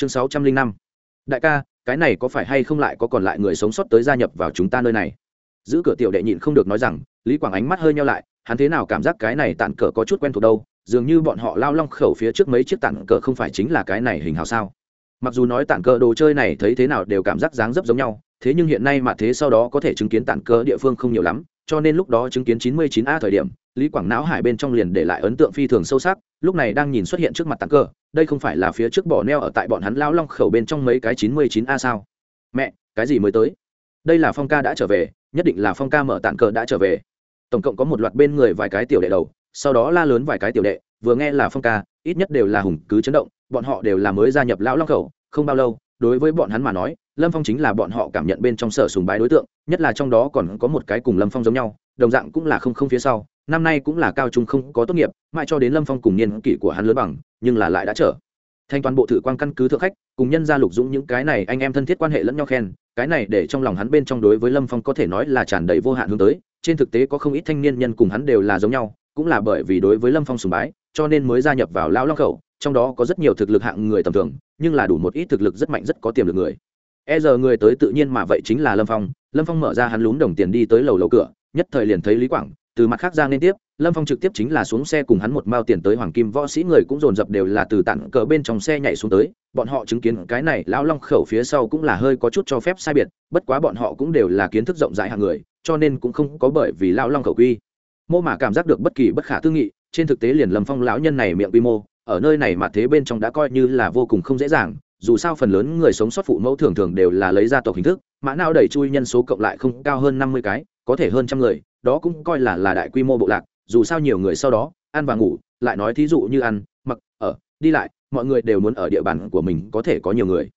chương sáu trăm linh năm. Đại ca, cái này có phải hay không lại có còn lại người sống sót tới gia nhập vào chúng ta nơi này? Giữ cửa tiểu đệ nhịn không được nói rằng, lý quảng ánh mắt hơi nhau lại, hắn thế nào cảm giác cái này tản cờ có chút quen thuộc đâu? Dường như bọn họ lao long khẩu phía trước mấy chiếc tản cờ không phải chính là cái này hình hào sao? Mặc dù nói tản cờ đồ chơi này thấy thế nào đều cảm giác dáng dấp giống nhau, thế nhưng hiện nay mà thế sau đó có thể chứng kiến tản cờ địa phương không nhiều lắm, cho nên lúc đó chứng kiến 99 a thời điểm lý quảng não hải bên trong liền để lại ấn tượng phi thường sâu sắc, lúc này đang nhìn xuất hiện trước mặt tản cờ, đây không phải là phía trước bỏ neo ở tại bọn hắn lao long khẩu bên trong mấy cái 99 a sao? Mẹ, cái gì mới tới? Đây là phong ca đã trở về, nhất định là phong ca mở tản cờ đã trở về. Tổng cộng có một loạt bên người vài cái tiểu đệ đầu, sau đó la lớn vài cái tiểu đệ, vừa nghe là phong ca, ít nhất đều là hùng cứ chấn động, bọn họ đều là mới gia nhập lão long khẩu, không bao lâu, đối với bọn hắn mà nói, lâm phong chính là bọn họ cảm nhận bên trong sở sùng bái đối tượng, nhất là trong đó còn có một cái cùng lâm phong giống nhau, đồng dạng cũng là không không phía sau năm nay cũng là cao trung không có tốt nghiệp, mãi cho đến lâm phong cùng niên kỷ của hắn lớn bằng, nhưng là lại đã trở thanh toàn bộ thử quan căn cứ thượng khách, cùng nhân gia lục dũng những cái này anh em thân thiết quan hệ lẫn nhau khen, cái này để trong lòng hắn bên trong đối với lâm phong có thể nói là tràn đầy vô hạn hướng tới, trên thực tế có không ít thanh niên nhân cùng hắn đều là giống nhau, cũng là bởi vì đối với lâm phong sùng bái, cho nên mới gia nhập vào lão long khẩu, trong đó có rất nhiều thực lực hạng người tầm thường, nhưng là đủ một ít thực lực rất mạnh rất có tiềm lực người. E giờ người tới tự nhiên mà vậy chính là lâm phong lâm phong mở ra hắn lún đồng tiền đi tới lầu lầu cửa, nhất thời liền thấy lý quảng từ mặt khác ra liên tiếp, lâm phong trực tiếp chính là xuống xe cùng hắn một mao tiền tới hoàng kim võ sĩ người cũng dồn dập đều là từ tặng cờ bên trong xe nhảy xuống tới, bọn họ chứng kiến cái này lão long khẩu phía sau cũng là hơi có chút cho phép sai biệt, bất quá bọn họ cũng đều là kiến thức rộng rãi hàng người, cho nên cũng không có bởi vì lão long khẩu quy. Mô mà cảm giác được bất kỳ bất khả tư nghị, trên thực tế liền lâm phong lão nhân này miệng quy mô, ở nơi này mà thế bên trong đã coi như là vô cùng không dễ dàng, dù sao phần lớn người sống sót phụ mẫu thường thường đều là lấy ra tộc hình thức, mã não đẩy chui nhân số cộng lại không cao hơn năm mươi cái, có thể hơn trăm người đó cũng coi là là đại quy mô bộ lạc, dù sao nhiều người sau đó, ăn và ngủ, lại nói thí dụ như ăn, mặc, ở, đi lại, mọi người đều muốn ở địa bàn của mình có thể có nhiều người.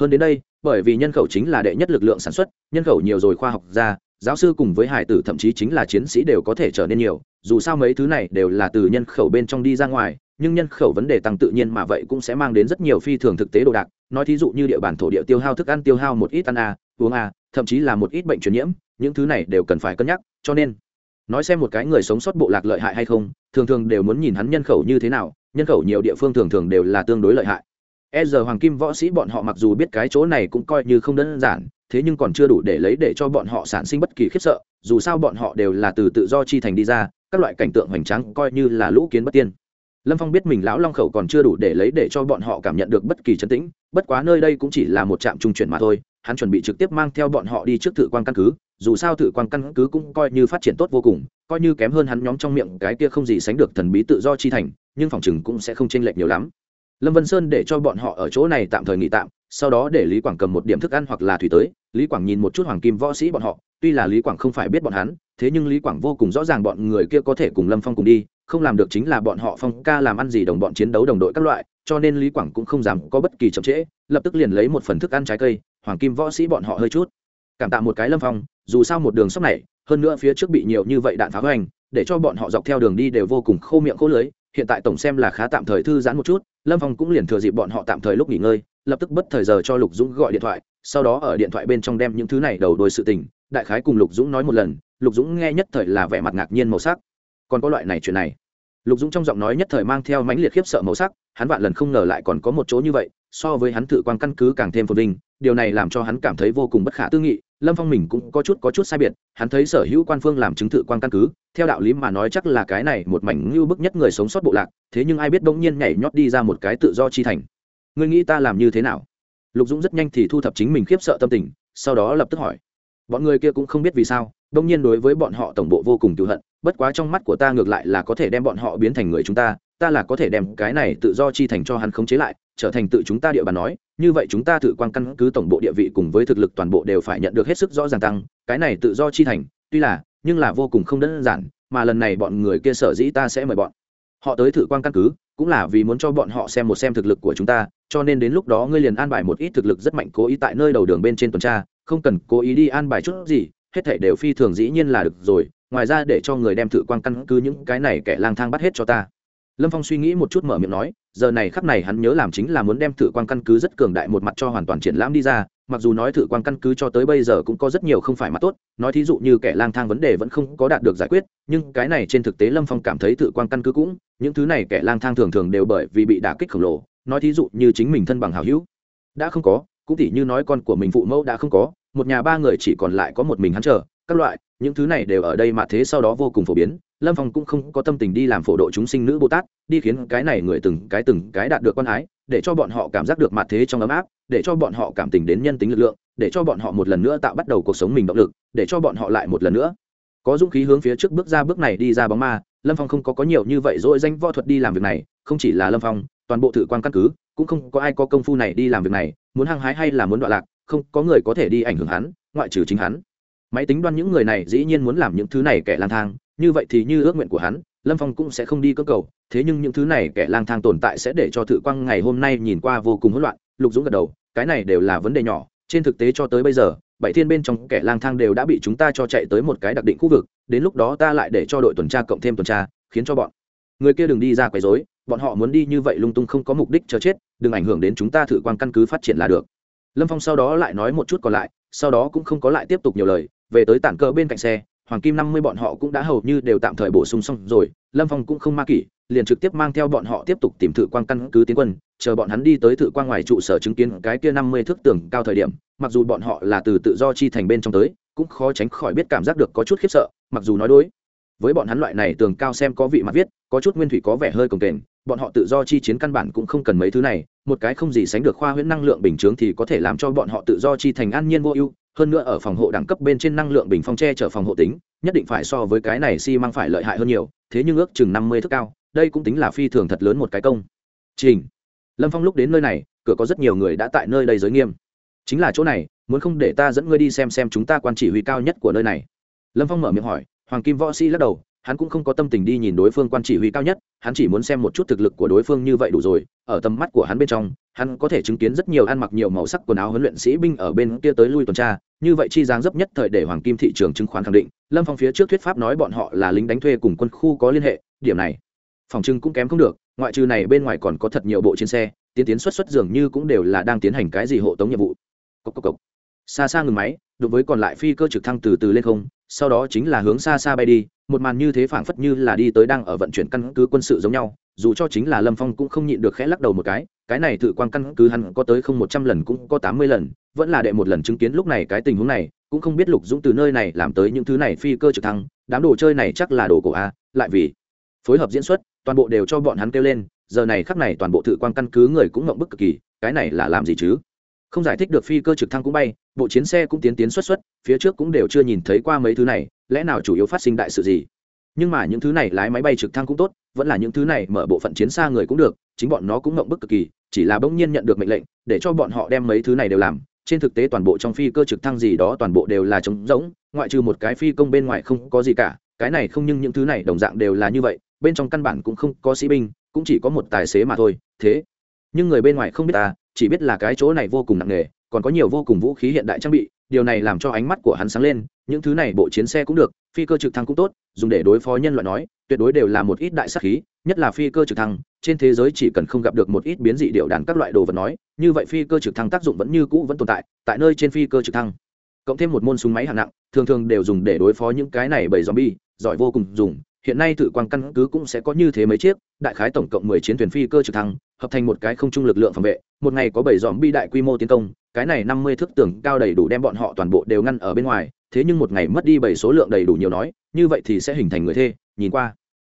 Hơn đến đây, bởi vì nhân khẩu chính là đệ nhất lực lượng sản xuất, nhân khẩu nhiều rồi khoa học gia, giáo sư cùng với hải tử thậm chí chính là chiến sĩ đều có thể trở nên nhiều, dù sao mấy thứ này đều là từ nhân khẩu bên trong đi ra ngoài, nhưng nhân khẩu vấn đề tăng tự nhiên mà vậy cũng sẽ mang đến rất nhiều phi thường thực tế đồ đạc, nói thí dụ như địa bàn thổ địa tiêu hao, thức ăn tiêu hao một ít ăn a uống a thậm chí là một ít bệnh truyền nhiễm, những thứ này đều cần phải cân nhắc cho nên, nói xem một cái người sống sót bộ lạc lợi hại hay không, thường thường đều muốn nhìn hắn nhân khẩu như thế nào, nhân khẩu nhiều địa phương thường thường đều là tương đối lợi hại. E giờ hoàng kim võ sĩ bọn họ mặc dù biết cái chỗ này cũng coi như không đơn giản, thế nhưng còn chưa đủ để lấy để cho bọn họ sản sinh bất kỳ khiếp sợ, dù sao bọn họ đều là từ tự do chi thành đi ra, các loại cảnh tượng hoành tráng coi như là lũ kiến bất tiên. Lâm phong biết mình lão long khẩu còn chưa đủ để lấy để cho bọn họ cảm nhận được bất kỳ chấn tĩnh, bất quá nơi đây cũng chỉ là một trạm trung chuyển mà thôi hắn chuẩn bị trực tiếp mang theo bọn họ đi trước thử quan căn cứ, dù sao thử quan căn cứ cũng coi như phát triển tốt vô cùng, coi như kém hơn hắn nhóm trong miệng cái kia không gì sánh được thần bí tự do chi thành, nhưng phòng chừng cũng sẽ không chênh lệch nhiều lắm. Lâm vân sơn để cho bọn họ ở chỗ này tạm thời nghỉ tạm, sau đó để lý quảng cầm một điểm thức ăn hoặc là thủy tới, lý quảng nhìn một chút hoàng kim võ sĩ bọn họ, tuy là lý quảng không phải biết bọn hắn, thế nhưng lý quảng vô cùng rõ ràng bọn người kia có thể cùng lâm phong cùng đi, không làm được chính là bọn họ phong ca làm ăn gì đồng bọn chiến đấu đồng đội các loại, cho nên lý quảng cũng không dám có bất kỳ chậm trễ, lập tức liền lấy một phần thức ăn trái cây hoàng kim võ sĩ bọn họ hơi chút. Cảm tạ một cái lâm phong, dù sao một đường sóc này, hơn nữa phía trước bị nhiều như vậy đạn phá hoành, để cho bọn họ dọc theo đường đi đều vô cùng khô miệng khô lưới, hiện tại tổng xem là khá tạm thời thư giãn một chút, lâm phong cũng liền thừa dịp bọn họ tạm thời lúc nghỉ ngơi, lập tức bất thời giờ cho lục dũng gọi điện thoại, sau đó ở điện thoại bên trong đem những thứ này đầu đôi sự tình, đại khái cùng lục dũng nói một lần, lục dũng nghe nhất thời là vẻ mặt ngạc nhiên màu sắc. Còn có loại này chuyện này. Lục dũng trong giọng nói nhất thời mang theo mãnh liệt khiếp sợ màu sắc, hắn vạn lần không ngờ lại còn có một chỗ như vậy so với hắn tự quan căn cứ càng thêm phồn vinh, điều này làm cho hắn cảm thấy vô cùng bất khả tư nghị. Lâm phong mình cũng có chút có chút sai biệt, hắn thấy sở hữu quan phương làm chứng tự quan căn cứ, theo đạo lý mà nói chắc là cái này một mảnh ngưu bức nhất người sống sót bộ lạc, thế nhưng ai biết bỗng nhiên nhảy nhót đi ra một cái tự do chi thành. Ngươi nghĩ ta làm như thế nào? Lục dũng rất nhanh thì thu thập chính mình khiếp sợ tâm tình, sau đó lập tức hỏi. Bọn người kia cũng không biết vì sao, bỗng nhiên đối với bọn họ tổng bộ vô cùng cựu hận, bất quá trong mắt của ta ngược lại là có thể đem bọn họ biến thành người chúng ta ta là có thể đem cái này tự do chi thành cho hắn khống chế lại, trở thành tự chúng ta địa bàn nói, như vậy chúng ta tự quan căn cứ tổng bộ địa vị cùng với thực lực toàn bộ đều phải nhận được hết sức rõ ràng tăng, cái này tự do chi thành, tuy là, nhưng là vô cùng không đơn giản, mà lần này bọn người kia sở dĩ ta sẽ mời bọn họ tới thử quan căn cứ, cũng là vì muốn cho bọn họ xem một xem thực lực của chúng ta, cho nên đến lúc đó ngươi liền an bài một ít thực lực rất mạnh cố ý tại nơi đầu đường bên trên tuần tra, không cần cố ý đi an bài chút gì, hết thảy đều phi thường dĩ nhiên là được rồi, ngoài ra để cho người đem thử quan căn cứ những cái này kẻ lang thang bắt hết cho ta lâm phong suy nghĩ một chút mở miệng nói, giờ này khắp này hắn nhớ làm chính là muốn đem thử quan căn cứ rất cường đại một mặt cho hoàn toàn triển lãm đi ra, mặc dù nói thử quan căn cứ cho tới bây giờ cũng có rất nhiều không phải mặt tốt, nói thí dụ như kẻ lang thang vấn đề vẫn không có đạt được giải quyết, nhưng cái này trên thực tế lâm phong cảm thấy thử quan căn cứ cũng, những thứ này kẻ lang thang thường thường đều bởi vì bị đả kích khổng lồ, nói thí dụ như chính mình thân bằng hào hữu, đã không có, cũng tỉ như nói con của mình phụ mẫu đã không có, một nhà ba người chỉ còn lại có một mình hắn chờ, các loại, những thứ này đều ở đây mà thế sau đó vô cùng phổ biến lâm phong cũng không có tâm tình đi làm phổ độ chúng sinh nữ bồ tát, đi khiến cái này người từng cái từng cái đạt được con ái, để cho bọn họ cảm giác được mặt thế trong ấm áp, để cho bọn họ cảm tình đến nhân tính lực lượng, để cho bọn họ một lần nữa tạo bắt đầu cuộc sống mình động lực, để cho bọn họ lại một lần nữa. Có dũng khí hướng phía trước bước ra bước này đi ra bóng ma, lâm phong không có có nhiều như vậy dội danh võ thuật đi làm việc này, không chỉ là lâm phong, toàn bộ thử quan căn cứ, cũng không có ai có công phu này đi làm việc này, muốn hăng hái hay là muốn đoạn lạc, không có người có thể đi ảnh hưởng hắn, ngoại trừ chính hắn. Máy tính đoan những người này dĩ nhiên muốn làm những thứ này kẻ lang thang như vậy thì như ước nguyện của hắn, lâm phong cũng sẽ không đi cơ cầu. Thế nhưng những thứ này kẻ lang thang tồn tại sẽ để cho thự quang ngày hôm nay nhìn qua vô cùng hỗn loạn. Lục dũng gật đầu, cái này đều là vấn đề nhỏ. Trên thực tế cho tới bây giờ, bảy thiên bên trong kẻ lang thang đều đã bị chúng ta cho chạy tới một cái đặc định khu vực. Đến lúc đó ta lại để cho đội tuần tra cộng thêm tuần tra, khiến cho bọn người kia đừng đi ra quấy rối. Bọn họ muốn đi như vậy lung tung không có mục đích chờ chết, đừng ảnh hưởng đến chúng ta thử quan căn cứ phát triển là được. Lâm phong sau đó lại nói một chút còn lại, sau đó cũng không có lại tiếp tục nhiều lời. Về tới tản cơ bên cạnh xe hoàng kim năm mươi bọn họ cũng đã hầu như đều tạm thời bổ sung xong rồi, lâm phong cũng không ma kỷ, liền trực tiếp mang theo bọn họ tiếp tục tìm thử quan căn cứ tiến quân, chờ bọn hắn đi tới thử quan ngoài trụ sở chứng kiến cái kia năm mươi thước tường cao thời điểm, mặc dù bọn họ là từ tự do chi thành bên trong tới, cũng khó tránh khỏi biết cảm giác được có chút khiếp sợ, mặc dù nói đối với bọn hắn loại này tường cao xem có vị mặt viết, có chút nguyên thủy có vẻ hơi cồng kềnh, bọn họ tự do chi chiến căn bản cũng không cần mấy thứ này, một cái không gì sánh được khoa huyễn năng lượng bình chướng thì có thể làm cho bọn họ tự do chi thành an nhiên vô ưu hơn nữa ở phòng hộ đẳng cấp bên trên năng lượng bình phong che chở phòng hộ tính, nhất định phải so với cái này xi、si、măng phải lợi hại hơn nhiều, thế nhưng ước chừng năm mươi thước cao, đây cũng tính là phi thường thật lớn một cái công. Trình. Lâm phong lúc đến nơi này, cửa có rất nhiều người đã tại nơi đây giới nghiêm. Chính là chỗ này, muốn không để ta dẫn ngươi đi xem xem chúng ta quan chỉ huy cao nhất của nơi này. Lâm phong mở miệng hỏi, hoàng kim võ sĩ lắc đầu hắn cũng không có tâm tình đi nhìn đối phương quan chỉ huy cao nhất, hắn chỉ muốn xem một chút thực lực của đối phương như vậy đủ rồi, ở tầm mắt của hắn bên trong, hắn có thể chứng kiến rất nhiều ăn mặc nhiều màu sắc quần áo huấn luyện sĩ binh ở bên kia tới lui tuần tra, như vậy chi dáng dấp nhất thời để hoàng kim thị trường chứng khoán khẳng định, lâm phong phía trước thuyết pháp nói bọn họ là lính đánh thuê cùng quân khu có liên hệ, điểm này, phòng trưng cũng kém không được, ngoại trừ này bên ngoài còn có thật nhiều bộ trên xe, tiến tiến xuất xuất dường như cũng đều là đang tiến hành cái gì hộ tống nhiệm vụ cốc cốc cốc xa xa ngừng máy đối với còn lại phi cơ trực thăng từ từ lên không, sau đó chính là hướng xa xa bay đi, một màn như thế phảng phất như là đi tới đang ở vận chuyển căn cứ quân sự giống nhau, dù cho chính là lâm phong cũng không nhịn được khẽ lắc đầu một cái cái này tự quan căn cứ hắn có tới không một trăm lần cũng có tám mươi lần, vẫn là đệ một lần chứng kiến lúc này cái tình huống này, cũng không biết lục dũng từ nơi này làm tới những thứ này phi cơ trực thăng, đám đồ chơi này chắc là đồ cổ a, lại vì phối hợp diễn xuất, toàn bộ đều cho bọn hắn kêu lên, giờ này khắc này toàn bộ tự quan căn cứ người cũng ngậm bức cực kỳ, cái này là làm gì chứ? Không giải thích được phi cơ trực thăng cũng bay, bộ chiến xe cũng tiến tiến xuất xuất, phía trước cũng đều chưa nhìn thấy qua mấy thứ này, lẽ nào chủ yếu phát sinh đại sự gì? Nhưng mà những thứ này lái máy bay trực thăng cũng tốt, vẫn là những thứ này mở bộ phận chiến xa người cũng được, chính bọn nó cũng mộng bức cực kỳ, chỉ là bỗng nhiên nhận được mệnh lệnh, để cho bọn họ đem mấy thứ này đều làm. Trên thực tế toàn bộ trong phi cơ trực thăng gì đó toàn bộ đều là trống rỗng, ngoại trừ một cái phi công bên ngoài không có gì cả, cái này không nhưng những thứ này đồng dạng đều là như vậy, bên trong căn bản cũng không có sĩ binh, cũng chỉ có một tài xế mà thôi, thế nhưng người bên ngoài không biết ta, chỉ biết là cái chỗ này vô cùng nặng nề, còn có nhiều vô cùng vũ khí hiện đại trang bị, điều này làm cho ánh mắt của hắn sáng lên, những thứ này bộ chiến xe cũng được, phi cơ trực thăng cũng tốt, dùng để đối phó nhân loại nói, tuyệt đối đều là một ít đại sắc khí, nhất là phi cơ trực thăng, trên thế giới chỉ cần không gặp được một ít biến dị điệu đàn các loại đồ vật nói, như vậy phi cơ trực thăng tác dụng vẫn như cũ vẫn tồn tại tại nơi trên phi cơ trực thăng. Cộng thêm một môn súng máy hạng nặng, thường thường đều dùng để đối phó những cái này bởi zombie, giỏi vô cùng dùng, hiện nay thử quang căn cứ cũng sẽ có như thế mấy chiếc, đại khái tổng cộng mười chiến thuyền phi cơ trực thăng hợp thành một cái không trung lực lượng phòng vệ, một ngày có bảy dòm bi đại quy mô tiến công, cái này năm mươi thước tường cao đầy đủ đem bọn họ toàn bộ đều ngăn ở bên ngoài, thế nhưng một ngày mất đi bảy số lượng đầy đủ nhiều nói, như vậy thì sẽ hình thành người thê, nhìn qua.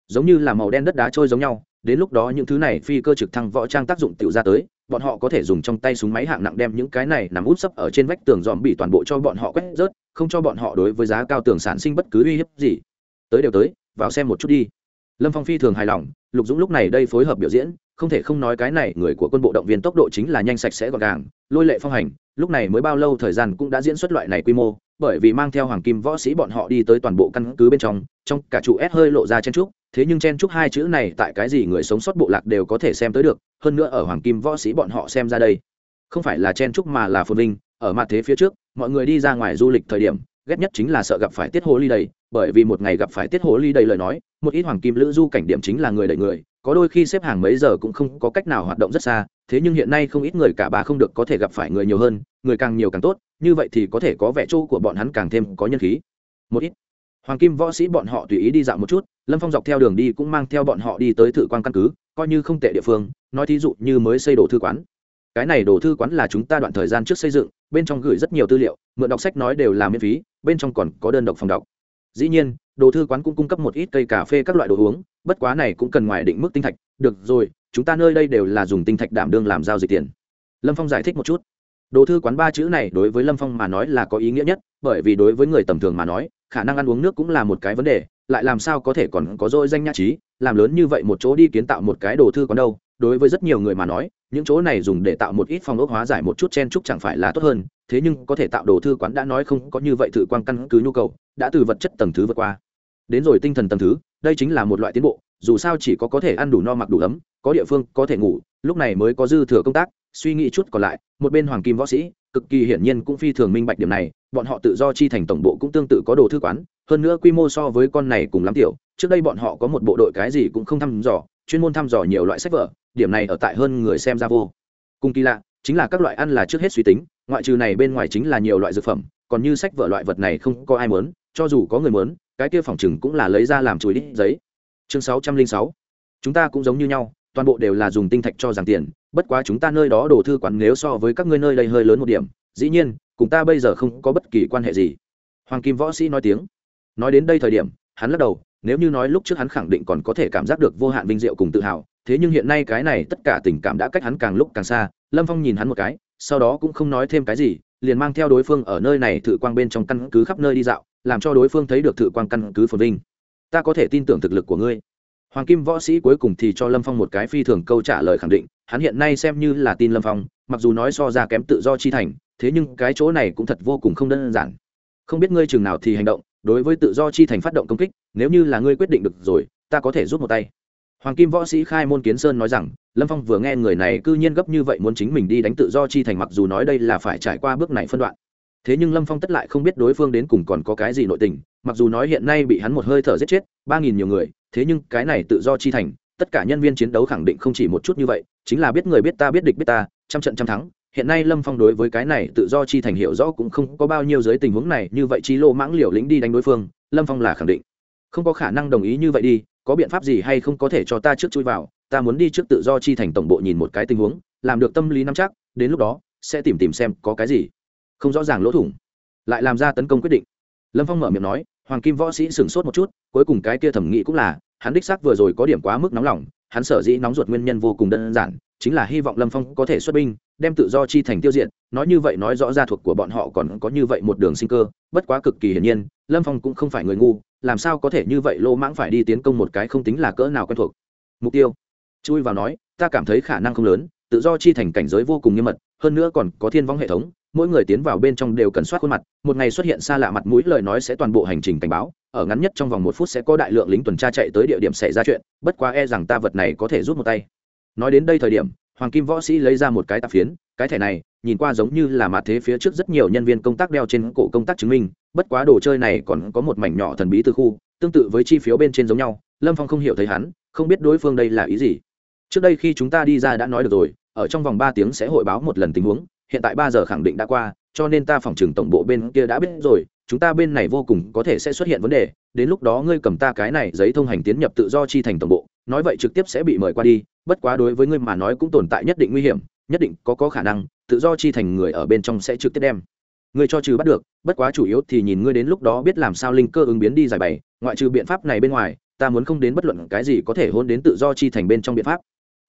Giống như là màu đen đất đá trôi giống nhau, đến lúc đó những thứ này phi cơ trực thăng võ trang tác dụng tiểu ra tới, bọn họ có thể dùng trong tay súng máy hạng nặng đem những cái này nằm úp sấp ở trên vách tường dòm bị toàn bộ cho bọn họ quét rớt, không cho bọn họ đối với giá cao tường sản sinh bất cứ uy hiếp gì. Tới đều tới, vào xem một chút đi. Lâm phong phi thường hài lòng, lục dũng lúc này đây phối hợp biểu diễn không thể không nói cái này, người của quân bộ động viên tốc độ chính là nhanh sạch sẽ gọn gàng, lôi lệ phong hành, lúc này mới bao lâu thời gian cũng đã diễn xuất loại này quy mô, bởi vì mang theo hoàng kim võ sĩ bọn họ đi tới toàn bộ căn cứ bên trong trong cả trụ S hơi lộ ra chen trúc, thế nhưng chen trúc hai chữ này tại cái gì người sống sót bộ lạc đều có thể xem tới được, hơn nữa ở hoàng kim võ sĩ bọn họ xem ra đây, không phải là chen trúc mà là phồn vinh, ở mặt thế phía trước, mọi người đi ra ngoài du lịch thời điểm, ghét nhất chính là sợ gặp phải tiết hồ ly đầy, bởi vì một ngày gặp phải tiết hồ ly đầy lời nói, một ít hoàng kim lữ du cảnh điểm chính là người đẩy người có đôi khi xếp hàng mấy giờ cũng không có cách nào hoạt động rất xa, thế nhưng hiện nay không ít người cả bà không được có thể gặp phải người nhiều hơn, người càng nhiều càng tốt, như vậy thì có thể có vẻ chỗ của bọn hắn càng thêm có nhân khí. Một ít. Hoàng kim võ sĩ bọn họ tùy ý đi dạo một chút, lâm phong dọc theo đường đi cũng mang theo bọn họ đi tới thự quan căn cứ, coi như không tệ địa phương, nói thí dụ như mới xây đồ thư quán. Cái này đồ thư quán là chúng ta đoạn thời gian trước xây dựng, bên trong gửi rất nhiều tư liệu, mượn đọc sách nói đều là miễn phí, bên trong còn có đơn độc phòng đọc. Dĩ nhiên đồ thư quán cũng cung cấp một ít cây cà phê các loại đồ uống, bất quá này cũng cần ngoài định mức tinh thạch. Được rồi, chúng ta nơi đây đều là dùng tinh thạch đảm đương làm giao dịch tiền. Lâm phong giải thích một chút. Đồ thư quán ba chữ này đối với lâm phong mà nói là có ý nghĩa nhất, bởi vì đối với người tầm thường mà nói, khả năng ăn uống nước cũng là một cái vấn đề, lại làm sao có thể còn có dôi danh nhã trí, làm lớn như vậy một chỗ đi kiến tạo một cái đồ thư quán đâu. Đối với rất nhiều người mà nói, những chỗ này dùng để tạo một ít phòng ốc hóa giải một chút chen trúc chẳng phải là tốt hơn, thế nhưng có thể tạo đồ thư quán đã nói không có như vậy thử quan căn cứ nhu cầu, đã từ vật chất tầng thứ vượt qua đến rồi tinh thần tầng thứ, đây chính là một loại tiến bộ, dù sao chỉ có có thể ăn đủ no mặc đủ ấm, có địa phương, có thể ngủ, lúc này mới có dư thừa công tác, suy nghĩ chút còn lại, một bên hoàng kim võ sĩ, cực kỳ hiển nhiên cũng phi thường minh bạch điểm này, bọn họ tự do chi thành tổng bộ cũng tương tự có đồ thư quán, hơn nữa quy mô so với con này cùng lắm tiểu, trước đây bọn họ có một bộ đội cái gì cũng không thăm dò, chuyên môn thăm dò nhiều loại sách vở, điểm này ở tại hơn người xem ra vô cùng kỳ lạ, chính là các loại ăn là trước hết suy tính, ngoại trừ này bên ngoài chính là nhiều loại dược phẩm, còn như sách vở loại vật này không có ai muốn, cho dù có người muốn cái kia phòng chừng cũng là lấy ra làm chuối đít giấy. Chương sáu trăm linh sáu. Chúng ta cũng giống như nhau, toàn bộ đều là dùng tinh thạch cho rằng tiền, bất quá chúng ta nơi đó đồ thư quán nếu so với các ngươi nơi đây hơi lớn một điểm, dĩ nhiên, cùng ta bây giờ không có bất kỳ quan hệ gì. Hoàng kim võ sĩ nói tiếng. Nói đến đây thời điểm, hắn lắc đầu, nếu như nói lúc trước hắn khẳng định còn có thể cảm giác được vô hạn vinh diệu cùng tự hào, thế nhưng hiện nay cái này tất cả tình cảm đã cách hắn càng lúc càng xa, lâm phong nhìn hắn một cái, sau đó cũng không nói thêm cái gì, liền mang theo đối phương ở nơi này thử quang bên trong căn cứ khắp nơi đi dạo làm cho đối phương thấy được thự quan căn cứ phồn vinh. Ta có thể tin tưởng thực lực của ngươi. Hoàng kim võ sĩ cuối cùng thì cho lâm phong một cái phi thường câu trả lời khẳng định, hắn hiện nay xem như là tin lâm phong, mặc dù nói so ra kém tự do chi thành, thế nhưng cái chỗ này cũng thật vô cùng không đơn giản. Không biết ngươi chừng nào thì hành động, đối với tự do chi thành phát động công kích, nếu như là ngươi quyết định được rồi, ta có thể giúp một tay. Hoàng kim võ sĩ khai môn kiến sơn nói rằng, lâm phong vừa nghe người này c ư nhiên gấp như vậy muốn chính mình đi đánh tự do chi thành mặc dù nói đây là phải trải qua bước này phân đoạn thế nhưng lâm phong tất lại không biết đối phương đến cùng còn có cái gì nội tình, mặc dù nói hiện nay bị hắn một hơi thở giết chết, ba nghìn nhiều người, thế nhưng cái này tự do chi thành, tất cả nhân viên chiến đấu khẳng định không chỉ một chút như vậy, chính là biết người biết ta biết địch biết ta, trăm trận trăm thắng. Hiện nay lâm phong đối với cái này tự do chi thành hiểu rõ cũng không có bao nhiêu dưới tình huống này, như vậy chi lô mãng liều lĩnh đi đánh đối phương, lâm phong là khẳng định. Không có khả năng đồng ý như vậy đi, có biện pháp gì hay không có thể cho ta trước chui vào, ta muốn đi trước tự do chi thành tổng bộ nhìn một cái tình huống, làm được tâm lý nắm chắc, đến lúc đó, sẽ tìm tìm xem có cái gì không rõ ràng lỗ thủng, lại làm ra tấn công quyết định. Lâm phong mở miệng nói, hoàng kim võ sĩ sửng sốt một chút, cuối cùng cái kia thẩm nghĩ cũng là, hắn đích xác vừa rồi có điểm quá mức nóng lòng, hắn sở dĩ nóng ruột nguyên nhân vô cùng đơn giản, chính là hy vọng lâm phong có thể xuất binh, đem tự do chi thành tiêu diệt, nói như vậy nói rõ ra thuộc của bọn họ còn có như vậy một đường sinh cơ, bất quá cực kỳ hiển nhiên, lâm phong cũng không phải người ngu, làm sao có thể như vậy lô mãng phải đi tiến công một cái không tính là cỡ nào quen thuộc. Mục tiêu chui vào nói, ta cảm thấy khả năng không lớn, tự do chi thành cảnh giới vô cùng nghiêm mật, hơn nữa còn có thiên vong hệ thống mỗi người tiến vào bên trong đều cần soát khuôn mặt, một ngày xuất hiện xa lạ mặt mũi lời nói sẽ toàn bộ hành trình cảnh báo, ở ngắn nhất trong vòng một phút sẽ có đại lượng lính tuần tra chạy tới địa điểm xảy ra chuyện, bất quá e rằng ta vật này có thể rút một tay. Nói đến đây thời điểm, hoàng kim võ sĩ lấy ra một cái tạp phiến, cái thẻ này, nhìn qua giống như là mặt thế phía trước rất nhiều nhân viên công tác đeo trên cổ công tác chứng minh, bất quá đồ chơi này còn có một mảnh nhỏ thần bí từ khu, tương tự với chi phiếu bên trên giống nhau, lâm phong không hiểu thấy hắn, không biết đối phương đây là ý gì. Trước đây khi chúng ta đi ra đã nói được rồi, ở trong vòng ba tiếng sẽ hội báo một lần tình huống hiện tại ba giờ khẳng định đã qua, cho nên ta phòng trừng tổng bộ bên kia đã biết rồi, chúng ta bên này vô cùng có thể sẽ xuất hiện vấn đề, đến lúc đó ngươi cầm ta cái này giấy thông hành tiến nhập tự do chi thành tổng bộ, nói vậy trực tiếp sẽ bị mời qua đi, bất quá đối với ngươi mà nói cũng tồn tại nhất định nguy hiểm, nhất định có có khả năng, tự do chi thành người ở bên trong sẽ trực tiếp đem. Ngươi cho trừ bắt được, bất quá chủ yếu thì nhìn ngươi đến lúc đó biết làm sao linh cơ ứng biến đi giải bày, ngoại trừ biện pháp này bên ngoài, ta muốn không đến bất luận cái gì có thể hôn đến tự do chi thành bên trong biện pháp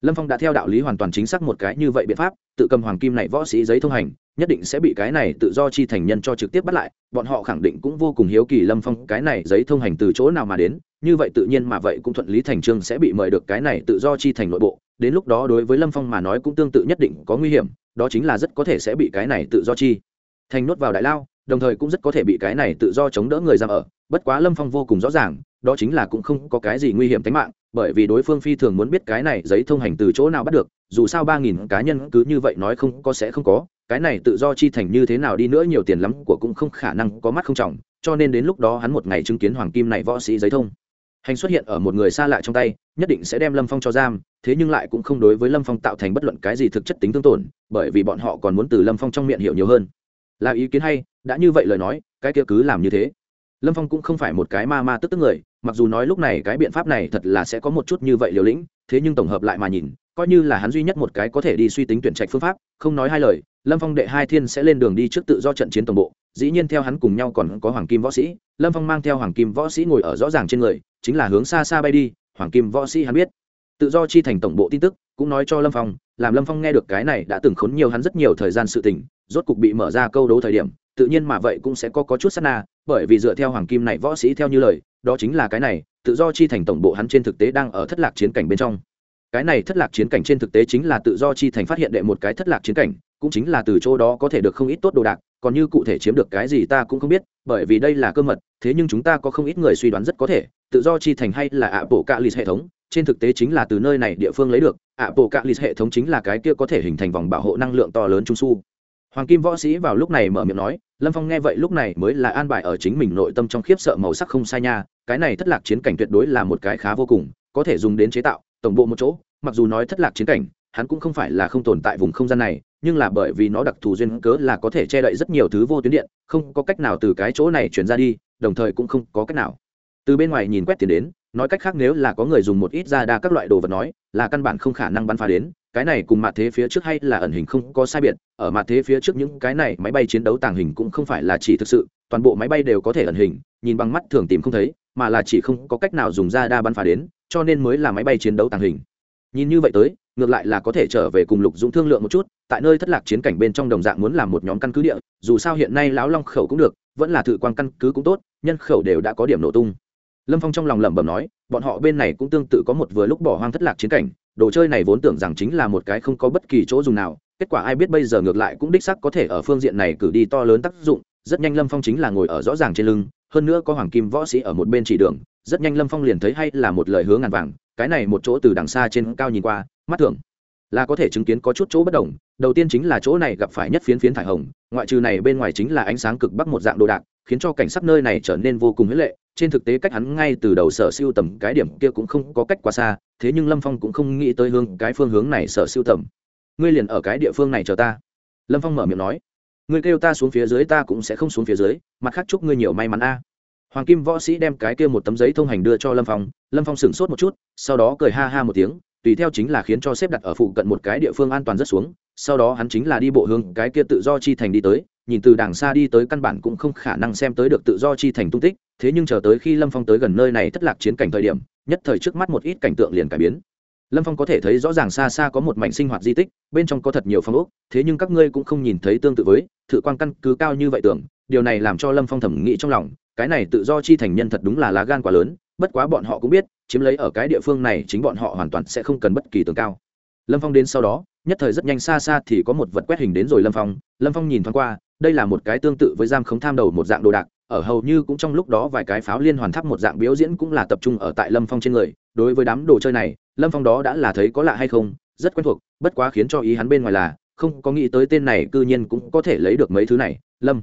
lâm phong đã theo đạo lý hoàn toàn chính xác một cái như vậy biện pháp, tự cầm hoàng kim này võ sĩ giấy thông hành, nhất định sẽ bị cái này tự do chi thành nhân cho trực tiếp bắt lại, bọn họ khẳng định cũng vô cùng hiếu kỳ lâm phong cái này giấy thông hành từ chỗ nào mà đến, như vậy tự nhiên mà vậy cũng thuận lý thành trương sẽ bị mời được cái này tự do chi thành nội bộ, đến lúc đó đối với lâm phong mà nói cũng tương tự nhất định có nguy hiểm, đó chính là rất có thể sẽ bị cái này tự do chi thành nuốt vào đại lao, đồng thời cũng rất có thể bị cái này tự do chống đỡ người giam ở, bất quá lâm phong vô cùng rõ ràng, đó chính là cũng không có cái gì nguy hiểm tính mạng bởi vì đối phương phi thường muốn biết cái này giấy thông hành từ chỗ nào bắt được, dù sao ba nghìn cá nhân cứ như vậy nói không có sẽ không có, cái này tự do chi thành như thế nào đi nữa nhiều tiền lắm của cũng không khả năng có mắt không trọng, cho nên đến lúc đó hắn một ngày chứng kiến hoàng kim này võ sĩ giấy thông. Hành xuất hiện ở một người xa lạ trong tay, nhất định sẽ đem lâm phong cho giam, thế nhưng lại cũng không đối với lâm phong tạo thành bất luận cái gì thực chất tính tương tổn, bởi vì bọn họ còn muốn từ lâm phong trong miệng hiểu nhiều hơn. Là ý kiến hay, đã như vậy lời nói, cái kia cứ làm như thế. Lâm phong cũng không phải một cái ma ma tức tức người mặc dù nói lúc này cái biện pháp này thật là sẽ có một chút như vậy liều lĩnh thế nhưng tổng hợp lại mà nhìn coi như là hắn duy nhất một cái có thể đi suy tính tuyển trạch phương pháp không nói hai lời lâm phong đệ hai thiên sẽ lên đường đi trước tự do trận chiến tổng bộ dĩ nhiên theo hắn cùng nhau còn có hoàng kim võ sĩ lâm phong mang theo hoàng kim võ sĩ ngồi ở rõ ràng trên người chính là hướng xa xa bay đi hoàng kim võ sĩ hắn biết. Tự do chi thành tổng bộ tin tức cũng nói cho lâm phong làm lâm phong nghe được cái này đã từng khốn nhiều hắn rất nhiều thời gian sự tình rốt cục bị mở ra câu đấu thời điểm tự nhiên mà vậy cũng sẽ có, có chút sát na bởi vì dựa theo hoàng kim này võ sĩ theo như lời đó chính là cái này, tự do chi thành tổng bộ hắn trên thực tế đang ở thất lạc chiến cảnh bên trong. Cái này thất lạc chiến cảnh trên thực tế chính là tự do chi thành phát hiện đệ một cái thất lạc chiến cảnh, cũng chính là từ chỗ đó có thể được không ít tốt đồ đạc, còn như cụ thể chiếm được cái gì ta cũng không biết, bởi vì đây là cơ mật, thế nhưng chúng ta có không ít người suy đoán rất có thể, tự do chi thành hay là ạ bộ cạ lì hệ thống, trên thực tế chính là từ nơi này địa phương lấy được ạ bộ cạ lì hệ thống chính là cái kia có thể hình thành vòng bảo hộ năng lượng to lớn trung su hoàng kim võ sĩ vào lúc này mở miệng nói, lâm phong nghe vậy lúc này mới là an bài ở chính mình nội tâm trong khiếp sợ màu sắc không sai nha, cái này thất lạc chiến cảnh tuyệt đối là một cái khá vô cùng, có thể dùng đến chế tạo, tổng bộ một chỗ, mặc dù nói thất lạc chiến cảnh, hắn cũng không phải là không tồn tại vùng không gian này, nhưng là bởi vì nó đặc thù duyên cớ là có thể che đậy rất nhiều thứ vô tuyến điện, không có cách nào từ cái chỗ này chuyển ra đi, đồng thời cũng không có cách nào. Từ bên ngoài nhìn quét tiền đến nói cách khác nếu là có người dùng một ít ra đa các loại đồ vật nói, là căn bản không khả năng bắn phá đến. Cái này cùng mặt thế phía trước hay là ẩn hình không có sai biệt. Ở mặt thế phía trước những cái này máy bay chiến đấu tàng hình cũng không phải là chỉ thực sự. Toàn bộ máy bay đều có thể ẩn hình, nhìn bằng mắt thường tìm không thấy, mà là chỉ không có cách nào dùng ra đa bắn phá đến, cho nên mới là máy bay chiến đấu tàng hình. Nhìn như vậy tới, ngược lại là có thể trở về cùng lục dũng thương lượng một chút, tại nơi thất lạc chiến cảnh bên trong đồng dạng muốn làm một nhóm căn cứ địa, dù sao hiện nay lão long khẩu cũng được, vẫn là thự quan căn cứ cũng tốt, nhân khẩu đều đã có điểm nổ tung lâm phong trong lòng lẩm bẩm nói, bọn họ bên này cũng tương tự có một vừa lúc bỏ hoang thất lạc chiến cảnh, đồ chơi này vốn tưởng rằng chính là một cái không có bất kỳ chỗ dùng nào, kết quả ai biết bây giờ ngược lại cũng đích sắc có thể ở phương diện này cử đi to lớn tác dụng, rất nhanh lâm phong chính là ngồi ở rõ ràng trên lưng, hơn nữa có hoàng kim võ sĩ ở một bên chỉ đường, rất nhanh lâm phong liền thấy hay là một lời hướng ngàn vàng, cái này một chỗ từ đằng xa trên cao nhìn qua, mắt thường là có thể chứng kiến có chút chỗ bất đồng, đầu tiên chính là chỗ này gặp phải nhất phiến phiến thải hồng, ngoại trừ này bên ngoài chính là ánh sáng cực bắc một dạng đồ đạc khiến cho cảnh sắc nơi này trở nên vô cùng huyết lệ. Trên thực tế cách hắn ngay từ đầu sở siêu tầm cái điểm kia cũng không có cách quá xa, thế nhưng lâm phong cũng không nghĩ tới hướng, cái phương hướng này sở siêu tầm. Ngươi liền ở cái địa phương này chờ ta. Lâm phong mở miệng nói. Ngươi kêu ta xuống phía dưới, ta cũng sẽ không xuống phía dưới. Mặt khác chúc ngươi nhiều may mắn a. Hoàng kim võ sĩ đem cái kia một tấm giấy thông hành đưa cho lâm phong. Lâm phong sửng sốt một chút, sau đó cười ha ha một tiếng, tùy theo chính là khiến cho xếp đặt ở phụ cận một cái địa phương an toàn rất xuống sau đó hắn chính là đi bộ hướng cái kia tự do chi thành đi tới, nhìn từ đàng xa đi tới căn bản cũng không khả năng xem tới được tự do chi thành tung tích, thế nhưng chờ tới khi lâm phong tới gần nơi này thất lạc chiến cảnh thời điểm, nhất thời trước mắt một ít cảnh tượng liền cải biến. Lâm phong có thể thấy rõ ràng xa xa có một mảnh sinh hoạt di tích, bên trong có thật nhiều phong ốc, thế nhưng các ngươi cũng không nhìn thấy tương tự với, thự quan căn cứ cao như vậy tưởng, điều này làm cho lâm phong thẩm nghĩ trong lòng, cái này tự do chi thành nhân thật đúng là lá gan quá lớn, bất quá bọn họ cũng biết, chiếm lấy ở cái địa phương này chính bọn họ hoàn toàn sẽ không cần bất kỳ tường cao. Lâm phong đến sau đó nhất thời rất nhanh xa xa thì có một vật quét hình đến rồi lâm phong. Lâm phong nhìn thoáng qua, đây là một cái tương tự với giam khống tham đầu một dạng đồ đạc, ở hầu như cũng trong lúc đó vài cái pháo liên hoàn tháp một dạng biểu diễn cũng là tập trung ở tại lâm phong trên người. Đối với đám đồ chơi này, lâm phong đó đã là thấy có lạ hay không, rất quen thuộc, bất quá khiến cho ý hắn bên ngoài là, không có nghĩ tới tên này cư nhiên cũng có thể lấy được mấy thứ này. Lâm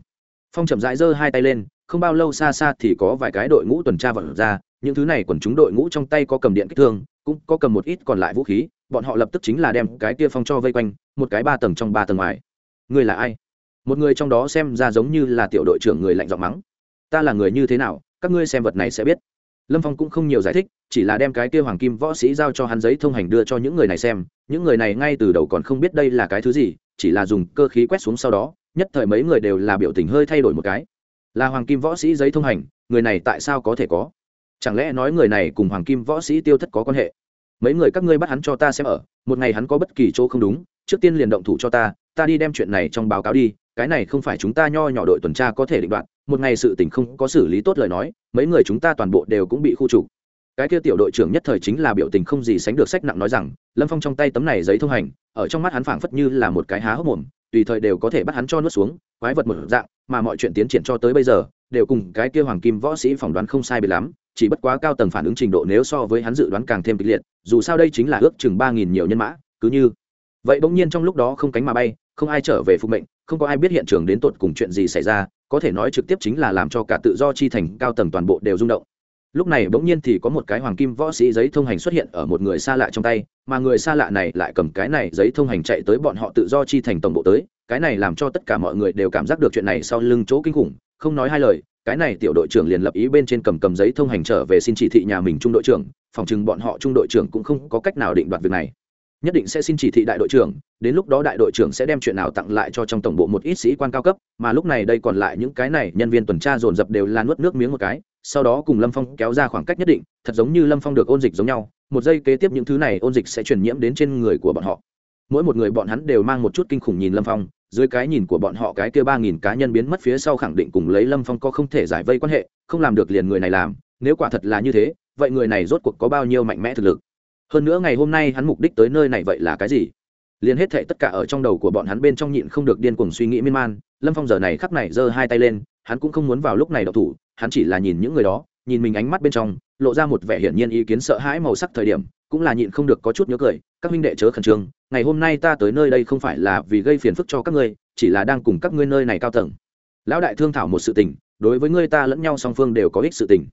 phong chậm rãi giơ hai tay lên, không bao lâu xa xa thì có vài cái đội ngũ tuần tra vận ra, những thứ này quần chúng đội ngũ trong tay có cầm điện kích thương cũng có cầm một ít còn lại vũ khí, bọn họ lập tức chính là đem cái kia phong cho vây quanh, một cái ba tầng trong ba tầng ngoài. Người là ai? Một người trong đó xem ra giống như là tiểu đội trưởng người lạnh giọng mắng. Ta là người như thế nào? Các ngươi xem vật này sẽ biết. Lâm phong cũng không nhiều giải thích, chỉ là đem cái kia hoàng kim võ sĩ giao cho hắn giấy thông hành đưa cho những người này xem. Những người này ngay từ đầu còn không biết đây là cái thứ gì, chỉ là dùng cơ khí quét xuống sau đó, nhất thời mấy người đều là biểu tình hơi thay đổi một cái. Là hoàng kim võ sĩ giấy thông hành, người này tại sao có thể có? Chẳng lẽ nói người này cùng hoàng kim võ sĩ tiêu thất có quan hệ? Mấy người các ngươi bắt hắn cho ta xem ở, một ngày hắn có bất kỳ chỗ không đúng, trước tiên liền động thủ cho ta ta đi đem chuyện này trong báo cáo đi, cái này không phải chúng ta nho nhỏ đội tuần tra có thể định đoạt, một ngày sự tình không có xử lý tốt lời nói, mấy người chúng ta toàn bộ đều cũng bị khu trục. Cái kia tiểu đội trưởng nhất thời chính là biểu tình không gì sánh được sách nặng nói rằng, lâm phong trong tay tấm này giấy thông hành, ở trong mắt hắn phảng phất như là một cái há hốc mồm, tùy thời đều có thể bắt hắn cho nuốt xuống, quái vật một dạng, mà mọi chuyện tiến triển cho tới bây giờ, đều cùng cái kia hoàng kim võ sĩ phỏng đoán không sai biệt lắm chỉ bất quá cao tầng phản ứng trình độ nếu so với hắn dự đoán càng thêm kịch liệt, dù sao đây chính là ước chừng ba nghìn nhiều nhân mã, cứ như. Vậy bỗng nhiên trong lúc đó không cánh mà bay, không ai trở về phục mệnh, không có ai biết hiện trường đến tột cùng chuyện gì xảy ra, có thể nói trực tiếp chính là làm cho cả tự do chi thành cao tầng toàn bộ đều rung động. Lúc này bỗng nhiên thì có một cái hoàng kim võ sĩ giấy thông hành xuất hiện ở một người xa lạ trong tay, mà người xa lạ này lại cầm cái này giấy thông hành chạy tới bọn họ tự do chi thành tổng bộ tới, cái này làm cho tất cả mọi người đều cảm giác được chuyện này sau lưng chỗ kinh khủng, không nói hai lời cái này tiểu đội trưởng liền lập ý bên trên cầm cầm giấy thông hành trở về xin chỉ thị nhà mình trung đội trưởng, phòng chừng bọn họ trung đội trưởng cũng không có cách nào định đoạt việc này. Nhất định sẽ xin chỉ thị đại đội trưởng, đến lúc đó đại đội trưởng sẽ đem chuyện nào tặng lại cho trong tổng bộ một ít sĩ quan cao cấp, mà lúc này đây còn lại những cái này, nhân viên tuần tra dồn dập đều là nuốt nước miếng một cái, sau đó cùng lâm phong kéo ra khoảng cách nhất định, thật giống như lâm phong được ôn dịch giống nhau, một giây kế tiếp những thứ này ôn dịch sẽ truyền nhiễm đến trên người của bọn họ. Mỗi một người bọn hắn đều mang một chút kinh khủng nhìn lâm phong dưới cái nhìn của bọn họ cái kia ba nghìn cá nhân biến mất phía sau khẳng định cùng lấy lâm phong có không thể giải vây quan hệ, không làm được liền người này làm, nếu quả thật là như thế, vậy người này rốt cuộc có bao nhiêu mạnh mẽ thực lực? Hơn nữa ngày hôm nay hắn mục đích tới nơi này vậy là cái gì? Liền hết thệ tất cả ở trong đầu của bọn hắn bên trong nhịn không được điên cuồng suy nghĩ miên man, lâm phong giờ này khắc này giơ hai tay lên, hắn cũng không muốn vào lúc này đậu thủ, hắn chỉ là nhìn những người đó, nhìn mình ánh mắt bên trong, lộ ra một vẻ hiển nhiên ý kiến sợ hãi màu sắc thời điểm, cũng là nhịn không được có chút nhớ cười các minh đệ chớ khẩn trương, ngày hôm nay ta tới nơi đây không phải là vì gây phiền phức cho các ngươi, chỉ là đang cùng các ngươi nơi này cao tầng. Lão đại thương thảo một sự tình, đối với ngươi ta lẫn nhau song phương đều có ích sự tình.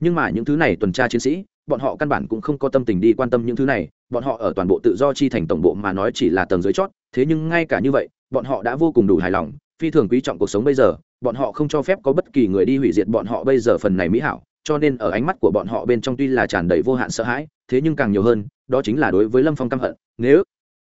Nhưng mà những thứ này tuần tra chiến sĩ, bọn họ căn bản cũng không có tâm tình đi quan tâm những thứ này, bọn họ ở toàn bộ tự do chi thành tổng bộ mà nói chỉ là tầng dưới chót, thế nhưng ngay cả như vậy, bọn họ đã vô cùng đủ hài lòng, phi thường quý trọng cuộc sống bây giờ, bọn họ không cho phép có bất kỳ người đi hủy diệt bọn họ bây giờ phần này mỹ hảo, cho nên ở ánh mắt của bọn họ bên trong tuy là tràn đầy vô hạn sợ hãi, thế nhưng càng nhiều hơn đó chính là đối với lâm phong căm hận, nếu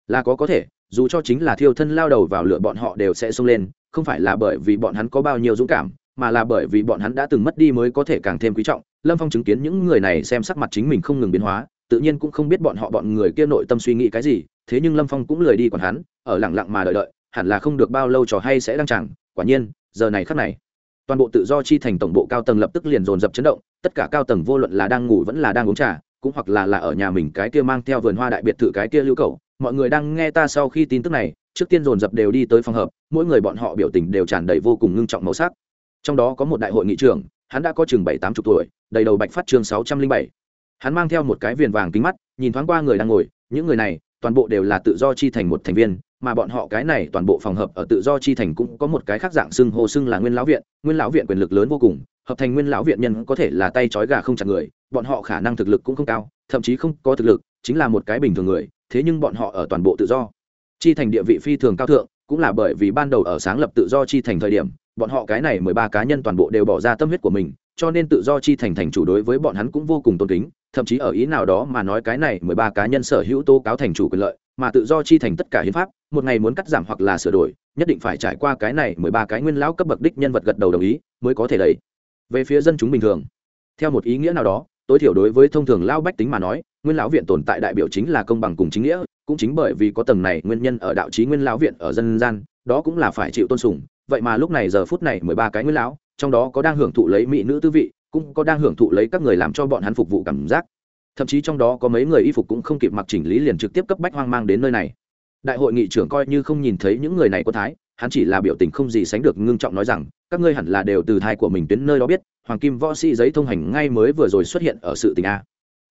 là có có thể, dù cho chính là thiêu thân lao đầu vào lửa bọn họ đều sẽ xông lên, không phải là bởi vì bọn hắn có bao nhiêu dũng cảm, mà là bởi vì bọn hắn đã từng mất đi mới có thể càng thêm quý trọng. Lâm phong chứng kiến những người này xem sắc mặt chính mình không ngừng biến hóa, tự nhiên cũng không biết bọn họ bọn người kia nội tâm suy nghĩ cái gì, thế nhưng lâm phong cũng lười đi còn hắn, ở lẳng lặng mà đợi đợi, hẳn là không được bao lâu trò hay sẽ đăng chẳng quả nhiên, giờ này khắc này, toàn bộ tự do chi thành tổng bộ cao tầng lập tức liền dồn dập chấn động, tất cả cao tầng vô luận là đang ngủ vẫn là đang uống trà cũng hoặc là là ở nhà mình cái kia mang theo vườn hoa đại biệt thự cái kia lưu cầu. Mọi người đang nghe ta sau khi tin tức này, trước tiên dồn dập đều đi tới phòng hợp mỗi người bọn họ biểu tình đều tràn đầy vô cùng ngưng trọng màu sắc. Trong đó có một đại hội nghị trưởng, hắn đã có chừng bảy, tám chục tuổi, đầy đầu bạch phát chương sáu trăm linh bảy. Hắn mang theo một cái viền vàng kính mắt, nhìn thoáng qua người đang ngồi, những người này, toàn bộ đều là tự do chi thành một thành viên, mà bọn họ cái này toàn bộ phòng hợp ở tự do chi thành cũng có một cái khác dạng xưng hô xưng là nguyên lão viện. Nguyên lão viện quyền lực lớn vô cùng hợp thành nguyên lão viện nhân có thể là tay trói gà không chặt người, bọn họ khả năng thực lực cũng không cao, thậm chí không có thực lực, chính là một cái bình thường người, thế nhưng bọn họ ở toàn bộ tự do. Chi thành địa vị phi thường cao thượng, cũng là bởi vì ban đầu ở sáng lập tự do chi thành thời điểm, bọn họ cái này mười ba cá nhân toàn bộ đều bỏ ra tâm huyết của mình, cho nên tự do chi thành thành chủ đối với bọn hắn cũng vô cùng tôn kính, thậm chí ở ý nào đó mà nói cái này mười ba cá nhân sở hữu tố cáo thành chủ quyền lợi, mà tự do chi thành tất cả hiến pháp, một ngày muốn cắt giảm hoặc là sửa đổi, nhất định phải trải qua cái này mười ba cái nguyên lão cấp bậc đích nhân vật gật đầu đồng ý, mới có thể đẩy về phía dân chúng bình thường. Theo một ý nghĩa nào đó, tối thiểu đối với thông thường lao bách tính mà nói, nguyên lão viện tồn tại đại biểu chính là công bằng cùng chính nghĩa, cũng chính bởi vì có tầng này nguyên nhân ở đạo trí nguyên lão viện ở dân gian, đó cũng là phải chịu tôn sùng. Vậy mà lúc này giờ phút này mười ba cái nguyên lão, trong đó có đang hưởng thụ lấy mỹ nữ tư vị, cũng có đang hưởng thụ lấy các người làm cho bọn hắn phục vụ cảm giác. Thậm chí trong đó có mấy người y phục cũng không kịp mặc chỉnh lý liền trực tiếp cấp bách hoang mang đến nơi này. Đại hội nghị trưởng coi như không nhìn thấy những người này có thái hắn chỉ là biểu tình không gì sánh được ngưng trọng nói rằng, các ngươi hẳn là đều từ thai của mình tuyến nơi đó biết, hoàng kim võ sĩ giấy thông hành ngay mới vừa rồi xuất hiện ở sự tình a.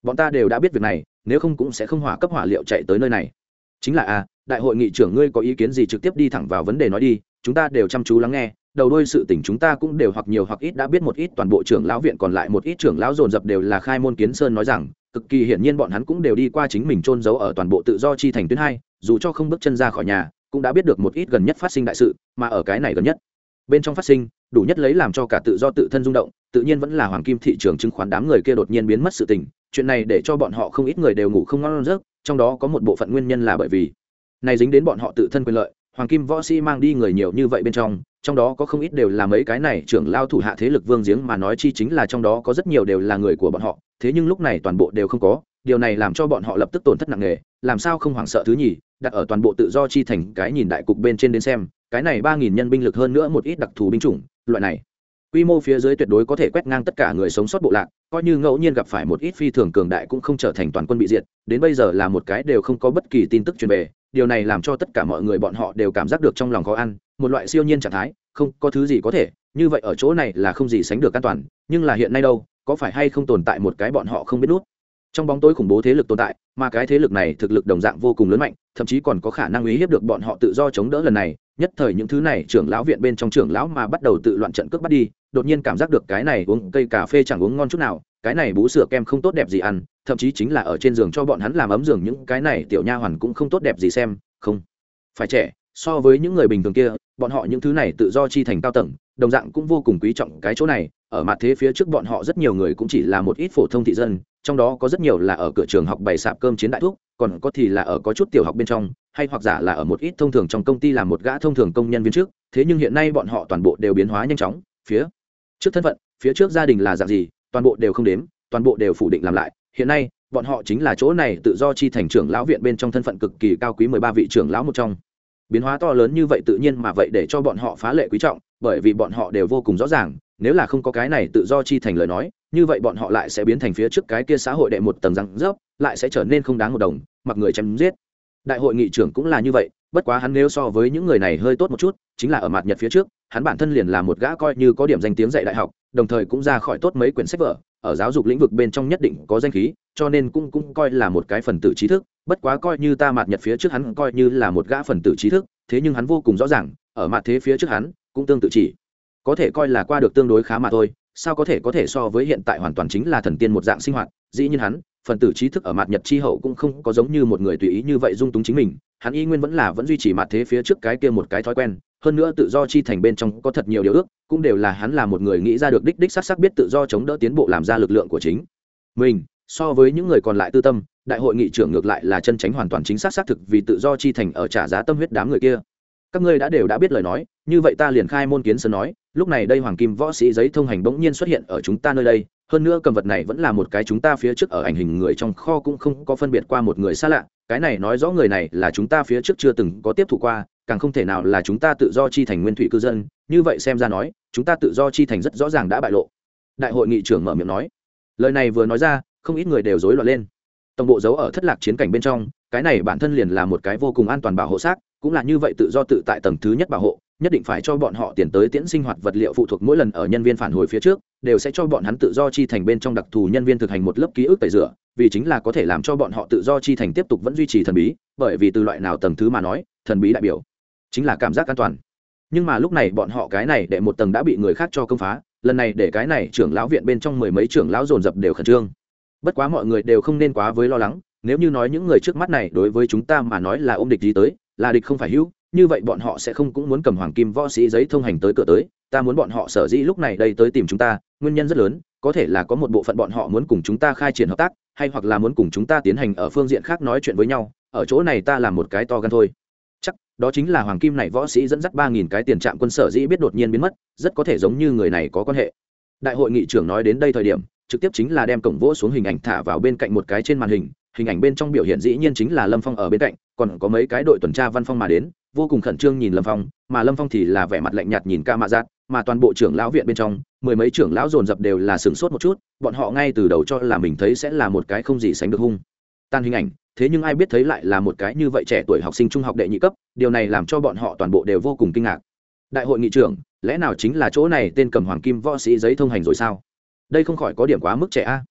Bọn ta đều đã biết việc này, nếu không cũng sẽ không hỏa cấp hỏa liệu chạy tới nơi này. Chính là a, đại hội nghị trưởng ngươi có ý kiến gì trực tiếp đi thẳng vào vấn đề nói đi, chúng ta đều chăm chú lắng nghe, đầu đôi sự tình chúng ta cũng đều hoặc nhiều hoặc ít đã biết một ít, toàn bộ trưởng lão viện còn lại một ít trưởng lão dồn dập đều là khai môn kiến sơn nói rằng, cực kỳ hiển nhiên bọn hắn cũng đều đi qua chính mình trôn giấu ở toàn bộ tự do chi thành tuyến hai, dù cho không bước chân ra khỏi nhà cũng đã biết được một ít gần nhất phát sinh đại sự, mà ở cái này gần nhất, bên trong phát sinh, đủ nhất lấy làm cho cả tự do tự thân rung động, tự nhiên vẫn là hoàng kim thị trường chứng khoán đám người kia đột nhiên biến mất sự tình, chuyện này để cho bọn họ không ít người đều ngủ không ngon giấc, trong đó có một bộ phận nguyên nhân là bởi vì, này dính đến bọn họ tự thân quyền lợi, hoàng kim võ sĩ mang đi người nhiều như vậy bên trong trong đó có không ít đều là mấy cái này trưởng lao thủ hạ thế lực vương giếng mà nói chi chính là trong đó có rất nhiều đều là người của bọn họ, thế nhưng lúc này toàn bộ đều không có, điều này làm cho bọn họ lập tức tổn thất nặng nề, làm sao không hoảng sợ thứ nhì đặt ở toàn bộ tự do chi thành cái nhìn đại cục bên trên đến xem, cái này ba nghìn nhân binh lực hơn nữa một ít đặc thù binh chủng, loại này. Quy mô phía dưới tuyệt đối có thể quét ngang tất cả người sống sót bộ lạc, coi như ngẫu nhiên gặp phải một ít phi thường cường đại cũng không trở thành toàn quân bị diệt, đến bây giờ là một cái đều không có bất kỳ tin tức truyền về, điều này làm cho tất cả mọi người bọn họ đều cảm giác được trong lòng khó ăn, một loại siêu nhiên trạng thái, không có thứ gì có thể, như vậy ở chỗ này là không gì sánh được an toàn, nhưng là hiện nay đâu, có phải hay không tồn tại một cái bọn họ không biết nút? Trong bóng tối khủng bố thế lực tồn tại, mà cái thế lực này thực lực đồng dạng vô cùng lớn mạnh, thậm chí còn có khả năng uy hiếp được bọn họ tự do chống đỡ lần này, nhất thời những thứ này trưởng lão viện bên trong trưởng lão mà bắt đầu tự loạn trận cướp bắt đi, đột nhiên cảm giác được cái này uống cây cà phê chẳng uống ngon chút nào, cái này bú sữa kem không tốt đẹp gì ăn, thậm chí chính là ở trên giường cho bọn hắn làm ấm giường những cái này tiểu nha hoàn cũng không tốt đẹp gì xem, không phải trẻ, so với những người bình thường kia, bọn họ những thứ này tự do chi thành cao tầng, đồng dạng cũng vô cùng quý trọng cái chỗ này, ở mặt thế phía trước bọn họ rất nhiều người cũng chỉ là một ít phổ thông thị dân trong đó có rất nhiều là ở cửa trường học bày sạp cơm chiến đại thúc, còn có thì là ở có chút tiểu học bên trong, hay hoặc giả là ở một ít thông thường trong công ty làm một gã thông thường công nhân viên trước, thế nhưng hiện nay bọn họ toàn bộ đều biến hóa nhanh chóng, phía trước thân phận, phía trước gia đình là dạng gì, toàn bộ đều không đếm, toàn bộ đều phủ định làm lại, hiện nay, bọn họ chính là chỗ này tự do chi thành trưởng lão viện bên trong thân phận cực kỳ cao quý mười ba vị trưởng lão một trong. Biến hóa to lớn như vậy tự nhiên mà vậy để cho bọn họ phá lệ quý trọng, bởi vì bọn họ đều vô cùng rõ ràng, nếu là không có cái này tự do chi thành lời nói như vậy bọn họ lại sẽ biến thành phía trước cái kia xã hội đệ một tầng răng rớp, lại sẽ trở nên không đáng một đồng, mặc người chém giết. Đại hội nghị trưởng cũng là như vậy, bất quá hắn nếu so với những người này hơi tốt một chút, chính là ở mặt nhật phía trước, hắn bản thân liền là một gã coi như có điểm danh tiếng dạy đại học, đồng thời cũng ra khỏi tốt mấy quyển sách vở, ở giáo dục lĩnh vực bên trong nhất định có danh khí, cho nên cũng cũng coi là một cái phần tử trí thức, bất quá coi như ta mặt nhật phía trước hắn coi như là một gã phần tử trí thức, thế nhưng hắn vô cùng rõ ràng, ở mặt thế phía trước hắn, cũng tương tự chỉ. Có thể coi là qua được tương đối khá mà thôi sao có thể có thể so với hiện tại hoàn toàn chính là thần tiên một dạng sinh hoạt? Dĩ nhiên hắn, phần tử trí thức ở mặt nhật chi hậu cũng không có giống như một người tùy ý như vậy dung túng chính mình. Hắn y nguyên vẫn là vẫn duy trì mặt thế phía trước cái kia một cái thói quen, hơn nữa tự do chi thành bên trong có thật nhiều điều ước, cũng đều là hắn là một người nghĩ ra được đích đích sắc c biết tự do chống đỡ tiến bộ làm ra lực lượng của chính mình. So với những người còn lại tư tâm, đại hội nghị trưởng ngược lại là chân tránh hoàn toàn chính xác xác thực vì tự do chi thành ở trả giá tâm huyết đám người kia. Các ngươi đã đều đã biết lời nói, như vậy ta liền khai môn kiến sơn nói lúc này đây hoàng kim võ sĩ giấy thông hành bỗng nhiên xuất hiện ở chúng ta nơi đây, hơn nữa cầm vật này vẫn là một cái chúng ta phía trước ở ảnh hình người trong kho cũng không có phân biệt qua một người xa lạ, cái này nói rõ người này là chúng ta phía trước chưa từng có tiếp thụ qua, càng không thể nào là chúng ta tự do chi thành nguyên thủy cư dân, như vậy xem ra nói, chúng ta tự do chi thành rất rõ ràng đã bại lộ. Đại hội nghị trưởng mở miệng nói. Lời này vừa nói ra, không ít người đều rối loạn lên. Tổng bộ giấu ở thất lạc chiến cảnh bên trong, cái này bản thân liền là một cái vô cùng an toàn bảo hộ xác, cũng là như vậy tự do tự tại tầng thứ nhất bảo hộ nhất định phải cho bọn họ tiền tới tiễn sinh hoạt vật liệu phụ thuộc mỗi lần ở nhân viên phản hồi phía trước, đều sẽ cho bọn hắn tự do chi thành bên trong đặc thù nhân viên thực hành một lớp ký ức tẩy rửa, vì chính là có thể làm cho bọn họ tự do chi thành tiếp tục vẫn duy trì thần bí, bởi vì từ loại nào tầng thứ mà nói, thần bí đại biểu chính là cảm giác an toàn. Nhưng mà lúc này bọn họ cái này để một tầng đã bị người khác cho công phá, lần này để cái này trưởng lão viện bên trong mười mấy trưởng lão dồn dập đều khẩn trương. Bất quá mọi người đều không nên quá với lo lắng, nếu như nói những người trước mắt này đối với chúng ta mà nói là ôm địch gì tới, là địch không phải hữu như vậy bọn họ sẽ không cũng muốn cầm hoàng kim võ sĩ giấy thông hành tới cửa tới, ta muốn bọn họ sở dĩ lúc này đây tới tìm chúng ta, nguyên nhân rất lớn, có thể là có một bộ phận bọn họ muốn cùng chúng ta khai triển hợp tác, hay hoặc là muốn cùng chúng ta tiến hành ở phương diện khác nói chuyện với nhau, ở chỗ này ta làm một cái to gan thôi. Chắc, đó chính là hoàng kim này võ sĩ dẫn dắt ba nghìn cái tiền trạm quân sở dĩ biết đột nhiên biến mất, rất có thể giống như người này có quan hệ. Đại hội nghị trưởng nói đến đây thời điểm, trực tiếp chính là đem cổng vỗ xuống hình ảnh thả vào bên cạnh một cái trên màn hình hình ảnh bên trong biểu hiện dĩ nhiên chính là lâm phong ở bên cạnh, còn có mấy cái đội tuần tra văn phong mà đến, vô cùng khẩn trương nhìn lâm phong, mà lâm phong thì là vẻ mặt lạnh nhạt nhìn ca mạ giác mà toàn bộ trưởng lão viện bên trong, mười mấy trưởng lão dồn dập đều là sửng sốt một chút, bọn họ ngay từ đầu cho là mình thấy sẽ là một cái không gì sánh được hung. Tan hình ảnh, thế nhưng ai biết thấy lại là một cái như vậy trẻ tuổi học sinh trung học đệ nhị cấp, điều này làm cho bọn họ toàn bộ đều vô cùng kinh ngạc. Đại hội nghị trưởng, lẽ nào chính là chỗ này tên cầm hoàng kim võ sĩ giấy thông hành rồi sao? Đây không khỏi có điểm quá mức trẻ a.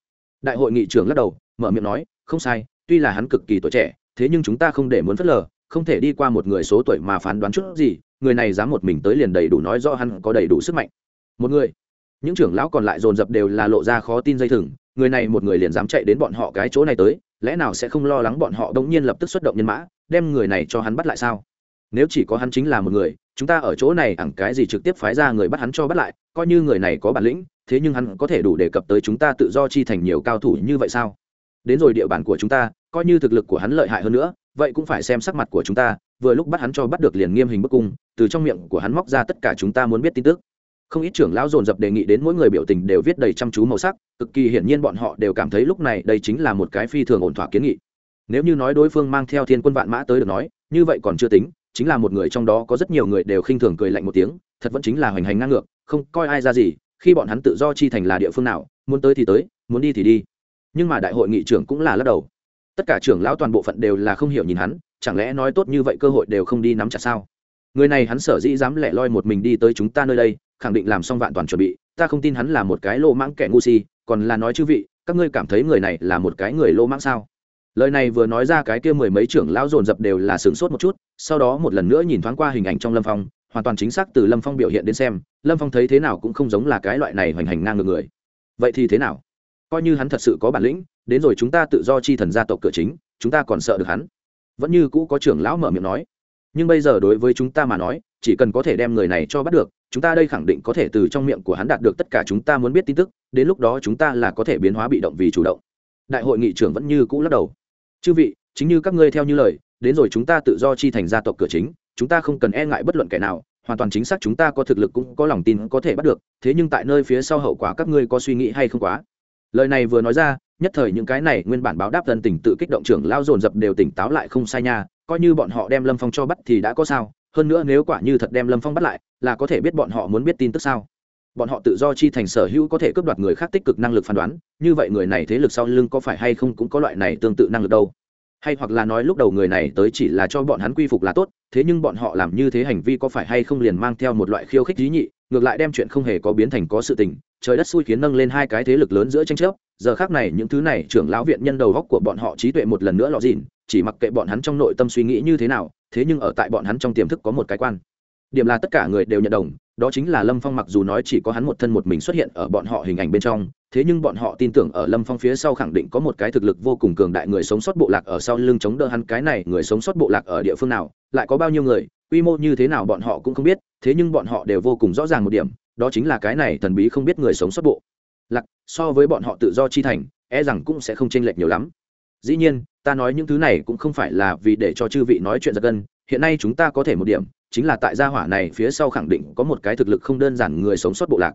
Đại hội nghị trưởng lắc đầu, mở miệng nói không sai, tuy là hắn cực kỳ tuổi trẻ, thế nhưng chúng ta không để muốn phớt lờ, không thể đi qua một người số tuổi mà phán đoán chút gì, người này dám một mình tới liền đầy đủ nói rõ hắn có đầy đủ sức mạnh. Một người. Những trưởng lão còn lại dồn dập đều là lộ ra khó tin dây thừng, người này một người liền dám chạy đến bọn họ cái chỗ này tới, lẽ nào sẽ không lo lắng bọn họ đống nhiên lập tức xuất động nhân mã, đem người này cho hắn bắt lại sao? Nếu chỉ có hắn chính là một người, chúng ta ở chỗ này ẳng cái gì trực tiếp phái ra người bắt hắn cho bắt lại, coi như người này có bản lĩnh, thế nhưng hắn có thể đủ đề cập tới chúng ta tự do chi thành nhiều cao thủ như vậy sao? Đến rồi địa bàn của chúng ta, coi như thực lực của hắn lợi hại hơn nữa, vậy cũng phải xem sắc mặt của chúng ta, vừa lúc bắt hắn cho bắt được liền nghiêm hình bức cung, từ trong miệng của hắn móc ra tất cả chúng ta muốn biết tin tức. Không ít trưởng lão dồn dập đề nghị đến mỗi người biểu tình đều viết đầy chăm chú màu sắc, cực kỳ hiển nhiên bọn họ đều cảm thấy lúc này đây chính là một cái phi thường ổn thỏa kiến nghị. Nếu như nói đối phương mang theo thiên quân vạn mã tới được nói, như vậy còn chưa tính, chính là một người trong đó có rất nhiều người đều khinh thường cười lạnh một tiếng, thật vẫn chính là hoành hành ngang ngược, không coi ai ra gì, khi bọn hắn tự do chi thành là địa phương nào, muốn tới thì tới, muốn đi thì đi nhưng mà đại hội nghị trưởng cũng là lắc đầu. Tất cả trưởng lão toàn bộ phận đều là không hiểu nhìn hắn, chẳng lẽ nói tốt như vậy cơ hội đều không đi nắm chặt sao? Người này hắn sở dĩ dám lẻ loi một mình đi tới chúng ta nơi đây, khẳng định làm xong vạn toàn chuẩn bị, ta không tin hắn là một cái lô mãng kẻ ngu si, còn là nói chư vị, các ngươi cảm thấy người này là một cái người lô mãng sao? Lời này vừa nói ra cái kia mười mấy trưởng lão dồn dập đều là sửng sốt một chút, sau đó một lần nữa nhìn thoáng qua hình ảnh trong lâm phong, hoàn toàn chính xác từ lâm phong biểu hiện đến xem, lâm phong thấy thế nào cũng không giống là cái loại này hoành hành ngang ngược người. Vậy thì thế nào? Coi như hắn thật sự có bản lĩnh, đến rồi chúng ta tự do chi thần gia tộc cửa chính, chúng ta còn sợ được hắn. Vẫn như cũ có trưởng lão mở miệng nói. Nhưng bây giờ đối với chúng ta mà nói, chỉ cần có thể đem người này cho bắt được, chúng ta đây khẳng định có thể từ trong miệng của hắn đạt được tất cả chúng ta muốn biết tin tức, đến lúc đó chúng ta là có thể biến hóa bị động vì chủ động. Đại hội nghị trưởng vẫn như cũ lắc đầu. Chư vị, chính như các ngươi theo như lời, đến rồi chúng ta tự do chi thành gia tộc cửa chính, chúng ta không cần e ngại bất luận kẻ nào, hoàn toàn chính xác chúng ta có thực lực cũng có lòng tin có thể bắt được, thế nhưng tại nơi phía sau hậu quả các ngươi có suy nghĩ hay không quá? Lời này vừa nói ra, nhất thời những cái này nguyên bản báo đáp thân tình tự kích động trưởng lao dồn dập đều tỉnh táo lại không sai nha, coi như bọn họ đem lâm phong cho bắt thì đã có sao, hơn nữa nếu quả như thật đem lâm phong bắt lại, là có thể biết bọn họ muốn biết tin tức sao. Bọn họ tự do chi thành sở hữu có thể cướp đoạt người khác tích cực năng lực phán đoán, như vậy người này thế lực sau lưng có phải hay không cũng có loại này tương tự năng lực đâu. Hay hoặc là nói lúc đầu người này tới chỉ là cho bọn hắn quy phục là tốt, thế nhưng bọn họ làm như thế hành vi có phải hay không liền mang theo một loại khiêu khích dí nhị, ngược lại đem chuyện không hề có biến thành có sự tình trời đất xui khiến nâng lên hai cái thế lực lớn giữa tranh chấp, giờ khác này những thứ này trưởng lão viện nhân đầu góc của bọn họ trí tuệ một lần nữa lọt dịn, chỉ mặc kệ bọn hắn trong nội tâm suy nghĩ như thế nào, thế nhưng ở tại bọn hắn trong tiềm thức có một cái quan. Điểm là tất cả người đều nhận đồng, đó chính là lâm phong mặc dù nói chỉ có hắn một thân một mình xuất hiện ở bọn họ hình ảnh bên trong, thế nhưng bọn họ tin tưởng ở lâm phong phía sau khẳng định có một cái thực lực vô cùng cường đại người sống sót bộ lạc ở sau lưng chống đỡ hắn cái này người sống sót bộ lạc ở địa phương nào, lại có bao nhiêu người, quy mô như thế nào bọn họ cũng không biết, thế nhưng bọn họ đều vô cùng rõ ràng một điểm đó chính là cái này thần bí không biết người sống sót bộ. Lạc, so với bọn họ tự do chi thành e rằng cũng sẽ không chênh lệch nhiều lắm. Dĩ nhiên, ta nói những thứ này cũng không phải là vì để cho chư vị nói chuyện giật gân. Hiện nay chúng ta có thể một điểm, chính là tại gia hỏa này phía sau khẳng định có một cái thực lực không đơn giản người sống sót bộ lạc.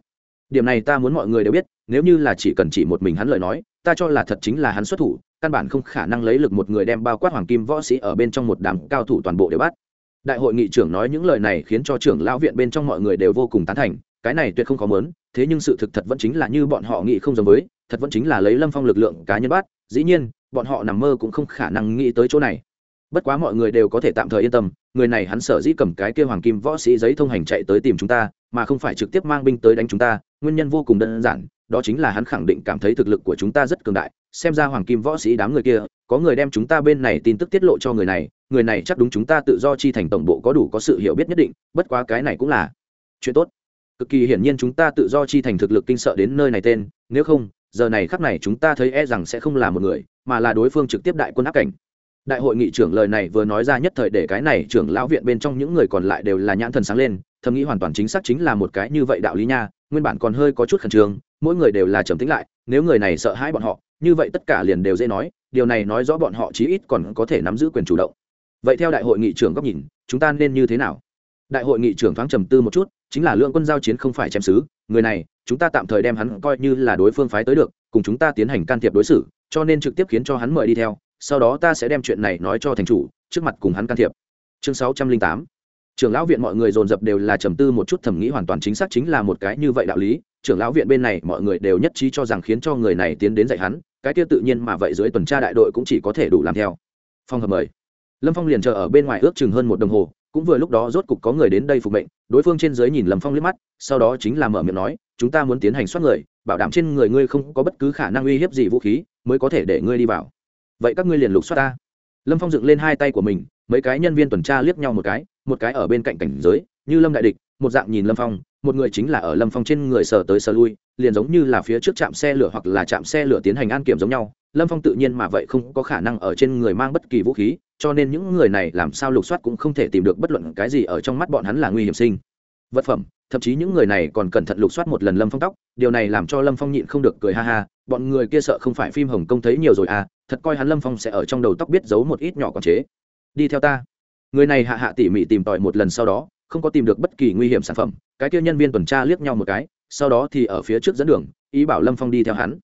Điểm này ta muốn mọi người đều biết, nếu như là chỉ cần chỉ một mình hắn lời nói, ta cho là thật chính là hắn xuất thủ, căn bản không khả năng lấy lực một người đem bao quát hoàng kim võ sĩ ở bên trong một đám cao thủ toàn bộ đều bắt. Đại hội nghị trưởng nói những lời này khiến cho trưởng lão viện bên trong mọi người đều vô cùng tán thành cái này tuyệt không có mớn thế nhưng sự thực thật vẫn chính là như bọn họ nghĩ không giống với, thật vẫn chính là lấy lâm phong lực lượng cá nhân bắt, dĩ nhiên, bọn họ nằm mơ cũng không khả năng nghĩ tới chỗ này. Bất quá mọi người đều có thể tạm thời yên tâm, người này hắn sở dĩ cầm cái kia hoàng kim võ sĩ giấy thông hành chạy tới tìm chúng ta, mà không phải trực tiếp mang binh tới đánh chúng ta, nguyên nhân vô cùng đơn giản, đó chính là hắn khẳng định cảm thấy thực lực của chúng ta rất cường đại, xem ra hoàng kim võ sĩ đám người kia, có người đem chúng ta bên này tin tức tiết lộ cho người này người này chắc đúng chúng ta tự do chi thành tổng bộ có đủ có sự hiểu biết nhất định, bất quá cái này cũng là chuyện tốt cực kỳ hiển nhiên chúng ta tự do chi thành thực lực kinh sợ đến nơi này tên, nếu không, giờ này khắc này chúng ta thấy e rằng sẽ không là một người, mà là đối phương trực tiếp đại quân áp cảnh. Đại hội nghị trưởng lời này vừa nói ra nhất thời để cái này trưởng lão viện bên trong những người còn lại đều là nhãn thần sáng lên, thầm nghĩ hoàn toàn chính xác chính là một cái như vậy đạo lý nha, nguyên bản còn hơi có chút khẩn trương, mỗi người đều là trầm tĩnh lại, nếu người này sợ hãi bọn họ, như vậy tất cả liền đều dễ nói, điều này nói rõ bọn họ chí ít còn có thể nắm giữ quyền chủ động. Vậy theo đại hội nghị trưởng góc nhìn, chúng ta nên như thế nào? Đại hội nghị trưởng thoáng trầm tư một chút chính là lượng quân giao chiến không phải chém sứ người này, chúng ta tạm thời đem hắn coi như là đối phương phái tới được, cùng chúng ta tiến hành can thiệp đối xử, cho nên trực tiếp khiến cho hắn mời đi theo, sau đó ta sẽ đem chuyện này nói cho thành chủ, trước mặt cùng hắn can thiệp. Chương sáu trăm linh tám. Trưởng lão viện mọi người dồn dập đều là trầm tư một chút thẩm nghĩ hoàn toàn chính xác chính là một cái như vậy đạo lý, trưởng lão viện bên này mọi người đều nhất trí cho rằng khiến cho người này tiến đến dạy hắn, cái kia tự nhiên mà vậy dưới tuần tra đại đội cũng chỉ có thể đủ làm theo. Phong hợp mời. Lâm phong liền chờ ở bên ngoài ước chừng hơn một đồng hồ cũng vừa lúc đó rốt cục có người đến đây phục mệnh, đối phương trên dưới nhìn lâm phong liếc mắt, sau đó chính là mở miệng nói, chúng ta muốn tiến hành soát người, bảo đảm trên người ngươi không có bất cứ khả năng uy hiếp gì vũ khí, mới có thể để ngươi đi vào. Vậy các ngươi liền lục soát ta. Lâm phong dựng lên hai tay của mình, mấy cái nhân viên tuần tra liếc nhau một cái một cái ở bên cạnh cảnh giới, như lâm đại địch, một dạng nhìn lâm phong, một người chính là ở lâm phong trên người sờ tới sờ lui, liền giống như là phía trước trạm xe lửa hoặc là trạm xe lửa tiến hành an kiểm giống nhau. Lâm phong tự nhiên mà vậy không có khả năng ở trên người mang bất kỳ vũ khí cho nên những người này làm sao lục soát cũng không thể tìm được bất luận cái gì ở trong mắt bọn hắn là nguy hiểm sinh. Vật phẩm, thậm chí những người này còn cẩn thận lục soát một lần lâm phong tóc, điều này làm cho lâm phong nhịn không được cười ha ha, bọn người kia sợ không phải phim hồng kông thấy nhiều rồi à thật coi hắn lâm phong sẽ ở trong đầu tóc biết giấu một ít nhỏ còn chế. Đi theo ta. Người này hạ hạ tỉ mỉ tìm tòi một lần sau đó, không có tìm được bất kỳ nguy hiểm sản phẩm, cái kia nhân viên tuần tra liếc nhau một cái, sau đó thì ở phía trước dẫn đường, ý bảo lâm phong đi theo hắn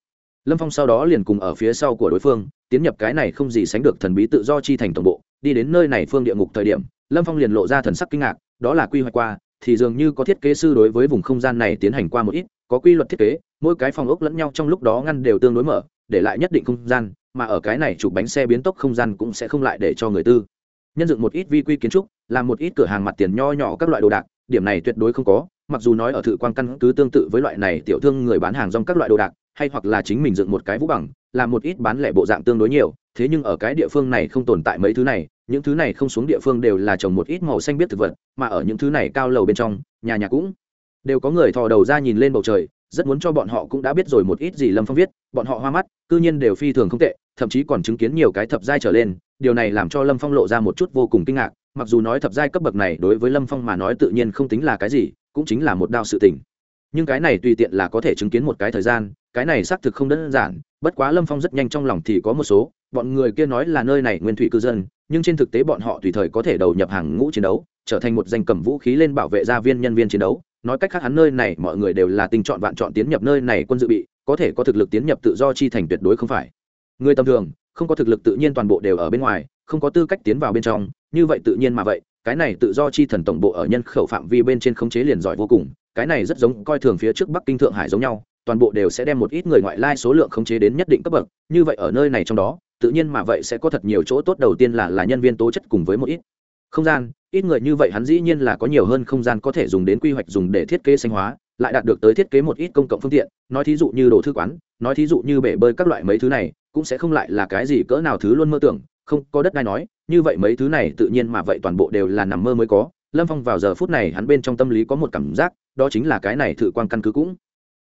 lâm phong sau đó liền cùng ở phía sau của đối phương, tiến nhập cái này không gì sánh được thần bí tự do chi thành tổng bộ, đi đến nơi này phương địa ngục thời điểm, lâm phong liền lộ ra thần sắc kinh ngạc, đó là quy hoạch qua, thì dường như có thiết kế sư đối với vùng không gian này tiến hành qua một ít, có quy luật thiết kế, mỗi cái phòng ốc lẫn nhau trong lúc đó ngăn đều tương đối mở, để lại nhất định không gian, mà ở cái này chụp bánh xe biến tốc không gian cũng sẽ không lại để cho người tư. Nhân dựng một ít vi quy kiến trúc, làm một ít cửa hàng mặt tiền nho nhỏ các loại đồ đạc, điểm này tuyệt đối không có, mặc dù nói ở thự quan căn cứ tương tự với loại này tiểu thương người bán hàng rong các loại đồ đạc hay hoặc là chính mình dựng một cái vũ bằng, làm một ít bán lẻ bộ dạng tương đối nhiều. Thế nhưng ở cái địa phương này không tồn tại mấy thứ này, những thứ này không xuống địa phương đều là trồng một ít màu xanh biết thực vật, mà ở những thứ này cao lầu bên trong, nhà nhà cũng đều có người thò đầu ra nhìn lên bầu trời, rất muốn cho bọn họ cũng đã biết rồi một ít gì lâm phong viết, bọn họ hoa mắt, cư nhiên đều phi thường không tệ, thậm chí còn chứng kiến nhiều cái thập giai trở lên, điều này làm cho lâm phong lộ ra một chút vô cùng kinh ngạc, mặc dù nói thập giai cấp bậc này đối với lâm phong mà nói tự nhiên không tính là cái gì, cũng chính là một đao sự tình nhưng cái này tùy tiện là có thể chứng kiến một cái thời gian, cái này xác thực không đơn giản, bất quá lâm phong rất nhanh trong lòng thì có một số, bọn người kia nói là nơi này nguyên thủy cư dân, nhưng trên thực tế bọn họ tùy thời có thể đầu nhập hàng ngũ chiến đấu, trở thành một danh cầm vũ khí lên bảo vệ gia viên nhân viên chiến đấu. Nói cách khác hắn nơi này mọi người đều là tình chọn vạn chọn tiến nhập nơi này quân dự bị, có thể có thực lực tiến nhập tự do chi thành tuyệt đối không phải. Người tầm thường, không có thực lực tự nhiên toàn bộ đều ở bên ngoài, không có tư cách tiến vào bên trong, như vậy tự nhiên mà vậy, cái này tự do chi thần tổng bộ ở nhân khẩu phạm vi bên trên khống chế liền giỏi vô cùng cái này rất giống coi thường phía trước bắc kinh thượng hải giống nhau, toàn bộ đều sẽ đem một ít người ngoại lai số lượng khống chế đến nhất định cấp bậc, như vậy ở nơi này trong đó, tự nhiên mà vậy sẽ có thật nhiều chỗ tốt đầu tiên là là nhân viên tố chất cùng với một ít. Không gian, ít người như vậy hắn dĩ nhiên là có nhiều hơn không gian có thể dùng đến quy hoạch dùng để thiết kế sinh hóa, lại đạt được tới thiết kế một ít công cộng phương tiện, nói thí dụ như đồ thư quán, nói thí dụ như bể bơi các loại mấy thứ này, cũng sẽ không lại là cái gì cỡ nào thứ luôn mơ tưởng, không có đất đai nói, như vậy mấy thứ này tự nhiên mà vậy toàn bộ đều là nằm mơ mới có lâm phong vào giờ phút này hắn bên trong tâm lý có một cảm giác, đó chính là cái này thử quan căn cứ cũng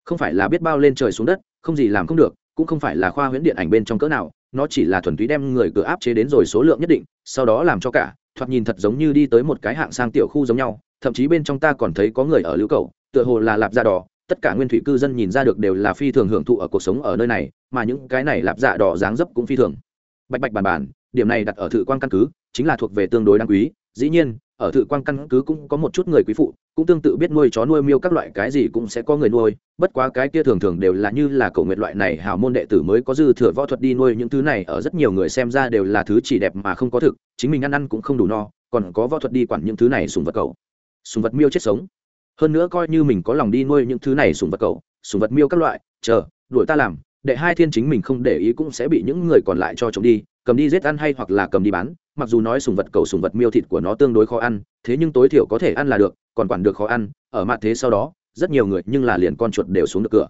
không phải là biết bao lên trời xuống đất, không gì làm không được, cũng không phải là khoa huyễn điện ảnh bên trong cỡ nào, nó chỉ là thuần túy đem người cửa áp chế đến rồi số lượng nhất định, sau đó làm cho cả, thoạt nhìn thật giống như đi tới một cái hạng sang tiểu khu giống nhau, thậm chí bên trong ta còn thấy có người ở lưu cầu, tựa hồ là lạp da đỏ, tất cả nguyên thủy cư dân nhìn ra được đều là phi thường hưởng thụ ở cuộc sống ở nơi này, mà những cái này lạp dạ đỏ dáng dấp cũng phi thường. Bạch bạch bàn bàn, điểm này đặt ở thự quan căn cứ, chính là thuộc về tương đối đáng quý, dĩ nhiên ở thự quan căn cứ cũng có một chút người quý phụ, cũng tương tự biết nuôi chó nuôi miêu các loại cái gì cũng sẽ có người nuôi, bất quá cái kia thường thường đều là như là cầu nguyện loại này, hào môn đệ tử mới có dư thừa võ thuật đi nuôi những thứ này, ở rất nhiều người xem ra đều là thứ chỉ đẹp mà không có thực, chính mình ăn ăn cũng không đủ no, còn có võ thuật đi quản những thứ này sùng vật cầu. Sùng vật miêu chết sống. Hơn nữa coi như mình có lòng đi nuôi những thứ này sùng vật cầu, sùng vật miêu các loại, chờ, đuổi ta làm, đệ hai thiên chính mình không để ý cũng sẽ bị những người còn lại cho chồng đi, cầm đi giết ăn hay hoặc là cầm đi bán mặc dù nói sùng vật cầu sùng vật miêu thịt của nó tương đối khó ăn, thế nhưng tối thiểu có thể ăn là được, còn quản được khó ăn, ở mặt thế sau đó, rất nhiều người nhưng là liền con chuột đều xuống được cửa.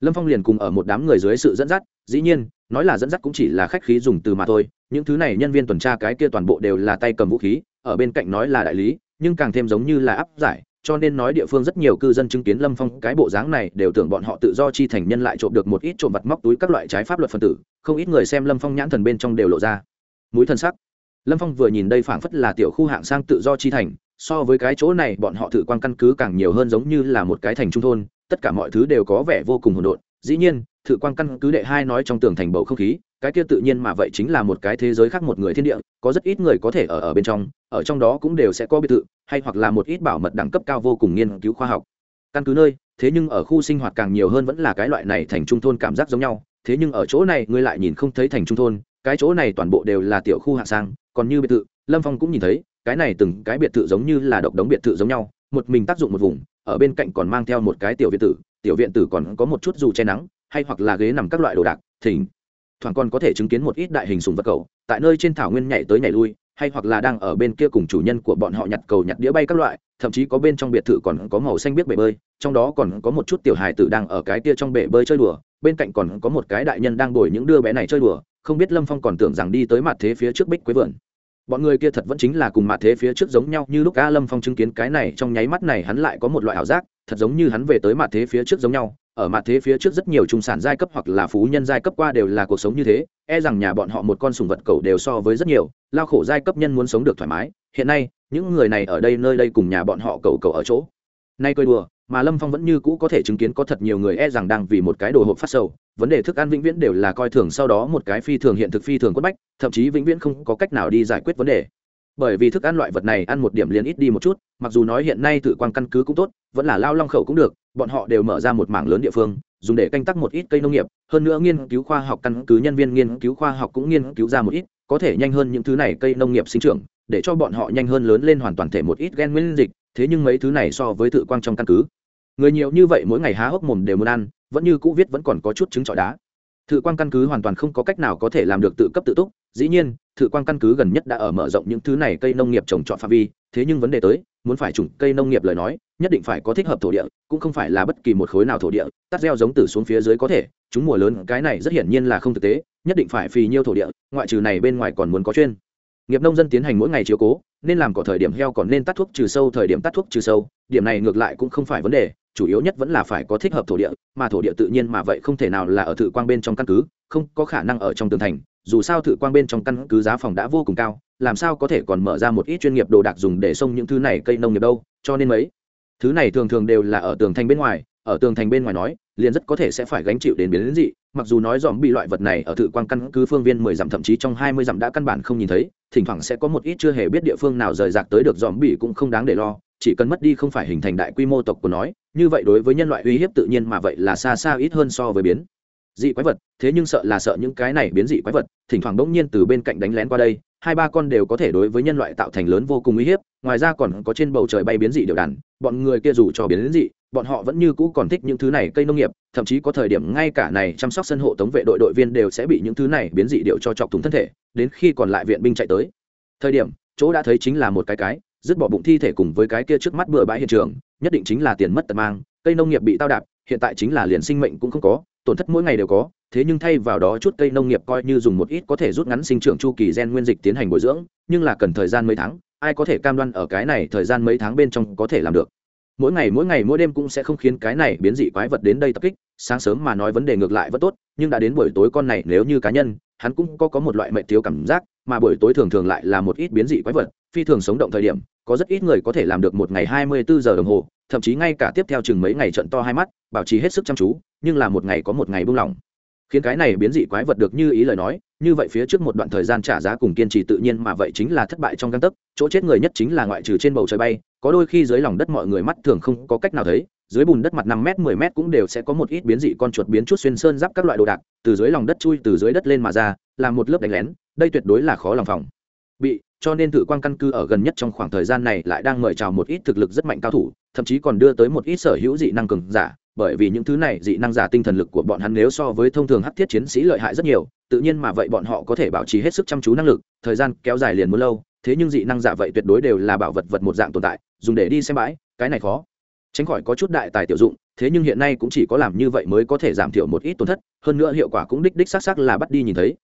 Lâm phong liền cùng ở một đám người dưới sự dẫn dắt, dĩ nhiên, nói là dẫn dắt cũng chỉ là khách khí dùng từ mà thôi, những thứ này nhân viên tuần tra cái kia toàn bộ đều là tay cầm vũ khí, ở bên cạnh nói là đại lý, nhưng càng thêm giống như là áp giải, cho nên nói địa phương rất nhiều cư dân chứng kiến lâm phong cái bộ dáng này đều tưởng bọn họ tự do chi thành nhân lại trộm được một ít trộm vặt móc túi các loại trái pháp luật phân tử, không ít người xem lâm phong nhãn thần bên trong đều lộ ra. Mũi thân sắc lâm phong vừa nhìn đây phảng phất là tiểu khu hạng sang tự do chi thành, so với cái chỗ này bọn họ thử quan căn cứ càng nhiều hơn giống như là một cái thành trung thôn, tất cả mọi thứ đều có vẻ vô cùng hỗn độn. Dĩ nhiên, thử quan căn cứ đệ hai nói trong tường thành bầu không khí, cái kia tự nhiên mà vậy chính là một cái thế giới khác một người thiên địa, có rất ít người có thể ở ở bên trong, ở trong đó cũng đều sẽ có biệt thự, hay hoặc là một ít bảo mật đẳng cấp cao vô cùng nghiên cứu khoa học. Căn cứ nơi, thế nhưng ở khu sinh hoạt càng nhiều hơn vẫn là cái loại này thành trung thôn cảm giác giống nhau, thế nhưng ở chỗ này, ngươi lại nhìn không thấy thành trung thôn cái chỗ này toàn bộ đều là tiểu khu hạ sang, còn như biệt thự, lâm phong cũng nhìn thấy, cái này từng cái biệt thự giống như là độc đống biệt thự giống nhau, một mình tác dụng một vùng, ở bên cạnh còn mang theo một cái tiểu viện tử, tiểu viện tử còn có một chút dù che nắng, hay hoặc là ghế nằm các loại đồ đạc, thỉnh, thoảng còn có thể chứng kiến một ít đại hình sùng vật cầu, tại nơi trên thảo nguyên nhảy tới nhảy lui, hay hoặc là đang ở bên kia cùng chủ nhân của bọn họ nhặt cầu nhặt đĩa bay các loại, thậm chí có bên trong biệt thự còn có màu xanh biết bể bơi, trong đó còn có một chút tiểu hài tử đang ở cái kia trong bể bơi chơi đùa, bên cạnh còn có một cái đại nhân đang đổi những đứa bé này chơi đùa không biết lâm phong còn tưởng rằng đi tới mặt thế phía trước bích quế vườn. Bọn người kia thật vẫn chính là cùng mặt thế phía trước giống nhau như lúc a lâm phong chứng kiến cái này, trong nháy mắt này hắn lại có một loại ảo giác, thật giống như hắn về tới mặt thế phía trước giống nhau, ở mặt thế phía trước rất nhiều trung sản giai cấp hoặc là phú nhân giai cấp qua đều là cuộc sống như thế e rằng nhà bọn họ một con sùng vật cầu đều so với rất nhiều, lao khổ giai cấp nhân muốn sống được thoải mái, hiện nay, những người này ở đây nơi đây cùng nhà bọn họ cầu cầu ở chỗ. Nay cười đùa, mà lâm phong vẫn như cũ có thể chứng kiến có thật nhiều người e rằng đang vì một cái đồ hộp phát sầu vấn đề thức ăn vĩnh viễn đều là coi thường sau đó một cái phi thường hiện thực phi thường quất bách, thậm chí vĩnh viễn không có cách nào đi giải quyết vấn đề. Bởi vì thức ăn loại vật này ăn một điểm liền ít đi một chút, mặc dù nói hiện nay tự quan căn cứ cũng tốt, vẫn là lao long khẩu cũng được, bọn họ đều mở ra một mảng lớn địa phương, dùng để canh tác một ít cây nông nghiệp, hơn nữa nghiên cứu khoa học căn cứ nhân viên nghiên cứu khoa học cũng nghiên cứu ra một ít, có thể nhanh hơn những thứ này cây nông nghiệp sinh trưởng, để cho bọn họ nhanh hơn lớn lên hoàn toàn thể một ít gen nguyên dịch, thế nhưng mấy thứ này so với tự quang trong căn cứ người nhiều như vậy mỗi ngày há hốc mồm đều muốn ăn, vẫn như cũ viết vẫn còn có chút trứng trọi đá. Thự quan căn cứ hoàn toàn không có cách nào có thể làm được tự cấp tự túc, dĩ nhiên, thự quan căn cứ gần nhất đã ở mở rộng những thứ này cây nông nghiệp trồng trọt phạm vi, thế nhưng vấn đề tới, muốn phải trồng cây nông nghiệp lời nói, nhất định phải có thích hợp thổ địa, cũng không phải là bất kỳ một khối nào thổ địa, tắt gieo giống từ xuống phía dưới có thể, chúng mùa lớn, cái này rất hiển nhiên là không thực tế, nhất định phải phì nhiêu thổ địa, ngoại trừ này bên ngoài còn muốn có chuyên nghiệp nông dân tiến hành mỗi ngày chiếu cố, nên làm có thời điểm heo còn nên tắt thuốc trừ sâu, thời điểm tắt thuốc trừ sâu, điểm này ngược lại cũng không phải vấn đề, chủ yếu nhất vẫn là phải có thích hợp thổ địa, mà thổ địa tự nhiên mà vậy không thể nào là ở thự quang bên trong căn cứ, không có khả năng ở trong tường thành, dù sao thự quang bên trong căn cứ giá phòng đã vô cùng cao, làm sao có thể còn mở ra một ít chuyên nghiệp đồ đạc dùng để xông những thứ này cây nông nghiệp đâu, cho nên mấy thứ này thường thường đều là ở tường thành bên ngoài, ở tường thành bên ngoài nói liền rất có thể sẽ phải gánh chịu đến biến dị. Mặc dù nói dòm bị loại vật này ở tự quan căn cứ phương viên mười dặm thậm chí trong hai mươi dặm đã căn bản không nhìn thấy, thỉnh thoảng sẽ có một ít chưa hề biết địa phương nào rời rạc tới được dòm bị cũng không đáng để lo, chỉ cần mất đi không phải hình thành đại quy mô tộc của nói, như vậy đối với nhân loại uy hiếp tự nhiên mà vậy là xa xa ít hơn so với biến dị quái vật, thế nhưng sợ là sợ những cái này biến dị quái vật, thỉnh thoảng bỗng nhiên từ bên cạnh đánh lén qua đây, hai ba con đều có thể đối với nhân loại tạo thành lớn vô cùng uy hiếp, ngoài ra còn có trên bầu trời bay biến dị đều đàn bọn người kia dù cho biến dị, bọn họ vẫn như cũ còn thích những thứ này cây nông nghiệp, thậm chí có thời điểm ngay cả này chăm sóc sân hộ tống vệ đội đội viên đều sẽ bị những thứ này biến dị điệu cho chọc thủng thân thể, đến khi còn lại viện binh chạy tới. Thời điểm, chỗ đã thấy chính là một cái cái, dứt bỏ bụng thi thể cùng với cái kia trước mắt bừa bãi hiện trường, nhất định chính là tiền mất tật mang, cây nông nghiệp bị tao đạp, hiện tại chính là liền sinh mệnh cũng không có, tổn thất mỗi ngày đều có, thế nhưng thay vào đó chút cây nông nghiệp coi như dùng một ít có thể rút ngắn sinh trưởng chu kỳ gen nguyên dịch tiến hành bồi dưỡng, nhưng là cần thời gian mấy tháng ai có thể cam đoan ở cái này thời gian mấy tháng bên trong có thể làm được. Mỗi ngày mỗi ngày, mỗi đêm cũng sẽ không khiến cái này biến dị quái vật đến đây tập kích. Sáng sớm mà nói vấn đề ngược lại vẫn tốt, nhưng đã đến buổi tối con này nếu như cá nhân, hắn cũng có có một loại mệnh thiếu cảm giác, mà buổi tối thường thường lại là một ít biến dị quái vật, phi thường sống động thời điểm, có rất ít người có thể làm được một ngày hai mươi bốn giờ đồng hồ, thậm chí ngay cả tiếp theo chừng mấy ngày trận to hai mắt, bảo trì hết sức chăm chú, nhưng là một ngày có một ngày buông lỏng. Khiến cái này biến dị quái vật được như ý lời nói như vậy phía trước một đoạn thời gian trả giá cùng kiên trì tự nhiên mà vậy chính là thất bại trong găng tấc, chỗ chết người nhất chính là ngoại trừ trên bầu trời bay, có đôi khi dưới lòng đất mọi người mắt thường không có cách nào thấy, dưới bùn đất mặt năm m mười m cũng đều sẽ có một ít biến dị con chuột biến chút xuyên sơn giáp các loại đồ đạc, từ dưới lòng đất chui từ dưới đất lên mà ra làm một lớp đánh lén, đây tuyệt đối là khó lòng phòng. Bị, cho nên thử quan căn cứ ở gần nhất trong khoảng thời gian này lại đang mời chào một ít thực lực rất mạnh cao thủ, thậm chí còn đưa tới một ít sở hữu dị năng cường giả bởi vì những thứ này dị năng giả tinh thần lực của bọn hắn nếu so với thông thường hắc thiết chiến sĩ lợi hại rất nhiều, tự nhiên mà vậy bọn họ có thể bảo trì hết sức chăm chú năng lực, thời gian kéo dài liền muốn lâu, thế nhưng dị năng giả vậy tuyệt đối đều là bảo vật vật một dạng tồn tại, dùng để đi xem bãi, cái này khó. Tránh khỏi có chút đại tài tiểu dụng, thế nhưng hiện nay cũng chỉ có làm như vậy mới có thể giảm thiểu một ít tổn thất, hơn nữa hiệu quả cũng đích đích xác xác là bắt đi nhìn thấy.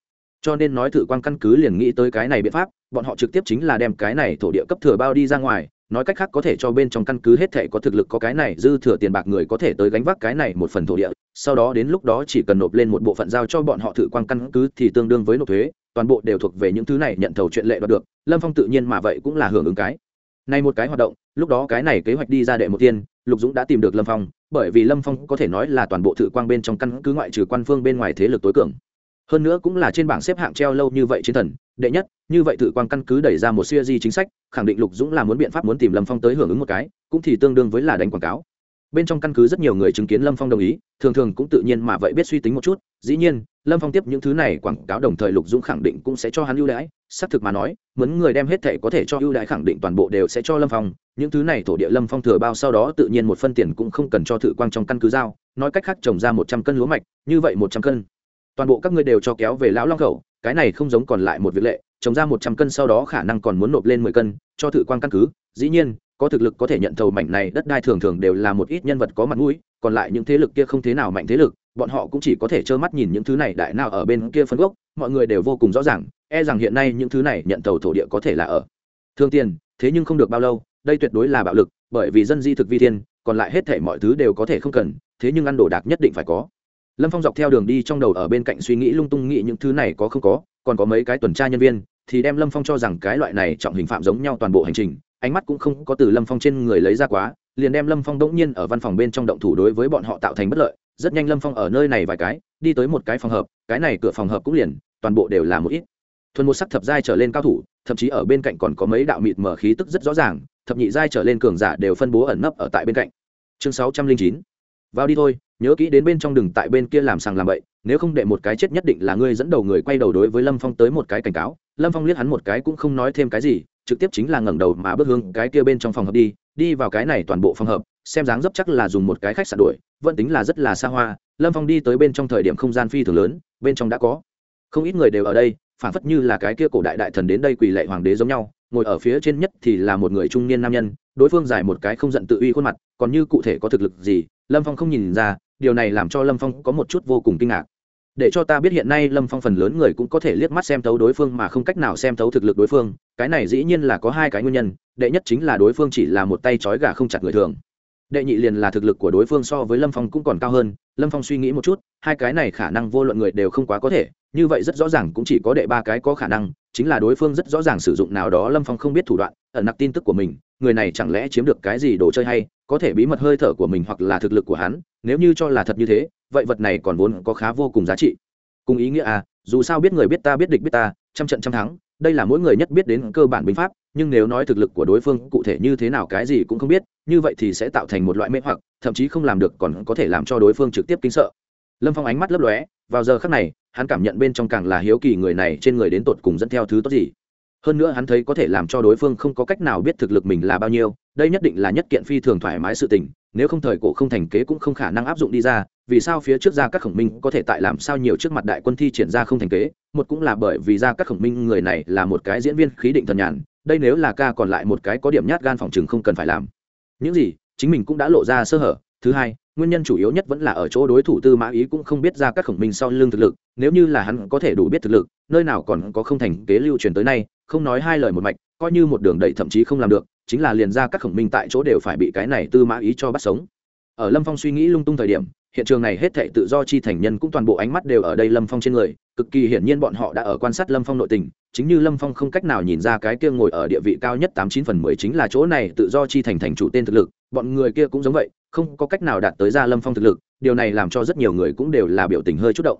Cho nên nói thử quan căn cứ liền nghĩ tới cái này biện pháp, bọn họ trực tiếp chính là đem cái này thổ địa cấp thừa bao đi ra ngoài nói cách khác có thể cho bên trong căn cứ hết thệ có thực lực có cái này, dư thừa tiền bạc người có thể tới gánh vác cái này một phần thổ địa. Sau đó đến lúc đó chỉ cần nộp lên một bộ phận giao cho bọn họ thử quan căn cứ thì tương đương với nộp thuế, toàn bộ đều thuộc về những thứ này nhận thầu chuyện lệ đoạt được. Lâm phong tự nhiên mà vậy cũng là hưởng ứng cái. Này một cái hoạt động, lúc đó cái này kế hoạch đi ra đệ một tiên, lục dũng đã tìm được lâm phong, bởi vì lâm phong có thể nói là toàn bộ thử quang bên trong căn cứ ngoại trừ quan phương bên ngoài thế lực tối cường. Hơn nữa cũng là trên bảng xếp hạng treo lâu như vậy chiến thần đệ nhất, như vậy tự quang căn cứ đẩy ra một siêu di chính sách, khẳng định lục dũng là muốn biện pháp muốn tìm lâm phong tới hưởng ứng một cái, cũng thì tương đương với là đánh quảng cáo. Bên trong căn cứ rất nhiều người chứng kiến lâm phong đồng ý, thường thường cũng tự nhiên mà vậy biết suy tính một chút. Dĩ nhiên, lâm phong tiếp những thứ này quảng cáo đồng thời lục dũng khẳng định cũng sẽ cho hắn ưu đãi. Xác thực mà nói, muốn người đem hết thẻ có thể cho ưu đãi khẳng định toàn bộ đều sẽ cho lâm phong. Những thứ này thổ địa lâm phong thừa bao sau đó tự nhiên một phân tiền cũng không cần cho thử quang trong căn cứ giao. Nói cách khác trồng ra một trăm cân lúa mạch, như vậy một trăm cân. Toàn bộ các ngươi đều cho kéo về lão long khẩu cái này không giống còn lại một việc lệ, trồng ra một trăm cân sau đó khả năng còn muốn nộp lên mười cân, cho thử quan căn cứ. Dĩ nhiên, có thực lực có thể nhận thầu mảnh này đất đai thường thường đều là một ít nhân vật có mặt mũi, còn lại những thế lực kia không thế nào mạnh thế lực, bọn họ cũng chỉ có thể trơ mắt nhìn những thứ này đại nào ở bên kia phân gốc, mọi người đều vô cùng rõ ràng e rằng hiện nay những thứ này nhận thầu thổ địa có thể là ở. Thương tiền, thế nhưng không được bao lâu, đây tuyệt đối là bạo lực, bởi vì dân di thực vi thiên, còn lại hết thể mọi thứ đều có thể không cần, thế nhưng ăn đồ đạc nhất định phải có lâm phong dọc theo đường đi trong đầu ở bên cạnh suy nghĩ lung tung nghĩ những thứ này có không có, còn có mấy cái tuần tra nhân viên, thì đem lâm phong cho rằng cái loại này trọng hình phạm giống nhau toàn bộ hành trình, ánh mắt cũng không có từ lâm phong trên người lấy ra quá, liền đem lâm phong đỗng nhiên ở văn phòng bên trong động thủ đối với bọn họ tạo thành bất lợi. Rất nhanh lâm phong ở nơi này vài cái, đi tới một cái phòng hợp, cái này cửa phòng hợp cũng liền, toàn bộ đều là một ít. Thuần một sắc thập giai trở lên cao thủ, thậm chí ở bên cạnh còn có mấy đạo mịt mở khí tức rất rõ ràng, thập nhị giai trở lên cường giả đều phân bố ẩn nấp ở tại bên cạnh. Chương sáu trăm linh chín. Vào đi thôi nhớ kỹ đến bên trong đừng tại bên kia làm sàng làm bậy, nếu không để một cái chết nhất định là ngươi dẫn đầu người quay đầu đối với lâm phong tới một cái cảnh cáo. Lâm phong liếc hắn một cái cũng không nói thêm cái gì, trực tiếp chính là ngẩng đầu mà bước hướng cái kia bên trong phòng hợp đi đi vào cái này toàn bộ phòng hợp, xem dáng dấp chắc là dùng một cái khách sạn đuổi, vẫn tính là rất là xa hoa. Lâm phong đi tới bên trong thời điểm không gian phi thường lớn, bên trong đã có không ít người đều ở đây phản phất như là cái kia cổ đại đại thần đến đây quỳ lệ hoàng đế giống nhau, ngồi ở phía trên nhất thì là một người trung niên nam nhân, đối phương giải một cái không giận tự uy khuôn mặt, còn như cụ thể có thực lực gì lâm phong không nhìn ra, điều này làm cho lâm phong có một chút vô cùng kinh ngạc. Để cho ta biết hiện nay lâm phong phần lớn người cũng có thể liếc mắt xem thấu đối phương mà không cách nào xem thấu thực lực đối phương, cái này dĩ nhiên là có hai cái nguyên nhân, đệ nhất chính là đối phương chỉ là một tay trói gà không chặt người thường. Đệ nhị liền là thực lực của đối phương so với lâm phong cũng còn cao hơn, lâm phong suy nghĩ một chút, hai cái này khả năng vô luận người đều không quá có thể, như vậy rất rõ ràng cũng chỉ có đệ ba cái có khả năng, chính là đối phương rất rõ ràng sử dụng nào đó lâm phong không biết thủ đoạn ẩn nặc tin tức của mình, người này chẳng lẽ chiếm được cái gì đồ chơi hay, có thể bí mật hơi thở của mình hoặc là thực lực của hắn, nếu như cho là thật như thế, vậy vật này còn vốn có khá vô cùng giá trị. Cùng ý nghĩa à dù sao biết người biết ta biết địch biết ta, trăm trận trăm thắng, đây là mỗi người nhất biết đến cơ bản binh pháp, nhưng nếu nói thực lực của đối phương cụ thể như thế nào cái gì cũng không biết, như vậy thì sẽ tạo thành một loại mê hoặc, thậm chí không làm được còn có thể làm cho đối phương trực tiếp kinh sợ. Lâm phong ánh mắt lấp lóe, vào giờ khác này, hắn cảm nhận bên trong càng là hiếu kỳ người này trên người đến tột cùng dẫn theo thứ tốt gì hơn nữa hắn thấy có thể làm cho đối phương không có cách nào biết thực lực mình là bao nhiêu, đây nhất định là nhất kiện phi thường thoải mái sự tình, nếu không thời cổ không thành kế cũng không khả năng áp dụng đi ra, vì sao phía trước ra các khổng minh có thể tại làm sao nhiều trước mặt đại quân thi triển ra không thành kế, một cũng là bởi vì ra các khổng minh người này là một cái diễn viên khí định thần nhàn, đây nếu là ca còn lại một cái có điểm nhát gan phòng chừng không cần phải làm. Những gì, chính mình cũng đã lộ ra sơ hở. Thứ hai, nguyên nhân chủ yếu nhất vẫn là ở chỗ đối thủ tư mã ý cũng không biết ra các khổng minh sau lưng thực lực, nếu như là hắn có thể đủ biết thực lực, nơi nào còn có không thành kế lưu truyền tới nay không nói hai lời một mạch, coi như một đường đẩy thậm chí không làm được, chính là liền ra các khổng minh tại chỗ đều phải bị cái này tư mã ý cho bắt sống. Ở lâm phong suy nghĩ lung tung thời điểm, hiện trường này hết thệ tự do chi thành nhân cũng toàn bộ ánh mắt đều ở đây lâm phong trên người, cực kỳ hiển nhiên bọn họ đã ở quan sát lâm phong nội tình, chính như lâm phong không cách nào nhìn ra cái kia ngồi ở địa vị cao nhất tám chín phần mười chính là chỗ này tự do chi thành thành chủ tên thực lực, bọn người kia cũng giống vậy, không có cách nào đạt tới ra lâm phong thực lực, điều này làm cho rất nhiều người cũng đều là biểu tình hơi chút động.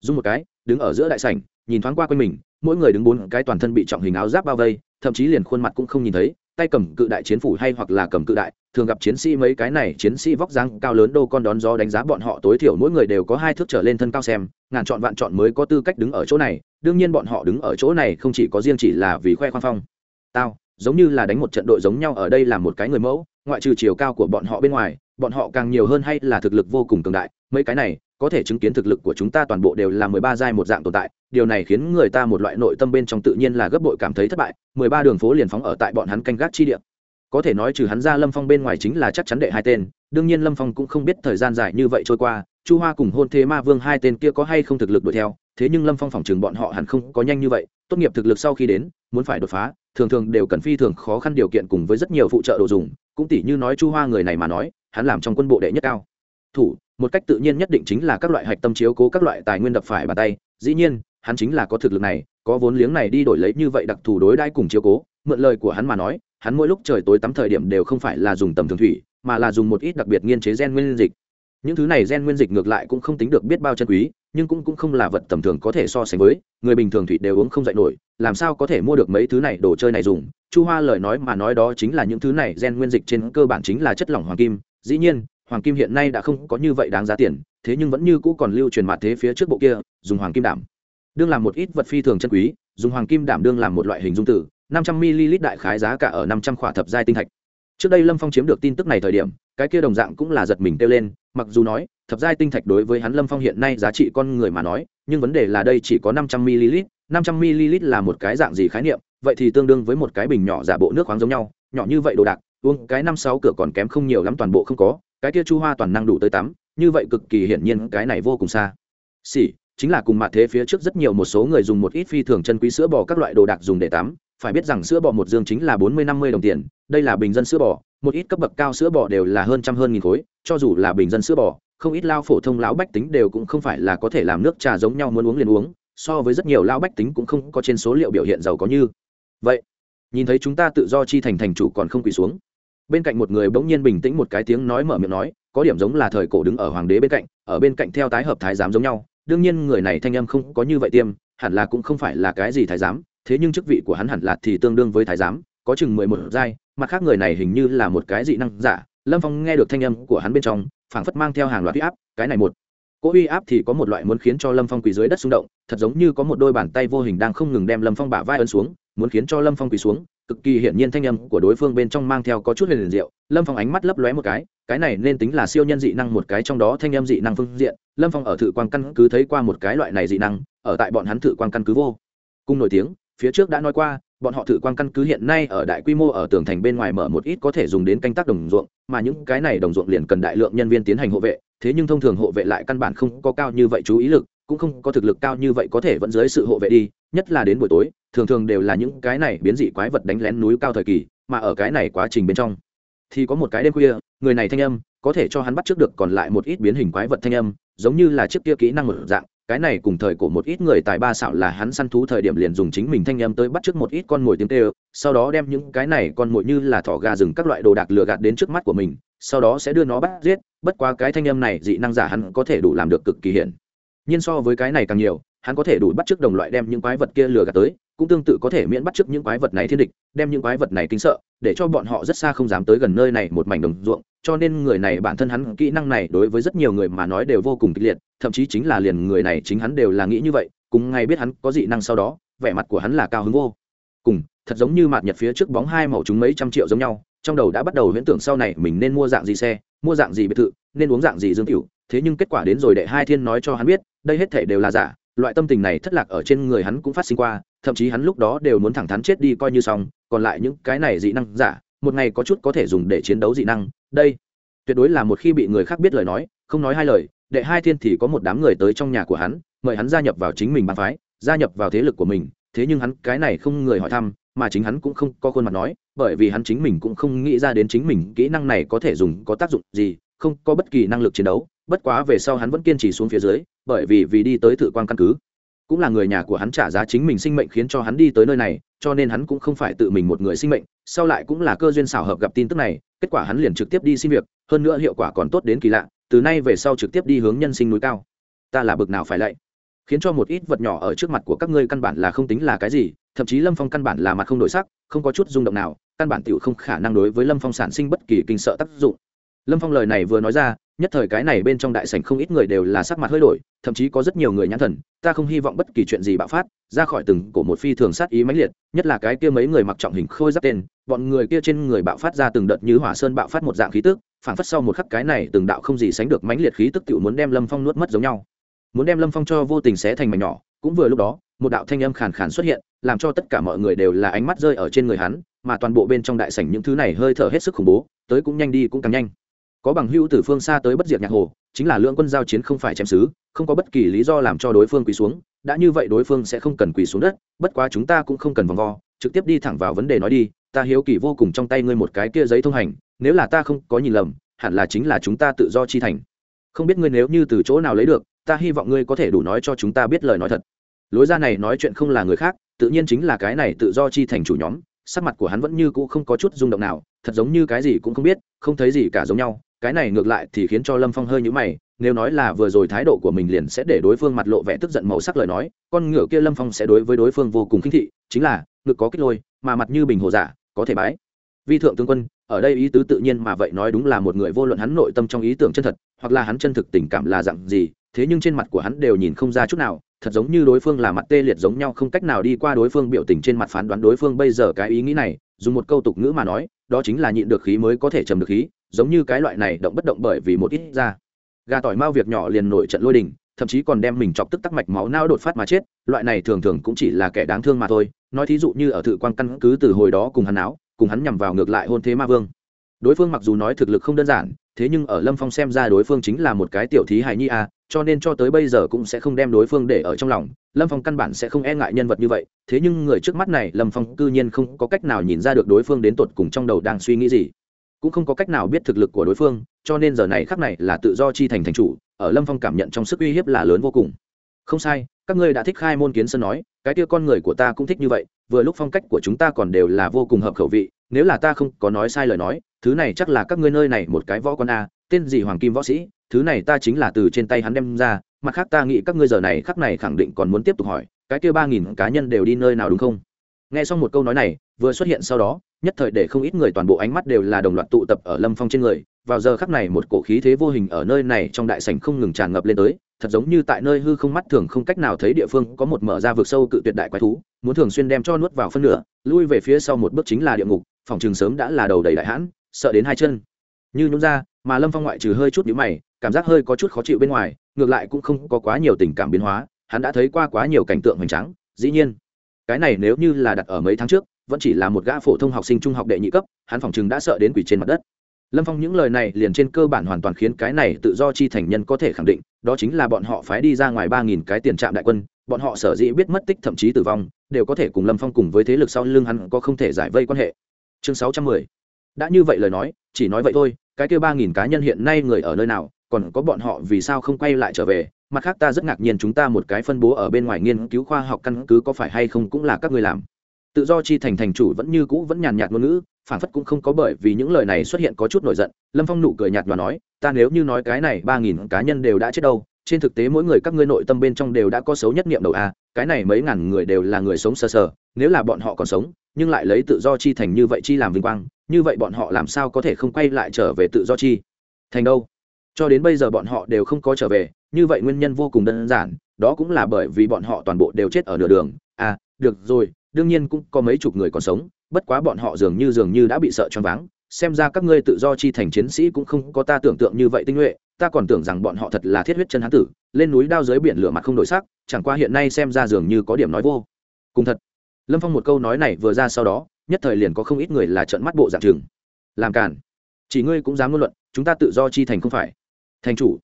Dung một cái, đứng ở giữa đại sảnh nhìn thoáng qua quanh mình, mỗi người đứng bốn cái toàn thân bị trọng hình áo giáp bao vây, thậm chí liền khuôn mặt cũng không nhìn thấy, tay cầm cự đại chiến phủ hay hoặc là cầm cự đại, thường gặp chiến sĩ mấy cái này, chiến sĩ vóc dáng cao lớn đô con đón gió đánh giá bọn họ tối thiểu mỗi người đều có hai thước trở lên thân cao xem, ngàn chọn vạn chọn mới có tư cách đứng ở chỗ này, đương nhiên bọn họ đứng ở chỗ này không chỉ có riêng chỉ là vì khoe khoang phong. Tao, giống như là đánh một trận đội giống nhau ở đây là một cái người mẫu, ngoại trừ chiều cao của bọn họ bên ngoài, bọn họ càng nhiều hơn hay là thực lực vô cùng cường đại, mấy cái này có thể chứng kiến thực lực của chúng ta toàn bộ đều là mười ba giai một dạng tồn tại, điều này khiến người ta một loại nội tâm bên trong tự nhiên là gấp bội cảm thấy thất bại, mười ba đường phố liền phóng ở tại bọn hắn canh gác chi địa. Có thể nói trừ hắn ra lâm phong bên ngoài chính là chắc chắn đệ hai tên, đương nhiên lâm phong cũng không biết thời gian dài như vậy trôi qua, chu hoa cùng hôn thế ma vương hai tên kia có hay không thực lực đuổi theo, thế nhưng lâm phong phòng chừng bọn họ hẳn không có nhanh như vậy, tốt nghiệp thực lực sau khi đến, muốn phải đột phá, thường thường đều cần phi thường khó khăn điều kiện cùng với rất nhiều phụ trợ đồ dùng, cũng tỷ như nói chu hoa người này mà nói, hắn làm trong quân bộ đệ nhất cao thủ, một cách tự nhiên nhất định chính là các loại hạch tâm chiếu cố các loại tài nguyên đập phải bàn tay, dĩ nhiên, hắn chính là có thực lực này, có vốn liếng này đi đổi lấy như vậy đặc thù đối đãi cùng chiếu cố, mượn lời của hắn mà nói, hắn mỗi lúc trời tối tắm thời điểm đều không phải là dùng tầm thường thủy, mà là dùng một ít đặc biệt nghiên chế gen nguyên dịch. Những thứ này gen nguyên dịch ngược lại cũng không tính được biết bao chân quý, nhưng cũng cũng không là vật tầm thường có thể so sánh với, người bình thường thủy đều uống không dạy nổi, làm sao có thể mua được mấy thứ này đồ chơi này dùng? Chu hoa lời nói mà nói đó chính là những thứ này gen nguyên dịch trên cơ bản chính là chất lỏng hoàng kim, dĩ nhiên hoàng kim hiện nay đã không có như vậy đáng giá tiền, thế nhưng vẫn như cũ còn lưu truyền mặt thế phía trước bộ kia, dùng hoàng kim đảm. Đương làm một ít vật phi thường chân quý, dùng hoàng kim đảm đương làm một loại hình dung tử, năm trăm ml đại khái giá cả ở năm trăm khỏa thập giai tinh thạch. Trước đây lâm phong chiếm được tin tức này thời điểm, cái kia đồng dạng cũng là giật mình kêu lên, mặc dù nói, thập giai tinh thạch đối với hắn lâm phong hiện nay giá trị con người mà nói, nhưng vấn đề là đây chỉ có năm trăm ml, năm trăm ml là một cái dạng gì khái niệm, vậy thì tương đương với một cái bình nhỏ giả bộ nước khoáng giống nhau, nhỏ như vậy đồ đạc, uống cái năm sáu cửa còn kém không nhiều lắm toàn bộ không có cái kia chu hoa toàn năng đủ tới tắm, như vậy cực kỳ hiển nhiên cái này vô cùng xa. Xỉ, chính là cùng mặt thế phía trước rất nhiều một số người dùng một ít phi thường chân quý sữa bò các loại đồ đạc dùng để tắm, phải biết rằng sữa bò một dương chính là bốn mươi năm mươi đồng tiền, đây là bình dân sữa bò, một ít cấp bậc cao sữa bò đều là hơn trăm hơn nghìn khối, cho dù là bình dân sữa bò, không ít lao phổ thông lão bách tính đều cũng không phải là có thể làm nước trà giống nhau muốn uống liền uống, so với rất nhiều lao bách tính cũng không có trên số liệu biểu hiện giàu có như. Vậy, nhìn thấy chúng ta tự do chi thành thành chủ còn không quỳ xuống bên cạnh một người bỗng nhiên bình tĩnh một cái tiếng nói mở miệng nói, có điểm giống là thời cổ đứng ở hoàng đế bên cạnh, ở bên cạnh theo tái hợp thái giám giống nhau. Đương nhiên người này thanh âm không có như vậy tiêm, hẳn là cũng không phải là cái gì thái giám, thế nhưng chức vị của hắn hẳn là thì tương đương với thái giám, có chừng mười một giai, mặt khác người này hình như là một cái dị năng giả. Lâm phong nghe được thanh âm của hắn bên trong, phảng phất mang theo hàng loạt huy áp, cái này một. Cỗ uy áp thì có một loại muốn khiến cho lâm phong quỳ dưới đất xung động, thật giống như có một đôi bàn tay vô hình đang không ngừng đem lâm phong bả vai ấn xuống muốn khiến cho lâm phong quỳ xuống, cực kỳ hiển nhiên thanh âm của đối phương bên trong mang theo có chút huyền liền diệu. Lâm phong ánh mắt lấp lóe một cái cái này nên tính là siêu nhân dị năng một cái trong đó thanh âm dị năng phương diện. Lâm phong ở thự quan căn cứ thấy qua một cái loại này dị năng, ở tại bọn hắn thự quan căn cứ vô cung nổi tiếng, phía trước đã nói qua, bọn họ thử quan căn cứ hiện nay ở đại quy mô ở tường thành bên ngoài mở một ít có thể dùng đến canh tác đồng ruộng, mà những cái này đồng ruộng liền cần đại lượng nhân viên tiến hành hộ vệ, thế nhưng thông thường hộ vệ lại căn bản không có cao như vậy chú ý lực cũng không có thực lực cao như vậy có thể vẫn dưới sự hộ vệ đi, nhất là đến buổi tối, thường thường đều là những cái này biến dị quái vật đánh lén núi cao thời kỳ, mà ở cái này quá trình bên trong, thì có một cái đêm khuya, người này thanh âm, có thể cho hắn bắt trước được còn lại một ít biến hình quái vật thanh âm, giống như là chiếc kia kỹ năng một dạng, cái này cùng thời của một ít người tài ba xạo là hắn săn thú thời điểm liền dùng chính mình thanh âm tới bắt trước một ít con mồi tiếng kêu, sau đó đem những cái này con mồi như là thỏ gà rừng các loại đồ đạc lừa gạt đến trước mắt của mình, sau đó sẽ đưa nó bắt giết, bất quá cái thanh âm này dị năng giả hắn có thể đủ làm được cực kỳ hiển nhưng so với cái này càng nhiều, hắn có thể đủ bắt chước đồng loại đem những quái vật kia lừa gạt tới, cũng tương tự có thể miễn bắt chước những quái vật này thiên địch, đem những quái vật này kính sợ, để cho bọn họ rất xa không dám tới gần nơi này một mảnh đồng ruộng, cho nên người này bản thân hắn kỹ năng này đối với rất nhiều người mà nói đều vô cùng kịch liệt, thậm chí chính là liền người này chính hắn đều là nghĩ như vậy, cùng ngay biết hắn có dị năng sau đó, vẻ mặt của hắn là cao hứng vô cùng, thật giống như mạt nhật phía trước bóng hai màu chúng mấy trăm triệu giống nhau, trong đầu đã bắt đầu huyễn tưởng sau này mình nên mua dạng gì xe, mua dạng gì biệt thự, nên uống dạng gì dương cửu thế nhưng kết quả đến rồi đệ hai thiên nói cho hắn biết, đây hết thể đều là giả, loại tâm tình này thất lạc ở trên người hắn cũng phát sinh qua, thậm chí hắn lúc đó đều muốn thẳng thắn chết đi coi như xong, còn lại những cái này dị năng giả, một ngày có chút có thể dùng để chiến đấu dị năng, đây tuyệt đối là một khi bị người khác biết lời nói, không nói hai lời, đệ hai thiên thì có một đám người tới trong nhà của hắn, mời hắn gia nhập vào chính mình bàn phái, gia nhập vào thế lực của mình, thế nhưng hắn cái này không người hỏi thăm, mà chính hắn cũng không có khuôn mặt nói, bởi vì hắn chính mình cũng không nghĩ ra đến chính mình kỹ năng này có thể dùng có tác dụng gì, không có bất kỳ năng lực chiến đấu bất quá về sau hắn vẫn kiên trì xuống phía dưới, bởi vì vì đi tới thự quan căn cứ. Cũng là người nhà của hắn trả giá chính mình sinh mệnh khiến cho hắn đi tới nơi này, cho nên hắn cũng không phải tự mình một người sinh mệnh, sau lại cũng là cơ duyên xảo hợp gặp tin tức này, kết quả hắn liền trực tiếp đi xin việc, hơn nữa hiệu quả còn tốt đến kỳ lạ, từ nay về sau trực tiếp đi hướng nhân sinh núi cao. Ta là bực nào phải lạy. Khiến cho một ít vật nhỏ ở trước mặt của các ngươi căn bản là không tính là cái gì, thậm chí lâm phong căn bản là mặt không đổi sắc, không có chút rung động nào, căn bản t không khả năng đối với lâm phong sản sinh bất kỳ kinh sợ tác dụng lâm phong lời này vừa nói ra, nhất thời cái này bên trong đại sảnh không ít người đều là sắc mặt hơi đổi, thậm chí có rất nhiều người nhãn thần, ta không hy vọng bất kỳ chuyện gì bạo phát, ra khỏi từng cổ một phi thường sát ý mãnh liệt, nhất là cái kia mấy người mặc trọng hình khôi giáp tên, bọn người kia trên người bạo phát ra từng đợt như hỏa sơn bạo phát một dạng khí tức, phảng phất sau một khắc cái này từng đạo không gì sánh được mãnh liệt khí tức tựu muốn đem lâm phong nuốt mất giống nhau. Muốn đem lâm phong cho vô tình xé thành mảnh nhỏ, cũng vừa lúc đó, một đạo thanh âm khàn khàn xuất hiện, làm cho tất cả mọi người đều là ánh mắt rơi ở trên người hắn, mà toàn bộ bên trong đại sảnh những thứ này hơi thở hết sức khủng bố, tới cũng nhanh đi cũng càng nhanh có bằng hữu từ phương xa tới bất diệt nhạc hồ, chính là lượng quân giao chiến không phải chém xứ, không có bất kỳ lý do làm cho đối phương quỳ xuống, đã như vậy đối phương sẽ không cần quỳ xuống đất, bất quá chúng ta cũng không cần vòng vo, trực tiếp đi thẳng vào vấn đề nói đi, ta hiếu kỳ vô cùng trong tay ngươi một cái kia giấy thông hành, nếu là ta không có nhìn lầm, hẳn là chính là chúng ta tự do chi thành. Không biết ngươi nếu như từ chỗ nào lấy được, ta hy vọng ngươi có thể đủ nói cho chúng ta biết lời nói thật. Lối ra này nói chuyện không là người khác, tự nhiên chính là cái này tự do chi thành chủ nhóm, sắc mặt của hắn vẫn như cũ không có chút rung động nào, thật giống như cái gì cũng không biết, không thấy gì cả giống nhau cái này ngược lại thì khiến cho lâm phong hơi nhũ mày, nếu nói là vừa rồi thái độ của mình liền sẽ để đối phương mặt lộ vẻ tức giận màu sắc lời nói, con ngựa kia lâm phong sẽ đối với đối phương vô cùng khinh thị, chính là, ngực có kích lôi, mà mặt như bình hồ giả, có thể bái. Vi thượng tướng quân, ở đây ý tứ tự nhiên mà vậy nói đúng là một người vô luận hắn nội tâm trong ý tưởng chân thật, hoặc là hắn chân thực tình cảm là dặn gì, thế nhưng trên mặt của hắn đều nhìn không ra chút nào, thật giống như đối phương là mặt tê liệt giống nhau không cách nào đi qua đối phương biểu tình trên mặt phán đoán đối phương bây giờ cái ý nghĩ này, dùng một câu tục ngữ mà nói, đó chính là nhịn được khí mới có thể trầm được khí giống như cái loại này động bất động bởi vì một ít ra. Gà tỏi mau việc nhỏ liền nổi trận lôi đình, thậm chí còn đem mình chọc tức tắc mạch máu não đột phát mà chết, loại này thường thường cũng chỉ là kẻ đáng thương mà thôi. Nói thí dụ như ở thự quan căn cứ từ hồi đó cùng hắn áo, cùng hắn nhằm vào ngược lại hôn thế ma vương. Đối phương mặc dù nói thực lực không đơn giản, thế nhưng ở lâm phong xem ra đối phương chính là một cái tiểu thí hài nhi a, cho nên cho tới bây giờ cũng sẽ không đem đối phương để ở trong lòng. Lâm phong căn bản sẽ không e ngại nhân vật như vậy, thế nhưng người trước mắt này, lâm phong cư nhiên không có cách nào nhìn ra được đối phương đến tột cùng trong đầu đang suy nghĩ gì cũng không có cách nào biết thực lực của đối phương, cho nên giờ này khắc này là tự do chi thành thành chủ, ở lâm phong cảm nhận trong sức uy hiếp là lớn vô cùng. Không sai, các ngươi đã thích khai môn kiến sơn nói, cái kia con người của ta cũng thích như vậy, vừa lúc phong cách của chúng ta còn đều là vô cùng hợp khẩu vị, nếu là ta không có nói sai lời nói, thứ này chắc là các ngươi nơi này một cái võ con a, tên gì hoàng kim võ sĩ, thứ này ta chính là từ trên tay hắn đem ra, mặt khác ta nghĩ các ngươi giờ này khắc này khẳng định còn muốn tiếp tục hỏi, cái kia ba nghìn cá nhân đều đi nơi nào đúng không? Nghe xong một câu nói này, vừa xuất hiện sau đó nhất thời để không ít người toàn bộ ánh mắt đều là đồng loạt tụ tập ở lâm phong trên người. Vào giờ khắc này, một cổ khí thế vô hình ở nơi này trong đại sảnh không ngừng tràn ngập lên tới, thật giống như tại nơi hư không mắt thường không cách nào thấy địa phương có một mở ra vực sâu cự tuyệt đại quái thú, muốn thường xuyên đem cho nuốt vào phân nửa, lui về phía sau một bước chính là địa ngục, phòng trường sớm đã là đầu đầy đại hãn, sợ đến hai chân. Như nhún ra, mà lâm phong ngoại trừ hơi chút nhũ mày, cảm giác hơi có chút khó chịu bên ngoài, ngược lại cũng không có quá nhiều tình cảm biến hóa, hắn đã thấy qua quá nhiều cảnh tượng hoành tráng, dĩ nhiên, cái này nếu như là đặt ở mấy tháng trước vẫn chỉ là một gã phổ thông học sinh trung học đệ nhị cấp, hắn phòng chừng đã sợ đến quỷ trên mặt đất. Lâm phong những lời này liền trên cơ bản hoàn toàn khiến cái này tự do chi thành nhân có thể khẳng định, đó chính là bọn họ phái đi ra ngoài ba nghìn cái tiền trạm đại quân, bọn họ sở dĩ biết mất tích thậm chí tử vong, đều có thể cùng lâm phong cùng với thế lực sau lưng hắn có không thể giải vây quan hệ. Chương sáu trăm mười. Đã như vậy lời nói, chỉ nói vậy thôi, cái kêu ba nghìn cá nhân hiện nay người ở nơi nào, còn có bọn họ vì sao không quay lại trở về, mặt khác ta rất ngạc nhiên chúng ta một cái phân bố ở bên ngoài nghiên cứu khoa học căn cứ có phải hay không cũng là các ngươi làm tự do chi thành thành chủ vẫn như cũ vẫn nhàn nhạt ngôn ngữ phản phất cũng không có bởi vì những lời này xuất hiện có chút nổi giận. Lâm phong nụ cười nhạt và nói ta nếu như nói cái này ba nghìn cá nhân đều đã chết đâu trên thực tế mỗi người các ngươi nội tâm bên trong đều đã có xấu nhất niệm đầu a cái này mấy ngàn người đều là người sống sơ sờ, sờ nếu là bọn họ còn sống nhưng lại lấy tự do chi thành như vậy chi làm vinh quang như vậy bọn họ làm sao có thể không quay lại trở về tự do chi thành đâu? Cho đến bây giờ bọn họ đều không có trở về như vậy nguyên nhân vô cùng đơn giản đó cũng là bởi vì bọn họ toàn bộ đều chết ở nửa đường. À được rồi đương nhiên cũng có mấy chục người còn sống, bất quá bọn họ dường như dường như đã bị sợ choáng váng. Xem ra các ngươi tự do chi thành chiến sĩ cũng không có ta tưởng tượng như vậy tinh nhuệ, ta còn tưởng rằng bọn họ thật là thiết huyết chân hán tử, lên núi đao dưới biển lửa mặt không đổi sắc, chẳng qua hiện nay xem ra dường như có điểm nói vô. Cùng thật, lâm phong một câu nói này vừa ra sau đó, nhất thời liền có không ít người là trợn mắt bộ dạng chừng làm cản chỉ ngươi cũng dám ngôn luận, chúng ta tự do chi thành không phải. Thành chủ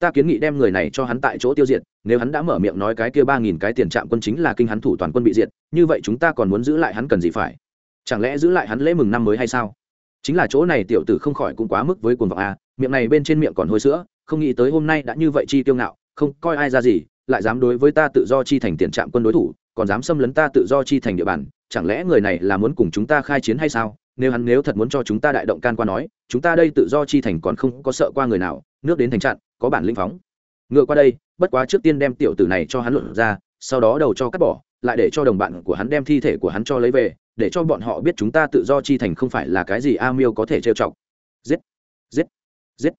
ta kiến nghị đem người này cho hắn tại chỗ tiêu diệt, nếu hắn đã mở miệng nói cái kia ba nghìn cái tiền trạm quân chính là kinh hắn thủ toàn quân bị diệt, như vậy chúng ta còn muốn giữ lại hắn cần gì phải? Chẳng lẽ giữ lại hắn lễ mừng năm mới hay sao? Chính là chỗ này tiểu tử không khỏi cũng quá mức với cuồng vọng a, miệng này bên trên miệng còn hôi sữa, không nghĩ tới hôm nay đã như vậy chi tiêu ngạo, không coi ai ra gì, lại dám đối với ta tự do chi thành tiền trạm quân đối thủ, còn dám xâm lấn ta tự do chi thành địa bàn, chẳng lẽ người này là muốn cùng chúng ta khai chiến hay sao? Nếu hắn nếu thật muốn cho chúng ta đại động can qua nói, chúng ta đây tự do chi thành còn không có sợ qua người nào, nước đến thành chặn có bản linh phóng. Ngựa qua đây, bất quá trước tiên đem tiểu tử này cho hắn luận ra, sau đó đầu cho cắt bỏ, lại để cho đồng bạn của hắn đem thi thể của hắn cho lấy về, để cho bọn họ biết chúng ta tự do chi thành không phải là cái gì a miêu có thể trêu chọc. Giết giết giết.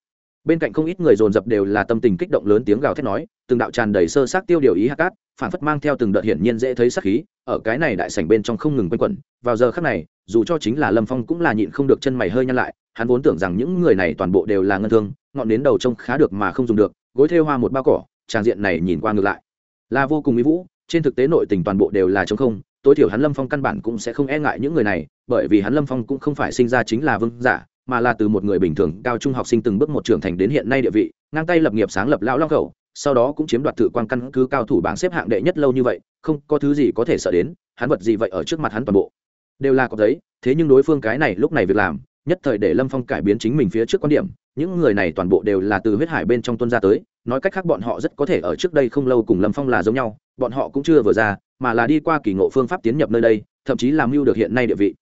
Bên cạnh không ít người dồn dập đều là tâm tình kích động lớn tiếng gào thét nói, từng đạo tràn đầy sơ sát tiêu điều ý hạ cát, phản phất mang theo từng đợt hiển nhiên dễ thấy sắc khí, ở cái này đại sảnh bên trong không ngừng quanh quẩn. Vào giờ khắc này, dù cho chính là lâm phong cũng là nhịn không được chân mày hơi nhăn lại hắn vốn tưởng rằng những người này toàn bộ đều là ngân thương, ngọn đến đầu trông khá được mà không dùng được, gối thêu hoa một bao cỏ trang diện này nhìn qua ngược lại. Là vô cùng mỹ vũ, trên thực tế nội tình toàn bộ đều là trống không, tối thiểu hắn lâm phong căn bản cũng sẽ không e ngại những người này, bởi vì hắn lâm phong cũng không phải sinh ra chính là vương giả, mà là từ một người bình thường cao trung học sinh từng bước một trưởng thành đến hiện nay địa vị, ngang tay lập nghiệp sáng lập lão long khẩu, sau đó cũng chiếm đoạt thử quan căn cứ cao thủ bảng xếp hạng đệ nhất lâu như vậy, không có thứ gì có thể sợ đến, hắn vật gì vậy ở trước mặt hắn toàn bộ? Đều là có giấy, thế nhưng đối phương cái này lúc này việc làm nhất thời để lâm phong cải biến chính mình phía trước quan điểm, những người này toàn bộ đều là từ huyết hải bên trong tuân ra tới, nói cách khác bọn họ rất có thể ở trước đây không lâu cùng lâm phong là giống nhau, bọn họ cũng chưa vừa ra, mà là đi qua kỳ ngộ phương pháp tiến nhập nơi đây, thậm chí làm mưu được hiện nay địa vị.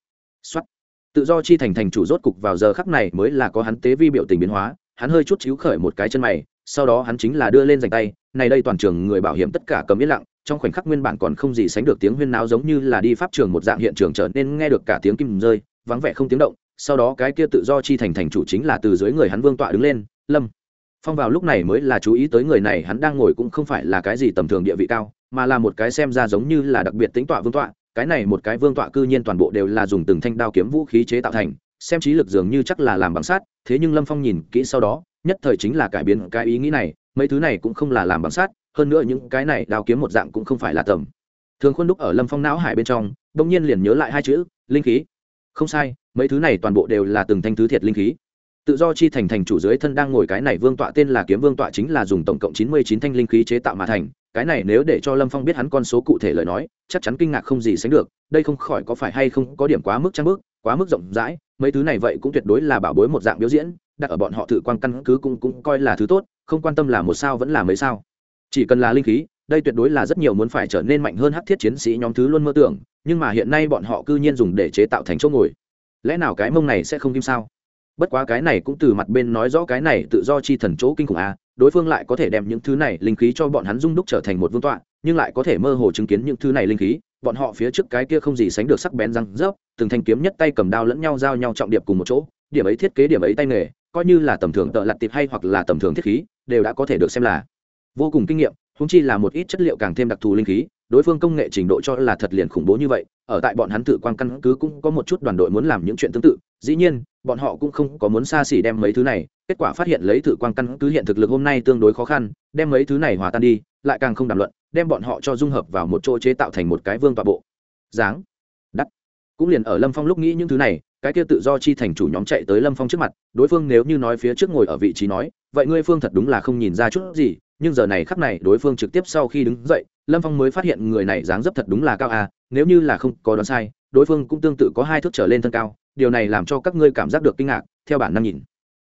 Xuất tự do chi thành thành chủ rốt cục vào giờ khắc này mới là có hắn tế vi biểu tình biến hóa, hắn hơi chút chíu khởi một cái chân mày, sau đó hắn chính là đưa lên dành tay, này đây toàn trường người bảo hiểm tất cả cầm yên lặng, trong khoảnh khắc nguyên bản còn không gì sánh được tiếng huyên náo giống như là đi pháp trường một dạng hiện trường trở nên nghe được cả tiếng kim rơi, vắng vẻ không tiếng động sau đó cái kia tự do chi thành thành chủ chính là từ dưới người hắn vương tọa đứng lên, lâm. Phong vào lúc này mới là chú ý tới người này, hắn đang ngồi cũng không phải là cái gì tầm thường địa vị cao, mà là một cái xem ra giống như là đặc biệt tính tọa vương tọa, cái này một cái vương tọa cư nhiên toàn bộ đều là dùng từng thanh đao kiếm vũ khí chế tạo thành, xem trí lực dường như chắc là làm bằng sát thế nhưng lâm phong nhìn kỹ sau đó, nhất thời chính là cải biến cái ý nghĩ này, mấy thứ này cũng không là làm bằng sát hơn nữa những cái này đao kiếm một dạng cũng không phải là tầm. Thường khuôn đúc ở lâm phong não hải bên trong, bỗng nhiên liền nhớ lại hai chữ, linh khí không sai, mấy thứ này toàn bộ đều là từng thanh thứ thiệt linh khí. Tự do chi thành thành chủ dưới thân đang ngồi cái này vương tọa tên là kiếm vương tọa chính là dùng tổng cộng chín mươi chín thanh linh khí chế tạo mà thành. Cái này nếu để cho lâm phong biết hắn con số cụ thể lời nói, chắc chắn kinh ngạc không gì sánh được. Đây không khỏi có phải hay không có điểm quá mức trang bước, quá mức rộng rãi. Mấy thứ này vậy cũng tuyệt đối là bảo bối một dạng biểu diễn, đặt ở bọn họ tự quan căn cứ cũng cũng coi là thứ tốt, không quan tâm là một sao vẫn là mấy sao. Chỉ cần là linh khí đây tuyệt đối là rất nhiều muốn phải trở nên mạnh hơn hắc thiết chiến sĩ nhóm thứ luôn mơ tưởng, nhưng mà hiện nay bọn họ cư nhiên dùng để chế tạo thành chỗ ngồi. Lẽ nào cái mông này sẽ không kim sao? Bất quá cái này cũng từ mặt bên nói rõ cái này tự do chi thần chỗ kinh khủng a, đối phương lại có thể đem những thứ này linh khí cho bọn hắn dung đúc trở thành một vương tọa, nhưng lại có thể mơ hồ chứng kiến những thứ này linh khí, bọn họ phía trước cái kia không gì sánh được sắc bén răng rớp, từng thanh kiếm nhất tay cầm đao lẫn nhau giao nhau trọng điệp cùng một chỗ, điểm ấy thiết kế điểm ấy tay nghề, coi như là tầm thường tợ lặt tiệp hay hoặc là tầm thường thiết khí, đều đã có thể được xem là vô cùng kinh nghiệm húng chi là một ít chất liệu càng thêm đặc thù linh khí, đối phương công nghệ trình độ cho là thật liền khủng bố như vậy, ở tại bọn hắn tự quan căn cứ cũng có một chút đoàn đội muốn làm những chuyện tương tự. Dĩ nhiên, bọn họ cũng không có muốn xa xỉ đem mấy thứ này, kết quả phát hiện lấy tự quan căn cứ hiện thực lực hôm nay tương đối khó khăn, đem mấy thứ này hòa tan đi, lại càng không đàm luận, đem bọn họ cho dung hợp vào một chỗ chế tạo thành một cái vương tọa bộ. Dáng đắt. Cũng liền ở lâm phong lúc nghĩ những thứ này, cái kia tự do chi thành chủ nhóm chạy tới lâm phong trước mặt, đối phương nếu như nói phía trước ngồi ở vị trí nói, vậy ngươi phương thật đúng là không nhìn ra chút gì nhưng giờ này khắc này đối phương trực tiếp sau khi đứng dậy, lâm phong mới phát hiện người này dáng dấp thật đúng là cao à nếu như là không có đoán sai, đối phương cũng tương tự có hai thước trở lên thân cao, điều này làm cho các ngươi cảm giác được kinh ngạc, theo bản năng nhìn.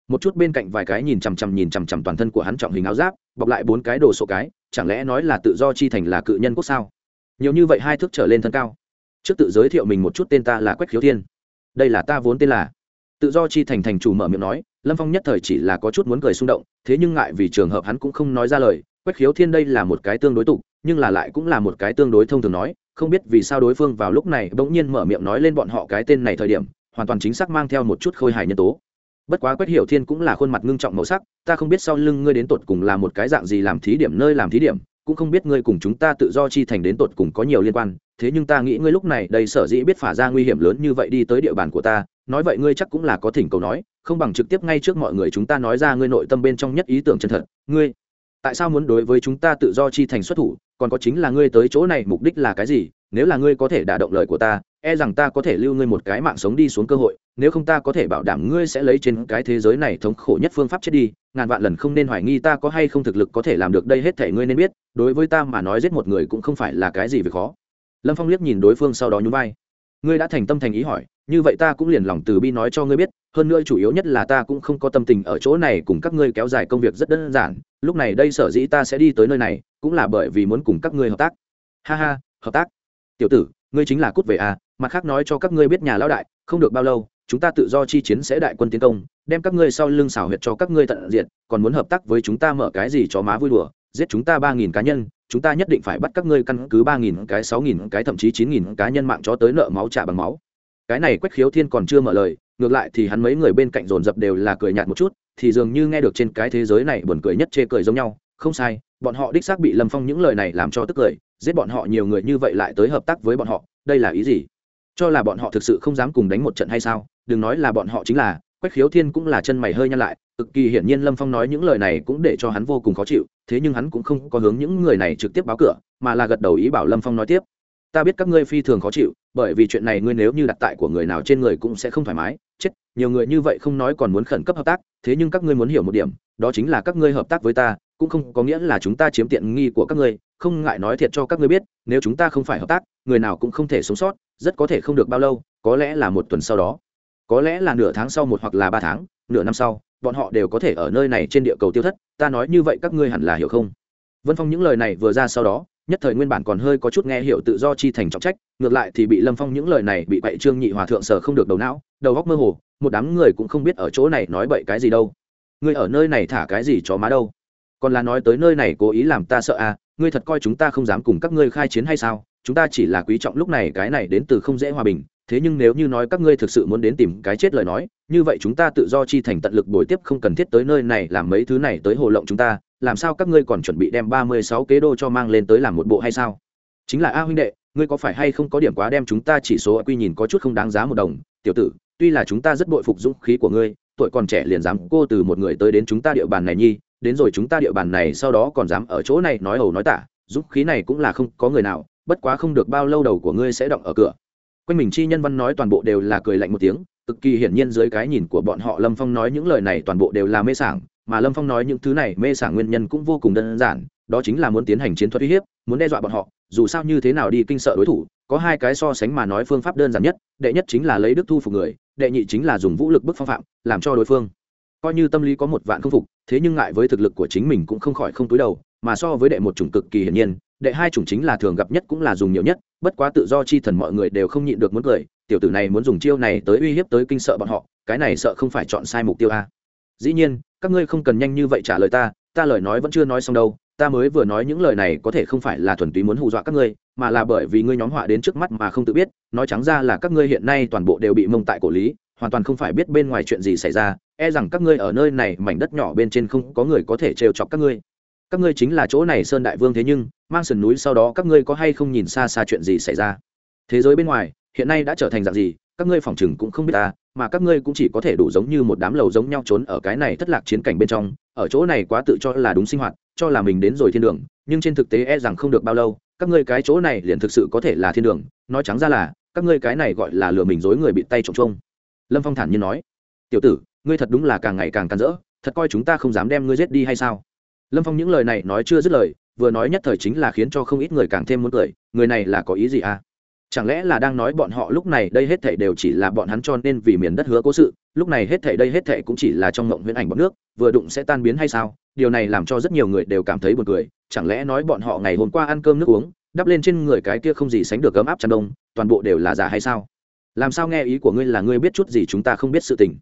Một chút bên cạnh vài cái nhìn chằm chằm nhìn chằm chằm toàn thân của hắn trọng hình áo giáp, bọc lại bốn cái đồ sộ cái, chẳng lẽ nói là tự do chi thành là cự nhân quốc sao? Nhiều như vậy hai thước trở lên thân cao. Trước tự giới thiệu mình một chút tên ta là quách khiếu thiên. Đây là ta vốn tên là tự do chi thành thành chủ mở miệng nói, lâm phong nhất thời chỉ là có chút muốn cười xung động, thế nhưng ngại vì trường hợp hắn cũng không nói ra lời, quách khiếu thiên đây là một cái tương đối tục, nhưng là lại cũng là một cái tương đối thông thường nói, không biết vì sao đối phương vào lúc này bỗng nhiên mở miệng nói lên bọn họ cái tên này thời điểm, hoàn toàn chính xác mang theo một chút khôi hài nhân tố. Bất quá quách hiểu thiên cũng là khuôn mặt ngưng trọng màu sắc, ta không biết sau lưng ngươi đến tột cùng là một cái dạng gì làm thí điểm nơi làm thí điểm, cũng không biết ngươi cùng chúng ta tự do chi thành đến tột cùng có nhiều liên quan, thế nhưng ta nghĩ ngươi lúc này đây sở dĩ biết phả ra nguy hiểm lớn như vậy đi tới địa bàn của ta nói vậy ngươi chắc cũng là có thỉnh cầu nói, không bằng trực tiếp ngay trước mọi người chúng ta nói ra ngươi nội tâm bên trong nhất ý tưởng chân thật. Ngươi, tại sao muốn đối với chúng ta tự do chi thành xuất thủ, còn có chính là ngươi tới chỗ này mục đích là cái gì? Nếu là ngươi có thể đả động lời của ta e rằng ta có thể lưu ngươi một cái mạng sống đi xuống cơ hội. Nếu không ta có thể bảo đảm ngươi sẽ lấy trên cái thế giới này thống khổ nhất phương pháp chết đi. Ngàn vạn lần không nên hoài nghi ta có hay không thực lực có thể làm được đây hết thể ngươi nên biết. Đối với ta mà nói giết một người cũng không phải là cái gì việc khó. Lâm phong liếc nhìn đối phương sau đó nhún vai. Ngươi đã thành tâm thành ý hỏi như vậy ta cũng liền lòng từ bi nói cho ngươi biết, hơn nữa chủ yếu nhất là ta cũng không có tâm tình ở chỗ này cùng các ngươi kéo dài công việc rất đơn giản, lúc này đây sở dĩ ta sẽ đi tới nơi này, cũng là bởi vì muốn cùng các ngươi hợp tác. Ha ha, hợp tác. Tiểu tử, ngươi chính là cút về à mặt khác nói cho các ngươi biết nhà lão đại, không được bao lâu, chúng ta tự do chi chiến sẽ đại quân tiến công, đem các ngươi sau lưng xảo huyệt cho các ngươi tận diện còn muốn hợp tác với chúng ta mở cái gì cho má vui đùa, giết chúng ta ba nghìn cá nhân, chúng ta nhất định phải bắt các ngươi căn cứ ba nghìn cái, sáu nghìn cái, thậm chí chín nghìn cá nhân mạng cho tới nợ máu trả bằng máu cái này quách khiếu thiên còn chưa mở lời, ngược lại thì hắn mấy người bên cạnh dồn dập đều là cười nhạt một chút, thì dường như nghe được trên cái thế giới này buồn cười nhất chê cười giống nhau, không sai, bọn họ đích xác bị lâm phong những lời này làm cho tức cười, giết bọn họ nhiều người như vậy lại tới hợp tác với bọn họ, đây là ý gì? Cho là bọn họ thực sự không dám cùng đánh một trận hay sao? Đừng nói là bọn họ chính là, quách khiếu thiên cũng là chân mày hơi nhăn lại, cực kỳ hiển nhiên lâm phong nói những lời này cũng để cho hắn vô cùng khó chịu, thế nhưng hắn cũng không có hướng những người này trực tiếp báo cửa, mà là gật đầu ý bảo lâm phong nói tiếp ta biết các ngươi phi thường khó chịu, bởi vì chuyện này ngươi nếu như đặt tại của người nào trên người cũng sẽ không thoải mái. Chết, nhiều người như vậy không nói còn muốn khẩn cấp hợp tác, thế nhưng các ngươi muốn hiểu một điểm, đó chính là các ngươi hợp tác với ta, cũng không có nghĩa là chúng ta chiếm tiện nghi của các ngươi, không ngại nói thiệt cho các ngươi biết, nếu chúng ta không phải hợp tác, người nào cũng không thể sống sót, rất có thể không được bao lâu, có lẽ là một tuần sau đó. Có lẽ là nửa tháng sau một hoặc là ba tháng, nửa năm sau, bọn họ đều có thể ở nơi này trên địa cầu tiêu thất, ta nói như vậy các ngươi hẳn là hiểu không? Vân phong những lời này vừa ra sau đó nhất thời nguyên bản còn hơi có chút nghe hiểu tự do chi thành trọng trách, ngược lại thì bị lâm phong những lời này bị bậy trương nhị hòa thượng sở không được đầu não, đầu góc mơ hồ, một đám người cũng không biết ở chỗ này nói bậy cái gì đâu. Ngươi ở nơi này thả cái gì cho má đâu? Còn là nói tới nơi này cố ý làm ta sợ à ngươi thật coi chúng ta không dám cùng các ngươi khai chiến hay sao? Chúng ta chỉ là quý trọng lúc này cái này đến từ không dễ hòa bình thế nhưng nếu như nói các ngươi thực sự muốn đến tìm cái chết lời nói, như vậy chúng ta tự do chi thành tận lực bồi tiếp không cần thiết tới nơi này làm mấy thứ này tới hồ lộng chúng ta, làm sao các ngươi còn chuẩn bị đem ba mươi sáu kế đô cho mang lên tới làm một bộ hay sao? Chính là, a huynh đệ, ngươi có phải hay không có điểm quá đem chúng ta chỉ số quy nhìn có chút không đáng giá một đồng? Tiểu tử, tuy là chúng ta rất bội phục dũng khí của ngươi, tuổi còn trẻ liền dám cô từ một người tới đến chúng ta địa bàn này nhi, đến rồi chúng ta địa bàn này sau đó còn dám ở chỗ này nói hầu nói tả, dũng khí này cũng là không có người nào, bất quá không được bao lâu đầu của ngươi sẽ động ở cửa quanh mình chi nhân văn nói toàn bộ đều là cười lạnh một tiếng, cực kỳ hiển nhiên dưới cái nhìn của bọn họ lâm phong nói những lời này toàn bộ đều là mê sảng, mà lâm phong nói những thứ này mê sảng nguyên nhân cũng vô cùng đơn giản, đó chính là muốn tiến hành chiến thuật uy hiếp, muốn đe dọa bọn họ, dù sao như thế nào đi kinh sợ đối thủ, có hai cái so sánh mà nói phương pháp đơn giản nhất, đệ nhất chính là lấy đức thu phục người, đệ nhị chính là dùng vũ lực bức phong phạm, làm cho đối phương. Coi như tâm lý có một vạn không phục, thế nhưng ngại với thực lực của chính mình cũng không khỏi không túi đầu, mà so với đệ một chủng cực kỳ hiển nhiên, đệ hai chủng chính là thường gặp nhất cũng là dùng nhiều nhất bất quá tự do chi thần mọi người đều không nhịn được muốn cười, tiểu tử này muốn dùng chiêu này tới uy hiếp tới kinh sợ bọn họ, cái này sợ không phải chọn sai mục tiêu a. Dĩ nhiên, các ngươi không cần nhanh như vậy trả lời ta ta lời nói vẫn chưa nói xong đâu, ta mới vừa nói những lời này có thể không phải là thuần túy muốn hù dọa các ngươi, mà là bởi vì ngươi nhóm họa đến trước mắt mà không tự biết, nói trắng ra là các ngươi hiện nay toàn bộ đều bị mông tại cổ lý, hoàn toàn không phải biết bên ngoài chuyện gì xảy ra e rằng các ngươi ở nơi này mảnh đất nhỏ bên trên không có người có thể trêu chọc các ngươi các ngươi chính là chỗ này sơn đại vương thế nhưng, mang sườn núi sau đó các ngươi có hay không nhìn xa xa chuyện gì xảy ra? Thế giới bên ngoài, hiện nay đã trở thành dạng gì, các ngươi phòng chừng cũng không biết ta, mà các ngươi cũng chỉ có thể đủ giống như một đám lầu giống nhau trốn ở cái này thất lạc chiến cảnh bên trong, ở chỗ này quá tự cho là đúng sinh hoạt, cho là mình đến rồi thiên đường, nhưng trên thực tế e rằng không được bao lâu, các ngươi cái chỗ này liền thực sự có thể là thiên đường, nói trắng ra là, các ngươi cái này gọi là lừa mình dối người bị tay trộm trông. Lâm phong thản nhiên nói, tiểu tử, ngươi thật đúng là càng ngày càng càn rỡ, thật coi chúng ta không dám đem ngươi giết đi hay sao? Lâm phong những lời này nói chưa dứt lời, vừa nói nhất thời chính là khiến cho không ít người càng thêm muốn cười, người này là có ý gì à? Chẳng lẽ là đang nói bọn họ lúc này đây hết thảy đều chỉ là bọn hắn cho nên vì miền đất hứa cố sự, lúc này hết thảy đây hết thảy cũng chỉ là trong mộng huyễn ảnh bọn nước, vừa đụng sẽ tan biến hay sao? Điều này làm cho rất nhiều người đều cảm thấy buồn cười, chẳng lẽ nói bọn họ ngày hôm qua ăn cơm nước uống, đắp lên trên người cái kia không gì sánh được ấm áp chăn đông, toàn bộ đều là giả hay sao? Làm sao nghe ý của ngươi là ngươi biết chút gì chúng ta không biết sự tình?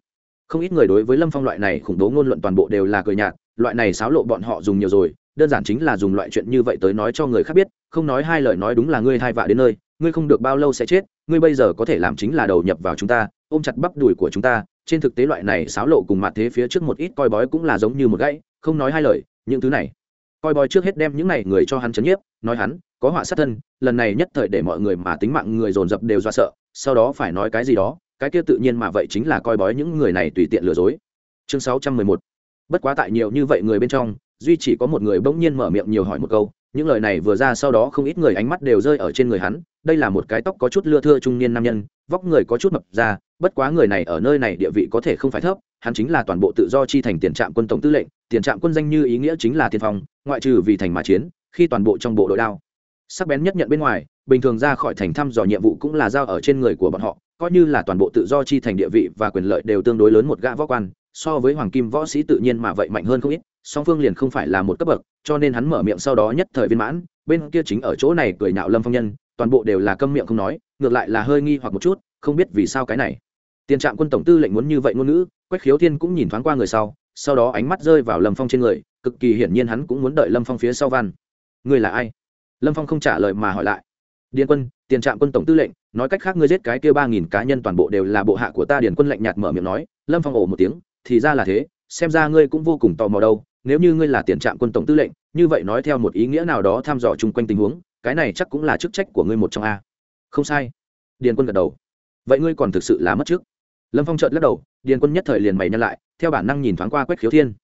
Không ít người đối với lâm phong loại này khủng bố ngôn luận toàn bộ đều là cười nhạt loại này xáo lộ bọn họ dùng nhiều rồi, đơn giản chính là dùng loại chuyện như vậy tới nói cho người khác biết, không nói hai lời nói đúng là ngươi thai vạ đến nơi, ngươi không được bao lâu sẽ chết, ngươi bây giờ có thể làm chính là đầu nhập vào chúng ta, ôm chặt bắp đùi của chúng ta, trên thực tế loại này xáo lộ cùng mặt thế phía trước một ít coi bói cũng là giống như một gãy, không nói hai lời, những thứ này. Coi bói trước hết đem những này người cho hắn chấn nhiếp, nói hắn, có họa sát thân, lần này nhất thời để mọi người mà tính mạng người dồn dập đều do sợ, sau đó phải nói cái gì đó, cái kia tự nhiên mà vậy chính là coi bói những người này tùy tiện lừa dối. Chương sáu trăm mười một bất quá tại nhiều như vậy người bên trong, duy chỉ có một người bỗng nhiên mở miệng nhiều hỏi một câu, những lời này vừa ra sau đó không ít người ánh mắt đều rơi ở trên người hắn, đây là một cái tóc có chút lưa thưa trung niên nam nhân, vóc người có chút mập ra, bất quá người này ở nơi này địa vị có thể không phải thấp, hắn chính là toàn bộ tự do chi thành tiền trạm quân tổng tư lệnh, tiền trạm quân danh như ý nghĩa chính là tiền phòng ngoại trừ vì thành mà chiến, khi toàn bộ trong bộ đội đao. Sắc bén nhất nhận bên ngoài, bình thường ra khỏi thành thăm dò nhiệm vụ cũng là giao ở trên người của bọn họ, coi như là toàn bộ tự do chi thành địa vị và quyền lợi đều tương đối lớn một gã võ quan so với hoàng kim võ sĩ tự nhiên mà vậy mạnh hơn không ít, song phương liền không phải là một cấp bậc, cho nên hắn mở miệng sau đó nhất thời viên mãn, bên kia chính ở chỗ này cười nhạo lâm phong nhân, toàn bộ đều là câm miệng không nói, ngược lại là hơi nghi hoặc một chút, không biết vì sao cái này. Tiền trạm quân tổng tư lệnh muốn như vậy ngôn ngữ, quách khiếu thiên cũng nhìn thoáng qua người sau sau đó ánh mắt rơi vào lâm phong trên người, cực kỳ hiển nhiên hắn cũng muốn đợi lâm phong phía sau văn. Người là ai? Lâm phong không trả lời mà hỏi lại. Điền quân, tiền trạm quân tổng tư lệnh, nói cách khác ngươi giết cái kia ba nghìn cá nhân toàn bộ đều là bộ hạ của ta, điền quân lạnh nhạt mở miệng nói, lâm phong ổ một tiếng thì ra là thế xem ra ngươi cũng vô cùng tò mò đâu nếu như ngươi là tiền trạm quân tổng tư lệnh như vậy nói theo một ý nghĩa nào đó thăm dò chung quanh tình huống cái này chắc cũng là chức trách của ngươi một trong a. Không sai. Điền quân gật đầu. Vậy ngươi còn thực sự là mất trước lâm phong trợt lắc đầu điền quân nhất thời liền mày nhăn lại theo bản năng nhìn thoáng qua quách khiếu thiên.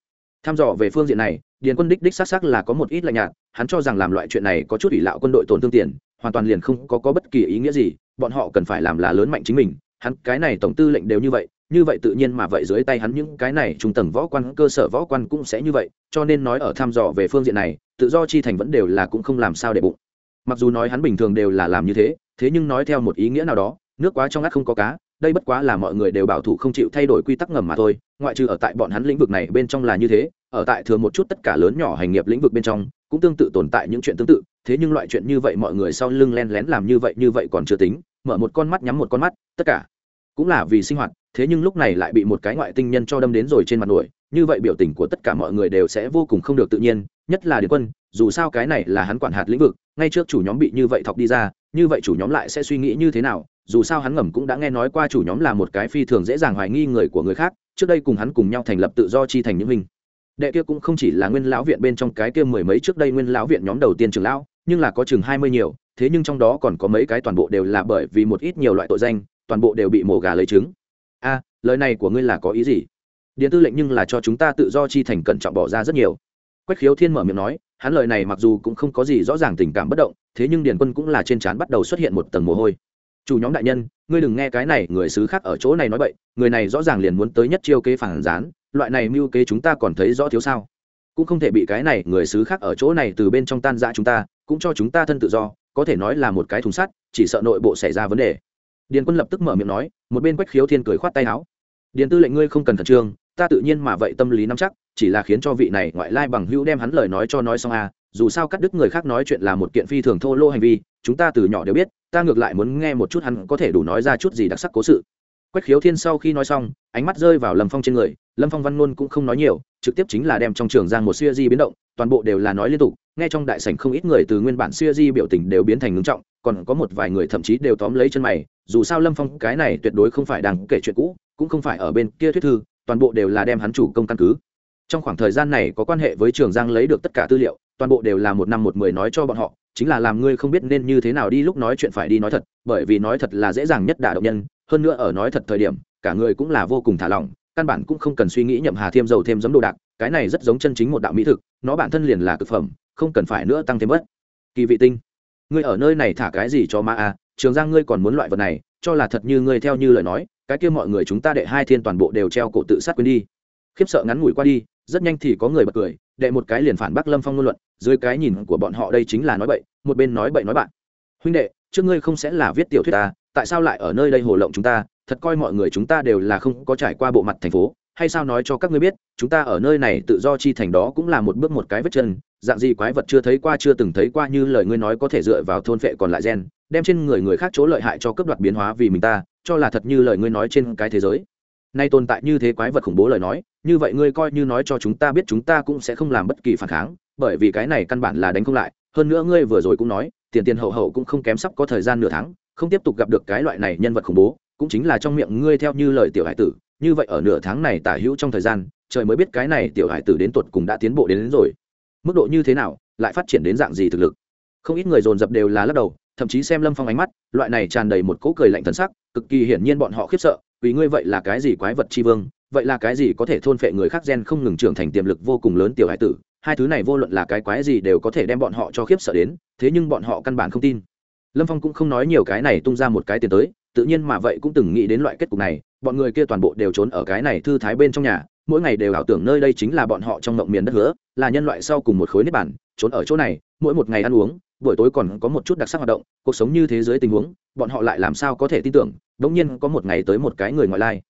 Tham dò về phương diện này điền quân đích đích xác xác là có một ít lạnh nhạt hắn cho rằng làm loại chuyện này có chút ủy lạo quân đội tổn thương tiền hoàn toàn liền không có, có bất kỳ ý nghĩa gì bọn họ cần phải làm là lớn mạnh chính mình hắn cái này tổng tư lệnh đều như vậy như vậy tự nhiên mà vậy dưới tay hắn những cái này trung tầng võ quan, cơ sở võ quan cũng sẽ như vậy, cho nên nói ở tham dò về phương diện này, tự do chi thành vẫn đều là cũng không làm sao để bụng. Mặc dù nói hắn bình thường đều là làm như thế thế nhưng nói theo một ý nghĩa nào đó, nước quá trong ngắt không có cá, đây bất quá là mọi người đều bảo thủ không chịu thay đổi quy tắc ngầm mà thôi, ngoại trừ ở tại bọn hắn lĩnh vực này bên trong là như thế, ở tại thường một chút tất cả lớn nhỏ hành nghiệp lĩnh vực bên trong, cũng tương tự tồn tại những chuyện tương tự, thế nhưng loại chuyện như vậy mọi người sau lưng len lén làm như vậy như vậy còn chưa tính, mở một con mắt nhắm một con mắt, tất cả cũng là vì sinh hoạt, thế nhưng lúc này lại bị một cái ngoại tinh nhân cho đâm đến rồi trên mặt nổi như vậy biểu tình của tất cả mọi người đều sẽ vô cùng không được tự nhiên, nhất là điền quân, dù sao cái này là hắn quản hạt lĩnh vực, ngay trước chủ nhóm bị như vậy thọc đi ra, như vậy chủ nhóm lại sẽ suy nghĩ như thế nào dù sao hắn ngầm cũng đã nghe nói qua chủ nhóm là một cái phi thường dễ dàng hoài nghi người của người khác, trước đây cùng hắn cùng nhau thành lập tự do chi thành những hình. đệ kia cũng không chỉ là nguyên lão viện bên trong cái kia mười mấy trước đây nguyên lão viện nhóm đầu tiên trường lão, nhưng là có chừng hai mươi nhiều, thế nhưng trong đó còn có mấy cái toàn bộ đều là bởi vì một ít nhiều loại tội danh toàn bộ đều bị mổ gà lấy trứng. A, lời này của ngươi là có ý gì? Điện tư lệnh nhưng là cho chúng ta tự do chi thành cẩn trọng bỏ ra rất nhiều. Quách khiếu thiên mở miệng nói, hắn lời này mặc dù cũng không có gì rõ ràng tình cảm bất động, thế nhưng điền quân cũng là trên trán bắt đầu xuất hiện một tầng mồ hôi. Chủ nhóm đại nhân, ngươi đừng nghe cái này, người xứ khác ở chỗ này nói bậy, người này rõ ràng liền muốn tới nhất chiêu kế phản gián, loại này mưu kế chúng ta còn thấy rõ thiếu sao? Cũng không thể bị cái này, người xứ khác ở chỗ này từ bên trong tan dã chúng ta, cũng cho chúng ta thân tự do, có thể nói là một cái thùng sắt, chỉ sợ nội bộ xảy ra vấn đề điền quân lập tức mở miệng nói, một bên quách khiếu thiên cười khoát tay áo. Điền tư lệnh ngươi không cần khẩn trương, ta tự nhiên mà vậy tâm lý nắm chắc, chỉ là khiến cho vị này ngoại lai bằng hữu đem hắn lời nói cho nói xong à dù sao cắt đứt người khác nói chuyện là một kiện phi thường thô lô hành vi, chúng ta từ nhỏ đều biết, ta ngược lại muốn nghe một chút hắn có thể đủ nói ra chút gì đặc sắc cố sự quách khiếu thiên sau khi nói xong, ánh mắt rơi vào lâm phong trên người, lâm phong văn ngôn cũng không nói nhiều, trực tiếp chính là đem trong trường giang một siêu di biến động, toàn bộ đều là nói liên tục, nghe trong đại sảnh không ít người từ nguyên bản siêu di biểu tình đều biến thành ngưng trọng, còn có một vài người thậm chí đều tóm lấy chân mày, dù sao lâm phong cái này tuyệt đối không phải đang kể chuyện cũ, cũng không phải ở bên kia thuyết thư, toàn bộ đều là đem hắn chủ công căn cứ. Trong khoảng thời gian này có quan hệ với trường giang lấy được tất cả tư liệu, toàn bộ đều là một năm một mười nói cho bọn họ, chính là làm ngươi không biết nên như thế nào đi lúc nói chuyện phải đi nói thật, bởi vì nói thật là dễ dàng nhất đả động nhân hơn nữa ở nói thật thời điểm, cả người cũng là vô cùng thả lỏng, căn bản cũng không cần suy nghĩ nhậm hà thêm dầu thêm giấm đồ đạc, cái này rất giống chân chính một đạo mỹ thực, nó bản thân liền là thực phẩm, không cần phải nữa tăng thêm bớt. Kỳ vị tinh, ngươi ở nơi này thả cái gì cho ma à trường giang ngươi còn muốn loại vật này, cho là thật như ngươi theo như lời nói, cái kia mọi người chúng ta đệ hai thiên toàn bộ đều treo cổ tự sát quên đi. Khiếp sợ ngắn ngủi qua đi, rất nhanh thì có người bật cười, đệ một cái liền phản bác lâm phong ngôn luận, dưới cái nhìn của bọn họ đây chính là nói bậy, một bên nói bậy nói bạn. Huynh đệ, trước ngươi không sẽ là viết tiểu thuyết ta tại sao lại ở nơi đây hồ lộng chúng ta? Thật coi mọi người chúng ta đều là không có trải qua bộ mặt thành phố. Hay sao nói cho các ngươi biết, chúng ta ở nơi này tự do chi thành đó cũng là một bước một cái vết chân. Dạng gì quái vật chưa thấy qua, chưa từng thấy qua như lời ngươi nói có thể dựa vào thôn phệ còn lại gen, đem trên người người khác chỗ lợi hại cho cấp đoạt biến hóa vì mình ta, cho là thật như lời ngươi nói trên cái thế giới. Nay tồn tại như thế quái vật khủng bố lời nói, như vậy ngươi coi như nói cho chúng ta biết chúng ta cũng sẽ không làm bất kỳ phản kháng, bởi vì cái này căn bản là đánh không lại. Hơn nữa ngươi vừa rồi cũng nói, tiền tiền hậu hậu cũng không kém sắp có thời gian nửa tháng không tiếp tục gặp được cái loại này nhân vật khủng bố cũng chính là trong miệng ngươi theo như lời tiểu hải tử như vậy ở nửa tháng này tả hữu trong thời gian trời mới biết cái này tiểu hải tử đến tuột cùng đã tiến bộ đến, đến rồi. Mức độ như thế nào lại phát triển đến dạng gì thực lực? Không ít người dồn dập đều là lắc đầu thậm chí xem lâm phong ánh mắt loại này tràn đầy một cỗ cười lạnh thần sắc cực kỳ hiển nhiên bọn họ khiếp sợ vì ngươi vậy là cái gì quái vật tri vương vậy là cái gì có thể thôn phệ người khác gen không ngừng trưởng thành tiềm lực vô cùng lớn tiểu hải tử hai thứ này vô luận là cái quái gì đều có thể đem bọn họ cho khiếp sợ đến thế nhưng bọn họ căn bản không tin lâm phong cũng không nói nhiều cái này tung ra một cái tiền tới, tự nhiên mà vậy cũng từng nghĩ đến loại kết cục này, bọn người kia toàn bộ đều trốn ở cái này thư thái bên trong nhà, mỗi ngày đều ảo tưởng nơi đây chính là bọn họ trong mộng miền đất hứa, là nhân loại sau cùng một khối nếp bản trốn ở chỗ này, mỗi một ngày ăn uống, buổi tối còn có một chút đặc sắc hoạt động, cuộc sống như thế giới tình huống, bọn họ lại làm sao có thể tin tưởng, đống nhiên có một ngày tới một cái người ngoại lai.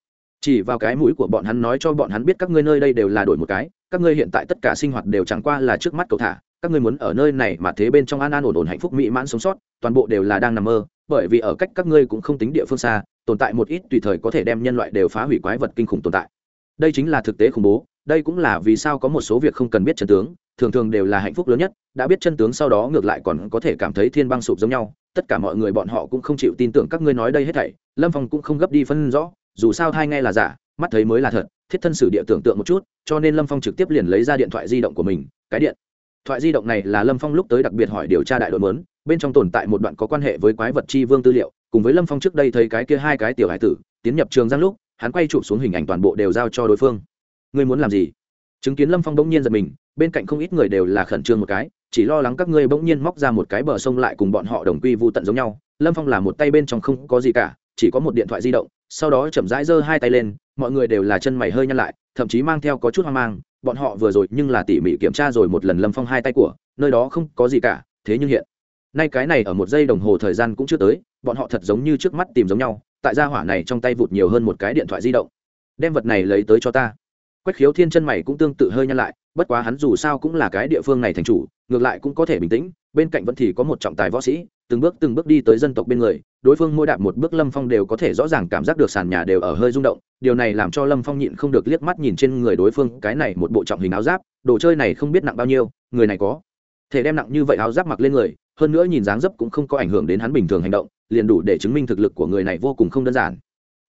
Chỉ vào cái mũi của bọn hắn nói cho bọn hắn biết các ngươi nơi đây đều là đổi một cái, các ngươi hiện tại tất cả sinh hoạt đều chẳng qua là trước mắt cầu thả các ngươi muốn ở nơi này mà thế bên trong an an ổn ổn hạnh phúc mỹ mãn sống sót, toàn bộ đều là đang nằm mơ, bởi vì ở cách các ngươi cũng không tính địa phương xa, tồn tại một ít tùy thời có thể đem nhân loại đều phá hủy quái vật kinh khủng tồn tại. Đây chính là thực tế khủng bố, đây cũng là vì sao có một số việc không cần biết chân tướng, thường thường đều là hạnh phúc lớn nhất, đã biết chân tướng sau đó ngược lại còn có thể cảm thấy thiên băng sụp giống nhau, tất cả mọi người bọn họ cũng không chịu tin tưởng các ngươi nói đây hết thảy, lâm phong cũng không gấp đi phân rõ, dù sao thai nghe là giả, mắt thấy mới là thật, thiết thân sử địa tưởng tượng một chút, cho nên lâm phong trực tiếp liền lấy ra điện thoại di động của mình, cái điện thoại di động này là lâm phong lúc tới đặc biệt hỏi điều tra đại đội mớn, bên trong tồn tại một đoạn có quan hệ với quái vật chi vương tư liệu, cùng với lâm phong trước đây thấy cái kia hai cái tiểu hải tử, tiến nhập trường giang lúc, hắn quay chụp xuống hình ảnh toàn bộ đều giao cho đối phương. Ngươi muốn làm gì? Chứng kiến lâm phong bỗng nhiên giật mình, bên cạnh không ít người đều là khẩn trương một cái, chỉ lo lắng các ngươi bỗng nhiên móc ra một cái bờ sông lại cùng bọn họ đồng quy vô tận giống nhau. Lâm phong là một tay bên trong không có gì cả, chỉ có một điện thoại di động, sau đó chậm rãi giơ hai tay lên, mọi người đều là chân mày hơi nhăn lại, thậm chí mang theo có chút hoang mang bọn họ vừa rồi nhưng là tỉ mỉ kiểm tra rồi một lần lâm phong hai tay của, nơi đó không có gì cả, thế nhưng hiện, nay cái này ở một giây đồng hồ thời gian cũng chưa tới, bọn họ thật giống như trước mắt tìm giống nhau, tại gia hỏa này trong tay vụt nhiều hơn một cái điện thoại di động. Đem vật này lấy tới cho ta. Quách khiếu thiên chân mày cũng tương tự hơi nhăn lại, bất quá hắn dù sao cũng là cái địa phương này thành chủ, ngược lại cũng có thể bình tĩnh, bên cạnh vẫn thì có một trọng tài võ sĩ từng bước từng bước đi tới dân tộc bên người, đối phương mỗi đạp một bước lâm phong đều có thể rõ ràng cảm giác được sàn nhà đều ở hơi rung động, điều này làm cho lâm phong nhịn không được liếc mắt nhìn trên người đối phương, cái này một bộ trọng hình áo giáp, đồ chơi này không biết nặng bao nhiêu, người này có thể đem nặng như vậy áo giáp mặc lên người, hơn nữa nhìn dáng dấp cũng không có ảnh hưởng đến hắn bình thường hành động, liền đủ để chứng minh thực lực của người này vô cùng không đơn giản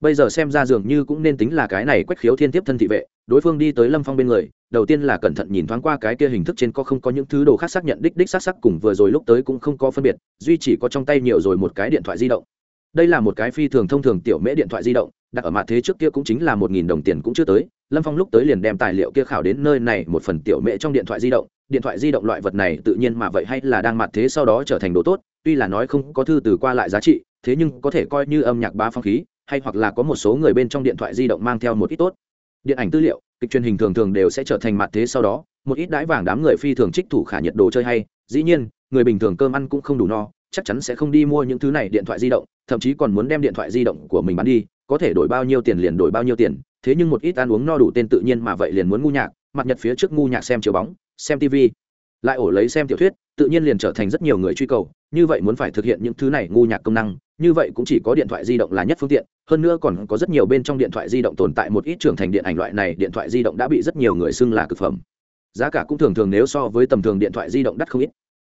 bây giờ xem ra dường như cũng nên tính là cái này quách khiếu thiên tiếp thân thị vệ, đối phương đi tới lâm phong bên người, đầu tiên là cẩn thận nhìn thoáng qua cái kia hình thức trên có không có những thứ đồ khác xác nhận, đích đích xác sắc cùng vừa rồi lúc tới cũng không có phân biệt, duy chỉ có trong tay nhiều rồi một cái điện thoại di động. Đây là một cái phi thường thông thường tiểu mễ điện thoại di động, đặt ở mặt thế trước kia cũng chính là một nghìn đồng tiền cũng chưa tới, lâm phong lúc tới liền đem tài liệu kia khảo đến nơi này một phần tiểu mễ trong điện thoại di động, điện thoại di động loại vật này tự nhiên mà vậy hay là đang mặt thế sau đó trở thành đồ tốt, tuy là nói không có thư từ qua lại giá trị, thế nhưng có thể coi như âm nhạc ba phong khí hay hoặc là có một số người bên trong điện thoại di động mang theo một ít tốt. Điện ảnh tư liệu, kịch truyền hình thường thường đều sẽ trở thành mặt thế sau đó, một ít đãi vàng đám người phi thường trích thủ khả nhiệt đồ chơi hay, dĩ nhiên, người bình thường cơm ăn cũng không đủ no, chắc chắn sẽ không đi mua những thứ này điện thoại di động, thậm chí còn muốn đem điện thoại di động của mình bán đi, có thể đổi bao nhiêu tiền liền đổi bao nhiêu tiền, thế nhưng một ít ăn uống no đủ tên tự nhiên mà vậy liền muốn ngu nhạc, mặt nhật phía trước ngu nhạc xem chiếu bóng, xem tv lại ổ lấy xem tiểu thuyết tự nhiên liền trở thành rất nhiều người truy cầu, như vậy muốn phải thực hiện những thứ này ngu nhạc công năng, như vậy cũng chỉ có điện thoại di động là nhất phương tiện, hơn nữa còn có rất nhiều bên trong điện thoại di động tồn tại một ít trưởng thành điện ảnh loại này, điện thoại di động đã bị rất nhiều người xưng là cực phẩm. Giá cả cũng thường thường nếu so với tầm thường điện thoại di động đắt không ít.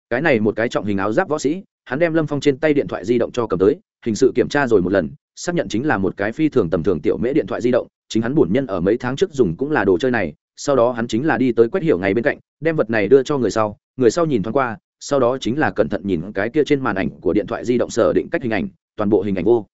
Cái này một cái trọng hình áo giáp võ sĩ, hắn đem lâm phong trên tay điện thoại di động cho cầm tới, hình sự kiểm tra rồi một lần, xác nhận chính là một cái phi thường tầm thường tiểu mễ điện thoại di động, chính hắn bổn nhân ở mấy tháng trước dùng cũng là đồ chơi này sau đó hắn chính là đi tới quét hiểu ngày bên cạnh, đem vật này đưa cho người sau người sau nhìn thoáng qua, sau đó chính là cẩn thận nhìn cái kia trên màn ảnh của điện thoại di động sở định cách hình ảnh, toàn bộ hình ảnh vô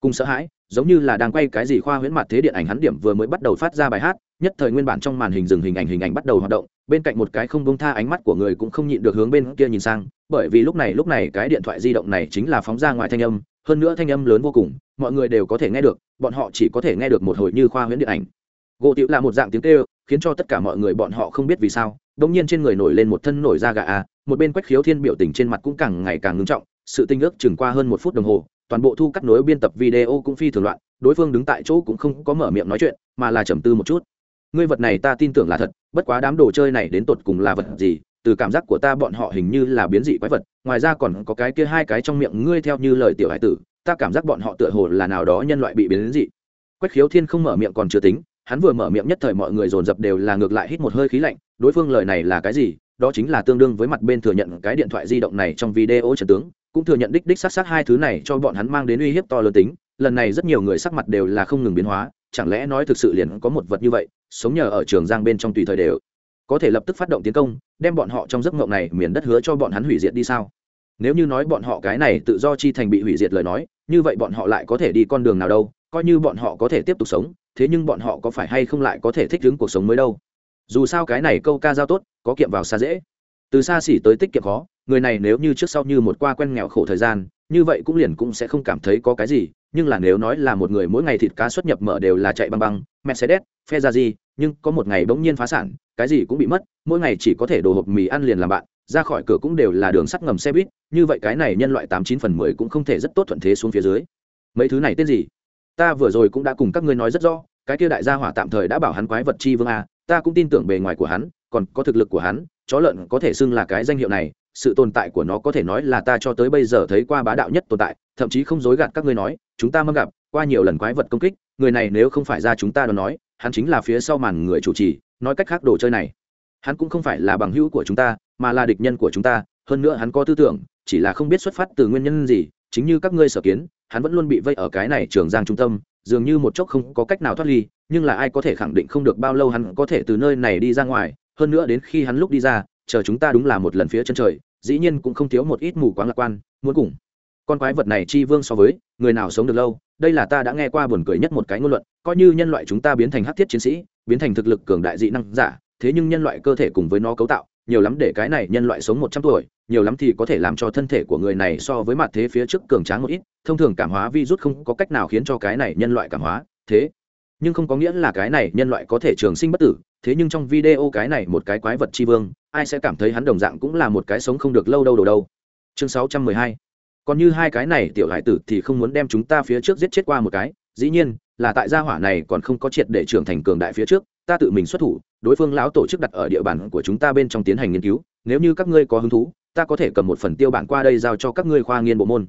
cùng sợ hãi, giống như là đang quay cái gì khoa huyễn mặt thế điện ảnh hắn điểm vừa mới bắt đầu phát ra bài hát, nhất thời nguyên bản trong màn hình dừng hình ảnh hình ảnh bắt đầu hoạt động, bên cạnh một cái không bông tha ánh mắt của người cũng không nhịn được hướng bên kia nhìn sang, bởi vì lúc này lúc này cái điện thoại di động này chính là phóng ra ngoài thanh âm, hơn nữa thanh âm lớn vô cùng, mọi người đều có thể nghe được, bọn họ chỉ có thể nghe được một hồi như khoa huyễn điện ảnh. Gỗ tiểu là một dạng tiếng kêu khiến cho tất cả mọi người bọn họ không biết vì sao đông nhiên trên người nổi lên một thân nổi da gà a, một bên quách khiếu thiên biểu tình trên mặt cũng càng ngày càng ngưng trọng, sự tinh ước chừng qua hơn một phút đồng hồ, toàn bộ thu cắt nối biên tập video cũng phi thường loạn, đối phương đứng tại chỗ cũng không có mở miệng nói chuyện, mà là trầm tư một chút. Ngươi vật này ta tin tưởng là thật, bất quá đám đồ chơi này đến tột cùng là vật gì, từ cảm giác của ta bọn họ hình như là biến dị quái vật, ngoài ra còn có cái kia hai cái trong miệng ngươi theo như lời tiểu hải tử, ta cảm giác bọn họ tựa hồ là nào đó nhân loại bị biến dị. Quách khiếu thiên không mở miệng còn chưa tính hắn vừa mở miệng nhất thời mọi người dồn dập đều là ngược lại hít một hơi khí lạnh, đối phương lời này là cái gì? Đó chính là tương đương với mặt bên thừa nhận cái điện thoại di động này trong video trần tướng, cũng thừa nhận đích đích sát sát hai thứ này cho bọn hắn mang đến uy hiếp to lớn tính, lần này rất nhiều người sắc mặt đều là không ngừng biến hóa, chẳng lẽ nói thực sự liền có một vật như vậy, sống nhờ ở trường giang bên trong tùy thời đều, có thể lập tức phát động tiến công, đem bọn họ trong giấc mộng này miền đất hứa cho bọn hắn hủy diệt đi sao? Nếu như nói bọn họ cái này tự do chi thành bị hủy diệt lời nói, như vậy bọn họ lại có thể đi con đường nào đâu, coi như bọn họ có thể tiếp tục sống thế nhưng bọn họ có phải hay không lại có thể thích ứng cuộc sống mới đâu? Dù sao cái này câu ca giao tốt, có kiệm vào xa dễ. Từ xa xỉ tới tích kiệm khó, người này nếu như trước sau như một qua quen nghèo khổ thời gian, như vậy cũng liền cũng sẽ không cảm thấy có cái gì, nhưng là nếu nói là một người mỗi ngày thịt cá xuất nhập mở đều là chạy băng băng, mercedes phe ra gì nhưng có một ngày bỗng nhiên phá sản, cái gì cũng bị mất, mỗi ngày chỉ có thể đồ hộp mì ăn liền làm bạn, ra khỏi cửa cũng đều là đường sắt ngầm xe buýt, như vậy cái này nhân loại tám chín phần mười cũng không thể rất tốt thuận thế xuống phía dưới. Mấy thứ này tên gì? Ta vừa rồi cũng đã cùng các ngươi nói rất rõ, cái kia đại gia hỏa tạm thời đã bảo hắn quái vật chi vương a, ta cũng tin tưởng bề ngoài của hắn, còn có thực lực của hắn, chó lợn có thể xưng là cái danh hiệu này, sự tồn tại của nó có thể nói là ta cho tới bây giờ thấy qua bá đạo nhất tồn tại, thậm chí không dối gạt các ngươi nói, chúng ta mâm gặp, qua nhiều lần quái vật công kích, người này nếu không phải ra chúng ta đó nói, hắn chính là phía sau màn người chủ trì, nói cách khác đồ chơi này, hắn cũng không phải là bằng hữu của chúng ta, mà là địch nhân của chúng ta, hơn nữa hắn có tư tưởng, chỉ là không biết xuất phát từ nguyên nhân gì, chính như các ngươi sở kiến hắn vẫn luôn bị vây ở cái này trường giang trung tâm, dường như một chốc không có cách nào thoát ly, nhưng là ai có thể khẳng định không được bao lâu hắn có thể từ nơi này đi ra ngoài, hơn nữa đến khi hắn lúc đi ra, chờ chúng ta đúng là một lần phía chân trời, dĩ nhiên cũng không thiếu một ít mù quáng lạc quan, muốn cùng. Con quái vật này chi vương so với, người nào sống được lâu, đây là ta đã nghe qua buồn cười nhất một cái ngôn luận, coi như nhân loại chúng ta biến thành hắc thiết chiến sĩ, biến thành thực lực cường đại dị năng giả, thế nhưng nhân loại cơ thể cùng với nó cấu tạo, nhiều lắm để cái này nhân loại sống một trăm tuổi nhiều lắm thì có thể làm cho thân thể của người này so với mặt thế phía trước cường tráng một ít, thông thường cảm hóa virus không có cách nào khiến cho cái này nhân loại cảm hóa, thế. Nhưng không có nghĩa là cái này nhân loại có thể trường sinh bất tử, thế nhưng trong video cái này một cái quái vật tri vương, ai sẽ cảm thấy hắn đồng dạng cũng là một cái sống không được lâu đâu đâu đâu. Chương sáu trăm mười hai. Còn như hai cái này tiểu hải tử thì không muốn đem chúng ta phía trước giết chết qua một cái, dĩ nhiên, là tại gia hỏa này còn không có triệt để trưởng thành cường đại phía trước, ta tự mình xuất thủ, đối phương lão tổ chức đặt ở địa bàn của chúng ta bên trong tiến hành nghiên cứu, nếu như các ngươi có hứng thú ta có thể cầm một phần tiêu bản qua đây giao cho các ngươi khoa nghiên bộ môn.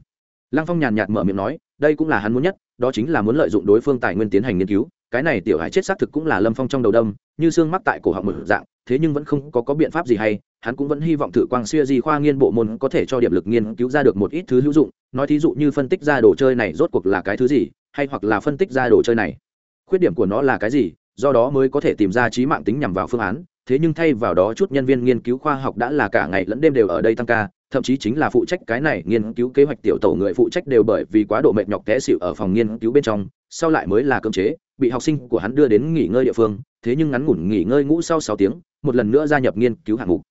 Lăng phong nhàn nhạt mở miệng nói đây cũng là hắn muốn nhất đó chính là muốn lợi dụng đối phương tài nguyên tiến hành nghiên cứu. Cái này tiểu hải chết xác thực cũng là lâm phong trong đầu đâm như xương mắc tại cổ họng một dạng thế nhưng vẫn không có, có biện pháp gì hay hắn cũng vẫn hy vọng thử quang xuya di khoa nghiên bộ môn có thể cho điểm lực nghiên cứu ra được một ít thứ hữu dụng nói thí dụ như phân tích ra đồ chơi này rốt cuộc là cái thứ gì hay hoặc là phân tích ra đồ chơi này. Khuyết điểm của nó là cái gì do đó mới có thể tìm ra trí mạng tính nhằm vào phương án thế nhưng thay vào đó chút nhân viên nghiên cứu khoa học đã là cả ngày lẫn đêm đều ở đây tăng ca, thậm chí chính là phụ trách cái này nghiên cứu kế hoạch tiểu tổ người phụ trách đều bởi vì quá độ mệt nhọc té xịu ở phòng nghiên cứu bên trong, sau lại mới là cơm chế, bị học sinh của hắn đưa đến nghỉ ngơi địa phương, thế nhưng ngắn ngủn nghỉ ngơi ngủ sau sáu tiếng, một lần nữa gia nhập nghiên cứu hạng mục.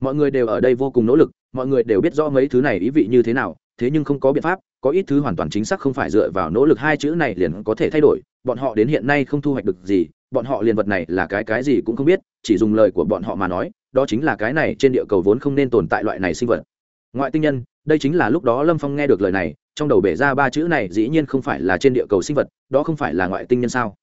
Mọi người đều ở đây vô cùng nỗ lực, mọi người đều biết rõ mấy thứ này ý vị như thế nào, thế nhưng không có biện pháp, có ít thứ hoàn toàn chính xác không phải dựa vào nỗ lực hai chữ này liền có thể thay đổi, bọn họ đến hiện nay không thu hoạch được gì bọn họ liền vật này là cái cái gì cũng không biết, chỉ dùng lời của bọn họ mà nói, đó chính là cái này trên địa cầu vốn không nên tồn tại loại này sinh vật. Ngoại tinh nhân, đây chính là lúc đó lâm phong nghe được lời này, trong đầu bể ra ba chữ này dĩ nhiên không phải là trên địa cầu sinh vật, đó không phải là ngoại tinh nhân sao?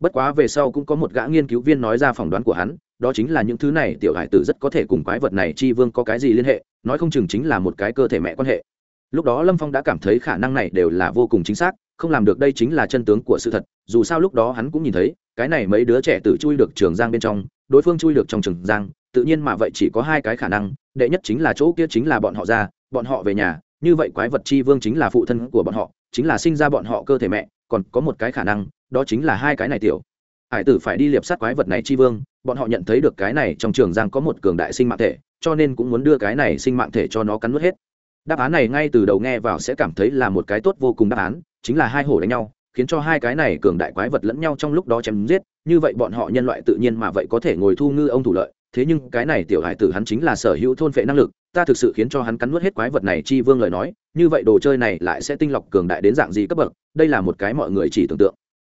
Bất quá về sau cũng có một gã nghiên cứu viên nói ra phỏng đoán của hắn, đó chính là những thứ này tiểu hải tử rất có thể cùng quái vật này chi vương có cái gì liên hệ, nói không chừng chính là một cái cơ thể mẹ quan hệ. Lúc đó lâm phong đã cảm thấy khả năng này đều là vô cùng chính xác, không làm được đây chính là chân tướng của sự thật, dù sao lúc đó hắn cũng nhìn thấy cái này mấy đứa trẻ tự chui được trường giang bên trong, đối phương chui được trong trường giang, tự nhiên mà vậy chỉ có hai cái khả năng, đệ nhất chính là chỗ kia chính là bọn họ ra, bọn họ về nhà, như vậy quái vật chi vương chính là phụ thân của bọn họ, chính là sinh ra bọn họ cơ thể mẹ, còn có một cái khả năng, đó chính là hai cái này tiểu. Hải tử phải đi liệp sát quái vật này chi vương, bọn họ nhận thấy được cái này trong trường giang có một cường đại sinh mạng thể, cho nên cũng muốn đưa cái này sinh mạng thể cho nó cắn nuốt hết. Đáp án này ngay từ đầu nghe vào sẽ cảm thấy là một cái tốt vô cùng đáp án, chính là hai hổ đánh nhau khiến cho hai cái này cường đại quái vật lẫn nhau trong lúc đó chém giết, như vậy bọn họ nhân loại tự nhiên mà vậy có thể ngồi thu ngư ông thủ lợi. Thế nhưng cái này tiểu hải tử hắn chính là sở hữu thôn phệ năng lực, ta thực sự khiến cho hắn cắn nuốt hết quái vật này chi vương lời nói, như vậy đồ chơi này lại sẽ tinh lọc cường đại đến dạng gì cấp bậc, đây là một cái mọi người chỉ tưởng tượng.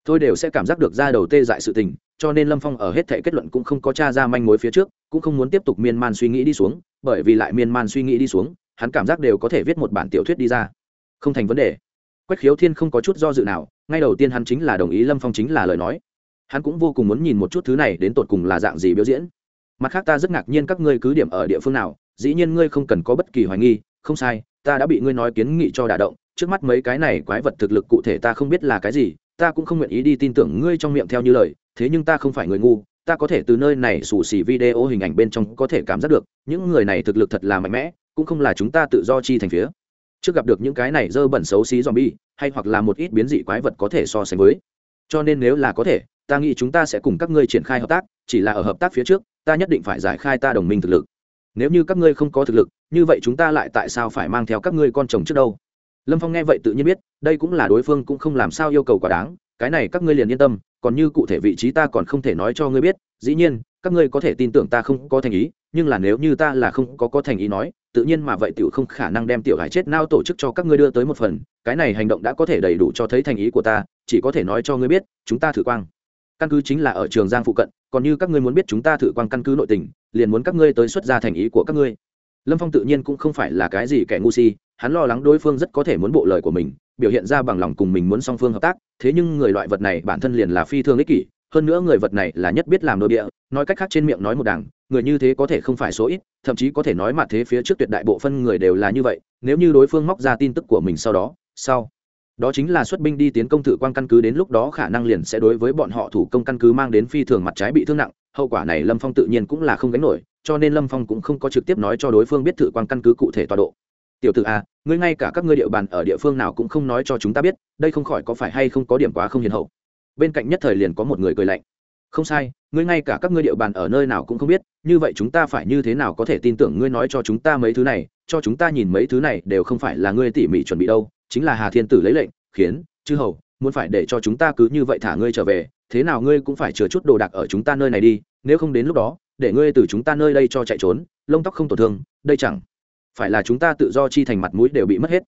Tôi đều sẽ cảm giác được ra đầu tê dại sự tình, cho nên lâm phong ở hết thể kết luận cũng không có t r a ra manh mối phía trước, cũng không muốn tiếp tục miên man suy nghĩ đi xuống, bởi vì lại miên man suy nghĩ đi xuống, hắn cảm giác đều có thể viết một bản tiểu thuyết đi ra. Không thành vấn đề. Quách khiếu thiên không có chút do dự nào ngay đầu tiên hắn chính là đồng ý lâm phong chính là lời nói. Hắn cũng vô cùng muốn nhìn một chút thứ này đến tột cùng là dạng gì biểu diễn. Mặt khác ta rất ngạc nhiên các ngươi cứ điểm ở địa phương nào, dĩ nhiên ngươi không cần có bất kỳ hoài nghi, không sai, ta đã bị ngươi nói kiến nghị cho đả động, trước mắt mấy cái này quái vật thực lực cụ thể ta không biết là cái gì, ta cũng không nguyện ý đi tin tưởng ngươi trong miệng theo như lời, thế nhưng ta không phải người ngu, ta có thể từ nơi này xù xì video hình ảnh bên trong có thể cảm giác được, những người này thực lực thật là mạnh mẽ, cũng không là chúng ta tự do chi thành phía trước gặp được những cái này dơ bẩn xấu xí zombie, hay hoặc là một ít biến dị quái vật có thể so sánh với. Cho nên nếu là có thể, ta nghĩ chúng ta sẽ cùng các ngươi triển khai hợp tác, chỉ là ở hợp tác phía trước, ta nhất định phải giải khai ta đồng minh thực lực. Nếu như các ngươi không có thực lực, như vậy chúng ta lại tại sao phải mang theo các ngươi con chồng trước đâu? Lâm phong nghe vậy tự nhiên biết, đây cũng là đối phương cũng không làm sao yêu cầu quá đáng, cái này các ngươi liền yên tâm, còn như cụ thể vị trí ta còn không thể nói cho ngươi biết, dĩ nhiên, các ngươi có thể tin tưởng ta không có thành ý, nhưng là nếu như ta là không có có thành ý nói tự nhiên mà vậy tiểu không khả năng đem tiểu hải chết nao tổ chức cho các ngươi đưa tới một phần, cái này hành động đã có thể đầy đủ cho thấy thành ý của ta, chỉ có thể nói cho ngươi biết, chúng ta thử quang. Căn cứ chính là ở trường giang phụ cận, còn như các ngươi muốn biết chúng ta thử quang căn cứ nội tình, liền muốn các ngươi tới xuất ra thành ý của các ngươi. Lâm phong tự nhiên cũng không phải là cái gì kẻ ngu si, hắn lo lắng đối phương rất có thể muốn bộ lời của mình, biểu hiện ra bằng lòng cùng mình muốn song phương hợp tác, thế nhưng người loại vật này bản thân liền là phi thường ích kỷ, hơn nữa người vật này là nhất biết làm nội địa, nói cách khác trên miệng nói một đảng người như thế có thể không phải số ít, thậm chí có thể nói mặt thế phía trước tuyệt đại bộ phân người đều là như vậy, nếu như đối phương móc ra tin tức của mình sau đó sau, đó chính là xuất binh đi tiến công thử quan căn cứ đến lúc đó khả năng liền sẽ đối với bọn họ thủ công căn cứ mang đến phi thường mặt trái bị thương nặng, hậu quả này lâm phong tự nhiên cũng là không gánh nổi, cho nên lâm phong cũng không có trực tiếp nói cho đối phương biết thử quan căn cứ cụ thể tọa độ. Tiểu tử a ngươi ngay cả các ngươi địa bàn ở địa phương nào cũng không nói cho chúng ta biết, đây không khỏi có phải hay không có điểm quá không hiền hậu? Bên cạnh nhất thời liền có một người cười lạnh. Không sai ngươi ngay cả các ngươi địa bàn ở nơi nào cũng không biết như vậy chúng ta phải như thế nào có thể tin tưởng ngươi nói cho chúng ta mấy thứ này cho chúng ta nhìn mấy thứ này đều không phải là ngươi tỉ mỉ chuẩn bị đâu chính là hà thiên tử lấy lệnh khiến chư hầu muốn phải để cho chúng ta cứ như vậy thả ngươi trở về thế nào ngươi cũng phải chừa chút đồ đạc ở chúng ta nơi này đi nếu không đến lúc đó để ngươi từ chúng ta nơi đây cho chạy trốn lông tóc không tổn thương đây chẳng phải là chúng ta tự do chi thành mặt mũi đều bị mất hết.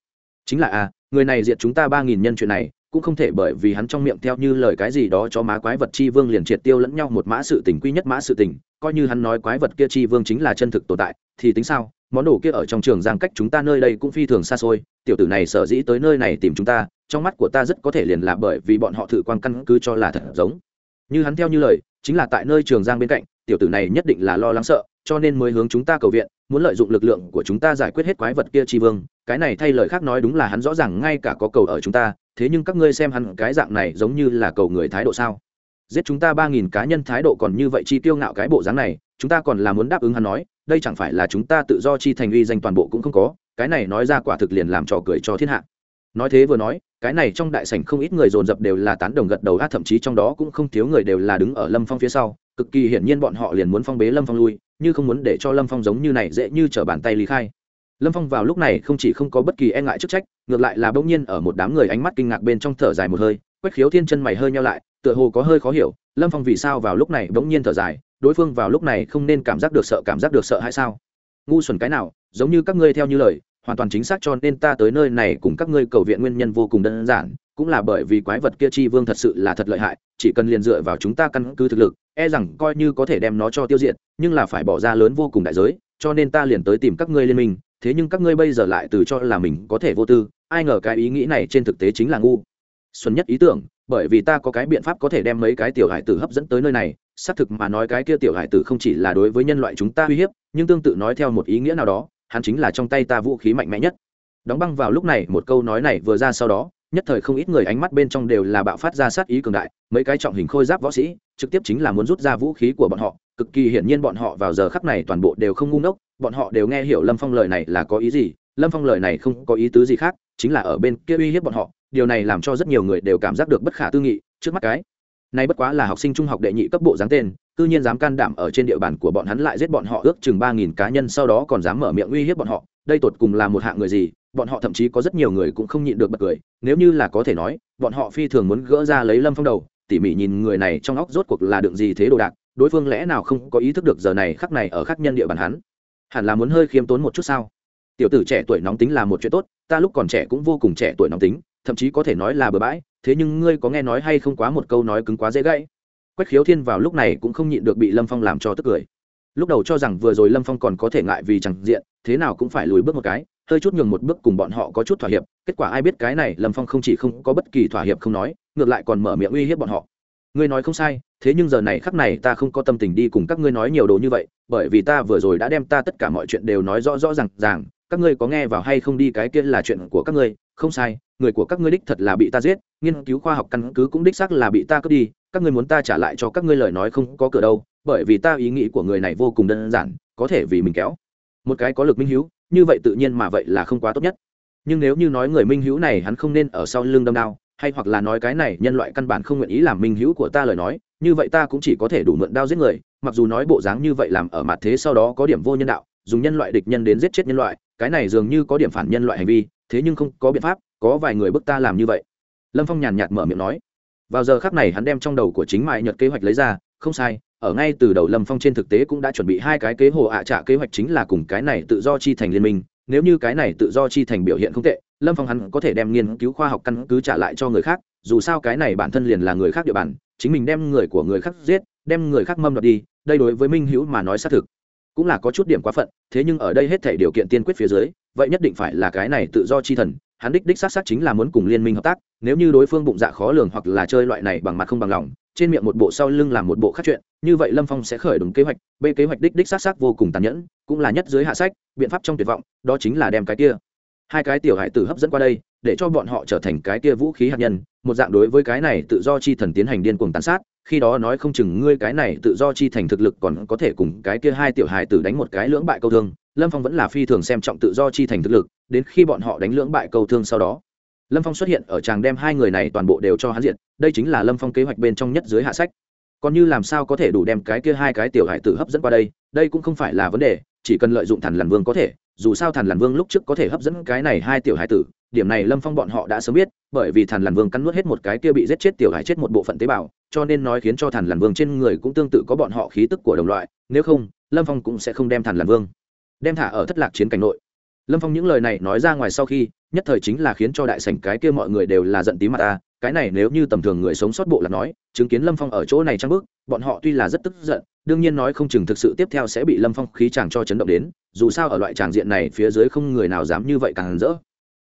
Chính là a à, người này diệt chúng ta ba nghìn nhân chuyện này cũng không thể bởi vì hắn trong miệng theo như lời cái gì đó cho má quái vật chi vương liền triệt tiêu lẫn nhau một mã sự tình quy nhất mã sự tình, coi như hắn nói quái vật kia chi vương chính là chân thực tồn tại, thì tính sao? Món đồ kia ở trong trường giang cách chúng ta nơi đây cũng phi thường xa xôi, tiểu tử này sở dĩ tới nơi này tìm chúng ta, trong mắt của ta rất có thể liền là bởi vì bọn họ thử quan căn cứ cho là thật giống. Như hắn theo như lời, chính là tại nơi trường giang bên cạnh, tiểu tử này nhất định là lo lắng sợ, cho nên mới hướng chúng ta cầu viện, muốn lợi dụng lực lượng của chúng ta giải quyết hết quái vật kia chi vương. Cái này thay lời khác nói đúng là hắn rõ ràng ngay cả có cầu ở chúng ta thế nhưng các ngươi xem hắn cái dạng này giống như là cầu người thái độ sao? Giết chúng ta ba nghìn cá nhân thái độ còn như vậy chi tiêu ngạo cái bộ dáng này, chúng ta còn là muốn đáp ứng hắn nói, đây chẳng phải là chúng ta tự do chi thành uy danh toàn bộ cũng không có, cái này nói ra quả thực liền làm trò cười cho thiên hạ. Nói thế vừa nói, cái này trong đại sảnh không ít người dồn dập đều là tán đồng gật đầu, á, thậm chí trong đó cũng không thiếu người đều là đứng ở lâm phong phía sau, cực kỳ hiển nhiên bọn họ liền muốn phong bế lâm phong lui, như không muốn để cho lâm phong giống như này dễ như t r ở bàn tay lý khai lâm phong vào lúc này không chỉ không có bất kỳ e ngại chức trách, ngược lại là bỗng nhiên ở một đám người ánh mắt kinh ngạc bên trong thở dài một hơi, quách khiếu thiên chân mày hơi nhau lại, tựa hồ có hơi khó hiểu, lâm phong vì sao vào lúc này bỗng nhiên thở dài, đối phương vào lúc này không nên cảm giác được sợ, cảm giác được sợ hay sao? Ngu xuẩn cái nào, giống như các ngươi theo như lời, hoàn toàn chính xác cho nên ta tới nơi này cùng các ngươi cầu viện nguyên nhân vô cùng đơn giản, cũng là bởi vì quái vật kia chi vương thật sự là thật lợi hại, chỉ cần liền dựa vào chúng ta căn cứ thực lực e rằng coi như có thể đem nó cho tiêu diệt, nhưng là phải bỏ ra lớn vô cùng đại giới, cho nên ta liền tới tìm các ngươi liên minh thế nhưng các ngươi bây giờ lại từ cho là mình có thể vô tư, ai ngờ cái ý nghĩ này trên thực tế chính là ngu. Xuân nhất ý tưởng, bởi vì ta có cái biện pháp có thể đem mấy cái tiểu hải tử hấp dẫn tới nơi này, xác thực mà nói cái kia tiểu hải tử không chỉ là đối với nhân loại chúng ta uy hiếp, nhưng tương tự nói theo một ý nghĩa nào đó, hắn chính là trong tay ta vũ khí mạnh mẽ nhất. Đóng băng vào lúc này, một câu nói này vừa ra sau đó, nhất thời không ít người ánh mắt bên trong đều là bạo phát ra sát ý cường đại, mấy cái trọng hình khôi giáp võ sĩ, trực tiếp chính là muốn rút ra vũ khí của bọn họ cực kỳ hiển nhiên bọn họ vào giờ khắc này toàn bộ đều không ngu ngốc, bọn họ đều nghe hiểu lâm phong lời này là có ý gì, lâm phong lời này không có ý tứ gì khác, chính là ở bên kia uy hiếp bọn họ, điều này làm cho rất nhiều người đều cảm giác được bất khả tư nghị, trước mắt cái nay bất quá là học sinh trung học đệ nhị cấp bộ dáng tên, cư nhiên dám can đảm ở trên địa bàn của bọn hắn lại giết bọn họ ước chừng ba nghìn cá nhân sau đó còn dám mở miệng uy hiếp bọn họ, đây tột cùng là một hạng người gì, bọn họ thậm chí có rất nhiều người cũng không nhịn được bật cười, nếu như là có thể nói, bọn họ phi thường muốn gỡ ra lấy lâm phong đầu, tỉ mỉ nhìn người này trong óc rốt cuộc là đựng gì thế đồ đạc đối phương lẽ nào không có ý thức được giờ này khắc này ở khắc nhân địa bàn hắn? Hẳn là muốn hơi khiêm tốn một chút sao? Tiểu tử trẻ tuổi nóng tính là một chuyện tốt, ta lúc còn trẻ cũng vô cùng trẻ tuổi nóng tính, thậm chí có thể nói là bừa bãi, thế nhưng ngươi có nghe nói hay không quá một câu nói cứng quá dễ gãy. Quách khiếu thiên vào lúc này cũng không nhịn được bị lâm phong làm cho tức cười. Lúc đầu cho rằng vừa rồi lâm phong còn có thể ngại vì chẳng diện, thế nào cũng phải lùi bước một cái, hơi chút nhường một bước cùng bọn họ có chút thỏa hiệp, kết quả ai biết cái này lâm phong không chỉ không có bất kỳ thỏa hiệp không nói, ngược lại còn mở miệng uy hiếp bọn họ ngươi nói không sai, thế nhưng giờ này khắc này ta không có tâm tình đi cùng các ngươi nói nhiều đồ như vậy, bởi vì ta vừa rồi đã đem ta tất cả mọi chuyện đều nói rõ rõ r à n g ràng. Các ngươi có nghe vào hay không đi, cái kia là chuyện của các ngươi. Không sai, người của các ngươi đích thật là bị ta giết, nghiên cứu khoa học căn cứ cũng đích xác là bị ta cướp đi. Các ngươi muốn ta trả lại cho các ngươi lời nói không có cửa đâu, bởi vì ta ý nghĩ của người này vô cùng đơn giản, có thể vì mình kéo. Một cái có lực minh hữu, như vậy tự nhiên mà vậy là không quá tốt nhất. Nhưng nếu như nói người minh hữu này hắn không nên ở sau lưng đâm đao hay hoặc là nói cái này nhân loại căn bản không nguyện ý làm minh hữu của ta lời nói, như vậy ta cũng chỉ có thể đủ mượn đao giết người, mặc dù nói bộ dáng như vậy làm ở mặt thế sau đó có điểm vô nhân đạo, dùng nhân loại địch nhân đến giết chết nhân loại, cái này dường như có điểm phản nhân loại hành vi, thế nhưng không có biện pháp, có vài người bức ta làm như vậy. Lâm phong nhàn nhạt mở miệng nói. Vào giờ khác này hắn đem trong đầu của chính mại nhật kế hoạch lấy ra, không sai, ở ngay từ đầu lâm phong trên thực tế cũng đã chuẩn bị hai cái kế hồ ạ à trả kế hoạch chính là cùng cái này tự do chi thành liên minh, nếu như cái này tự do chi thành biểu hiện không tệ lâm phong hắn có thể đem nghiên cứu khoa học căn cứ trả lại cho người khác, dù sao cái này bản thân liền là người khác địa bàn, chính mình đem người của người khác giết, đem người khác mâm đoạt đi, đây đối với minh hữu mà nói xác thực cũng là có chút điểm quá phận, thế nhưng ở đây hết thể điều kiện tiên quyết phía dưới, vậy nhất định phải là cái này tự do chi thần, hắn đích đích xác xác chính là muốn cùng liên minh hợp tác, nếu như đối phương bụng dạ khó lường hoặc là chơi loại này bằng mặt không bằng lòng, trên miệng một bộ sau lưng làm một bộ khác chuyện, như vậy lâm phong sẽ khởi đúng kế hoạch b kế hoạch đích đích xác xác vô cùng tàn nhẫn, cũng là nhất dưới hạ sách, biện pháp trong tuyệt vọng, đó chính là đem cái kia hai cái tiểu hải tử hấp dẫn qua đây, để cho bọn họ trở thành cái kia vũ khí hạt nhân, một dạng đối với cái này tự do chi thần tiến hành điên cuồng tàn sát, khi đó nói không chừng ngươi cái này tự do chi thành thực lực còn có thể cùng cái kia hai tiểu hài tử đánh một cái lưỡng bại câu thương, lâm phong vẫn là phi thường xem trọng tự do chi thành thực lực, đến khi bọn họ đánh lưỡng bại câu thương sau đó, lâm phong xuất hiện ở tràng đem hai người này toàn bộ đều cho hắn diện đây chính là lâm phong kế hoạch bên trong nhất dưới hạ sách. Còn như làm sao có thể đủ đem cái kia hai cái tiểu hải tử hấp dẫn qua đây đây cũng không phải là vấn đề, chỉ cần lợi dụng thần lằn vương có thể dù sao thần lằn vương lúc trước có thể hấp dẫn cái này hai tiểu hải tử, điểm này lâm phong bọn họ đã sớm biết, bởi vì thần lằn vương cắn nuốt hết một cái kia bị giết chết tiểu hải chết một bộ phận tế bào, cho nên nói khiến cho thần lằn vương trên người cũng tương tự có bọn họ khí tức của đồng loại, nếu không, lâm phong cũng sẽ không đem thần lằn vương đem thả ở thất lạc chiến cảnh nội. Lâm phong những lời này nói ra ngoài sau khi, nhất thời chính là khiến cho đại sảnh cái kia mọi người đều là giận tí mặt ta cái này nếu như tầm thường người sống sót bộ là nói, chứng kiến lâm phong ở chỗ này trang bước, bọn họ tuy là rất tức giận, đương nhiên nói không chừng thực sự tiếp theo sẽ bị lâm phong khí chàng cho chấn động đến, dù sao ở loại tràng diện này phía dưới không người nào dám như vậy càng rỡ.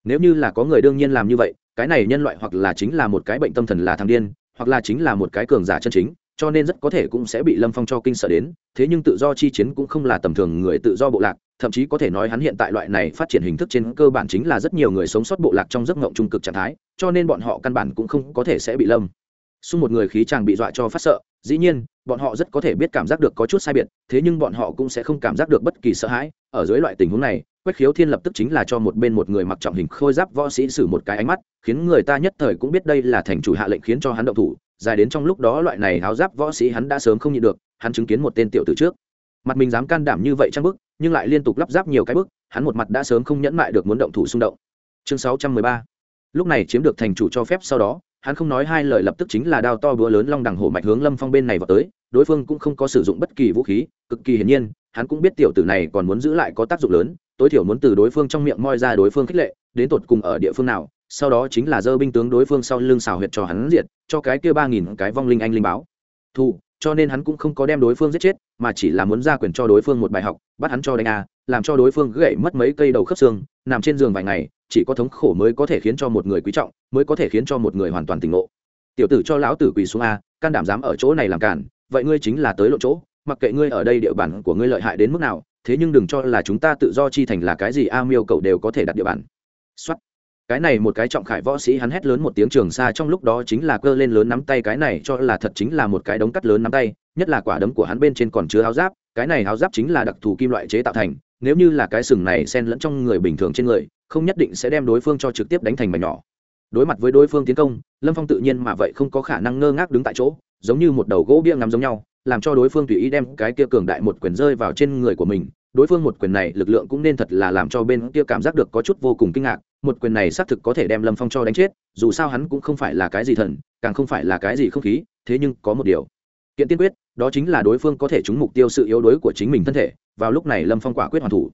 Nếu như là có người đương nhiên làm như vậy, cái này nhân loại hoặc là chính là một cái bệnh tâm thần là thằng điên, hoặc là chính là một cái cường giả chân chính cho nên rất có thể cũng sẽ bị lâm phong cho kinh sợ đến, thế nhưng tự do chi chiến cũng không là tầm thường người tự do bộ lạc, thậm chí có thể nói hắn hiện tại loại này phát triển hình thức trên cơ bản chính là rất nhiều người sống sót bộ lạc trong giấc ngộng trung cực trạng thái, cho nên bọn họ căn bản cũng không có thể sẽ bị lâm xung một người khí chàng bị dọa cho phát sợ, dĩ nhiên, bọn họ rất có thể biết cảm giác được có chút sai biệt, thế nhưng bọn họ cũng sẽ không cảm giác được bất kỳ sợ hãi. Ở dưới loại tình huống này, quách khiếu thiên lập tức chính là cho một bên một người mặc trọng hình khôi giáp võ sĩ xử một cái ánh mắt, khiến người ta nhất thời cũng biết đây là thành chủ hạ lệnh khiến cho hắn động thủ dài đến trong lúc đó loại này áo giáp võ sĩ hắn đã sớm không nhịn được, hắn chứng kiến một tên tiểu tử trước. Mặt mình dám can đảm như vậy trang bức, nhưng lại liên tục lắp ráp nhiều cái bức, hắn một mặt đã sớm không nhẫn mại được muốn động thủ xung động. Chương sáu trăm mười ba. Lúc này chiếm được thành chủ cho phép sau đó, hắn không nói hai lời lập tức chính là đao to búa lớn long đằng hổ mạch hướng lâm phong bên này vào tới, đối phương cũng không có sử dụng bất kỳ vũ khí, cực kỳ hiển nhiên, hắn cũng biết tiểu tử này còn muốn giữ lại có tác dụng lớn, tối thiểu muốn từ đối phương trong miệng moi ra đối phương khích lệ, đến tột cùng ở địa phương nào sau đó chính là dơ binh tướng đối phương sau lưng xào huyệt cho hắn diệt cho cái kia ba nghìn cái vong linh anh linh báo. Thù, cho nên hắn cũng không có đem đối phương giết chết mà chỉ là muốn ra quyền cho đối phương một bài học bắt hắn cho đánh a làm cho đối phương gãy mất mấy cây đầu khớp xương nằm trên giường vài ngày chỉ có thống khổ mới có thể khiến cho một người quý trọng mới có thể khiến cho một người hoàn toàn tỉnh ngộ. Tiểu tử cho lão tử quỳ xuống a can đảm dám ở chỗ này làm cản vậy ngươi chính là tới lộ chỗ mặc kệ ngươi ở đây địa bàn của ngươi lợi hại đến mức nào thế nhưng đừng cho là chúng ta tự do chi thành là cái gì a miêu cậu đều có thể đặt địa bàn. Xuất cái này một cái trọng khải võ sĩ hắn hét lớn một tiếng trường xa trong lúc đó chính là cơ lên lớn nắm tay, cái này cho là thật chính là một cái đống cắt lớn nắm tay, nhất là quả đấm của hắn bên trên còn chứa áo giáp, cái này áo giáp chính là đặc thù kim loại chế tạo thành, nếu như là cái sừng này xen lẫn trong người bình thường trên người, không nhất định sẽ đem đối phương cho trực tiếp đánh thành mảnh nhỏ. Đối mặt với đối phương tiến công, lâm phong tự nhiên mà vậy không có khả năng ngơ ngác đứng tại chỗ, giống như một đầu gỗ bia ngắm giống nhau, làm cho đối phương tùy ý đem cái kia cường đại một quyền rơi vào trên người của mình đối phương một quyền này lực lượng cũng nên thật là làm cho bên kia cảm giác được có chút vô cùng kinh ngạc, một quyền này xác thực có thể đem lâm phong cho đánh chết, dù sao hắn cũng không phải là cái gì thần, càng không phải là cái gì không khí, thế nhưng có một điều. Kiện tiên quyết, đó chính là đối phương có thể trúng mục tiêu sự yếu đuối của chính mình thân thể, vào lúc này lâm phong quả quyết hoàn thủ.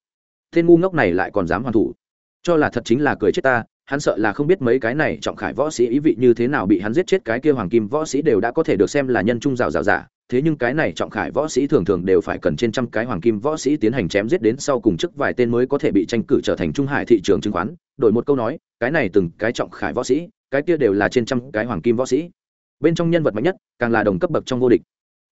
Tên ngu ngốc này lại còn dám hoàn thủ. Cho là thật chính là cười chết ta hắn sợ là không biết mấy cái này trọng khải võ sĩ ý vị như thế nào bị hắn giết chết, cái kia hoàng kim võ sĩ đều đã có thể được xem là nhân trung rào rào giả. Thế nhưng cái này trọng khải võ sĩ thường thường đều phải cần trên trăm cái hoàng kim võ sĩ tiến hành chém giết đến sau cùng chức vài tên mới có thể bị tranh cử trở thành trung hải thị trường chứng khoán. Đổi một câu nói, cái này từng cái trọng khải võ sĩ, cái kia đều là trên trăm cái hoàng kim võ sĩ. Bên trong nhân vật mạnh nhất, càng là đồng cấp bậc trong vô địch.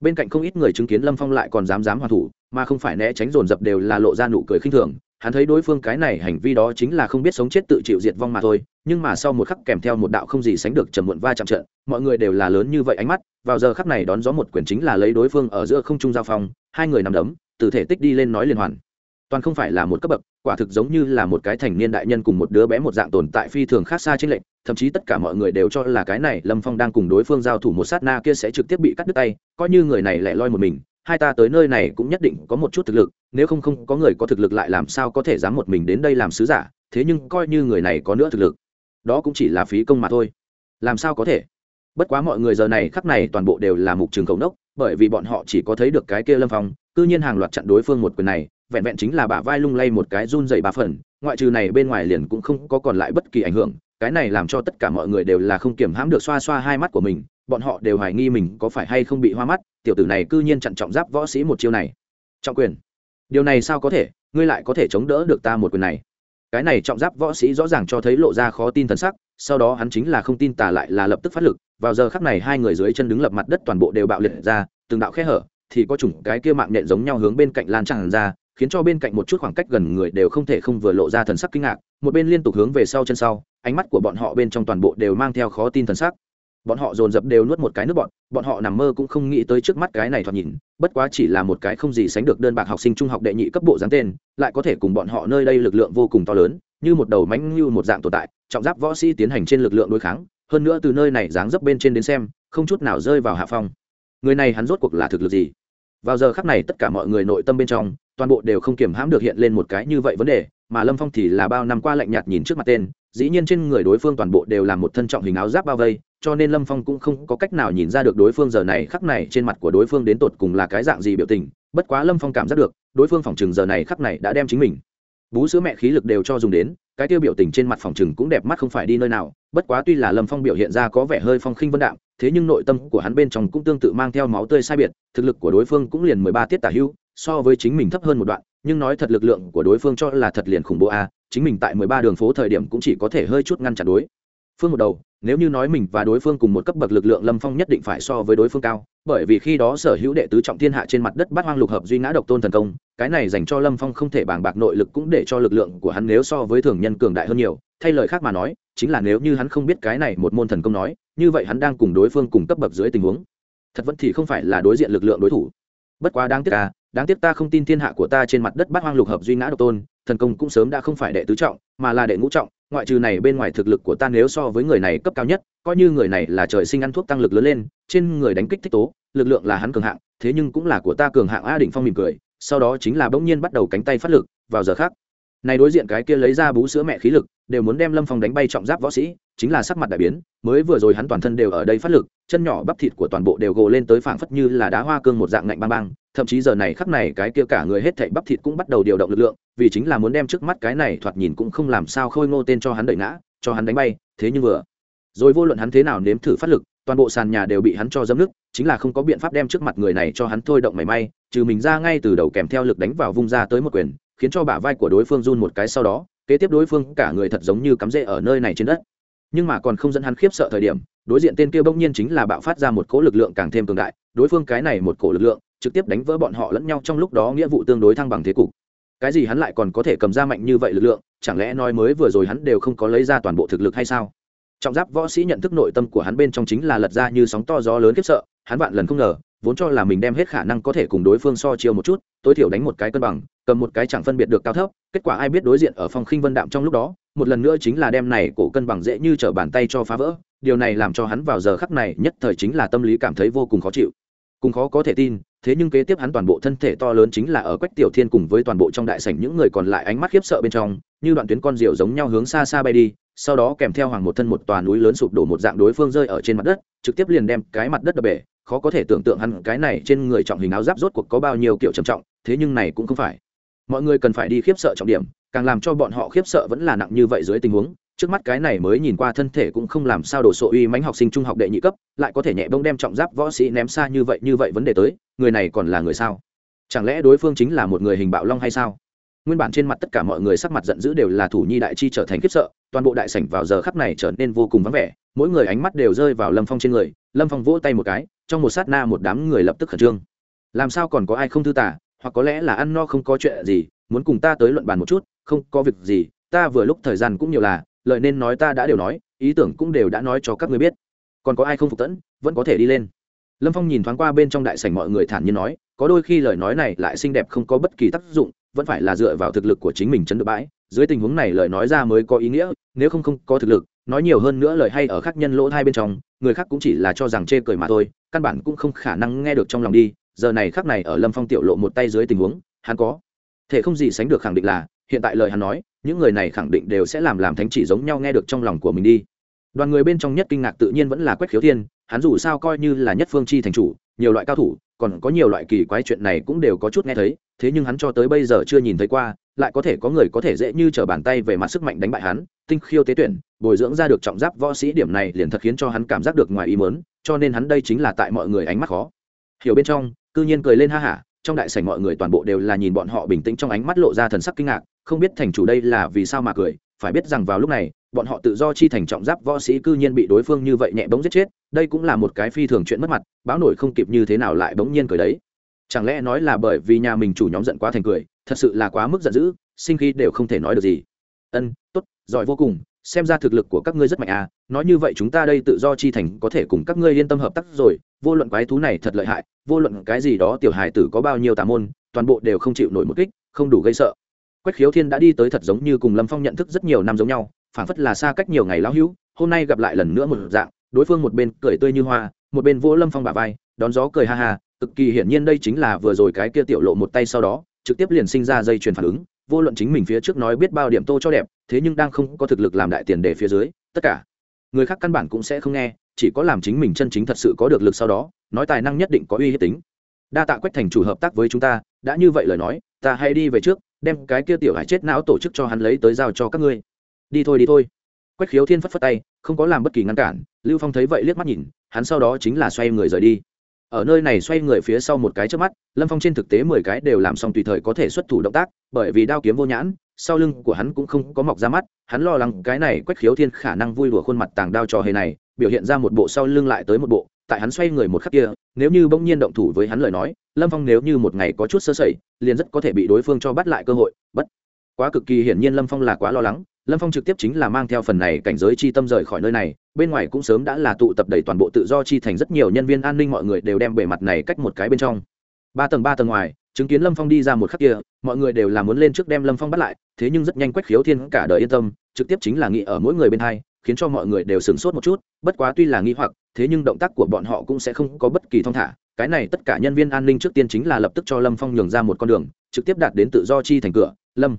Bên cạnh không ít người chứng kiến lâm phong lại còn dám dám hoàn thủ, mà không phải né tránh dồn dập đều là lộ ra nụ cười khinh thường hắn thấy đối phương cái này hành vi đó chính là không biết sống chết tự chịu diệt vong mà thôi, nhưng mà sau một khắc kèm theo một đạo không gì sánh được trầm muộn va chạm trận, mọi người đều là lớn như vậy ánh mắt, vào giờ khắc này đón gió một quyền chính là lấy đối phương ở giữa không trung giao phong, hai người nằm đấm, từ thể tích đi lên nói liên hoàn. Toàn không phải là một cấp bậc, quả thực giống như là một cái thành niên đại nhân cùng một đứa bé một dạng tồn tại phi thường khác xa trên lệnh thậm chí tất cả mọi người đều cho là cái này lâm phong đang cùng đối phương giao thủ một sát na kia sẽ trực tiếp bị cắt đứt tay, coi như người này lại loi một mình hai ta tới nơi này cũng nhất định có một chút thực lực, nếu không không có người có thực lực lại làm sao có thể dám một mình đến đây làm sứ giả, thế nhưng coi như người này có nữa thực lực, đó cũng chỉ là phí công mà thôi. Làm sao có thể? Bất quá mọi người giờ này khắc này toàn bộ đều là mục trường cầu nốc, bởi vì bọn họ chỉ có thấy được cái kia lâm phong, cư nhiên hàng loạt chặn đối phương một quyền này, vẹn vẹn chính là bả vai lung lay một cái run dày ba phần, ngoại trừ này bên ngoài liền cũng không có còn lại bất kỳ ảnh hưởng, cái này làm cho tất cả mọi người đều là không kiểm hãm được xoa xoa hai mắt của mình bọn họ đều hoài nghi mình có phải hay không bị hoa mắt, tiểu tử này cư nhiên chặn trọng giáp võ sĩ một chiêu này. Trọng quyền. Điều này sao có thể, ngươi lại có thể chống đỡ được ta một quyền này? Cái này trọng giáp võ sĩ rõ ràng cho thấy lộ ra khó tin thần sắc, sau đó hắn chính là không tin tả lại là lập tức phát lực, vào giờ khắc này hai người dưới chân đứng lập mặt đất toàn bộ đều bạo liệt ra, từng đạo khe hở thì có chủng cái kia mạng nhện giống nhau hướng bên cạnh lan tràn ra, khiến cho bên cạnh một chút khoảng cách gần người đều không thể không vừa lộ ra thần sắc kinh ngạc, một bên liên tục hướng về sau chân sau, ánh mắt của bọn họ bên trong toàn bộ đều mang theo khó tin thần sắc bọn họ dồn dập đều nuốt một cái nước bọn bọn họ nằm mơ cũng không nghĩ tới trước mắt cái này thoạt nhìn, bất quá chỉ là một cái không gì sánh được đơn bạc học sinh trung học đệ nhị cấp bộ dáng tên, lại có thể cùng bọn họ nơi đây lực lượng vô cùng to lớn, như một đầu mánh như một dạng tồn tại, trọng giáp võ sĩ tiến hành trên lực lượng đối kháng, hơn nữa từ nơi này dáng dấp bên trên đến xem, không chút nào rơi vào hạ phong. Người này hắn rốt cuộc là thực lực gì? Vào giờ khắc này tất cả mọi người nội tâm bên trong, toàn bộ đều không kiềm hãm được hiện lên một cái như vậy vấn đề, mà lâm phong thì là bao năm qua lạnh nhạt nhìn trước mặt tên, dĩ nhiên trên người đối phương toàn bộ đều là một thân trọng hình áo giáp bao vây cho nên lâm phong cũng không có cách nào nhìn ra được đối phương giờ này khắc này trên mặt của đối phương đến tột cùng là cái dạng gì biểu tình. Bất quá lâm phong cảm giác được, đối phương phòng chừng giờ này khắc này đã đem chính mình, bú sữa mẹ khí lực đều cho dùng đến, cái tiêu biểu tình trên mặt phòng chừng cũng đẹp mắt không phải đi nơi nào. Bất quá tuy là lâm phong biểu hiện ra có vẻ hơi phong khinh vân đạm, thế nhưng nội tâm của hắn bên trong cũng tương tự mang theo máu tươi sai biệt, thực lực của đối phương cũng liền mười ba tiết tả hưu, so với chính mình thấp hơn một đoạn, nhưng nói thật lực lượng của đối phương cho là thật liền khủng bố a, chính mình tại mười ba đường phố thời điểm cũng chỉ có thể hơi chút ngăn chặn đối phương một đầu nếu như nói mình và đối phương cùng một cấp bậc lực lượng lâm phong nhất định phải so với đối phương cao, bởi vì khi đó sở hữu đệ tứ trọng thiên hạ trên mặt đất bát hoang lục hợp duy ngã độc tôn thần công, cái này dành cho lâm phong không thể bàng bạc nội lực cũng để cho lực lượng của hắn nếu so với thường nhân cường đại hơn nhiều. Thay lời khác mà nói, chính là nếu như hắn không biết cái này một môn thần công nói, như vậy hắn đang cùng đối phương cùng cấp bậc dưới tình huống. Thật vẫn thì không phải là đối diện lực lượng đối thủ. Bất quá đáng tiếc à đáng tiếc ta không tin thiên hạ của ta trên mặt đất bát hoang lục hợp duy ngã độc tôn, thần công cũng sớm đã không phải đệ tứ trọng, mà là đệ ngũ trọng, ngoại trừ này bên ngoài thực lực của ta nếu so với người này cấp cao nhất, coi như người này là trời sinh ăn thuốc tăng lực lớn lên, trên người đánh kích thích tố, lực lượng là hắn cường hạng, thế nhưng cũng là của ta cường hạng a đỉnh phong mỉm cười, sau đó chính là bỗng nhiên bắt đầu cánh tay phát lực, vào giờ khác. Này đối diện cái kia lấy ra bú sữa mẹ khí lực, đều muốn đem lâm phong đánh bay trọng giáp võ sĩ, chính là sắc mặt đại biến, mới vừa rồi hắn toàn thân đều ở đây phát lực, chân nhỏ bắp thịt của toàn bộ đều gồ lên tới phảng phất như là đá hoa cương một dạng ngạnh băng băng thậm chí giờ này khắc này cái kia cả người hết thảy bắp thịt cũng bắt đầu điều động lực lượng, vì chính là muốn đem trước mắt cái này thoạt nhìn cũng không làm sao khôi ngô tên cho hắn đẩy ngã, cho hắn đánh bay, thế nhưng vừa. Rồi vô luận hắn thế nào nếm thử phát lực, toàn bộ sàn nhà đều bị hắn cho dấm nước, chính là không có biện pháp đem trước mặt người này cho hắn thôi động mảy may, trừ mình ra ngay từ đầu kèm theo lực đánh vào vung ra tới một quyền, khiến cho bả vai của đối phương run một cái sau đó, kế tiếp đối phương cả người thật giống như cắm rễ ở nơi này trên đất. Nhưng mà còn không dẫn hắn khiếp sợ thời điểm, đối diện tên kia bỗng nhiên chính là bạo phát ra một cỗ lực lượng càng thêm cường đại, đối phương cái này một cổ lực lượng trực tiếp đánh vỡ bọn họ lẫn nhau trong lúc đó nghĩa vụ tương đối thăng bằng thế cục. Cái gì hắn lại còn có thể cầm ra mạnh như vậy lực lượng, chẳng lẽ nói mới vừa rồi hắn đều không có lấy ra toàn bộ thực lực hay sao? Trọng giáp võ sĩ nhận thức nội tâm của hắn bên trong chính là lật ra như sóng to gió lớn khiếp sợ, hắn vạn lần không ngờ, vốn cho là mình đem hết khả năng có thể cùng đối phương so chiêu một chút, tối thiểu đánh một cái cân bằng, cầm một cái chẳng phân biệt được cao thấp, kết quả ai biết đối diện ở phòng khinh vân đạm trong lúc đó, một lần nữa chính là đem này cổ cân bằng dễ như trở bàn tay cho phá vỡ, điều này làm cho hắn vào giờ khắc này nhất thời chính là tâm lý cảm thấy vô cùng khó chịu cùng khó có thể tin, thế nhưng kế tiếp hắn toàn bộ thân thể to lớn chính là ở quách tiểu thiên cùng với toàn bộ trong đại sảnh những người còn lại ánh mắt khiếp sợ bên trong, như đoạn tuyến con rượu giống nhau hướng xa xa bay đi, sau đó kèm theo hoàng một thân một tòa núi lớn sụp đổ một dạng đối phương rơi ở trên mặt đất, trực tiếp liền đem cái mặt đất đập bể, khó có thể tưởng tượng hắn cái này trên người trọng hình áo giáp rốt cuộc có bao nhiêu kiểu trầm trọng, thế nhưng này cũng không phải. Mọi người cần phải đi khiếp sợ trọng điểm, càng làm cho bọn họ khiếp sợ vẫn là nặng như vậy dưới tình huống trước mắt cái này mới nhìn qua thân thể cũng không làm sao đổ sộ uy mãnh học sinh trung học đệ nhị cấp, lại có thể nhẹ bông đem trọng giáp võ sĩ ném xa như vậy như vậy vấn đề tới, người này còn là người sao? Chẳng lẽ đối phương chính là một người hình bạo long hay sao? Nguyên bản trên mặt tất cả mọi người sắc mặt giận dữ đều là thủ nhi đại chi trở thành khiếp sợ, toàn bộ đại sảnh vào giờ khắp này trở nên vô cùng vắng vẻ, mỗi người ánh mắt đều rơi vào lâm phong trên người, lâm phong vỗ tay một cái, trong một sát na một đám người lập tức khẩn trương. Làm sao còn có ai không thư tả, hoặc có lẽ là ăn no không có chuyện gì, muốn cùng ta tới luận bàn một chút, không có việc gì, ta vừa lúc thời gian cũng nhiều là lợi nên nói ta đã đều nói, ý tưởng cũng đều đã nói cho các ngươi biết. Còn có ai không phục tẫn, vẫn có thể đi lên. Lâm phong nhìn thoáng qua bên trong đại sảnh mọi người thản nhiên nói, có đôi khi lời nói này lại xinh đẹp không có bất kỳ tác dụng, vẫn phải là dựa vào thực lực của chính mình chấn được bãi. Dưới tình huống này lời nói ra mới có ý nghĩa, nếu không không có thực lực, nói nhiều hơn nữa lời hay ở khác nhân lỗ hai bên trong, người khác cũng chỉ là cho rằng chê cười mà thôi, căn bản cũng không khả năng nghe được trong lòng đi. Giờ này khác này ở lâm phong tiểu lộ một tay dưới tình huống, hắn có thể không gì sánh được khẳng định là, hiện tại lời hắn nói những người này khẳng định đều sẽ làm làm thánh chỉ giống nhau nghe được trong lòng của mình đi. Đoàn người bên trong nhất kinh ngạc tự nhiên vẫn là quách khiếu thiên, hắn dù sao coi như là nhất phương chi thành chủ, nhiều loại cao thủ, còn có nhiều loại kỳ quái chuyện này cũng đều có chút nghe thấy, thế nhưng hắn cho tới bây giờ chưa nhìn thấy qua, lại có thể có người có thể dễ như trở bàn tay về mặt sức mạnh đánh bại hắn, tinh khiêu tế tuyển, bồi dưỡng ra được trọng giáp võ sĩ điểm này liền thật khiến cho hắn cảm giác được ngoài ý mớn cho nên hắn đây chính là tại mọi người ánh mắt khó. Hiểu bên trong, cư nhiên cười lên ha hả, trong đại sảnh mọi người toàn bộ đều là nhìn bọn họ bình tĩnh trong ánh mắt lộ ra thần sắc kinh ngạc không biết thành chủ đây là vì sao mà cười, phải biết rằng vào lúc này, bọn họ tự do chi thành trọng giáp võ sĩ cư nhiên bị đối phương như vậy nhẹ bỗng giết chết, đây cũng là một cái phi thường chuyện mất mặt, báo nổi không kịp như thế nào lại bỗng nhiên cười đấy. Chẳng lẽ nói là bởi vì nhà mình chủ nhóm giận quá thành cười, thật sự là quá mức giận dữ, sinh khí đều không thể nói được gì. Ân, tốt, giỏi vô cùng, xem ra thực lực của các ngươi rất mạnh à nói như vậy chúng ta đây tự do chi thành có thể cùng các ngươi yên tâm hợp tác rồi, vô luận quái thú này thật lợi hại, vô luận cái gì đó tiểu hài tử có bao nhiêu tà môn, toàn bộ đều không chịu nổi một kích, không đủ gây sợ quách khiếu thiên đã đi tới thật giống như cùng lâm phong nhận thức rất nhiều năm giống nhau phản phất là xa cách nhiều ngày lão hữu, hôm nay gặp lại lần nữa một dạng, đối phương một bên cười tươi như hoa, một bên vỗ lâm phong bà vai, đón gió cười ha ha, cực kỳ hiển nhiên đây chính là vừa rồi cái kia tiểu lộ một tay sau đó, trực tiếp liền sinh ra dây chuyền phản ứng, vô luận chính mình phía trước nói biết bao điểm tô cho đẹp, thế nhưng đang không có thực lực làm đại tiền đề phía dưới, tất cả người khác căn bản cũng sẽ không nghe, chỉ có làm chính mình chân chính thật sự có được lực sau đó, nói tài năng nhất định có uy hiếp tính. Đa tạ quách thành chủ hợp tác với chúng ta, đã như vậy lời nói, ta hãy đi về trước đem cái kia tiểu hải chết não tổ chức cho hắn lấy tới giao cho các ngươi. Đi thôi đi thôi. Quách khiếu thiên phất phất tay, không có làm bất kỳ ngăn cản. Lưu phong thấy vậy liếc mắt nhìn, hắn sau đó chính là xoay người rời đi. Ở nơi này xoay người phía sau một cái trước mắt, lâm phong trên thực tế mười cái đều làm xong tùy thời có thể xuất thủ động tác, bởi vì đao kiếm vô nhãn, sau lưng của hắn cũng không có mọc ra mắt, hắn lo lắng cái này quách khiếu thiên khả năng vui đùa khuôn mặt tàng đao trò hề này, biểu hiện ra một bộ sau lưng lại tới một bộ tại hắn xoay người một khắc kia, nếu như bỗng nhiên động thủ với hắn lời nói, lâm phong nếu như một ngày có chút sơ sẩy, liền rất có thể bị đối phương cho bắt lại cơ hội, bất quá cực kỳ hiển nhiên lâm phong là quá lo lắng, lâm phong trực tiếp chính là mang theo phần này cảnh giới chi tâm rời khỏi nơi này, bên ngoài cũng sớm đã là tụ tập đầy toàn bộ tự do chi thành rất nhiều nhân viên an ninh mọi người đều đem bề mặt này cách một cái bên trong. Ba tầng ba tầng ngoài, chứng kiến lâm phong đi ra một khắc kia, mọi người đều là muốn lên trước đem lâm phong bắt lại, thế nhưng rất nhanh quách khiếu thiên cả đời yên tâm, trực tiếp chính là nghĩ ở mỗi người bên hai, khiến cho mọi người đều sửng sốt một chút, bất quá tuy là nghi hoặc thế nhưng động tác của bọn họ cũng sẽ không có bất kỳ thong thả. Cái này tất cả nhân viên an ninh trước tiên chính là lập tức cho lâm phong nhường ra một con đường, trực tiếp đạt đến tự do chi thành cửa. Lâm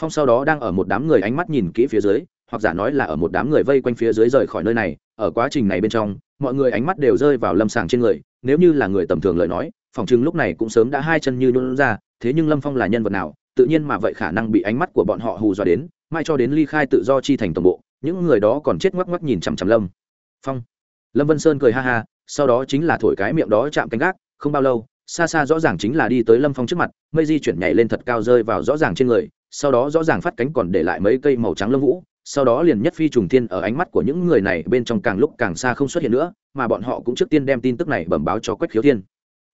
phong sau đó đang ở một đám người ánh mắt nhìn kỹ phía dưới, hoặc giả nói là ở một đám người vây quanh phía dưới rời khỏi nơi này. Ở quá trình này bên trong, mọi người ánh mắt đều rơi vào lâm sàng trên người. Nếu như là người tầm thường lời nói, phòng chừng lúc này cũng sớm đã hai chân như nôn ra. Thế nhưng lâm phong là nhân vật nào, tự nhiên mà vậy khả năng bị ánh mắt của bọn họ hù dọa đến. Mai cho đến ly khai tự do chi thành tổng bộ, những người đó còn chết ngoắc ngoắc nhìn chằm chằm lâm phong lâm vân sơn cười ha ha, sau đó chính là thổi cái miệng đó chạm canh gác, không bao lâu, xa xa rõ ràng chính là đi tới lâm phong trước mặt, mây di chuyển nhảy lên thật cao rơi vào rõ ràng trên người, sau đó rõ ràng phát cánh còn để lại mấy cây màu trắng lông vũ, sau đó liền nhất phi trùng thiên ở ánh mắt của những người này bên trong càng lúc càng xa không xuất hiện nữa, mà bọn họ cũng trước tiên đem tin tức này bẩm báo cho quách khiếu thiên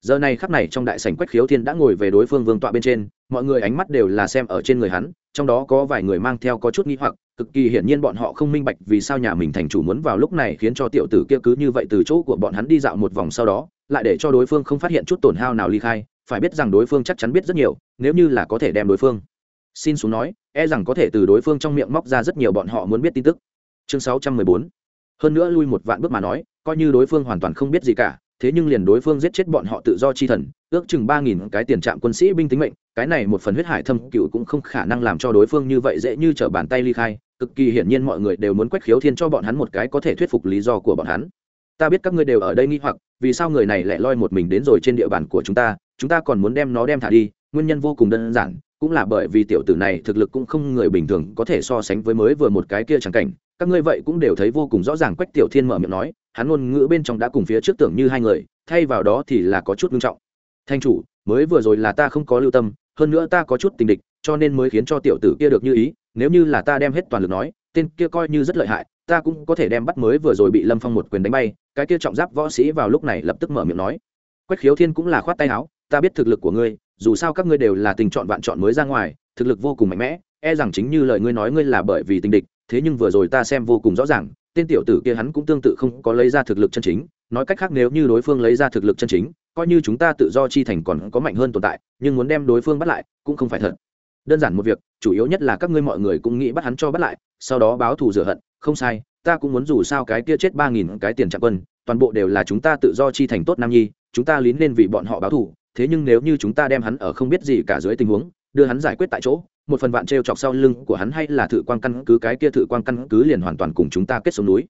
giờ này khắp này trong đại sảnh quách khiếu thiên đã ngồi về đối phương vương tọa bên trên, mọi người ánh mắt đều là xem ở trên người hắn, trong đó có vài người mang theo có chút nghi hoặc, cực kỳ hiển nhiên bọn họ không minh bạch vì sao nhà mình thành chủ muốn vào lúc này khiến cho tiểu tử kia cứ như vậy từ chỗ của bọn hắn đi dạo một vòng sau đó, lại để cho đối phương không phát hiện chút tổn hao nào ly khai, phải biết rằng đối phương chắc chắn biết rất nhiều, nếu như là có thể đem đối phương xin xuống nói e rằng có thể từ đối phương trong miệng móc ra rất nhiều bọn họ muốn biết tin tức chương 614. hơn nữa lui một vạn bước mà nói, coi như đối phương hoàn toàn không biết gì cả thế nhưng liền đối phương giết chết bọn họ tự do chi thần, ước chừng ba nghìn cái tiền trạm quân sĩ binh tính mệnh, cái này một phần huyết hải thâm cựu cũng không khả năng làm cho đối phương như vậy dễ như trở bàn tay ly khai, cực kỳ hiển nhiên mọi người đều muốn quách khiếu thiên cho bọn hắn một cái có thể thuyết phục lý do của bọn hắn. Ta biết các ngươi đều ở đây nghi hoặc, vì sao người này lại loi một mình đến rồi trên địa bàn của chúng ta chúng ta còn muốn đem nó đem thả đi, nguyên nhân vô cùng đơn giản, cũng là bởi vì tiểu tử này thực lực cũng không người bình thường có thể so sánh với mới vừa một cái kia chẳng cảnh, các ngươi vậy cũng đều thấy vô cùng rõ ràng quách tiểu thiên mở miệng nói hắn ngôn ngữ bên trong đã cùng phía trước tưởng như hai người, thay vào đó thì là có chút nghiêm trọng. Thanh chủ, mới vừa rồi là ta không có lưu tâm, hơn nữa ta có chút tình địch, cho nên mới khiến cho tiểu tử kia được như ý, nếu như là ta đem hết toàn lực nói, tên kia coi như rất lợi hại, ta cũng có thể đem bắt mới vừa rồi bị lâm phong một quyền đánh bay, cái kia trọng giáp võ sĩ vào lúc này lập tức mở miệng nói. Quách khiếu thiên cũng là khoát tay áo, ta biết thực lực của ngươi, dù sao các ngươi đều là tình chọn vạn chọn mới ra ngoài, thực lực vô cùng mạnh mẽ e rằng chính như lời ngươi nói ngươi là bởi vì tình địch, thế nhưng vừa rồi ta xem vô cùng rõ ràng tên tiểu tử kia hắn cũng tương tự không có lấy ra thực lực chân chính, nói cách khác nếu như đối phương lấy ra thực lực chân chính, coi như chúng ta tự do chi thành còn có mạnh hơn tồn tại, nhưng muốn đem đối phương bắt lại, cũng không phải thật. Đơn giản một việc, chủ yếu nhất là các ngươi mọi người cũng nghĩ bắt hắn cho bắt lại, sau đó báo thù rửa hận, không sai, ta cũng muốn dù sao cái kia chết ba nghìn cái tiền trạng quân, toàn bộ đều là chúng ta tự do chi thành tốt nam nhi, chúng ta lín lên vì bọn họ báo thù, thế nhưng nếu như chúng ta đem hắn ở không biết gì cả dưới tình huống, đưa hắn giải quyết tại chỗ một phần vạn t chọc sau lưng của hắn hay là thự quan căn cứ, cái kia thự quan căn cứ liền hoàn toàn cùng chúng ta kết sống núi.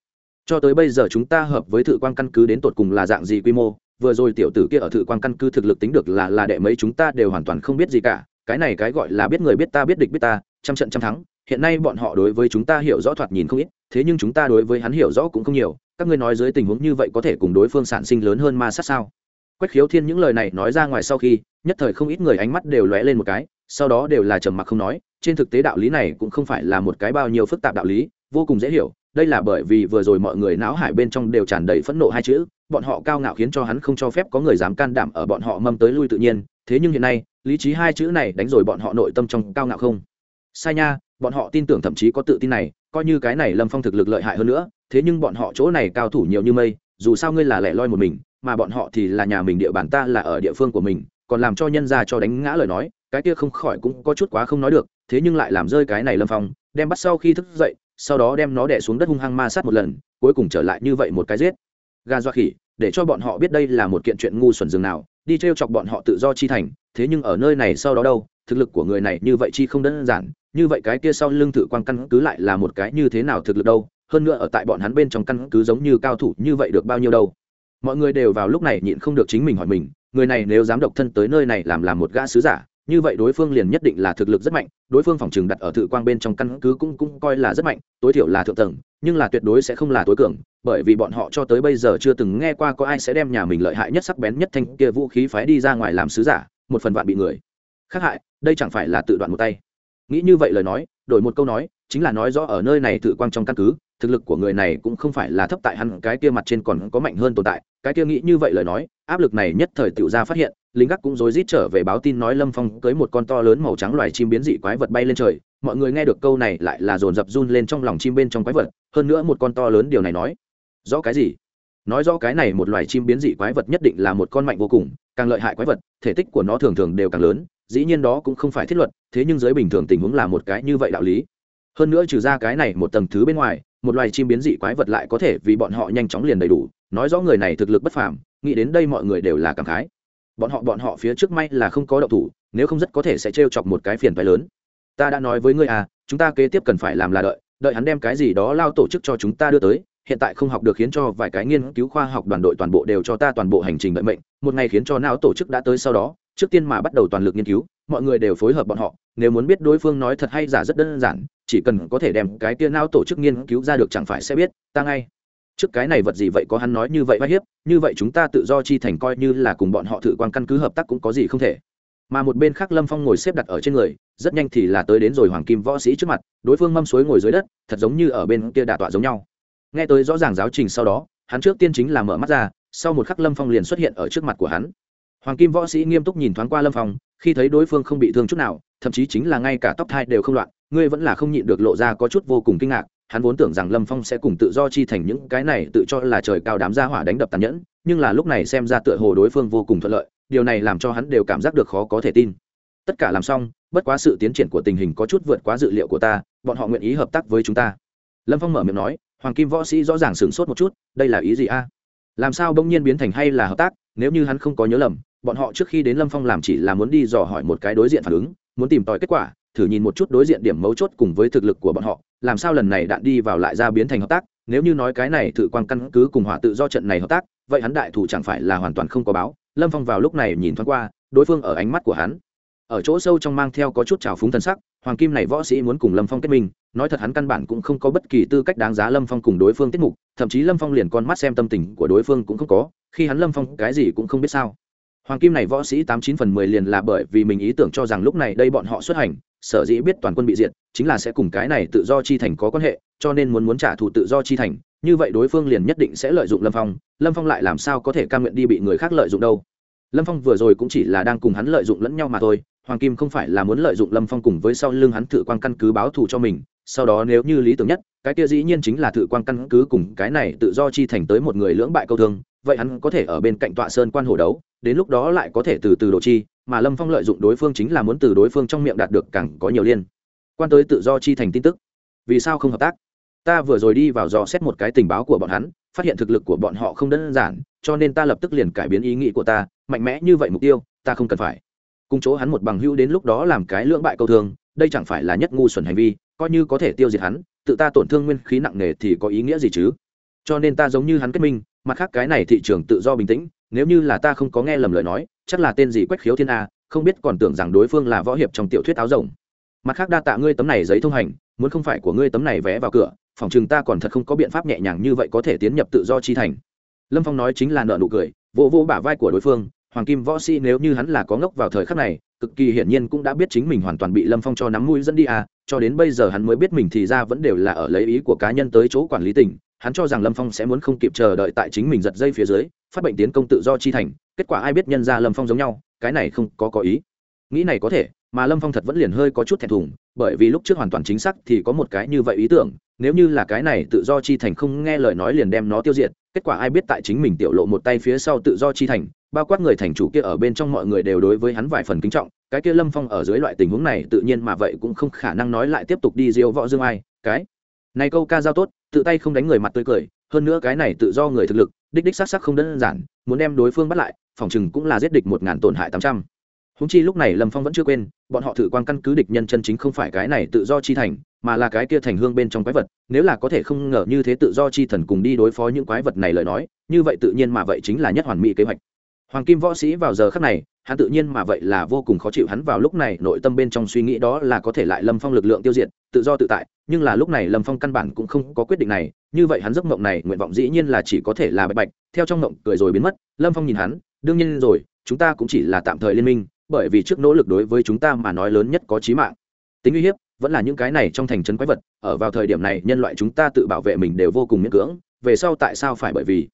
Cho tới bây giờ chúng ta hợp với thự quan căn cứ đến tột cùng là dạng gì quy mô? Vừa rồi tiểu tử kia ở thự quan căn cứ thực lực tính được là là đệ mấy chúng ta đều hoàn toàn không biết gì cả. Cái này cái gọi là biết người biết ta, biết địch biết ta, trăm trận trăm thắng. Hiện nay bọn họ đối với chúng ta hiểu rõ thoạt nhìn không ít, thế nhưng chúng ta đối với hắn hiểu rõ cũng không nhiều. Các ngươi nói dưới tình huống như vậy có thể cùng đối phương sản sinh lớn hơn ma sát sao? Quách khiếu thiên những lời này nói ra ngoài sau khi, nhất thời không ít người ánh mắt đều lóe lên một cái sau đó đều là trầm mặc không nói, trên thực tế đạo lý này cũng không phải là một cái bao nhiêu phức tạp đạo lý, vô cùng dễ hiểu, đây là bởi vì vừa rồi mọi người não hải bên trong đều tràn đầy phẫn nộ hai chữ, bọn họ cao ngạo khiến cho hắn không cho phép có người dám can đảm ở bọn họ mâm tới lui tự nhiên, thế nhưng hiện nay, lý trí hai chữ này đánh rồi bọn họ nội tâm trong cao ngạo không? Sai nha, bọn họ tin tưởng thậm chí có tự tin này, coi như cái này lâm phong thực lực lợi hại hơn nữa, thế nhưng bọn họ chỗ này cao thủ nhiều như mây, dù sao ngươi là lẻ loi một mình, mà bọn họ thì là nhà mình, địa bàn ta là ở địa phương của mình còn làm cho nhân ra cho đánh ngã lời nói, cái kia không khỏi cũng có chút quá không nói được, thế nhưng lại làm rơi cái này lâm phong, đem bắt sau khi thức dậy, sau đó đem nó đẻ xuống đất hung hăng ma sát một lần, cuối cùng trở lại như vậy một cái giết. Gà doa khỉ, để cho bọn họ biết đây là một kiện chuyện ngu xuẩn dường nào, đi t r e o chọc bọn họ tự do chi thành, thế nhưng ở nơi này sau đó đâu, thực lực của người này như vậy chi không đơn giản, như vậy cái kia sau lưng tự quan căn cứ lại là một cái như thế nào thực lực đâu, hơn nữa ở tại bọn hắn bên trong căn cứ giống như cao thủ như vậy được bao nhiêu đâu. Mọi người đều vào lúc này nhịn không được chính mình hỏi mình người này nếu dám độc thân tới nơi này làm làm một gã sứ giả, như vậy đối phương liền nhất định là thực lực rất mạnh, đối phương phòng trừng đặt ở thự quang bên trong căn cứ cũng cũng coi là rất mạnh, tối thiểu là thượng tầng, nhưng là tuyệt đối sẽ không là tối cường, bởi vì bọn họ cho tới bây giờ chưa từng nghe qua có ai sẽ đem nhà mình lợi hại nhất sắc bén nhất thanh kia vũ khí phái đi ra ngoài làm sứ giả, một phần vạn bị người. Khác hại, đây chẳng phải là tự đoạn một tay. Nghĩ như vậy lời nói, đổi một câu nói chính là nói rõ ở nơi này tự quang trong căn cứ, thực lực của người này cũng không phải là thấp tại hắn, cái kia mặt trên còn có mạnh hơn tồn tại, cái kia nghĩ như vậy lời nói, áp lực này nhất thời tiểu ra phát hiện lính gác cũng rối rít trở về báo tin nói lâm phong cưới một con to lớn màu trắng loài chim biến dị quái vật bay lên trời, mọi người nghe được câu này lại là dồn dập run lên trong lòng chim bên trong quái vật, hơn nữa một con to lớn điều này nói, rõ cái gì? Nói rõ cái này một loài chim biến dị quái vật nhất định là một con mạnh vô cùng, càng lợi hại quái vật, thể tích của nó thường thường đều càng lớn, dĩ nhiên đó cũng không phải thiết luật, thế nhưng dưới bình thường tình huống là một cái như vậy đạo lý hơn nữa trừ ra cái này một tầng thứ bên ngoài, một loài chim biến dị quái vật lại có thể vì bọn họ nhanh chóng liền đầy đủ. Nói rõ người này thực lực bất phàm, nghĩ đến đây mọi người đều là cảm khái. Bọn họ bọn họ phía trước may là không có động thủ, nếu không rất có thể sẽ t chọc một cái phiền phái lớn. Ta đã nói với ngươi à chúng ta kế tiếp cần phải làm là đợi đợi hắn đem cái gì đó lao tổ chức cho chúng ta đưa tới, hiện tại không học được khiến cho vài cái nghiên cứu khoa học đoàn đội toàn bộ đều cho ta toàn bộ hành trình đợi mệnh, một ngày khiến cho não tổ chức đã tới sau đó, trước tiên mà bắt đầu toàn lực nghiên cứu, mọi người đều phối hợp bọn họ, nếu muốn biết đối phương nói thật hay giả rất đơn giản chỉ cần có thể đem cái tia não tổ chức nghiên cứu ra được chẳng phải sẽ biết, ta ngay. Trước cái này vật gì vậy có hắn nói như vậy vai hiếp, như vậy chúng ta tự do chi thành coi như là cùng bọn họ thử quan căn cứ hợp tác cũng có gì không thể. Mà một bên khác lâm phong ngồi xếp đặt ở trên người, rất nhanh thì là tới đến rồi hoàng kim võ sĩ trước mặt, đối phương mâm suối ngồi dưới đất, thật giống như ở bên kia đà tọa giống nhau. Nghe tới rõ ràng giáo trình sau đó, hắn trước tiên chính là mở mắt ra, sau một khắc lâm phong liền xuất hiện ở trước mặt của hắn. Hoàng kim võ sĩ nghiêm túc nhìn thoáng qua lâm phong, khi thấy đối phương không bị thương chút nào, thậm chí chính là ngay cả tóc thai đều không loạn ngươi vẫn là không nhịn được lộ ra có chút vô cùng kinh ngạc, hắn vốn tưởng rằng lâm phong sẽ cùng tự do chi thành những cái này tự cho là trời cao đám gia hỏa đánh đập tàn nhẫn, nhưng là lúc này xem ra tựa hồ đối phương vô cùng thuận lợi, điều này làm cho hắn đều cảm giác được khó có thể tin. Tất cả làm xong, bất quá sự tiến triển của tình hình có chút vượt quá dự liệu của ta, bọn họ nguyện ý hợp tác với chúng ta. Lâm phong mở miệng nói, hoàng kim võ sĩ rõ ràng sửng sốt một chút, đây là ý gì a? Làm sao bỗng nhiên biến thành hay là hợp tác, nếu như hắn không có nhớ lầm, bọn họ trước khi đến lâm phong làm chỉ là muốn đi dò hỏi một cái đối diện phản ứng, muốn tìm tòi kết quả thử nhìn một chút đối diện điểm mấu chốt cùng với thực lực của bọn họ, làm sao lần này đạn đi vào lại ra biến thành hợp tác, nếu như nói cái này thử quan căn cứ cùng hỏa tự do trận này hợp tác, vậy hắn đại thủ chẳng phải là hoàn toàn không có báo, lâm phong vào lúc này nhìn thoáng qua, đối phương ở ánh mắt của hắn, ở chỗ sâu trong mang theo có chút trào phúng thân sắc, hoàng kim này võ sĩ muốn cùng lâm phong kết minh, nói thật hắn căn bản cũng không có bất kỳ tư cách đáng giá lâm phong cùng đối phương tiết mục, thậm chí lâm phong liền con mắt xem tâm tình của đối phương cũng không có, khi hắn lâm phong cái gì cũng không biết sao. Hoàng kim này võ sĩ tám chín phần mười liền là bởi vì mình ý tưởng cho rằng lúc này đây bọn họ xuất hành sở dĩ biết toàn quân bị diệt, chính là sẽ cùng cái này tự do chi thành có quan hệ, cho nên muốn muốn trả thù tự do chi thành. Như vậy đối phương liền nhất định sẽ lợi dụng lâm phong lâm phong lại làm sao có thể cam nguyện đi bị người khác lợi dụng đâu? Lâm phong vừa rồi cũng chỉ là đang cùng hắn lợi dụng lẫn nhau mà thôi, hoàng kim không phải là muốn lợi dụng lâm phong cùng với sau lưng hắn Tự quan căn cứ báo thù cho mình, sau đó nếu như lý tưởng nhất, cái kia dĩ nhiên chính là Tự quan căn cứ cùng cái này tự do chi thành tới một người lưỡng bại câu thương, vậy hắn có thể ở bên cạnh tọa sơn quan hồ đấu, đến lúc đó lại có thể từ từ đồ chi mà lâm phong lợi dụng đối phương chính là muốn từ đối phương trong miệng đạt được càng có nhiều liên quan tới tự do chi thành tin tức. Vì sao không hợp tác? Ta vừa rồi đi vào dò xét một cái tình báo của bọn hắn, phát hiện thực lực của bọn họ không đơn giản, cho nên ta lập tức liền cải biến ý nghĩ của ta, mạnh mẽ như vậy mục tiêu, ta không cần phải. Cùng chỗ hắn một bằng hữu đến lúc đó làm cái lưỡng bại câu thương, đây chẳng phải là nhất ngu xuẩn hành vi, coi như có thể tiêu diệt hắn, tự ta tổn thương nguyên khí nặng nề thì có ý nghĩa gì chứ? Cho nên ta giống như hắn kết minh, mặt khác cái này thị trường tự do bình tĩnh nếu như là ta không có nghe lầm lời nói, chắc là tên gì quách khiếu thiên a, không biết còn tưởng rằng đối phương là võ hiệp trong tiểu thuyết áo rồng. Mặt khác đa tạ ngươi tấm này giấy thông hành, muốn không phải của ngươi tấm này vé vào cửa, phòng chừng ta còn thật không có biện pháp nhẹ nhàng như vậy có thể tiến nhập tự do chi thành. Lâm phong nói chính là nợ nụ cười, vỗ vỗ bả vai của đối phương, hoàng kim võ sĩ nếu như hắn là có ngốc vào thời khắc này, cực kỳ hiển nhiên cũng đã biết chính mình hoàn toàn bị lâm phong cho nắm mũi dẫn đi à cho đến bây giờ hắn mới biết mình thì ra vẫn đều là ở lấy ý của cá nhân tới chỗ quản lý tỉnh hắn cho rằng lâm phong sẽ muốn không kịp chờ đợi tại chính mình giật dây phía dưới, phát bệnh tiến công tự do chi thành, kết quả ai biết nhân ra lâm phong giống nhau, cái này không có có ý. Nghĩ này có thể, mà lâm phong thật vẫn liền hơi có chút thẹn thùng, bởi vì lúc trước hoàn toàn chính xác thì có một cái như vậy ý tưởng, nếu như là cái này tự do chi thành không nghe lời nói liền đem nó tiêu diệt, kết quả ai biết tại chính mình tiểu lộ một tay phía sau tự do chi thành, bao quát người thành chủ kia ở bên trong mọi người đều đối với hắn vài phần kính trọng, cái kia lâm phong ở dưới loại tình huống này tự nhiên mà vậy cũng không khả năng nói lại tiếp tục đi diêu võ dương ai, cái này câu ca giao tốt, tự tay không đánh người mặt tươi cười, hơn nữa cái này tự do người thực lực, đích đích xác sắc không đơn giản, muốn đem đối phương bắt lại, phòng chừng cũng là giết địch một ngàn tổn hại tám trăm. Húng chi lúc này lâm phong vẫn chưa quên, bọn họ thử quan căn cứ địch nhân chân chính không phải cái này tự do chi thành, mà là cái kia thành hương bên trong quái vật, nếu là có thể không ngờ như thế tự do chi thần cùng đi đối phó những quái vật này lời nói, như vậy tự nhiên mà vậy chính là nhất hoàn mỹ kế hoạch. Hoàng kim võ sĩ vào giờ khắc này hắn tự nhiên mà vậy là vô cùng khó chịu. Hắn vào lúc này, nội tâm bên trong suy nghĩ đó là có thể lại lâm phong lực lượng tiêu diệt, tự do tự tại, nhưng là lúc này lâm phong căn bản cũng không có quyết định này. Như vậy hắn giấc mộng này, nguyện vọng dĩ nhiên là chỉ có thể là bạch bạch. Theo trong mộng cười rồi biến mất, lâm phong nhìn hắn, đương nhiên rồi, chúng ta cũng chỉ là tạm thời liên minh, bởi vì trước nỗ lực đối với chúng ta mà nói lớn nhất có trí mạng. Tính uy hiếp, vẫn là những cái này trong thành trấn quái vật, ở vào thời điểm này, nhân loại chúng ta tự bảo vệ mình đều vô cùng miễn cưỡng. Về sau tại sao phải bởi vì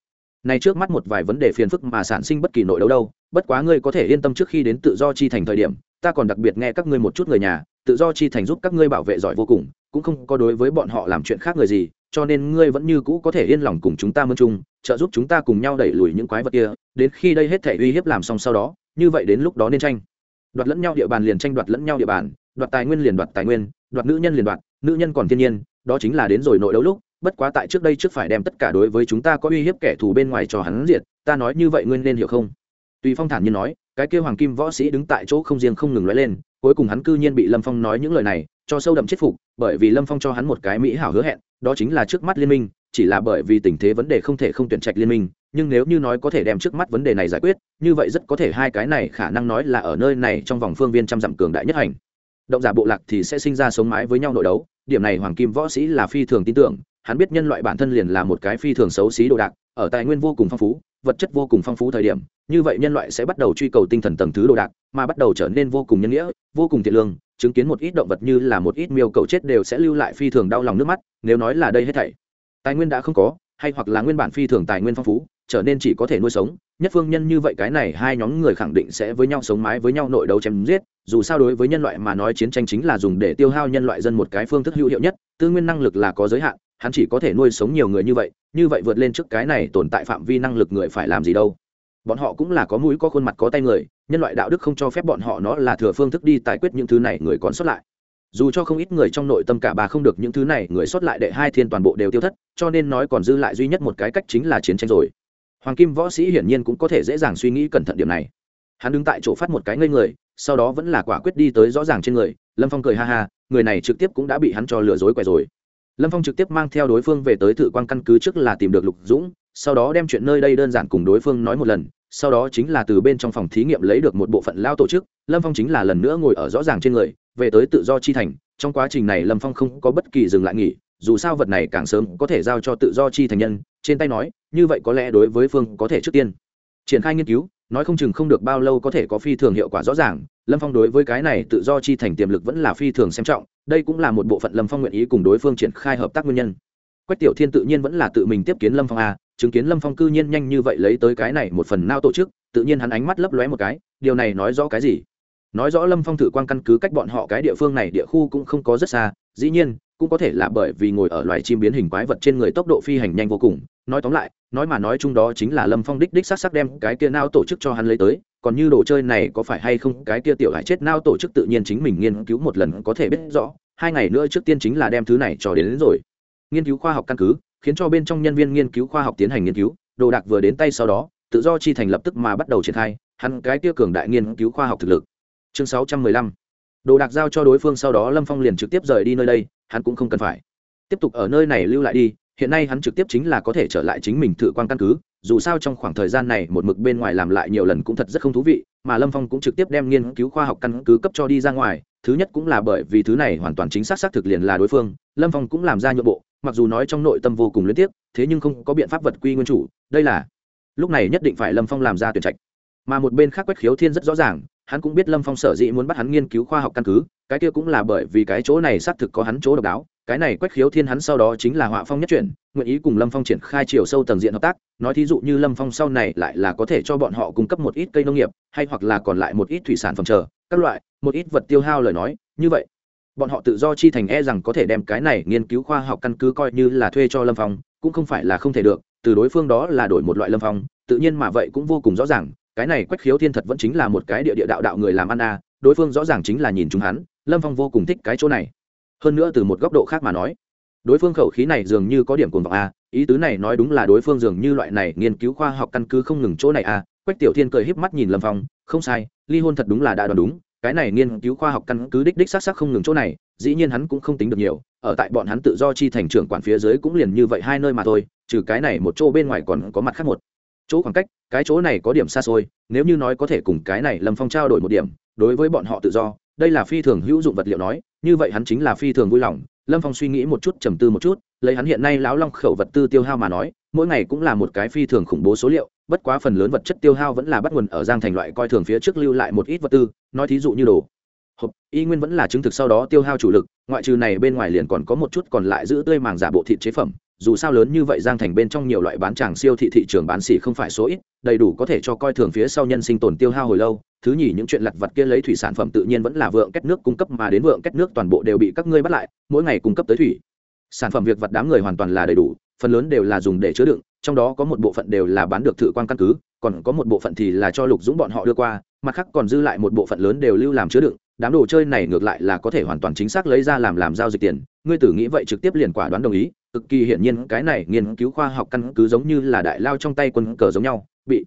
này trước mắt một vài vấn đề phiền phức mà sản sinh bất kỳ nội đấu đâu, bất quá ngươi có thể yên tâm trước khi đến tự do chi thành thời điểm, ta còn đặc biệt nghe các ngươi một chút người nhà, tự do chi thành giúp các ngươi bảo vệ giỏi vô cùng, cũng không có đối với bọn họ làm chuyện khác người gì, cho nên ngươi vẫn như cũ có thể yên lòng cùng chúng ta mơn chung, trợ giúp chúng ta cùng nhau đẩy lùi những quái vật kia, đến khi đây hết thể uy hiếp làm xong sau đó, như vậy đến lúc đó nên tranh. Đoạt lẫn nhau địa bàn liền tranh đoạt lẫn nhau địa bàn, đoạt tài nguyên liền đoạt tài nguyên, đoạt nữ nhân liền đoạt, nữ nhân còn thiên nhiên, đó chính là đến rồi nội đấu lúc bất quá tại trước đây trước phải đem tất cả đối với chúng ta có uy hiếp kẻ thù bên ngoài cho hắn diệt, ta nói như vậy ngươi nên hiểu không? Tùy phong thản nhiên nói, cái kêu hoàng kim võ sĩ đứng tại chỗ không riêng không ngừng nói lên, cuối cùng hắn cư nhiên bị lâm phong nói những lời này, cho sâu đậm chết phục, bởi vì lâm phong cho hắn một cái mỹ hảo hứa hẹn, đó chính là trước mắt liên minh, chỉ là bởi vì tình thế vấn đề không thể không tuyển trạch liên minh, nhưng nếu như nói có thể đem trước mắt vấn đề này giải quyết, như vậy rất có thể hai cái này khả năng nói là ở nơi này trong vòng phương viên trăm dặm cường đại nhất hành. Động giả bộ lạc thì sẽ sinh ra sống mái với nhau nội đấu, điểm này hoàng kim võ sĩ là phi thường tin tưởng hắn biết nhân loại bản thân liền là một cái phi thường xấu xí đồ đạc, ở tài nguyên vô cùng phong phú, vật chất vô cùng phong phú thời điểm, như vậy nhân loại sẽ bắt đầu truy cầu tinh thần tầng thứ đồ đạc, mà bắt đầu trở nên vô cùng nhân nghĩa, vô cùng thiện lương, chứng kiến một ít động vật như là một ít miêu cầu chết đều sẽ lưu lại phi thường đau lòng nước mắt, nếu nói là đây hết thảy, tài nguyên đã không có, hay hoặc là nguyên bản phi thường tài nguyên phong phú, trở nên chỉ có thể nuôi sống, nhất phương nhân như vậy cái này hai nhóm người khẳng định sẽ với nhau sống mái với nhau nội đấu chém giết, dù sao đối với nhân loại mà nói chiến tranh chính là dùng để tiêu hao nhân loại dân một cái phương thức hữu hiệu nhất, tư nguyên năng lực là có giới hạn hắn chỉ có thể nuôi sống nhiều người như vậy như vậy vượt lên trước cái này tồn tại phạm vi năng lực người phải làm gì đâu. Bọn họ cũng là có mũi, có khuôn mặt, có tay người, nhân loại đạo đức không cho phép bọn họ nó là thừa phương thức đi giải quyết những thứ này người còn sót lại. Dù cho không ít người trong nội tâm cả bà không được những thứ này, người sót lại đệ hai thiên toàn bộ đều tiêu thất, cho nên nói còn dư lại duy nhất một cái cách chính là chiến tranh rồi. Hoàng kim võ sĩ hiển nhiên cũng có thể dễ dàng suy nghĩ cẩn thận điểm này. Hắn đứng tại chỗ phát một cái ngây người, sau đó vẫn là quả quyết đi tới rõ ràng trên người, lâm phong cười ha ha, người này trực tiếp cũng đã bị hắn cho lừa dối quẻ rồi lâm phong trực tiếp mang theo đối phương về tới thự quan căn cứ trước là tìm được lục dũng, sau đó đem chuyện nơi đây đơn giản cùng đối phương nói một lần, sau đó chính là từ bên trong phòng thí nghiệm lấy được một bộ phận lao tổ chức, lâm phong chính là lần nữa ngồi ở rõ ràng trên người, về tới tự do chi thành, trong quá trình này lâm phong không có bất kỳ dừng lại nghỉ, dù sao vật này càng sớm có thể giao cho tự do chi thành nhân, trên tay nói, như vậy có lẽ đối với phương có thể trước tiên. Triển khai nghiên cứu nói không chừng không được bao lâu có thể có phi thường hiệu quả rõ ràng, lâm phong đối với cái này tự do chi thành tiềm lực vẫn là phi thường xem trọng, đây cũng là một bộ phận lâm phong nguyện ý cùng đối phương triển khai hợp tác nguyên nhân. Quách tiểu thiên tự nhiên vẫn là tự mình tiếp kiến lâm phong a, chứng kiến lâm phong cư nhiên nhanh như vậy lấy tới cái này một phần nao tổ chức, tự nhiên hắn ánh mắt lấp lóe một cái, điều này nói rõ cái gì? Nói rõ lâm phong thử quan căn cứ cách bọn họ cái địa phương này địa khu cũng không có rất xa, dĩ nhiên, cũng có thể là bởi vì ngồi ở loài chim biến hình quái vật trên người tốc độ phi hành nhanh vô cùng, nói tóm lại nói mà nói chung đó chính là lâm phong đích đích sắc sắc đem cái kia nao tổ chức cho hắn lấy tới còn như đồ chơi này có phải hay không cái kia tiểu hại chết nao tổ chức tự nhiên chính mình nghiên cứu một lần có thể biết rõ hai ngày nữa trước tiên chính là đem thứ này cho đến, đến rồi. Nghiên cứu khoa học căn cứ khiến cho bên trong nhân viên nghiên cứu khoa học tiến hành nghiên cứu đồ đạc vừa đến tay sau đó tự do chi thành lập tức mà bắt đầu triển khai hắn cái kia cường đại nghiên cứu khoa học thực lực. Chương sáu trăm mười lăm. Đồ đạc giao cho đối phương sau đó lâm phong liền trực tiếp rời đi nơi đây hắn cũng không cần phải. Tiếp tục ở nơi này lưu lại đi hiện nay hắn trực tiếp chính là có thể trở lại chính mình thử quan căn cứ, dù sao trong khoảng thời gian này một mực bên ngoài làm lại nhiều lần cũng thật rất không thú vị, mà lâm phong cũng trực tiếp đem nghiên cứu khoa học căn cứ cấp cho đi ra ngoài, thứ nhất cũng là bởi vì thứ này hoàn toàn chính xác xác thực liền là đối phương, lâm phong cũng làm ra nhượng bộ, mặc dù nói trong nội tâm vô cùng liên tiếp thế nhưng không có biện pháp vật quy nguyên chủ, đây là, lúc này nhất định phải lâm phong làm ra tuyển trạch. Mà một bên khác quách khiếu thiên rất rõ ràng, hắn cũng biết lâm phong sở dĩ muốn bắt hắn nghiên cứu khoa học căn cứ, cái kia cũng là bởi vì cái chỗ này xác thực có hắn chỗ độc đáo cái này quách khiếu thiên hắn sau đó chính là họa phong nhất chuyển, nguyện ý cùng lâm phong triển khai chiều sâu tầng diện hợp tác, nói thí dụ như lâm phong sau này lại là có thể cho bọn họ cung cấp một ít cây nông nghiệp, hay hoặc là còn lại một ít thủy sản phẩm chờ, các loại, một ít vật tiêu hao lời nói, như vậy. Bọn họ tự do chi thành e rằng có thể đem cái này nghiên cứu khoa học căn cứ coi như là thuê cho lâm phong, cũng không phải là không thể được, từ đối phương đó là đổi một loại lâm phong, tự nhiên mà vậy cũng vô cùng rõ ràng, cái này quách khiếu thiên thật vẫn chính là một cái địa địa đạo đạo người làm ăn à đối phương rõ ràng chính là nhìn chúng hắn, lâm phong vô cùng thích cái chỗ này hơn nữa từ một góc độ khác mà nói, đối phương khẩu khí này dường như có điểm cuồng vọng a ý tứ này nói đúng là đối phương dường như loại này nghiên cứu khoa học căn cứ không ngừng chỗ này a quách tiểu thiên cười híp mắt nhìn lâm phong, không sai, ly hôn thật đúng là đã đoán đúng, cái này nghiên cứu khoa học căn cứ đích đích xác xác không ngừng chỗ này, dĩ nhiên hắn cũng không tính được nhiều, ở tại bọn hắn tự do chi thành trưởng quản phía dưới cũng liền như vậy hai nơi mà thôi, trừ cái này một chỗ bên ngoài còn có mặt khác một chỗ khoảng cách, cái chỗ này có điểm xa xôi, nếu như nói có thể cùng cái này lâm phong trao đổi một điểm, đối với bọn họ tự do, đây là phi thường hữu dụng vật liệu nói như vậy hắn chính là phi thường vui lòng. Lâm phong suy nghĩ một chút, trầm tư một chút, lấy hắn hiện nay lão long khẩu vật tư tiêu hao mà nói, mỗi ngày cũng là một cái phi thường khủng bố số liệu, bất quá phần lớn vật chất tiêu hao vẫn là bắt nguồn ở giang thành loại coi thường phía trước lưu lại một ít vật tư, nói thí dụ như đồ. Hộp, y nguyên vẫn là chứng thực sau đó tiêu hao chủ lực, ngoại trừ này bên ngoài liền còn có một chút còn lại giữ tươi màng giả bộ thịt chế phẩm dù sao lớn như vậy giang thành bên trong nhiều loại bán tràng siêu thị thị trường bán xỉ không phải số ít, đầy đủ có thể cho coi thường phía sau nhân sinh tồn tiêu hao hồi lâu. Thứ nhì, những chuyện lặt vặt kia lấy thủy sản phẩm tự nhiên vẫn là vượng kết nước cung cấp mà đến vượng kết nước toàn bộ đều bị các ngươi bắt lại, mỗi ngày cung cấp tới thủy. Sản phẩm việc vặt đám người hoàn toàn là đầy đủ, phần lớn đều là dùng để chứa đựng, trong đó có một bộ phận đều là bán được thử quan căn cứ, còn có một bộ phận thì là cho lục dũng bọn họ đưa qua, mặt khác còn dư lại một bộ phận lớn đều lưu làm chứa đựng. Đám đồ chơi này ngược lại là có thể hoàn toàn chính xác lấy ra làm làm giao dịch tiền. Ngươi tử nghĩ vậy trực tiếp liền quả đoán đồng ý cực kỳ hiển nhiên cái này nghiên cứu khoa học căn cứ giống như là đại lao trong tay quân cờ giống nhau, bị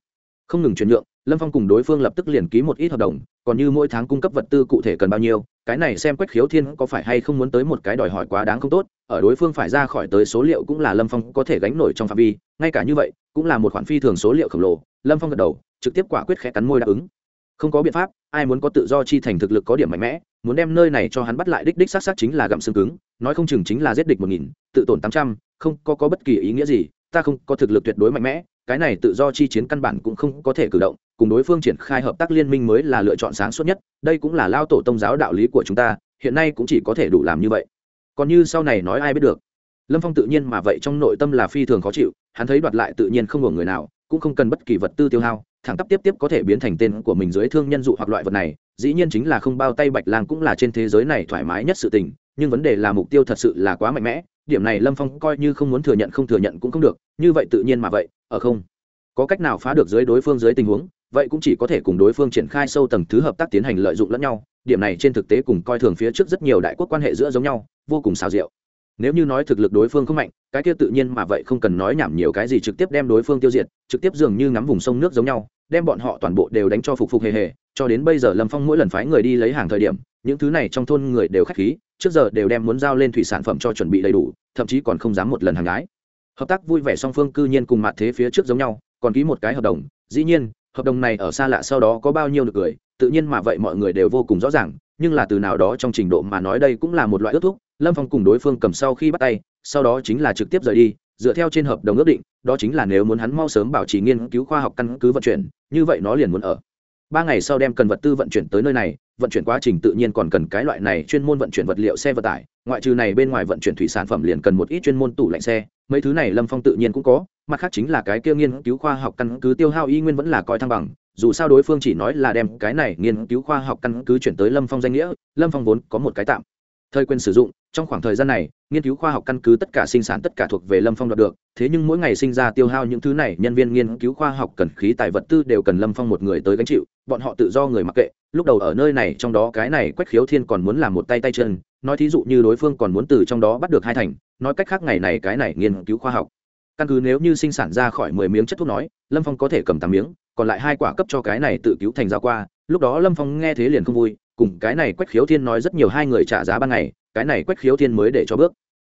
không ngừng chuyển nhượng, lâm phong cùng đối phương lập tức liền ký một ít hợp đồng, còn như mỗi tháng cung cấp vật tư cụ thể cần bao nhiêu, cái này xem quách khiếu thiên có phải hay không muốn tới một cái đòi hỏi quá đáng không tốt, ở đối phương phải ra khỏi tới số liệu cũng là lâm phong có thể gánh nổi trong phạm vi, ngay cả như vậy, cũng là một khoản phi thường số liệu khổng lồ, lâm phong gật đầu, trực tiếp quả quyết khẽ cắn môi đáp ứng. Không có biện pháp, ai muốn có tự do chi thành thực lực có điểm mạnh mẽ, muốn đem nơi này cho hắn bắt lại đích đích xác xác chính là gặm xương cứng nói không chừng chính là giết địch một nghìn tự tổn tám trăm không có, có bất kỳ ý nghĩa gì ta không có thực lực tuyệt đối mạnh mẽ cái này tự do chi chiến căn bản cũng không có thể cử động cùng đối phương triển khai hợp tác liên minh mới là lựa chọn sáng suốt nhất đây cũng là lao tổ tông giáo đạo lý của chúng ta hiện nay cũng chỉ có thể đủ làm như vậy. Còn như sau này nói ai biết được lâm phong tự nhiên mà vậy trong nội tâm là phi thường khó chịu hắn thấy đoạt lại tự nhiên không hưởng người nào cũng không cần bất kỳ vật tư tiêu hao thẳng tắp tiếp tiếp có thể biến thành tên của mình dưới thương nhân dụ hoặc loại vật này dĩ nhiên chính là không bao tay bạch lang cũng là trên thế giới này thoải mái nhất sự tình nhưng vấn đề là mục tiêu thật sự là quá mạnh mẽ, điểm này lâm phong coi như không muốn thừa nhận không thừa nhận cũng không được, như vậy tự nhiên mà vậy, ở không? Có cách nào phá được dưới đối phương dưới tình huống, vậy cũng chỉ có thể cùng đối phương triển khai sâu tầng thứ hợp tác tiến hành lợi dụng lẫn nhau, điểm này trên thực tế cùng coi thường phía trước rất nhiều đại quốc quan hệ giữa giống nhau, vô cùng xào rượu nếu như nói thực lực đối phương không mạnh, cái kia tự nhiên mà vậy không cần nói nhảm nhiều cái gì trực tiếp đem đối phương tiêu diệt, trực tiếp dường như ngắm vùng sông nước giống nhau, đem bọn họ toàn bộ đều đánh cho phục phục hề hề cho đến bây giờ lâm phong mỗi lần phái người đi lấy hàng thời điểm, những thứ này trong thôn người đều k h á c h khí, trước giờ đều đem muốn giao lên thủy sản phẩm cho chuẩn bị đầy đủ, thậm chí còn không dám một lần hàng gái. Hợp tác vui vẻ song phương cư nhiên cùng mặt thế phía trước giống nhau, còn ký một cái hợp đồng. Dĩ nhiên, hợp đồng này ở xa lạ sau đó có bao nhiêu được cười, tự nhiên mà vậy mọi người đều vô cùng rõ ràng, nhưng là từ nào đó trong trình độ mà nói đây cũng là một loại ước thúc. Lâm phong cùng đối phương cầm sau khi bắt tay, sau đó chính là trực tiếp rời đi, dựa theo trên hợp đồng ước định, đó chính là nếu muốn hắn mau sớm bảo trì nghiên cứu khoa học căn cứ vận chuyển, như vậy nó liền muốn ở ba ngày sau đem cần vật tư vận chuyển tới nơi này, vận chuyển quá trình tự nhiên còn cần cái loại này chuyên môn vận chuyển vật liệu xe vận tải, ngoại trừ này bên ngoài vận chuyển thủy sản phẩm liền cần một ít chuyên môn tủ lạnh xe, mấy thứ này lâm phong tự nhiên cũng có, mặt khác chính là cái kia nghiên cứu khoa học căn cứ tiêu hao y nguyên vẫn là coi thăng bằng, dù sao đối phương chỉ nói là đem cái này nghiên cứu khoa học căn cứ chuyển tới lâm phong danh nghĩa, lâm phong vốn có một cái tạm thời quyền sử dụng, trong khoảng thời gian này, nghiên cứu khoa học căn cứ tất cả sinh sản tất cả thuộc về lâm phong đoạt được, thế nhưng mỗi ngày sinh ra tiêu hao những thứ này, nhân viên nghiên cứu khoa học cần khí tài vật tư đều cần lâm phong một người tới gánh chịu, bọn họ tự do người mặc kệ, lúc đầu ở nơi này, trong đó cái này quách khiếu thiên còn muốn làm một tay tay chân, nói thí dụ như đối phương còn muốn từ trong đó bắt được hai thành, nói cách khác ngày này cái này nghiên cứu khoa học. Căn cứ nếu như sinh sản ra khỏi mười miếng chất thuốc nói, lâm phong có thể cầm tám miếng, còn lại hai quả cấp cho cái này tự cứu thành ra qua, lúc đó lâm phong nghe thế liền không vui cùng cái này quách khiếu thiên nói rất nhiều, hai người trả giá ban ngày, cái này quách khiếu thiên mới để cho bước.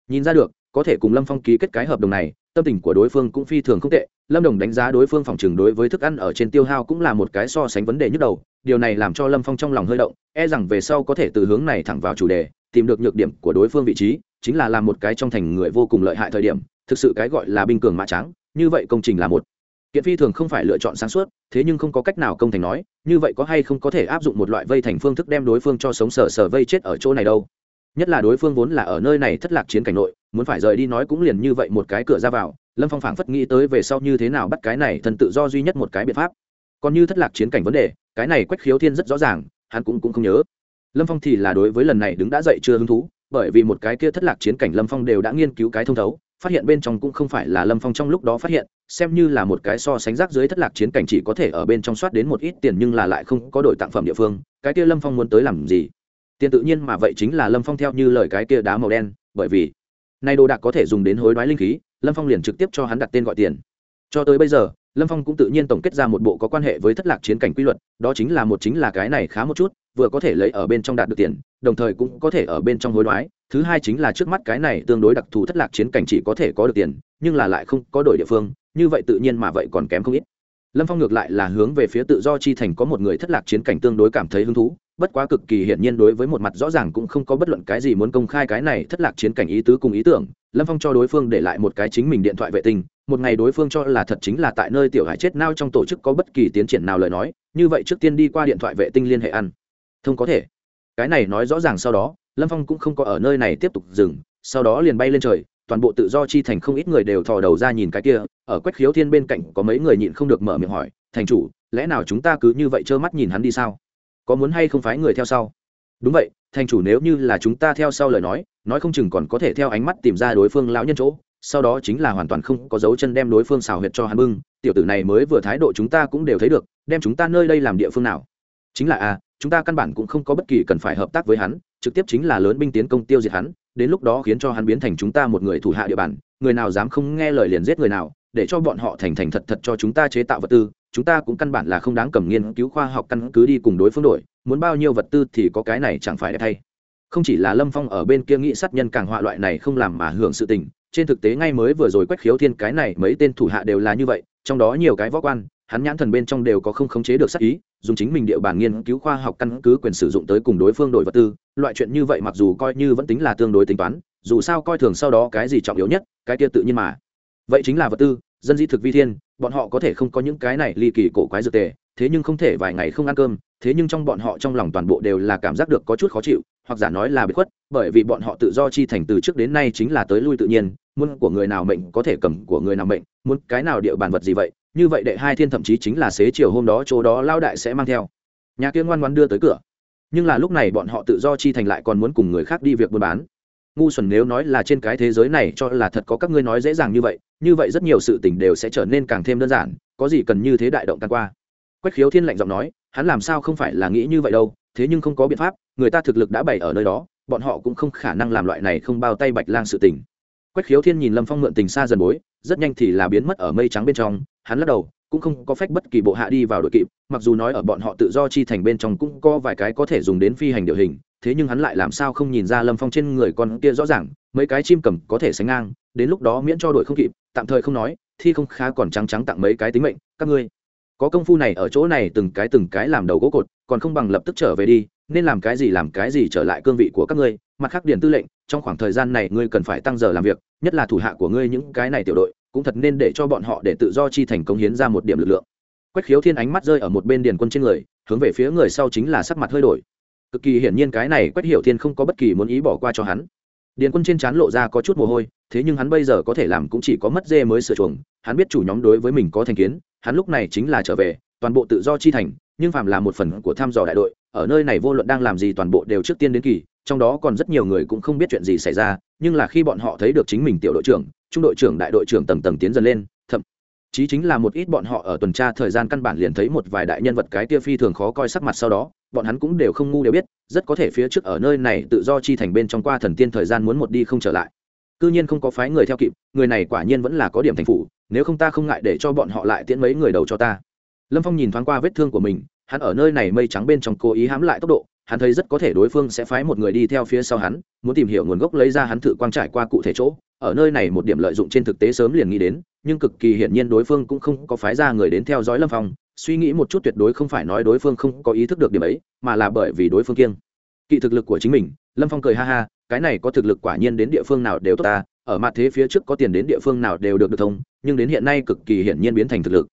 Nhìn ra được, có thể cùng lâm phong ký kết cái hợp đồng này, tâm tình của đối phương cũng phi thường không tệ. Lâm đồng đánh giá đối phương phòng chừng đối với thức ăn ở trên tiêu hao cũng là một cái so sánh vấn đề nhức đầu, điều này làm cho lâm phong trong lòng hơi động e rằng về sau có thể từ hướng này thẳng vào chủ đề, tìm được nhược điểm của đối phương vị trí, chính là làm một cái trong thành người vô cùng lợi hại thời điểm, thực sự cái gọi là binh cường mã trắng như vậy công trình là một kiện phi thường không phải lựa chọn sáng suốt thế nhưng không có cách nào công thành nói như vậy có hay không có thể áp dụng một loại vây thành phương thức đem đối phương cho sống sờ sờ vây chết ở chỗ này đâu. Nhất là đối phương vốn là ở nơi này thất lạc chiến cảnh nội muốn phải rời đi nói cũng liền như vậy một cái cửa ra vào lâm phong phảng phất nghĩ tới về sau như thế nào bắt cái này thần tự do duy nhất một cái biện pháp. Còn như thất lạc chiến cảnh vấn đề cái này quách khiếu thiên rất rõ ràng hắn cũng, cũng không nhớ. Lâm phong thì là đối với lần này đứng đã dậy chưa hứng thú bởi vì một cái kia thất lạc chiến cảnh lâm phong đều đã nghiên cứu cái thông thấu phát hiện bên trong cũng không phải là lâm phong trong lúc đó phát hiện, xem như là một cái so sánh rác dưới thất lạc chiến cảnh chỉ có thể ở bên trong soát đến một ít tiền nhưng là lại không có đổi tặng phẩm địa phương, cái kia lâm phong muốn tới làm gì? Tiền tự nhiên mà vậy chính là lâm phong theo như lời cái kia đá màu đen, bởi vì nay đồ đạc có thể dùng đến hối đoái linh khí, lâm phong liền trực tiếp cho hắn đặt tên gọi tiền. Cho tới bây giờ, lâm phong cũng tự nhiên tổng kết ra một bộ có quan hệ với thất lạc chiến cảnh quy luật, đó chính là một chính là cái này khá một chút, vừa có thể lấy ở bên trong đạt được tiền, đồng thời cũng có thể ở bên trong hối đoái thứ hai chính là trước mắt cái này tương đối đặc thù thất lạc chiến cảnh chỉ có thể có được tiền, nhưng là lại không có đổi địa phương, như vậy tự nhiên mà vậy còn kém không ít. Lâm phong ngược lại là hướng về phía tự do chi thành có một người thất lạc chiến cảnh tương đối cảm thấy hứng thú, bất quá cực kỳ hiển nhiên đối với một mặt rõ ràng cũng không có bất luận cái gì muốn công khai cái này thất lạc chiến cảnh ý tứ cùng ý tưởng, lâm phong cho đối phương để lại một cái chính mình điện thoại vệ tinh, một ngày đối phương cho là thật chính là tại nơi tiểu hải chết nao trong tổ chức có bất kỳ tiến triển nào lời nói, như vậy trước tiên đi qua điện thoại vệ tinh liên hệ ăn. Thông có thể cái này nói rõ ràng sau đó, lâm phong cũng không có ở nơi này tiếp tục dừng, sau đó liền bay lên trời, toàn bộ tự do chi thành không ít người đều thò đầu ra nhìn cái kia, ở quách khiếu thiên bên cạnh có mấy người nhịn không được mở miệng hỏi, thành chủ, lẽ nào chúng ta cứ như vậy trơ mắt nhìn hắn đi sao? Có muốn hay không phái người theo sau? Đúng vậy, thành chủ nếu như là chúng ta theo sau lời nói nói không chừng còn có thể theo ánh mắt tìm ra đối phương lão nhân chỗ, sau đó chính là hoàn toàn không có dấu chân đem đối phương xào huyệt cho hắn bưng, tiểu tử này mới vừa thái độ chúng ta cũng đều thấy được, đem chúng ta nơi đây làm địa phương nào? Chính là a à, chúng ta căn bản cũng không có bất kỳ cần phải hợp tác với hắn trực tiếp chính là lớn binh tiến công tiêu diệt hắn đến lúc đó khiến cho hắn biến thành chúng ta một người thủ hạ địa bàn người nào dám không nghe lời liền giết người nào để cho bọn họ thành thành thật thật cho chúng ta chế tạo vật tư chúng ta cũng căn bản là không đáng cầm nghiên cứu khoa học căn cứ đi cùng đối phương đổi muốn bao nhiêu vật tư thì có cái này chẳng phải đẹp thay. Không chỉ là lâm phong ở bên kia nghĩ sát nhân càng họa loại này không làm mà hưởng sự tình trên thực tế ngay mới vừa rồi quách khiếu thiên cái này mấy tên thủ hạ đều là như vậy trong đó nhiều cái võ quan hắn nhãn thần bên trong đều có không khống chế được sắc ý, dùng chính mình địa bàn nghiên cứu khoa học căn cứ quyền sử dụng tới cùng đối phương đổi vật tư, loại chuyện như vậy mặc dù coi như vẫn tính là tương đối tính toán, dù sao coi thường sau đó cái gì trọng yếu nhất, cái kia tự nhiên mà. Vậy chính là vật tư, dân di thực vi thiên, bọn họ có thể không có những cái này ly kỳ cổ quái dược tề, thế nhưng không thể vài ngày không ăn cơm, thế nhưng trong bọn họ trong lòng toàn bộ đều là cảm giác được có chút khó chịu, hoặc giả nói là bị khuất, bởi vì bọn họ tự do chi thành từ trước đến nay chính là tới lui tự nhiên, muốn của người nào mệnh có thể cầm của người nào mệnh, muốn cái nào địa bàn vật gì vậy như vậy đệ hai thiên thậm chí chính là xế chiều hôm đó chỗ đó lao đại sẽ mang theo. Nhà kia ngoan ngoan đưa tới cửa. Nhưng là lúc này bọn họ tự do chi thành lại còn muốn cùng người khác đi việc buôn bán. Ngu xuẩn nếu nói là trên cái thế giới này cho là thật có các ngươi nói dễ dàng như vậy như vậy rất nhiều sự tình đều sẽ trở nên càng thêm đơn giản, có gì cần như thế đại động tan qua. Quách khiếu thiên lạnh giọng nói, hắn làm sao không phải là nghĩ như vậy đâu, thế nhưng không có biện pháp, người ta thực lực đã bày ở nơi đó, bọn họ cũng không khả năng làm loại này không bao tay bạch lang sự tình. Quách khiếu thiên nhìn lâm phong mượn tình xa dần bối, rất nhanh thì là biến mất ở mây trắng bên trong hắn lắc đầu, cũng không có phép bất kỳ bộ hạ đi vào đội kịp, mặc dù nói ở bọn họ tự do chi thành bên trong cũng có vài cái có thể dùng đến phi hành điều hình, thế nhưng hắn lại làm sao không nhìn ra lâm phong trên người con kia rõ ràng, mấy cái chim cầm có thể sánh ngang, đến lúc đó miễn cho đội không kịp, tạm thời không nói, thi không khá còn trắng trắng tặng mấy cái tính mệnh, các ngươi. Có công phu này ở chỗ này từng cái từng cái làm đầu gỗ cột, còn không bằng lập tức trở về đi, nên làm cái gì làm cái gì trở lại cương vị của các ngươi, mặt khác điển tư lệnh, trong khoảng thời gian này ngươi cần phải tăng giờ làm việc, nhất là thủ hạ của ngươi những cái này tiểu đội cũng thật nên để cho bọn họ để tự do chi thành công hiến ra một điểm lực lượng. Quách khiếu thiên ánh mắt rơi ở một bên điền quân trên người, hướng về phía người sau chính là sắc mặt hơi đổi. Cực kỳ hiển nhiên cái này quách hiểu thiên không có bất kỳ muốn ý bỏ qua cho hắn. Điền quân trên trán lộ ra có chút mồ hôi, thế nhưng hắn bây giờ có thể làm cũng chỉ có mất dê mới sửa chuồng, hắn biết chủ nhóm đối với mình có thành kiến, hắn lúc này chính là trở về, toàn bộ tự do chi thành, nhưng phạm là một phần của tham dò đại đội, ở nơi này vô luận đang làm gì toàn bộ đều trước tiên đến kỳ, trong đó còn rất nhiều người cũng không biết chuyện gì xảy ra, nhưng là khi bọn họ thấy được chính mình tiểu đội trưởng trung đội trưởng đại đội trưởng tầng tầng tiến dần lên, thậm chí chính là một ít bọn họ ở tuần tra thời gian căn bản liền thấy một vài đại nhân vật cái tia phi thường khó coi sắc mặt sau đó, bọn hắn cũng đều không ngu đều biết, rất có thể phía trước ở nơi này tự do chi thành bên trong qua thần tiên thời gian muốn một đi không trở lại. Cư nhiên không có phái người theo kịp, người này quả nhiên vẫn là có điểm thành phủ, nếu không ta không ngại để cho bọn họ lại tiễn mấy người đầu cho ta. Lâm phong nhìn thoáng qua vết thương của mình, hắn ở nơi này mây trắng bên trong cố ý hãm lại tốc độ hắn thấy rất có thể đối phương sẽ phái một người đi theo phía sau hắn, muốn tìm hiểu nguồn gốc lấy ra hắn thử quang trải qua cụ thể chỗ. Ở nơi này một điểm lợi dụng trên thực tế sớm liền nghĩ đến, nhưng cực kỳ hiển nhiên đối phương cũng không có phái ra người đến theo dõi lâm phong. Suy nghĩ một chút tuyệt đối không phải nói đối phương không có ý thức được điểm ấy, mà là bởi vì đối phương kiêng. Kỵ thực lực của chính mình, lâm phong cười ha ha, cái này có thực lực quả nhiên đến địa phương nào đều tốt ta, ở mặt thế phía trước có tiền đến địa phương nào đều được được thông, nhưng đến hiện nay cực kỳ hiển nhiên biến thành thực lực.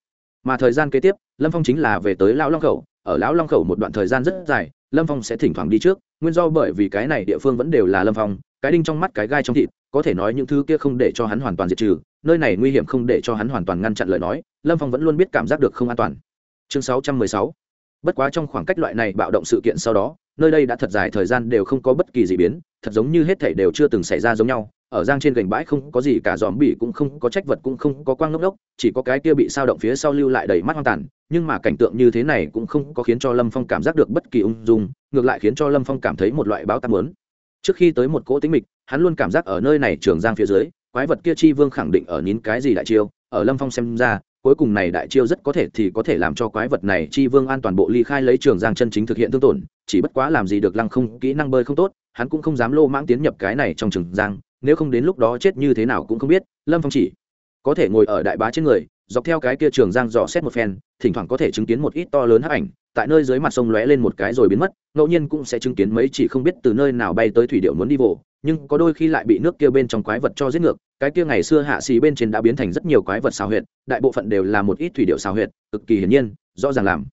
Mà thời gian kế tiếp, lâm phong chính là về tới lão long khẩu, ở lão long khẩu một đoạn thời gian rất dài lâm phong sẽ thỉnh thoảng đi trước, nguyên do bởi vì cái này địa phương vẫn đều là lâm phong, cái đinh trong mắt, cái gai trong thịt, có thể nói những thứ kia không để cho hắn hoàn toàn diệt trừ, nơi này nguy hiểm không để cho hắn hoàn toàn ngăn chặn lời nói, lâm phong vẫn luôn biết cảm giác được không an toàn. Chương sáu trăm mười sáu. Bất quá trong khoảng cách loại này bạo động sự kiện sau đó, nơi đây đã thật dài thời gian đều không có bất kỳ gì biến, thật giống như hết thảy đều chưa từng xảy ra giống nhau ở giang trên gành bãi không có gì cả, dòm bỉ cũng không có trách vật, cũng không có quang ngốc đốc, chỉ có cái kia bị sao động phía sau lưu lại đầy mắt hoang tàn. Nhưng mà cảnh tượng như thế này cũng không có khiến cho lâm phong cảm giác được bất kỳ ung dung, ngược lại khiến cho lâm phong cảm thấy một loại báo tam lớn trước khi tới một cỗ tính mịch, hắn luôn cảm giác ở nơi này trường giang phía dưới, quái vật kia chi vương khẳng định ở nín cái gì đại chiêu, ở lâm phong xem ra, cuối cùng này đại chiêu rất có thể thì có thể làm cho quái vật này chi vương an toàn bộ ly khai lấy trường giang chân chính thực hiện thương tổn, chỉ bất quá làm gì được lăng không, kỹ năng bơi không tốt, hắn cũng không dám lô mãng tiến nhập cái này trong trường giang nếu không đến lúc đó chết như thế nào cũng không biết, lâm phong chỉ có thể ngồi ở đại bá trên người, dọc theo cái kia trường giang dò xét một phen, thỉnh thoảng có thể chứng kiến một ít to lớn hấp ảnh, tại nơi dưới mặt sông lóe lên một cái rồi biến mất, ngẫu nhiên cũng sẽ chứng kiến mấy chỉ không biết từ nơi nào bay tới thủy điệu muốn đi vồ, nhưng có đôi khi lại bị nước kia bên trong quái vật cho giết ngược, cái kia ngày xưa hạ xì bên trên đã biến thành rất nhiều quái vật xào huyệt, đại bộ phận đều là một ít thủy điệu xào huyệt, cực kỳ hiển nhiên, rõ ràng làm.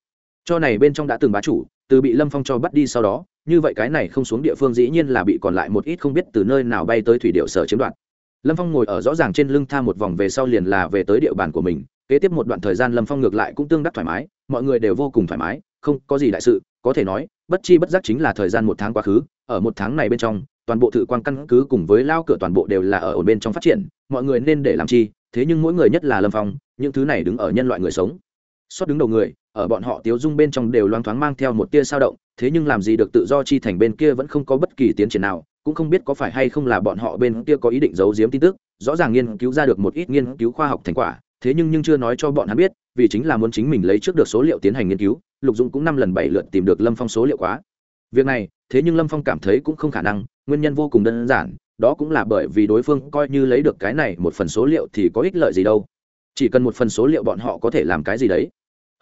Cho này bên trong đã từng bá chủ, từ bị lâm phong cho bắt đi sau đó như vậy cái này không xuống địa phương dĩ nhiên là bị còn lại một ít không biết từ nơi nào bay tới thủy điệu sở chiếm đoạt. Lâm phong ngồi ở rõ ràng trên lưng tha một vòng về sau liền là về tới địa bàn của mình, kế tiếp một đoạn thời gian lâm phong ngược lại cũng tương đắc thoải mái, mọi người đều vô cùng thoải mái, không có gì đại sự, có thể nói, bất chi bất giác chính là thời gian một tháng quá khứ, ở một tháng này bên trong, toàn bộ thự quan căn cứ cùng với lao cửa toàn bộ đều là ở ổn bên trong phát triển, mọi người nên để làm chi, thế nhưng mỗi người nhất là lâm phong, những thứ này đứng ở nhân loại người sống. Xót đứng đầu người ở bọn họ tiếu dung bên trong đều loang thoáng mang theo một tia sao động, thế nhưng làm gì được tự do chi thành bên kia vẫn không có bất kỳ tiến triển nào, cũng không biết có phải hay không là bọn họ bên kia có ý định giấu giếm tin tức, rõ ràng nghiên cứu ra được một ít nghiên cứu khoa học thành quả, thế nhưng nhưng chưa nói cho bọn hắn biết, vì chính là muốn chính mình lấy trước được số liệu tiến hành nghiên cứu, lục dũng cũng năm lần bảy lượt tìm được lâm phong số liệu quá. Việc này, thế nhưng lâm phong cảm thấy cũng không khả năng, nguyên nhân vô cùng đơn giản, đó cũng là bởi vì đối phương coi như lấy được cái này một phần số liệu thì có ích lợi gì đâu. Chỉ cần một phần số liệu bọn họ có thể làm cái gì đấy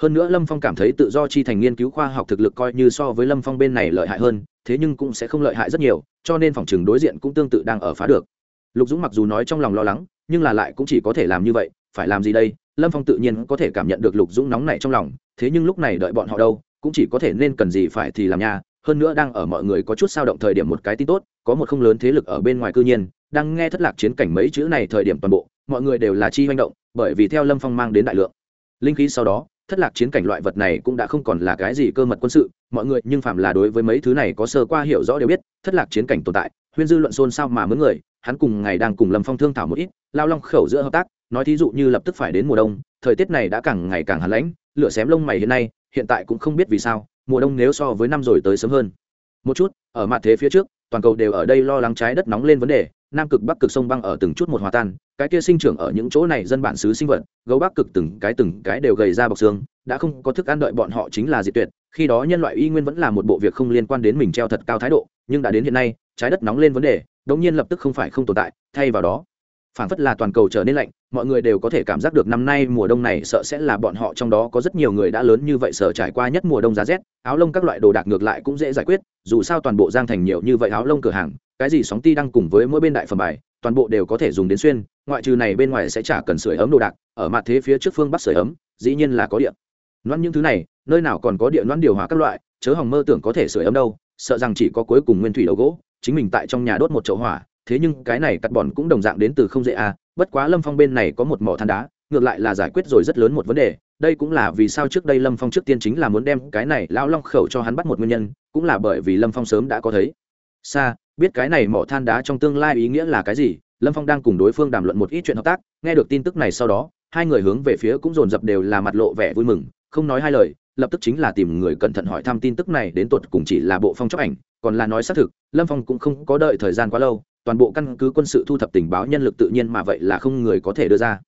hơn nữa lâm phong cảm thấy tự do chi thành nghiên cứu khoa học thực lực coi như so với lâm phong bên này lợi hại hơn, thế nhưng cũng sẽ không lợi hại rất nhiều, cho nên phòng chừng đối diện cũng tương tự đang ở phá được. Lục dũng mặc dù nói trong lòng lo lắng, nhưng là lại cũng chỉ có thể làm như vậy, phải làm gì đây? Lâm phong tự nhiên có thể cảm nhận được lục dũng nóng này trong lòng, thế nhưng lúc này đợi bọn họ đâu, cũng chỉ có thể nên cần gì phải thì làm nha. Hơn nữa đang ở mọi người có chút sao động thời điểm một cái tin tốt, có một không lớn thế lực ở bên ngoài cư nhiên, đang nghe thất lạc chiến cảnh mấy chữ này thời điểm toàn bộ, mọi người đều là chi manh động, bởi vì theo lâm phong mang đến đại lượng linh khí sau đó thất lạc chiến cảnh loại vật này cũng đã không còn là cái gì cơ mật quân sự, mọi người nhưng phạm là đối với mấy thứ này có sơ qua hiểu rõ đều biết, thất lạc chiến cảnh tồn tại, huyên dư luận xôn xao mà mướn người, hắn cùng ngày đang cùng lâm phong thương thảo một ít, lao long khẩu giữa hợp tác, nói thí dụ như lập tức phải đến mùa đông, thời tiết này đã càng ngày càng hàn lãnh, lửa xém lông mày hiện nay, hiện tại cũng không biết vì sao, mùa đông nếu so với năm rồi tới sớm hơn. Một chút, ở mặt thế phía trước, toàn cầu đều ở đây lo lắng trái đất nóng lên vấn đề nam cực bắc cực sông băng ở từng chút một hòa tan, cái kia sinh trưởng ở những chỗ này dân bản xứ sinh vật, gấu bắc cực từng cái từng cái đều gầy ra bọc xương, đã không có thức ăn đợi bọn họ chính là diệt tuyệt, khi đó nhân loại y nguyên vẫn là một bộ việc không liên quan đến mình treo thật cao thái độ, nhưng đã đến hiện nay, trái đất nóng lên vấn đề, đống nhiên lập tức không phải không tồn tại, thay vào đó, phảng phất là toàn cầu trở nên lạnh, mọi người đều có thể cảm giác được năm nay mùa đông này sợ sẽ là bọn họ trong đó có rất nhiều người đã lớn như vậy sợ trải qua nhất mùa đông giá rét, áo lông các loại đồ đạc ngược lại cũng dễ giải quyết, dù sao toàn bộ giang thành nhiều như vậy áo lông cửa hàng cái gì sóng ti đăng cùng với mỗi bên đại phẩm bài, toàn bộ đều có thể dùng đến xuyên, ngoại trừ này bên ngoài sẽ chả cần sưởi ấm đồ đạc, ở mặt thế phía trước phương bắc sưởi ấm, dĩ nhiên là có điện loan những thứ này, nơi nào còn có điện loan điều hòa các loại, chớ hòng mơ tưởng có thể sưởi ấm đâu, sợ rằng chỉ có cuối cùng nguyên thủy đầu gỗ, chính mình tại trong nhà đốt một chậu hỏa, thế nhưng cái này cắt bòn cũng đồng dạng đến từ không dễ à bất quá lâm phong bên này có một mỏ than đá, ngược lại là giải quyết rồi rất lớn một vấn đề, đây cũng là vì sao trước đây lâm phong trước tiên chính là muốn đem cái này lao long khẩu cho hắn bắt một nguyên nhân, cũng là bởi vì lâm phong sớm đã có thấy. Xa biết cái này mỏ than đá trong tương lai ý nghĩa là cái gì, lâm phong đang cùng đối phương đàm luận một ít chuyện hợp tác, nghe được tin tức này sau đó, hai người hướng về phía cũng dồn dập đều là mặt lộ vẻ vui mừng, không nói hai lời, lập tức chính là tìm người cẩn thận hỏi thăm tin tức này đến tột cùng chỉ là bộ phong chóc ảnh, còn là nói xác thực, lâm phong cũng không có đợi thời gian quá lâu, toàn bộ căn cứ quân sự thu thập tình báo nhân lực tự nhiên mà vậy là không người có thể đưa ra.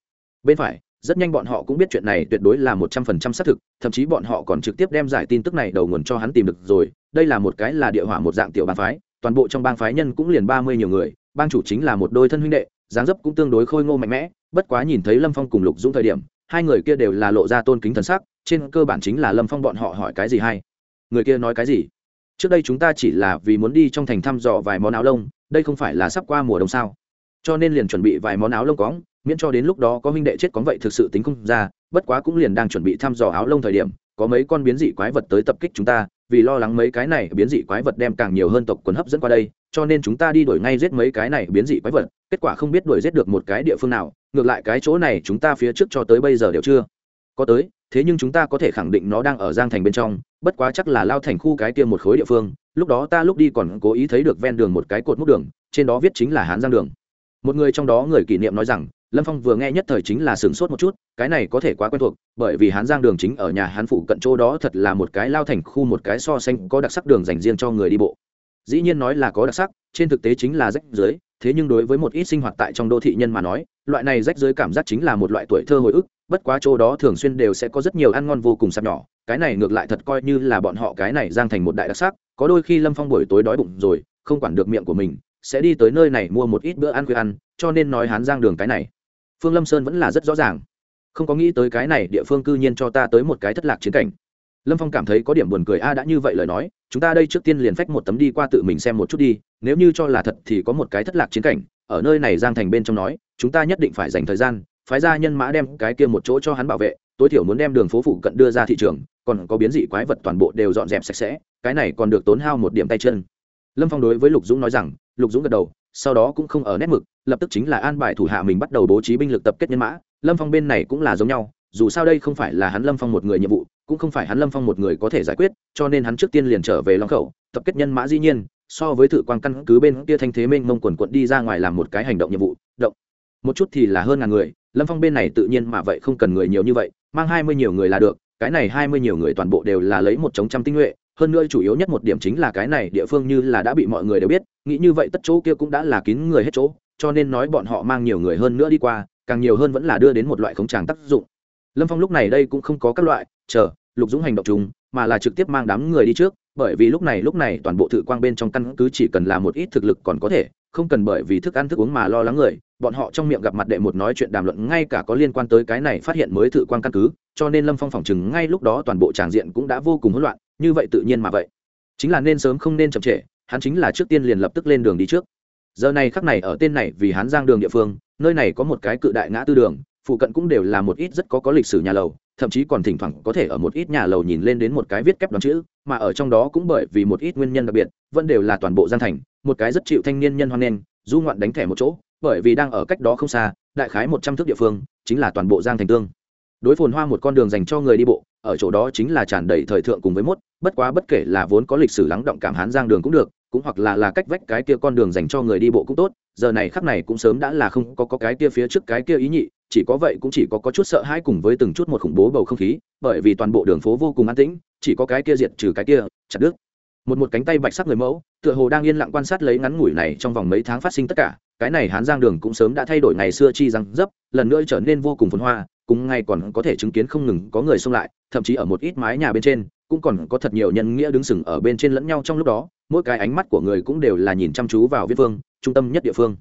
Bên phải, rất nhanh bọn họ cũng biết chuyện này tuyệt đối là một trăm phần trăm xác thực, thậm chí bọn họ còn trực tiếp đem giải tin tức này đầu nguồn cho hắn tìm được rồi, đây là một cái là địa hỏa một dạng tiểu bàn phái toàn bộ trong bang phái nhân cũng liền ba mươi nhiều người, bang chủ chính là một đôi thân huynh đệ, dáng dấp cũng tương đối khôi ngô mạnh mẽ, bất quá nhìn thấy lâm phong cùng lục dũng thời điểm, hai người kia đều là lộ ra tôn kính thần sắc, trên cơ bản chính là lâm phong bọn họ hỏi cái gì hay. Người kia nói cái gì? Trước đây chúng ta chỉ là vì muốn đi trong thành thăm dò vài món áo lông, đây không phải là sắp qua mùa đông sao? Cho nên liền chuẩn bị vài món áo lông cóng miễn cho đến lúc đó có huynh đệ chết cóng vậy thực sự tính không ra, bất quá cũng liền đang chuẩn bị thăm dò áo lông thời điểm có mấy con biến dị quái vật tới tập kích chúng ta, vì lo lắng mấy cái này biến dị quái vật đem càng nhiều hơn tộc quần hấp dẫn qua đây, cho nên chúng ta đi đuổi ngay giết mấy cái này biến dị quái vật, kết quả không biết đuổi giết được một cái địa phương nào, ngược lại cái chỗ này chúng ta phía trước cho tới bây giờ đều chưa có tới, thế nhưng chúng ta có thể khẳng định nó đang ở giang thành bên trong, bất quá chắc là lao thành khu cái kia một khối địa phương, lúc đó ta lúc đi còn cố ý thấy được ven đường một cái cột múc đường, trên đó viết chính là hán giang đường. Một người trong đó người kỷ niệm nói rằng lâm phong vừa nghe nhất thời chính là sửng sốt một chút, cái này có thể quá quen thuộc, bởi vì hán giang đường chính ở nhà hán phụ cận chỗ đó thật là một cái lao thành khu một cái so xanh có đặc sắc đường dành riêng cho người đi bộ. Dĩ nhiên nói là có đặc sắc, trên thực tế chính là rách dưới thế nhưng đối với một ít sinh hoạt tại trong đô thị nhân mà nói, loại này rách dưới cảm giác chính là một loại tuổi thơ hồi ức, bất quá chỗ đó thường xuyên đều sẽ có rất nhiều ăn ngon vô cùng sạp nhỏ, cái này ngược lại thật coi như là bọn họ cái này giang thành một đại đặc sắc, có đôi khi lâm phong buổi tối đói bụng rồi, không quản được miệng của mình, sẽ đi tới nơi này mua một ít bữa ăn khuya ăn, cho nên nói hán giang đường cái này phương lâm sơn vẫn là rất rõ ràng. Không có nghĩ tới cái này địa phương cư nhiên cho ta tới một cái thất lạc chiến cảnh. Lâm phong cảm thấy có điểm buồn cười, a, đã như vậy lời nói, chúng ta đây trước tiên liền phách một tấm đi qua tự mình xem một chút đi, nếu như cho là thật thì có một cái thất lạc chiến cảnh, ở nơi này giang thành bên trong nói, chúng ta nhất định phải dành thời gian, phái ra nhân mã đem cái kia một chỗ cho hắn bảo vệ, tối thiểu muốn đem đường phố phụ cận đưa ra thị trường, còn có biến dị quái vật toàn bộ đều dọn dẹp sạch sẽ, cái này còn được tốn hao một điểm tay chân. Lâm phong đối với lục dũng nói rằng, lục dũng gật đầu sau đó cũng không ở nét mực, lập tức chính là an bài thủ hạ mình bắt đầu bố trí binh lực tập kết nhân mã. Lâm phong bên này cũng là giống nhau, dù sao đây không phải là hắn lâm phong một người nhiệm vụ, cũng không phải hắn lâm phong một người có thể giải quyết, cho nên hắn trước tiên liền trở về long khẩu, tập kết nhân mã dĩ nhiên, so với thử quan căn cứ bên kia thanh thế mênh mông quần quận đi ra ngoài làm một cái hành động nhiệm vụ, động. Một chút thì là hơn ngàn người, lâm phong bên này tự nhiên mà vậy không cần người nhiều như vậy, mang hai mươi nhiều người là được, cái này hai mươi nhiều người toàn bộ đều là lấy một chống trăm tinh nhuệ hơn nữa chủ yếu nhất một điểm chính là cái này địa phương như là đã bị mọi người đều biết, nghĩ như vậy tất chỗ kia cũng đã là kín người hết chỗ, cho nên nói bọn họ mang nhiều người hơn nữa đi qua, càng nhiều hơn vẫn là đưa đến một loại khống tràng tác dụng. Lâm phong lúc này đây cũng không có các loại, chờ, lục dũng hành động chúng mà là trực tiếp mang đám người đi trước, bởi vì lúc này lúc này toàn bộ thự quang bên trong căn cứ chỉ cần là một ít thực lực còn có thể, không cần bởi vì thức ăn thức uống mà lo lắng người bọn họ trong miệng gặp mặt đệ một nói chuyện đàm luận ngay cả có liên quan tới cái này phát hiện mới thự quan căn cứ, cho nên lâm phong phỏng chừng ngay lúc đó toàn bộ tràng diện cũng đã vô cùng hỗn loạn, như vậy tự nhiên mà vậy. Chính là nên sớm không nên chậm trễ, hắn chính là trước tiên liền lập tức lên đường đi trước. Giờ này khắc này ở tên này vì hắn giang đường địa phương, nơi này có một cái cự đại ngã tư đường, phụ cận cũng đều là một ít rất có có lịch sử nhà lầu, thậm chí còn thỉnh thoảng có thể ở một ít nhà lầu nhìn lên đến một cái viết kép đoán chữ, mà ở trong đó cũng bởi vì một ít nguyên nhân đặc biệt, vẫn đều là toàn bộ gian thành, một cái rất chịu thanh niên nhân hoan nghênh, du ngoạn đánh thẻ một chỗ bởi vì đang ở cách đó không xa đại khái một trăm thước địa phương chính là toàn bộ giang thành tương. Đối phồn hoa một con đường dành cho người đi bộ ở chỗ đó chính là tràn đầy thời thượng cùng với mốt bất quá bất kể là vốn có lịch sử lắng động cảm hán giang đường cũng được cũng hoặc là là cách vách cái kia con đường dành cho người đi bộ cũng tốt giờ này khắc này cũng sớm đã là không có, có cái kia phía trước cái kia ý nhị chỉ có vậy cũng chỉ có có chút sợ hãi cùng với từng chút một khủng bố bầu không khí bởi vì toàn bộ đường phố vô cùng an tĩnh chỉ có cái kia diệt trừ cái kia chặt đứt. Một một cánh tay bạch sắc người mẫu tựa hồ đang yên lặng quan sát lấy ngắn ngủi này trong vòng mấy tháng phát sinh tất cả cái này hán giang đường cũng sớm đã thay đổi ngày xưa chi răng dấp, lần nữa trở nên vô cùng phồn hoa, cùng ngay còn có thể chứng kiến không ngừng có người xông lại, thậm chí ở một ít mái nhà bên trên, cũng còn có thật nhiều nhân nghĩa đứng sừng ở bên trên lẫn nhau trong lúc đó, mỗi cái ánh mắt của người cũng đều là nhìn chăm chú vào viết phương trung tâm nhất địa phương.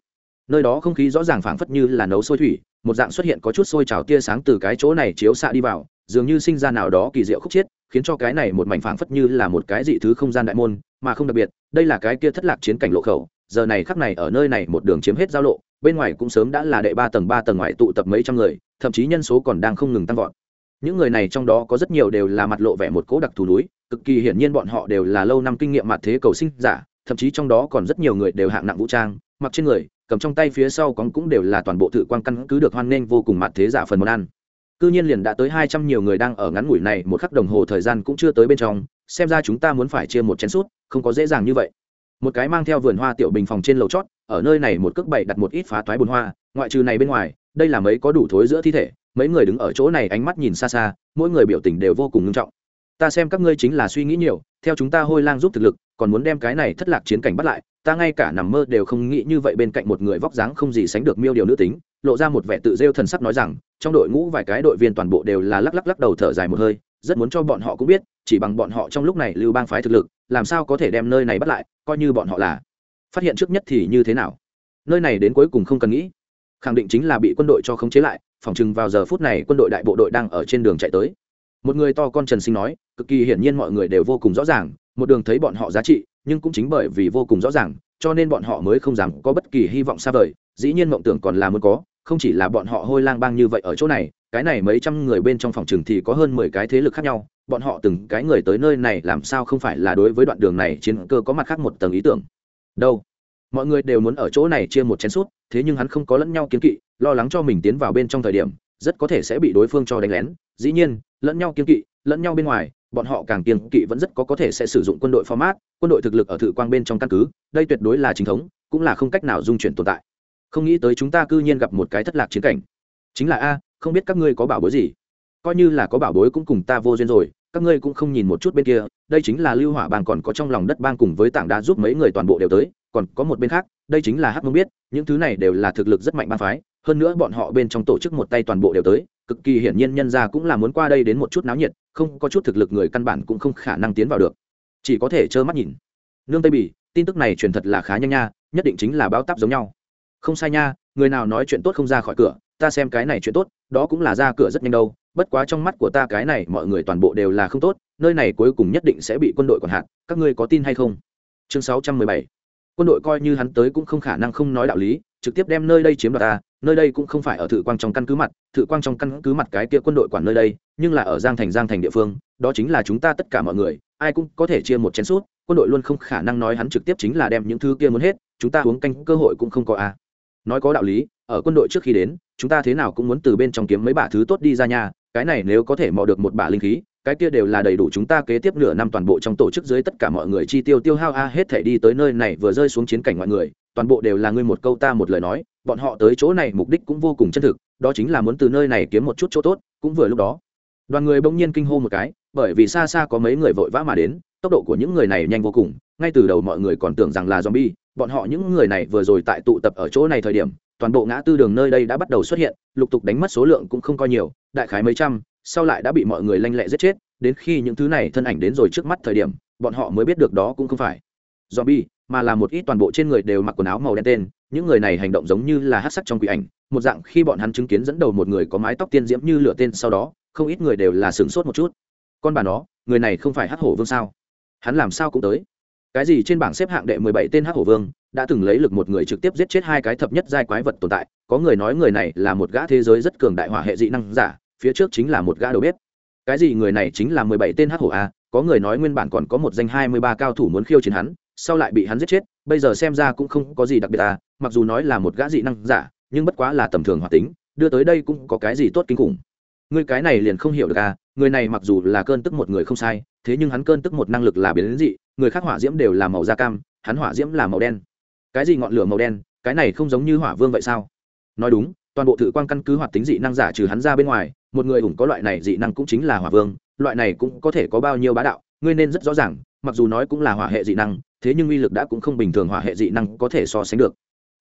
Nơi đó không khí rõ ràng phảng phất như là nấu sôi thủy, một dạng xuất hiện có chút sôi trào tia sáng từ cái chỗ này chiếu xạ đi vào, dường như sinh ra nào đó kỳ diệu khúc chiết, khiến cho cái này một mảnh phảng phất như là một cái dị thứ không gian đại môn, mà không đặc biệt, đây là cái kia thất lạc chiến cảnh lộ khẩu giờ này khắc này ở nơi này một đường chiếm hết giao lộ, bên ngoài cũng sớm đã là đệ ba tầng ba tầng ngoài tụ tập mấy trăm người, thậm chí nhân số còn đang không ngừng tăng vọt. Những người này trong đó có rất nhiều đều là mặt lộ vẻ một cố đặc thù núi, cực kỳ hiển nhiên bọn họ đều là lâu năm kinh nghiệm mặt thế cầu sinh giả, thậm chí trong đó còn rất nhiều người đều hạng nặng vũ trang, mặc trên người, cầm trong tay phía sau còn cũng đều là toàn bộ tự quan căn cứ được hoan nghênh vô cùng mặt thế giả phần món ăn. Cư nhiên liền đã tới hai trăm nhiều người đang ở ngắn ngủi này, một khắc đồng hồ thời gian cũng chưa tới bên trong, xem ra chúng ta muốn phải chia một chén sút, không có dễ dàng như vậy một cái mang theo vườn hoa tiểu bình phòng trên lầu chót, ở nơi này một cước bậy đặt một ít phá toái bồn hoa, ngoại trừ này bên ngoài, đây là mấy có đủ thối giữa thi thể, mấy người đứng ở chỗ này ánh mắt nhìn xa xa, mỗi người biểu tình đều vô cùng nghiêm trọng. Ta xem các ngươi chính là suy nghĩ nhiều, theo chúng ta hôi lang giúp thực lực, còn muốn đem cái này thất lạc chiến cảnh bắt lại, ta ngay cả nằm mơ đều không nghĩ như vậy bên cạnh một người vóc dáng không gì sánh được miêu điều nữ tính, lộ ra một vẻ tự rêu thần sắc nói rằng, trong đội ngũ vài cái đội viên toàn bộ đều là lắc lắc lắc đầu thở dài một hơi rất muốn cho bọn họ cũng biết, chỉ bằng bọn họ trong lúc này lưu bang phái thực lực, làm sao có thể đem nơi này bắt lại, coi như bọn họ là. Phát hiện trước nhất thì như thế nào? Nơi này đến cuối cùng không cần nghĩ. Khẳng định chính là bị quân đội cho khống chế lại phòng chừng vào giờ phút này quân đội đại bộ đội đang ở trên đường chạy tới. Một người to con trần sinh nói, cực kỳ hiển nhiên mọi người đều vô cùng rõ ràng, một đường thấy bọn họ giá trị, nhưng cũng chính bởi vì vô cùng rõ ràng, cho nên bọn họ mới không dám có bất kỳ hy vọng xa vời, dĩ nhiên mộng tưởng còn là muốn có không chỉ là bọn họ hôi lang bang như vậy ở chỗ này, cái này mấy trăm người bên trong phòng trường thì có hơn mười cái thế lực khác nhau, bọn họ từng cái người tới nơi này làm sao không phải là đối với đoạn đường này chiến cơ có mặt khác một tầng ý tưởng. Đâu? Mọi người đều muốn ở chỗ này chia một chén suốt thế nhưng hắn không có lẫn nhau kiến kỵ, lo lắng cho mình tiến vào bên trong thời điểm, rất có thể sẽ bị đối phương cho đánh lén. Dĩ nhiên, lẫn nhau kiến kỵ, lẫn nhau bên ngoài, bọn họ càng kiên kỵ vẫn rất có có thể sẽ sử dụng quân đội format, quân đội thực lực ở thự quang bên trong căn cứ, đây tuyệt đối là chính thống, cũng là không cách nào dung chuyển tồn tại không nghĩ tới chúng ta cư nhiên gặp một cái thất lạc chiến cảnh. Chính là, a, không biết các ngươi có bảo bối gì? Coi như là có bảo bối cũng cùng ta vô duyên rồi, các ngươi cũng không nhìn một chút bên kia, đây chính là lưu hỏa bang còn có trong lòng đất bang cùng với tảng đá giúp mấy người toàn bộ đều tới, còn có một bên khác, đây chính là hắc mông biết, những thứ này đều là thực lực rất mạnh bang phái, hơn nữa bọn họ bên trong tổ chức một tay toàn bộ đều tới, cực kỳ hiển nhiên nhân ra cũng là muốn qua đây đến một chút náo nhiệt, không có chút thực lực người căn bản cũng không khả năng tiến vào được. Chỉ có thể trơ mắt nhìn. Nương tây bỉ tin tức này truyền thật là khá nhanh nha, nhất định chính là báo táp giống nhau không sai nha, người nào nói chuyện tốt không ra khỏi cửa, ta xem cái này chuyện tốt, đó cũng là ra cửa rất nhanh đâu, bất quá trong mắt của ta cái này mọi người toàn bộ đều là không tốt, nơi này cuối cùng nhất định sẽ bị quân đội còn hạn các ngươi có tin hay không chương sáu trăm mười bảy quân đội coi như hắn tới cũng không khả năng không nói đạo lý, trực tiếp đem nơi đây chiếm đoạt ta, nơi đây cũng không phải ở thự quang trong căn cứ mặt, thự quang trong căn cứ mặt cái kia quân đội quản nơi đây, nhưng là ở giang thành giang thành địa phương, đó chính là chúng ta tất cả mọi người, ai cũng có thể chia một chén suốt quân đội luôn không khả năng nói hắn trực tiếp chính là đem những thứ kia muốn hết, chúng ta uống canh cơ hội cũng không có à nói có đạo lý, ở quân đội trước khi đến, chúng ta thế nào cũng muốn từ bên trong kiếm mấy bả thứ tốt đi ra nhà cái này nếu có thể mò được một bả linh khí, cái kia đều là đầy đủ chúng ta kế tiếp nửa năm toàn bộ trong tổ chức dưới tất cả mọi người chi tiêu tiêu hao a, hết thể đi tới nơi này vừa rơi xuống chiến cảnh mọi người, toàn bộ đều là ngươi một câu ta một lời nói, bọn họ tới chỗ này mục đích cũng vô cùng chân thực, đó chính là muốn từ nơi này kiếm một chút chỗ tốt, cũng vừa lúc đó, đoàn người bỗng nhiên kinh hô một cái, bởi vì xa xa có mấy người vội vã mà đến, tốc độ của những người này nhanh vô cùng, ngay từ đầu mọi người còn tưởng rằng là zombie bọn họ những người này vừa rồi tại tụ tập ở chỗ này thời điểm, toàn bộ ngã tư đường nơi đây đã bắt đầu xuất hiện, lục tục đánh mất số lượng cũng không coi nhiều, đại khái mấy trăm, sau lại đã bị mọi người lanh lẹ giết chết, đến khi những thứ này thân ảnh đến rồi trước mắt thời điểm, bọn họ mới biết được đó cũng không phải zombie, mà là một ít toàn bộ trên người đều mặc quần áo màu đen tên, những người này hành động giống như là hát sắc trong quỷ ảnh, một dạng khi bọn hắn chứng kiến dẫn đầu một người có mái tóc tiên diễm như lửa tên sau đó, không ít người đều là sửng sốt một chút. Con bà nó, người này không phải hát hổ vương sao? Hắn làm sao cũng tới cái gì trên bảng xếp hạng đệ mười bảy tên hắc hổ vương, đã từng lấy lực một người trực tiếp giết chết hai cái thập nhất giai quái vật tồn tại, có người nói người này là một gã thế giới rất cường đại hỏa hệ dị năng giả, phía trước chính là một gã đầu bếp. Cái gì người này chính là mười bảy tên hắc hổ a, có người nói nguyên bản còn có một danh hai mươi ba cao thủ muốn khiêu chiến hắn, sau lại bị hắn giết chết, bây giờ xem ra cũng không có gì đặc biệt à mặc dù nói là một gã dị năng giả, nhưng bất quá là tầm thường hoạt tính, đưa tới đây cũng có cái gì tốt kinh khủng người cái này liền không hiểu được à người này mặc dù là cơn tức một người không sai, thế nhưng hắn cơn tức một năng lực là biến dị, người khác hỏa diễm đều là màu da cam, hắn hỏa diễm là màu đen. Cái gì ngọn lửa màu đen, cái này không giống như hỏa vương vậy sao? Nói đúng, toàn bộ thự quan căn cứ hoạt tính dị năng giả trừ hắn ra bên ngoài, một người ủng có loại này dị năng cũng chính là hỏa vương, loại này cũng có thể có bao nhiêu bá đạo, ngươi nên rất rõ ràng, mặc dù nói cũng là hỏa hệ dị năng, thế nhưng uy lực đã cũng không bình thường hỏa hệ dị năng có thể so sánh được.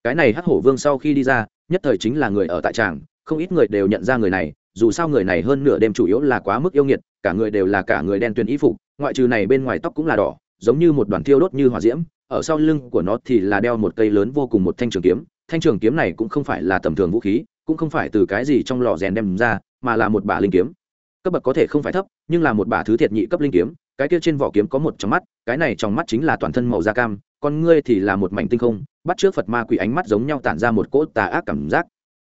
Cái này hắc hổ vương sau khi đi ra, nhất thời chính là người ở tại tràng, không ít người đều nhận ra người này dù sao người này hơn nửa đêm chủ yếu là quá mức yêu nghiệt, cả người đều là cả người đen tuyền y phục, ngoại trừ này bên ngoài tóc cũng là đỏ, giống như một đoàn thiêu đốt như hỏa diễm, ở sau lưng của nó thì là đeo một cây lớn vô cùng một thanh trường kiếm, thanh trường kiếm này cũng không phải là tầm thường vũ khí, cũng không phải từ cái gì trong lò rèn đem ra, mà là một bả linh kiếm. Cấp bậc có thể không phải thấp, nhưng là một bả thứ thiệt nhị cấp linh kiếm, cái kia trên vỏ kiếm có một trong mắt, cái này trong mắt chính là toàn thân màu da cam, con ngươi thì là một mảnh tinh không, bắt trước phật ma quỷ ánh mắt giống nhau tản ra một cỗ tà ác cảm giác.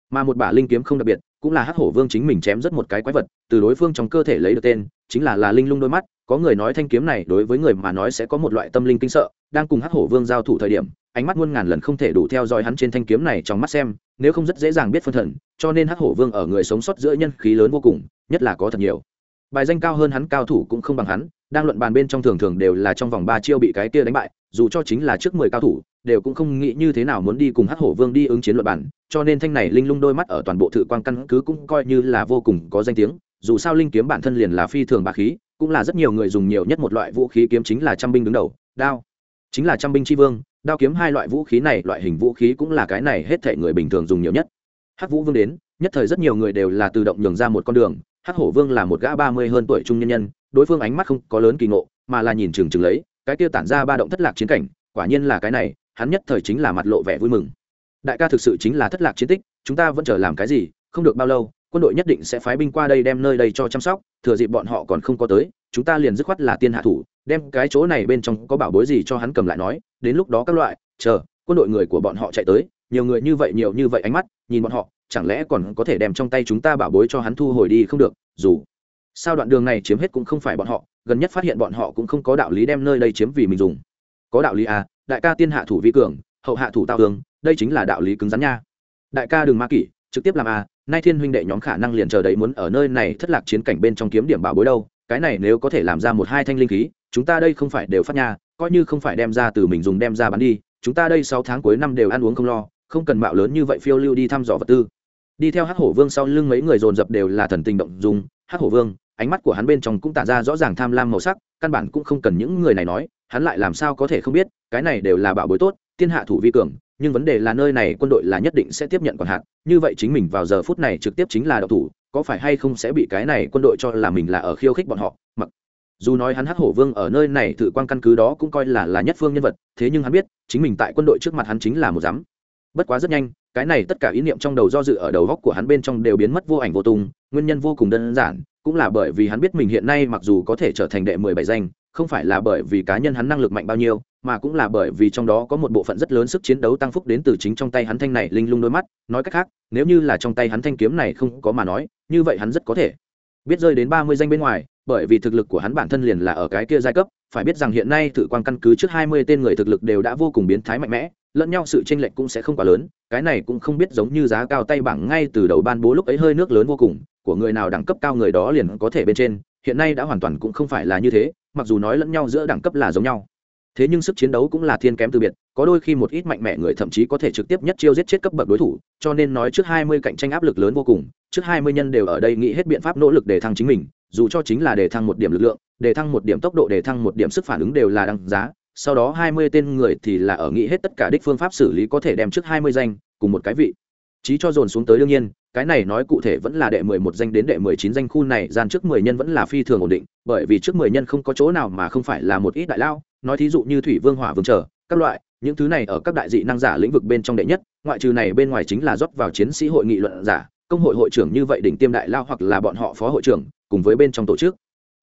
Mà một bả linh kiếm không đặc biệt cũng là hắc hổ vương chính mình chém rất một cái quái vật, từ đối phương trong cơ thể lấy được tên, chính là là linh lung đôi mắt. Có người nói thanh kiếm này đối với người mà nói sẽ có một loại tâm linh kinh sợ, đang cùng hắc hổ vương giao thủ thời điểm, ánh mắt muôn ngàn lần không thể đủ theo dõi hắn trên thanh kiếm này trong mắt xem, nếu không rất dễ dàng biết phân thần, cho nên hắc hổ vương ở người sống sót giữa nhân khí lớn vô cùng, nhất là có thật nhiều. Bài danh cao hơn hắn, cao thủ cũng không bằng hắn, đang luận bàn bên trong thường thường đều là trong vòng ba chiêu bị cái kia đánh bại dù cho chính là trước mười cao thủ đều cũng không nghĩ như thế nào muốn đi cùng hắc hổ vương đi ứng chiến luận bản, cho nên thanh này linh lung đôi mắt ở toàn bộ thự quan căn cứ cũng coi như là vô cùng có danh tiếng. Dù sao linh kiếm bản thân liền là phi thường bá khí cũng là rất nhiều người dùng nhiều nhất một loại vũ khí kiếm chính là trăm binh đứng đầu đao. Chính là trăm binh tri vương đao kiếm hai loại vũ khí này loại hình vũ khí cũng là cái này hết thể người bình thường dùng nhiều nhất. Hắc vũ vương đến nhất thời rất nhiều người đều là tự động nhường ra một con đường. Hắc hổ vương là một gã ba mươi hơn tuổi trung nhân nhân đối phương ánh mắt không có lớn kỳ ngộ mà là nhìn chừng chừng lấy cái kia tản ra ba động thất lạc chiến cảnh, quả nhiên là cái này, hắn nhất thời chính là mặt lộ vẻ vui mừng. Đại ca thực sự chính là thất lạc chiến tích, chúng ta vẫn chờ làm cái gì, không được bao lâu, quân đội nhất định sẽ phái binh qua đây đem nơi đây cho chăm sóc, thừa dịp bọn họ còn không có tới, chúng ta liền dứt khoát là tiên hạ thủ, đem cái chỗ này bên trong có bảo bối gì cho hắn cầm lại nói, đến lúc đó các loại, chờ, quân đội người của bọn họ chạy tới, nhiều người như vậy nhiều như vậy ánh mắt, nhìn bọn họ, chẳng lẽ còn có thể đem trong tay chúng ta bảo bối cho hắn thu hồi đi không được, dù sao đoạn đường này chiếm hết cũng không phải bọn họ, gần nhất phát hiện bọn họ cũng không có đạo lý đem nơi đây chiếm vì mình dùng. Có đạo lý à đại ca tiên hạ thủ vi cường, hậu hạ thủ tao tường đây chính là đạo lý cứng rắn nha. Đại ca đừng ma kỷ, trực tiếp làm à nay thiên huynh đệ nhóm khả năng liền chờ đấy muốn ở nơi này thất lạc chiến cảnh bên trong kiếm điểm bảo bối đâu, cái này nếu có thể làm ra một hai thanh linh khí, chúng ta đây không phải đều phát nha, coi như không phải đem ra từ mình dùng đem ra bán đi, chúng ta đây sáu tháng cuối năm đều ăn uống không lo, không cần mạo lớn như vậy phiêu lưu đi thăm dò vật tư. Đi theo hắc hổ vương sau lưng mấy người dồn dập đều là thần tình động dùng hắc hổ vương, ánh mắt của hắn bên trong cũng tản ra rõ ràng tham lam màu sắc, căn bản cũng không cần những người này nói, hắn lại làm sao có thể không biết, cái này đều là bảo bối tốt, thiên hạ thủ vi cường, nhưng vấn đề là nơi này quân đội là nhất định sẽ tiếp nhận quản hạn như vậy chính mình vào giờ phút này trực tiếp chính là đạo thủ, có phải hay không sẽ bị cái này quân đội cho là mình là ở khiêu khích bọn họ, mặc dù nói hắn hắc hổ vương ở nơi này thử quan căn cứ đó cũng coi là là nhất phương nhân vật, thế nhưng hắn biết, chính mình tại quân đội trước mặt hắn chính là một dám bất quá rất nhanh, cái này tất cả ý niệm trong đầu do dự ở đầu góc của hắn bên trong đều biến mất vô ảnh vô tung nguyên nhân vô cùng đơn giản, cũng là bởi vì hắn biết mình hiện nay mặc dù có thể trở thành đệ mười bảy danh, không phải là bởi vì cá nhân hắn năng lực mạnh bao nhiêu, mà cũng là bởi vì trong đó có một bộ phận rất lớn sức chiến đấu tăng phúc đến từ chính trong tay hắn thanh này linh lung đôi mắt. Nói cách khác, nếu như là trong tay hắn thanh kiếm này không có mà nói, như vậy hắn rất có thể biết rơi đến ba mươi danh bên ngoài, bởi vì thực lực của hắn bản thân liền là ở cái kia giai cấp, phải biết rằng hiện nay thử quan căn cứ trước hai mươi tên người thực lực đều đã vô cùng biến thái mạnh mẽ lẫn nhau sự chênh lệch cũng sẽ không quá lớn, cái này cũng không biết giống như giá cao tay bảng ngay từ đầu ban bố lúc ấy hơi nước lớn vô cùng, của người nào đẳng cấp cao người đó liền có thể bên trên, hiện nay đã hoàn toàn cũng không phải là như thế, mặc dù nói lẫn nhau giữa đẳng cấp là giống nhau. Thế nhưng sức chiến đấu cũng là thiên kém từ biệt, có đôi khi một ít mạnh mẽ người thậm chí có thể trực tiếp nhất chiêu giết chết cấp bậc đối thủ, cho nên nói trước hai mươi cạnh tranh áp lực lớn vô cùng, trước hai mươi nhân đều ở đây nghĩ hết biện pháp nỗ lực để thăng chính mình, dù cho chính là để thăng một điểm lực lượng, để thăng một điểm tốc độ, để thăng một điểm sức phản ứng đều là đáng giá sau đó hai mươi tên người thì là ở nghĩ hết tất cả đích phương pháp xử lý có thể đem trước hai mươi danh cùng một cái vị. Trí cho dồn xuống tới đương nhiên, cái này nói cụ thể vẫn là đệ mười một danh đến đệ mười chín danh khu này, gian trước mười nhân vẫn là phi thường ổn định, bởi vì trước mười nhân không có chỗ nào mà không phải là một ít đại lao, nói thí dụ như thủy vương, hỏa vương trở các loại, những thứ này ở các đại dị năng giả lĩnh vực bên trong đệ nhất, ngoại trừ này bên ngoài chính là rót vào chiến sĩ hội nghị luận giả, công hội hội trưởng như vậy đỉnh tiêm đại lao hoặc là bọn họ phó hội trưởng, cùng với bên trong tổ chức.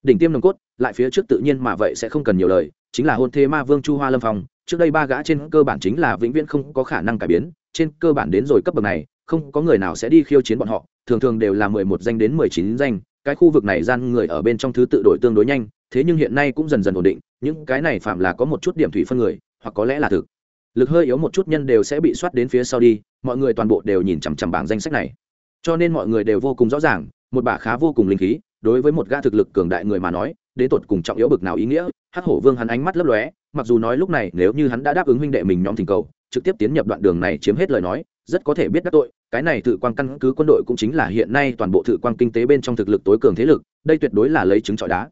Đỉnh tiêm nồng cốt, lại phía trước tự nhiên mà vậy sẽ không cần nhiều lời chính là hôn thế ma vương chu hoa lâm phong. Trước đây ba gã trên cơ bản chính là vĩnh viễn không có khả năng cải biến. Trên cơ bản đến rồi cấp bậc này, không có người nào sẽ đi khiêu chiến bọn họ. Thường thường đều là mười một danh đến mười chín danh. Cái khu vực này gian người ở bên trong thứ tự đổi tương đối nhanh, thế nhưng hiện nay cũng dần dần ổn định. Những cái này phạm là có một chút điểm thủy phân người, hoặc có lẽ là thực. Lực hơi yếu một chút nhân đều sẽ bị soát đến phía sau đi. Mọi người toàn bộ đều nhìn chằm chằm bảng danh sách này. Cho nên mọi người đều vô cùng rõ ràng, một bả khá vô cùng linh khí. Đối với một gã thực lực cường đại người mà nói đến tột cùng trọng yếu bực nào ý nghĩa, hắc hổ vương hắn ánh mắt lấp lóe, mặc dù nói lúc này nếu như hắn đã đáp ứng huynh đệ mình nhóm thỉnh cầu, trực tiếp tiến nhập đoạn đường này chiếm hết lời nói, rất có thể biết đắc tội, cái này tự quan căn cứ quân đội cũng chính là hiện nay toàn bộ tự quan kinh tế bên trong thực lực tối cường thế lực, đây tuyệt đối là lấy chứng trọi đá.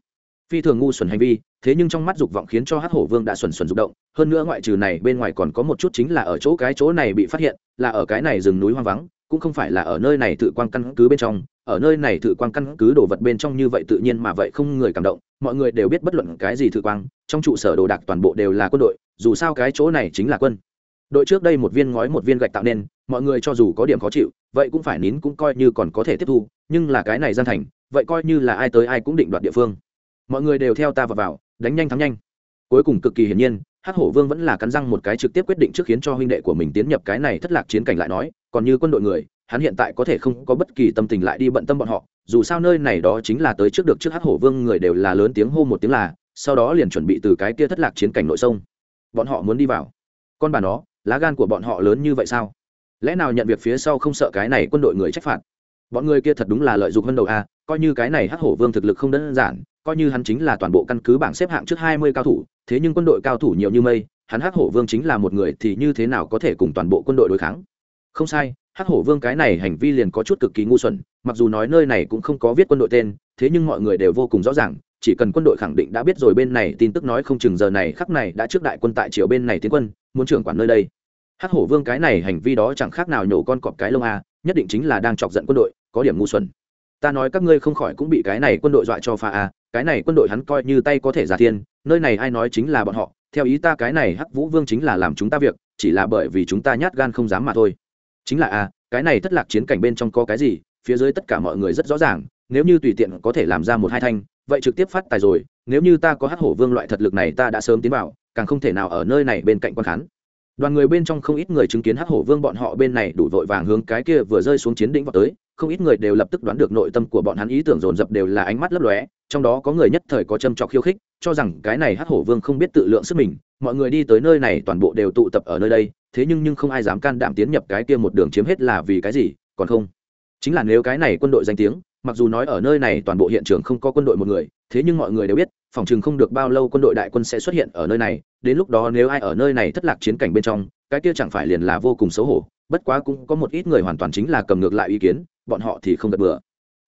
Phi thường ngu xuẩn hành vi, thế nhưng trong mắt dục vọng khiến cho hắc hổ vương đã xuẩn xuẩn rụng động, hơn nữa ngoại trừ này bên ngoài còn có một chút chính là ở chỗ cái chỗ này bị phát hiện, là ở cái này rừng núi hoang vắng, cũng không phải là ở nơi này tự quan căn cứ bên trong ở nơi này thử quang căn cứ đồ vật bên trong như vậy tự nhiên mà vậy không người cảm động, mọi người đều biết bất luận cái gì thử quang, trong trụ sở đồ đạc toàn bộ đều là quân đội, dù sao cái chỗ này chính là quân. Đội trước đây một viên ngói một viên gạch tạo nên, mọi người cho dù có điểm khó chịu, vậy cũng phải nín cũng coi như còn có thể tiếp thu, nhưng là cái này gian thành, vậy coi như là ai tới ai cũng định đoạt địa phương. Mọi người đều theo ta vào vào, đánh nhanh thắng nhanh. Cuối cùng cực kỳ hiển nhiên, hắc hổ vương vẫn là cắn răng một cái trực tiếp quyết định trước khiến cho huynh đệ của mình tiến nhập cái này thất lạc chiến cảnh lại nói, còn như quân đội người hắn hiện tại có thể không có bất kỳ tâm tình lại đi bận tâm bọn họ, dù sao nơi này đó chính là tới trước được trước hắc hổ vương người đều là lớn tiếng hô một tiếng là, sau đó liền chuẩn bị từ cái kia thất lạc chiến cảnh nội sông. Bọn họ muốn đi vào. Con bà nó, lá gan của bọn họ lớn như vậy sao? Lẽ nào nhận việc phía sau không sợ cái này quân đội người trách phạt? Bọn người kia thật đúng là lợi dụng hơn đầu a, coi như cái này hắc hổ vương thực lực không đơn giản, coi như hắn chính là toàn bộ căn cứ bảng xếp hạng trước hai mươi cao thủ, thế nhưng quân đội cao thủ nhiều như mây, hắn hắc hổ vương chính là một người thì như thế nào có thể cùng toàn bộ quân đội đối kháng? Không sai hắc hổ vương cái này hành vi liền có chút cực kỳ ngu xuẩn, mặc dù nói nơi này cũng không có viết quân đội tên, thế nhưng mọi người đều vô cùng rõ ràng, chỉ cần quân đội khẳng định đã biết rồi bên này tin tức nói không chừng giờ này khắc này đã trước đại quân tại triều bên này tiến quân, muốn trưởng quản nơi đây. Hắc hổ vương cái này hành vi đó chẳng khác nào nhổ con cọp cái lông a nhất định chính là đang chọc giận quân đội, có điểm ngu xuẩn. Ta nói các ngươi không khỏi cũng bị cái này quân đội dọa cho pha a à, cái này quân đội hắn coi như tay có thể giả thiên, nơi này ai nói chính là bọn họ, theo ý ta cái này hắc vũ vương chính là làm chúng ta việc, chỉ là bởi vì chúng ta nhát gan không dám mà thôi chính là a cái này thất lạc chiến cảnh bên trong có cái gì, phía dưới tất cả mọi người rất rõ ràng, nếu như tùy tiện có thể làm ra một hai thanh, vậy trực tiếp phát tài rồi, nếu như ta có hắc hổ vương loại thật lực này ta đã sớm tiến vào, càng không thể nào ở nơi này bên cạnh quan khán. Đoàn người bên trong không ít người chứng kiến hắc hổ vương bọn họ bên này đủ vội vàng hướng cái kia vừa rơi xuống chiến đỉnh vào tới, không ít người đều lập tức đoán được nội tâm của bọn hắn ý tưởng dồn dập đều là ánh mắt lấp lóe, trong đó có người nhất thời có châm trọc khiêu khích cho rằng cái này hắc hổ vương không biết tự lượng sức mình, mọi người đi tới nơi này toàn bộ đều tụ tập ở nơi đây, thế nhưng nhưng không ai dám can đảm tiến nhập cái kia một đường chiếm hết là vì cái gì, còn không? Chính là nếu cái này quân đội danh tiếng, mặc dù nói ở nơi này toàn bộ hiện trường không có quân đội một người, thế nhưng mọi người đều biết, phòng chừng không được bao lâu quân đội đại quân sẽ xuất hiện ở nơi này, đến lúc đó nếu ai ở nơi này thất lạc chiến cảnh bên trong, cái kia chẳng phải liền là vô cùng xấu hổ, bất quá cũng có một ít người hoàn toàn chính là cầm ngược lại ý kiến, bọn họ thì không gật bừa.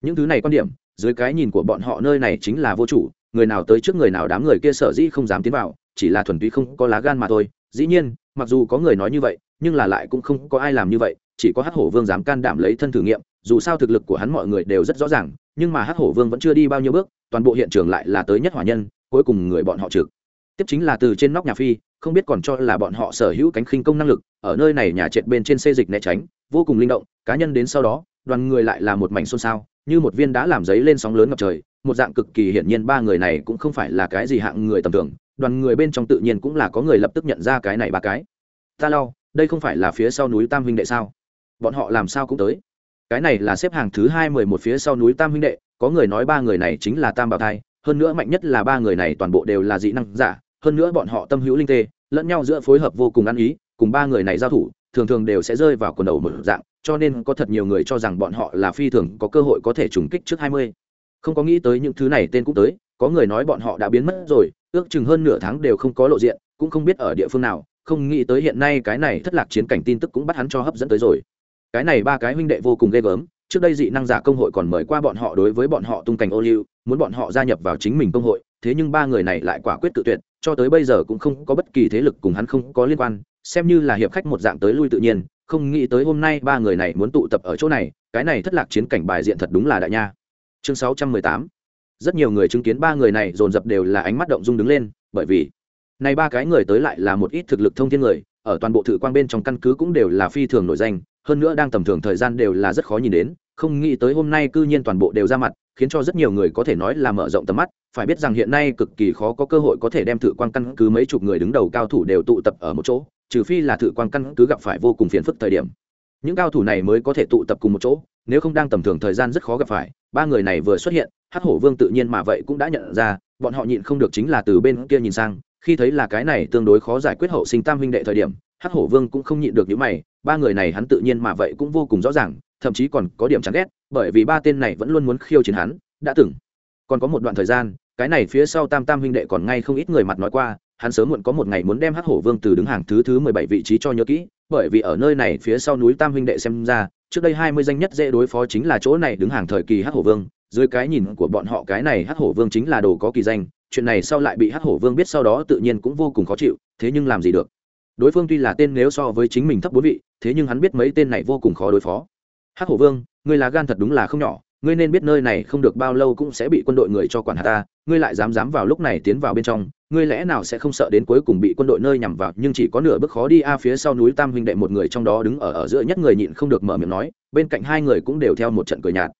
Những thứ này quan điểm, dưới cái nhìn của bọn họ nơi này chính là vô chủ người nào tới trước người nào đám người kia sợ dĩ không dám tiến vào, chỉ là thuần túy không có lá gan mà thôi. Dĩ nhiên, mặc dù có người nói như vậy, nhưng là lại cũng không có ai làm như vậy, chỉ có hắc hổ vương dám can đảm lấy thân thử nghiệm, dù sao thực lực của hắn mọi người đều rất rõ ràng, nhưng mà hắc hổ vương vẫn chưa đi bao nhiêu bước, toàn bộ hiện trường lại là tới nhất hỏa nhân, cuối cùng người bọn họ trực. Tiếp chính là từ trên nóc nhà phi, không biết còn cho là bọn họ sở hữu cánh khinh công năng lực, ở nơi này nhà trệt bên trên xê dịch né tránh, vô cùng linh động, cá nhân đến sau đó, đoàn người lại là một mảnh xôn xao, như một viên đá làm giấy lên sóng lớn ngập trời một dạng cực kỳ hiển nhiên ba người này cũng không phải là cái gì hạng người tầm thường, đoàn người bên trong tự nhiên cũng là có người lập tức nhận ra cái này ba cái. Ta lau đây không phải là phía sau núi tam huynh đệ sao? Bọn họ làm sao cũng tới. Cái này là xếp hàng thứ hai mười một phía sau núi tam huynh đệ, có người nói ba người này chính là tam bảo thai, hơn nữa mạnh nhất là ba người này toàn bộ đều là dị năng giả, hơn nữa bọn họ tâm hữu linh tê, lẫn nhau giữa phối hợp vô cùng ăn ý, cùng ba người này giao thủ, thường thường đều sẽ rơi vào quần đầu một dạng, cho nên có thật nhiều người cho rằng bọn họ là phi thường có cơ hội có thể trùng kích trước hai mươi không có nghĩ tới những thứ này tên cũng tới, có người nói bọn họ đã biến mất rồi, ước chừng hơn nửa tháng đều không có lộ diện, cũng không biết ở địa phương nào, không nghĩ tới hiện nay cái này thất lạc chiến cảnh tin tức cũng bắt hắn cho hấp dẫn tới rồi. Cái này ba cái huynh đệ vô cùng ghê gớm, trước đây dị năng giả công hội còn mời qua bọn họ đối với bọn họ tung cảnh ô liu, muốn bọn họ gia nhập vào chính mình công hội, thế nhưng ba người này lại quả quyết tự tuyệt, cho tới bây giờ cũng không có bất kỳ thế lực cùng hắn không có liên quan, xem như là hiệp khách một dạng tới lui tự nhiên, không nghĩ tới hôm nay ba người này muốn tụ tập ở chỗ này, cái này thất lạc chiến cảnh bài diện thật đúng là đại nha chương sáu trăm mười tám. Rất nhiều người chứng kiến ba người này dồn dập đều là ánh mắt động dung đứng lên, bởi vì này ba cái người tới lại là một ít thực lực thông thiên người, ở toàn bộ thử quang bên trong căn cứ cũng đều là phi thường nổi danh, hơn nữa đang tầm thường thời gian đều là rất khó nhìn đến, không nghĩ tới hôm nay cư nhiên toàn bộ đều ra mặt, khiến cho rất nhiều người có thể nói là mở rộng tầm mắt, phải biết rằng hiện nay cực kỳ khó có cơ hội có thể đem thử quang căn cứ mấy chục người đứng đầu cao thủ đều tụ tập ở một chỗ, trừ phi là thử quang căn cứ gặp phải vô cùng phiền phức thời điểm những cao thủ này mới có thể tụ tập cùng một chỗ, nếu không đang tầm thường thời gian rất khó gặp phải. Ba người này vừa xuất hiện, hắc hổ vương tự nhiên mà vậy cũng đã nhận ra, bọn họ nhịn không được chính là từ bên kia nhìn sang, khi thấy là cái này tương đối khó giải quyết hậu sinh tam huynh đệ thời điểm, hắc hổ vương cũng không nhịn được những mày, ba người này hắn tự nhiên mà vậy cũng vô cùng rõ ràng, thậm chí còn có điểm chán ghét, bởi vì ba tên này vẫn luôn muốn khiêu chiến hắn, đã từng. Còn có một đoạn thời gian, cái này phía sau tam tam huynh đệ còn ngay không ít người mặt nói qua hắn sớm muộn có một ngày muốn đem hắc hổ vương từ đứng hàng thứ thứ mười bảy vị trí cho nhớ kỹ, bởi vì ở nơi này phía sau núi tam huynh đệ xem ra, trước đây hai mươi danh nhất dễ đối phó chính là chỗ này đứng hàng thời kỳ hắc hổ vương, dưới cái nhìn của bọn họ cái này hắc hổ vương chính là đồ có kỳ danh, chuyện này sau lại bị hắc hổ vương biết sau đó tự nhiên cũng vô cùng khó chịu, thế nhưng làm gì được? Đối phương tuy là tên nếu so với chính mình thấp bốn vị, thế nhưng hắn biết mấy tên này vô cùng khó đối phó. Hắc hổ vương ngươi là gan thật đúng là không nhỏ ngươi nên biết nơi này không được bao lâu cũng sẽ bị quân đội người cho quản hạt ta, ngươi lại dám dám vào lúc này tiến vào bên trong, ngươi lẽ nào sẽ không sợ đến cuối cùng bị quân đội nơi nhằm vào, nhưng chỉ có nửa bước khó đi, a, phía sau núi tam huynh đệ một người trong đó đứng ở ở giữa nhất người nhịn không được mở miệng nói, bên cạnh hai người cũng đều theo một trận cười nhạt.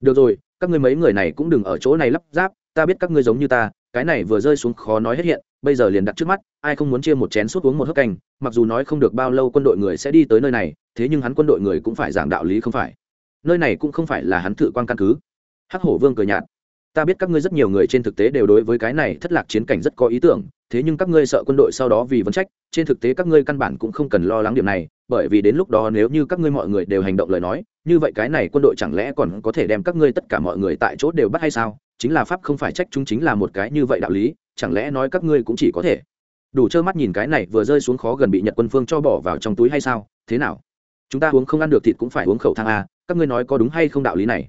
Được rồi, các ngươi mấy người này cũng đừng ở chỗ này lắp ráp, ta biết các ngươi giống như ta, cái này vừa rơi xuống khó nói hết hiện, bây giờ liền đặt trước mắt, ai không muốn chia một chén suốt uống một hớp canh, mặc dù nói không được bao lâu quân đội người sẽ đi tới nơi này, thế nhưng hắn quân đội người cũng phải giảng đạo lý không phải nơi này cũng không phải là hắn thử quan căn cứ. Hắc hổ vương cười nhạt. Ta biết các ngươi rất nhiều người trên thực tế đều đối với cái này thất lạc chiến cảnh rất có ý tưởng, thế nhưng các ngươi sợ quân đội sau đó vì vấn trách, trên thực tế các ngươi căn bản cũng không cần lo lắng điểm này, bởi vì đến lúc đó nếu như các ngươi mọi người đều hành động lời nói, như vậy cái này quân đội chẳng lẽ còn có thể đem các ngươi tất cả mọi người tại chỗ đều bắt hay sao? Chính là pháp không phải trách chúng chính là một cái như vậy đạo lý, chẳng lẽ nói các ngươi cũng chỉ có thể đủ trơ mắt nhìn cái này vừa rơi xuống khó gần bị nhật quân phương cho bỏ vào trong túi hay sao? Thế nào? Chúng ta uống không ăn được thịt cũng phải uống khẩu thang a các ngươi nói có đúng hay không đạo lý này?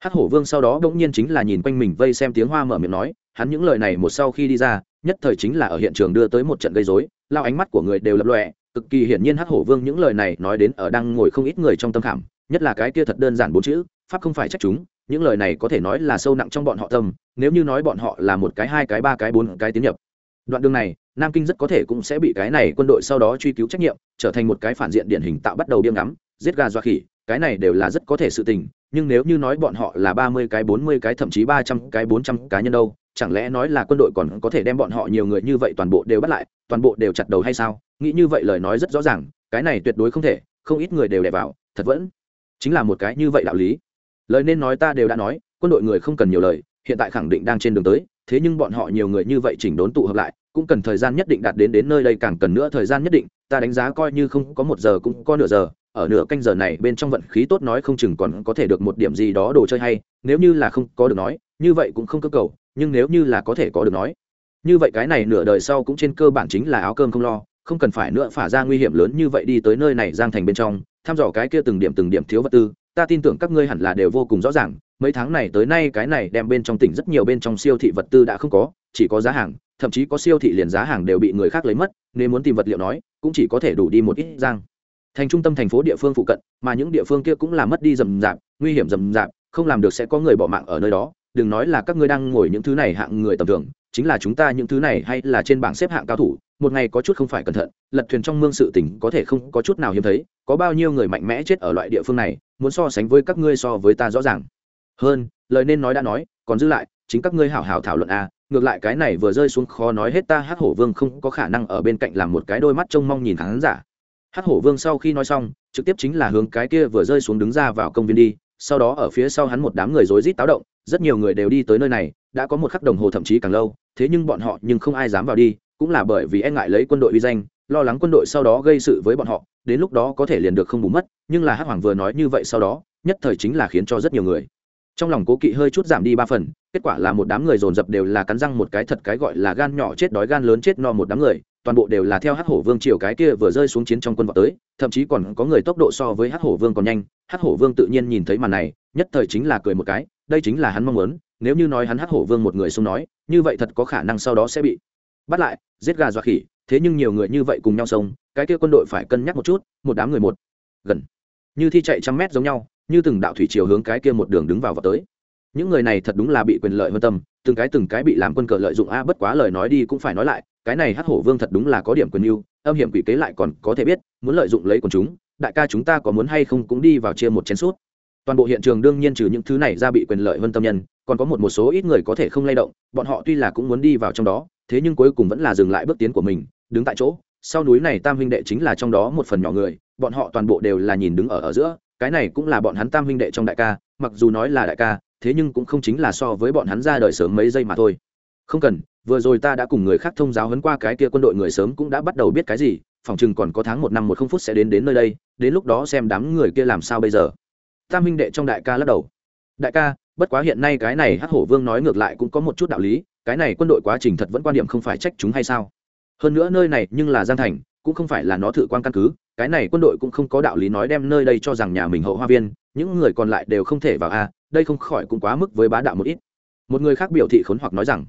Hát hổ vương sau đó đ ỗ n g nhiên chính là nhìn quanh mình vây xem tiếng hoa mở miệng nói, hắn những lời này một sau khi đi ra, nhất thời chính là ở hiện trường đưa tới một trận gây dối lao ánh mắt của người đều lập lọe cực kỳ hiển nhiên hát hổ vương những lời này nói đến ở đang ngồi không ít người trong tâm khảm, nhất là cái kia thật đơn giản bốn chữ, pháp không phải trách chúng, những lời này có thể nói là sâu nặng trong bọn họ tâm, nếu như nói bọn họ là một cái hai cái ba cái bốn cái tiến nhập. Đoạn đường này, nam kinh rất có thể cũng sẽ bị cái này quân đội sau đó truy cứu trách nhiệm, trở thành một cái phản diện điển hình tạo bắt đầu biêm ngắm, giết gà dọa khỉ cái này đều là rất có thể sự tình, nhưng nếu như nói bọn họ là ba mươi cái, bốn mươi cái, thậm chí ba trăm cái, bốn trăm cá nhân đâu, chẳng lẽ nói là quân đội còn có thể đem bọn họ nhiều người như vậy toàn bộ đều bắt lại, toàn bộ đều chặt đầu hay sao? Nghĩ như vậy lời nói rất rõ ràng, cái này tuyệt đối không thể, không ít người đều đè vào, thật vẫn chính là một cái như vậy đạo lý. Lời nên nói ta đều đã nói, quân đội người không cần nhiều lời, hiện tại khẳng định đang trên đường tới, thế nhưng bọn họ nhiều người như vậy chỉnh đốn tụ hợp lại, cũng cần thời gian nhất định đạt đến đến nơi đây, càng cần nữa thời gian nhất định, ta đánh giá coi như không có một giờ cũng có nửa giờ ở nửa canh giờ này bên trong vận khí tốt nói không chừng còn có thể được một điểm gì đó đồ chơi hay, nếu như là không có được nói, như vậy cũng không cơ cầu, nhưng nếu như là có thể có được nói. Như vậy cái này nửa đời sau cũng trên cơ bản chính là áo cơm không lo, không cần phải nữa phả ra nguy hiểm lớn như vậy đi tới nơi này giang thành bên trong, thăm dò cái kia từng điểm từng điểm thiếu vật tư, ta tin tưởng các ngươi hẳn là đều vô cùng rõ ràng, mấy tháng này tới nay cái này đem bên trong tỉnh rất nhiều bên trong siêu thị vật tư đã không có, chỉ có giá hàng, thậm chí có siêu thị liền giá hàng đều bị người khác lấy mất nên muốn tìm vật liệu nói, cũng chỉ có thể đủ đi một ít giang thành trung tâm thành phố địa phương phụ cận mà những địa phương kia cũng là mất đi rầm rạp nguy hiểm rầm rạp không làm được sẽ có người bỏ mạng ở nơi đó. Đừng nói là các ngươi đang ngồi những thứ này hạng người tầm thường chính là chúng ta những thứ này hay là trên bảng xếp hạng cao thủ một ngày có chút không phải cẩn thận lật thuyền trong mương sự tỉnh có thể không có chút nào hiếm thấy có bao nhiêu người mạnh mẽ chết ở loại địa phương này muốn so sánh với các ngươi so với ta rõ ràng. Hơn lời nên nói đã nói còn giữ lại chính các ngươi hảo hảo thảo luận a à, ngược lại cái này vừa rơi xuống khó nói hết ta hát hổ vương không có khả năng ở bên cạnh làm một cái đôi mắt trông mong nhìn khán giả hát hổ vương sau khi nói xong, trực tiếp chính là hướng cái kia vừa rơi xuống đứng ra vào công viên đi, sau đó ở phía sau hắn một đám người rối rít táo động, rất nhiều người đều đi tới nơi này, đã có một khắc đồng hồ thậm chí càng lâu, thế nhưng bọn họ nhưng không ai dám vào đi, cũng là bởi vì e ngại lấy quân đội uy danh, lo lắng quân đội sau đó gây sự với bọn họ, đến lúc đó có thể liền được không bù mất, nhưng là hắc hoàng vừa nói như vậy sau đó, nhất thời chính là khiến cho rất nhiều người. Trong lòng cố kỵ hơi chút giảm đi ba phần, kết quả là một đám người dồn dập đều là cắn răng một cái thật cái gọi là gan nhỏ chết đói gan lớn chết no một đám người toàn bộ đều là theo hắc hổ vương triều cái kia vừa rơi xuống chiến trong quân vọt tới, thậm chí còn có người tốc độ so với hắc hổ vương còn nhanh. Hắc hổ vương tự nhiên nhìn thấy màn này, nhất thời chính là cười một cái, đây chính là hắn mong muốn, nếu như nói hắn hắc hổ vương một người xông nói, như vậy thật có khả năng sau đó sẽ bị bắt lại, giết gà dọa khỉ, thế nhưng nhiều người như vậy cùng nhau xông, cái kia quân đội phải cân nhắc một chút, một đám người một gần, như thi chạy trăm mét giống nhau, như từng đạo thủy chiều hướng cái kia một đường đứng vào vào tới. Những người này thật đúng là bị quyền lợi hơn tâm, từng cái từng cái bị làm quân cờ lợi dụng, a, bất quá lời nói đi cũng phải nói lại cái này hắc hổ vương thật đúng là có điểm quyền yêu âm hiểm quỷ kế lại còn có thể biết, muốn lợi dụng lấy quần chúng, đại ca chúng ta có muốn hay không cũng đi vào chia một chén suốt toàn bộ hiện trường đương nhiên trừ những thứ này ra bị quyền lợi hơn tâm nhân, còn có một một số ít người có thể không lay động, bọn họ tuy là cũng muốn đi vào trong đó, thế nhưng cuối cùng vẫn là dừng lại bước tiến của mình, đứng tại chỗ. Sau núi này tam huynh đệ chính là trong đó một phần nhỏ người, bọn họ toàn bộ đều là nhìn đứng ở ở giữa, cái này cũng là bọn hắn tam huynh đệ trong đại ca, mặc dù nói là đại ca, thế nhưng cũng không chính là so với bọn hắn ra đời sớm mấy giây mà thôi. Không cần vừa rồi ta đã cùng người khác thông giáo hấn qua cái kia quân đội người sớm cũng đã bắt đầu biết cái gì, phòng chừng còn có tháng một năm một không phút sẽ đến đến nơi đây, đến lúc đó xem đám người kia làm sao bây giờ. Tam minh đệ trong đại ca lắc đầu. Đại ca, bất quá hiện nay cái này hắc hổ vương nói ngược lại cũng có một chút đạo lý, cái này quân đội quá trình thật vẫn quan điểm không phải trách chúng hay sao? Hơn nữa nơi này nhưng là giang thành, cũng không phải là nó thử quan căn cứ, cái này quân đội cũng không có đạo lý nói đem nơi đây cho rằng nhà mình hậu hoa viên, những người còn lại đều không thể vào a, đây không khỏi cũng quá mức với bá đạo một ít. Một người khác biểu thị khốn hoặc nói rằng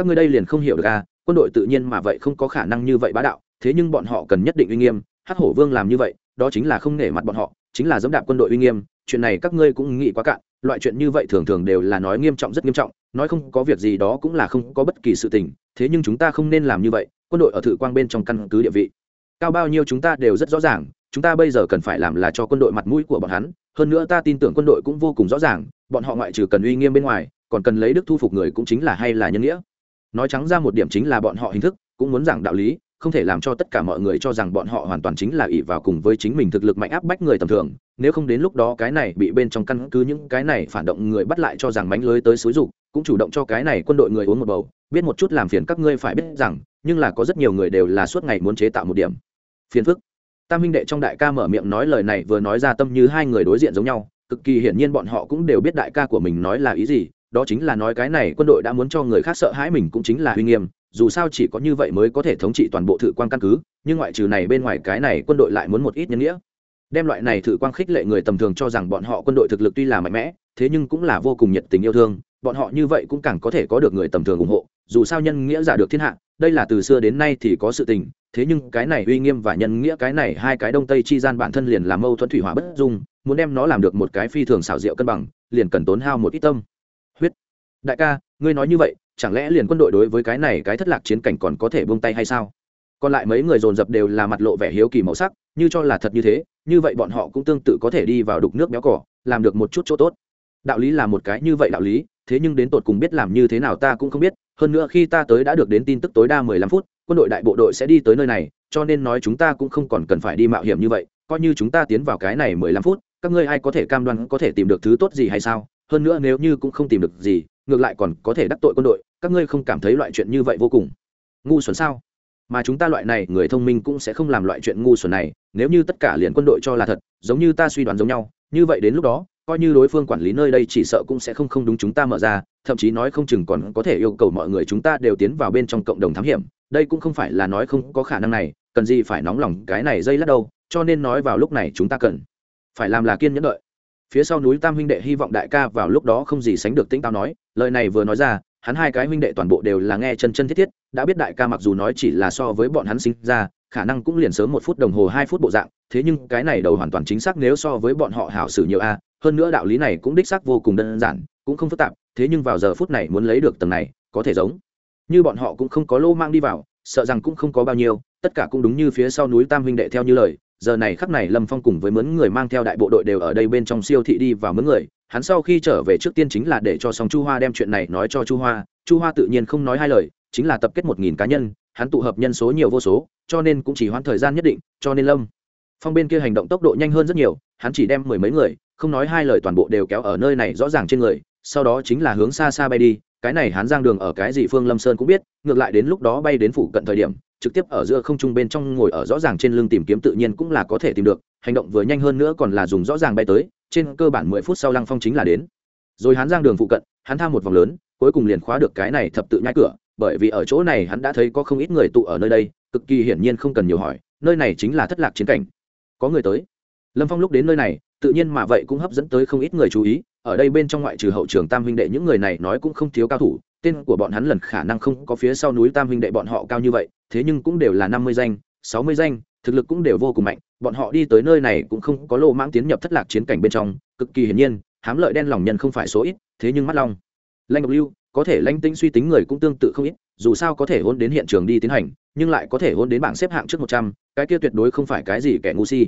các ngươi đây liền không hiểu được a quân đội tự nhiên mà vậy không có khả năng như vậy bá đạo, thế nhưng bọn họ cần nhất định uy nghiêm, hắc hổ vương làm như vậy, đó chính là không nể mặt bọn họ, chính là dẫm đạp quân đội uy nghiêm, chuyện này các ngươi cũng nghĩ quá cạn, loại chuyện như vậy thường thường đều là nói nghiêm trọng rất nghiêm trọng, nói không có việc gì đó cũng là không có bất kỳ sự tình, thế nhưng chúng ta không nên làm như vậy, quân đội ở thử quang bên trong căn cứ địa vị. Cao bao nhiêu chúng ta đều rất rõ ràng, chúng ta bây giờ cần phải làm là cho quân đội mặt mũi của bọn hắn, hơn nữa ta tin tưởng quân đội cũng vô cùng rõ ràng, bọn họ ngoại trừ cần uy nghiêm bên ngoài, còn cần lấy đức thu phục người cũng chính là hay là nhân nghĩa nói trắng ra một điểm chính là bọn họ hình thức, cũng muốn giảng đạo lý, không thể làm cho tất cả mọi người cho rằng bọn họ hoàn toàn chính là ỷ vào cùng với chính mình thực lực mạnh áp bách người tầm thường. Nếu không đến lúc đó cái này bị bên trong căn cứ những cái này phản động người bắt lại cho rằng mánh lưới tới xúi dục, cũng chủ động cho cái này quân đội người uống một bầu, biết một chút làm phiền các ngươi phải biết rằng, nhưng là có rất nhiều người đều là suốt ngày muốn chế tạo một điểm. Phiền phức. Tam huynh đệ trong đại ca mở miệng nói lời này vừa nói ra tâm như hai người đối diện giống nhau, cực kỳ hiển nhiên bọn họ cũng đều biết đại ca của mình nói là ý gì đó chính là nói cái này quân đội đã muốn cho người khác sợ hãi mình cũng chính là uy nghiêm, dù sao chỉ có như vậy mới có thể thống trị toàn bộ thự quan căn cứ, nhưng ngoại trừ này bên ngoài cái này quân đội lại muốn một ít nhân nghĩa. Đem loại này thử quang khích lệ người tầm thường cho rằng bọn họ quân đội thực lực tuy là mạnh mẽ, thế nhưng cũng là vô cùng nhiệt tình yêu thương, bọn họ như vậy cũng càng có thể có được người tầm thường ủng hộ, dù sao nhân nghĩa giả được thiên hạ, đây là từ xưa đến nay thì có sự tình, thế nhưng cái này uy nghiêm và nhân nghĩa cái này hai cái đông tây chi gian bản thân liền là mâu thuẫn thủy hỏa bất dung, muốn đem nó làm được một cái phi thường xảo diệu cân bằng, liền cần tốn hao một ít tâm đại ca, ngươi nói như vậy, chẳng lẽ liền quân đội đối với cái này cái thất lạc chiến cảnh còn có thể buông tay hay sao? Còn lại mấy người dồn dập đều là mặt lộ vẻ hiếu kỳ màu sắc, như cho là thật như thế, như vậy bọn họ cũng tương tự có thể đi vào đục nước béo cỏ, làm được một chút chỗ tốt. Đạo lý là một cái như vậy đạo lý, thế nhưng đến tột cùng biết làm như thế nào ta cũng không biết, hơn nữa khi ta tới đã được đến tin tức tối đa mười lăm phút, quân đội đại bộ đội sẽ đi tới nơi này, cho nên nói chúng ta cũng không còn cần phải đi mạo hiểm như vậy, coi như chúng ta tiến vào cái này mười lăm phút, các ngươi ai có thể cam đoan có thể tìm được thứ tốt gì hay sao? Hơn nữa nếu như cũng không tìm được gì ngược lại còn có thể đắc tội quân đội, các ngươi không cảm thấy loại chuyện như vậy vô cùng. Ngu xuẩn sao? Mà chúng ta loại này, người thông minh cũng sẽ không làm loại chuyện ngu xuẩn này, nếu như tất cả liền quân đội cho là thật, giống như ta suy đoán giống nhau, như vậy đến lúc đó, coi như đối phương quản lý nơi đây chỉ sợ cũng sẽ không không đúng chúng ta mở ra, thậm chí nói không chừng còn có thể yêu cầu mọi người chúng ta đều tiến vào bên trong cộng đồng thám hiểm. Đây cũng không phải là nói không có khả năng này, cần gì phải nóng lòng, cái này dây lát đâu, cho nên nói vào lúc này chúng ta cần phải làm là kiên nhẫn đợi phía sau núi tam huynh đệ hy vọng đại ca vào lúc đó không gì sánh được tĩnh tao nói, lời này vừa nói ra, hắn hai cái huynh đệ toàn bộ đều là nghe chân chân thiết thiết, đã biết đại ca mặc dù nói chỉ là so với bọn hắn sinh ra, khả năng cũng liền sớm một phút đồng hồ hai phút bộ dạng, thế nhưng cái này đầu hoàn toàn chính xác nếu so với bọn họ hảo xử nhiều a, hơn nữa đạo lý này cũng đích xác vô cùng đơn giản, cũng không phức tạp, thế nhưng vào giờ phút này muốn lấy được tầng này, có thể giống như bọn họ cũng không có lô mang đi vào, sợ rằng cũng không có bao nhiêu, tất cả cũng đúng như phía sau núi tam huynh đệ theo như lời giờ này khắc này lâm phong cùng với mướn người mang theo đại bộ đội đều ở đây bên trong siêu thị đi vào mướn người. Hắn sau khi trở về trước tiên chính là để cho song chu hoa đem chuyện này nói cho chu hoa. Chu hoa tự nhiên không nói hai lời, chính là tập kết một nghìn cá nhân, hắn tụ hợp nhân số nhiều vô số, cho nên cũng chỉ hoãn thời gian nhất định, cho nên lâm phong bên kia hành động tốc độ nhanh hơn rất nhiều, hắn chỉ đem mười mấy người, không nói hai lời toàn bộ đều kéo ở nơi này rõ ràng trên người, sau đó chính là hướng xa xa bay đi. Cái này hắn giang đường ở cái gì phương lâm sơn cũng biết, ngược lại đến lúc đó bay đến phủ cận thời điểm trực tiếp ở giữa không trung bên trong ngồi ở rõ ràng trên lưng tìm kiếm tự nhiên cũng là có thể tìm được, hành động vừa nhanh hơn nữa còn là dùng rõ ràng bay tới, trên cơ bản mười phút sau lăng phong chính là đến. Rồi hắn giang đường phụ cận, hắn tham một vòng lớn, cuối cùng liền khóa được cái này thập tự nhai cửa, bởi vì ở chỗ này hắn đã thấy có không ít người tụ ở nơi đây, cực kỳ hiển nhiên không cần nhiều hỏi, nơi này chính là thất lạc chiến cảnh. Có người tới. Lâm phong lúc đến nơi này, tự nhiên mà vậy cũng hấp dẫn tới không ít người chú ý, ở đây bên trong ngoại trừ hậu trường tam huynh đệ những người này nói cũng không thiếu cao thủ, tên của bọn hắn lần khả năng không có phía sau núi tam huynh đệ bọn họ cao như vậy thế nhưng cũng đều là năm mươi danh, sáu mươi danh, thực lực cũng đều vô cùng mạnh, bọn họ đi tới nơi này cũng không có lô mãng tiến nhập thất lạc chiến cảnh bên trong, cực kỳ hiển nhiên, hám lợi đen lòng nhân không phải số ít, thế nhưng mắt long, lanh ngọc lưu, có thể lanh tính suy tính người cũng tương tự không ít, dù sao có thể hôn đến hiện trường đi tiến hành, nhưng lại có thể hôn đến bảng xếp hạng trước một trăm, cái kia tuyệt đối không phải cái gì kẻ ngu si.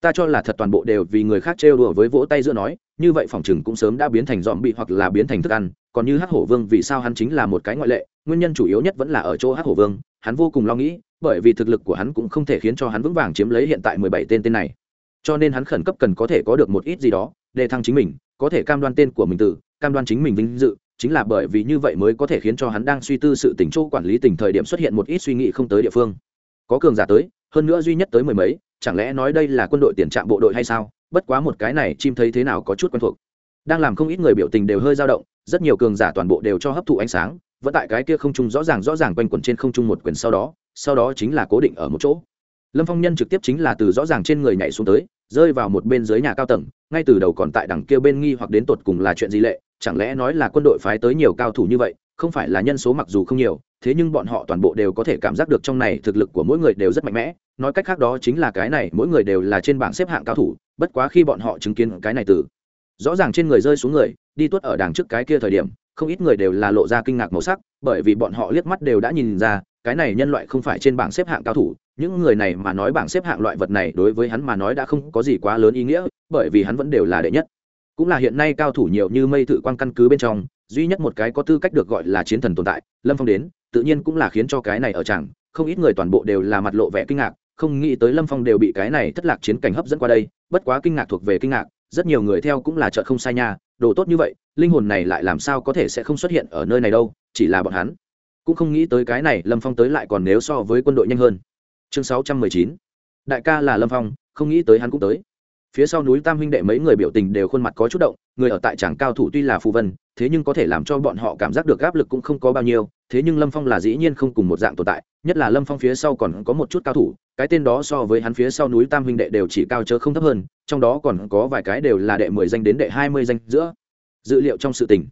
Ta cho là thật toàn bộ đều vì người khác trêu đùa với vỗ tay giữa nói, như vậy phòng chừng cũng sớm đã biến thành dòm bị hoặc là biến thành thức ăn, còn như hắc hổ vương vì sao hắn chính là một cái ngoại lệ, nguyên nhân chủ yếu nhất vẫn là ở chỗ hắc hổ vương hắn vô cùng lo nghĩ, bởi vì thực lực của hắn cũng không thể khiến cho hắn vững vàng chiếm lấy hiện tại mười bảy tên tên này. Cho nên hắn khẩn cấp cần có thể có được một ít gì đó, để thăng chính mình, có thể cam đoan tên của mình từ cam đoan chính mình vinh dự, chính là bởi vì như vậy mới có thể khiến cho hắn đang suy tư sự tỉnh chỗ quản lý tỉnh thời điểm xuất hiện một ít suy nghĩ không tới địa phương. Có cường giả tới, hơn nữa duy nhất tới mười mấy, chẳng lẽ nói đây là quân đội tiền trạm bộ đội hay sao? Bất quá một cái này chim thấy thế nào có chút quen thuộc. Đang làm không ít người biểu tình đều hơi dao động, rất nhiều cường giả toàn bộ đều cho hấp thụ ánh sáng vẫn tại cái kia không trung rõ ràng rõ ràng quanh quẩn trên không trung một quyền sau đó sau đó chính là cố định ở một chỗ. Lâm phong nhân trực tiếp chính là từ rõ ràng trên người nhảy xuống tới, rơi vào một bên dưới nhà cao tầng, ngay từ đầu còn tại đằng kia bên nghi hoặc đến tột cùng là chuyện gì lệ, chẳng lẽ nói là quân đội phái tới nhiều cao thủ như vậy, không phải là nhân số mặc dù không nhiều, thế nhưng bọn họ toàn bộ đều có thể cảm giác được trong này thực lực của mỗi người đều rất mạnh mẽ, nói cách khác đó chính là cái này, mỗi người đều là trên bảng xếp hạng cao thủ, bất quá khi bọn họ chứng kiến cái này từ rõ ràng trên người rơi xuống người, đi tuốt ở đằng trước cái kia thời điểm không ít người đều là lộ ra kinh ngạc màu sắc, bởi vì bọn họ liếc mắt đều đã nhìn ra, cái này nhân loại không phải trên bảng xếp hạng cao thủ, những người này mà nói bảng xếp hạng loại vật này đối với hắn mà nói đã không có gì quá lớn ý nghĩa, bởi vì hắn vẫn đều là đệ nhất. Cũng là hiện nay cao thủ nhiều như mây thử quan căn cứ bên trong, duy nhất một cái có tư cách được gọi là chiến thần tồn tại, lâm phong đến, tự nhiên cũng là khiến cho cái này ở chẳng, không ít người toàn bộ đều là mặt lộ vẻ kinh ngạc, không nghĩ tới lâm phong đều bị cái này thất lạc chiến cảnh hấp dẫn qua đây, bất quá kinh ngạc thuộc về kinh ngạc, rất nhiều người theo cũng là chợ không sai nha đồ tốt như vậy, linh hồn này lại làm sao có thể sẽ không xuất hiện ở nơi này đâu, chỉ là bọn hắn. Cũng không nghĩ tới cái này, lâm phong tới lại còn nếu so với quân đội nhanh hơn. Chương sáu trăm mười chín. Đại ca là lâm phong, không nghĩ tới hắn cũng tới phía sau núi tam huynh đệ mấy người biểu tình đều khuôn mặt có chút động, người ở tại tràng cao thủ tuy là phù vân, thế nhưng có thể làm cho bọn họ cảm giác được áp lực cũng không có bao nhiêu, thế nhưng lâm phong là dĩ nhiên không cùng một dạng tồn tại, nhất là lâm phong phía sau còn có một chút cao thủ, cái tên đó so với hắn phía sau núi tam huynh đệ đều chỉ cao chớ không thấp hơn, trong đó còn có vài cái đều là đệ mười danh đến đệ hai mươi danh giữa. Dữ liệu trong sự tình,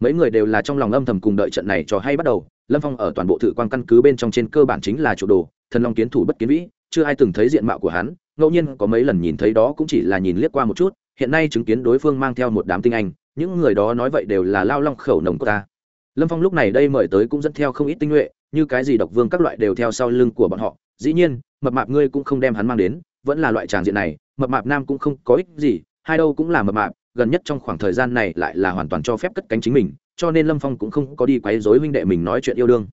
mấy người đều là trong lòng âm thầm cùng đợi trận này cho hay bắt đầu, lâm phong ở toàn bộ thự quan căn cứ bên trong trên cơ bản chính là chủ đồ, thần long kiến thủ bất kiến vĩ, chưa ai từng thấy diện mạo của hắn ngẫu nhiên có mấy lần nhìn thấy đó cũng chỉ là nhìn liếc qua một chút, hiện nay chứng kiến đối phương mang theo một đám tinh anh, những người đó nói vậy đều là lao long khẩu nồng của ta. Lâm phong lúc này đây mời tới cũng dẫn theo không ít tinh nhuệ, như cái gì độc vương các loại đều theo sau lưng của bọn họ. Dĩ nhiên, mập mạp ngươi cũng không đem hắn mang đến, vẫn là loại tràng diện này, mập mạp nam cũng không có ích gì, hai đâu cũng là mập mạp, gần nhất trong khoảng thời gian này lại là hoàn toàn cho phép cất cánh chính mình, cho nên lâm phong cũng không có đi quấy dối huynh đệ mình nói chuyện yêu đương.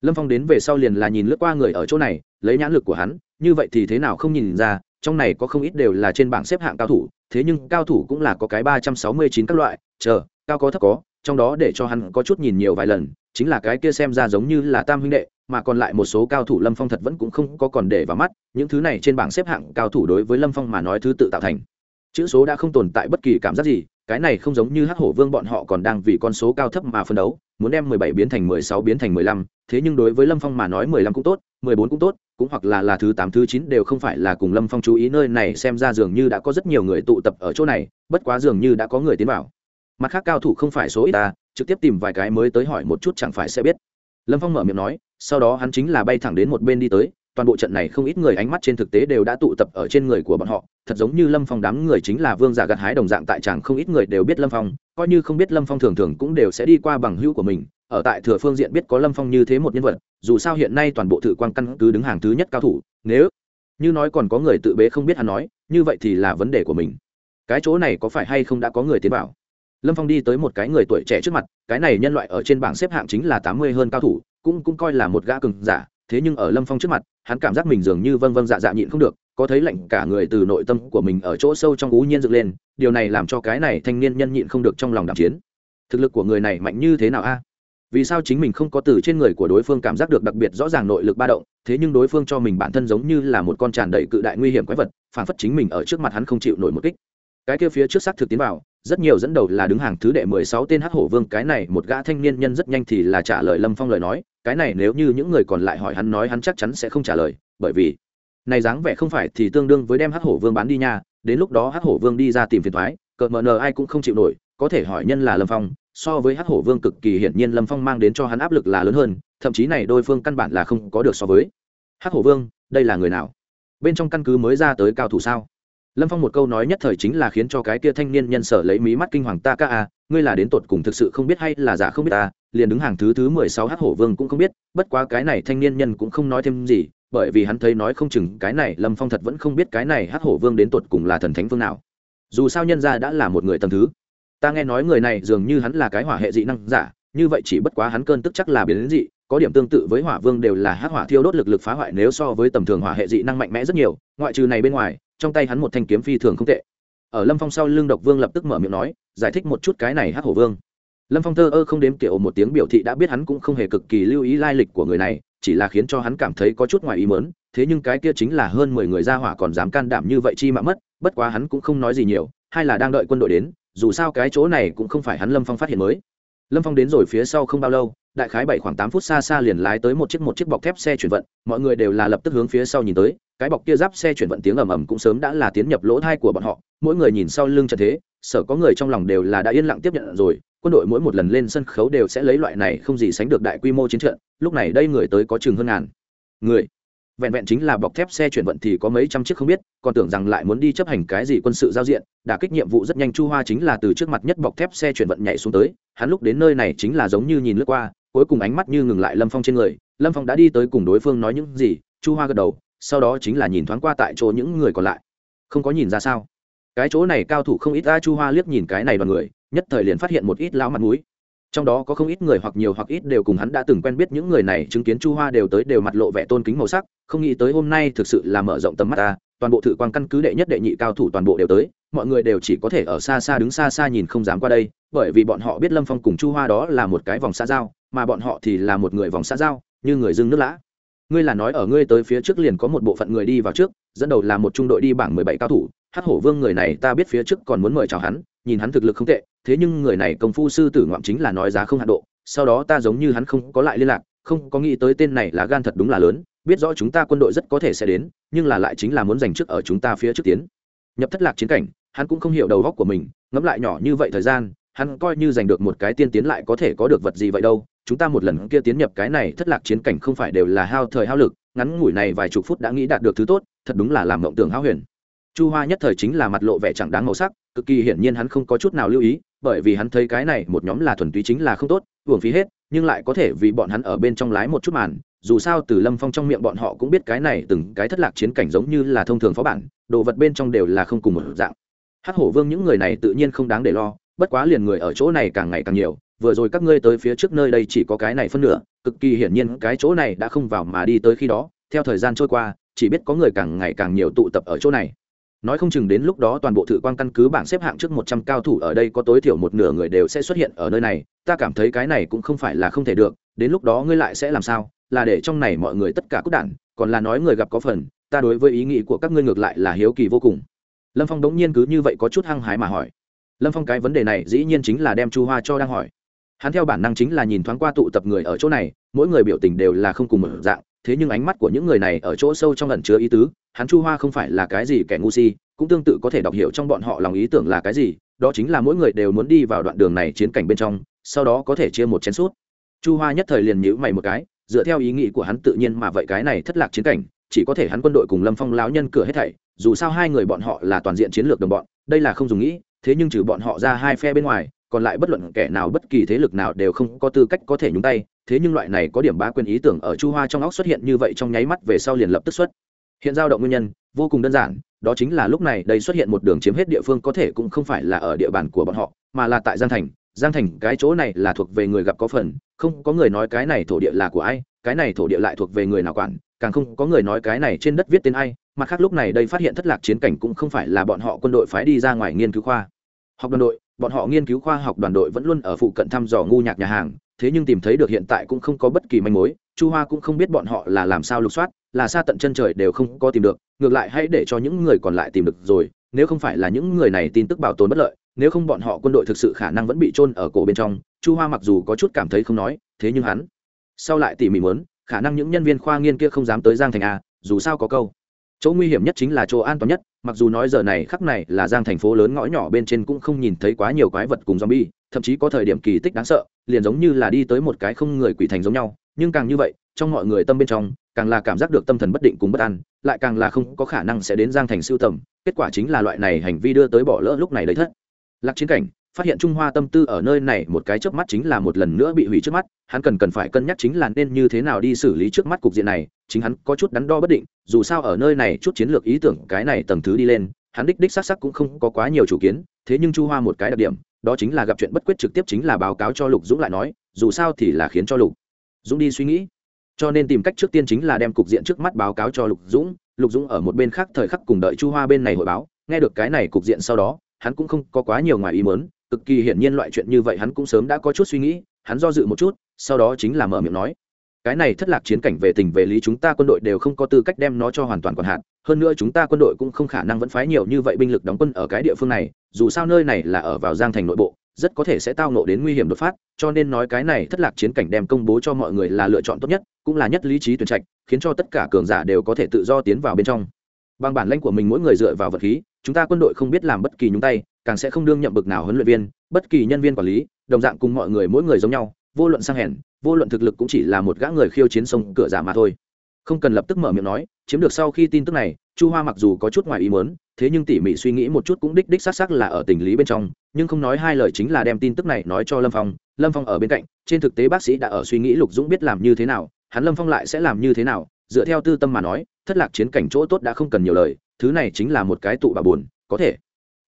Lâm phong đến về sau liền là nhìn lướt qua người ở chỗ này lấy nhãn lực của hắn, như vậy thì thế nào không nhìn ra, trong này có không ít đều là trên bảng xếp hạng cao thủ, thế nhưng cao thủ cũng là có cái ba trăm sáu mươi chín các loại, chờ, cao có thấp có, trong đó để cho hắn có chút nhìn nhiều vài lần, chính là cái kia xem ra giống như là tam huynh đệ, mà còn lại một số cao thủ lâm phong thật vẫn cũng không có còn để vào mắt, những thứ này trên bảng xếp hạng cao thủ đối với lâm phong mà nói thứ tự tạo thành. Chữ số đã không tồn tại bất kỳ cảm giác gì cái này không giống như hắc hổ vương bọn họ còn đang vì con số cao thấp mà phân đấu, muốn đem mười bảy biến thành mười sáu biến thành mười lăm, thế nhưng đối với lâm phong mà nói mười lăm cũng tốt, mười bốn cũng tốt, cũng hoặc là là thứ tám, thứ chín đều không phải là cùng lâm phong chú ý nơi này, xem ra dường như đã có rất nhiều người tụ tập ở chỗ này, bất quá dường như đã có người tiến vào. Mặt khác cao thủ không phải số ít ta, trực tiếp tìm vài cái mới tới hỏi một chút chẳng phải sẽ biết. Lâm phong mở miệng nói, sau đó hắn chính là bay thẳng đến một bên đi tới, toàn bộ trận này không ít người ánh mắt trên thực tế đều đã tụ tập ở trên người của bọn họ thật giống như lâm phong đám người chính là vương giả gặt hái đồng dạng tại tràng không ít người đều biết lâm phong, coi như không biết lâm phong thường thường cũng đều sẽ đi qua bằng hữu của mình. Ở tại thừa phương diện biết có lâm phong như thế một nhân vật, dù sao hiện nay toàn bộ thự quan căn cứ đứng hàng thứ nhất cao thủ, nếu như nói còn có người tự bế không biết hắn nói, như vậy thì là vấn đề của mình. Cái chỗ này có phải hay không đã có người tiến vào? Lâm phong đi tới một cái người tuổi trẻ trước mặt, cái này nhân loại ở trên bảng xếp hạng chính là tám mươi hơn cao thủ, cũng cũng coi là một gã cừng giả, thế nhưng ở lâm phong trước mặt, hắn cảm giác mình dường như vâng vâng dạ dạ nhịn không được có thấy lạnh cả người từ nội tâm của mình ở chỗ sâu trong ú nhiên dựng lên, điều này làm cho cái này thanh niên nhân nhịn không được trong lòng đàm chiến. Thực lực của người này mạnh như thế nào a? Vì sao chính mình không có từ trên người của đối phương cảm giác được đặc biệt rõ ràng nội lực ba động, thế nhưng đối phương cho mình bản thân giống như là một con tràn đầy cự đại nguy hiểm quái vật, phản phất chính mình ở trước mặt hắn không chịu nổi một kích. Cái kia phía trước xác thực tiến vào, rất nhiều dẫn đầu là đứng hàng thứ đệ mười sáu tên hắc hổ vương, cái này một gã thanh niên nhân rất nhanh thì là trả lời lâm phong lời nói, cái này nếu như những người còn lại hỏi hắn nói hắn chắc chắn sẽ không trả lời, bởi vì này dáng vẻ không phải thì tương đương với đem hắc hổ vương bán đi nha, đến lúc đó hắc hổ vương đi ra tìm phiền thoái, cợt mờ nờ ai cũng không chịu nổi, có thể hỏi nhân là lâm phong, so với hắc hổ vương cực kỳ hiển nhiên lâm phong mang đến cho hắn áp lực là lớn hơn, thậm chí này đôi phương căn bản là không có được so với. Hắc hổ vương, đây là người nào? Bên trong căn cứ mới ra tới cao thủ sao? Lâm phong một câu nói nhất thời chính là khiến cho cái kia thanh niên nhân sở lấy mí mắt kinh hoàng ta ca a ngươi là đến tột cùng thực sự không biết hay là giả không biết ta, liền đứng hàng thứ thứ mười sáu hắc hổ vương cũng không biết, bất quá cái này thanh niên nhân cũng không nói thêm gì bởi vì hắn thấy nói không chừng cái này lâm phong thật vẫn không biết cái này hắc hổ vương đến tột cùng là thần thánh vương nào. Dù sao nhân ra đã là một người tầm thứ. Ta nghe nói người này dường như hắn là cái hỏa hệ dị năng giả, như vậy chỉ bất quá hắn cơn tức chắc là biến dị, có điểm tương tự với hỏa vương đều là hắc hỏa thiêu đốt lực lực phá hoại nếu so với tầm thường hỏa hệ dị năng mạnh mẽ rất nhiều, ngoại trừ này bên ngoài, trong tay hắn một thanh kiếm phi thường không tệ. Ở lâm phong sau lưng độc vương lập tức mở miệng nói, giải thích một chút cái này hắc hổ vương. Lâm phong thơ ơ không đếm kiểu một tiếng biểu thị đã biết hắn cũng không hề cực kỳ lưu ý lai lịch của người này chỉ là khiến cho hắn cảm thấy có chút ngoài ý mớn thế nhưng cái kia chính là hơn mười người ra hỏa còn dám can đảm như vậy chi mà mất, bất quá hắn cũng không nói gì nhiều hay là đang đợi quân đội đến, dù sao cái chỗ này cũng không phải hắn lâm phong phát hiện mới. Lâm phong đến rồi phía sau không bao lâu, đại khái bảy khoảng tám phút xa xa liền lái tới một chiếc một chiếc bọc thép xe chuyển vận, mọi người đều là lập tức hướng phía sau nhìn tới, cái bọc kia giáp xe chuyển vận tiếng ầm ầm cũng sớm đã là tiến nhập lỗ thai của bọn họ, mỗi người nhìn sau lưng trận thế sở có người trong lòng đều là đã yên lặng tiếp nhận rồi quân đội mỗi một lần lên sân khấu đều sẽ lấy loại này không gì sánh được đại quy mô chiến trận, lúc này đây người tới có chừng hơn ngàn. Người. Vẹn vẹn chính là bọc thép xe chuyển vận thì có mấy trăm chiếc không biết, còn tưởng rằng lại muốn đi chấp hành cái gì quân sự giao diện, đả kích nhiệm vụ rất nhanh chu hoa chính là từ trước mặt nhất bọc thép xe chuyển vận nhảy xuống tới, hắn lúc đến nơi này chính là giống như nhìn lướt qua, cuối cùng ánh mắt như ngừng lại lâm phong trên người, lâm phong đã đi tới cùng đối phương nói những gì, chu hoa gật đầu, sau đó chính là nhìn thoáng qua tại chỗ những người còn lại. Không có nhìn ra sao. Cái chỗ này cao thủ không ít ra chu hoa liếc nhìn cái này đoàn người nhất thời liền phát hiện một ít lão mặt mũi. Trong đó có không ít người hoặc nhiều hoặc ít đều cùng hắn đã từng quen biết, những người này chứng kiến chu hoa đều tới đều mặt lộ vẻ tôn kính màu sắc, không nghĩ tới hôm nay thực sự là mở rộng tầm mắt ta, toàn bộ thử quan căn cứ đệ nhất đệ nhị cao thủ toàn bộ đều tới, mọi người đều chỉ có thể ở xa xa đứng xa xa nhìn không dám qua đây, bởi vì bọn họ biết lâm phong cùng chu hoa đó là một cái vòng xa giao, mà bọn họ thì là một người vòng xa giao, như người dưng nước lã. Ngươi là nói ở ngươi tới phía trước liền có một bộ phận người đi vào trước, dẫn đầu là một trung đội đi bảng mười bảy cao thủ Hắc hổ vương người này ta biết phía trước còn muốn mời chào hắn, nhìn hắn thực lực không tệ, thế nhưng người này công phu sư tử ngoạm chính là nói giá không hạ độ, sau đó ta giống như hắn không có lại liên lạc, không có nghĩ tới tên này là gan thật đúng là lớn, biết rõ chúng ta quân đội rất có thể sẽ đến, nhưng là lại chính là muốn giành trước ở chúng ta phía trước tiến. Nhập thất lạc chiến cảnh, hắn cũng không hiểu đầu góc của mình, ngẫm lại nhỏ như vậy thời gian, hắn coi như giành được một cái tiên tiến lại có thể có được vật gì vậy đâu, chúng ta một lần kia tiến nhập cái này thất lạc chiến cảnh không phải đều là hao thời hao lực, ngắn ngủi này vài chục phút đã nghĩ đạt được thứ tốt, thật đúng là làm mộng tưởng hao huyền chu hoa nhất thời chính là mặt lộ vẻ chẳng đáng màu sắc, cực kỳ hiển nhiên hắn không có chút nào lưu ý, bởi vì hắn thấy cái này một nhóm là thuần túy chính là không tốt, uổng phí hết, nhưng lại có thể vì bọn hắn ở bên trong lái một chút màn, dù sao từ lâm phong trong miệng bọn họ cũng biết cái này từng cái thất lạc chiến cảnh giống như là thông thường phó bản, đồ vật bên trong đều là không cùng một dạng. Hắc hổ vương những người này tự nhiên không đáng để lo, bất quá liền người ở chỗ này càng ngày càng nhiều, vừa rồi các ngươi tới phía trước nơi đây chỉ có cái này phân nửa, cực kỳ hiển nhiên cái chỗ này đã không vào mà đi tới khi đó, theo thời gian trôi qua, chỉ biết có người càng ngày càng nhiều tụ tập ở chỗ này nói không chừng đến lúc đó toàn bộ thử quan căn cứ bảng xếp hạng trước một trăm cao thủ ở đây có tối thiểu một nửa người đều sẽ xuất hiện ở nơi này. Ta cảm thấy cái này cũng không phải là không thể được. Đến lúc đó ngươi lại sẽ làm sao? Là để trong này mọi người tất cả cút đản còn là nói người gặp có phần, ta đối với ý nghĩ của các ngươi ngược lại là hiếu kỳ vô cùng. Lâm phong đống nhiên cứ như vậy có chút hăng hái mà hỏi. Lâm phong cái vấn đề này dĩ nhiên chính là đem chu hoa cho đang hỏi. Hắn theo bản năng chính là nhìn thoáng qua tụ tập người ở chỗ này, mỗi người biểu tình đều là không cùng một dạng thế nhưng ánh mắt của những người này ở chỗ sâu trong lần chứa ý tứ, hắn chu hoa không phải là cái gì kẻ ngu si, cũng tương tự có thể đọc hiểu trong bọn họ lòng ý tưởng là cái gì, đó chính là mỗi người đều muốn đi vào đoạn đường này chiến cảnh bên trong, sau đó có thể chia một chén suốt chu hoa nhất thời liền nhữ mày một cái, dựa theo ý nghĩ của hắn tự nhiên mà vậy cái này thất lạc chiến cảnh, chỉ có thể hắn quân đội cùng lâm phong láo nhân cửa hết thảy, dù sao hai người bọn họ là toàn diện chiến lược đồng bọn, đây là không dùng nghĩ, thế nhưng trừ bọn họ ra hai phe bên ngoài còn lại bất luận kẻ nào bất kỳ thế lực nào đều không có tư cách có thể nhúng tay, thế nhưng loại này có điểm bá quyền ý tưởng ở chu hoa trong óc xuất hiện như vậy trong nháy mắt về sau liền lập tức xuất. Hiện giao động nguyên nhân, vô cùng đơn giản, đó chính là lúc này đây xuất hiện một đường chiếm hết địa phương có thể cũng không phải là ở địa bàn của bọn họ, mà là tại giang thành. Giang thành, cái chỗ này là thuộc về người gặp có phần, không có người nói cái này thổ địa là của ai, cái này thổ địa lại thuộc về người nào quản, càng không có người nói cái này trên đất viết tên ai, mặt khác lúc này đây phát hiện thất lạc chiến cảnh cũng không phải là bọn họ quân đội phái đi ra ngoài nghiên cứu khoa. Học đoàn đội bọn họ nghiên cứu khoa học đoàn đội vẫn luôn ở phụ cận thăm dò ngu nhạc nhà hàng, thế nhưng tìm thấy được hiện tại cũng không có bất kỳ manh mối, chu hoa cũng không biết bọn họ là làm sao lục soát, là xa tận chân trời đều không có tìm được, ngược lại hãy để cho những người còn lại tìm được rồi, nếu không phải là những người này tin tức bảo tồn bất lợi, nếu không bọn họ quân đội thực sự khả năng vẫn bị trôn ở cổ bên trong, chu hoa mặc dù có chút cảm thấy không nói, thế nhưng hắn sau lại tỉ mỉ mớn khả năng những nhân viên khoa nghiên kia không dám tới giang thành a, dù sao có câu, chỗ nguy hiểm nhất chính là chỗ an toàn nhất mặc dù nói giờ này khắc này là giang thành phố lớn ngõ nhỏ bên trên cũng không nhìn thấy quá nhiều quái vật cùng zombie, thậm chí có thời điểm kỳ tích đáng sợ, liền giống như là đi tới một cái không người quỷ thành giống nhau, nhưng càng như vậy, trong mọi người tâm bên trong, càng là cảm giác được tâm thần bất định cùng bất an, lại càng là không có khả năng sẽ đến giang thành siêu tầm, kết quả chính là loại này hành vi đưa tới bỏ lỡ lúc này đấy thất. Lạc chiến cảnh phát hiện trung hoa tâm tư ở nơi này một cái trước mắt chính là một lần nữa bị hủy trước mắt, hắn cần cần phải cân nhắc chính là nên như thế nào đi xử lý trước mắt cục diện này, chính hắn có chút đắn đo bất định, dù sao ở nơi này chút chiến lược ý tưởng cái này tầng thứ đi lên, hắn đích đích xác sắc cũng không có quá nhiều chủ kiến, thế nhưng chu hoa một cái đặc điểm, đó chính là gặp chuyện bất quyết trực tiếp chính là báo cáo cho lục dũng lại nói, dù sao thì là khiến cho lục dũng đi suy nghĩ. Cho nên tìm cách trước tiên chính là đem cục diện trước mắt báo cáo cho lục dũng lục dũng ở một bên khác thời khắc cùng đợi chu hoa bên này hội báo, nghe được cái này cục diện sau đó, hắn cũng không có quá nhiều ngoài ý mớn cực kỳ hiển nhiên loại chuyện như vậy hắn cũng sớm đã có chút suy nghĩ, hắn do dự một chút, sau đó chính là mở miệng nói, cái này thất lạc chiến cảnh về tình về lý chúng ta quân đội đều không có tư cách đem nó cho hoàn toàn còn hạn, hơn nữa chúng ta quân đội cũng không khả năng vẫn phái nhiều như vậy binh lực đóng quân ở cái địa phương này, dù sao nơi này là ở vào giang thành nội bộ, rất có thể sẽ tao nộ đến nguy hiểm đột phát, cho nên nói cái này thất lạc chiến cảnh đem công bố cho mọi người là lựa chọn tốt nhất, cũng là nhất lý trí tuyển trạch, khiến cho tất cả cường giả đều có thể tự do tiến vào bên trong. Bằng bản lãnh của mình mỗi người dựa vào vật khí, chúng ta quân đội không biết làm bất kỳ nhúng tay càng sẽ không đương nhậm bực nào huấn luyện viên, bất kỳ nhân viên quản lý, đồng dạng cùng mọi người mỗi người giống nhau, vô luận sang hèn, vô luận thực lực cũng chỉ là một gã người khiêu chiến sông cửa giả mà thôi. Không cần lập tức mở miệng nói, chiếm được sau khi tin tức này, chu hoa mặc dù có chút ngoài ý mớn thế nhưng tỉ mỉ suy nghĩ một chút cũng đích đích xác xác là ở tình lý bên trong, nhưng không nói hai lời chính là đem tin tức này nói cho lâm phong. Lâm phong ở bên cạnh, trên thực tế bác sĩ đã ở suy nghĩ lục dũng biết làm như thế nào, hắn lâm phong lại sẽ làm như thế nào, dựa theo tư tâm mà nói, thất lạc chiến cảnh chỗ tốt đã không cần nhiều lời, thứ này chính là một cái tụ bà buồn, có thể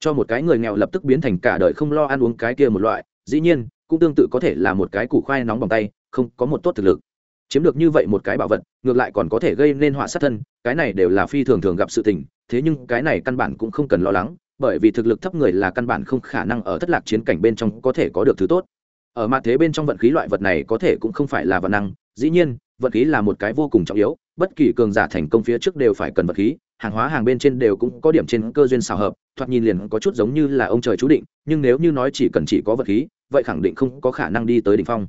cho một cái người nghèo lập tức biến thành cả đời không lo ăn uống cái kia một loại, dĩ nhiên, cũng tương tự có thể là một cái củ khoai nóng bằng tay, không có một tốt thực lực. Chiếm được như vậy một cái bảo vật, ngược lại còn có thể gây nên họa sát thân, cái này đều là phi thường thường gặp sự tình, thế nhưng cái này căn bản cũng không cần lo lắng, bởi vì thực lực thấp người là căn bản không khả năng ở thất lạc chiến cảnh bên trong có thể có được thứ tốt. Ở mặt thế bên trong vận khí loại vật này có thể cũng không phải là vật năng, dĩ nhiên, vận khí là một cái vô cùng trọng yếu, bất kỳ cường giả thành công phía trước đều phải cần vật khí, hàng hóa hàng bên trên đều cũng có điểm trên cơ duyên xào hợp thoạt nhìn liền có chút giống như là ông trời chú định, nhưng nếu như nói chỉ cần chỉ có vật khí, vậy khẳng định không có khả năng đi tới đỉnh phong.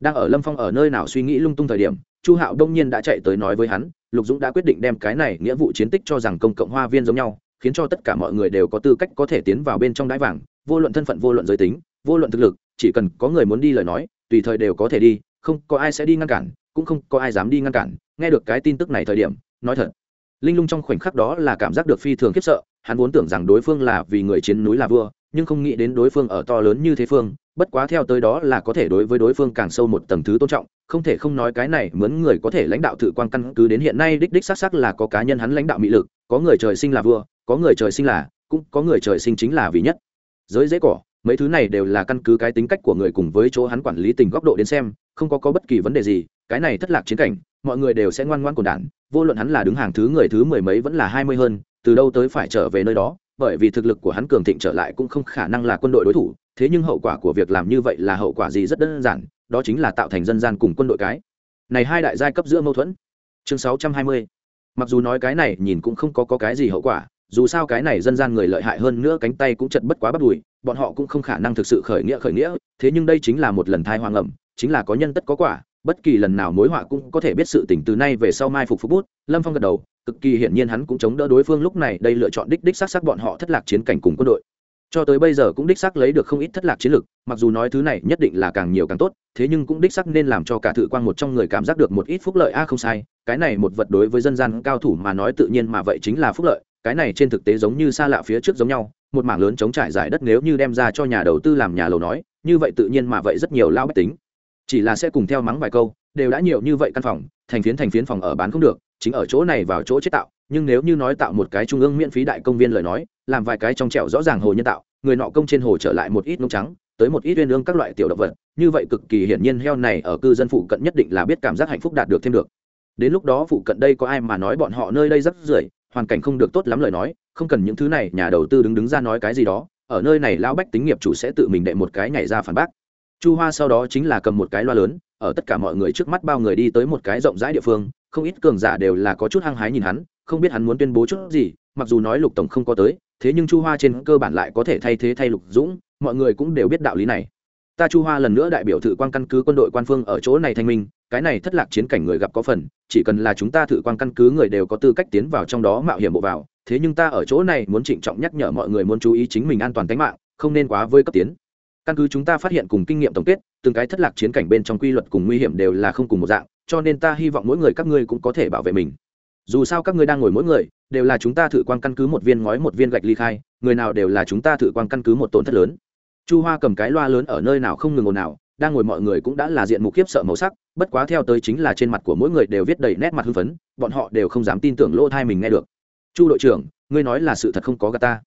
Đang ở lâm phong ở nơi nào suy nghĩ lung tung thời điểm, chu hạo đông nhiên đã chạy tới nói với hắn, lục dũng đã quyết định đem cái này nghĩa vụ chiến tích cho rằng công cộng hoa viên giống nhau, khiến cho tất cả mọi người đều có tư cách có thể tiến vào bên trong đáy vàng, vô luận thân phận, vô luận giới tính, vô luận thực lực, chỉ cần có người muốn đi lời nói, tùy thời đều có thể đi, không có ai sẽ đi ngăn cản, cũng không có ai dám đi ngăn cản. Nghe được cái tin tức này thời điểm, nói thật, linh lung trong khoảnh khắc đó là cảm giác được phi thường khiếp sợ hắn vốn tưởng rằng đối phương là vì người chiến núi là vua, nhưng không nghĩ đến đối phương ở to lớn như thế phương, bất quá theo tới đó là có thể đối với đối phương càng sâu một tầng thứ tôn trọng, không thể không nói cái này mướn người có thể lãnh đạo tự quan căn cứ đến hiện nay đích đích xác xác là có cá nhân hắn lãnh đạo mỹ lực, có người trời sinh là vua, có người trời sinh là, cũng có người trời sinh chính là vì nhất. Giới dễ cỏ, mấy thứ này đều là căn cứ cái tính cách của người cùng với chỗ hắn quản lý tình góc độ đến xem, không có có bất kỳ vấn đề gì, cái này thất lạc chiến cảnh, mọi người đều sẽ ngoan ngoan cồn đản, vô luận hắn là đứng hàng thứ người thứ mười mấy vẫn là hai mươi hơn từ đâu tới phải trở về nơi đó bởi vì thực lực của hắn cường thịnh trở lại cũng không khả năng là quân đội đối thủ thế nhưng hậu quả của việc làm như vậy là hậu quả gì rất đơn giản đó chính là tạo thành dân gian cùng quân đội cái. Này hai đại giai cấp giữa mâu thuẫn. Chương sáu trăm hai mươi. Mặc dù nói cái này nhìn cũng không có, có cái gì hậu quả dù sao cái này dân gian người lợi hại hơn nữa cánh tay cũng chật bất quá bắt đùi bọn họ cũng không khả năng thực sự khởi nghĩa khởi nghĩa thế nhưng đây chính là một lần thai hoang ẩm chính là có nhân tất có quả bất kỳ lần nào mối họa cũng có thể biết sự tỉnh từ nay về sau mai phục phúc bút lâm phong gật đầu cực kỳ hiển nhiên hắn cũng chống đỡ đối phương lúc này, đây lựa chọn đích đích xác xác bọn họ thất lạc chiến cảnh cùng quân đội. Cho tới bây giờ cũng đích xác lấy được không ít thất lạc chiến lược mặc dù nói thứ này nhất định là càng nhiều càng tốt, thế nhưng cũng đích xác nên làm cho cả thự quan một trong người cảm giác được một ít phúc lợi. A, không sai, cái này một vật đối với dân gian cao thủ mà nói tự nhiên mà vậy chính là phúc lợi, cái này trên thực tế giống như xa lạ phía trước giống nhau, một mảng lớn chống trải giải đất nếu như đem ra cho nhà đầu tư làm nhà lầu nói, như vậy tự nhiên mà vậy rất nhiều lao bách tính. Chỉ là sẽ cùng theo mắng vài câu, đều đã nhiều như vậy căn phòng, thành phiến thành phiến phòng ở bán không được chính ở chỗ này vào chỗ chế tạo, nhưng nếu như nói tạo một cái trung ương miễn phí đại công viên lời nói, làm vài cái trong trẻo rõ ràng hồ nhân tạo, người nọ công trên hồ trở lại một ít nông trắng, tới một ít uyên ương các loại tiểu động vật, như vậy cực kỳ hiển nhiên heo này ở cư dân phụ cận nhất định là biết cảm giác hạnh phúc đạt được thêm được. Đến lúc đó phụ cận đây có ai mà nói bọn họ nơi đây rất rưởi, hoàn cảnh không được tốt lắm lời nói, không cần những thứ này, nhà đầu tư đứng đứng ra nói cái gì đó, ở nơi này lão bách tính nghiệp chủ sẽ tự mình đệ một cái nhảy ra phản bác. Chu hoa sau đó chính là cầm một cái loa lớn, ở tất cả mọi người trước mắt bao người đi tới một cái rộng rãi địa phương không ít cường giả đều là có chút hăng hái nhìn hắn, không biết hắn muốn tuyên bố chút gì, mặc dù nói lục tổng không có tới, thế nhưng chu hoa trên cơ bản lại có thể thay thế thay lục dũng, mọi người cũng đều biết đạo lý này. Ta chu hoa lần nữa đại biểu thự quan căn cứ quân đội quan phương ở chỗ này thanh minh, cái này thất lạc chiến cảnh người gặp có phần, chỉ cần là chúng ta thự quan căn cứ người đều có tư cách tiến vào trong đó mạo hiểm bộ vào, thế nhưng ta ở chỗ này muốn trịnh trọng nhắc nhở mọi người muốn chú ý chính mình an toàn tính mạng, không nên quá vơi cấp tiến. Căn cứ chúng ta phát hiện cùng kinh nghiệm tổng kết, từng cái thất lạc chiến cảnh bên trong quy luật cùng nguy hiểm đều là không cùng một dạng cho nên ta hy vọng mỗi người các ngươi cũng có thể bảo vệ mình. Dù sao các ngươi đang ngồi mỗi người, đều là chúng ta thử quan căn cứ một viên ngói một viên gạch ly khai, người nào đều là chúng ta thử quan căn cứ một tổn thất lớn. Chu hoa cầm cái loa lớn ở nơi nào không ngừng ồn nào đang ngồi mọi người cũng đã là diện mục khiếp sợ màu sắc, bất quá theo tới chính là trên mặt của mỗi người đều viết đầy nét mặt hưng phấn, bọn họ đều không dám tin tưởng lỗ thai mình nghe được. Chu đội trưởng, ngươi nói là sự thật không có gà ta.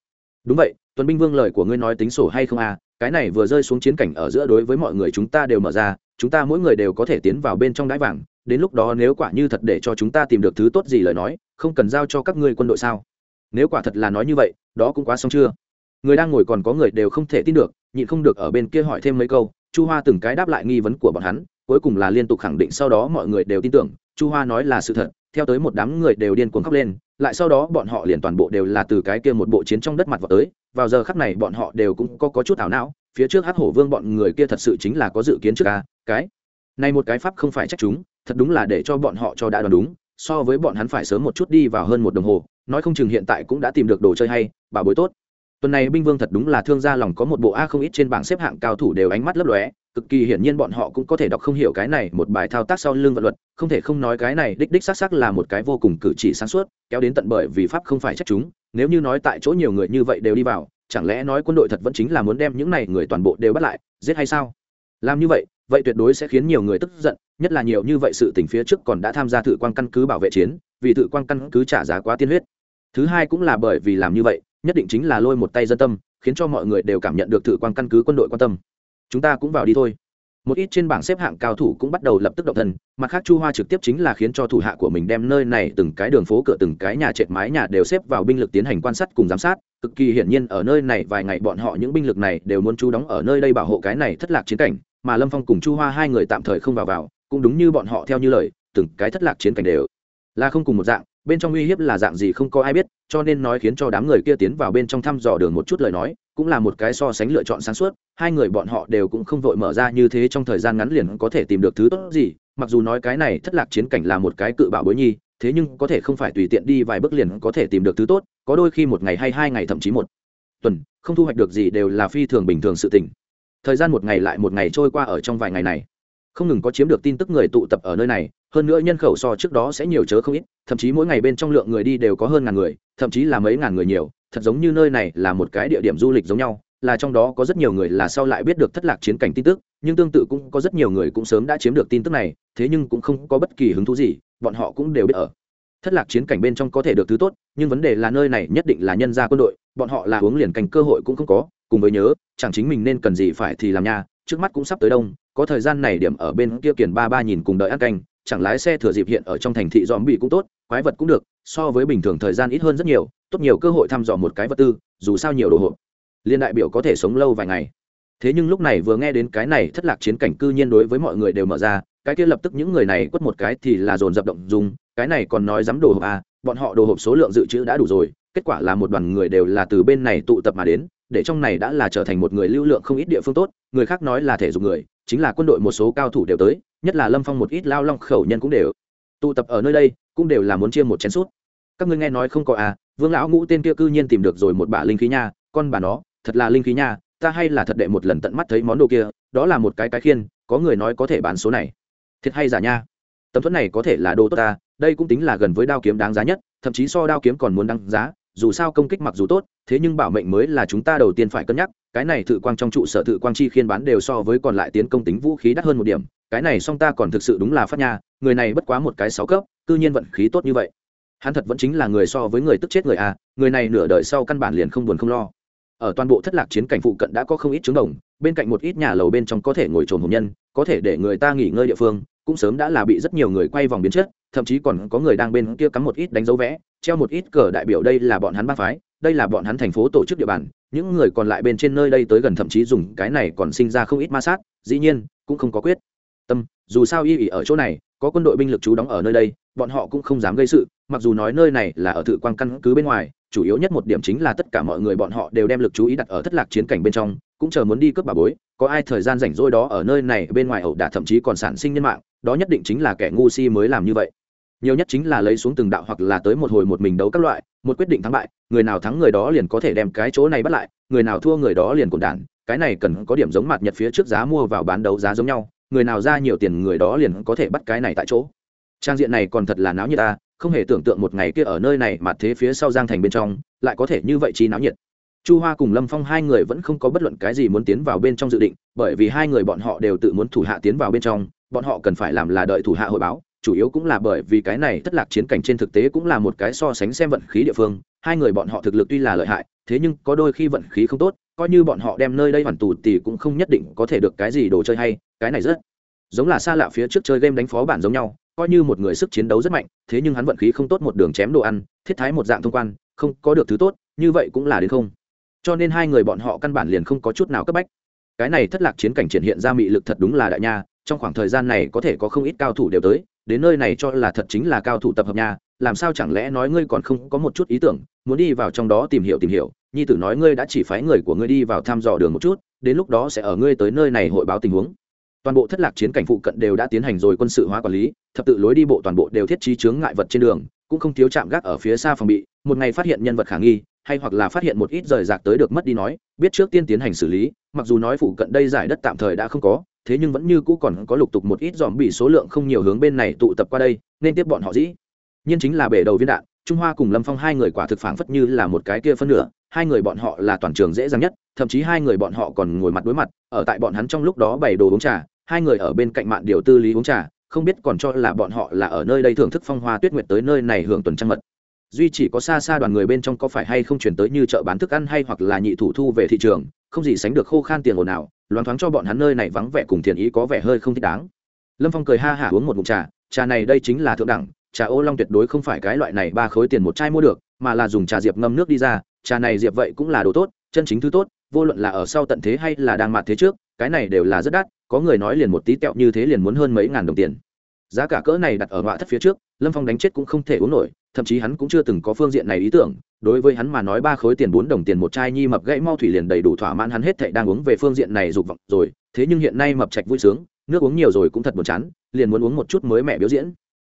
Đúng vậy tuần binh vương lời của ngươi nói tính sổ hay không à cái này vừa rơi xuống chiến cảnh ở giữa đối với mọi người chúng ta đều mở ra chúng ta mỗi người đều có thể tiến vào bên trong đáy vàng đến lúc đó nếu quả như thật để cho chúng ta tìm được thứ tốt gì lời nói không cần giao cho các ngươi quân đội sao? Nếu quả thật là nói như vậy đó cũng quá xong chưa? Người đang ngồi còn có người đều không thể tin được nhịn không được ở bên kia hỏi thêm mấy câu chu hoa từng cái đáp lại nghi vấn của bọn hắn cuối cùng là liên tục khẳng định sau đó mọi người đều tin tưởng chu hoa nói là sự thật theo tới một đám người đều điên cuồng khóc lên lại sau đó bọn họ liền toàn bộ đều là từ cái kia một bộ chiến trong đất mặt vào tới vào giờ khắc này bọn họ đều cũng có, có chút ảo não phía trước hát hổ vương bọn người kia thật sự chính là có dự kiến trước ca cái. Này một cái pháp không phải trách chúng, thật đúng là để cho bọn họ cho đã đoán đúng, so với bọn hắn phải sớm một chút đi vào hơn một đồng hồ, nói không chừng hiện tại cũng đã tìm được đồ chơi hay, bảo bối tốt. Tuần này binh vương thật đúng là thương gia lòng có một bộ a không ít trên bảng xếp hạng cao thủ đều ánh mắt lấp lóe, cực kỳ hiển nhiên bọn họ cũng có thể đọc không hiểu cái này một bài thao tác sau lưng vận luật, không thể không nói cái này đích đích xác xác là một cái vô cùng cử chỉ sáng suốt, kéo đến tận bởi vì pháp không phải trách chúng, nếu như nói tại chỗ nhiều người như vậy đều đi vào chẳng lẽ nói quân đội thật vẫn chính là muốn đem những này người toàn bộ đều bắt lại, giết hay sao? Làm như vậy vậy tuyệt đối sẽ khiến nhiều người tức giận, nhất là nhiều như vậy sự tình phía trước còn đã tham gia thử quan căn cứ bảo vệ chiến, vì thử quan căn cứ trả giá quá tiên huyết. Thứ hai cũng là bởi vì làm như vậy, nhất định chính là lôi một tay dân tâm, khiến cho mọi người đều cảm nhận được thử quan căn cứ quân đội quan tâm. Chúng ta cũng vào đi thôi một ít trên bảng xếp hạng cao thủ cũng bắt đầu lập tức động thân, mặt khác chu hoa trực tiếp chính là khiến cho thủ hạ của mình đem nơi này từng cái đường phố cửa từng cái nhà trệt mái nhà đều xếp vào binh lực tiến hành quan sát cùng giám sát, cực kỳ hiển nhiên ở nơi này vài ngày bọn họ những binh lực này đều muốn chú đóng ở nơi đây bảo hộ cái này thất lạc chiến cảnh, mà lâm phong cùng chu hoa hai người tạm thời không vào vào, cũng đúng như bọn họ theo như lời, từng cái thất lạc chiến cảnh đều là không cùng một dạng bên trong uy hiếp là dạng gì không có ai biết, cho nên nói khiến cho đám người kia tiến vào bên trong thăm dò đường một chút lời nói, cũng là một cái so sánh lựa chọn sáng suốt, hai người bọn họ đều cũng không vội mở ra như thế trong thời gian ngắn liền có thể tìm được thứ tốt gì, mặc dù nói cái này thất lạc chiến cảnh là một cái cự bạo bối nhi, thế nhưng có thể không phải tùy tiện đi vài bước liền có thể tìm được thứ tốt, có đôi khi một ngày hay hai ngày thậm chí một tuần, không thu hoạch được gì đều là phi thường bình thường sự tình. Thời gian một ngày lại một ngày trôi qua ở trong vài ngày này không ngừng có chiếm được tin tức người tụ tập ở nơi này, hơn nữa nhân khẩu so trước đó sẽ nhiều chớ không ít, thậm chí mỗi ngày bên trong lượng người đi đều có hơn ngàn người, thậm chí là mấy ngàn người nhiều, thật giống như nơi này là một cái địa điểm du lịch giống nhau, là trong đó có rất nhiều người là sau lại biết được thất lạc chiến cảnh tin tức, nhưng tương tự cũng có rất nhiều người cũng sớm đã chiếm được tin tức này, thế nhưng cũng không có bất kỳ hứng thú gì, bọn họ cũng đều biết ở. Thất lạc chiến cảnh bên trong có thể được thứ tốt, nhưng vấn đề là nơi này nhất định là nhân gia quân đội, bọn họ là uống liền cành cơ hội cũng không có, cùng với nhớ, chẳng chính mình nên cần gì phải thì làm nha trước mắt cũng sắp tới đông, có thời gian này điểm ở bên kia kiền ba ba nhìn cùng đợi ăn canh, chẳng lái xe thừa dịp hiện ở trong thành thị dòm bị cũng tốt, quái vật cũng được, so với bình thường thời gian ít hơn rất nhiều, tốt nhiều cơ hội thăm dò một cái vật tư, dù sao nhiều đồ hộp. Liên đại biểu có thể sống lâu vài ngày. Thế nhưng lúc này vừa nghe đến cái này thất lạc chiến cảnh cư nhiên đối với mọi người đều mở ra, cái kia lập tức những người này quất một cái thì là dồn dập động dùng cái này còn nói dám đồ hộp à bọn họ đồ hộp số lượng dự trữ đã đủ rồi, kết quả là một đoàn người đều là từ bên này tụ tập mà đến để trong này đã là trở thành một người lưu lượng không ít địa phương tốt, người khác nói là thể dục người, chính là quân đội một số cao thủ đều tới, nhất là lâm phong một ít lao long khẩu nhân cũng đều. Tụ tập ở nơi đây, cũng đều là muốn chia một chén suốt các ngươi nghe nói không có à vương lão ngũ tên kia cư nhiên tìm được rồi một bả linh khí nha, con bà nó, thật là linh khí nha, ta hay là thật đệ một lần tận mắt thấy món đồ kia, đó là một cái cái khiên, có người nói có thể bán số này. Thiệt hay giả nha. Tấm thuẫn này có thể là đồ tốt ta, đây cũng tính là gần với đao kiếm đáng giá nhất, thậm chí so đao kiếm còn muốn đăng giá dù sao công kích mặc dù tốt, thế nhưng bảo mệnh mới là chúng ta đầu tiên phải cân nhắc, cái này thự quang trong trụ sở thự quang chi khiên bán đều so với còn lại tiến công tính vũ khí đắt hơn một điểm, cái này song ta còn thực sự đúng là phát nha, người này bất quá một cái sáu cấp, cư nhiên vận khí tốt như vậy. Hắn thật vẫn chính là người so với người tức chết người a người này nửa đời sau căn bản liền không buồn không lo. Ở toàn bộ thất lạc chiến cảnh phụ cận đã có không ít trứng đồng, bên cạnh một ít nhà lầu bên trong có thể ngồi trồn hồn nhân, có thể để người ta nghỉ ngơi địa phương cũng sớm đã là bị rất nhiều người quay vòng biến chất, thậm chí còn có người đang bên kia cắm một ít đánh dấu vẽ, treo một ít cờ đại biểu đây là bọn hắn ba phái, đây là bọn hắn thành phố tổ chức địa bàn, những người còn lại bên trên nơi đây tới gần thậm chí dùng cái này còn sinh ra không ít ma sát, dĩ nhiên, cũng không có quyết. Tâm, dù sao y ỉ ở chỗ này, có quân đội binh lực trú đóng ở nơi đây, bọn họ cũng không dám gây sự, mặc dù nói nơi này là ở thự quan căn cứ bên ngoài, chủ yếu nhất một điểm chính là tất cả mọi người bọn họ đều đem lực chú ý đặt ở thất lạc chiến cảnh bên trong, cũng chờ muốn đi cướp bà bối, có ai thời gian rảnh rỗi đó ở nơi này bên ngoài ẩu đả thậm chí còn sản sinh nhân mạng đó nhất định chính là kẻ ngu si mới làm như vậy. Nhiều nhất chính là lấy xuống từng đạo hoặc là tới một hồi một mình đấu các loại, một quyết định thắng bại, người nào thắng người đó liền có thể đem cái chỗ này bắt lại, người nào thua người đó liền cồn đản cái này cần có điểm giống mặt nhật phía trước giá mua vào bán đấu giá giống nhau, người nào ra nhiều tiền người đó liền có thể bắt cái này tại chỗ. Trang diện này còn thật là náo nhiệt ta, không hề tưởng tượng một ngày kia ở nơi này mà thế phía sau giang thành bên trong, lại có thể như vậy chi náo nhiệt. Chu hoa cùng lâm phong hai người vẫn không có bất luận cái gì muốn tiến vào bên trong dự định, bởi vì hai người bọn họ đều tự muốn thủ hạ tiến vào bên trong bọn họ cần phải làm là đợi thủ hạ hội báo, chủ yếu cũng là bởi vì cái này thất lạc chiến cảnh trên thực tế cũng là một cái so sánh xem vận khí địa phương, hai người bọn họ thực lực tuy là lợi hại, thế nhưng có đôi khi vận khí không tốt, coi như bọn họ đem nơi đây hoàn tù thì cũng không nhất định có thể được cái gì đồ chơi hay, cái này rất giống là xa lạ phía trước chơi game đánh phó bản giống nhau, coi như một người sức chiến đấu rất mạnh, thế nhưng hắn vận khí không tốt một đường chém đồ ăn, thiết thái một dạng thông quan, không có được thứ tốt, như vậy cũng là đến không. Cho nên hai người bọn họ căn bản liền không có chút nào cấp bách. Cái này thất lạc chiến cảnh triển hiện ra mị lực thật đúng là đại nha trong khoảng thời gian này có thể có không ít cao thủ đều tới, đến nơi này cho là thật chính là cao thủ tập hợp nhà làm sao chẳng lẽ nói ngươi còn không có một chút ý tưởng, muốn đi vào trong đó tìm hiểu tìm hiểu, nhi tử nói ngươi đã chỉ phái người của ngươi đi vào thăm dò đường một chút, đến lúc đó sẽ ở ngươi tới nơi này hội báo tình huống. Toàn bộ thất lạc chiến cảnh phụ cận đều đã tiến hành rồi quân sự hóa quản lý, thập tự lối đi bộ toàn bộ đều thiết trí chướng ngại vật trên đường, cũng không thiếu chạm gác ở phía xa phòng bị, một ngày phát hiện nhân vật khả nghi, hay hoặc là phát hiện một ít rời rạc tới được mất đi nói, biết trước tiên tiến hành xử lý, mặc dù nói phụ cận đây giải đất tạm thời đã không có thế nhưng vẫn như cũ còn có lục tục một ít dòm bị số lượng không nhiều hướng bên này tụ tập qua đây, nên tiếp bọn họ dĩ. Nhiên chính là bể đầu viên đạn, trung hoa cùng lâm phong hai người quả thực phảng phất như là một cái kia phân nửa, hai người bọn họ là toàn trường dễ dàng nhất, thậm chí hai người bọn họ còn ngồi mặt đối mặt, ở tại bọn hắn trong lúc đó bày đồ uống trà, hai người ở bên cạnh mạng điều tư lý uống trà, không biết còn cho là bọn họ là ở nơi đây thưởng thức phong hoa tuyết nguyệt tới nơi này hưởng tuần trăng mật duy chỉ có xa xa đoàn người bên trong có phải hay không chuyển tới như chợ bán thức ăn hay hoặc là nhị thủ thu về thị trường, không gì sánh được khô khan tiền ồn nào loáng thoáng cho bọn hắn nơi này vắng vẻ cùng thiền ý có vẻ hơi không thích đáng. Lâm phong cười ha hả uống một mụn trà trà này đây chính là thượng đẳng, trà ô long tuyệt đối không phải cái loại này ba khối tiền một chai mua được, mà là dùng trà diệp ngâm nước đi ra, trà này diệp vậy cũng là đồ tốt, chân chính thứ tốt, vô luận là ở sau tận thế hay là đang mặt thế trước, cái này đều là rất đắt, có người nói liền một tí tẹo như thế liền muốn hơn mấy ngàn đồng tiền. Giá cả cỡ này đặt ở họa thất phía trước, lâm phong đánh chết cũng không thể uống nổi thậm chí hắn cũng chưa từng có phương diện này ý tưởng, đối với hắn mà nói ba khối tiền bốn đồng tiền một chai nhi mập gãy mau thủy liền đầy đủ thỏa mãn hắn hết thệ đang uống về phương diện này dục vọng rồi, thế nhưng hiện nay mập trạch vui sướng, nước uống nhiều rồi cũng thật buồn chán, liền muốn uống một chút mới mẹ biểu diễn.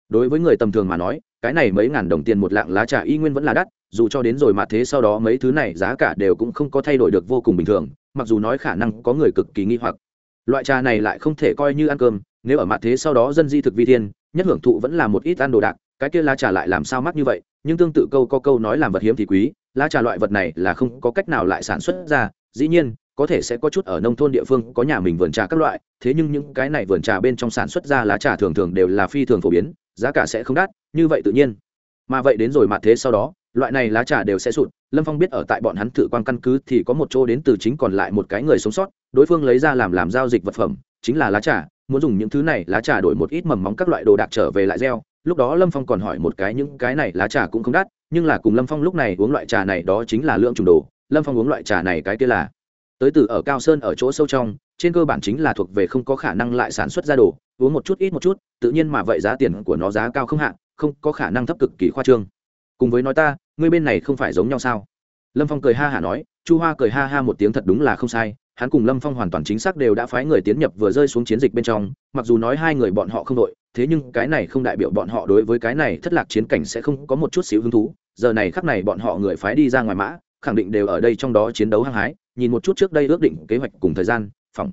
Đối với người tầm thường mà nói, cái này mấy ngàn đồng tiền một lạng lá trà y nguyên vẫn là đắt, dù cho đến rồi mà thế sau đó mấy thứ này giá cả đều cũng không có thay đổi được vô cùng bình thường, mặc dù nói khả năng có người cực kỳ nghi hoặc. Loại trà này lại không thể coi như ăn cơm, nếu ở mặt thế sau đó dân di thực vi thiên, nhất hưởng thụ vẫn là một ít ăn đồ đạc cái kia lá trà lại làm sao mắc như vậy? Nhưng tương tự câu có câu nói làm vật hiếm thì quý, lá trà loại vật này là không có cách nào lại sản xuất ra. Dĩ nhiên, có thể sẽ có chút ở nông thôn địa phương, có nhà mình vườn trà các loại, thế nhưng những cái này vườn trà bên trong sản xuất ra lá trà thường thường đều là phi thường phổ biến, giá cả sẽ không đắt, như vậy tự nhiên. Mà vậy đến rồi mặt thế sau đó, loại này lá trà đều sẽ sụt. Lâm phong biết ở tại bọn hắn thử quan căn cứ thì có một chỗ đến từ chính còn lại một cái người sống sót, đối phương lấy ra làm làm giao dịch vật phẩm, chính là lá trà. Muốn dùng những thứ này, lá trà đổi một ít mầm móng các loại đồ đạc trở về lại gieo lúc đó lâm phong còn hỏi một cái những cái này lá trà cũng không đắt, nhưng là cùng lâm phong lúc này uống loại trà này đó chính là lượng trùng đồ. Lâm phong uống loại trà này cái kia là tới từ ở cao sơn ở chỗ sâu trong, trên cơ bản chính là thuộc về không có khả năng lại sản xuất ra đồ, uống một chút ít một chút, tự nhiên mà vậy giá tiền của nó giá cao không hạn, không có khả năng thấp cực kỳ khoa trương. Cùng với nói ta, ngươi bên này không phải giống nhau sao? Lâm phong cười ha hả nói, chu hoa cười ha ha một tiếng thật đúng là không sai hắn cùng lâm phong hoàn toàn chính xác đều đã phái người tiến nhập vừa rơi xuống chiến dịch bên trong, mặc dù nói hai người bọn họ không đội, thế nhưng cái này không đại biểu bọn họ đối với cái này thất lạc chiến cảnh sẽ không có một chút xíu hứng thú. Giờ này khắc này bọn họ người phái đi ra ngoài mã, khẳng định đều ở đây trong đó chiến đấu hăng hái, nhìn một chút trước đây ước định kế hoạch cùng thời gian, phòng.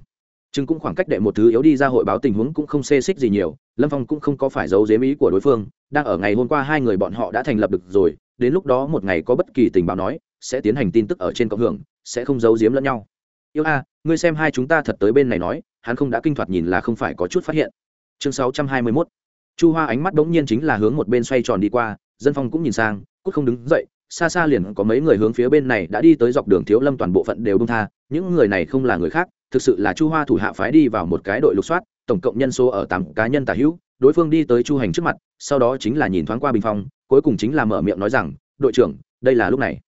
Chừng cũng khoảng cách đệ một thứ yếu đi ra hội báo tình huống cũng không xê xích gì nhiều, lâm phong cũng không có phải giấu dếm ý của đối phương, đang ở ngày hôm qua hai người bọn họ đã thành lập được rồi, đến lúc đó một ngày có bất kỳ tình báo nói, sẽ tiến hành tin tức ở trên cộng hưởng, sẽ không giấu giếm lẫn nhau yêu a, ngươi xem hai chúng ta thật tới bên này nói, hắn không đã kinh thoạt nhìn là không phải có chút phát hiện. Chương sáu trăm hai mươi mốt. Chu hoa ánh mắt bỗng nhiên chính là hướng một bên xoay tròn đi qua, dân phong cũng nhìn sang, cút không đứng dậy, xa xa liền có mấy người hướng phía bên này đã đi tới dọc đường thiếu lâm toàn bộ phận đều đông tha, những người này không là người khác, thực sự là chu hoa thủ hạ phái đi vào một cái đội lục soát, tổng cộng nhân số ở tám cá nhân tả hữu, đối phương đi tới chu hành trước mặt, sau đó chính là nhìn thoáng qua bình phong, cuối cùng chính là mở miệng nói rằng, đội trưởng, đây là lúc này.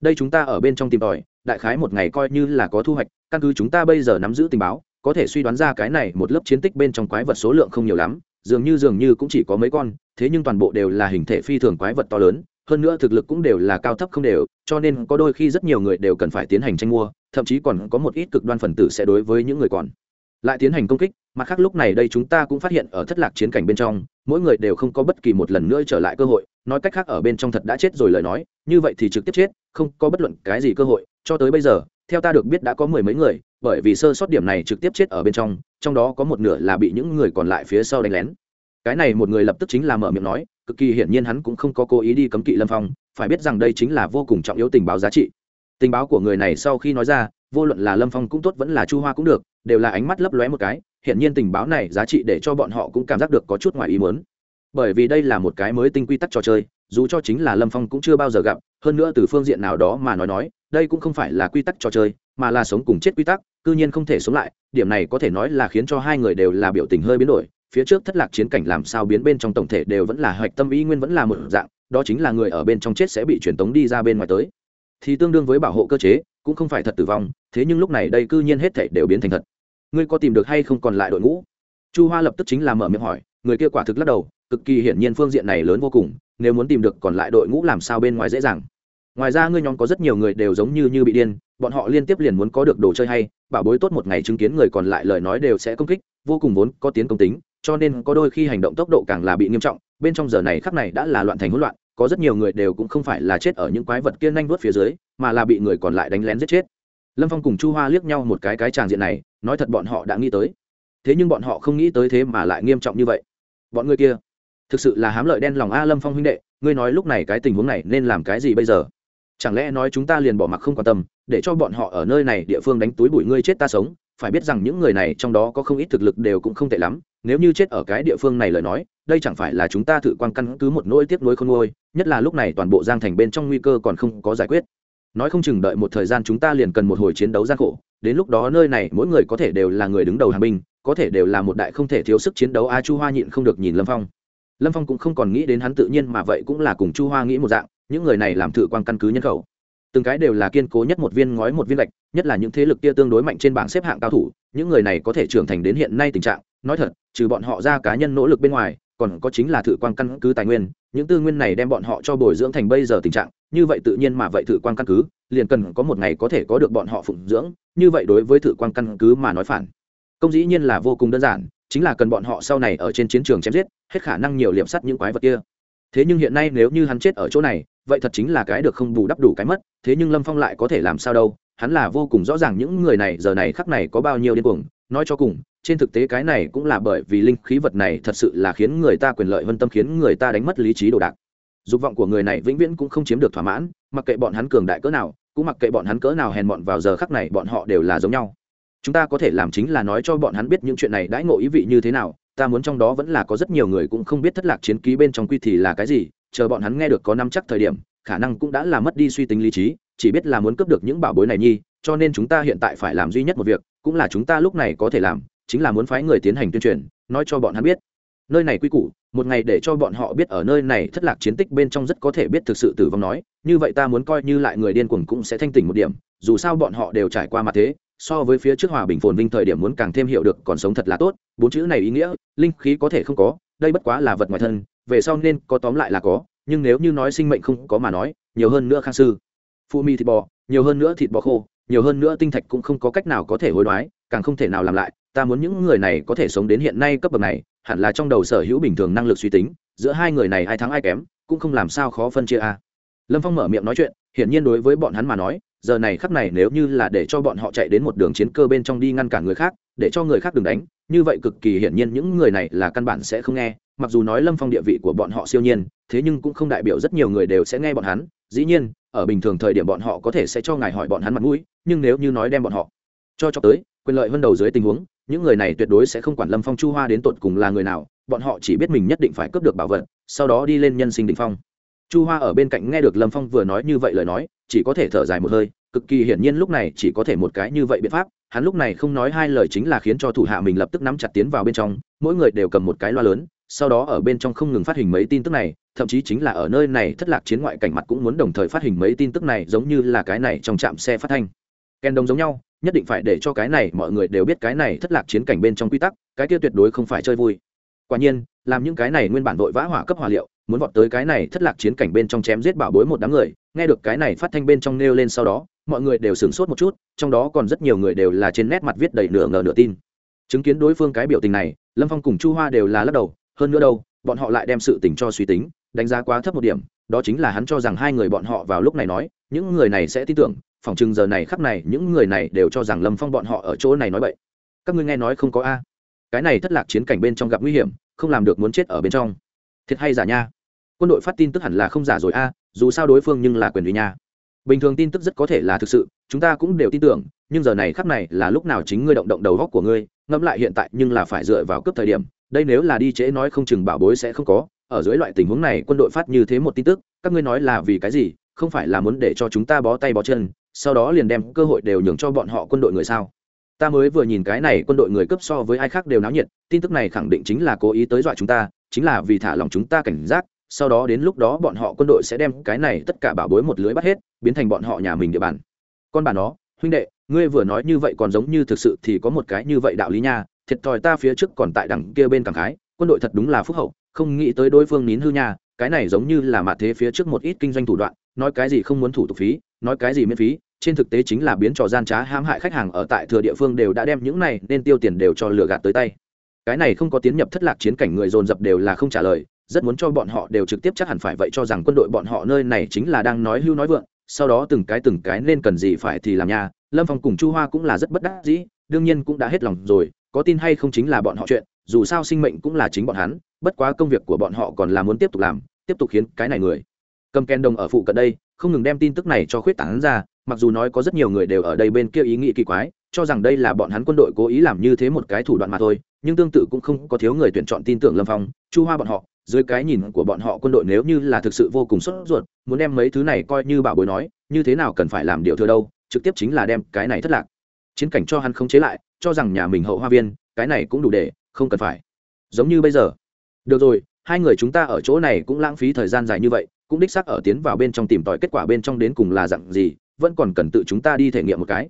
Đây chúng ta ở bên trong tìm tòi đại khái một ngày coi như là có thu hoạch, căn cứ chúng ta bây giờ nắm giữ tình báo, có thể suy đoán ra cái này một lớp chiến tích bên trong quái vật số lượng không nhiều lắm, dường như dường như cũng chỉ có mấy con, thế nhưng toàn bộ đều là hình thể phi thường quái vật to lớn, hơn nữa thực lực cũng đều là cao thấp không đều, cho nên có đôi khi rất nhiều người đều cần phải tiến hành tranh mua, thậm chí còn có một ít cực đoan phần tử sẽ đối với những người còn lại tiến hành công kích, mặt khác lúc này đây chúng ta cũng phát hiện ở thất lạc chiến cảnh bên trong, mỗi người đều không có bất kỳ một lần nữa trở lại cơ hội, nói cách khác ở bên trong thật đã chết rồi lời nói, như vậy thì trực tiếp chết, không có bất luận cái gì cơ hội cho tới bây giờ, theo ta được biết đã có mười mấy người, bởi vì sơ sót điểm này trực tiếp chết ở bên trong trong đó có một nửa là bị những người còn lại phía sau đánh lén. Cái này một người lập tức chính là mở miệng nói, cực kỳ hiển nhiên hắn cũng không có cố ý đi cấm kỵ lâm phong, phải biết rằng đây chính là vô cùng trọng yếu tình báo giá trị. Tình báo của người này sau khi nói ra, vô luận là lâm phong cũng tốt, vẫn là chu hoa cũng được, đều là ánh mắt lấp lóe một cái, hiển nhiên tình báo này giá trị để cho bọn họ cũng cảm giác được có chút ngoài ý muốn. Bởi vì đây là một cái mới tinh quy tắc trò chơi, dù cho chính là lâm phong cũng chưa bao giờ gặp hơn nữa từ phương diện nào đó mà nói nói, đây cũng không phải là quy tắc trò chơi, mà là sống cùng chết quy tắc, cư nhiên không thể sống lại, điểm này có thể nói là khiến cho hai người đều là biểu tình hơi biến đổi, phía trước thất lạc chiến cảnh làm sao biến bên trong tổng thể đều vẫn là hạch tâm ý nguyên vẫn là một dạng, đó chính là người ở bên trong chết sẽ bị truyền tống đi ra bên ngoài tới. Thì tương đương với bảo hộ cơ chế, cũng không phải thật tử vong, thế nhưng lúc này đây cư nhiên hết thể đều biến thành thật. Ngươi có tìm được hay không còn lại đội ngũ? Chu hoa lập tức chính là mở miệng hỏi, người kia quả thực lắc đầu, cực kỳ hiển nhiên phương diện này lớn vô cùng, nếu muốn tìm được còn lại đội ngũ làm sao bên ngoài dễ dàng? Ngoài ra ngươi nhóm có rất nhiều người đều giống như như bị điên, bọn họ liên tiếp liền muốn có được đồ chơi hay, bảo bối tốt một ngày chứng kiến người còn lại lời nói đều sẽ công kích, vô cùng vốn có tiến công tính, cho nên có đôi khi hành động tốc độ càng là bị nghiêm trọng, bên trong giờ này khắc này đã là loạn thành hỗn loạn, có rất nhiều người đều cũng không phải là chết ở những quái vật kia nhanh vớt phía dưới, mà là bị người còn lại đánh lén giết chết. Lâm phong cùng chu hoa liếc nhau một cái cái tràng diện này, nói thật bọn họ đã nghĩ tới. Thế nhưng bọn họ không nghĩ tới thế mà lại nghiêm trọng như vậy. Bọn người kia, thực sự là hám lợi đen lòng a lâm phong huynh đệ, ngươi nói lúc này cái tình huống này nên làm cái gì bây giờ? Chẳng lẽ nói chúng ta liền bỏ mặc không quan tâm, để cho bọn họ ở nơi này địa phương đánh túi bụi ngươi chết ta sống? Phải biết rằng những người này trong đó có không ít thực lực đều cũng không tệ lắm, nếu như chết ở cái địa phương này lời nói, đây chẳng phải là chúng ta tự quan căn cứ một nỗi tiếc nuối không nuôi nhất là lúc này toàn bộ giang thành bên trong nguy cơ còn không có giải quyết. Nói không chừng đợi một thời gian chúng ta liền cần một hồi chiến đấu gian khổ, đến lúc đó nơi này mỗi người có thể đều là người đứng đầu hàng binh, có thể đều là một đại không thể thiếu sức chiến đấu a chu hoa nhịn không được nhìn lâm phong. Lâm phong cũng không còn nghĩ đến hắn tự nhiên mà vậy cũng là cùng chu hoa nghĩ một dạng những người này làm thử quan căn cứ nhân khẩu. Từng cái đều là kiên cố nhất một viên ngói một viên gạch nhất là những thế lực kia tương đối mạnh trên bảng xếp hạng cao thủ, những người này có thể trưởng thành đến hiện nay tình trạng, nói thật, trừ bọn họ ra cá nhân nỗ lực bên ngoài, còn có chính là thử quan căn cứ tài nguyên, những tư nguyên này đem bọn họ cho bồi dưỡng thành bây giờ tình trạng, như vậy tự nhiên mà vậy thử quan căn cứ, liền cần có một ngày có thể có được bọn họ phụng dưỡng, như vậy đối với thử quan căn cứ mà nói phản. Công dĩ nhiên là vô cùng đơn giản, chính là cần bọn họ sau này ở trên chiến trường chém giết, hết khả năng nhiều liệm sắt những quái vật kia. Thế nhưng hiện nay nếu như hắn chết ở chỗ này vậy thật chính là cái được không bù đắp đủ cái mất, thế nhưng lâm phong lại có thể làm sao đâu, hắn là vô cùng rõ ràng những người này giờ này khắc này có bao nhiêu điên cuồng, nói cho cùng, trên thực tế cái này cũng là bởi vì linh khí vật này thật sự là khiến người ta quyền lợi vân tâm khiến người ta đánh mất lý trí đồ đạc. Dục vọng của người này vĩnh viễn cũng không chiếm được thỏa mãn, mặc kệ bọn hắn cường đại cỡ nào, cũng mặc kệ bọn hắn cỡ nào hèn bọn vào giờ khắc này bọn họ đều là giống nhau. Chúng ta có thể làm chính là nói cho bọn hắn biết những chuyện này đãi ngộ ý vị như thế nào, ta muốn trong đó vẫn là có rất nhiều người cũng không biết thất lạc chiến ký bên trong quy thì là cái gì chờ bọn hắn nghe được có năm chắc thời điểm, khả năng cũng đã là mất đi suy tính lý trí, chỉ biết là muốn cướp được những bảo bối này nhi, cho nên chúng ta hiện tại phải làm duy nhất một việc, cũng là chúng ta lúc này có thể làm, chính là muốn phái người tiến hành tuyên truyền, nói cho bọn hắn biết. Nơi này quy củ, một ngày để cho bọn họ biết ở nơi này thất lạc chiến tích bên trong rất có thể biết thực sự tử vong nói, như vậy ta muốn coi như lại người điên cuồng cũng sẽ thanh tỉnh một điểm, dù sao bọn họ đều trải qua mặt thế, so với phía trước hòa bình phồn vinh thời điểm muốn càng thêm hiểu được còn sống thật là tốt, bốn chữ này ý nghĩa, linh khí có thể không có, đây bất quá là vật ngoài thân về sau nên có tóm lại là có, nhưng nếu như nói sinh mệnh không có mà nói, nhiều hơn nữa khang sư. Phụ mi thịt bò, nhiều hơn nữa thịt bò khô, nhiều hơn nữa tinh thạch cũng không có cách nào có thể hối đoái, càng không thể nào làm lại. Ta muốn những người này có thể sống đến hiện nay cấp bậc này, hẳn là trong đầu sở hữu bình thường năng lực suy tính, giữa hai người này ai thắng ai kém, cũng không làm sao khó phân chia a. Lâm phong mở miệng nói chuyện, hiển nhiên đối với bọn hắn mà nói, giờ này khắc này nếu như là để cho bọn họ chạy đến một đường chiến cơ bên trong đi ngăn cản người khác, để cho người khác đừng đánh, như vậy cực kỳ hiển nhiên những người này là căn bản sẽ không nghe mặc dù nói lâm phong địa vị của bọn họ siêu nhiên, thế nhưng cũng không đại biểu rất nhiều người đều sẽ nghe bọn hắn. Dĩ nhiên, ở bình thường thời điểm bọn họ có thể sẽ cho ngài hỏi bọn hắn mặt mũi, nhưng nếu như nói đem bọn họ cho cho tới, quyền lợi hơn đầu dưới tình huống, những người này tuyệt đối sẽ không quản lâm phong chu hoa đến tột cùng là người nào, bọn họ chỉ biết mình nhất định phải cướp được bảo vật, sau đó đi lên nhân sinh định phong. Chu hoa ở bên cạnh nghe được lâm phong vừa nói như vậy lời nói, chỉ có thể thở dài một hơi, cực kỳ hiển nhiên lúc này chỉ có thể một cái như vậy biện pháp, hắn lúc này không nói hai lời chính là khiến cho thủ hạ mình lập tức nắm chặt tiến vào bên trong, mỗi người đều cầm một cái loa lớn sau đó ở bên trong không ngừng phát hình mấy tin tức này, thậm chí chính là ở nơi này thất lạc chiến ngoại cảnh mặt cũng muốn đồng thời phát hình mấy tin tức này giống như là cái này trong trạm xe phát thanh. Kèn đồng giống nhau, nhất định phải để cho cái này mọi người đều biết cái này thất lạc chiến cảnh bên trong quy tắc, cái kia tuyệt đối không phải chơi vui. Quả nhiên, làm những cái này nguyên bản vội vã hỏa cấp hỏa liệu, muốn vọt tới cái này thất lạc chiến cảnh bên trong chém giết bảo bối một đám người, nghe được cái này phát thanh bên trong nêu lên sau đó, mọi người đều sửng sốt một chút, trong đó còn rất nhiều người đều là trên nét mặt viết đầy nửa ngờ nửa tin. Chứng kiến đối phương cái biểu tình này, lâm phong cùng chu hoa đều là lắc đầu hơn nữa đâu, bọn họ lại đem sự tình cho suy tính, đánh giá quá thấp một điểm, đó chính là hắn cho rằng hai người bọn họ vào lúc này nói, những người này sẽ tin tưởng phỏng chừng giờ này khắp này, những người này đều cho rằng lâm phong bọn họ ở chỗ này nói vậy các ngươi nghe nói không có a. Cái này thất lạc chiến cảnh bên trong gặp nguy hiểm, không làm được muốn chết ở bên trong. Thiệt hay giả nha? Quân đội phát tin tức hẳn là không giả rồi a, dù sao đối phương nhưng là quyền uy nha. Bình thường tin tức rất có thể là thực sự, chúng ta cũng đều tin tưởng, nhưng giờ này khắp này là lúc nào chính ngươi động động đầu góc của ngươi, ngẫm lại hiện tại nhưng là phải dựa vào cướp thời điểm đây nếu là đi trễ nói không chừng bảo bối sẽ không có, ở dưới loại tình huống này quân đội phát như thế một tin tức, các ngươi nói là vì cái gì, không phải là muốn để cho chúng ta bó tay bó chân, sau đó liền đem cơ hội đều nhường cho bọn họ quân đội người sao? Ta mới vừa nhìn cái này quân đội người cấp so với ai khác đều náo nhiệt, tin tức này khẳng định chính là cố ý tới dọa chúng ta, chính là vì thả lòng chúng ta cảnh giác, sau đó đến lúc đó bọn họ quân đội sẽ đem cái này tất cả bảo bối một lưới bắt hết, biến thành bọn họ nhà mình địa bàn. Con bà nó, huynh đệ, ngươi vừa nói như vậy còn giống như thực sự thì có một cái như vậy đạo lý nha thiệt thòi ta phía trước còn tại đằng kia bên cảng khái, quân đội thật đúng là phúc hậu, không nghĩ tới đối phương nín hư nha, cái này giống như là mạ thế phía trước một ít kinh doanh thủ đoạn, nói cái gì không muốn thủ tục phí, nói cái gì miễn phí, trên thực tế chính là biến trò gian trá hãm hại khách hàng ở tại thừa địa phương đều đã đem những này nên tiêu tiền đều cho lừa gạt tới tay. Cái này không có tiến nhập thất lạc chiến cảnh người dồn dập đều là không trả lời, rất muốn cho bọn họ đều trực tiếp chắc hẳn phải vậy cho rằng quân đội bọn họ nơi này chính là đang nói hưu nói vượng, sau đó từng cái từng cái nên cần gì phải thì làm nha, lâm phong cùng chu hoa cũng là rất bất đắc dĩ, đương nhiên cũng đã hết lòng rồi có tin hay không chính là bọn họ chuyện, dù sao sinh mệnh cũng là chính bọn hắn, bất quá công việc của bọn họ còn là muốn tiếp tục làm, tiếp tục khiến cái này người. Cầm ken đồng ở phụ cận đây, không ngừng đem tin tức này cho khuyết tảng ra, mặc dù nói có rất nhiều người đều ở đây bên kia ý nghĩ kỳ quái, cho rằng đây là bọn hắn quân đội cố ý làm như thế một cái thủ đoạn mà thôi, nhưng tương tự cũng không có thiếu người tuyển chọn tin tưởng lâm phong, chu hoa bọn họ, dưới cái nhìn của bọn họ quân đội nếu như là thực sự vô cùng sốt ruột, muốn đem mấy thứ này coi như bảo bối nói, như thế nào cần phải làm điều thừa đâu, trực tiếp chính là đem cái này thất lạc. Chiến cảnh cho hắn không chế lại cho rằng nhà mình hậu hoa viên, cái này cũng đủ để, không cần phải. Giống như bây giờ. Được rồi, hai người chúng ta ở chỗ này cũng lãng phí thời gian dài như vậy, cũng đích xác ở tiến vào bên trong tìm tòi kết quả bên trong đến cùng là dặn gì, vẫn còn cần tự chúng ta đi thể nghiệm một cái.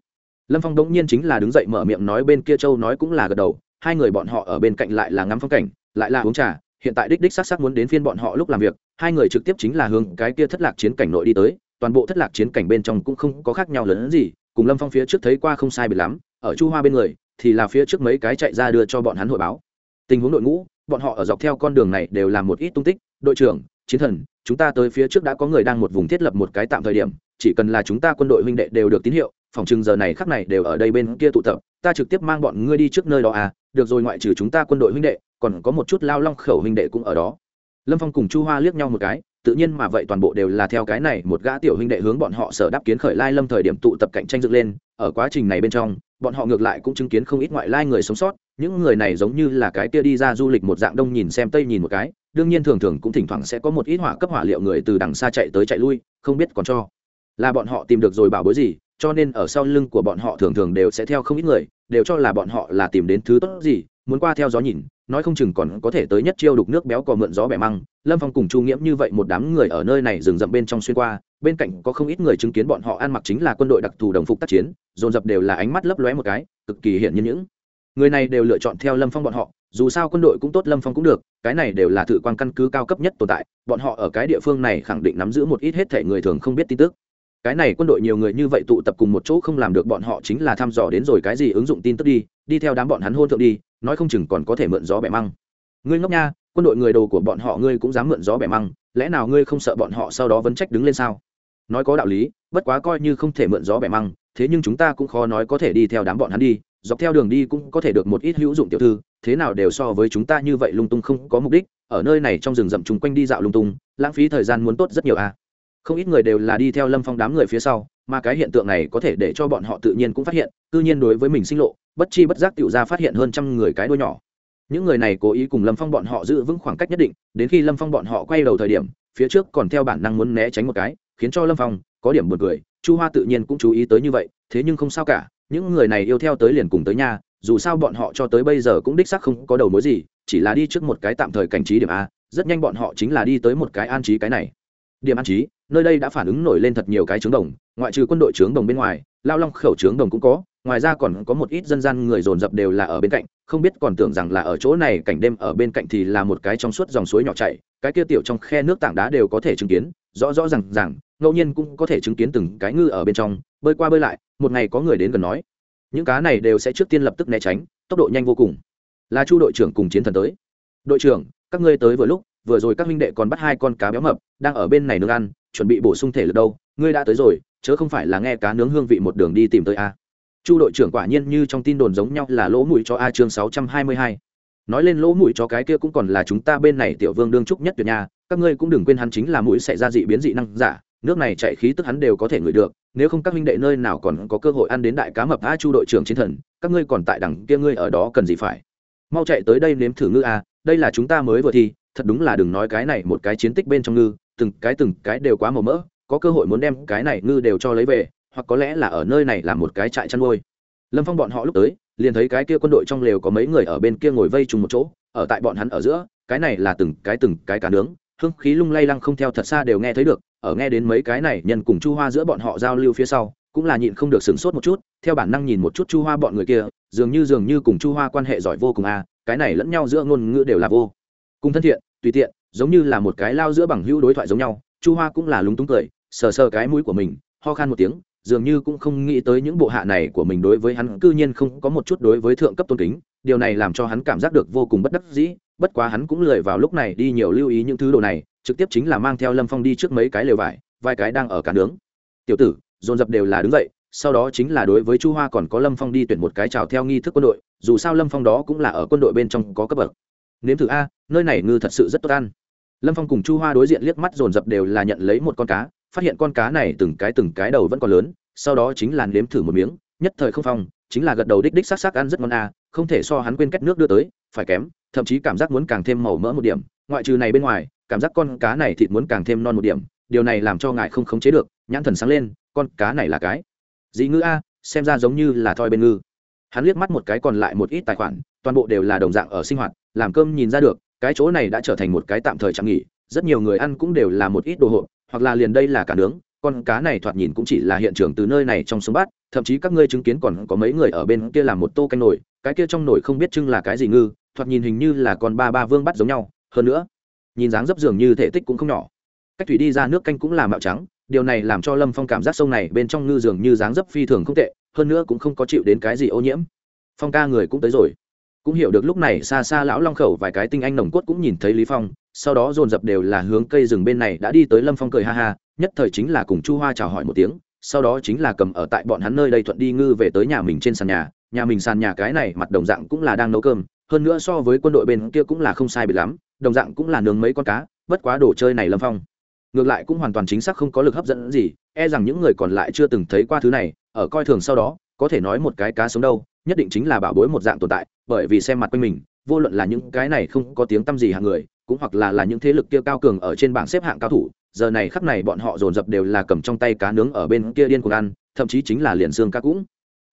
Lâm phong đống nhiên chính là đứng dậy mở miệng nói bên kia châu nói cũng là gật đầu, hai người bọn họ ở bên cạnh lại là ngắm phong cảnh, lại là uống trà, hiện tại đích đích xác xác muốn đến phiên bọn họ lúc làm việc, hai người trực tiếp chính là hướng cái kia thất lạc chiến cảnh nội đi tới, toàn bộ thất lạc chiến cảnh bên trong cũng không có khác nhau lớn gì, cùng lâm phong phía trước thấy qua không sai biệt lắm, ở chu hoa bên người thì là phía trước mấy cái chạy ra đưa cho bọn hắn hội báo. Tình huống đội ngũ, bọn họ ở dọc theo con đường này đều làm một ít tung tích. Đội trưởng, chiến thần, chúng ta tới phía trước đã có người đang một vùng thiết lập một cái tạm thời điểm, chỉ cần là chúng ta quân đội huynh đệ đều được tín hiệu, phòng chừng giờ này khắc này đều ở đây bên kia tụ tập, ta trực tiếp mang bọn ngươi đi trước nơi đó à? Được rồi ngoại trừ chúng ta quân đội huynh đệ, còn có một chút lao long khẩu huynh đệ cũng ở đó. Lâm phong cùng chu hoa liếc nhau một cái, tự nhiên mà vậy toàn bộ đều là theo cái này một gã tiểu huynh đệ hướng bọn họ sở đáp kiến khởi lai lâm thời điểm tụ tập cạnh tranh dựng lên, ở quá trình này bên trong bọn họ ngược lại cũng chứng kiến không ít ngoại lai người sống sót, những người này giống như là cái kia đi ra du lịch một dạng đông nhìn xem tây nhìn một cái, đương nhiên thường thường cũng thỉnh thoảng sẽ có một ít hỏa cấp hỏa liệu người từ đằng xa chạy tới chạy lui, không biết còn cho là bọn họ tìm được rồi bảo bối gì, cho nên ở sau lưng của bọn họ thường thường đều sẽ theo không ít người, đều cho là bọn họ là tìm đến thứ tốt gì muốn qua theo gió nhìn, nói không chừng còn có thể tới nhất chiêu đục nước béo cò mượn gió bẻ măng. Lâm phong cùng chu nghiễm như vậy một đám người ở nơi này rừng rậm bên trong xuyên qua, bên cạnh có không ít người chứng kiến bọn họ ăn mặc chính là quân đội đặc thù đồng phục tác chiến, dồn dập đều là ánh mắt lấp lóe một cái, cực kỳ hiện nhiên những người này đều lựa chọn theo lâm phong bọn họ, dù sao quân đội cũng tốt, lâm phong cũng được, cái này đều là thự quan căn cứ cao cấp nhất tồn tại, bọn họ ở cái địa phương này khẳng định nắm giữ một ít hết thể người thường không biết tin tức cái này quân đội nhiều người như vậy tụ tập cùng một chỗ không làm được bọn họ chính là thăm dò đến rồi cái gì ứng dụng tin tức đi đi theo đám bọn hắn hôn thượng đi, nói không chừng còn có thể mượn gió bẻ măng. Ngươi ngốc nha, quân đội người đồ của bọn họ ngươi cũng dám mượn gió bẻ măng, lẽ nào ngươi không sợ bọn họ sau đó vấn trách đứng lên sao? Nói có đạo lý, bất quá coi như không thể mượn gió bẻ măng, thế nhưng chúng ta cũng khó nói có thể đi theo đám bọn hắn đi, dọc theo đường đi cũng có thể được một ít hữu dụng tiểu thư, thế nào đều so với chúng ta như vậy lung tung không có mục đích, ở nơi này trong rừng rậm chung quanh đi dạo lung tung, lãng phí thời gian muốn tốt rất nhiều à không ít người đều là đi theo lâm phong đám người phía sau, mà cái hiện tượng này có thể để cho bọn họ tự nhiên cũng phát hiện tự nhiên đối với mình sinh lộ, bất chi bất giác tự ra phát hiện hơn trăm người cái đôi nhỏ. Những người này cố ý cùng lâm phong bọn họ giữ vững khoảng cách nhất định, đến khi lâm phong bọn họ quay đầu thời điểm, phía trước còn theo bản năng muốn né tránh một cái, khiến cho lâm phong có điểm buồn cười, chu hoa tự nhiên cũng chú ý tới như vậy, thế nhưng không sao cả, những người này yêu theo tới liền cùng tới nhà, dù sao bọn họ cho tới bây giờ cũng đích xác không có đầu mối gì, chỉ là đi trước một cái tạm thời cảnh trí điểm a, rất nhanh bọn họ chính là đi tới một cái an trí cái này điểm an trí, nơi đây đã phản ứng nổi lên thật nhiều cái trướng đồng, ngoại trừ quân đội trướng đồng bên ngoài, lao long khẩu trướng đồng cũng có, ngoài ra còn có một ít dân gian người dồn dập đều là ở bên cạnh, không biết còn tưởng rằng là ở chỗ này, cảnh đêm ở bên cạnh thì là một cái trong suốt dòng suối nhỏ chảy, cái kia tiểu trong khe nước tảng đá đều có thể chứng kiến, rõ rõ rằng rằng ngẫu nhiên cũng có thể chứng kiến từng cái ngư ở bên trong, bơi qua bơi lại, một ngày có người đến gần nói, những cá này đều sẽ trước tiên lập tức né tránh, tốc độ nhanh vô cùng. Là chu đội trưởng cùng chiến thần tới. Đội trưởng, các ngươi tới vừa lúc vừa rồi các minh đệ còn bắt hai con cá béo mập, đang ở bên này nướng ăn, chuẩn bị bổ sung thể lực đâu, ngươi đã tới rồi, chớ không phải là nghe cá nướng hương vị một đường đi tìm tới a. Chu đội trưởng quả nhiên như trong tin đồn giống nhau là lỗ mũi cho a chương sáu trăm hai mươi hai. Nói lên lỗ mũi cho cái kia cũng còn là chúng ta bên này tiểu vương đương trúc nhất tuyệt nhà các ngươi cũng đừng quên hắn chính là mũi xảy ra dị biến dị năng giả, nước này chạy khí tức hắn đều có thể ngửi được, nếu không các minh đệ nơi nào còn có cơ hội ăn đến đại cá mập a chu đội trưởng chiến thần, các ngươi còn tại đằng kia ngươi ở đó cần gì phải. Mau chạy tới đây nếm thử ngư a, đây là chúng ta mới vừa thi thật đúng là đừng nói cái này, một cái chiến tích bên trong ngư, từng cái từng cái đều quá màu mỡ, có cơ hội muốn đem cái này ngư đều cho lấy về, hoặc có lẽ là ở nơi này là một cái trại chăn nuôi. Lâm phong bọn họ lúc tới, liền thấy cái kia quân đội trong lều có mấy người ở bên kia ngồi vây chung một chỗ, ở tại bọn hắn ở giữa, cái này là từng cái từng cái cá nướng, hương khí lung lay lăng không theo thật xa đều nghe thấy được, ở nghe đến mấy cái này nhân cùng chu hoa giữa bọn họ giao lưu phía sau, cũng là nhịn không được sửng sốt một chút, theo bản năng nhìn một chút chu hoa bọn người kia, dường như dường như cùng chu hoa quan hệ giỏi vô cùng à cái này lẫn nhau giữa ngôn ngữ đều là vô cùng thân thiện, tùy tiện, giống như là một cái lao giữa bằng hữu đối thoại giống nhau, chu hoa cũng là lúng túng cười, sờ sờ cái mũi của mình, ho khan một tiếng, dường như cũng không nghĩ tới những bộ hạ này của mình đối với hắn cư nhiên không có một chút đối với thượng cấp tôn kính, điều này làm cho hắn cảm giác được vô cùng bất đắc dĩ, bất quá hắn cũng lười vào lúc này đi nhiều lưu ý những thứ đồ này, trực tiếp chính là mang theo lâm phong đi trước mấy cái lều vải, vài cái đang ở cả nướng. Tiểu tử, dồn dập đều là đứng dậy, sau đó chính là đối với chu hoa còn có lâm phong đi tuyển một cái trào theo nghi thức quân đội, dù sao lâm phong đó cũng là ở quân đội bên trong có cấp bậc nếm thử a, nơi này ngư thật sự rất tốt ăn. Lâm phong cùng chu hoa đối diện liếc mắt dồn dập đều là nhận lấy một con cá, phát hiện con cá này từng cái từng cái đầu vẫn còn lớn, sau đó chính là nếm thử một miếng, nhất thời không phong, chính là gật đầu đích đích sắc sắc ăn rất ngon a, không thể so hắn quên cách nước đưa tới, phải kém, thậm chí cảm giác muốn càng thêm màu mỡ một điểm, ngoại trừ này bên ngoài, cảm giác con cá này thịt muốn càng thêm non một điểm, điều này làm cho ngài không khống chế được, nhãn thần sáng lên, con cá này là cái dị ngư a, xem ra giống như là thoi bên ngư hắn liếc mắt một cái còn lại một ít tài khoản, toàn bộ đều là đồng dạng ở sinh hoạt, làm cơm nhìn ra được, cái chỗ này đã trở thành một cái tạm thời chẳng nghỉ, rất nhiều người ăn cũng đều là một ít đồ hộp, hoặc là liền đây là cả nướng, con cá này thoạt nhìn cũng chỉ là hiện trường từ nơi này trong sông bát, thậm chí các ngươi chứng kiến còn có mấy người ở bên kia làm một tô canh nổi cái kia trong nồi không biết chưng là cái gì ngư, thoạt nhìn hình như là con ba ba vương bắt giống nhau, hơn nữa, nhìn dáng dấp dường như thể tích cũng không nhỏ. Cách thủy đi ra nước canh cũng là mạo trắng, điều này làm cho lâm phong cảm giác sông này bên trong ngư dường như dáng dấp phi thường không tệ hơn nữa cũng không có chịu đến cái gì ô nhiễm. Phong ca người cũng tới rồi. Cũng hiểu được lúc này xa xa lão long khẩu vài cái tinh anh nồng cốt cũng nhìn thấy lý phong, sau đó dồn dập đều là hướng cây rừng bên này đã đi tới lâm phong cười ha ha, nhất thời chính là cùng chu hoa chào hỏi một tiếng, sau đó chính là cầm ở tại bọn hắn nơi đây thuận đi ngư về tới nhà mình trên sàn nhà nhà mình sàn nhà cái này mặt đồng dạng cũng là đang nấu cơm, hơn nữa so với quân đội bên kia cũng là không sai biệt lắm, đồng dạng cũng là nướng mấy con cá, bất quá đồ chơi này lâm phong. Ngược lại cũng hoàn toàn chính xác không có lực hấp dẫn gì e rằng những người còn lại chưa từng thấy qua thứ này ở coi thường sau đó, có thể nói một cái cá sống đâu, nhất định chính là bảo bối một dạng tồn tại, bởi vì xem mặt quanh mình, vô luận là những cái này không có tiếng tăm gì hàng người, cũng hoặc là là những thế lực kia cao cường ở trên bảng xếp hạng cao thủ, giờ này khắc này bọn họ dồn dập đều là cầm trong tay cá nướng ở bên kia điên cuồng ăn, thậm chí chính là liền xương cá cũng.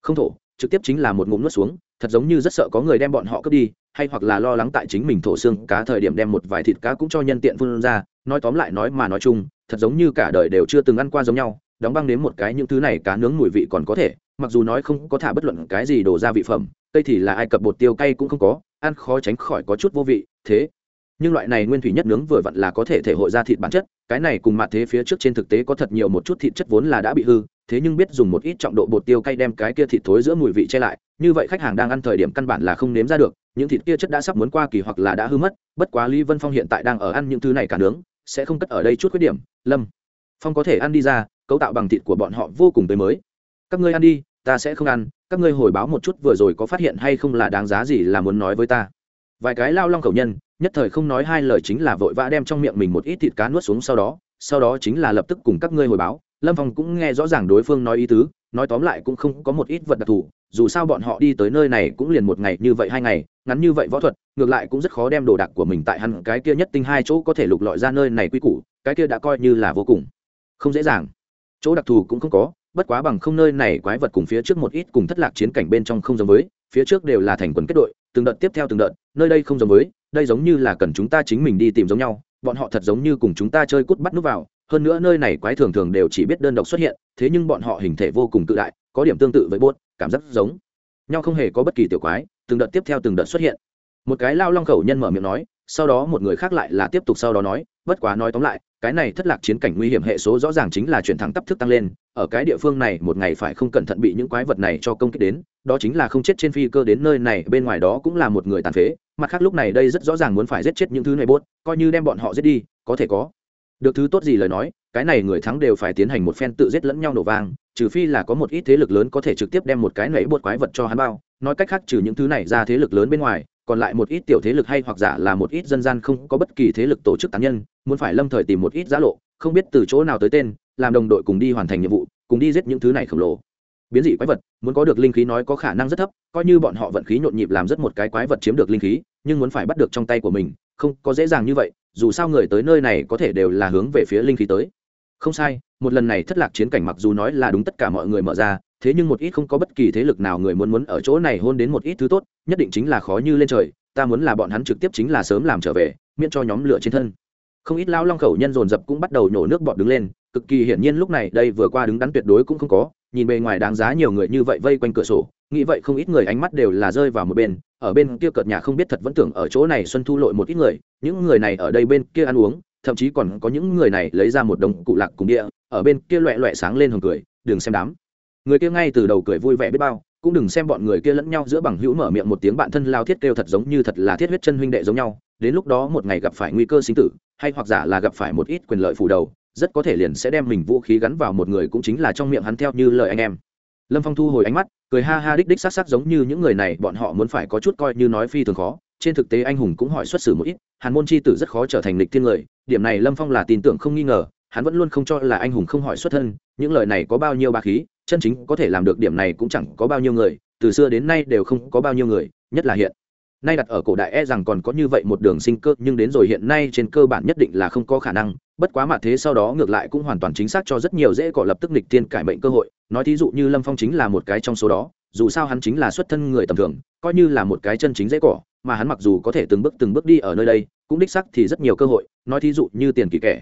Không thổ, trực tiếp chính là một ngụm nuốt xuống, thật giống như rất sợ có người đem bọn họ cướp đi, hay hoặc là lo lắng tại chính mình thổ xương cá thời điểm đem một vài thịt cá cũng cho nhân tiện phun ra, nói tóm lại nói mà nói chung, thật giống như cả đời đều chưa từng ăn qua giống nhau đóng băng đến một cái những thứ này cá nướng mùi vị còn có thể, mặc dù nói không có thả bất luận cái gì đổ ra vị phẩm, cây thì là ai cập bột tiêu cay cũng không có, ăn khó tránh khỏi có chút vô vị, thế. Nhưng loại này nguyên thủy nhất nướng vừa vặn là có thể thể hội ra thịt bản chất, cái này cùng mặt thế phía trước trên thực tế có thật nhiều một chút thịt chất vốn là đã bị hư, thế nhưng biết dùng một ít trọng độ bột tiêu cay đem cái kia thịt thối giữa mùi vị che lại, như vậy khách hàng đang ăn thời điểm căn bản là không nếm ra được, những thịt kia chất đã sắp muốn qua kỳ hoặc là đã hư mất, bất quá lý vân phong hiện tại đang ở ăn những thứ này cả nướng, sẽ không cất ở đây chút khuyết điểm, lâm phong có thể ăn đi ra cấu tạo bằng thịt của bọn họ vô cùng tới mới. Các ngươi ăn đi, ta sẽ không ăn, các ngươi hồi báo một chút vừa rồi có phát hiện hay không là đáng giá gì là muốn nói với ta. Vài cái lao long khẩu nhân, nhất thời không nói hai lời chính là vội vã đem trong miệng mình một ít thịt cá nuốt xuống sau đó sau đó chính là lập tức cùng các ngươi hồi báo. Lâm phong cũng nghe rõ ràng đối phương nói ý tứ, nói tóm lại cũng không có một ít vật đặc thù, dù sao bọn họ đi tới nơi này cũng liền một ngày như vậy hai ngày, ngắn như vậy võ thuật, ngược lại cũng rất khó đem đồ đạc của mình tại hẳn cái kia nhất tinh hai chỗ có thể lục lọi ra nơi này quy củ, cái kia đã coi như là vô cùng không dễ dàng chỗ đặc thù cũng không có, bất quá bằng không nơi này quái vật cùng phía trước một ít cùng thất lạc chiến cảnh bên trong không giống với, phía trước đều là thành quần kết đội, từng đợt tiếp theo từng đợt, nơi đây không giống với, đây giống như là cần chúng ta chính mình đi tìm giống nhau, bọn họ thật giống như cùng chúng ta chơi cút bắt núp vào, hơn nữa nơi này quái thường thường đều chỉ biết đơn độc xuất hiện, thế nhưng bọn họ hình thể vô cùng tự đại, có điểm tương tự với bốt cảm giác giống nhau không hề có bất kỳ tiểu quái, từng đợt tiếp theo từng đợt xuất hiện. Một cái lao long khẩu nhân mở miệng nói, sau đó một người khác lại là tiếp tục sau đó nói, bất quá nói tóm lại cái này thất lạc chiến cảnh nguy hiểm hệ số rõ ràng chính là chuyển thẳng tắp thức tăng lên, ở cái địa phương này một ngày phải không cẩn thận bị những quái vật này cho công kích đến, đó chính là không chết trên phi cơ đến nơi này, bên ngoài đó cũng là một người tàn phế, mặt khác lúc này đây rất rõ ràng muốn phải giết chết những thứ này bốt, coi như đem bọn họ giết đi, có thể có. Được thứ tốt gì lời nói, cái này người thắng đều phải tiến hành một phen tự giết lẫn nhau nổ vang, trừ phi là có một ít thế lực lớn có thể trực tiếp đem một cái nảy bột quái vật cho hắn bao, nói cách khác trừ những thứ này ra thế lực lớn bên ngoài còn lại một ít tiểu thế lực hay hoặc giả là một ít dân gian không có bất kỳ thế lực tổ chức tán nhân, muốn phải lâm thời tìm một ít giã lộ, không biết từ chỗ nào tới tên, làm đồng đội cùng đi hoàn thành nhiệm vụ, cùng đi giết những thứ này khổng lồ. Biến dị quái vật, muốn có được linh khí nói có khả năng rất thấp, coi như bọn họ vận khí nhộn nhịp làm rất một cái quái vật chiếm được linh khí, nhưng muốn phải bắt được trong tay của mình, không có dễ dàng như vậy, dù sao người tới nơi này có thể đều là hướng về phía linh khí tới. Không sai, một lần này thất lạc chiến cảnh mặc dù nói là đúng tất cả mọi người mở ra thế nhưng một ít không có bất kỳ thế lực nào người muốn muốn ở chỗ này hôn đến một ít thứ tốt, nhất định chính là khó như lên trời, ta muốn là bọn hắn trực tiếp chính là sớm làm trở về, miễn cho nhóm lửa trên thân. Không ít lao long khẩu nhân dồn dập cũng bắt đầu nhổ nước bọt đứng lên, cực kỳ hiển nhiên lúc này đây vừa qua đứng đắn tuyệt đối cũng không có, nhìn bề ngoài đáng giá nhiều người như vậy vây quanh cửa sổ, nghĩ vậy không ít người ánh mắt đều là rơi vào một bên, ở bên kia cợt nhà không biết thật vẫn tưởng ở chỗ này xuân thu lội một ít người, những người này ở đây bên kia ăn uống, thậm chí còn có những người này lấy ra một đồng cụ lạc cùng địa, ở bên kia loẹ loẹ sáng lên hồng cười đừng xem đám người kia ngay từ đầu cười vui vẻ biết bao, cũng đừng xem bọn người kia lẫn nhau giữa bằng hữu mở miệng một tiếng bạn thân lao thiết kêu thật giống như thật là thiết huyết chân huynh đệ giống nhau, đến lúc đó một ngày gặp phải nguy cơ sinh tử, hay hoặc giả là gặp phải một ít quyền lợi phủ đầu, rất có thể liền sẽ đem mình vũ khí gắn vào một người cũng chính là trong miệng hắn theo như lời anh em. Lâm phong thu hồi ánh mắt, cười ha ha đích đích sắc sắc giống như những người này, bọn họ muốn phải có chút coi như nói phi thường khó, trên thực tế anh hùng cũng hỏi xuất xử một ít, hàn môn c h i tử rất khó trở thành lịch thiên người, điểm này lâm phong là tin tưởng không nghi ngờ, hắn vẫn luôn không cho là anh hùng không hỏi xuất thân, những lời này có bao nhiêu ba khí chân chính có thể làm được điểm này cũng chẳng có bao nhiêu người, từ xưa đến nay đều không có bao nhiêu người, nhất là hiện. Nay đặt ở cổ đại e rằng còn có như vậy một đường sinh cơ, nhưng đến rồi hiện nay trên cơ bản nhất định là không có khả năng, bất quá mà thế sau đó ngược lại cũng hoàn toàn chính xác cho rất nhiều dễ cọ lập tức nịch tiên cải mệnh cơ hội. Nói thí dụ như lâm phong chính là một cái trong số đó, dù sao hắn chính là xuất thân người tầm thường, coi như là một cái chân chính dễ cỏ mà hắn mặc dù có thể từng bước từng bước đi ở nơi đây, cũng đích sắc thì rất nhiều cơ hội. Nói thí dụ như tiền kỳ kẻ,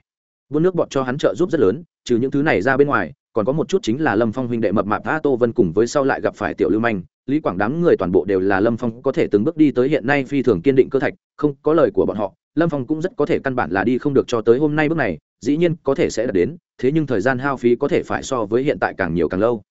buôn nước bọt cho hắn trợ giúp rất lớn, trừ những thứ này ra bên ngoài còn có một chút chính là lâm phong huynh đệ mập mạp tha tô vân cùng với sau lại gặp phải tiểu lưu manh, lý quảng đám người toàn bộ đều là lâm phong có thể từng bước đi tới hiện nay phi thường kiên định cơ thạch, không có lời của bọn họ, lâm phong cũng rất có thể căn bản là đi không được cho tới hôm nay bước này, dĩ nhiên có thể sẽ đạt đến, thế nhưng thời gian hao phí có thể phải so với hiện tại càng nhiều càng lâu.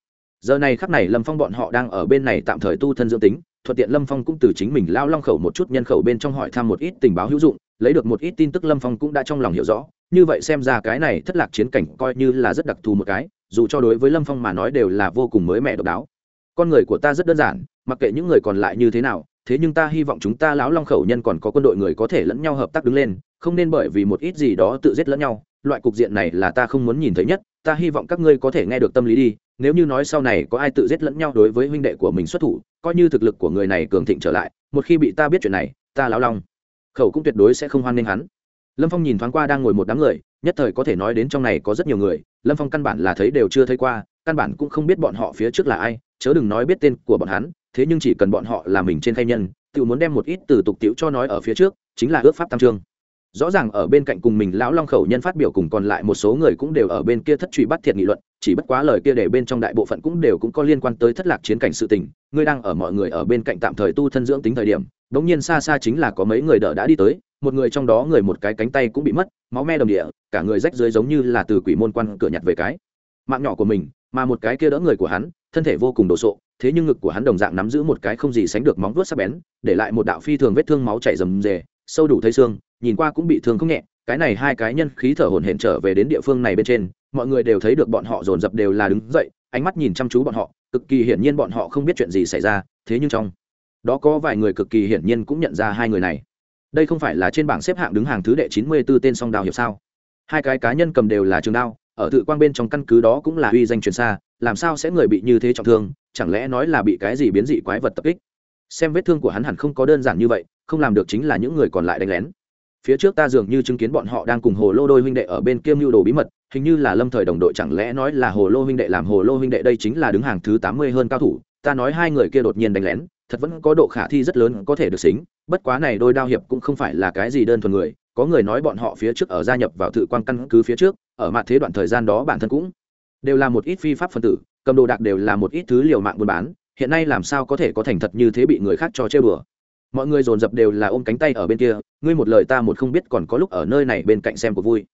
Giờ này khắc này lâm phong bọn họ đang ở bên này tạm thời tu thân dưỡng tính, thuận tiện lâm phong cũng từ chính mình lao long khẩu một chút nhân khẩu bên trong hỏi thăm một ít tình báo hữu dụng, lấy được một ít tin tức lâm phong cũng đã trong lòng hiểu rõ, như vậy xem ra cái này thất lạc chiến cảnh coi như là rất đặc thù một cái dù cho đối với lâm phong mà nói đều là vô cùng mới mẻ độc đáo. Con người của ta rất đơn giản, mặc kệ những người còn lại như thế nào, thế nhưng ta hy vọng chúng ta lão long khẩu nhân còn có quân đội người có thể lẫn nhau hợp tác đứng lên, không nên bởi vì một ít gì đó tự giết lẫn nhau. Loại cục diện này là ta không muốn nhìn thấy nhất, ta hy vọng các ngươi có thể nghe được tâm lý đi, nếu như nói sau này có ai tự giết lẫn nhau đối với huynh đệ của mình xuất thủ, coi như thực lực của người này cường thịnh trở lại, một khi bị ta biết chuyện này, ta lão long khẩu cũng tuyệt đối sẽ không hoan nghênh hắn lâm phong nhìn thoáng qua đang ngồi một đám người, nhất thời có thể nói đến trong này có rất nhiều người, lâm phong căn bản là thấy đều chưa thấy qua, căn bản cũng không biết bọn họ phía trước là ai, chớ đừng nói biết tên của bọn hắn, thế nhưng chỉ cần bọn họ là mình trên khai nhân tự muốn đem một ít từ tục tiễu cho nói ở phía trước, chính là ước pháp tam trương rõ ràng ở bên cạnh cùng mình lão long khẩu nhân phát biểu cùng còn lại một số người cũng đều ở bên kia thất truy bắt thiệt nghị luận, chỉ bất quá lời kia để bên trong đại bộ phận cũng đều cũng có liên quan tới thất lạc chiến cảnh sự tình, ngươi đang ở mọi người ở bên cạnh tạm thời tu thân dưỡng tính thời điểm, đống nhiên xa xa chính là có mấy người đỡ đã đi tới một người trong đó người một cái cánh tay cũng bị mất, máu me đồng địa, cả người rách dưới giống như là từ quỷ môn quan cửa nhặt về cái mạng nhỏ của mình, mà một cái kia đỡ người của hắn, thân thể vô cùng đồ sộ, thế nhưng ngực của hắn đồng dạng nắm giữ một cái không gì sánh được móng vuốt sắc bén, để lại một đạo phi thường vết thương máu chảy rầm rề, sâu đủ thấy xương, nhìn qua cũng bị thương không nhẹ, cái này hai cái nhân khí thở hổn hển trở về đến địa phương này bên trên, mọi người đều thấy được bọn họ dồn dập đều là đứng dậy, ánh mắt nhìn chăm chú bọn họ, cực kỳ hiển nhiên bọn họ không biết chuyện gì xảy ra, thế nhưng trong đó có vài người cực kỳ hiển nhiên cũng nhận ra hai người này đây không phải là trên bảng xếp hạng đứng hàng thứ đệ chín mươi 94 tên song đào hiệp sao? Hai cái cá nhân cầm đều là trường đao, ở tự quang bên trong căn cứ đó cũng là uy danh truyền xa, làm sao sẽ người bị như thế trọng thương, chẳng lẽ nói là bị cái gì biến dị quái vật tập kích? Xem vết thương của hắn hẳn không có đơn giản như vậy, không làm được chính là những người còn lại đánh lén. Phía trước ta dường như chứng kiến bọn họ đang cùng hồ lô đôi huynh đệ ở bên kia mưu đồ bí mật, hình như là lâm thời đồng đội chẳng lẽ nói là hồ lô huynh đệ làm hồ lô huynh đệ đây chính là đứng hàng thứ tám mươi hơn cao thủ, ta nói hai người kia đột nhiên đánh lén, thật vẫn có độ khả thi rất lớn có thể được xính bất quá này đôi đao hiệp cũng không phải là cái gì đơn thuần người, có người nói bọn họ phía trước ở gia nhập vào thự quan căn cứ phía trước, ở mặt thế đoạn thời gian đó bản thân cũng đều là một ít phi pháp phân tử, cầm đồ đạc đều là một ít thứ liều mạng buôn bán, hiện nay làm sao có thể có thành thật như thế bị người khác cho chơi bừa mọi người dồn dập đều là ôm cánh tay ở bên kia, ngươi một lời ta một không biết còn có lúc ở nơi này bên cạnh xem của vui.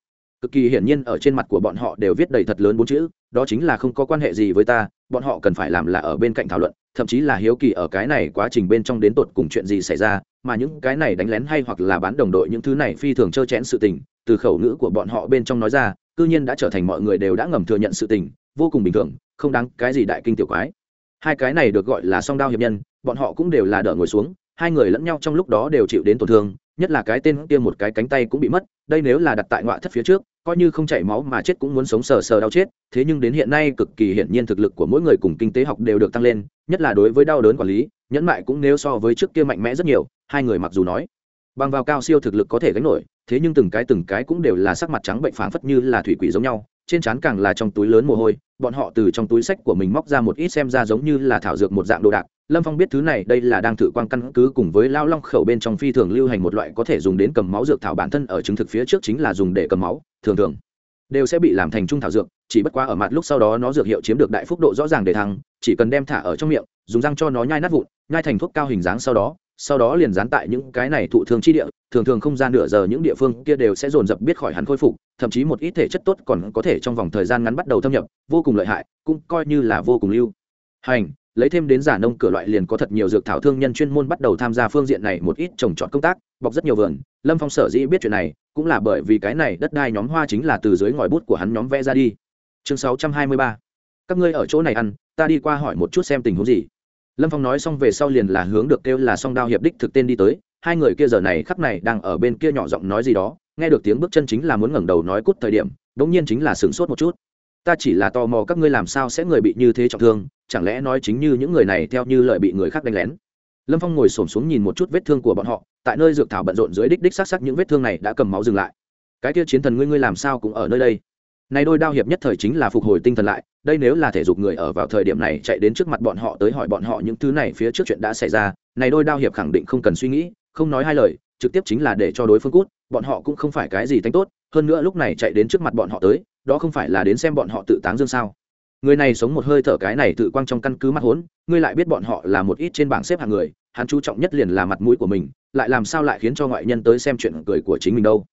Cực kỳ hiển nhiên ở trên mặt của bọn họ đều viết đầy thật lớn bốn chữ, đó chính là không có quan hệ gì với ta bọn họ cần phải làm là ở bên cạnh thảo luận, thậm chí là hiếu kỳ ở cái này quá trình bên trong đến tột cùng chuyện gì xảy ra, mà những cái này đánh lén hay hoặc là bán đồng đội những thứ này phi thường trơ chẽn sự tình, từ khẩu ngữ của bọn họ bên trong nói ra, cư nhiên đã trở thành mọi người đều đã ngầm thừa nhận sự tình, vô cùng bình thường, không đáng cái gì đại kinh tiểu quái. Hai cái này được gọi là song đao hiệp nhân, bọn họ cũng đều là đỡ ngồi xuống, hai người lẫn nhau trong lúc đó đều chịu đến tổn thương, nhất là cái tên kia một cái cánh tay cũng bị mất, đây nếu là đặt tại ngoại thất phía trước coi như không chảy máu mà chết cũng muốn sống sờ sờ đau chết, thế nhưng đến hiện nay cực kỳ hiển nhiên thực lực của mỗi người cùng kinh tế học đều được tăng lên, nhất là đối với đau đớn quản lý, nhẫn mại cũng nếu so với trước kia mạnh mẽ rất nhiều, hai người mặc dù nói, bằng vào cao siêu thực lực có thể gánh nổi, thế nhưng từng cái từng cái cũng đều là sắc mặt trắng bệnh phảng phất như là thủy quỷ giống nhau, trên trán càng là trong túi lớn mồ hôi bọn họ từ trong túi sách của mình móc ra một ít xem ra giống như là thảo dược một dạng đồ đạc. Lâm phong biết thứ này, đây là đang thử quan căn cứ cùng với lao long khẩu bên trong phi thường lưu hành một loại có thể dùng đến cầm máu dược thảo bản thân, ở chứng thực phía trước chính là dùng để cầm máu, thường thường đều sẽ bị làm thành trung thảo dược, chỉ bất quá ở mặt lúc sau đó nó dược hiệu chiếm được đại phúc độ rõ ràng để thăng, chỉ cần đem thả ở trong miệng, dùng răng cho nó nhai nát vụn, nhai thành thuốc cao hình dáng sau đó sau đó liền dán tại những cái này thụ thương chi địa thường thường không gian nửa giờ những địa phương kia đều sẽ dồn dập biết khỏi hắn khôi phục, thậm chí một ít thể chất tốt còn có thể trong vòng thời gian ngắn bắt đầu thâm nhập, vô cùng lợi hại, cũng coi như là vô cùng lưu. Hành, lấy thêm đến giả nông cửa loại liền có thật nhiều dược thảo thương nhân chuyên môn bắt đầu tham gia phương diện này một ít trồng trọt công tác, bọc rất nhiều vườn. Lâm phong sở dĩ biết chuyện này, cũng là bởi vì cái này đất đai nhóm hoa chính là từ dưới ngòi bút của hắn nhóm vẽ ra đi. Chương sáu trăm hai mươi ba. Các ngươi ở chỗ này ăn, ta đi qua hỏi một chút xem tình huống gì. Lâm phong nói xong về sau liền là hướng được kêu là song đao hiệp đích thực tên đi tới hai người kia giờ này khắc này đang ở bên kia nhỏ giọng nói gì đó, nghe được tiếng bước chân chính là muốn ngẩng đầu nói cút thời điểm đ ỗ n g nhiên chính là sửng sốt một chút. Ta chỉ là tò mò các ngươi làm sao sẽ người bị như thế trọng thương, chẳng lẽ nói chính như những người này theo như lời bị người khác đánh lén? Lâm phong ngồi s ổ m xuống nhìn một chút vết thương của bọn họ, tại nơi dược thảo bận rộn dưới đích đích xác c những vết thương này đã cầm máu dừng lại. Cái kia chiến thần ngươi ngươi làm sao cũng ở nơi đây? Này đôi đao hiệp nhất thời chính là phục hồi tinh thần lại, đây nếu là thể dục người ở vào thời điểm này chạy đến trước mặt bọn họ tới hỏi bọn họ những thứ này phía trước chuyện đã xảy ra, này đôi đao hiệp khẳng định không cần suy nghĩ không nói hai lời, trực tiếp chính là để cho đối phương cút, bọn họ cũng không phải cái gì tánh tốt, hơn nữa lúc này chạy đến trước mặt bọn họ tới, đó không phải là đến xem bọn họ tự táng dương sao. Người này sống một hơi thở cái này tự quang trong căn cứ mắt hốn, ngươi lại biết bọn họ là một ít trên bảng xếp hạng người, hắn chú trọng nhất liền là mặt mũi của mình, lại làm sao lại khiến cho ngoại nhân tới xem chuyện cười của chính mình đâu.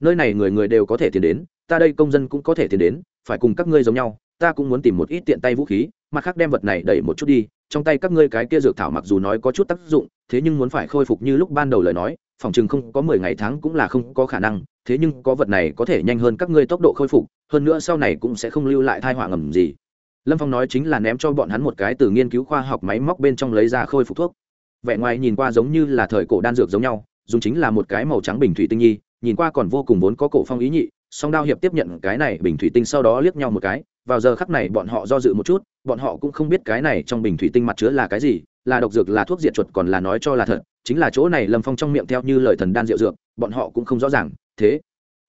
Nơi này người người đều có thể tiến đến, ta đây công dân cũng có thể tiến đến, phải cùng các ngươi giống nhau, ta cũng muốn tìm một ít tiện tay vũ khí, mặt khác đem vật này đẩy một chút đi trong tay các ngươi cái kia dược thảo mặc dù nói có chút tác dụng, thế nhưng muốn phải khôi phục như lúc ban đầu lời nói, phòng chừng không có mười ngày tháng cũng là không có khả năng, thế nhưng có vật này có thể nhanh hơn các ngươi tốc độ khôi phục, hơn nữa sau này cũng sẽ không lưu lại thai họa ngầm gì. Lâm phong nói chính là ném cho bọn hắn một cái từ nghiên cứu khoa học máy móc bên trong lấy ra khôi phục thuốc. Vẻ ngoài nhìn qua giống như là thời cổ đan dược giống nhau, dùng chính là một cái màu trắng bình thủy tinh nhi, nhìn qua còn vô cùng vốn có cổ phong ý nhị, song đao hiệp tiếp nhận cái này bình thủy tinh sau đó liếc nhau một cái, vào giờ khắc này bọn họ do dự một chút bọn họ cũng không biết cái này trong bình thủy tinh mặt chứa là cái gì, là độc dược, là thuốc diệt chuột, còn là nói cho là thật, chính là chỗ này lâm phong trong miệng theo như lời thần đan rượu dược, bọn họ cũng không rõ ràng, thế.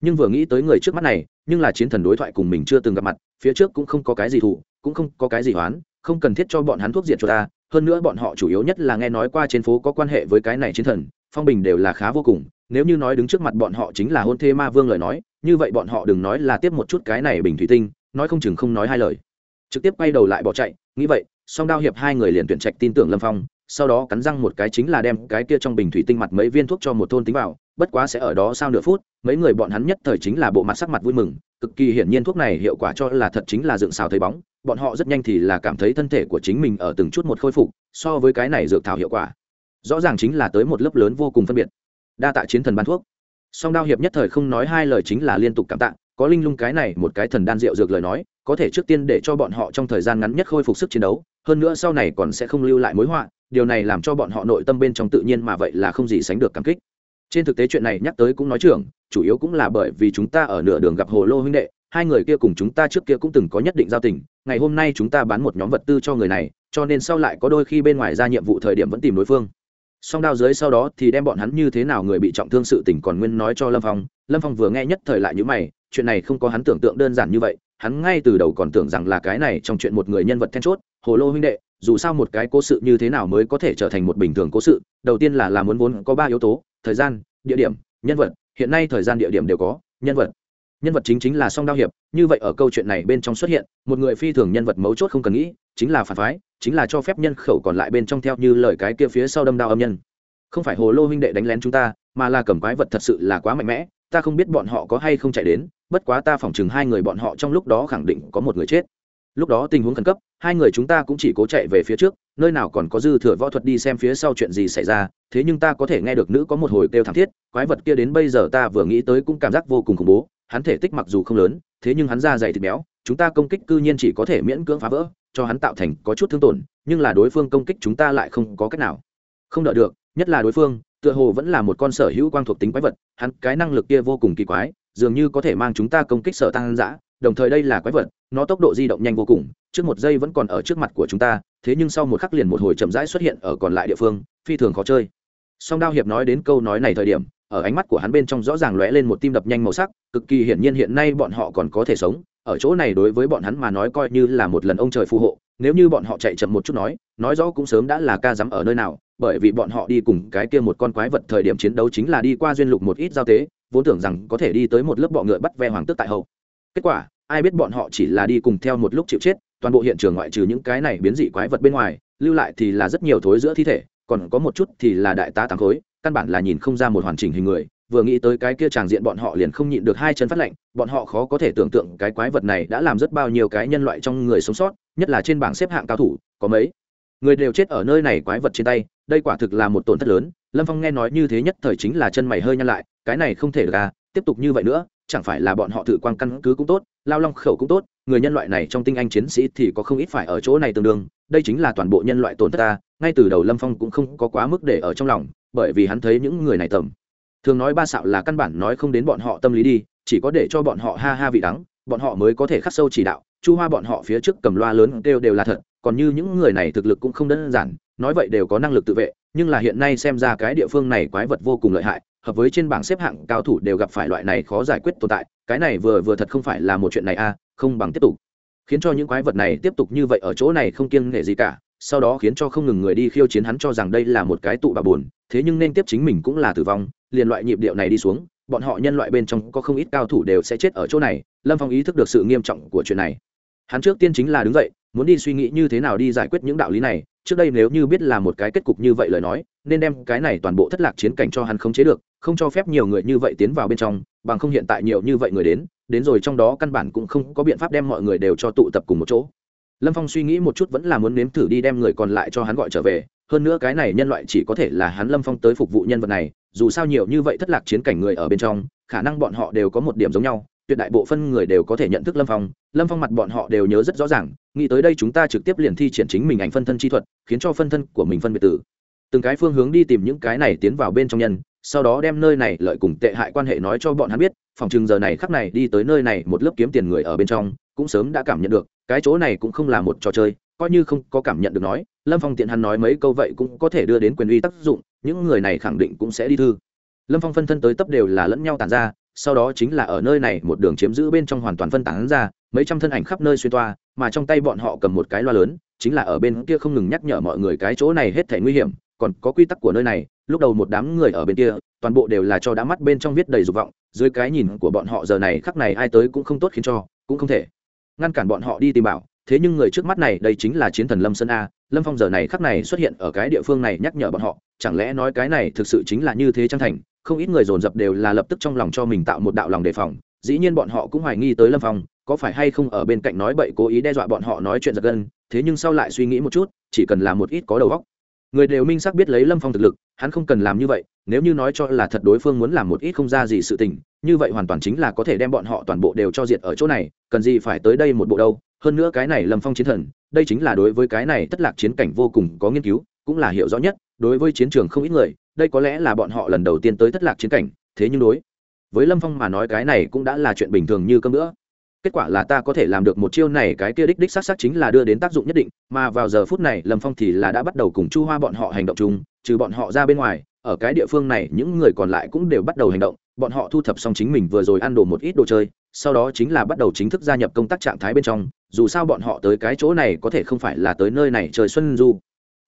Nhưng vừa nghĩ tới người trước mắt này, nhưng là chiến thần đối thoại cùng mình chưa từng gặp mặt, phía trước cũng không có cái gì thủ cũng không có cái gì hoán, không cần thiết cho bọn hắn thuốc diệt chuột ta, hơn nữa bọn họ chủ yếu nhất là nghe nói qua trên phố có quan hệ với cái này chiến thần, phong bình đều là khá vô cùng, nếu như nói đứng trước mặt bọn họ chính là hôn thê ma vương lời nói, như vậy bọn họ đừng nói là tiếp một chút cái này bình thủy tinh, nói không chừng không nói hai lời trực tiếp quay đầu lại bỏ chạy, nghĩ vậy, song đao hiệp hai người liền tuyển trạch tin tưởng lâm phong, sau đó cắn răng một cái chính là đem cái kia trong bình thủy tinh mặt mấy viên thuốc cho một thôn tính vào, bất quá sẽ ở đó sau nửa phút, mấy người bọn hắn nhất thời chính là bộ mặt sắc mặt vui mừng, cực kỳ hiển nhiên thuốc này hiệu quả cho là thật chính là dựng xào thấy bóng, bọn họ rất nhanh thì là cảm thấy thân thể của chính mình ở từng chút một khôi phục, so với cái này dược thảo hiệu quả, rõ ràng chính là tới một lớp lớn vô cùng phân biệt. Đa tạ chiến thần ban thuốc. Song đao hiệp nhất thời không nói hai lời chính là liên tục cảm tạ có linh lung cái này một cái thần đan rượu dược lời nói, có thể trước tiên để cho bọn họ trong thời gian ngắn nhất khôi phục sức chiến đấu, hơn nữa sau này còn sẽ không lưu lại mối họa, điều này làm cho bọn họ nội tâm bên trong tự nhiên mà vậy là không gì sánh được cảm kích. Trên thực tế chuyện này nhắc tới cũng nói trưởng, chủ yếu cũng là bởi vì chúng ta ở nửa đường gặp hồ lô huynh đệ, hai người kia cùng chúng ta trước kia cũng từng có nhất định giao tình, ngày hôm nay chúng ta bán một nhóm vật tư cho người này, cho nên sau lại có đôi khi bên ngoài ra nhiệm vụ thời điểm vẫn tìm đối phương song đao dưới sau đó thì đem bọn hắn như thế nào người bị trọng thương sự tình còn nguyên nói cho lâm phong. Lâm phong vừa nghe nhất thời lại n h ư mày, chuyện này không có hắn tưởng tượng đơn giản như vậy. Hắn ngay từ đầu còn tưởng rằng là cái này trong chuyện một người nhân vật then chốt, hồ lô huynh đệ, dù sao một cái cố sự như thế nào mới có thể trở thành một bình thường cố sự, đầu tiên là làm muốn vốn có ba yếu tố, thời gian, địa điểm, nhân vật. Hiện nay thời gian địa điểm đều có, nhân vật nhân vật chính chính là song đao hiệp, như vậy ở câu chuyện này bên trong xuất hiện, một người phi thường nhân vật mấu chốt không cần nghĩ, chính là phản phái, chính là cho phép nhân khẩu còn lại bên trong theo như lời cái kia phía sau đâm đao âm nhân. Không phải hồ lô huynh đệ đánh lén chúng ta, mà là cầm quái vật thật sự là quá mạnh mẽ, ta không biết bọn họ có hay không chạy đến, bất quá ta phỏng chừng hai người bọn họ trong lúc đó khẳng định có một người chết. Lúc đó tình huống khẩn cấp, hai người chúng ta cũng chỉ cố chạy về phía trước, nơi nào còn có dư thừa võ thuật đi xem phía sau chuyện gì xảy ra, thế nhưng ta có thể nghe được nữ có một hồi kêu thảm thiết, quái vật kia đến bây giờ ta vừa nghĩ tới cũng cảm giác vô cùng khủng bố hắn thể tích mặc dù không lớn, thế nhưng hắn da dày thịt béo, chúng ta công kích cư nhiên chỉ có thể miễn cưỡng phá vỡ, cho hắn tạo thành có chút thương tổn, nhưng là đối phương công kích chúng ta lại không có cách nào. Không đợi được, nhất là đối phương, tựa hồ vẫn là một con sở hữu quang thuộc tính quái vật, hắn cái năng lực kia vô cùng kỳ quái, dường như có thể mang chúng ta công kích sở tăng giã đồng thời đây là quái vật, nó tốc độ di động nhanh vô cùng, trước một giây vẫn còn ở trước mặt của chúng ta, thế nhưng sau một khắc liền một hồi chậm rãi xuất hiện ở còn lại địa phương, phi thường khó chơi. Song đao hiệp nói đến câu nói này thời điểm ở ánh mắt của hắn bên trong rõ ràng lóe lên một tim đập nhanh màu sắc, cực kỳ hiển nhiên hiện nay bọn họ còn có thể sống. Ở chỗ này đối với bọn hắn mà nói coi như là một lần ông trời phù hộ, nếu như bọn họ chạy chậm một chút nói nói rõ cũng sớm đã là ca dám ở nơi nào, bởi vì bọn họ đi cùng cái kia một con quái vật thời điểm chiến đấu chính là đi qua duyên lục một ít giao tế, vốn tưởng rằng có thể đi tới một lớp bọ ngựa bắt ve hoàng tước tại hậu. Kết quả, ai biết bọn họ chỉ là đi cùng theo một lúc chịu chết, toàn bộ hiện trường ngoại trừ những cái này biến dị quái vật bên ngoài, lưu lại thì là rất nhiều thối giữa thi thể, còn có một chút thì là đại tá tám khối căn bản là nhìn không ra một hoàn chỉnh hình người, vừa nghĩ tới cái kia tràng diện bọn họ liền không nhịn được hai chân phát lạnh, bọn họ khó có thể tưởng tượng cái quái vật này đã làm rất bao nhiêu cái nhân loại trong người sống sót, nhất là trên bảng xếp hạng cao thủ, có mấy người đều chết ở nơi này quái vật trên tay, đây quả thực là một tổn thất lớn. Lâm phong nghe nói như thế nhất thời chính là chân mày hơi nhăn lại, cái này không thể được à tiếp tục như vậy nữa, chẳng phải là bọn họ tự quan căn cứ cũng tốt, lao long khẩu cũng tốt, người nhân loại này trong tinh anh chiến sĩ thì có không ít phải ở chỗ này tương đương, đây chính là toàn bộ nhân loại tổn thất ta, ngay từ đầu lâm phong cũng không có quá mức để ở trong lòng bởi vì hắn thấy những người này tầm. Thường nói ba xạo là căn bản nói không đến bọn họ tâm lý đi chỉ có để cho bọn họ ha ha vị đắng bọn họ mới có thể khắc sâu chỉ đạo chu hoa bọn họ phía trước cầm loa lớn đều đều là thật còn như những người này thực lực cũng không đơn giản nói vậy đều có năng lực tự vệ nhưng là hiện nay xem ra cái địa phương này quái vật vô cùng lợi hại hợp với trên bảng xếp hạng cao thủ đều gặp phải loại này khó giải quyết tồn tại cái này vừa vừa thật không phải là một chuyện này a à, không bằng tiếp tục. Khiến cho những quái vật này tiếp tục như vậy ở chỗ này không kiêng nghệ gì cả sau đó khiến cho không ngừng người đi khiêu chiến hắn cho rằng đây là một cái tụ bà buồn, thế nhưng nên tiếp chính mình cũng là tử vong, liền loại nhịp điệu này đi xuống, bọn họ nhân loại bên trong có không ít cao thủ đều sẽ chết ở chỗ này, lâm phong ý thức được sự nghiêm trọng của chuyện này. Hắn trước tiên chính là đứng dậy, muốn đi suy nghĩ như thế nào đi giải quyết những đạo lý này, trước đây nếu như biết là một cái kết cục như vậy lời nói, nên đem cái này toàn bộ thất lạc chiến cảnh cho hắn không chế được, không cho phép nhiều người như vậy tiến vào bên trong, bằng không hiện tại nhiều như vậy người đến đến rồi trong đó căn bản cũng không có biện pháp đem mọi người đều cho tụ tập cùng một chỗ lâm phong suy nghĩ một chút vẫn là muốn nếm thử đi đem người còn lại cho hắn gọi trở về. Hơn nữa cái này nhân loại chỉ có thể là hắn lâm phong tới phục vụ nhân vật này, dù sao nhiều như vậy thất lạc chiến cảnh người ở bên trong, khả năng bọn họ đều có một điểm giống nhau, tuyệt đại bộ phân người đều có thể nhận thức lâm phong. Lâm phong mặt bọn họ đều nhớ rất rõ ràng, nghĩ tới đây chúng ta trực tiếp liền thi triển chính mình ảnh phân thân chi thuật, khiến cho phân thân của mình phân biệt tử. Từng cái phương hướng đi tìm những cái này tiến vào bên trong nhân, sau đó đem nơi này lợi cùng tệ hại quan hệ nói cho bọn hắn biết, phòng chừng giờ này khắc này đi tới nơi này một lớp kiếm tiền người ở bên trong cũng sớm đã cảm nhận được, cái chỗ này cũng không là một trò chơi, coi như không có cảm nhận được nói, lâm phong tiện hắn nói mấy câu vậy cũng có thể đưa đến quyền uy tác dụng, những người này khẳng định cũng sẽ đi thư. Lâm phong phân thân tới tấp đều là lẫn nhau tàn ra, sau đó chính là ở nơi này một đường chiếm giữ bên trong hoàn toàn phân tán ra, mấy trăm thân ảnh khắp nơi xuyên toa, mà trong tay bọn họ cầm một cái loa lớn, chính là ở bên kia không ngừng nhắc nhở mọi người cái chỗ này hết thể nguy hiểm, còn có quy tắc của nơi này, lúc đầu một đám người ở bên kia, toàn bộ đều là cho đã mắt bên trong viết đầy dục vọng, dưới cái nhìn của bọn họ giờ này khắc này ai tới cũng không tốt khiến cho, cũng không thể ngăn cản bọn họ đi tìm bảo. Thế nhưng người trước mắt này, đây chính là chiến thần lâm sơn a. Lâm phong giờ này khắc này xuất hiện ở cái địa phương này nhắc nhở bọn họ, chẳng lẽ nói cái này thực sự chính là như thế trang thành? Không ít người dồn dập đều là lập tức trong lòng cho mình tạo một đạo lòng đề phòng. Dĩ nhiên bọn họ cũng hoài nghi tới lâm phong, có phải hay không ở bên cạnh nói bậy cố ý đe dọa bọn họ nói chuyện giật gân. Thế nhưng sau lại suy nghĩ một chút, chỉ cần làm một ít có đầu óc. Người đều minh xác biết lấy lâm phong thực lực, hắn không cần làm như vậy, nếu như nói cho là thật đối phương muốn làm một ít không ra gì sự tình như vậy hoàn toàn chính là có thể đem bọn họ toàn bộ đều cho diệt ở chỗ này, cần gì phải tới đây một bộ đâu? Hơn nữa cái này lâm phong chiến thần, đây chính là đối với cái này tất lạc chiến cảnh vô cùng có nghiên cứu, cũng là hiểu rõ nhất, đối với chiến trường không ít người, đây có lẽ là bọn họ lần đầu tiên tới thất lạc chiến cảnh, thế nhưng đối với lâm phong mà nói cái này cũng đã là chuyện bình thường như cơm nữa kết quả là ta có thể làm được một chiêu này, cái kia đích đích xác xác chính là đưa đến tác dụng nhất định, mà vào giờ phút này lâm phong thì là đã bắt đầu cùng chu hoa bọn họ hành động chung, trừ bọn họ ra bên ngoài ở cái địa phương này những người còn lại cũng đều bắt đầu hành động, bọn họ thu thập xong chính mình vừa rồi ăn đồ một ít đồ chơi, sau đó chính là bắt đầu chính thức gia nhập công tác trạng thái bên trong, dù sao bọn họ tới cái chỗ này có thể không phải là tới nơi này trời xuân du.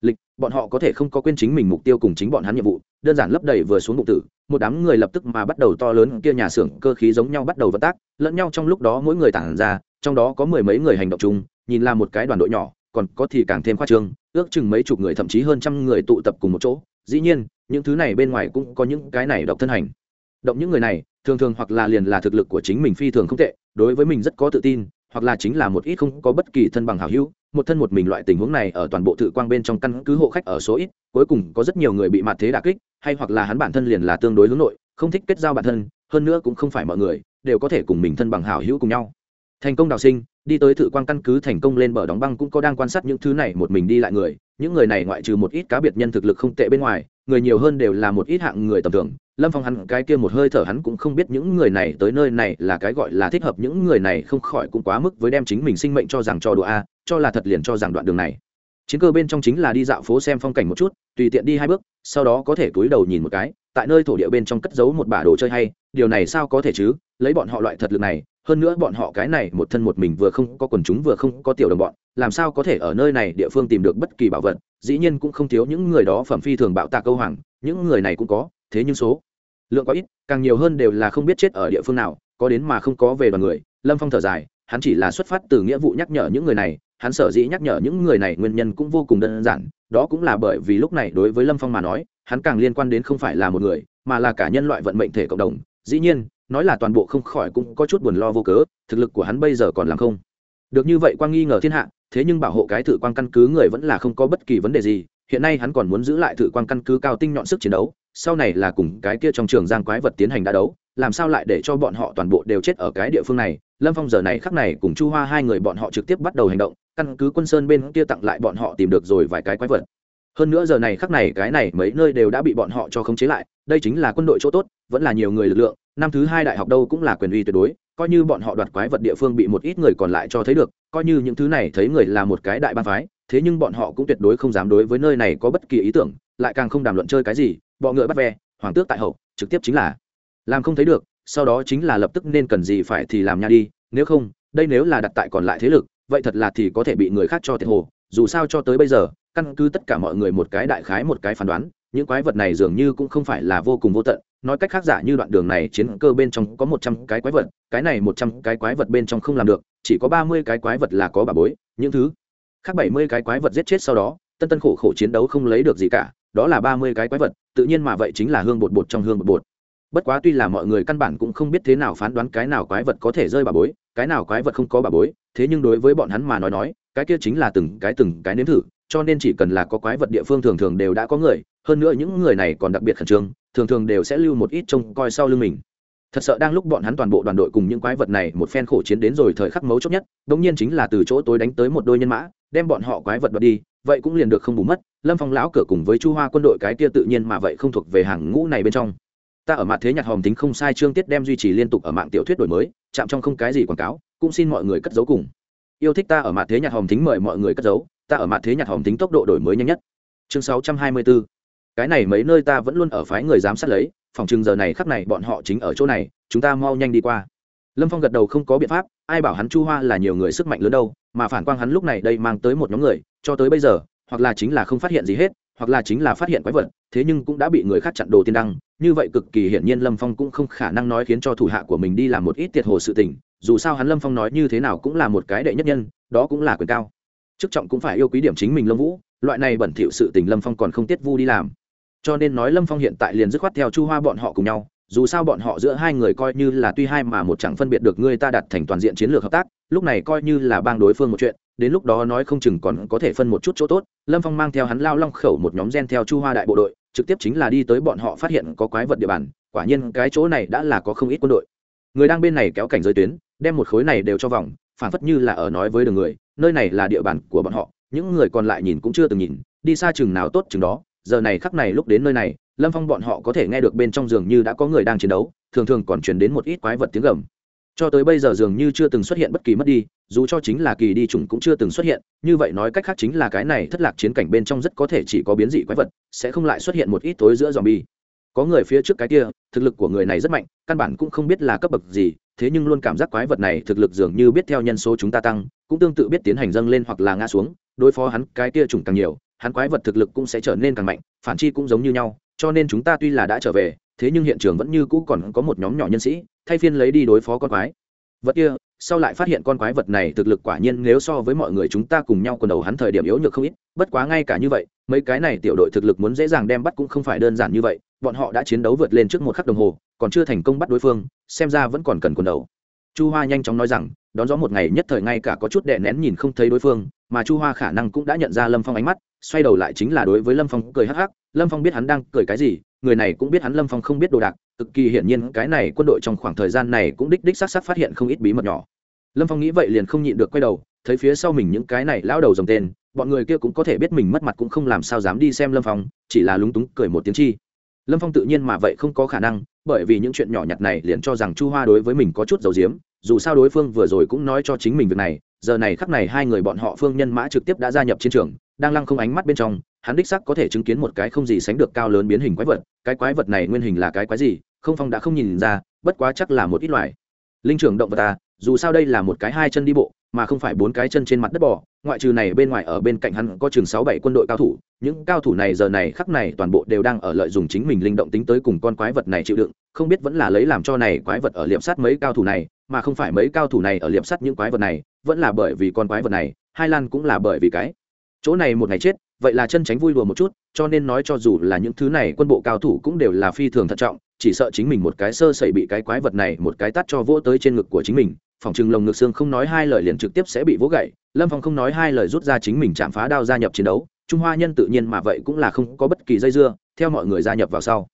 Lịch, bọn họ có thể không có quên chính mình mục tiêu cùng chính bọn hắn nhiệm vụ, đơn giản lấp đầy vừa xuống bụng tử, một đám người lập tức mà bắt đầu to lớn kia nhà xưởng cơ khí giống nhau bắt đầu vận tác, lẫn nhau trong lúc đó mỗi người tản ra, trong đó có mười mấy người hành động chung, nhìn là một cái đoàn đội nhỏ còn có thì càng thêm khoa trương, ước chừng mấy chục người thậm chí hơn trăm người tụ tập cùng một chỗ. Dĩ nhiên, những thứ này bên ngoài cũng có những cái này độc thân hành. Động những người này, thường thường hoặc là liền là thực lực của chính mình phi thường không tệ, đối với mình rất có tự tin, hoặc là chính là một ít không có bất kỳ thân bằng hảo hữu, một thân một mình loại tình huống này ở toàn bộ thự quang bên trong căn cứ hộ khách ở số ít, cuối cùng có rất nhiều người bị mặt thế đà kích, hay hoặc là hắn bản thân liền là tương đối hướng nội, không thích kết giao bản thân, hơn nữa cũng không phải mọi người, đều có thể cùng mình thân bằng hảo hữu cùng nhau thành công đào sinh, đi tới thự quan căn cứ thành công lên bờ đóng băng cũng có đang quan sát những thứ này một mình đi lại người. Những người này ngoại trừ một ít cá biệt nhân thực lực không tệ bên ngoài, người nhiều hơn đều là một ít hạng người tầm thường. Lâm phong hắn, cái kia một hơi thở hắn cũng không biết những người này tới nơi này là cái gọi là thích hợp. Những người này không khỏi cũng quá mức với đem chính mình sinh mệnh cho rằng cho đùa a, cho là thật liền cho rằng đoạn đường này. Chiến cơ bên trong chính là đi dạo phố xem phong cảnh một chút, tùy tiện đi hai bước, sau đó có thể cúi đầu nhìn một cái, tại nơi thổ địa bên trong cất giấu một bả đồ chơi hay. Điều này sao có thể chứ? Lấy bọn họ loại thật lực này hơn nữa bọn họ cái này, một thân một mình vừa không có quần chúng vừa không có tiểu đồng bọn, làm sao có thể ở nơi này địa phương tìm được bất kỳ bảo vật? Dĩ nhiên cũng không thiếu những người đó phẩm phi thường bạo tạc câu hoàng, những người này cũng có, thế nhưng số lượng có ít, càng nhiều hơn đều là không biết chết ở địa phương nào, có đến mà không có về đoàn người. Lâm phong thở dài, hắn chỉ là xuất phát từ nghĩa vụ nhắc nhở những người này, hắn sở dĩ nhắc nhở những người này nguyên nhân cũng vô cùng đơn giản, đó cũng là bởi vì lúc này đối với lâm phong mà nói, hắn càng liên quan đến không phải là một người, mà là cả nhân loại vận mệnh thể cộng đồng. Dĩ nhiên nói là toàn bộ không khỏi cũng có chút buồn lo vô cớ, thực lực của hắn bây giờ còn làm không. Được như vậy quang nghi ngờ thiên hạ, thế nhưng bảo hộ cái thử quang căn cứ người vẫn là không có bất kỳ vấn đề gì, hiện nay hắn còn muốn giữ lại thử quang căn cứ cao tinh nhọn sức chiến đấu, sau này là cùng cái kia trong trường giang quái vật tiến hành đã đấu, làm sao lại để cho bọn họ toàn bộ đều chết ở cái địa phương này? Lâm phong giờ này khắc này cùng chu hoa hai người bọn họ trực tiếp bắt đầu hành động, căn cứ quân sơn bên kia tặng lại bọn họ tìm được rồi vài cái quái vật. Hơn nữa giờ này khắc này cái này mấy nơi đều đã bị bọn họ cho khống chế lại, đây chính là quân đội chỗ tốt, vẫn là nhiều người lực lượng năm thứ hai đại học đâu cũng là quyền uy tuyệt đối, coi như bọn họ đoạt quái vật địa phương bị một ít người còn lại cho thấy được, coi như những thứ này thấy người là một cái đại ban phái, thế nhưng bọn họ cũng tuyệt đối không dám đối với nơi này có bất kỳ ý tưởng, lại càng không đàm luận chơi cái gì, bọ ngựa bắt ve, hoàng tước tại hậu, trực tiếp chính là làm không thấy được, sau đó chính là lập tức nên cần gì phải thì làm nha đi, nếu không, đây nếu là đặt tại còn lại thế lực, vậy thật là thì có thể bị người khác cho thiệt hồ, dù sao cho tới bây giờ, căn cứ tất cả mọi người một cái đại khái một cái phán đoán những quái vật này dường như cũng không phải là vô cùng vô tận, nói cách khác giả như đoạn đường này chiến cơ bên trong có một trăm cái quái vật, cái này một trăm cái quái vật bên trong không làm được, chỉ có ba mươi cái quái vật là có bà bối, những thứ khác bảy mươi cái quái vật giết chết sau đó, tân tân khổ khổ chiến đấu không lấy được gì cả, đó là ba mươi cái quái vật, tự nhiên mà vậy chính là hương bột bột trong hương bột bột. Bất quá tuy là mọi người căn bản cũng không biết thế nào phán đoán cái nào quái vật có thể rơi bà bối, cái nào quái vật không có bà bối, thế nhưng đối với bọn hắn mà nói nói, cái kia chính là từng cái từng cái nếm thử, cho nên chỉ cần là có quái vật địa phương thường thường đều đã có người hơn nữa những người này còn đặc biệt khẩn trương, thường thường đều sẽ lưu một ít trông coi sau lưng mình. Thật sợ đang lúc bọn hắn toàn bộ đoàn đội cùng những quái vật này một phen khổ chiến đến rồi thời khắc mấu chốt nhất đ ỗ n g nhiên chính là từ chỗ tối đánh tới một đôi nhân mã, đem bọn họ quái vật đoạt đi, vậy cũng liền được không bù mất, lâm phong lão cửa cùng với chu hoa quân đội cái kia tự nhiên mà vậy không thuộc về hàng ngũ này bên trong. Ta ở mặt thế nhạc hòm tính không sai chương tiết đem duy trì liên tục ở mạng tiểu thuyết đổi mới, chạm trong không cái gì quảng cáo, cũng xin mọi người cất giấu cùng. Yêu thích ta ở mặt thế nhạc hòm tính mời mọi người cất giấu, ta ở mặt thế nhạc hòm tính tốc độ đổi mới nhanh nhất. Chương sáu trăm hai mươi bốn cái này mấy nơi ta vẫn luôn ở phái người giám sát lấy, phòng chừng giờ này khắp này bọn họ chính ở chỗ này, chúng ta mau nhanh đi qua. Lâm phong gật đầu không có biện pháp, ai bảo hắn chu hoa là nhiều người sức mạnh lớn đâu, mà phản quang hắn lúc này đây mang tới một nhóm người, cho tới bây giờ, hoặc là chính là không phát hiện gì hết, hoặc là chính là phát hiện quái vật, thế nhưng cũng đã bị người khác chặn đồ tiên đăng, như vậy cực kỳ hiển nhiên lâm phong cũng không khả năng nói khiến cho thủ hạ của mình đi làm một ít tiệt hồ sự tình, dù sao hắn lâm phong nói như thế nào cũng là một cái đệ nhất nhân, đó cũng là quyền cao. Chức trọng cũng phải yêu quý điểm chính mình lâm vũ, loại này bẩn thỉu sự tình lâm phong còn không tiết vu đi làm cho nên nói lâm phong hiện tại liền dứt khoát theo chu hoa bọn họ cùng nhau, dù sao bọn họ giữa hai người coi như là tuy hai mà một chẳng phân biệt được người ta đặt thành toàn diện chiến lược hợp tác, lúc này coi như là bang đối phương một chuyện, đến lúc đó nói không chừng còn có thể phân một chút chỗ tốt. Lâm phong mang theo hắn lao long khẩu một nhóm gen theo chu hoa đại bộ đội, trực tiếp chính là đi tới bọn họ phát hiện có quái vật địa bàn, quả nhiên cái chỗ này đã là có không ít quân đội. Người đang bên này kéo cảnh giới tuyến, đem một khối này đều cho vòng phản phất như là ở nói với đường người, nơi này là địa bàn của bọn họ, những người còn lại nhìn cũng chưa từng nhìn, đi xa chừng nào tốt chừng đó giờ này khắc này lúc đến nơi này, lâm phong bọn họ có thể nghe được bên trong giường như đã có người đang chiến đấu, thường thường còn truyền đến một ít quái vật tiếng gầm. Cho tới bây giờ dường như chưa từng xuất hiện bất kỳ mất đi, dù cho chính là kỳ đi trùng cũng chưa từng xuất hiện, như vậy nói cách khác chính là cái này thất lạc chiến cảnh bên trong rất có thể chỉ có biến dị quái vật, sẽ không lại xuất hiện một ít tối giữa dòm bi có người phía trước cái kia, thực lực của người này rất mạnh, căn bản cũng không biết là cấp bậc gì, thế nhưng luôn cảm giác quái vật này thực lực dường như biết theo nhân số chúng ta tăng, cũng tương tự biết tiến hành dâng lên hoặc là ngã xuống, đối phó hắn cái kia trùng càng nhiều hắn quái vật thực lực cũng sẽ trở nên càng mạnh, phản chi cũng giống như nhau, cho nên chúng ta tuy là đã trở về, thế nhưng hiện trường vẫn như cũ còn có một nhóm nhỏ nhân sĩ, thay phiên lấy đi đối phó con quái. Vật kia, sau lại phát hiện con quái vật này thực lực quả nhiên nếu so với mọi người chúng ta cùng nhau quần đầu hắn thời điểm yếu nhược không ít, bất quá ngay cả như vậy, mấy cái này tiểu đội thực lực muốn dễ dàng đem bắt cũng không phải đơn giản như vậy, bọn họ đã chiến đấu vượt lên trước một khắc đồng hồ, còn chưa thành công bắt đối phương, xem ra vẫn còn cần quần đầu. Chu hoa nhanh chóng nói rằng đón gió một ngày nhất thời ngay cả có chút đè nén nhìn không thấy đối phương, mà chu hoa khả năng cũng đã nhận ra lâm phong ánh mắt, xoay đầu lại chính là đối với lâm phong cười hắc hắc, lâm phong biết hắn đang cười cái gì, người này cũng biết hắn lâm phong không biết đồ đạc, cực kỳ hiển nhiên cái này quân đội trong khoảng thời gian này cũng đích đích s á t s á t phát hiện không ít bí mật nhỏ. Lâm phong nghĩ vậy liền không nhịn được quay đầu, thấy phía sau mình những cái này lao đầu dòng tên, bọn người kia cũng có thể biết mình mất mặt cũng không làm sao dám đi xem lâm phong, chỉ là lúng túng cười một tiếng chi. Lâm phong tự nhiên mà vậy không có khả năng, bởi vì những chuyện nhỏ nhặt này liền cho rằng chu hoa đối với mình có chút dầu diếm dù sao đối phương vừa rồi cũng nói cho chính mình việc này, giờ này khắc này hai người bọn họ phương nhân mã trực tiếp đã gia nhập chiến trường, đang lăng không ánh mắt bên trong, hắn đích sắc có thể chứng kiến một cái không gì sánh được cao lớn biến hình quái vật, cái quái vật này nguyên hình là cái quái gì, không phong đã không nhìn ra, bất quá chắc là một ít loài. Linh trưởng động vật ta dù sao đây là một cái hai chân đi bộ mà không phải bốn cái chân trên mặt đất bò, ngoại trừ này bên ngoài ở bên cạnh hắn có chừng sáu bảy quân đội cao thủ, những cao thủ này giờ này khắc này toàn bộ đều đang ở lợi dụng chính mình linh động tính tới cùng con quái vật này chịu đựng, không biết vẫn là lấy làm cho này quái vật ở liệm sát mấy cao thủ này, mà không phải mấy cao thủ này ở liệm sát những quái vật này, vẫn là bởi vì con quái vật này, hai lan cũng là bởi vì cái. Chỗ này một ngày chết vậy là chân tránh vui đùa một chút, cho nên nói cho dù là những thứ này, quân bộ cao thủ cũng đều là phi thường thận trọng, chỉ sợ chính mình một cái sơ sẩy bị cái quái vật này một cái tắt cho vỗ tới trên ngực của chính mình, phòng trừng lồng ngực xương không nói hai lời liền trực tiếp sẽ bị vỗ gậy, lâm phong không nói hai lời rút ra chính mình chạm phá đao gia nhập chiến đấu, trung hoa nhân tự nhiên mà vậy cũng là không có bất kỳ dây dưa, theo mọi người gia nhập vào sau.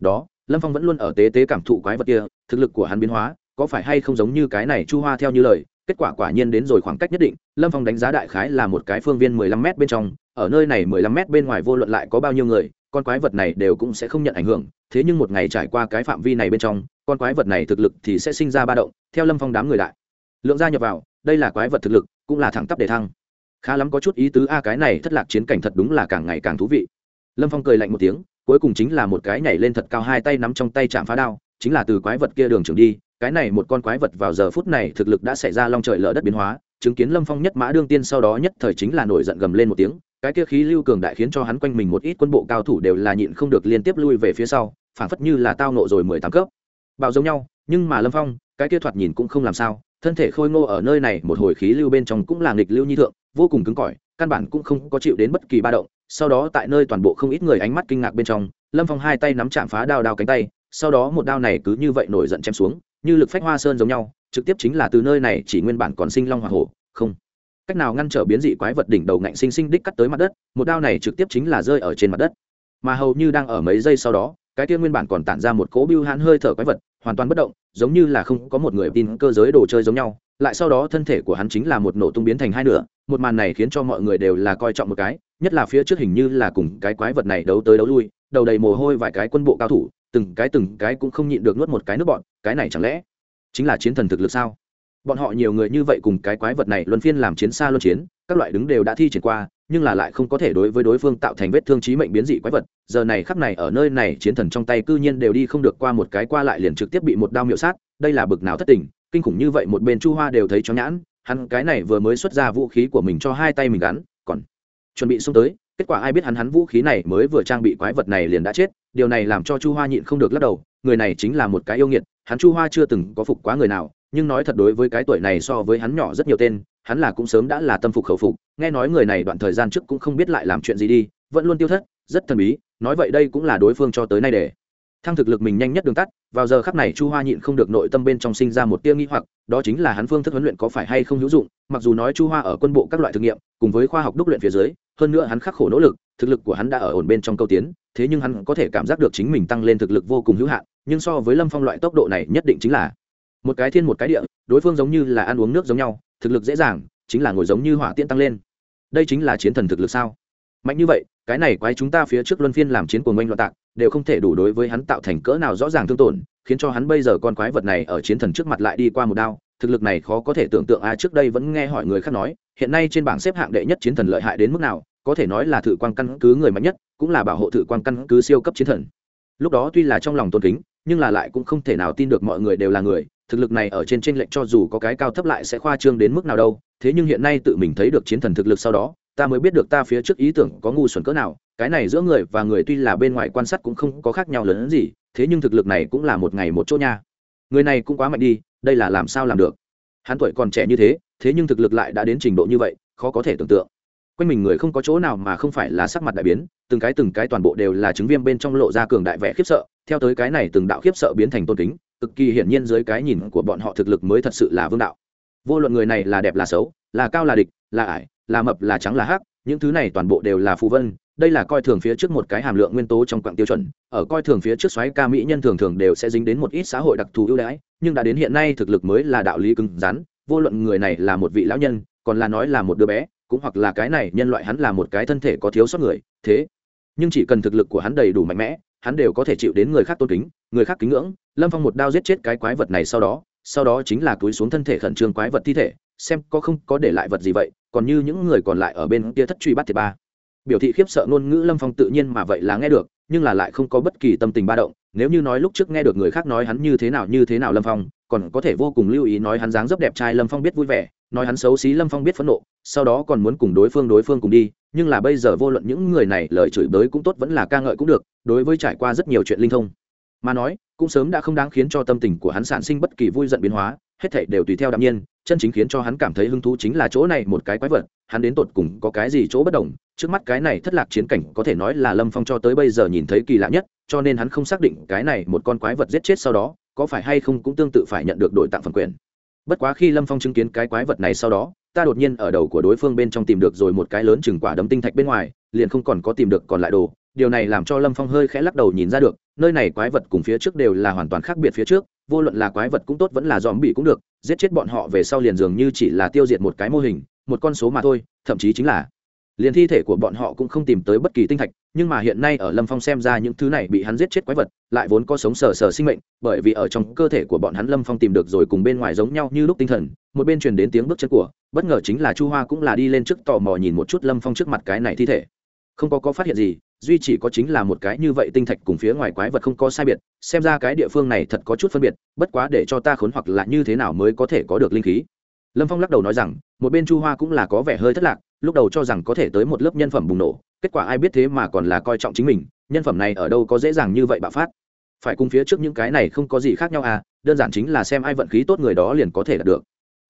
Đó, lâm phong vẫn luôn ở tế tế cảm thụ quái vật kia, thực lực của hắn biến hóa, có phải hay không giống như cái này chu hoa theo như lời, kết quả quả nhiên đến rồi khoảng cách nhất định, lâm phong đánh giá đại khái là một cái phương viên mười lăm m bên trong ở nơi này mười lăm m bên ngoài vô luận lại có bao nhiêu người, con quái vật này đều cũng sẽ không nhận ảnh hưởng. Thế nhưng một ngày trải qua cái phạm vi này bên trong, con quái vật này thực lực thì sẽ sinh ra ba động, theo lâm phong đám người lại. Lượng gia nhập vào, đây là quái vật thực lực, cũng là thẳng tắp để thăng. Khá lắm có chút ý tứ, a, cái này thất lạc chiến cảnh thật đúng là càng ngày càng thú vị. Lâm phong cười lạnh một tiếng, cuối cùng chính là một cái nhảy lên thật cao hai tay nắm trong tay chạm phá đao, chính là từ quái vật kia đường trường đi, cái này một con quái vật vào giờ phút này thực lực đã xảy ra long trời lở đất biến hóa, chứng kiến lâm phong nhất mã đương tiên sau đó nhất thời chính là nổi giận gầm lên một tiếng cái kia khí lưu cường đại khiến cho hắn quanh mình một ít quân bộ cao thủ đều là nhịn không được liên tiếp lui về phía sau, phảng phất như là tao nộ rồi mười tám cấp. Bạo giống nhau, nhưng mà lâm phong, cái kia thoạt nhìn cũng không làm sao, thân thể khôi ngô ở nơi này, một hồi khí lưu bên trong cũng là nghịch lưu nhi thượng, vô cùng cứng cỏi, căn bản cũng không có chịu đến bất kỳ ba động. Sau đó tại nơi toàn bộ không ít người ánh mắt kinh ngạc bên trong, lâm phong hai tay nắm chạm phá đao đao cánh tay, sau đó một đao này cứ như vậy nổi giận chém xuống, như lực phách hoa sơn giống nhau, trực tiếp chính là từ nơi này chỉ nguyên bản còn sinh long hoa hổ, không cách nào ngăn trở biến dị quái vật đỉnh đầu ngạnh sinh sinh đích cắt tới mặt đất, một đao này trực tiếp chính là rơi ở trên mặt đất. Mà hầu như đang ở mấy giây sau đó, cái kia nguyên bản còn tản ra một cỗ bưu hãn hơi thở quái vật, hoàn toàn bất động, giống như là không có một người tin cơ giới đồ chơi giống nhau. Lại sau đó thân thể của hắn chính là một nổ tung biến thành hai nửa, một màn này khiến cho mọi người đều là coi trọng một cái, nhất là phía trước hình như là cùng cái quái vật này đấu tới đấu lui, đầu đầy mồ hôi vài cái quân bộ cao thủ, từng cái từng cái cũng không nhịn được nuốt một cái nước bọn, cái này chẳng lẽ chính là chiến thần thực lực sao? Bọn họ nhiều người như vậy cùng cái quái vật này luân phiên làm chiến xa luân chiến, các loại đứng đều đã thi triển qua, nhưng là lại không có thể đối với đối phương tạo thành vết thương trí mệnh biến dị quái vật. Giờ này khắp này ở nơi này chiến thần trong tay cư nhiên đều đi không được qua một cái qua lại liền trực tiếp bị một đao miệu sát, đây là bực nào thất tình, kinh khủng như vậy một bên chu hoa đều thấy cho nhãn, hắn cái này vừa mới xuất ra vũ khí của mình cho hai tay mình gắn, còn chuẩn bị xông tới, kết quả ai biết hắn hắn vũ khí này mới vừa trang bị quái vật này liền đã chết, điều này làm cho chu hoa nhịn không được lắc đầu, người này chính là một cái yêu nghiệt, hắn chu hoa chưa từng có phục quá người nào nhưng nói thật đối với cái tuổi này so với hắn nhỏ rất nhiều tên, hắn là cũng sớm đã là tâm phục khẩu phục, nghe nói người này đoạn thời gian trước cũng không biết lại làm chuyện gì đi, vẫn luôn tiêu thất, rất thần bí, nói vậy đây cũng là đối phương cho tới nay để. Thăng thực lực mình nhanh nhất đường tắt, vào giờ khắc này chu hoa nhịn không được nội tâm bên trong sinh ra một tia nghi hoặc, đó chính là hắn phương thức huấn luyện có phải hay không hữu dụng, mặc dù nói chu hoa ở quân bộ các loại thực nghiệm, cùng với khoa học đúc luyện phía dưới, hơn nữa hắn khắc khổ nỗ lực, thực lực của hắn đã ở ổn bên trong câu tiến, thế nhưng hắn có thể cảm giác được chính mình tăng lên thực lực vô cùng hữu hạn, nhưng so với lâm phong loại tốc độ này nhất định chính là một cái thiên một cái địa, đối phương giống như là ăn uống nước giống nhau, thực lực dễ dàng, chính là ngồi giống như hỏa tiễn tăng lên. Đây chính là chiến thần thực lực sao? Mạnh như vậy, cái này quái chúng ta phía trước luân phiên làm chiến cuồng ngoanh loạn tạc, đều không thể đủ đối với hắn tạo thành cỡ nào rõ ràng thương tổn, khiến cho hắn bây giờ con quái vật này ở chiến thần trước mặt lại đi qua một đao, thực lực này khó có thể tưởng tượng ai trước đây vẫn nghe hỏi người khác nói, hiện nay trên bảng xếp hạng đệ nhất chiến thần lợi hại đến mức nào, có thể nói là thự quan căn cứ người mạnh nhất, cũng là bảo hộ thự quan căn cứ siêu cấp chiến thần. Lúc đó tuy là trong lòng tôn kính, nhưng là lại cũng không thể nào tin được mọi người đều là người thực lực này ở trên trên lệnh cho dù có cái cao thấp lại sẽ khoa trương đến mức nào đâu, thế nhưng hiện nay tự mình thấy được chiến thần thực lực sau đó, ta mới biết được ta phía trước ý tưởng có ngu xuẩn cỡ nào, cái này giữa người và người tuy là bên ngoài quan sát cũng không có khác nhau lớn hơn gì, thế nhưng thực lực này cũng là một ngày một chỗ nha. Người này cũng quá mạnh đi, đây là làm sao làm được? Hắn tuổi còn trẻ như thế thế nhưng thực lực lại đã đến trình độ như vậy, khó có thể tưởng tượng. Quanh mình người không có chỗ nào mà không phải là sắc mặt đại biến, từng cái từng cái toàn bộ đều là chứng viêm bên trong lộ ra cường đại vẻ khiếp sợ, theo tới cái này từng đạo khiếp sợ biến thành tôn kính cực kỳ hiển nhiên dưới cái nhìn của bọn họ thực lực mới thật sự là vương đạo. Vô luận người này là đẹp là xấu, là cao là địch, là ải, là mập là trắng là hắc, những thứ này toàn bộ đều là phù vân, đây là coi thường phía trước một cái hàm lượng nguyên tố trong quặng tiêu chuẩn, ở coi thường phía trước xoáy ca mỹ nhân thường thường đều sẽ dính đến một ít xã hội đặc thù ưu đãi, nhưng đã đến hiện nay thực lực mới là đạo lý cứng rắn, vô luận người này là một vị lão nhân, còn là nói là một đứa bé, cũng hoặc là cái này, nhân loại hắn là một cái thân thể có thiếu sót người, thế. Nhưng chỉ cần thực lực của hắn đầy đủ mạnh mẽ hắn đều có thể chịu đến người khác tôn kính, người khác kính ngưỡng. Lâm phong một đao giết chết cái quái vật này sau đó sau đó chính là túi xuống thân thể khẩn trương quái vật thi thể, xem có không có để lại vật gì vậy, còn như những người còn lại ở bên kia thất truy bắt thiệt ba. Biểu thị khiếp sợ ngôn ngữ lâm phong tự nhiên mà vậy là nghe được, nhưng là lại không có bất kỳ tâm tình ba động. Nếu như nói lúc trước nghe được người khác nói hắn như thế nào, như thế nào lâm phong, còn có thể vô cùng lưu ý nói hắn dáng dấp đẹp trai lâm phong biết vui vẻ, nói hắn xấu xí lâm phong biết phẫn nộ, sau đó còn muốn cùng đối phương đối phương cùng đi nhưng là bây giờ vô luận những người này lời chửi bới cũng tốt vẫn là ca ngợi cũng được, đối với trải qua rất nhiều chuyện linh thông. Mà nói, cũng sớm đã không đáng khiến cho tâm tình của hắn sản sinh bất kỳ vui giận biến hóa, hết thảy đều tùy theo đạm nhiên, chân chính khiến cho hắn cảm thấy hứng thú chính là chỗ này một cái quái vật, hắn đến tột cùng có cái gì chỗ bất đồng, trước mắt cái này thất lạc chiến cảnh có thể nói là lâm phong cho tới bây giờ nhìn thấy kỳ lạ nhất, cho nên hắn không xác định cái này một con quái vật giết chết sau đó, có phải hay không cũng tương tự phải nhận được đội tặng phần quyền. Bất quá khi lâm phong chứng kiến cái quái vật này sau đó ta đột nhiên ở đầu của đối phương bên trong tìm được rồi một cái lớn chừng quả đấm tinh thạch bên ngoài, liền không còn có tìm được còn lại đồ. Điều này làm cho lâm phong hơi khẽ lắc đầu nhìn ra được, nơi này quái vật cùng phía trước đều là hoàn toàn khác biệt phía trước, vô luận là quái vật cũng tốt vẫn là dòm bị cũng được, giết chết bọn họ về sau liền dường như chỉ là tiêu diệt một cái mô hình, một con số mà thôi, thậm chí chính là. Liền thi thể của bọn họ cũng không tìm tới bất kỳ tinh thạch nhưng mà hiện nay ở lâm phong xem ra những thứ này bị hắn giết chết quái vật, lại vốn có sống sờ sờ sinh mệnh, bởi vì ở trong cơ thể của bọn hắn lâm phong tìm được rồi cùng bên ngoài giống nhau như lúc tinh thần, một bên truyền đến tiếng bước chân của, bất ngờ chính là chu hoa cũng là đi lên trước tò mò nhìn một chút lâm phong trước mặt cái này thi thể. Không có có phát hiện gì, duy chỉ có chính là một cái như vậy tinh thạch cùng phía ngoài quái vật không có sai biệt, xem ra cái địa phương này thật có chút phân biệt, bất quá để cho ta khốn hoặc là như thế nào mới có thể có được linh khí. Lâm phong lắc đầu nói rằng, một bên chu hoa cũng là có vẻ hơi thất lạc, lúc đầu cho rằng có thể tới một lớp nhân phẩm bùng nổ kết quả ai biết thế mà còn là coi trọng chính mình, nhân phẩm này ở đâu có dễ dàng như vậy bạo phát. Phải cùng phía trước những cái này không có gì khác nhau à đơn giản chính là xem ai vận khí tốt người đó liền có thể đạt được.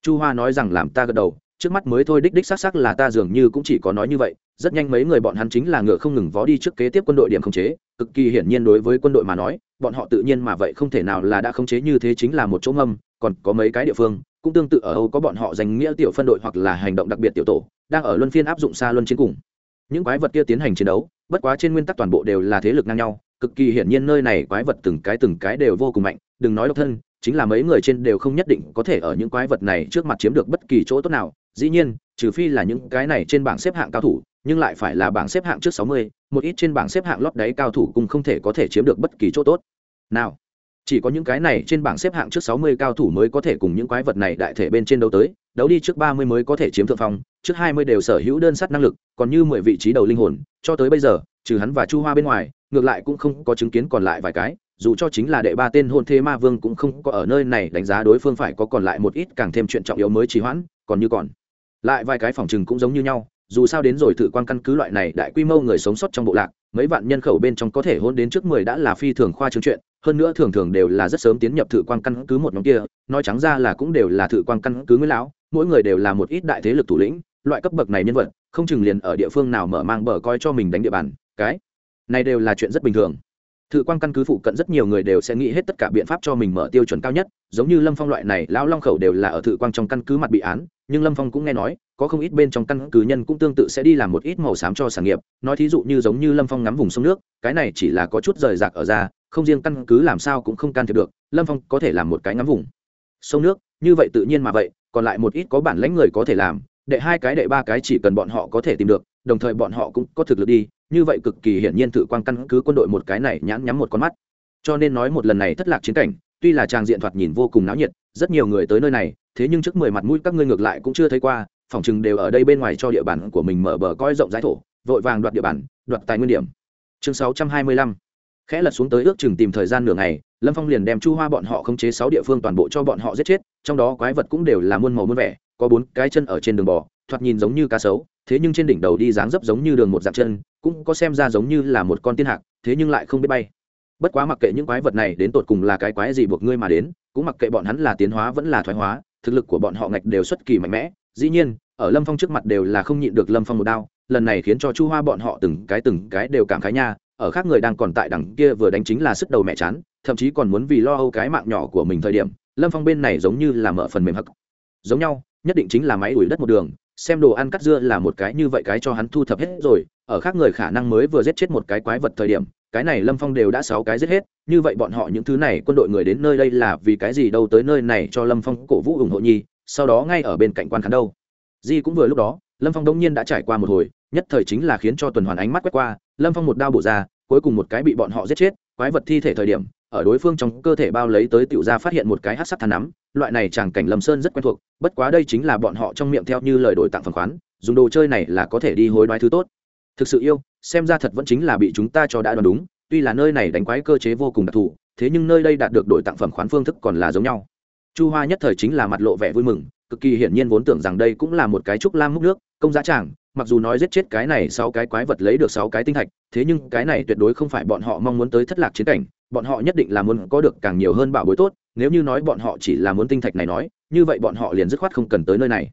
Chu hoa nói rằng làm ta gật đầu, trước mắt mới thôi đích đích xác xác là ta dường như cũng chỉ có nói như vậy, rất nhanh mấy người bọn hắn chính là ngựa không ngừng vó đi trước kế tiếp quân đội điểm khống chế, cực kỳ hiển nhiên đối với quân đội mà nói, bọn họ tự nhiên mà vậy không thể nào là đã khống chế như thế chính là một chỗ ngâm, còn có mấy cái địa phương, cũng tương tự ở âu có bọn họ danh nghĩa tiểu phân đội hoặc là hành động đặc biệt tiểu tổ, đang ở luân phiên áp dụng xa luân chiến cùng những quái vật kia tiến hành chiến đấu, bất quá trên nguyên tắc toàn bộ đều là thế lực ngang nhau, cực kỳ hiển nhiên nơi này quái vật từng cái từng cái đều vô cùng mạnh, đừng nói độc thân, chính là mấy người trên đều không nhất định có thể ở những quái vật này trước mặt chiếm được bất kỳ chỗ tốt nào. Dĩ nhiên, trừ phi là những cái này trên bảng xếp hạng cao thủ, nhưng lại phải là bảng xếp hạng trước sáu mươi, một ít trên bảng xếp hạng lót đáy cao thủ cũng không thể có thể chiếm được bất kỳ chỗ tốt. Nào, chỉ có những cái này trên bảng xếp hạng trước sáu mươi cao thủ mới có thể cùng những quái vật này đại thể bên trên đấu tới đấu đi trước ba mươi mới có thể chiếm thượng phong, trước hai mươi đều sở hữu đơn sắt năng lực, còn như mười vị trí đầu linh hồn, cho tới bây giờ, trừ hắn và chu hoa bên ngoài, ngược lại cũng không có chứng kiến còn lại vài cái, dù cho chính là đệ ba tên hôn thế ma vương cũng không có ở nơi này đánh giá đối phương phải có còn lại một ít càng thêm chuyện trọng yếu mới trì hoãn, còn như còn. Lại vài cái phòng chừng cũng giống như nhau, dù sao đến rồi thử quan căn cứ loại này đại quy mô người sống sót trong bộ lạc mấy vạn nhân khẩu bên trong có thể hôn đến trước mười đã là phi thường khoa trương chuyện, hơn nữa thường thường đều là rất sớm tiến nhập thử quan căn cứ một nhóm kia, nói trắng ra là cũng đều là thử quan căn cứ nguyên lão, mỗi người đều là một ít đại thế lực thủ lĩnh, loại cấp bậc này nhân vật, không chừng liền ở địa phương nào mở mang bờ coi cho mình đánh địa bàn, cái này đều là chuyện rất bình thường. Thử quan căn cứ phụ cận rất nhiều người đều sẽ nghĩ hết tất cả biện pháp cho mình mở tiêu chuẩn cao nhất, giống như lâm phong loại này, lão long khẩu đều là ở thử quang trong căn cứ mặt bị án nhưng lâm phong cũng nghe nói có không ít bên trong căn cứ nhân cũng tương tự sẽ đi làm một ít màu xám cho sản nghiệp nói thí dụ như giống như lâm phong ngắm vùng sông nước cái này chỉ là có chút rời rạc ở ra không riêng căn cứ làm sao cũng không can thiệp được lâm phong có thể làm một cái ngắm vùng sông nước như vậy tự nhiên mà vậy còn lại một ít có bản lãnh người có thể làm đệ hai cái đệ ba cái chỉ cần bọn họ có thể tìm được đồng thời bọn họ cũng có thực lực đi như vậy cực kỳ hiển nhiên tự quan căn cứ quân đội một cái này nhãn nhắm một con mắt cho nên nói một lần này thất lạc chiến cảnh tuy là trang diện thoạt nhìn vô cùng náo nhiệt rất nhiều người tới nơi này, thế nhưng trước mười mặt mũi các ngươi ngược lại cũng chưa thấy qua, phòng chừng đều ở đây bên ngoài cho địa bàn của mình mở bờ coi rộng rãi thổ, vội vàng đoạt địa bàn, đoạt tài nguyên điểm. Chương sáu trăm hai mươi lăm. Khẽ lật xuống tới ước chừng tìm thời gian nửa ngày, lâm phong liền đem chu hoa bọn họ khống chế sáu địa phương toàn bộ cho bọn họ giết chết, trong đó quái vật cũng đều là muôn màu muôn vẻ, có bốn cái chân ở trên đường bò, thoạt nhìn giống như cá sấu, thế nhưng trên đỉnh đầu đi dáng dấp giống như đường một dạng chân, cũng có xem ra giống như là một con tiên hạc, thế nhưng lại không biết bay. Bất quá mặc kệ những quái vật này đến tột cùng là cái quái gì buộc ngươi mà đến cũng mặc kệ bọn hắn là tiến hóa vẫn là thoái hóa, thực lực của bọn họ ngạch đều xuất kỳ mạnh mẽ. Dĩ nhiên, ở lâm phong trước mặt đều là không nhịn được lâm phong một đao, lần này khiến cho chu hoa bọn họ từng cái từng cái đều cảm khái nha, ở khác người đang còn tại đằng kia vừa đánh chính là sức đầu mẹ chán, thậm chí còn muốn vì lo âu cái mạng nhỏ của mình thời điểm, lâm phong bên này giống như là mở phần mềm hắc. Giống nhau, nhất định chính là máy đuổi đất một đường xem đồ ăn cắt dưa là một cái như vậy cái cho hắn thu thập hết rồi, ở khác người khả năng mới vừa giết chết một cái quái vật thời điểm, cái này lâm phong đều đã sáu cái giết hết, như vậy bọn họ những thứ này quân đội người đến nơi đây là vì cái gì đâu tới nơi này cho lâm phong cổ vũ ủng hộ nhi, sau đó ngay ở bên cạnh quan khán đâu. Di cũng vừa lúc đó, lâm phong đông nhiên đã trải qua một hồi, nhất thời chính là khiến cho tuần hoàn ánh mắt quét qua, lâm phong một đao bổ ra, cuối cùng một cái bị bọn họ giết chết, quái vật thi thể thời điểm ở đối phương trong cơ thể bao lấy tới tiểu ra phát hiện một cái hát sắc than nắm, loại này chàng cảnh lâm sơn rất quen thuộc, bất quá đây chính là bọn họ trong miệng theo như lời đổi tặng phần khoán, dùng đồ chơi này là có thể đi hối đoái thứ tốt. Thực sự yêu, xem ra thật vẫn chính là bị chúng ta cho đã đoán đúng, tuy là nơi này đánh quái cơ chế vô cùng đặc thù, thế nhưng nơi đây đạt được đổi tặng phẩm khoán phương thức còn là giống nhau. Chu hoa nhất thời chính là mặt lộ vẻ vui mừng, cực kỳ hiển nhiên vốn tưởng rằng đây cũng là một cái trúc lam múc nước, công giá tràng mặc dù nói giết chết cái này sáu cái quái vật lấy được sáu cái tinh thạch, thế nhưng cái này tuyệt đối không phải bọn họ mong muốn tới thất lạc chiến cảnh bọn họ nhất định là muốn có được càng nhiều hơn bảo bối tốt, nếu như nói bọn họ chỉ là muốn tinh thạch này nói, như vậy bọn họ liền dứt khoát không cần tới nơi này.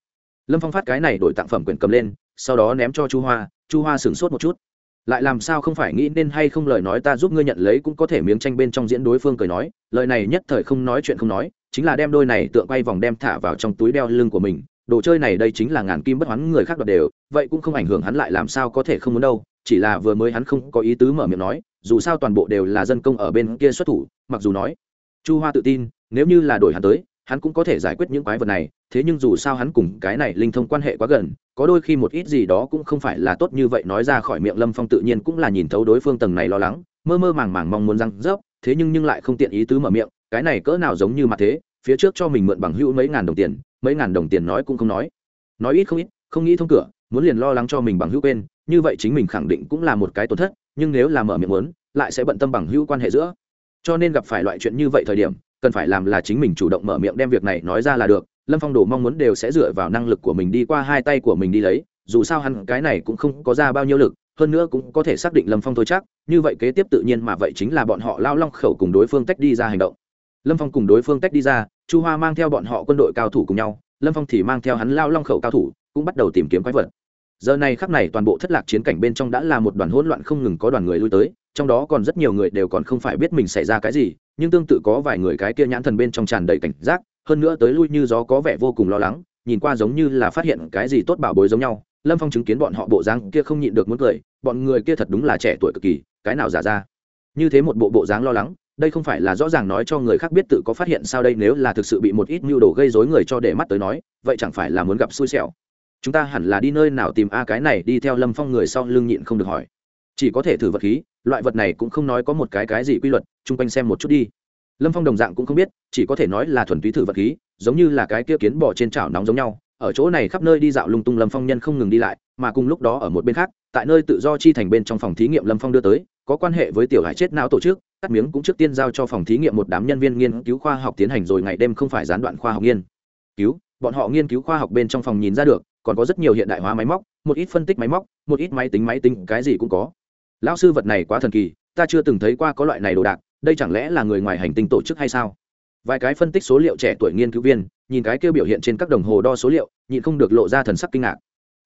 Lâm phong phát cái này đổi tặng phẩm quyển cầm lên, sau đó ném cho chu hoa chu hoa sửng sốt một chút. Lại làm sao không phải nghĩ nên hay không lời nói ta giúp ngươi nhận lấy cũng có thể miếng tranh bên trong diễn đối phương cười nói, lời này nhất thời không nói chuyện không nói, chính là đem đôi này tượng quay vòng đem thả vào trong túi đeo lưng của mình. Đồ chơi này đây chính là ngàn kim bất hoán người khác đoạt đều, vậy cũng không ảnh hưởng hắn lại làm sao có thể không muốn đâu, chỉ là vừa mới hắn không có ý tứ mở miệng nói dù sao toàn bộ đều là dân công ở bên kia xuất thủ, mặc dù nói, chu hoa tự tin, nếu như là đổi hắn tới, hắn cũng có thể giải quyết những quái vật này, thế nhưng dù sao hắn cùng cái này linh thông quan hệ quá gần, có đôi khi một ít gì đó cũng không phải là tốt như vậy nói ra khỏi miệng lâm phong tự nhiên cũng là nhìn thấu đối phương tầng này lo lắng, mơ mơ màng màng mong muốn răng rớp, thế nhưng nhưng lại không tiện ý tứ mở miệng, cái này cỡ nào giống như mặt thế, phía trước cho mình mượn bằng hữu mấy ngàn đồng tiền, mấy ngàn đồng tiền nói cũng không nói. Nói ít không ít, không nghĩ thông cửa, muốn liền lo lắng cho mình bằng hữu quên, như vậy chính mình khẳng định cũng là một cái tổn thất nhưng nếu là mở miệng muốn, lại sẽ bận tâm bằng hữu quan hệ giữa. Cho nên gặp phải loại chuyện như vậy thời điểm, cần phải làm là chính mình chủ động mở miệng đem việc này nói ra là được. Lâm phong đồ mong muốn đều sẽ dựa vào năng lực của mình đi qua hai tay của mình đi lấy, dù sao hắn cái này cũng không có ra bao nhiêu lực, hơn nữa cũng có thể xác định lâm phong thôi chắc, như vậy kế tiếp tự nhiên mà vậy chính là bọn họ lao long khẩu cùng đối phương tách đi ra hành động. Lâm phong cùng đối phương tách đi ra, chu hoa mang theo bọn họ quân đội cao thủ cùng nhau, lâm phong thì mang theo hắn lao long khẩu cao thủ, cũng bắt đầu tìm kiếm quái vật giờ này khắc này toàn bộ thất lạc chiến cảnh bên trong đã là một đoàn hỗn loạn không ngừng có đoàn người lui tới, trong đó còn rất nhiều người đều còn không phải biết mình xảy ra cái gì, nhưng tương tự có vài người cái kia nhãn thần bên trong tràn đầy cảnh giác, hơn nữa tới lui như gió có vẻ vô cùng lo lắng, nhìn qua giống như là phát hiện cái gì tốt bảo bối giống nhau. Lâm phong chứng kiến bọn họ bộ dáng kia không nhịn được muốn cười, bọn người kia thật đúng là trẻ tuổi cực kỳ, cái nào giả ra. Như thế một bộ bộ dáng lo lắng, đây không phải là rõ ràng nói cho người khác biết tự có phát hiện sao đây, nếu là thực sự bị một ít mưu đồ gây dối người cho để mắt tới nói, vậy chẳng phải là muốn gặp xui xẻo chúng ta hẳn là đi nơi nào tìm a cái này đi theo lâm phong người sau lưng nhịn không được hỏi. Chỉ có thể thử vật khí, loại vật này cũng không nói có một cái cái gì quy luật, chung quanh xem một chút đi. Lâm phong đồng dạng cũng không biết, chỉ có thể nói là thuần túy thử vật khí, giống như là cái kia kiến bỏ trên chảo nóng giống nhau. Ở chỗ này khắp nơi đi dạo lung tung lâm phong nhân không ngừng đi lại, mà cùng lúc đó ở một bên khác, tại nơi tự do chi thành bên trong phòng thí nghiệm lâm phong đưa tới, có quan hệ với tiểu hải chết não tổ chức, cắt miếng cũng trước tiên giao cho phòng thí nghiệm một đám nhân viên nghiên cứu khoa học tiến hành rồi ngày đêm không phải gián đoạn khoa học nghiên cứu. Bọn họ nghiên cứu khoa học bên trong phòng nhìn ra được còn có rất nhiều hiện đại hóa máy móc, một ít phân tích máy móc, một ít máy tính máy tính, cái gì cũng có. Lão sư vật này quá thần kỳ, ta chưa từng thấy qua có loại này đồ đạc, đây chẳng lẽ là người ngoài hành tinh tổ chức hay sao? Vài cái phân tích số liệu trẻ tuổi nghiên cứu viên, nhìn cái kêu biểu hiện trên các đồng hồ đo số liệu, nhịn không được lộ ra thần sắc kinh ngạc.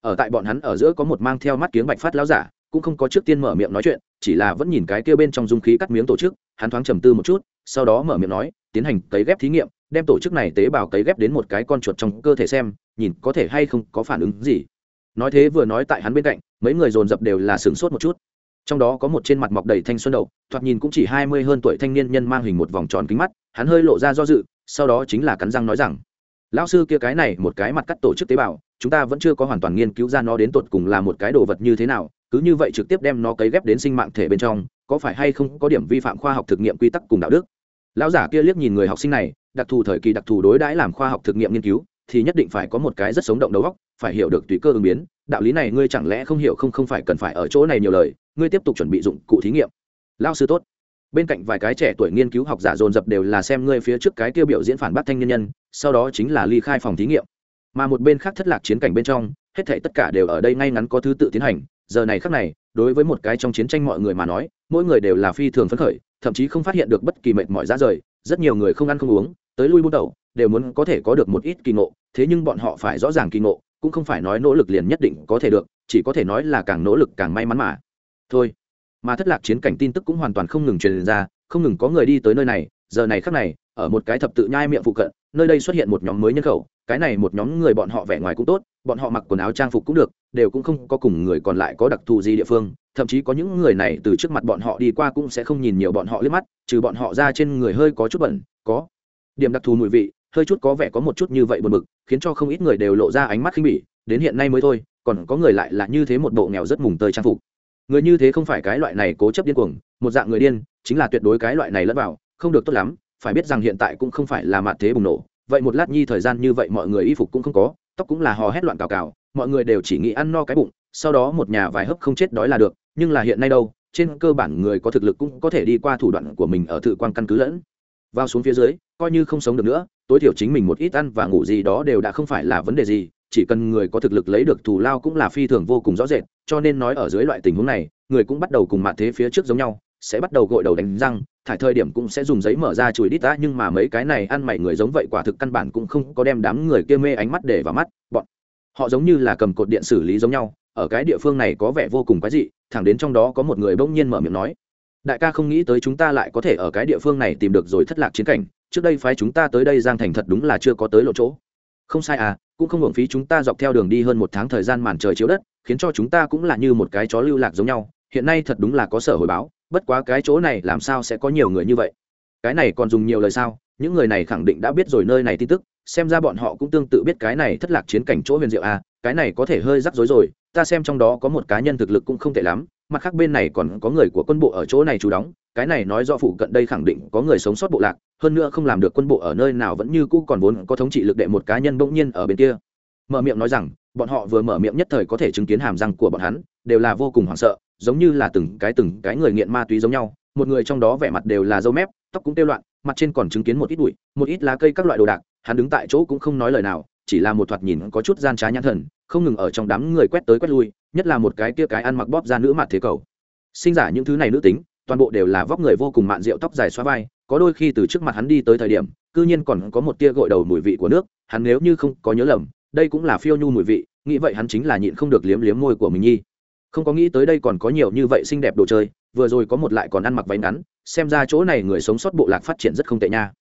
Ở tại bọn hắn ở giữa có một mang theo mắt kiếng bạch phát lão giả, cũng không có trước tiên mở miệng nói chuyện, chỉ là vẫn nhìn cái kêu bên trong dung khí cắt miếng tổ chức, hắn thoáng trầm tư một chút, sau đó mở miệng nói, tiến hành cấy ghép thí nghiệm đem tổ chức này tế bào cấy ghép đến một cái con chuột trong cơ thể xem, nhìn có thể hay không có phản ứng gì. Nói thế vừa nói tại hắn bên cạnh, mấy người dồn dập đều là sửng sốt một chút. Trong đó có một trên mặt mọc đầy thanh xuân đậu, thoạt nhìn cũng chỉ hai mươi hơn tuổi thanh niên nhân mang hình một vòng tròn kính mắt, hắn hơi lộ ra do dự, sau đó chính là cắn răng nói rằng, lão sư kia cái này một cái mặt cắt tổ chức tế bào, chúng ta vẫn chưa có hoàn toàn nghiên cứu ra nó đến tột cùng là một cái đồ vật như thế nào, cứ như vậy trực tiếp đem nó cấy ghép đến sinh mạng thể bên trong, có phải hay không có điểm vi phạm khoa học thực nghiệm quy tắc cùng đạo đức? Lão giả kia liếc nhìn người học sinh này đặc thù thời kỳ đặc thù đối đãi làm khoa học thực nghiệm nghiên cứu, thì nhất định phải có một cái rất sống động đầu óc, phải hiểu được tùy cơ ứng biến. Đạo lý này ngươi chẳng lẽ không hiểu không không phải cần phải ở chỗ này nhiều lời, ngươi tiếp tục chuẩn bị dụng cụ thí nghiệm. Lao sư tốt. Bên cạnh vài cái trẻ tuổi nghiên cứu học giả dồn dập đều là xem ngươi phía trước cái tiêu biểu diễn phản bác thanh nhân nhân, sau đó chính là ly khai phòng thí nghiệm. Mà một bên khác thất lạc chiến cảnh bên trong, hết thảy tất cả đều ở đây ngay ngắn có thứ tự tiến hành. Giờ này khác này, đối với một cái trong chiến tranh mọi người mà nói, mỗi người đều là phi thường phấn khởi, thậm chí không phát hiện được bất kỳ mệt mỏi ra rời, rất nhiều người không ăn không uống tới lui buôn đầu đều muốn có thể có được một ít kỳ ngộ, thế nhưng bọn họ phải rõ ràng kỳ ngộ, cũng không phải nói nỗ lực liền nhất định có thể được, chỉ có thể nói là càng nỗ lực càng may mắn mà. Thôi. Mà thất lạc chiến cảnh tin tức cũng hoàn toàn không ngừng truyền ra, không ngừng có người đi tới nơi này, giờ này khác này, ở một cái thập tự nhai miệng phụ cận, nơi đây xuất hiện một nhóm mới nhân khẩu, cái này một nhóm người bọn họ vẻ ngoài cũng tốt, bọn họ mặc quần áo trang phục cũng được, đều cũng không có cùng người còn lại có đặc thù gì địa phương, thậm chí có những người này từ trước mặt bọn họ đi qua cũng sẽ không nhìn nhiều bọn họ liếc mắt, trừ bọn họ ra trên người hơi có chút bẩn, có điểm đặc thù mùi vị, hơi chút có vẻ có một chút như vậy buồn bực, khiến cho không ít người đều lộ ra ánh mắt khinh bỉ, đến hiện nay mới thôi, còn có người lại là như thế một bộ nghèo rất mùng tơi trang phục. Người như thế không phải cái loại này cố chấp điên cuồng, một dạng người điên, chính là tuyệt đối cái loại này lẫn vào, không được tốt lắm, phải biết rằng hiện tại cũng không phải là mạt thế bùng nổ. Vậy một lát nhi thời gian như vậy mọi người y phục cũng không có, tóc cũng là hò hét loạn cào cào, mọi người đều chỉ nghĩ ăn no cái bụng, sau đó một nhà vài hấp không chết đói là được, nhưng là hiện nay đâu, trên cơ bản người có thực lực cũng có thể đi qua thủ đoạn của mình ở thự quan căn cứ lẫn vào xuống phía dưới coi như không sống được nữa, tối thiểu chính mình một ít ăn và ngủ gì đó đều đã không phải là vấn đề gì, chỉ cần người có thực lực lấy được thù lao cũng là phi thường vô cùng rõ rệt, cho nên nói ở dưới loại tình huống này, người cũng bắt đầu cùng mạ thế phía trước giống nhau, sẽ bắt đầu gội đầu đánh răng, thải thời điểm cũng sẽ dùng giấy mở ra chùi đít ta nhưng mà mấy cái này ăn mày người giống vậy quả thực căn bản cũng không có đem đám người kia mê ánh mắt để vào mắt, bọn họ giống như là cầm cột điện xử lý giống nhau, ở cái địa phương này có vẻ vô cùng quái dị, thẳng đến trong đó có một người bỗng nhiên mở miệng nói, đại ca không nghĩ tới chúng ta lại có thể ở cái địa phương này tìm được rồi thất lạc chiến cảnh trước đây phái chúng ta tới đây giang thành thật đúng là chưa có tới lộ chỗ. Không sai à cũng không hưởng phí chúng ta dọc theo đường đi hơn một tháng thời gian màn trời chiếu đất, khiến cho chúng ta cũng là như một cái chó lưu lạc giống nhau. Hiện nay thật đúng là có sở hồi báo, bất quá cái chỗ này làm sao sẽ có nhiều người như vậy? Cái này còn dùng nhiều lời sao? Những người này khẳng định đã biết rồi nơi này tin tức, xem ra bọn họ cũng tương tự biết cái này thất lạc chiến cảnh chỗ huyền diệu à cái này có thể hơi rắc rối rồi, ta xem trong đó có một cá nhân thực lực cũng không tệ lắm, mặt khác bên này còn có người của quân bộ ở chỗ này trú đóng, cái này nói do phụ cận đây khẳng định có người sống sót bộ lạc, hơn nữa không làm được quân bộ ở nơi nào vẫn như cũ còn vốn có thống trị lực đệ một cá nhân bỗng nhiên ở bên kia. Mở miệng nói rằng, bọn họ vừa mở miệng nhất thời có thể chứng kiến hàm răng của bọn hắn, đều là vô cùng hoảng sợ, giống như là từng cái từng cái người nghiện ma túy giống nhau, một người trong đó vẻ mặt đều là dâu mép, tóc cũng tiêu loạn, mặt trên còn chứng kiến một ít bụi, một ít lá cây các loại đồ đạc, hắn đứng tại chỗ cũng không nói lời nào, chỉ là một thoạt nhìn có chút gian trá nhãn thần không ngừng ở trong đám người quét tới quét lui, nhất là một cái kia cái ăn mặc bóp ra nữ mặt thế cầu. Sinh giả những thứ này nữ tính, toàn bộ đều là vóc người vô cùng mạn rượu, tóc dài xóa vai, có đôi khi từ trước mặt hắn đi tới thời điểm, cư nhiên còn có một tia gội đầu mùi vị của nước, hắn nếu như không có nhớ lầm, đây cũng là phiêu nhu mùi vị, nghĩ vậy hắn chính là nhịn không được liếm liếm môi của mình nhi. Không có nghĩ tới đây còn có nhiều như vậy xinh đẹp đồ chơi, vừa rồi có một lại còn ăn mặc váy ngắn, xem ra chỗ này người sống sót bộ lạc phát triển rất không tệ nha.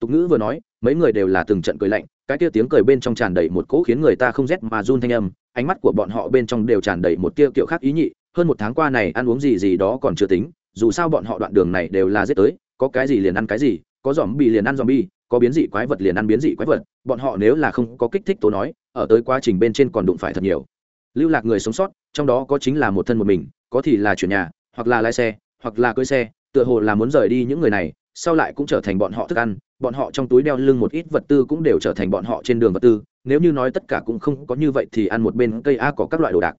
Tục ngữ vừa nói, mấy người đều là từng trận cười lạnh cái kia tiếng cười bên trong tràn đầy một cỗ khiến người ta không rét mà run thanh âm, ánh mắt của bọn họ bên trong đều tràn đầy một tia kiểu khác ý nhị, hơn một tháng qua này ăn uống gì gì đó còn chưa tính, dù sao bọn họ đoạn đường này đều là giết tới, có cái gì liền ăn cái gì, có dòm bị liền ăn dòm bi có biến dị quái vật liền ăn biến dị quái vật, bọn họ nếu là không có kích thích tố nói, ở tới quá trình bên trên còn đụng phải thật nhiều. Lưu lạc người sống sót, trong đó có chính là một thân một mình, có thì là chuyển nhà, hoặc là lái xe, hoặc là cưỡi xe, tựa hồ là muốn rời đi những người này, sau lại cũng trở thành bọn họ thức ăn bọn họ trong túi đeo lưng một ít vật tư cũng đều trở thành bọn họ trên đường vật tư, nếu như nói tất cả cũng không có như vậy thì ăn một bên cây a có các loại đồ đạc.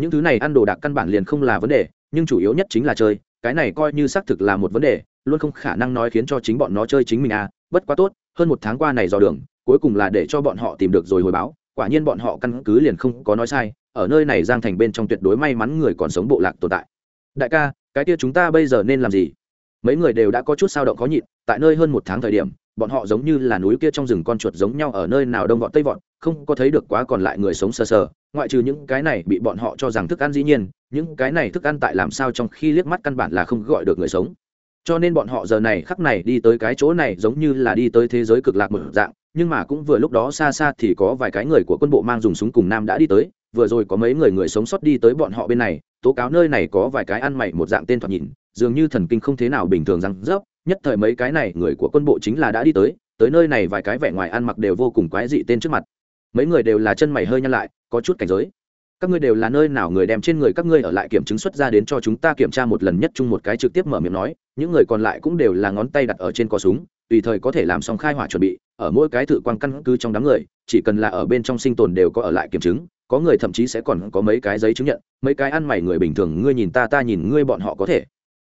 Những thứ này ăn đồ đạc căn bản liền không là vấn đề, nhưng chủ yếu nhất chính là chơi, cái này coi như xác thực là một vấn đề, luôn không khả năng nói khiến cho chính bọn nó chơi chính mình a, bất quá tốt, hơn một tháng qua này dò đường, cuối cùng là để cho bọn họ tìm được rồi hồi báo, quả nhiên bọn họ căn cứ liền không có nói sai, ở nơi này giang thành bên trong tuyệt đối may mắn người còn sống bộ lạc tồn tại. Đại ca, cái kia chúng ta bây giờ nên làm gì? Mấy người đều đã có chút sao động khó nhịn, tại nơi hơn một tháng thời điểm bọn họ giống như là núi kia trong rừng con chuột giống nhau ở nơi nào đông vọt tây vọt, không có thấy được quá còn lại người sống sờ sờ, ngoại trừ những cái này bị bọn họ cho rằng thức ăn dĩ nhiên, những cái này thức ăn tại làm sao trong khi liếc mắt căn bản là không gọi được người sống. Cho nên bọn họ giờ này khắc này đi tới cái chỗ này giống như là đi tới thế giới cực lạc một dạng, nhưng mà cũng vừa lúc đó xa xa thì có vài cái người của quân bộ mang dùng súng cùng nam đã đi tới, vừa rồi có mấy người người sống sót đi tới bọn họ bên này, tố cáo nơi này có vài cái ăn mày một dạng tên thoạt nhìn, dường như thần kinh không thế nào bình thường răng rớp nhất thời mấy cái này người của quân bộ chính là đã đi tới tới nơi này vài cái vẻ ngoài ăn mặc đều vô cùng quái dị tên trước mặt. Mấy người đều là chân mày hơi nhăn lại, có chút cảnh giới. Các ngươi đều là nơi nào người đem trên người các ngươi ở lại kiểm chứng xuất ra đến cho chúng ta kiểm tra một lần nhất chung một cái trực tiếp mở miệng nói, những người còn lại cũng đều là ngón tay đặt ở trên cò súng, tùy thời có thể làm xong khai hỏa chuẩn bị, ở mỗi cái thử quan căn cứ trong đám người, chỉ cần là ở bên trong sinh tồn đều có ở lại kiểm chứng, có người thậm chí sẽ còn có mấy cái giấy chứng nhận, mấy cái ăn mày người bình thường, ngươi nhìn ta ta nhìn ngươi, bọn họ có thể.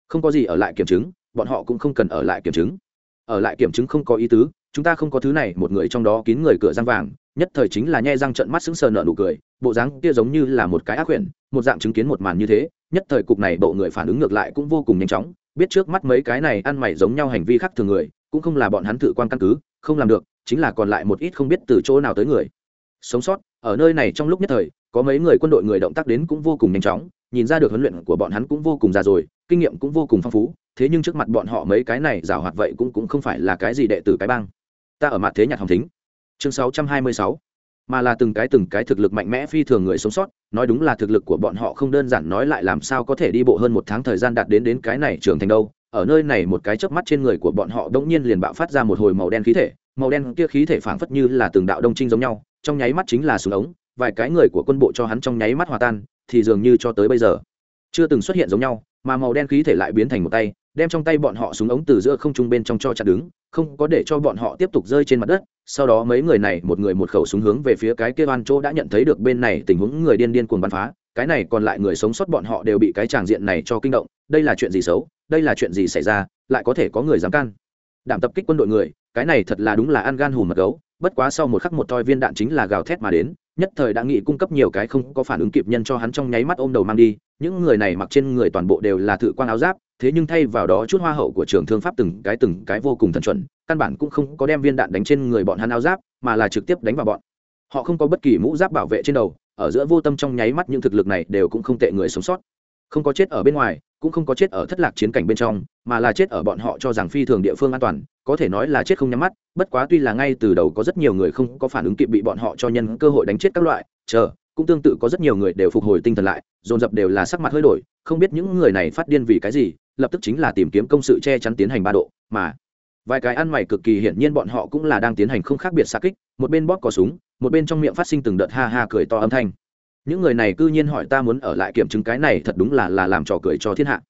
Không có gì ở lại kiểm chứng bọn họ cũng không cần ở lại kiểm chứng. Ở lại kiểm chứng không có ý tứ, chúng ta không có thứ này, một người trong đó kín người cửa răng vàng, nhất thời chính là nhe răng trận mắt sững sờ nợ nụ cười, bộ dáng kia giống như là một cái ác quyển một dạng chứng kiến một màn như thế, nhất thời cục này bộ người phản ứng ngược lại cũng vô cùng nhanh chóng, biết trước mắt mấy cái này ăn mày giống nhau hành vi khác thường người, cũng không là bọn hắn tự quan căn cứ, không làm được, chính là còn lại một ít không biết từ chỗ nào tới người. Sống sót, ở nơi này trong lúc nhất thời, có mấy người quân đội người động tác đến cũng vô cùng nhanh chóng, nhìn ra được huấn luyện của bọn hắn cũng vô cùng già rồi, kinh nghiệm cũng vô cùng phong phú thế nhưng trước mặt bọn họ mấy cái này rào hoạt vậy cũng cũng không phải là cái gì đệ tử cái bang. Ta ở mặt thế nhạc hồng thính. Chương 626 mà là từng cái từng cái thực lực mạnh mẽ phi thường người sống sót, nói đúng là thực lực của bọn họ không đơn giản nói lại làm sao có thể đi bộ hơn một tháng thời gian đạt đến đến cái này trưởng thành đâu. Ở nơi này một cái chớp mắt trên người của bọn họ đống nhiên liền bạo phát ra một hồi màu đen khí thể, màu đen kia khí thể phảng phất như là từng đạo đông trinh giống nhau, trong nháy mắt chính là súng ống, vài cái người của quân bộ cho hắn trong nháy mắt hòa tan, thì dường như cho tới bây giờ, chưa từng xuất hiện giống nhau, mà màu đen khí thể lại biến thành một tay đem trong tay bọn họ súng ống từ giữa không trung bên trong cho chặt đứng, không có để cho bọn họ tiếp tục rơi trên mặt đất. Sau đó mấy người này, một người một khẩu súng hướng về phía cái kia oan chỗ đã nhận thấy được bên này tình huống người điên điên cuồng bắn phá. Cái này còn lại người sống sót bọn họ đều bị cái tràng diện này cho kinh động. Đây là chuyện gì xấu? Đây là chuyện gì xảy ra? Lại có thể có người dám can? Đảm tập kích quân đội người, cái này thật là đúng là ăn gan hùm mật gấu. Bất quá sau một khắc một toi viên đạn chính là gào thét mà đến, nhất thời đã nghị cung cấp nhiều cái không có phản ứng kịp nhân cho hắn trong nháy mắt ôm đầu mang đi. Những người này mặc trên người toàn bộ đều là thự quan áo giáp thế nhưng thay vào đó chút hoa hậu của trường thương pháp từng cái từng cái vô cùng thần chuẩn, căn bản cũng không có đem viên đạn đánh trên người bọn hắn áo giáp, mà là trực tiếp đánh vào bọn. Họ không có bất kỳ mũ giáp bảo vệ trên đầu, ở giữa vô tâm trong nháy mắt những thực lực này đều cũng không tệ người sống sót. Không có chết ở bên ngoài, cũng không có chết ở thất lạc chiến cảnh bên trong, mà là chết ở bọn họ cho rằng phi thường địa phương an toàn, có thể nói là chết không nhắm mắt, bất quá tuy là ngay từ đầu có rất nhiều người không có phản ứng kịp bị bọn họ cho nhân cơ hội đánh chết các loại, chờ, cũng tương tự có rất nhiều người đều phục hồi tinh thần lại, dồn dập đều là sắc mặt hơi đổi, không biết những người này phát điên vì cái gì lập tức chính là tìm kiếm công sự che chắn tiến hành ba độ, mà vài cái ăn mày cực kỳ hiển nhiên bọn họ cũng là đang tiến hành không khác biệt xa kích, một bên bóp cò súng, một bên trong miệng phát sinh từng đợt ha ha cười to âm thanh. Những người này cư nhiên hỏi ta muốn ở lại kiểm chứng cái này thật đúng là là làm trò cười cho thiên hạ.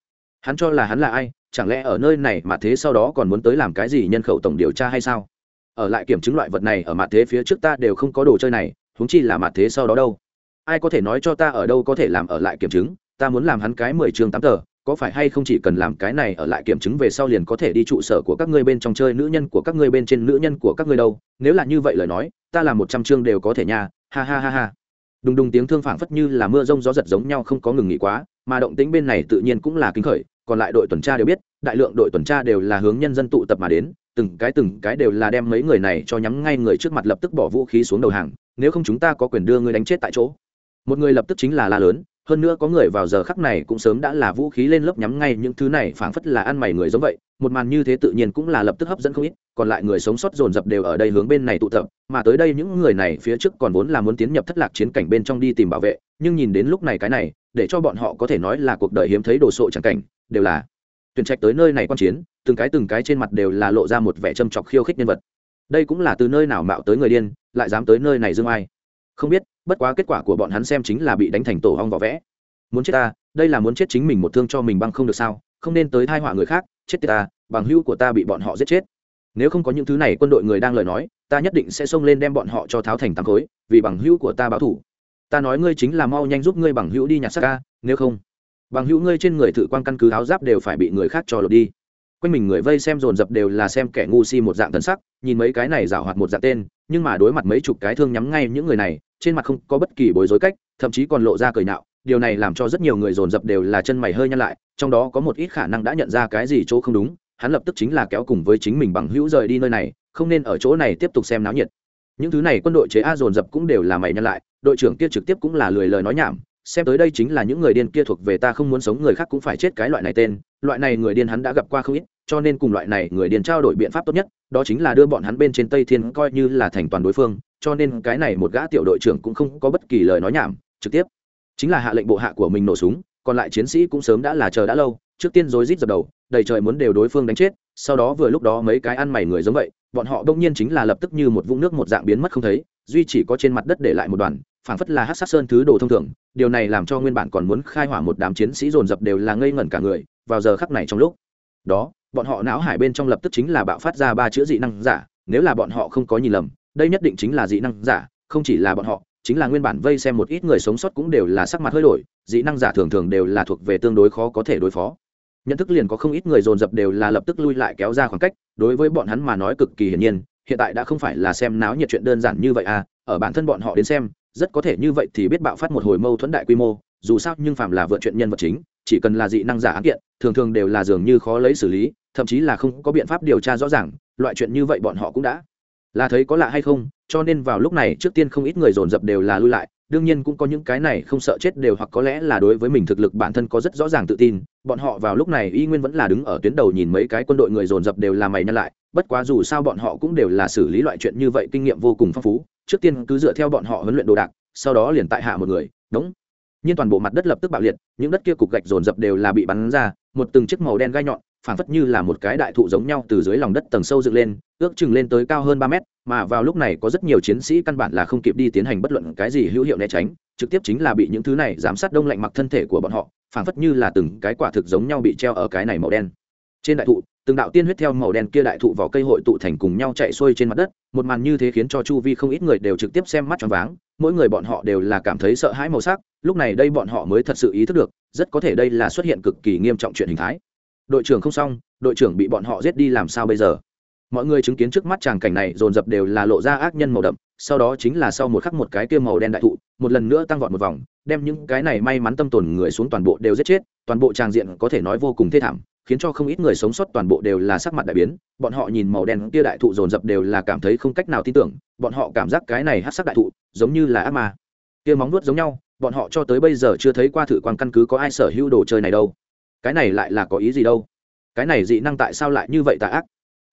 Hắn cho là hắn là ai, chẳng lẽ ở nơi này mà thế sau đó còn muốn tới làm cái gì nhân khẩu tổng điều tra hay sao? Ở lại kiểm chứng loại vật này ở mặt thế phía trước ta đều không có đồ chơi này, huống chi là mặt thế sau đó đâu? Ai có thể nói cho ta ở đâu có thể làm ở lại kiểm chứng, ta muốn làm hắn cái mười chương tám tờ có phải hay không chỉ cần làm cái này ở lại kiểm chứng về sau liền có thể đi trụ sở của các ngươi bên trong chơi nữ nhân của các ngươi bên trên nữ nhân của các ngươi đâu? Nếu là như vậy lời nói, ta làm một trăm chương đều có thể nha. Ha ha ha ha. Đùng đùng tiếng thương phảng phất như là mưa rông gió giật giống nhau không có ngừng nghỉ quá, mà động tính bên này tự nhiên cũng là kinh khởi, còn lại đội tuần tra đều biết, đại lượng đội tuần tra đều là hướng nhân dân tụ tập mà đến, từng cái từng cái đều là đem mấy người này cho nhắm ngay người trước mặt lập tức bỏ vũ khí xuống đầu hàng, nếu không chúng ta có quyền đưa ngươi đánh chết tại chỗ. Một người lập tức chính là la lớn hơn nữa có người vào giờ khắc này cũng sớm đã là vũ khí lên lớp nhắm ngay những thứ này, phảng phất là ăn mày người giống vậy. Một màn như thế tự nhiên cũng là lập tức hấp dẫn không ít, còn lại người sống sót dồn dập đều ở đây hướng bên này tụ tập. Mà tới đây những người này phía trước còn vốn là muốn tiến nhập thất lạc chiến cảnh bên trong đi tìm bảo vệ, nhưng nhìn đến lúc này cái này, để cho bọn họ có thể nói là cuộc đời hiếm thấy đồ sộ chẳng cảnh, đều là tuyển trạch tới nơi này quan chiến, từng cái từng cái trên mặt đều là lộ ra một vẻ châm chọc khiêu khích nhân vật. Đây cũng là từ nơi nào mạo tới người điên, lại dám tới nơi này dương ai? Không biết, bất quá kết quả của bọn hắn xem chính là bị đánh thành tổ hong vỏ vẽ. Muốn chết ta, đây là muốn chết chính mình một thương cho mình băng không được sao? Không nên tới thai họa người khác, chết ta, bằng hữu của ta bị bọn họ giết chết. Nếu không có những thứ này, quân đội người đang lời nói, ta nhất định sẽ xông lên đem bọn họ cho tháo thành tám khối, vì bằng hữu của ta báo thủ. Ta nói ngươi chính là mau nhanh giúp ngươi bằng hữu đi nhặt xác ca, nếu không, bằng hữu ngươi trên người thử quan căn cứ áo giáp đều phải bị người khác cho lột đi. Quanh mình người vây xem dồn dập đều là xem kẻ ngu si một dạng thần sắc, nhìn mấy cái này rảo hoạt một dạng tên, nhưng mà đối mặt mấy chục cái thương nhắm ngay những người này trên mặt không có bất kỳ bối rối cách, thậm chí còn lộ ra cười nạo điều này làm cho rất nhiều người dồn dập đều là chân mày hơi nhăn lại, trong đó có một ít khả năng đã nhận ra cái gì chỗ không đúng, hắn lập tức chính là kéo cùng với chính mình bằng hữu rời đi nơi này, không nên ở chỗ này tiếp tục xem náo nhiệt. Những thứ này quân đội chế a dồn dập cũng đều là mày nhăn lại, đội trưởng kia trực tiếp cũng là lười lời nói nhảm, xem tới đây chính là những người điên kia thuộc về ta không muốn sống, người khác cũng phải chết cái loại này tên, loại này người điên hắn đã gặp qua không ít, cho nên cùng loại này người điên trao đổi biện pháp tốt nhất, đó chính là đưa bọn hắn bên trên tây thiên coi như là thành toàn đối phương cho nên cái này một gã tiểu đội trưởng cũng không có bất kỳ lời nói nhảm, trực tiếp. Chính là hạ lệnh bộ hạ của mình nổ súng, còn lại chiến sĩ cũng sớm đã là chờ đã lâu, trước tiên rối rít dập đầu, đầy trời muốn đều đối phương đánh chết, sau đó vừa lúc đó mấy cái ăn mày người giống vậy, bọn họ đông nhiên chính là lập tức như một vũng nước một dạng biến mất không thấy, duy chỉ có trên mặt đất để lại một đoàn, phảng phất là hát sát sơn thứ đồ thông thường, điều này làm cho nguyên bản còn muốn khai hỏa một đám chiến sĩ dồn dập đều là ngây ngẩn cả người, vào giờ khắc này trong lúc đó, bọn họ não hải bên trong lập tức chính là bạo phát ra ba chữ dị năng giả, nếu là bọn họ không có nhìn lầm đây nhất định chính là dị năng giả, không chỉ là bọn họ, chính là nguyên bản vây xem một ít người sống sót cũng đều là sắc mặt hơi đổi, dị năng giả thường thường đều là thuộc về tương đối khó có thể đối phó. Nhận thức liền có không ít người dồn dập đều là lập tức lui lại kéo ra khoảng cách, đối với bọn hắn mà nói cực kỳ hiển nhiên, hiện tại đã không phải là xem náo nhiệt chuyện đơn giản như vậy à ở bản thân bọn họ đến xem, rất có thể như vậy thì biết bạo phát một hồi mâu thuẫn đại quy mô, dù sao nhưng phàm là vượt chuyện nhân vật chính, chỉ cần là dị năng giả án kiện, thường thường đều là dường như khó lấy xử lý, thậm chí là không có biện pháp điều tra rõ ràng, loại chuyện như vậy bọn họ cũng đã là thấy có lạ hay không, cho nên vào lúc này trước tiên không ít người dồn dập đều là lui lại, đương nhiên cũng có những cái này không sợ chết đều hoặc có lẽ là đối với mình thực lực bản thân có rất rõ ràng tự tin, bọn họ vào lúc này y nguyên vẫn là đứng ở tuyến đầu nhìn mấy cái quân đội người dồn dập đều là mày nhăn lại, bất quá dù sao bọn họ cũng đều là xử lý loại chuyện như vậy kinh nghiệm vô cùng phong phú, trước tiên cứ dựa theo bọn họ huấn luyện đồ đạc, sau đó liền tại hạ một người, đúng. nhưng toàn bộ mặt đất lập tức bạo liệt, những đất kia cục gạch dồn dập đều là bị bắn ra, một từng chiếc màu đen gai nhọn phảng phất như là một cái đại thụ giống nhau từ dưới lòng đất tầng sâu dựng lên, ước chừng lên tới cao hơn ba mét, mà vào lúc này có rất nhiều chiến sĩ căn bản là không kịp đi tiến hành bất luận cái gì hữu hiệu né tránh, trực tiếp chính là bị những thứ này giám sát đông lạnh mặc thân thể của bọn họ, phảng phất như là từng cái quả thực giống nhau bị treo ở cái này màu đen. Trên đại thụ, từng đạo tiên huyết theo màu đen kia đại thụ vào cây hội tụ thành cùng nhau chạy xuôi trên mặt đất, một màn như thế khiến cho chu vi không ít người đều trực tiếp xem mắt choáng váng, mỗi người bọn họ đều là cảm thấy sợ hãi màu sắc, lúc này đây bọn họ mới thật sự ý thức được, rất có thể đây là xuất hiện cực kỳ nghiêm trọng chuyện hình thái đội trưởng không xong, đội trưởng bị bọn họ giết đi làm sao bây giờ? Mọi người chứng kiến trước mắt tràng cảnh này, dồn dập đều là lộ ra ác nhân màu đậm, sau đó chính là sau một khắc một cái kia màu đen đại thụ, một lần nữa tăng vọt một vòng, đem những cái này may mắn tâm tồn người xuống toàn bộ đều giết chết, toàn bộ tràng diện có thể nói vô cùng thê thảm, khiến cho không ít người sống sót toàn bộ đều là sắc mặt đại biến, bọn họ nhìn màu đen kia đại thụ dồn dập đều là cảm thấy không cách nào tin tưởng, bọn họ cảm giác cái này hát sắc đại thụ giống như là ác ma. Kia móng vuốt giống nhau, bọn họ cho tới bây giờ chưa thấy qua thử quan căn cứ có ai sở hữu đồ chơi này đâu cái này lại là có ý gì đâu? Cái này dị năng tại sao lại như vậy tà ác?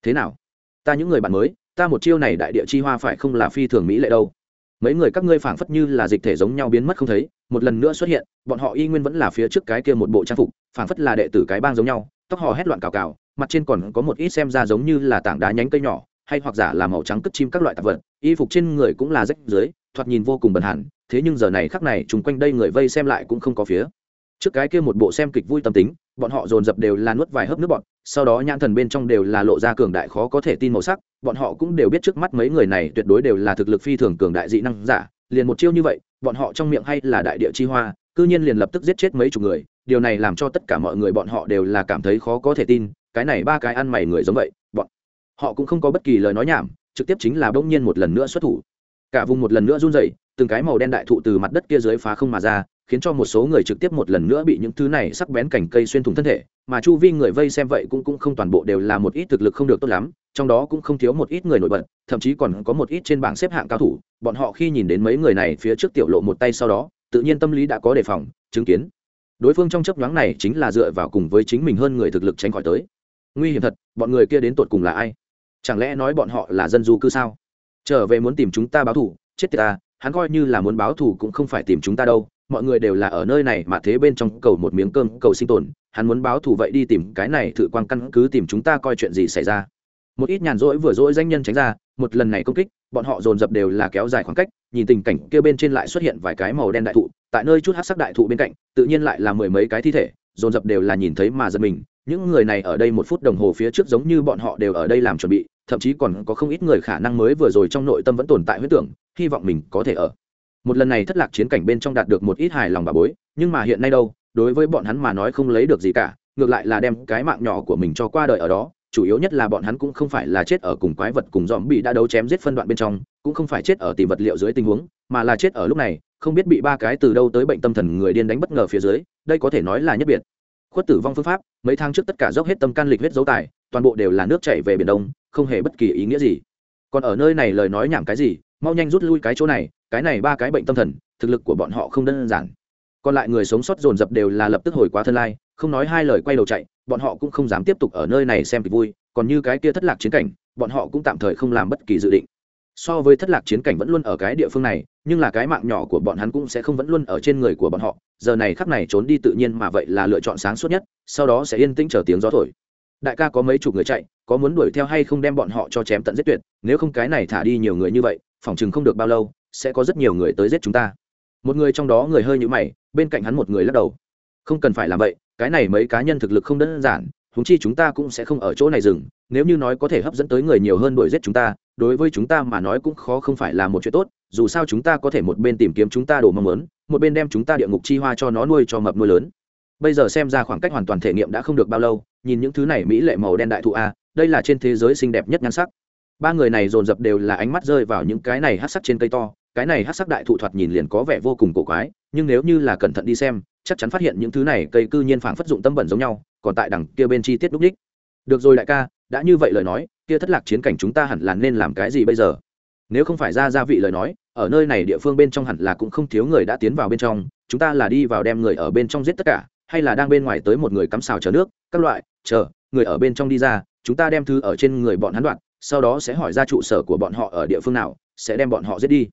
Thế nào? Ta những người bạn mới, ta một chiêu này đại địa chi hoa phải không là phi thường mỹ lệ đâu. Mấy người các ngươi phảng phất như là dịch thể giống nhau biến mất không thấy, một lần nữa xuất hiện, bọn họ y nguyên vẫn là phía trước cái kia một bộ trang phục, phảng phất là đệ tử cái bang giống nhau, tóc họ hét loạn cào cào, mặt trên còn có một ít xem ra giống như là tảng đá nhánh cây nhỏ, hay hoặc giả là màu trắng cất chim các loại tạp vật, y phục trên người cũng là rách dưới thoạt nhìn vô cùng bẩn hẳn, thế nhưng giờ này khắc này, chung quanh đây người vây xem lại cũng không có phía trước cái kia một bộ xem kịch vui tâm tính, bọn họ dồn dập đều là nuốt vài hớp nước bọn sau đó nhãn thần bên trong đều là lộ ra cường đại khó có thể tin màu sắc, bọn họ cũng đều biết trước mắt mấy người này tuyệt đối đều là thực lực phi thường cường đại dị năng giả, liền một chiêu như vậy, bọn họ trong miệng hay là đại địa chi hoa, cư nhiên liền lập tức giết chết mấy chục người, điều này làm cho tất cả mọi người bọn họ đều là cảm thấy khó có thể tin, cái này ba cái ăn mày người giống vậy, bọn họ cũng không có bất kỳ lời nói nhảm, trực tiếp chính là bỗng nhiên một lần nữa xuất thủ. Cả vùng một lần nữa run rẩy, từng cái màu đen đại thụ từ mặt đất kia dưới phá không mà ra khiến cho một số người trực tiếp một lần nữa bị những thứ này sắc bén cành cây xuyên thủng thân thể, mà chu vi người vây xem vậy cũng cũng không toàn bộ đều là một ít thực lực không được tốt lắm, trong đó cũng không thiếu một ít người nổi bật, thậm chí còn có một ít trên bảng xếp hạng cao thủ, bọn họ khi nhìn đến mấy người này phía trước tiểu lộ một tay sau đó, tự nhiên tâm lý đã có đề phòng, chứng kiến. Đối phương trong chấp nhoáng này chính là dựa vào cùng với chính mình hơn người thực lực tránh khỏi tới. Nguy hiểm thật, bọn người kia đến tột cùng là ai? Chẳng lẽ nói bọn họ là dân du cư sao? Trở về muốn tìm chúng ta báo thù, chết tiệt ta hắn coi như là muốn báo thù cũng không phải tìm chúng ta đâu mọi người đều là ở nơi này mà thế bên trong cầu một miếng cơm cầu sinh tồn. Hắn muốn báo thù vậy đi tìm cái này thử quan căn cứ tìm chúng ta coi chuyện gì xảy ra. Một ít nhàn rỗi vừa rỗi danh nhân tránh ra, một lần này công kích, bọn họ dồn dập đều là kéo dài khoảng cách, nhìn tình cảnh kia bên trên lại xuất hiện vài cái màu đen đại thụ, tại nơi chút hát sắc đại thụ bên cạnh, tự nhiên lại là mười mấy cái thi thể, dồn dập đều là nhìn thấy mà giật mình. Những người này ở đây một phút đồng hồ phía trước giống như bọn họ đều ở đây làm chuẩn bị, thậm chí còn có không ít người khả năng mới vừa rồi trong nội tâm vẫn tồn tại huyết tưởng, hy vọng mình có thể ở một lần này thất lạc chiến cảnh bên trong đạt được một ít hài lòng bà bối, nhưng mà hiện nay đâu, đối với bọn hắn mà nói không lấy được gì cả, ngược lại là đem cái mạng nhỏ của mình cho qua đời ở đó, chủ yếu nhất là bọn hắn cũng không phải là chết ở cùng quái vật cùng dòm bị đã đấu chém giết phân đoạn bên trong, cũng không phải chết ở tìm vật liệu dưới tình huống, mà là chết ở lúc này, không biết bị ba cái từ đâu tới bệnh tâm thần người điên đánh bất ngờ phía dưới, đây có thể nói là nhất biệt. Khuất tử vong phương pháp, mấy tháng trước tất cả dốc hết tâm can lịch huyết dấu tài, toàn bộ đều là nước chảy về biển đông, không hề bất kỳ ý nghĩa gì. Còn ở nơi này lời nói nhảm cái gì mau nhanh rút lui cái chỗ này, cái này ba cái bệnh tâm thần, thực lực của bọn họ không đơn giản. Còn lại người sống sót dồn dập đều là lập tức hồi quá thân lai, không nói hai lời quay đầu chạy, bọn họ cũng không dám tiếp tục ở nơi này xem kịch vui, còn như cái kia thất lạc chiến cảnh, bọn họ cũng tạm thời không làm bất kỳ dự định. So với thất lạc chiến cảnh vẫn luôn ở cái địa phương này, nhưng là cái mạng nhỏ của bọn hắn cũng sẽ không vẫn luôn ở trên người của bọn họ, giờ này khắp này trốn đi tự nhiên mà vậy là lựa chọn sáng suốt nhất, sau đó sẽ yên tĩnh chờ tiếng gió thổi đại ca có mấy chục người chạy, có muốn đuổi theo hay không đem bọn họ cho chém tận giết tuyệt, nếu không cái này thả đi nhiều người như vậy phỏng chừng không được bao lâu, sẽ có rất nhiều người tới giết chúng ta. Một người trong đó người hơi nhũ mày, bên cạnh hắn một người lắc đầu. Không cần phải làm vậy, cái này mấy cá nhân thực lực không đơn giản húng chi chúng ta cũng sẽ không ở chỗ này dừng, nếu như nói có thể hấp dẫn tới người nhiều hơn đuổi giết chúng ta, đối với chúng ta mà nói cũng khó không phải là một chuyện tốt, dù sao chúng ta có thể một bên tìm kiếm chúng ta đồ mong muốn, một bên đem chúng ta địa ngục chi hoa cho nó nuôi cho mập nuôi lớn. Bây giờ xem ra khoảng cách hoàn toàn thể nghiệm đã không được bao lâu nhìn những thứ này mỹ lệ màu đen đại thụ a, đây là trên thế giới xinh đẹp nhất nhan sắc. Ba người này dồn dập đều là ánh mắt rơi vào những cái này hát sắc trên cây to, cái này hát sắc đại thụ thoạt nhìn liền có vẻ vô cùng cổ quái, nhưng nếu như là cẩn thận đi xem, chắc chắn phát hiện những thứ này cây cư nhiên phảng phất dụng tâm bẩn giống nhau, còn tại đằng kia bên chi tiết đúc đích. Được rồi đại ca, đã như vậy lời nói, kia thất lạc chiến cảnh chúng ta hẳn là nên làm cái gì bây giờ? Nếu không phải ra gia vị lời nói, ở nơi này địa phương bên trong hẳn là cũng không thiếu người đã tiến vào bên trong, chúng ta là đi vào đem người ở bên trong giết tất cả hay là đang bên ngoài tới một người cắm xào chờ nước, các loại, chờ, người ở bên trong đi ra, chúng ta đem thư ở trên người bọn hắn đoạn sau đó sẽ hỏi ra trụ sở của bọn họ ở địa phương nào, sẽ đem bọn họ giết đi.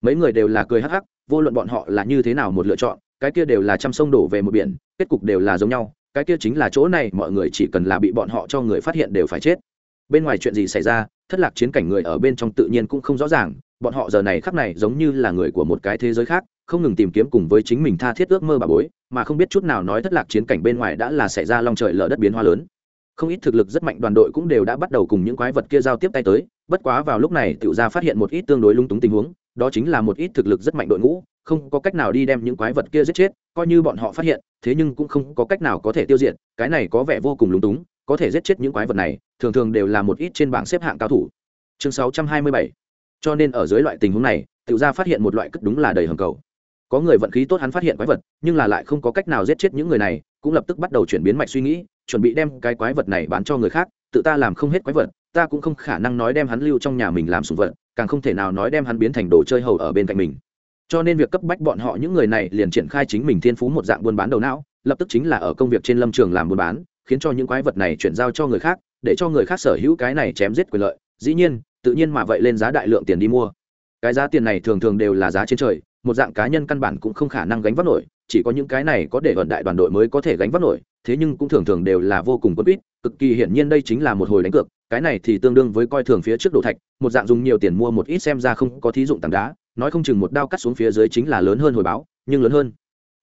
Mấy người đều là cười hắc hắc, vô luận bọn họ là như thế nào một lựa chọn, cái kia đều là trăm sông đổ về một biển, kết cục đều là giống nhau, cái kia chính là chỗ này, mọi người chỉ cần là bị bọn họ cho người phát hiện đều phải chết. Bên ngoài chuyện gì xảy ra, thất lạc chiến cảnh người ở bên trong tự nhiên cũng không rõ ràng bọn họ giờ này khắc này giống như là người của một cái thế giới khác, không ngừng tìm kiếm cùng với chính mình tha thiết ước mơ bà bối, mà không biết chút nào nói thất lạc chiến cảnh bên ngoài đã là xảy ra long trời lở đất biến hoa lớn. Không ít thực lực rất mạnh đoàn đội cũng đều đã bắt đầu cùng những quái vật kia giao tiếp tay tới, bất quá vào lúc này tiểu gia phát hiện một ít tương đối lung túng tình huống, đó chính là một ít thực lực rất mạnh đội ngũ, không có cách nào đi đem những quái vật kia giết chết, coi như bọn họ phát hiện, thế nhưng cũng không có cách nào có thể tiêu diệt, cái này có vẻ vô cùng lúng túng, có thể giết chết những quái vật này, thường thường đều là một ít trên bảng xếp hạng cao thủ. Chương 627 cho nên ở dưới loại tình huống này, tiểu gia phát hiện một loại cất đúng là đầy hầm cầu. Có người vận khí tốt hắn phát hiện quái vật, nhưng là lại không có cách nào giết chết những người này, cũng lập tức bắt đầu chuyển biến mạch suy nghĩ, chuẩn bị đem cái quái vật này bán cho người khác, tự ta làm không hết quái vật, ta cũng không khả năng nói đem hắn lưu trong nhà mình làm sùng vật, càng không thể nào nói đem hắn biến thành đồ chơi hầu ở bên cạnh mình. Cho nên việc cấp bách bọn họ những người này liền triển khai chính mình thiên phú một dạng buôn bán đầu não, lập tức chính là ở công việc trên lâm trường làm buôn bán, khiến cho những quái vật này chuyển giao cho người khác, để cho người khác sở hữu cái này chém giết quyền lợi. Dĩ nhiên tự nhiên mà vậy lên giá đại lượng tiền đi mua. Cái giá tiền này thường thường đều là giá trên trời, một dạng cá nhân căn bản cũng không khả năng gánh vác nổi, chỉ có những cái này có để vận đại đoàn đội mới có thể gánh vác nổi, thế nhưng cũng thường thường đều là vô cùng quân quýt, cực kỳ hiển nhiên đây chính là một hồi đánh cược, cái này thì tương đương với coi thường phía trước đồ thạch, một dạng dùng nhiều tiền mua một ít xem ra không có thí dụng tảng đá, nói không chừng một đao cắt xuống phía dưới chính là lớn hơn hồi báo, nhưng lớn hơn.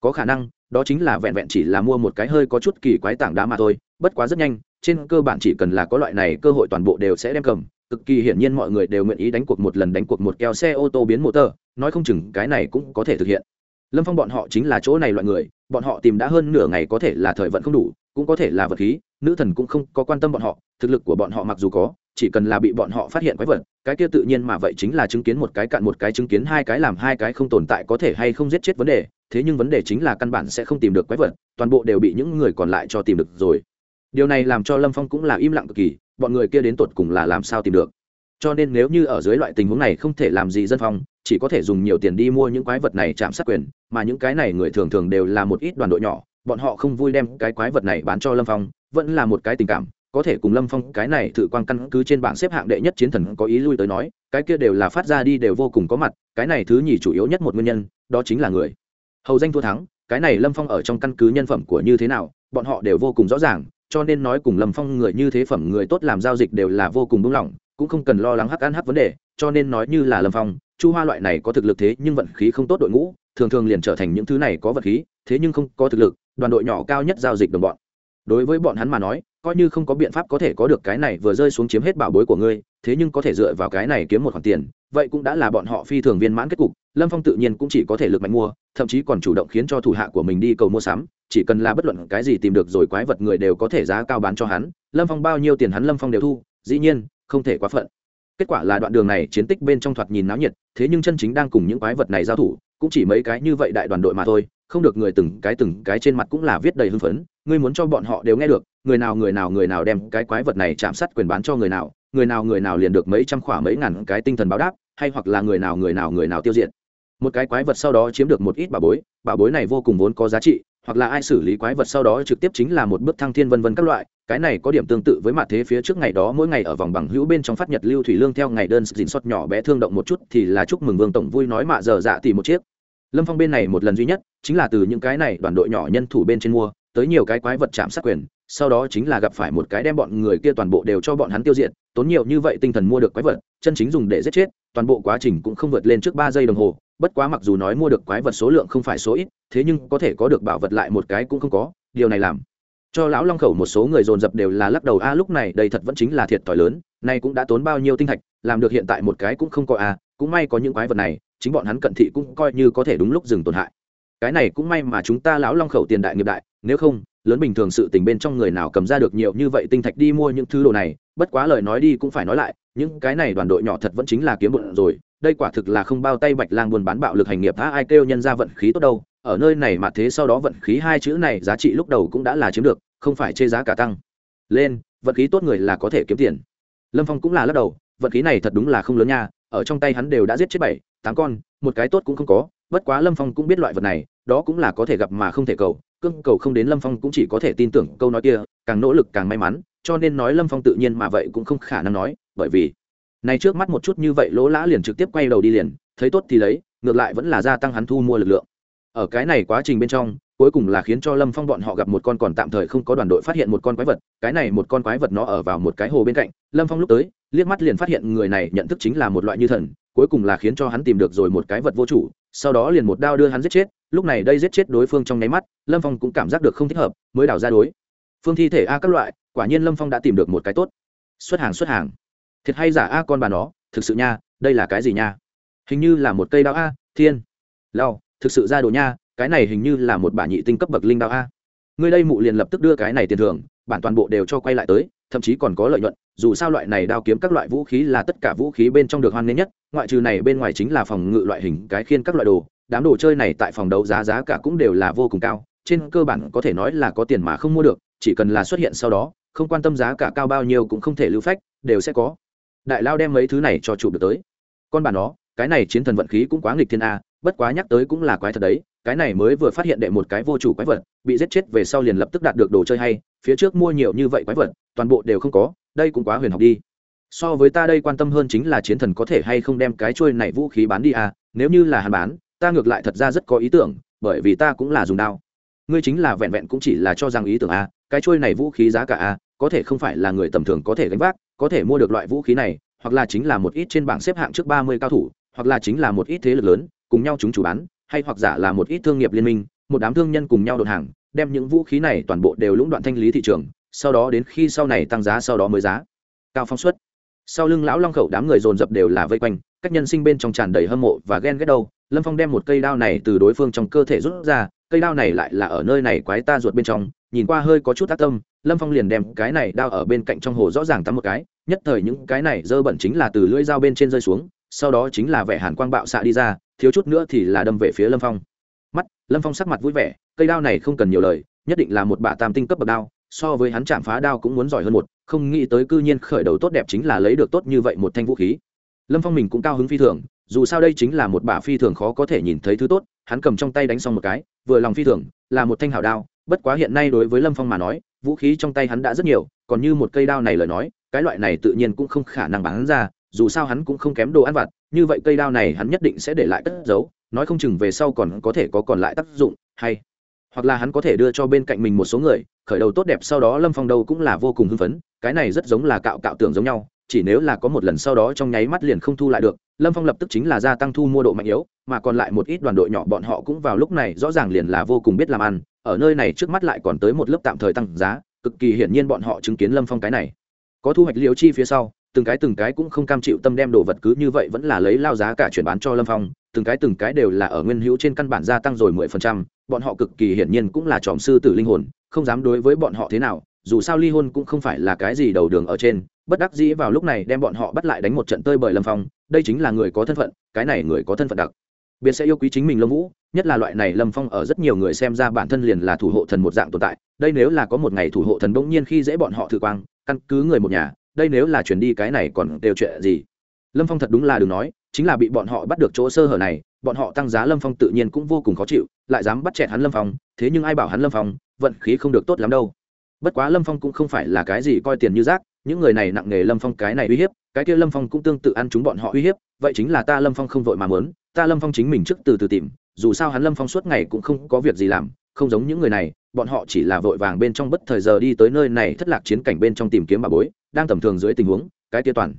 Có khả năng, đó chính là vẹn vẹn chỉ là mua một cái hơi có chút kỳ quái tảng đá mà thôi, bất quá rất nhanh, trên cơ bản chỉ cần là có loại này cơ hội toàn bộ đều sẽ đem cầm cực kỳ hiển nhiên mọi người đều nguyện ý đánh cuộc một lần đánh cuộc một keo xe ô tô biến mô tơ, nói không chừng cái này cũng có thể thực hiện. Lâm phong bọn họ chính là chỗ này loại người, bọn họ tìm đã hơn nửa ngày có thể là thời vận không đủ, cũng có thể là vật khí, nữ thần cũng không có quan tâm bọn họ, thực lực của bọn họ mặc dù có, chỉ cần là bị bọn họ phát hiện quái vật, cái kia tự nhiên mà vậy chính là chứng kiến một cái cạn một cái chứng kiến hai cái làm hai cái không tồn tại có thể hay không giết chết vấn đề, thế nhưng vấn đề chính là căn bản sẽ không tìm được quái vật, toàn bộ đều bị những người còn lại cho tìm được rồi điều này làm cho lâm phong cũng là im lặng cực kỳ, bọn người kia đến tột cùng là làm sao tìm được? Cho nên nếu như ở dưới loại tình huống này không thể làm gì dân phong, chỉ có thể dùng nhiều tiền đi mua những quái vật này chạm sát quyền, mà những cái này người thường thường đều là một ít đoàn đội nhỏ, bọn họ không vui đem cái quái vật này bán cho lâm phong, vẫn là một cái tình cảm. Có thể cùng lâm phong, cái này thử quan căn cứ trên bảng xếp hạng đệ nhất chiến thần có ý lui tới nói, cái kia đều là phát ra đi đều vô cùng có mặt, cái này thứ nhì chủ yếu nhất một nguyên nhân, đó chính là người. Hầu danh thua thắng, cái này lâm phong ở trong căn cứ nhân phẩm của như thế nào, bọn họ đều vô cùng rõ ràng cho nên nói cùng lâm phong người như thế phẩm người tốt làm giao dịch đều là vô cùng buông lỏng, cũng không cần lo lắng hắc ăn hắc vấn đề, cho nên nói như là lâm phong, chu hoa loại này có thực lực thế nhưng vận khí không tốt đội ngũ, thường thường liền trở thành những thứ này có vật khí, thế nhưng không có thực lực, đoàn đội nhỏ cao nhất giao dịch đồng bọn. Đối với bọn hắn mà nói, coi như không có biện pháp có thể có được cái này vừa rơi xuống chiếm hết bảo bối của ngươi, thế nhưng có thể dựa vào cái này kiếm một khoản tiền, vậy cũng đã là bọn họ phi thường viên mãn kết cục lâm phong tự nhiên cũng chỉ có thể lực mạnh mua, thậm chí còn chủ động khiến cho thủ hạ của mình đi cầu mua sắm, chỉ cần là bất luận cái gì tìm được rồi quái vật người đều có thể giá cao bán cho hắn, lâm phong bao nhiêu tiền hắn lâm phong đều thu, dĩ nhiên, không thể quá phận. Kết quả là đoạn đường này chiến tích bên trong thoạt nhìn náo nhiệt, thế nhưng chân chính đang cùng những quái vật này giao thủ, cũng chỉ mấy cái như vậy đại đoàn đội mà thôi, không được người từng cái từng cái trên mặt cũng là viết đầy hưng phấn, ngươi muốn cho bọn họ đều nghe được, người nào người nào người nào đem cái quái vật này chạm sát quyền bán cho người nào người nào người nào liền được mấy trăm khỏa mấy ngàn cái tinh thần báo đáp, hay hoặc là người nào người nào người nào tiêu diệt một cái quái vật sau đó chiếm được một ít bà bối bà bối này vô cùng vốn có giá trị, hoặc là ai xử lý quái vật sau đó trực tiếp chính là một bước thăng thiên vân vân các loại, cái này có điểm tương tự với mặt thế phía trước ngày đó mỗi ngày ở vòng bằng hữu bên trong phát nhật lưu thủy lương theo ngày đơn dình xót nhỏ bé thương động một chút thì là chúc mừng vương tổng vui nói mạ giờ dạ thì một chiếc. Lâm phong bên này một lần duy nhất, chính là từ những cái này đoàn đội nhỏ nhân thủ bên trên mua, tới nhiều cái quái vật chạm sát quyền, sau đó chính là gặp phải một cái đem bọn người kia toàn bộ đều cho bọn hắn tiêu diệt, tốn nhiều như vậy tinh thần mua được quái vật, chân chính dùng để giết chết, toàn bộ quá trình cũng không vượt lên trước ba giây đồng hồ bất quá mặc dù nói mua được quái vật số lượng không phải số ít, thế nhưng có thể có được bảo vật lại một cái cũng không có, điều này làm cho lão long khẩu một số người dồn dập đều là lắc đầu, a, lúc này đây thật vẫn chính là thiệt thòi lớn, nay cũng đã tốn bao nhiêu tinh thạch, làm được hiện tại một cái cũng không có a cũng may có những quái vật này, chính bọn hắn cận thị cũng coi như có thể đúng lúc dừng tổn hại. Cái này cũng may mà chúng ta lão long khẩu tiền đại nghiệp đại, nếu không, lớn bình thường sự tình bên trong người nào cầm ra được nhiều như vậy tinh thạch đi mua những thứ đồ này, bất quá lời nói đi cũng phải nói lại, những cái này đoàn đội nhỏ thật vẫn chính là kiếm bụng rồi đây quả thực là không bao tay bạch lang buôn bán bạo lực hành nghiệp tha ai kêu nhân ra vận khí tốt đâu, ở nơi này mà thế sau đó vận khí hai chữ này giá trị lúc đầu cũng đã là chiếm được, không phải chê giá cả tăng. Lên, vận khí tốt người là có thể kiếm tiền. Lâm phong cũng là lắc đầu, vận khí này thật đúng là không lớn nha, ở trong tay hắn đều đã giết chết bảy, tám con, một cái tốt cũng không có, bất quá lâm phong cũng biết loại vật này, đó cũng là có thể gặp mà không thể cầu cưng cầu không đến lâm phong cũng chỉ có thể tin tưởng câu nói kia, càng nỗ lực càng may mắn, cho nên nói lâm phong tự nhiên mà vậy cũng không khả năng nói, bởi vì này trước mắt một chút như vậy, lỗ lã liền trực tiếp quay đầu đi liền, thấy tốt thì lấy, ngược lại vẫn là gia tăng hắn thu mua lực lượng. Ở cái này quá trình bên trong, cuối cùng là khiến cho lâm phong bọn họ gặp một con còn tạm thời không có đoàn đội phát hiện một con quái vật, cái này một con quái vật nó ở vào một cái hồ bên cạnh. Lâm phong lúc tới, liếc mắt liền phát hiện người này nhận thức chính là một loại như thần, cuối cùng là khiến cho hắn tìm được rồi một cái vật vô chủ, sau đó liền một đao đưa hắn giết chết. Lúc này đây giết chết đối phương trong nháy mắt, lâm phong cũng cảm giác được không thích hợp, mới đào ra đối. Phương thi thể a các loại, quả nhiên lâm phong đã tìm được một cái tốt. Xuất hàng xuất hàng thiệt hay giả a con bà nó, thực sự nha, đây là cái gì nha? Hình như là một cây đao a, thiên. Lao thực sự ra đồ nha, cái này hình như là một bả nhị tinh cấp bậc linh đao a. Người đây mụ liền lập tức đưa cái này tiền thưởng, bản toàn bộ đều cho quay lại tới, thậm chí còn có lợi nhuận, dù sao loại này đao kiếm các loại vũ khí là tất cả vũ khí bên trong được hoan nghênh nhất, ngoại trừ này bên ngoài chính là phòng ngự loại hình cái khiên các loại đồ, đám đồ chơi này tại phòng đấu giá giá cả cũng đều là vô cùng cao, trên cơ bản có thể nói là có tiền mà không mua được, chỉ cần là xuất hiện sau đó, không quan tâm giá cả cao bao nhiêu cũng không thể lưu phách, đều sẽ có đại lao đem mấy thứ này cho chụp được tới. Con bà nó, cái này chiến thần vận khí cũng quá nghịch thiên a, bất quá nhắc tới cũng là quái thật đấy, cái này mới vừa phát hiện đệ một cái vô chủ quái vật, bị giết chết về sau liền lập tức đạt được đồ chơi hay, phía trước mua nhiều như vậy quái vật, toàn bộ đều không có, đây cũng quá huyền học đi. So với ta đây quan tâm hơn chính là chiến thần có thể hay không đem cái trôi này vũ khí bán đi à nếu như là hàn bán, ta ngược lại thật ra rất có ý tưởng, bởi vì ta cũng là dùng đao. Ngươi chính là vẹn vẹn cũng chỉ là cho rằng ý tưởng a, cái trôi này vũ khí giá cả a, có thể không phải là người tầm thường có thể gánh vác có thể mua được loại vũ khí này, hoặc là chính là một ít trên bảng xếp hạng trước ba mươi cao thủ, hoặc là chính là một ít thế lực lớn, cùng nhau chúng chủ bán, hay hoặc giả là một ít thương nghiệp liên minh, một đám thương nhân cùng nhau đột hàng, đem những vũ khí này toàn bộ đều lũng đoạn thanh lý thị trường, sau đó đến khi sau này tăng giá sau đó mới giá. Cao phong suất. Sau lưng lão long khẩu đám người dồn dập đều là vây quanh, các nhân sinh bên trong tràn đầy hâm mộ và ghen ghét đâu. Lâm phong đem một cây đao này từ đối phương trong cơ thể rút ra, cây đao này lại là ở nơi này quái ta ruột bên trong, nhìn qua hơi có chút tác tâm lâm phong liền đem cái này đao ở bên cạnh trong hồ rõ ràng tắm một cái, nhất thời những cái này dơ bẩn chính là từ lưỡi dao bên trên rơi xuống, sau đó chính là vẻ hàn quang bạo xạ đi ra, thiếu chút nữa thì là đâm về phía lâm phong. Mắt, lâm phong sắc mặt vui vẻ, cây đao này không cần nhiều lời, nhất định là một bả tam tinh cấp bậc đao, so với hắn chạm phá đao cũng muốn giỏi hơn một, không nghĩ tới cư nhiên khởi đầu tốt đẹp chính là lấy được tốt như vậy một thanh vũ khí. Lâm phong mình cũng cao hứng phi thường, dù sao đây chính là một bả phi thường khó có thể nhìn thấy thứ tốt, hắn cầm trong tay đánh xong một cái, vừa lòng phi thường, là một thanh hảo đao bất quá hiện nay đối với lâm phong mà nói, vũ khí trong tay hắn đã rất nhiều, còn như một cây đao này lời nói, cái loại này tự nhiên cũng không khả năng bán ra, dù sao hắn cũng không kém đồ ăn vặt, như vậy cây đao này hắn nhất định sẽ để lại cất giấu, nói không chừng về sau còn có thể có còn lại tác dụng, hay hoặc là hắn có thể đưa cho bên cạnh mình một số người, khởi đầu tốt đẹp sau đó lâm phong đâu cũng là vô cùng hưng phấn, cái này rất giống là cạo cạo tưởng giống nhau, chỉ nếu là có một lần sau đó trong nháy mắt liền không thu lại được, lâm phong lập tức chính là gia tăng thu mua độ mạnh yếu, mà còn lại một ít đoàn đội nhỏ bọn họ cũng vào lúc này rõ ràng liền là vô cùng biết làm ăn ở nơi này trước mắt lại còn tới một lớp tạm thời tăng giá, cực kỳ hiển nhiên bọn họ chứng kiến lâm phong cái này. Có thu hoạch liều chi phía sau, từng cái từng cái cũng không cam chịu tâm đem đồ vật cứ như vậy vẫn là lấy lao giá cả chuyển bán cho lâm phong, từng cái từng cái đều là ở nguyên hữu trên căn bản gia tăng rồi mười phần trăm, bọn họ cực kỳ hiển nhiên cũng là tròm sư tử linh hồn, không dám đối với bọn họ thế nào, dù sao ly hôn cũng không phải là cái gì đầu đường ở trên, bất đắc dĩ vào lúc này đem bọn họ bắt lại đánh một trận tơi bởi lâm phong, đây chính là người có thân phận, cái này người có thân phận đặc biệt sẽ yêu quý chính mình lâm vũ, nhất là loại này lâm phong ở rất nhiều người xem ra bản thân liền là thủ hộ thần một dạng tồn tại, đây nếu là có một ngày thủ hộ thần bỗng nhiên khi dễ bọn họ thử quang, căn cứ người một nhà, đây nếu là chuyển đi cái này còn đều chuyện gì? Lâm phong thật đúng là đừng nói, chính là bị bọn họ bắt được chỗ sơ hở này, bọn họ tăng giá lâm phong tự nhiên cũng vô cùng khó chịu, lại dám bắt chẹt hắn lâm phong, thế nhưng ai bảo hắn lâm phong, vận khí không được tốt lắm đâu. Bất quá lâm phong cũng không phải là cái gì coi tiền như rác, những người này nặng nghề lâm phong cái này uy hiếp, cái kia lâm phong cũng tương tự ăn chúng bọn họ uy hiếp, vậy chính là ta lâm phong không vội mà mớn ta lâm phong chính mình trước từ từ tìm, dù sao hắn lâm phong suốt ngày cũng không có việc gì làm, không giống những người này, bọn họ chỉ là vội vàng bên trong bất thời giờ đi tới nơi này thất lạc chiến cảnh bên trong tìm kiếm bà bối, đang tầm thường dưới tình huống, cái tiêu toàn.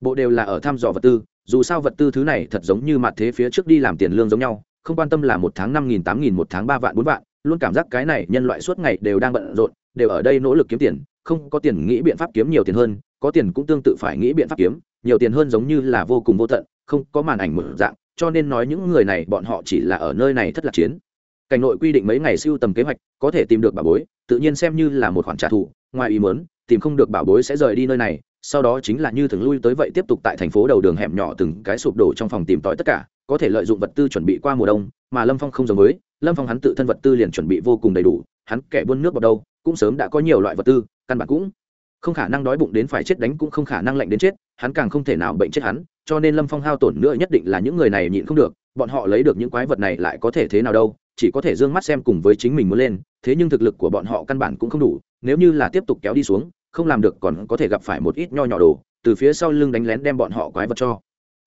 Bộ đều là ở thăm dò vật tư, dù sao vật tư thứ này thật giống như mặt thế phía trước đi làm tiền lương giống nhau, không quan tâm là một tháng năm nghìn tám nghìn, một tháng ba vạn, bốn vạn, luôn cảm giác cái này nhân loại suốt ngày đều đang bận rộn, đều ở đây nỗ lực kiếm tiền, không có tiền nghĩ biện pháp kiếm nhiều tiền hơn, có tiền cũng tương tự phải nghĩ biện pháp kiếm, nhiều tiền hơn giống như là vô cùng vô tận, không có màn ảnh một dạng cho nên nói những người này, bọn họ chỉ là ở nơi này thất lạc chiến. Cảnh nội quy định mấy ngày siêu tầm kế hoạch, có thể tìm được bảo bối, tự nhiên xem như là một khoản trả thù. Ngoài ý muốn, tìm không được bảo bối sẽ rời đi nơi này, sau đó chính là như thường lui tới vậy tiếp tục tại thành phố đầu đường hẻm nhỏ từng cái sụp đổ trong phòng tìm tòi tất cả, có thể lợi dụng vật tư chuẩn bị qua mùa đông, mà lâm phong không giống với, lâm phong hắn tự thân vật tư liền chuẩn bị vô cùng đầy đủ, hắn kẻ buôn nước vào đâu, cũng sớm đã có nhiều loại vật tư, căn bản cũng không khả năng đói bụng đến phải chết đánh cũng không khả năng lạnh đến chết, hắn càng không thể nào bệnh chết hắn cho nên lâm phong hao tổn nữa nhất định là những người này nhịn không được, bọn họ lấy được những quái vật này lại có thể thế nào đâu, chỉ có thể d ư ơ n g mắt xem cùng với chính mình muốn lên, thế nhưng thực lực của bọn họ căn bản cũng không đủ, nếu như là tiếp tục kéo đi xuống, không làm được còn có thể gặp phải một ít nho nhỏ đồ, từ phía sau lưng đánh lén đem bọn họ quái vật cho.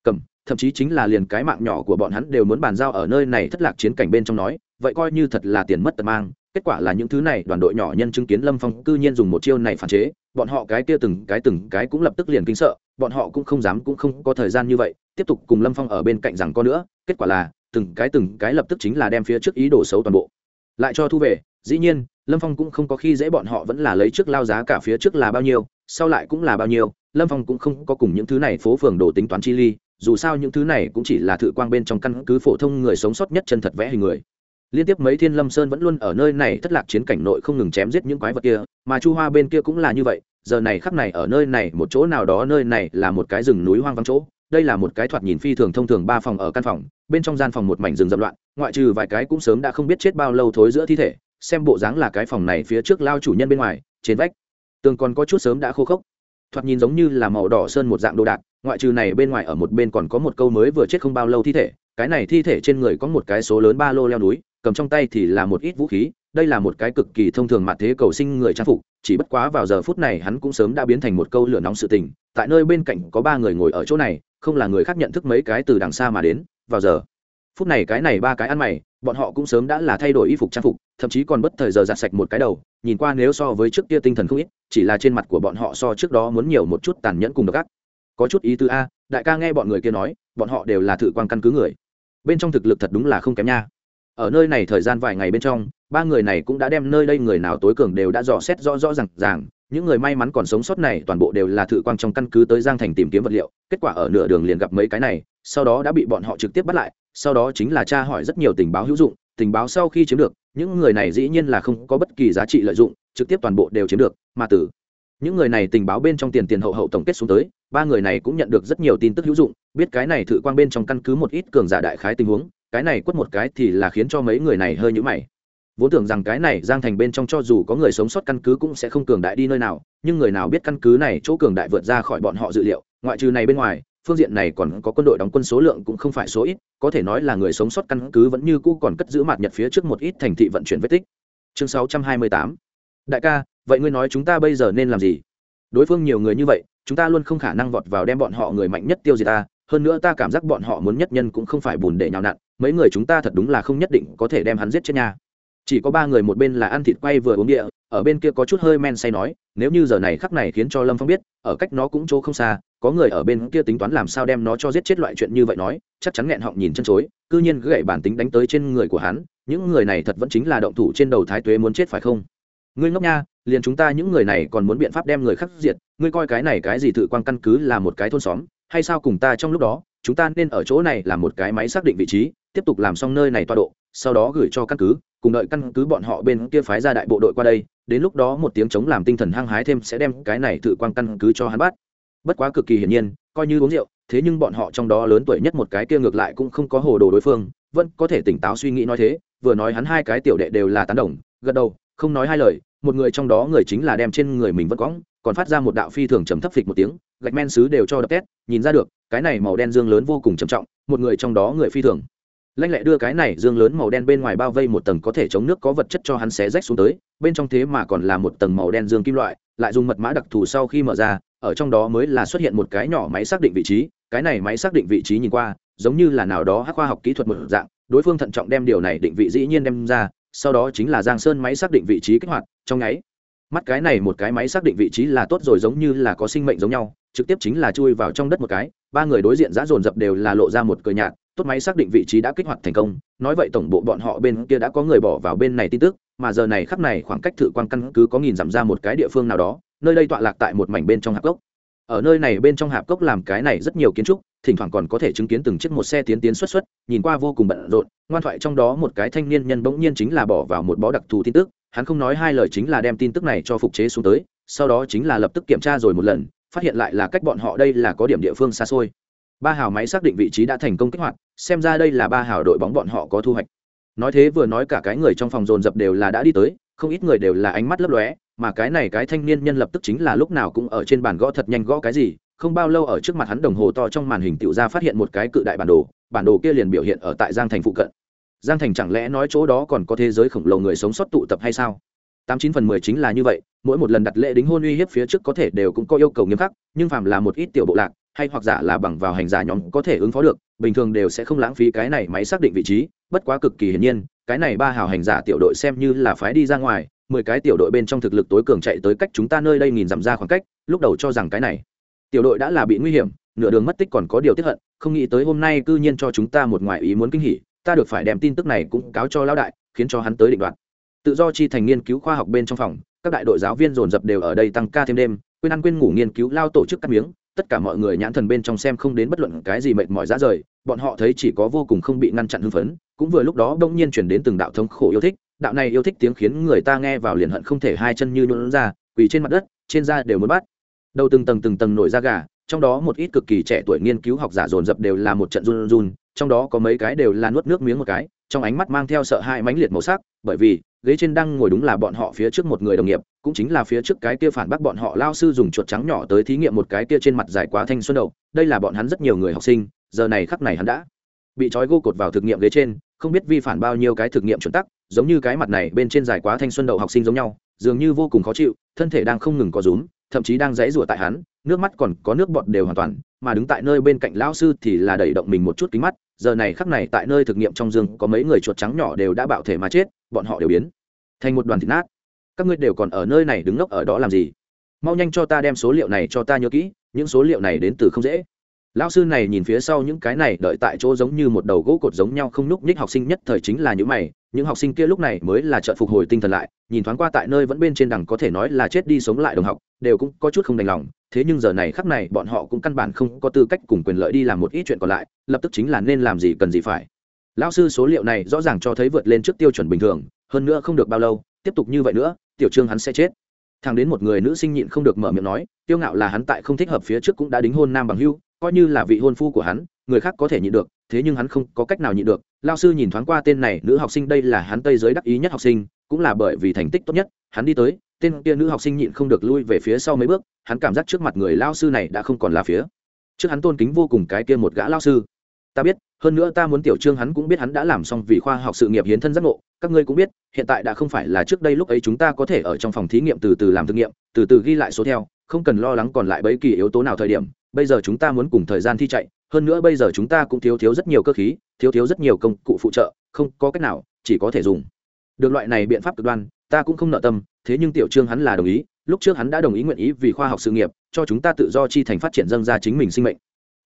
Cầm, thậm chí chính là liền cái mạng nhỏ của bọn hắn đều muốn bàn giao ở nơi này thất lạc chiến cảnh bên trong nói, vậy coi như thật là tiền mất tật mang, kết quả là những thứ này đoàn đội nhỏ nhân chứng kiến lâm phong cư nhiên dùng một chiêu này phản chế bọn họ cái kia từng cái từng cái cũng lập tức liền kinh sợ, bọn họ cũng không dám cũng không có thời gian như vậy, tiếp tục cùng lâm phong ở bên cạnh rằng có nữa, kết quả là, từng cái từng cái lập tức chính là đem phía trước ý đồ xấu toàn bộ lại cho thu về. Dĩ nhiên, lâm phong cũng không có khi dễ bọn họ vẫn là lấy trước lao giá cả phía trước là bao nhiêu, sau lại cũng là bao nhiêu, lâm phong cũng không có cùng những thứ này phố phường đồ tính toán chi ly, dù sao những thứ này cũng chỉ là thự quang bên trong căn cứ phổ thông người sống sót nhất chân thật vẽ hình người liên tiếp mấy thiên lâm sơn vẫn luôn ở nơi này, thất lạc chiến cảnh nội không ngừng chém giết những quái vật kia, mà chu hoa bên kia cũng là như vậy, giờ này khắp này ở nơi này, một chỗ nào đó nơi này là một cái rừng núi hoang vắng chỗ, đây là một cái thoạt nhìn phi thường thông thường ba phòng ở căn phòng, bên trong gian phòng một mảnh rừng rậm loạn, ngoại trừ vài cái cũng sớm đã không biết chết bao lâu thối giữa thi thể, xem bộ dáng là cái phòng này phía trước lao chủ nhân bên ngoài, trên vách, tường còn có chút sớm đã khô khốc, thoạt nhìn giống như là màu đỏ sơn một dạng đồ đạc, ngoại trừ này bên ngoài ở một bên còn có một câu mới vừa chết không bao lâu thi thể cái này thi thể trên người có một cái số lớn ba lô leo núi, cầm trong tay thì là một ít vũ khí, đây là một cái cực kỳ thông thường mặt thế cầu sinh người trang phục, chỉ bất quá vào giờ phút này hắn cũng sớm đã biến thành một câu lửa nóng sự tình, tại nơi bên cạnh có ba người ngồi ở chỗ này, không là người khác nhận thức mấy cái từ đằng xa mà đến, vào giờ. Phút này cái này ba cái ăn mày, bọn họ cũng sớm đã là thay đổi y phục trang phục, thậm chí còn bất thời giờ giặt sạch một cái đầu, nhìn qua nếu so với trước kia tinh thần không ít, chỉ là trên mặt của bọn họ so trước đó muốn nhiều một chút tàn nhẫn cùng độc ác. Có chút ý tứ a, đại ca nghe bọn người kia nói, bọn họ đều là thử quan căn cứ người bên trong thực lực thật đúng là không kém nha. Ở nơi này thời gian vài ngày bên trong, ba người này cũng đã đem nơi đây người nào tối cường đều đã dò xét rõ rõ r à n g ràng. Những người may mắn còn sống sót này toàn bộ đều là thử quang trong căn cứ tới giang thành tìm kiếm vật liệu. Kết quả ở nửa đường liền gặp mấy cái này, sau đó đã bị bọn họ trực tiếp bắt lại. Sau đó chính là tra hỏi rất nhiều tình báo hữu dụng. Tình báo sau khi chiếm được, những người này dĩ nhiên là không có bất kỳ giá trị lợi dụng, trực tiếp toàn bộ đều chiếm được. Mà từ những người này tình báo bên trong tiền tiền hậu hậu tổng kết xuống tới, ba người này cũng nhận được rất nhiều tin tức hữu dụng, biết cái này thử quang bên trong căn cứ một ít cường giả đại khái tình huống, cái này quất một cái thì là khiến cho mấy người này hơi nhũ mày. Vốn tưởng rằng cái này giang thành bên trong cho dù có người sống sót căn cứ cũng sẽ không cường đại đi nơi nào, nhưng người nào biết căn cứ này chỗ cường đại vượt ra khỏi bọn họ dự liệu, ngoại trừ này bên ngoài, phương diện này còn có quân đội đóng quân số lượng cũng không phải số ít, có thể nói là người sống sót căn cứ vẫn như cũ còn cất giữ mặt nhật phía trước một ít thành thị vận chuyển vết tích. Chương 628 đại ca vậy ngươi nói chúng ta bây giờ nên làm gì? Đối phương nhiều người như vậy, chúng ta luôn không khả năng vọt vào đem bọn họ người mạnh nhất tiêu diệt ta. Hơn nữa ta cảm giác bọn họ muốn nhất nhân cũng không phải bùn để nhào nặn. Mấy người chúng ta thật đúng là không nhất định có thể đem hắn giết chết nha. Chỉ có ba người, một bên là ăn thịt quay vừa uống địa, ở bên kia có chút hơi men say nói, nếu như giờ này khắc này khiến cho lâm phong biết, ở cách nó cũng chỗ không xa, có người ở bên kia tính toán làm sao đem nó cho giết chết loại chuyện như vậy nói, chắc chắn nghẹn họng nhìn chân chối c ư nhiên gậy bản tính đánh tới trên người của hắn, những người này thật vẫn chính là động thủ trên đầu thái tuế muốn chết phải không? Ngươi ngốc nha, liền chúng ta những người này còn muốn biện pháp đem người khắc diệt, ngươi coi cái này cái gì tự quan căn cứ là một cái thôn xóm, hay sao cùng ta trong lúc đó, chúng ta nên ở chỗ này là một cái máy xác định vị trí, tiếp tục làm xong nơi này toa độ, sau đó gửi cho căn cứ, cùng đợi căn cứ bọn họ bên kia phái ra đại bộ đội qua đây, đến lúc đó một tiếng chống làm tinh thần hăng hái thêm sẽ đem cái này tự quan căn cứ cho hắn bắt. Bất quá cực kỳ hiển nhiên, coi như uống rượu, thế nhưng bọn họ trong đó lớn tuổi nhất một cái kia ngược lại cũng không có hồ đồ đối phương, vẫn có thể tỉnh táo suy nghĩ nói thế, vừa nói hắn hai cái tiểu đệ đều là tán đồng, gật đầu không nói hai lời, một người trong đó người chính là đem trên người mình vẫn cõng còn phát ra một đạo phi thường trầm thấp phịch một tiếng, gạch men xứ đều cho đập tét, nhìn ra được, cái này màu đen dương lớn vô cùng trầm trọng, một người trong đó người phi thường. Lanh lẹ đưa cái này dương lớn màu đen bên ngoài bao vây một tầng có thể chống nước có vật chất cho hắn xé rách xuống tới, bên trong thế mà còn là một tầng màu đen dương kim loại, lại dùng mật mã đặc thù sau khi mở ra, ở trong đó mới là xuất hiện một cái nhỏ máy xác định vị trí, cái này máy xác định vị trí nhìn qua, giống như là nào đó hắc khoa học kỹ thuật một dạng, đối phương thận trọng đem điều này định vị dĩ nhiên đem ra sau đó chính là giang sơn máy xác định vị trí kích hoạt, trong nháy mắt cái này một cái máy xác định vị trí là tốt rồi giống như là có sinh mệnh giống nhau, trực tiếp chính là chui vào trong đất một cái, ba người đối diện giã dồn dập đều là lộ ra một cười nhạt, tốt máy xác định vị trí đã kích hoạt thành công, nói vậy tổng bộ bọn họ bên kia đã có người bỏ vào bên này tin tức, mà giờ này khắp này khoảng cách thử quan căn cứ có nghìn giảm ra một cái địa phương nào đó, nơi đây tọa lạc tại một mảnh bên trong hạc gốc ở nơi này bên trong hạp cốc làm cái này rất nhiều kiến trúc, thỉnh thoảng còn có thể chứng kiến từng chiếc một xe tiến tiến xuất xuất, nhìn qua vô cùng bận rộn. Ngoan thoại trong đó một cái thanh niên nhân bỗng nhiên chính là bỏ vào một bó đặc thù tin tức, hắn không nói hai lời chính là đem tin tức này cho phục chế xuống tới, sau đó chính là lập tức kiểm tra rồi một lần, phát hiện lại là cách bọn họ đây là có điểm địa phương xa xôi. Ba hào máy xác định vị trí đã thành công kích hoạt, xem ra đây là ba hào đội bóng bọn họ có thu hoạch. Nói thế vừa nói cả cái người trong phòng dồn dập đều là đã đi tới, không ít người đều là ánh mắt lấp lóe mà cái này cái thanh niên nhân lập tức chính là lúc nào cũng ở trên bàn gõ thật nhanh gõ cái gì, không bao lâu ở trước mặt hắn đồng hồ to trong màn hình tiểu ra phát hiện một cái cự đại bản đồ bản đồ kia liền biểu hiện ở tại giang thành phụ cận. Giang thành chẳng lẽ nói chỗ đó còn có thế giới khổng lồ người sống sót tụ tập hay sao? Tám chín phần mười chính là như vậy, mỗi một lần đặt lễ đính hôn uy hiếp phía trước có thể đều cũng có yêu cầu nghiêm khắc, nhưng phàm là một ít tiểu bộ lạc, hay hoặc giả là bằng vào hành giả nhóm có thể ứng phó được, bình thường đều sẽ không lãng phí cái này máy xác định vị trí, bất quá cực kỳ hiển nhiên, cái này ba hào hành giả tiểu đội xem như là phái đi ra ngoài mười cái tiểu đội bên trong thực lực tối cường chạy tới cách chúng ta nơi đây nghìn dặm ra khoảng cách, lúc đầu cho rằng cái này tiểu đội đã là bị nguy hiểm, nửa đường mất tích còn có điều tiếp hận, không nghĩ tới hôm nay cư nhiên cho chúng ta một ngoại ý muốn kinh hỉ, ta được phải đem tin tức này cũng cáo cho lão đại, khiến cho hắn tới định đoạt. Tự do chi thành nghiên cứu khoa học bên trong phòng, các đại đội giáo viên dồn dập đều ở đây tăng ca thêm đêm, quên ăn quên ngủ nghiên cứu lao tổ chức cắt miếng, tất cả mọi người nhãn thần bên trong xem không đến bất luận cái gì mệt mỏi ra rời, bọn họ thấy chỉ có vô cùng không bị ngăn chặn hưng phấn, cũng vừa lúc đó đông nhiên chuyển đến từng đạo thống khổ yêu thích đạo này yêu thích tiếng khiến người ta nghe vào liền hận không thể hai chân như nhuộn ra, quỳ trên mặt đất, trên da đều muốn bắt. Đầu từng tầng từng tầng nổi da gà, trong đó một ít cực kỳ trẻ tuổi nghiên cứu học giả dồn dập đều là một trận run run, trong đó có mấy cái đều là nuốt nước miếng một cái, trong ánh mắt mang theo sợ hãi mãnh liệt màu sắc, bởi vì, ghế trên đang ngồi đúng là bọn họ phía trước một người đồng nghiệp, cũng chính là phía trước cái kia phản bác bọn họ lao sư dùng chuột trắng nhỏ tới thí nghiệm một cái kia trên mặt dài quá thanh xuân đầu, đây là bọn hắn rất nhiều người học sinh, giờ này khắc này hắn đã bị trói gô cột vào thực nghiệm ghế trên không biết vi phản bao nhiêu cái thực nghiệm chuẩn tắc, giống như cái mặt này bên trên dài quá thanh xuân đậu học sinh giống nhau, dường như vô cùng khó chịu, thân thể đang không ngừng có rúm, thậm chí đang dãy rủa tại hắn, nước mắt còn có nước bọt đều hoàn toàn, mà đứng tại nơi bên cạnh lão sư thì là đẩy động mình một chút kính mắt, giờ này khắc này tại nơi thực nghiệm trong dương có mấy người chuột trắng nhỏ đều đã bạo thể mà chết, bọn họ đều biến thành một đoàn thịt nát. Các ngươi đều còn ở nơi này đứng ngốc ở đó làm gì? Mau nhanh cho ta đem số liệu này cho ta nhớ kỹ, những số liệu này đến từ không dễ lão sư này nhìn phía sau những cái này đợi tại chỗ giống như một đầu gỗ cột giống nhau không nhúc nhích học sinh nhất thời chính là những mày, những học sinh kia lúc này mới là trợ phục hồi tinh thần lại, nhìn thoáng qua tại nơi vẫn bên trên đằng có thể nói là chết đi sống lại đồng học, đều cũng có chút không đành lòng, thế nhưng giờ này khắc này bọn họ cũng căn bản không có tư cách cùng quyền lợi đi làm một ít chuyện còn lại, lập tức chính là nên làm gì cần gì phải. Lão sư số liệu này rõ ràng cho thấy vượt lên trước tiêu chuẩn bình thường, hơn nữa không được bao lâu, tiếp tục như vậy nữa, tiểu trương hắn sẽ chết. Thằng đến một người nữ sinh nhịn không được mở miệng nói tiêu ngạo là hắn tại không thích hợp phía trước cũng đã đính hôn nam bằng hưu coi như là vị hôn phu của hắn, người khác có thể nhịn được, thế nhưng hắn không có cách nào nhịn được. Lao sư nhìn thoáng qua tên này nữ học sinh, đây là hắn tây giới đắc ý nhất học sinh, cũng là bởi vì thành tích tốt nhất, hắn đi tới, tên kia nữ học sinh nhịn không được lui về phía sau mấy bước, hắn cảm giác trước mặt người lao sư này đã không còn là phía. Trước hắn tôn kính vô cùng cái kia một gã lao sư. Ta biết, hơn nữa ta muốn tiểu trương hắn cũng biết hắn đã làm xong vì khoa học sự nghiệp hiến thân giác ngộ, các ngươi cũng biết, hiện tại đã không phải là trước đây lúc ấy chúng ta có thể ở trong phòng thí nghiệm từ từ làm thực nghiệm, từ từ ghi lại số theo, không cần lo lắng còn lại bấy kỳ yếu tố nào thời điểm bây giờ chúng ta muốn cùng thời gian thi chạy, hơn nữa bây giờ chúng ta cũng thiếu thiếu rất nhiều cơ khí, thiếu thiếu rất nhiều công cụ phụ trợ, không có cách nào, chỉ có thể dùng. Được loại này biện pháp cực đoan, ta cũng không nợ tâm, thế nhưng tiểu trương hắn là đồng ý, lúc trước hắn đã đồng ý nguyện ý vì khoa học sự nghiệp, cho chúng ta tự do chi thành phát triển dâng ra chính mình sinh mệnh.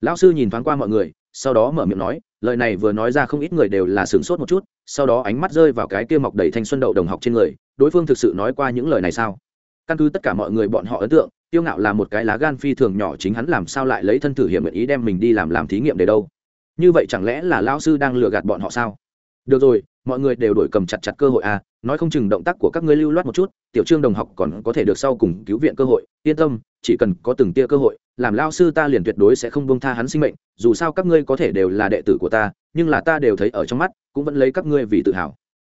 Lão sư nhìn thoáng qua mọi người, sau đó mở miệng nói, lời này vừa nói ra không ít người đều là sửng sốt một chút, sau đó ánh mắt rơi vào cái kia mọc đầy thanh xuân đậu đồng học trên người, đối phương thực sự nói qua những lời này sao? Căn cứ tất cả mọi người bọn họ ấn tượng tiêu ngạo là một cái lá gan phi thường nhỏ, chính hắn làm sao lại lấy thân thử hiểm nguyện ý đem mình đi làm làm thí nghiệm để đâu? Như vậy chẳng lẽ là lao sư đang lừa gạt bọn họ sao? Được rồi, mọi người đều đổi cầm chặt chặt cơ hội à nói không chừng động tác của các ngươi lưu loát một chút, tiểu trương đồng học còn có thể được sau cùng cứu viện cơ hội, yên tâm, chỉ cần có từng tia cơ hội, làm lao sư ta liền tuyệt đối sẽ không bông tha hắn sinh mệnh, dù sao các ngươi có thể đều là đệ tử của ta, nhưng là ta đều thấy ở trong mắt, cũng vẫn lấy các ngươi vì tự hào.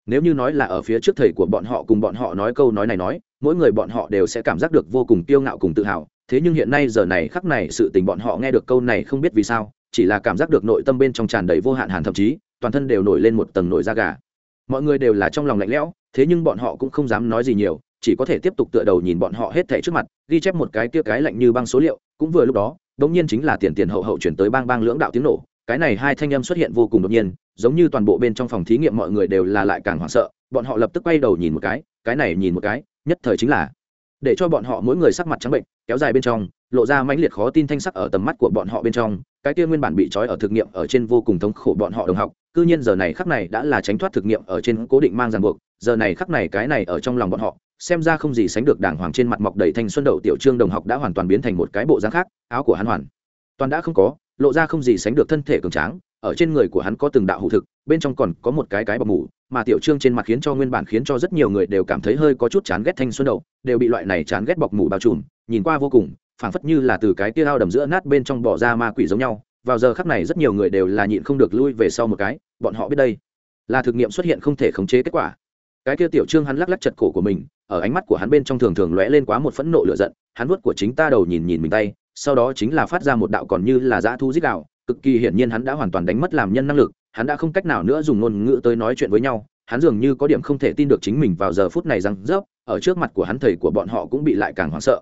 Nếu như nói là ở phía trước thầy của bọn họ cùng bọn họ nói câu nói này nói mỗi người bọn họ đều sẽ cảm giác được vô cùng kiêu ngạo cùng tự hào. Thế nhưng hiện nay giờ này khắc này sự tình bọn họ nghe được câu này không biết vì sao, chỉ là cảm giác được nội tâm bên trong tràn đầy vô hạn hàn thậm chí, toàn thân đều nổi lên một tầng nổi da gà. Mọi người đều là trong lòng lạnh lẽo, thế nhưng bọn họ cũng không dám nói gì nhiều, chỉ có thể tiếp tục tựa đầu nhìn bọn họ hết thảy trước mặt, ghi chép một cái kia cái lạnh như băng số liệu. Cũng vừa lúc đó, đống nhiên chính là tiền tiền hậu hậu chuyển tới bang bang lưỡng đạo tiếng nổ. Cái này hai thanh âm xuất hiện vô cùng đột nhiên, giống như toàn bộ bên trong phòng thí nghiệm mọi người đều là lại càng hoảng sợ. Bọn họ lập tức quay đầu nhìn một cái cái này nhìn một cái nhất thời chính là để cho bọn họ mỗi người sắc mặt trắng bệnh, kéo dài bên trong, lộ ra mãnh liệt khó tin thanh sắc ở tầm mắt của bọn họ bên trong. Cái kia nguyên bản bị trói ở thực nghiệm ở trên vô cùng thống khổ bọn họ đồng học, cư nhiên giờ này khắc này đã là tránh thoát thực nghiệm ở trên cố định mang ràng buộc. Giờ này khắc này cái này ở trong lòng bọn họ, xem ra không gì sánh được đàng hoàng trên mặt mọc đầy thanh xuân đậu tiểu trương đồng học đã hoàn toàn biến thành một cái bộ dáng khác, áo của hắn hoàn toàn đã không có, lộ ra không gì sánh được thân thể cường tráng. Ở trên người của hắn có từng đạo hụ thực, bên trong còn có một cái cái bọc mủ mà tiểu trương trên mặt khiến cho nguyên bản khiến cho rất nhiều người đều cảm thấy hơi có chút chán ghét thanh xuân đậu đều bị loại này chán ghét bọc mủ bao trùm, nhìn qua vô cùng, phảng phất như là từ cái tia ao đầm giữa nát bên trong bỏ ra ma quỷ giống nhau. Vào giờ khắc này rất nhiều người đều là nhịn không được lui về sau một cái, bọn họ biết đây là thực nghiệm xuất hiện không thể khống chế kết quả. Cái kia tiểu trương hắn lắc lắc chật cổ của mình, ở ánh mắt của hắn bên trong thường thường lóe lên quá một phẫn nộ lửa giận, hắn vuốt của chính ta đầu nhìn nhìn mình tay, sau đó chính là phát ra một đạo còn như là dã thu giết đạo, cực kỳ hiển nhiên hắn đã hoàn toàn đánh mất làm nhân năng lực hắn đã không cách nào nữa dùng ngôn ngữ tới nói chuyện với nhau, hắn dường như có điểm không thể tin được chính mình vào giờ phút này rằng rớp, ở trước mặt của hắn thầy của bọn họ cũng bị lại càng hoảng sợ.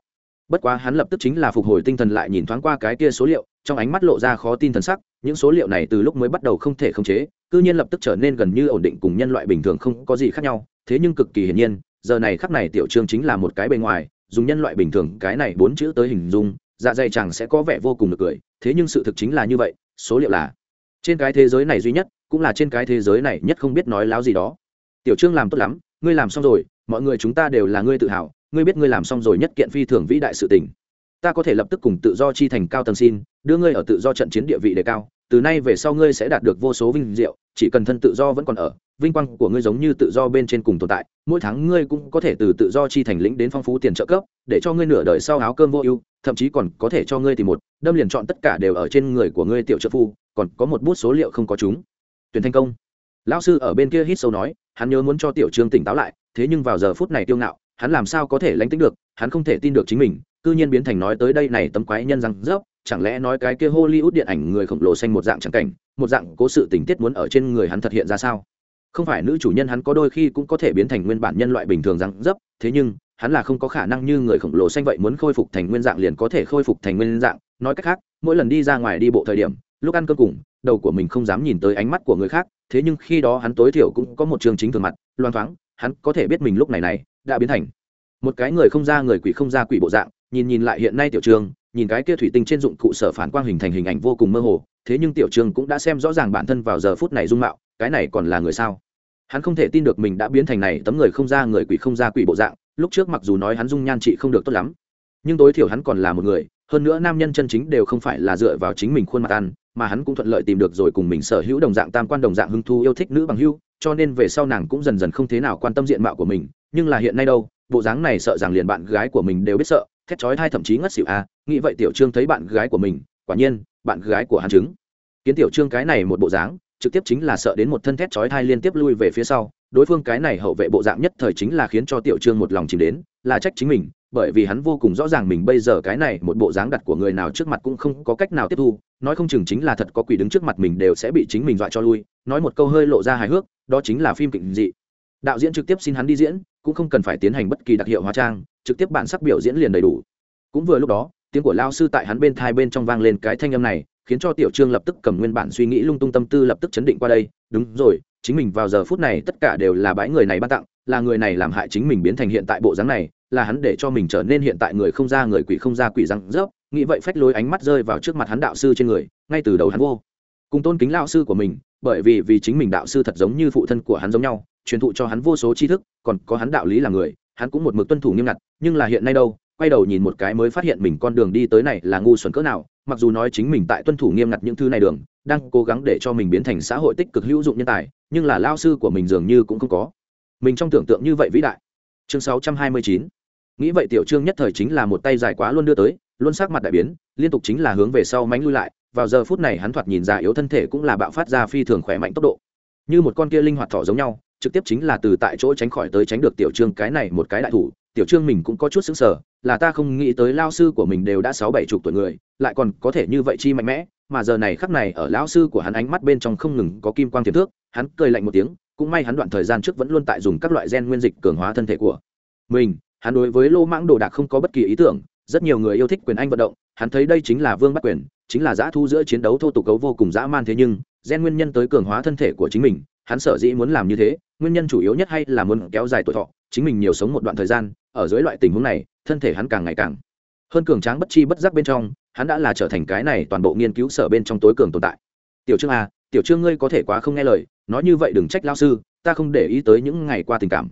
Bất quá hắn lập tức chính là phục hồi tinh thần lại nhìn thoáng qua cái kia số liệu, trong ánh mắt lộ ra khó tin thần sắc, những số liệu này từ lúc mới bắt đầu không thể khống chế, cư nhiên lập tức trở nên gần như ổn định cùng nhân loại bình thường không có gì khác nhau, thế nhưng cực kỳ hiển nhiên, giờ này khắc này tiểu trương chính là một cái bề ngoài, dùng nhân loại bình thường, cái này bốn chữ tới hình dung dạ dày chẳng sẽ có vẻ vô cùng được cười, thế nhưng sự thực chính là như vậy, số liệu là trên cái thế giới này duy nhất, cũng là trên cái thế giới này nhất không biết nói láo gì đó. Tiểu trương làm tốt lắm, ngươi làm xong rồi, mọi người chúng ta đều là ngươi tự hào, ngươi biết ngươi làm xong rồi nhất kiện phi thường vĩ đại sự tình. Ta có thể lập tức cùng tự do chi thành cao tầng xin, đưa ngươi ở tự do trận chiến địa vị đề cao, từ nay về sau ngươi sẽ đạt được vô số vinh diệu, chỉ cần thân tự do vẫn còn ở vinh quang của ngươi giống như tự do bên trên cùng tồn tại, mỗi tháng ngươi cũng có thể từ tự do chi thành lĩnh đến phong phú tiền trợ cấp, để cho ngươi nửa đời sau áo cơm vô ưu, thậm chí còn có thể cho ngươi tìm một, đâm liền chọn tất cả đều ở trên người của ngươi tiểu trợ phu, còn có một bút số liệu không có chúng. Tuyển thành công. Lão sư ở bên kia hít sâu nói, hắn nhớ muốn cho tiểu trương tỉnh táo lại, thế nhưng vào giờ phút này tiêu ngạo, hắn làm sao có thể lánh tính được, hắn không thể tin được chính mình, cư nhiên biến thành nói tới đây này tấm quái nhân răng rớp, chẳng lẽ nói cái kia hollywood điện ảnh người khổng lồ xanh một dạng chẳng cảnh, một dạng cố sự tình tiết muốn ở trên người hắn thật hiện ra sao? Không phải nữ chủ nhân hắn có đôi khi cũng có thể biến thành nguyên bản nhân loại bình thường răng dấp, thế nhưng, hắn là không có khả năng như người khổng lồ xanh vậy muốn khôi phục thành nguyên dạng liền có thể khôi phục thành nguyên dạng. Nói cách khác, mỗi lần đi ra ngoài đi bộ thời điểm, lúc ăn cơm cùng, đầu của mình không dám nhìn tới ánh mắt của người khác, thế nhưng khi đó hắn tối thiểu cũng có một trường chính thường mặt loan thoáng, hắn có thể biết mình lúc này này đã biến thành một cái người không ra người quỷ không ra quỷ bộ dạng. Nhìn nhìn lại hiện nay tiểu trường, nhìn cái kia thủy tinh trên dụng cụ sở phản quang hình thành hình ảnh vô cùng mơ hồ, thế nhưng tiểu trường cũng đã xem rõ ràng bản thân vào giờ phút này dung mạo, cái này còn là người sao? Hắn không thể tin được mình đã biến thành này tấm người không ra người quỷ không ra quỷ bộ dạng, lúc trước mặc dù nói hắn dung nhan trị không được tốt lắm, nhưng tối thiểu hắn còn là một người, hơn nữa nam nhân chân chính đều không phải là dựa vào chính mình khuôn mặt ăn, mà hắn cũng thuận lợi tìm được rồi cùng mình sở hữu đồng dạng tam quan đồng dạng hưng thu yêu thích nữ bằng hưu, cho nên về sau nàng cũng dần dần không thế nào quan tâm diện mạo của mình, nhưng là hiện nay đâu, bộ dáng này sợ rằng liền bạn gái của mình đều biết sợ, thét chói thai thậm chí ngất xỉu a à. nghĩ vậy tiểu trương thấy bạn gái của mình, quả nhiên, bạn gái của hắn chứng kiến tiểu trương cái này một bộ dáng trực tiếp chính là sợ đến một thân thét chói thai liên tiếp lui về phía sau. Đối phương cái này hậu vệ bộ dạng nhất thời chính là khiến cho tiểu trương một lòng chìm đến, là trách chính mình, bởi vì hắn vô cùng rõ ràng mình bây giờ cái này một bộ dáng đặt của người nào trước mặt cũng không có cách nào tiếp thu, nói không chừng chính là thật có quỷ đứng trước mặt mình đều sẽ bị chính mình dọa cho lui. Nói một câu hơi lộ ra hài hước, đó chính là phim kịch dị. Đạo diễn trực tiếp xin hắn đi diễn, cũng không cần phải tiến hành bất kỳ đặc hiệu hóa trang, trực tiếp bản sắc biểu diễn liền đầy đủ. Cũng vừa lúc đó, tiếng của lao sư tại hắn bên thai bên trong vang lên cái thanh âm này khiến cho tiểu trương lập tức cầm nguyên bản suy nghĩ lung tung tâm tư lập tức chấn định qua đây. Đúng rồi, chính mình vào giờ phút này tất cả đều là bãi người này ban tặng, là người này làm hại chính mình biến thành hiện tại bộ dáng này, là hắn để cho mình trở nên hiện tại người không ra người quỷ không ra quỷ răng rớp. Nghĩ vậy phách lối ánh mắt rơi vào trước mặt hắn đạo sư trên người, ngay từ đầu hắn vô cùng tôn kính lao sư của mình, bởi vì vì chính mình đạo sư thật giống như phụ thân của hắn giống nhau, truyền thụ cho hắn vô số tri thức, còn có hắn đạo lý là người, hắn cũng một mực tuân thủ nghiêm ngặt, nhưng là hiện nay đâu quay đầu nhìn một cái mới phát hiện mình con đường đi tới này là ngu xuẩn cỡ nào, mặc dù nói chính mình tại tuân thủ nghiêm ngặt những thứ này đường, đang cố gắng để cho mình biến thành xã hội tích cực hữu dụng nhân tài, nhưng là lao sư của mình dường như cũng không có. Mình trong tưởng tượng như vậy vĩ đại. Chương 629 nghĩ vậy tiểu trương nhất thời chính là một tay dài quá luôn đưa tới, luôn sắc mặt đại biến, liên tục chính là hướng về sau mánh lui lại, vào giờ phút này hắn thoạt nhìn già yếu thân thể cũng là bạo phát ra phi thường khỏe mạnh tốc độ. Như một con kia linh hoạt thỏ giống nhau, trực tiếp chính là từ tại chỗ tránh khỏi tới tránh được tiểu trương cái này một cái đại thủ, tiểu trương mình cũng có chút xứng sở là ta không nghĩ tới lao sư của mình đều đã sáu bảy chục tuổi người, lại còn có thể như vậy chi mạnh mẽ, mà giờ này khắc này ở lão sư của hắn ánh mắt bên trong không ngừng có kim quang tiềm thước, hắn cười lạnh một tiếng, cũng may hắn đoạn thời gian trước vẫn luôn tại dùng các loại gen nguyên dịch cường hóa thân thể của mình. Hắn đối với lô mãng đồ đạc không có bất kỳ ý tưởng, rất nhiều người yêu thích quyền anh vận động, hắn thấy đây chính là vương bắt quyền, chính là giã thu giữa chiến đấu thô tục cấu vô cùng dã man thế nhưng, gen nguyên nhân tới cường hóa thân thể của chính mình, hắn sở dĩ muốn làm như thế, nguyên nhân chủ yếu nhất hay là muốn kéo dài tuổi thọ chính mình nhiều sống một đoạn thời gian, ở dưới loại tình huống này, thân thể hắn càng ngày càng hơn cường tráng bất chi bất giác bên trong, hắn đã là trở thành cái này toàn bộ nghiên cứu sở bên trong tối cường tồn tại. Tiểu trương a tiểu trương ngươi có thể quá không nghe lời, nói như vậy đừng trách lao sư, ta không để ý tới những ngày qua tình cảm.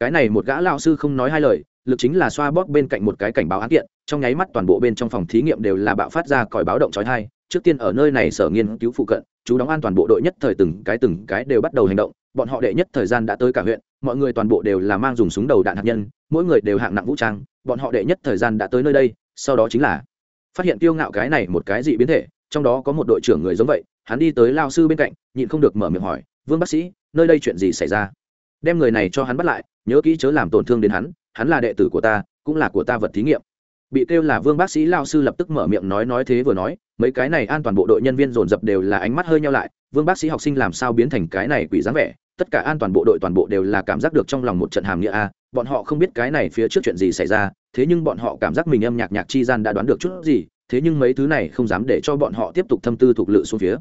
Cái này một gã lao sư không nói hai lời, lực chính là xoa bóp bên cạnh một cái cảnh báo án kiện, trong nháy mắt toàn bộ bên trong phòng thí nghiệm đều là bạo phát ra còi báo động trói thai trước tiên ở nơi này sở nghiên cứu phụ cận, chú đóng an toàn bộ đội nhất thời từng cái từng cái đều bắt đầu hành động, bọn họ đệ nhất thời gian đã tới cả huyện mọi người toàn bộ đều là mang dùng súng đầu đạn hạt nhân, mỗi người đều hạng nặng vũ trang, bọn họ đệ nhất thời gian đã tới nơi đây, sau đó chính là phát hiện tiêu ngạo cái này một cái dị biến thể, trong đó có một đội trưởng người giống vậy, hắn đi tới lao sư bên cạnh, nhịn không được mở miệng hỏi, vương bác sĩ, nơi đây chuyện gì xảy ra? Đem người này cho hắn bắt lại, nhớ kỹ chớ làm tổn thương đến hắn hắn là đệ tử của ta, cũng là của ta vật thí nghiệm. Bị kêu là vương bác sĩ, lao sư lập tức mở miệng nói nói thế vừa nói, mấy cái này an toàn bộ đội nhân viên dồn dập đều là ánh mắt hơi nhau lại, vương bác sĩ học sinh làm sao biến thành cái này quỷ dáng vẻ? Tất cả an toàn bộ đội toàn bộ đều là cảm giác được trong lòng một trận hàm nghĩa a, bọn họ không biết cái này phía trước chuyện gì xảy ra, thế nhưng bọn họ cảm giác mình âm nhạc nhạc chi gian đã đoán được chút gì, thế nhưng mấy thứ này không dám để cho bọn họ tiếp tục thâm tư thuộc lự xuống phía.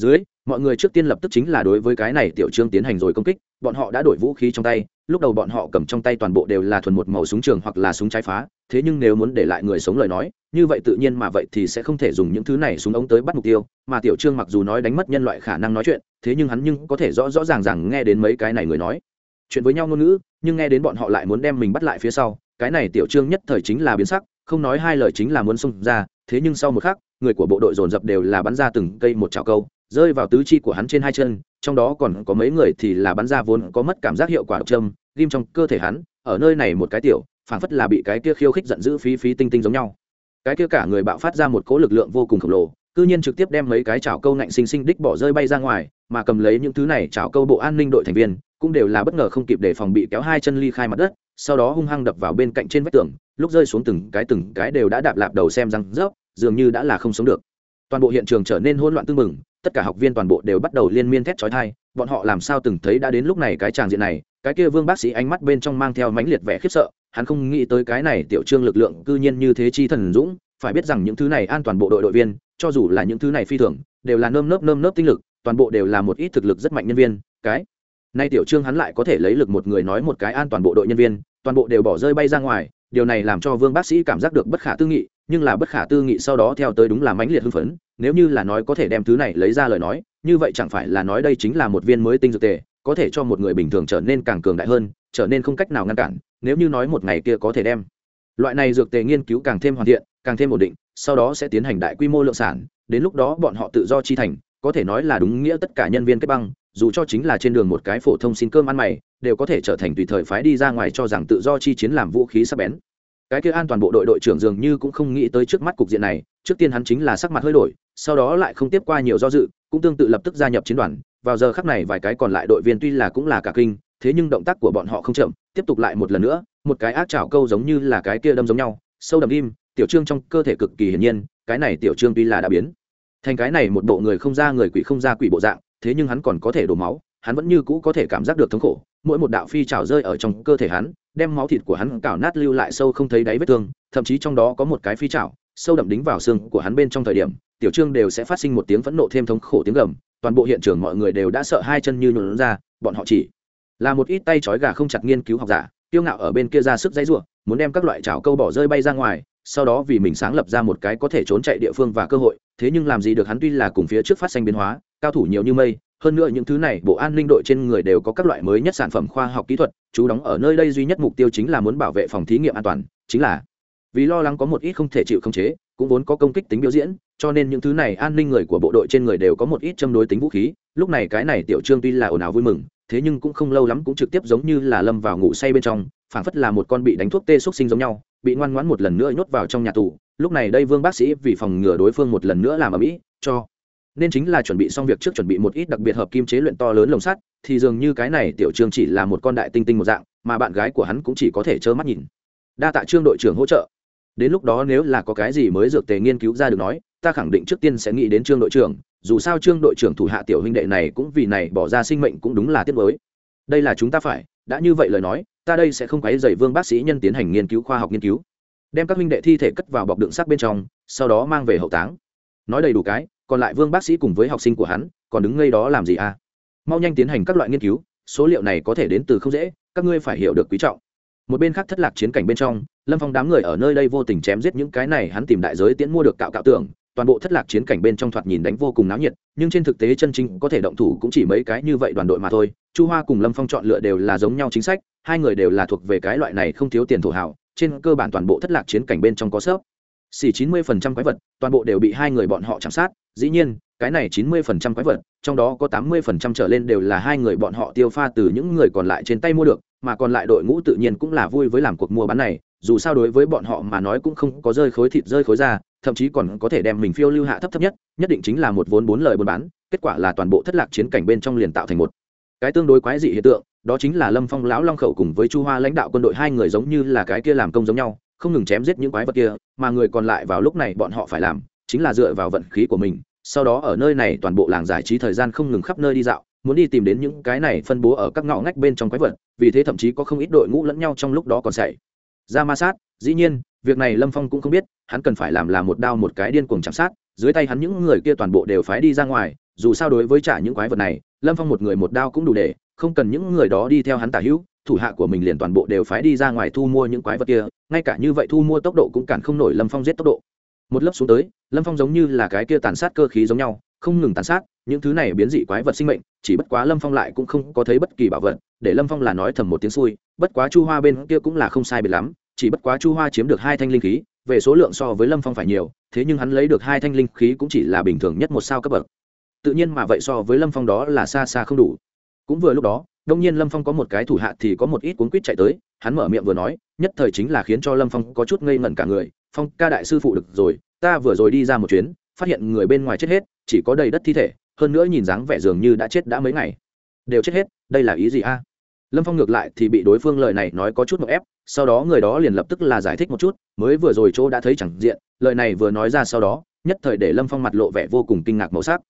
Dưới, mọi người trước tiên lập tức chính là đối với cái này tiểu trương tiến hành rồi công kích, bọn họ đã đổi vũ khí trong tay, lúc đầu bọn họ cầm trong tay toàn bộ đều là thuần một màu súng trường hoặc là súng trái phá, thế nhưng nếu muốn để lại người sống lời nói, như vậy tự nhiên mà vậy thì sẽ không thể dùng những thứ này súng ống tới bắt mục tiêu, mà tiểu trương mặc dù nói đánh mất nhân loại khả năng nói chuyện thế nhưng hắn nhưng có thể rõ rõ ràng ràng nghe đến mấy cái này người nói. Chuyện với nhau ngôn ngữ, nhưng nghe đến bọn họ lại muốn đem mình bắt lại phía sau, cái này tiểu trương nhất thời chính là biến sắc, không nói hai lời chính là muốn xông ra, thế nhưng sau một khắc, người của bộ đội dồn dập đều là bắn ra từng cây một chảo câu, rơi vào tứ chi của hắn trên hai chân, trong đó còn có mấy người thì là bắn ra vốn có mất cảm giác hiệu quả độc châm, ghim trong cơ thể hắn, ở nơi này một cái tiểu, phảng phất là bị cái kia khiêu khích giận dữ phí phí tinh tinh giống nhau. Cái kia cả người bạo phát ra một cỗ lực lượng vô cùng khổng lồ, cư nhiên trực tiếp đem mấy cái chảo câu nạnh sinh sinh đích bỏ rơi bay ra ngoài mà cầm lấy những thứ này chảo câu bộ an ninh đội thành viên, cũng đều là bất ngờ không kịp để phòng bị kéo hai chân ly khai mặt đất, sau đó hung hăng đập vào bên cạnh trên vách tường, lúc rơi xuống từng cái từng cái đều đã đạp lạp đầu xem răng rớp, dường như đã là không sống được. Toàn bộ hiện trường trở nên hỗn loạn tưng mừng tất cả học viên toàn bộ đều bắt đầu liên miên thét trói thai bọn họ làm sao từng thấy đã đến lúc này cái tràng diện này, cái kia vương bác sĩ ánh mắt bên trong mang theo mãnh liệt vẻ khiếp sợ, hắn không nghĩ tới cái này tiểu trương lực lượng cư nhiên như thế chi thần dũng, phải biết rằng những thứ này an toàn bộ đội đội viên, cho dù là những thứ này phi thường, đều là nơm nớp nơm nớp tinh lực toàn bộ đều là một ít thực lực rất mạnh nhân viên, cái. Nay tiểu trương hắn lại có thể lấy lực một người nói một cái an toàn bộ đội nhân viên, toàn bộ đều bỏ rơi bay ra ngoài, điều này làm cho vương bác sĩ cảm giác được bất khả tư nghị, nhưng là bất khả tư nghị sau đó theo tới đúng là mãnh liệt hưng phấn, nếu như là nói có thể đem thứ này lấy ra lời nói, như vậy chẳng phải là nói đây chính là một viên mới tinh dược tề, có thể cho một người bình thường trở nên càng cường đại hơn, trở nên không cách nào ngăn cản, nếu như nói một ngày kia có thể đem. Loại này dược tề nghiên cứu càng thêm hoàn thiện, càng thêm ổn định, sau đó sẽ tiến hành đại quy mô lượng sản, đến lúc đó bọn họ tự do chi thành có thể nói là đúng nghĩa tất cả nhân viên kết băng, dù cho chính là trên đường một cái phổ thông xin cơm ăn mày, đều có thể trở thành tùy thời phái đi ra ngoài cho rằng tự do chi chiến làm vũ khí sắc bén. Cái kia an toàn bộ đội đội trưởng dường như cũng không nghĩ tới trước mắt cục diện này, trước tiên hắn chính là sắc mặt hơi đổi, sau đó lại không tiếp qua nhiều do dự, cũng tương tự lập tức gia nhập chiến đoàn. Vào giờ khắc này vài cái còn lại đội viên tuy là cũng là cả kinh, thế nhưng động tác của bọn họ không chậm, tiếp tục lại một lần nữa, một cái ác chảo câu giống như là cái kia đâm giống nhau, sâu đậm im, tiểu trương trong cơ thể cực kỳ hiển nhiên, cái này tiểu trương tuy là đã biến thành cái này một bộ người không ra người quỷ không ra quỷ bộ dạng, thế nhưng hắn còn có thể đổ máu, hắn vẫn như cũ có thể cảm giác được thống khổ. Mỗi một đạo phi trào rơi ở trong cơ thể hắn, đem máu thịt của hắn cào nát lưu lại sâu không thấy đáy vết thương, thậm chí trong đó có một cái phi trào, sâu đậm đính vào xương của hắn bên trong thời điểm, tiểu trương đều sẽ phát sinh một tiếng phẫn nộ thêm thống khổ tiếng gầm, toàn bộ hiện trường mọi người đều đã sợ hai chân như nhuộn ra, bọn họ chỉ là một ít tay trói gà không chặt nghiên cứu học giả tiêu ngạo ở bên kia ra sức dãy ruộng muốn đem các loại trào câu bỏ rơi bay ra ngoài sau đó vì mình sáng lập ra một cái có thể trốn chạy địa phương và cơ hội, thế nhưng làm gì được hắn tuy là cùng phía trước phát sinh biến hóa, cao thủ nhiều như mây, hơn nữa những thứ này bộ an ninh đội trên người đều có các loại mới nhất sản phẩm khoa học kỹ thuật, chú đóng ở nơi đây duy nhất mục tiêu chính là muốn bảo vệ phòng thí nghiệm an toàn, chính là vì lo lắng có một ít không thể chịu khống chế, cũng vốn có công kích tính biểu diễn, cho nên những thứ này an ninh người của bộ đội trên người đều có một ít châm đối tính vũ khí, lúc này cái này tiểu trương tuy là ồn ào vui mừng, thế nhưng cũng không lâu lắm cũng trực tiếp giống như là lâm vào ngủ say bên trong, phảng phất là một con bị đánh thuốc tê xúc sinh giống nhau bị ngoan ngoãn một lần nữa nhốt vào trong nhà tù. Lúc này đây vương bác sĩ vì phòng ngừa đối phương một lần nữa làm ở mỹ cho nên chính là chuẩn bị xong việc trước chuẩn bị một ít đặc biệt hợp kim chế luyện to lớn lồng sắt, thì dường như cái này tiểu trương chỉ là một con đại tinh tinh một dạng, mà bạn gái của hắn cũng chỉ có thể trơ mắt nhìn. Đa tạ trương đội trưởng hỗ trợ. Đến lúc đó nếu là có cái gì mới dược tề nghiên cứu ra được nói, ta khẳng định trước tiên sẽ nghĩ đến trương đội trưởng, dù sao trương đội trưởng thủ hạ tiểu huynh đệ này cũng vì này bỏ ra sinh mệnh cũng đúng là tiếc mới đây là chúng ta phải, đã như vậy lời nói ta đây sẽ không quấy dày vương bác sĩ nhân tiến hành nghiên cứu khoa học nghiên cứu. Đem các huynh đệ thi thể cất vào bọc đựng xác bên trong, sau đó mang về hậu táng. Nói đầy đủ cái, còn lại vương bác sĩ cùng với học sinh của hắn, còn đứng ngây đó làm gì à? Mau nhanh tiến hành các loại nghiên cứu, số liệu này có thể đến từ không dễ, các ngươi phải hiểu được quý trọng. Một bên khác thất lạc chiến cảnh bên trong, lâm phong đám người ở nơi đây vô tình chém giết những cái này, hắn tìm đại giới tiễn mua được cạo cạo tưởng toàn bộ thất lạc chiến cảnh bên trong thoạt nhìn đánh vô cùng náo nhiệt, nhưng trên thực tế chân chính có thể động thủ cũng chỉ mấy cái như vậy đoàn đội mà thôi. Chu hoa cùng lâm phong chọn lựa đều là giống nhau chính sách, hai người đều là thuộc về cái loại này không thiếu tiền thổ hảo trên cơ bản toàn bộ thất lạc chiến cảnh bên trong có sớp. Xỉ chín mươi phần trăm quái vật, toàn bộ đều bị hai người bọn họ chạm sát, dĩ nhiên, cái này chín mươi phần trăm quái vật, trong đó có tám mươi phần trăm trở lên đều là hai người bọn họ tiêu pha từ những người còn lại trên tay mua được, mà còn lại đội ngũ tự nhiên cũng là vui với làm cuộc mua bán này, dù sao đối với bọn họ mà nói cũng không có rơi khối thịt rơi khối ra thậm chí còn có thể đem mình phiêu lưu hạ thấp thấp nhất nhất định chính là một vốn bốn lời buôn bán, kết quả là toàn bộ thất lạc chiến cảnh bên trong liền tạo thành một cái tương đối quái dị hiện tượng, đó chính là lâm phong, lão long khẩu cùng với chu hoa lãnh đạo quân đội hai người giống như là cái kia làm công giống nhau, không ngừng chém giết những quái vật kia, mà người còn lại vào lúc này bọn họ phải làm, chính là dựa vào vận khí của mình, sau đó ở nơi này toàn bộ làng giải trí thời gian không ngừng khắp nơi đi dạo, muốn đi tìm đến những cái này phân bố ở các ngõ ngách bên trong quái vật, vì thế thậm chí có không ít đội ngũ lẫn nhau trong lúc đó còn xảy ra ma sát, dĩ nhiên việc này lâm phong cũng không biết, hắn cần phải làm là một đao một cái điên cuồng chạm sát, dưới tay hắn những người kia toàn bộ đều phái đi ra ngoài, dù sao đối với trả những quái vật này, lâm phong một người một đao cũng đủ để, không cần những người đó đi theo hắn tả hữu, thủ hạ của mình liền toàn bộ đều phái đi ra ngoài thu mua những quái vật kia, ngay cả như vậy thu mua tốc độ cũng cản không nổi lâm phong giết tốc độ. Một lớp xuống tới, lâm phong giống như là cái kia tàn sát cơ khí giống nhau, không ngừng tàn sát, những thứ này biến dị quái vật sinh mệnh, chỉ bất quá lâm phong lại cũng không có thấy bất kỳ bảo vật, để lâm phong là nói thầm một tiếng xui, bất quá chu hoa bên kia cũng là không sai biệt lắm chỉ bất quá chu hoa chiếm được hai thanh linh khí, về số lượng so với lâm phong phải nhiều, thế nhưng hắn lấy được hai thanh linh khí cũng chỉ là bình thường nhất một sao cấp bậc. Tự nhiên mà vậy so với lâm phong đó là xa xa không đủ. Cũng vừa lúc đó, đông nhiên lâm phong có một cái thủ hạ thì có một ít cuốn quýt chạy tới, hắn mở miệng vừa nói, nhất thời chính là khiến cho lâm phong có chút ngây ngẩn cả người, phong ca đại sư phụ được rồi, ta vừa rồi đi ra một chuyến, phát hiện người bên ngoài chết hết, chỉ có đầy đất thi thể, hơn nữa nhìn dáng vẻ dường như đã chết đã mấy ngày. Đều chết hết, đây là ý gì a? Lâm phong ngược lại thì bị đối phương lời này nói có chút ngợp ép, sau đó người đó liền lập tức là giải thích một chút, mới vừa rồi chỗ đã thấy chẳng diện, lời này vừa nói ra sau đó, nhất thời để lâm phong mặt lộ vẻ vô cùng kinh ngạc màu sắc.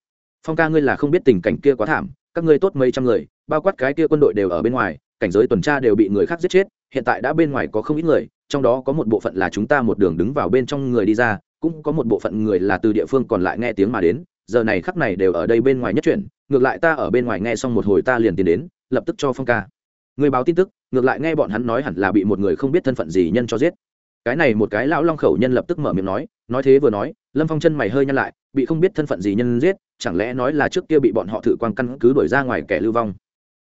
Phong ca ngươi là không biết tình cảnh kia quá thảm, các ngươi tốt mấy trăm người, bao quát cái kia quân đội đều ở bên ngoài, cảnh giới tuần tra đều bị người khác giết chết, hiện tại đã bên ngoài có không ít người, trong đó có một bộ phận là chúng ta một đường đứng vào bên trong người đi ra, cũng có một bộ phận người là từ địa phương còn lại nghe tiếng mà đến, giờ này khắc này đều ở đây bên ngoài nhất chuyển, ngược lại ta ở bên ngoài nghe xong một hồi ta liền tiến đến, lập tức cho phong ca người báo tin tức, ngược lại nghe bọn hắn nói hẳn là bị một người không biết thân phận gì nhân cho giết. Cái này một cái lão long khẩu nhân lập tức mở miệng nói nói thế vừa nói, lâm phong chân mày hơi nhăn lại, bị không biết thân phận gì nhân giết, chẳng lẽ nói là trước kia bị bọn họ thử quan căn cứ đuổi ra ngoài kẻ lưu vong?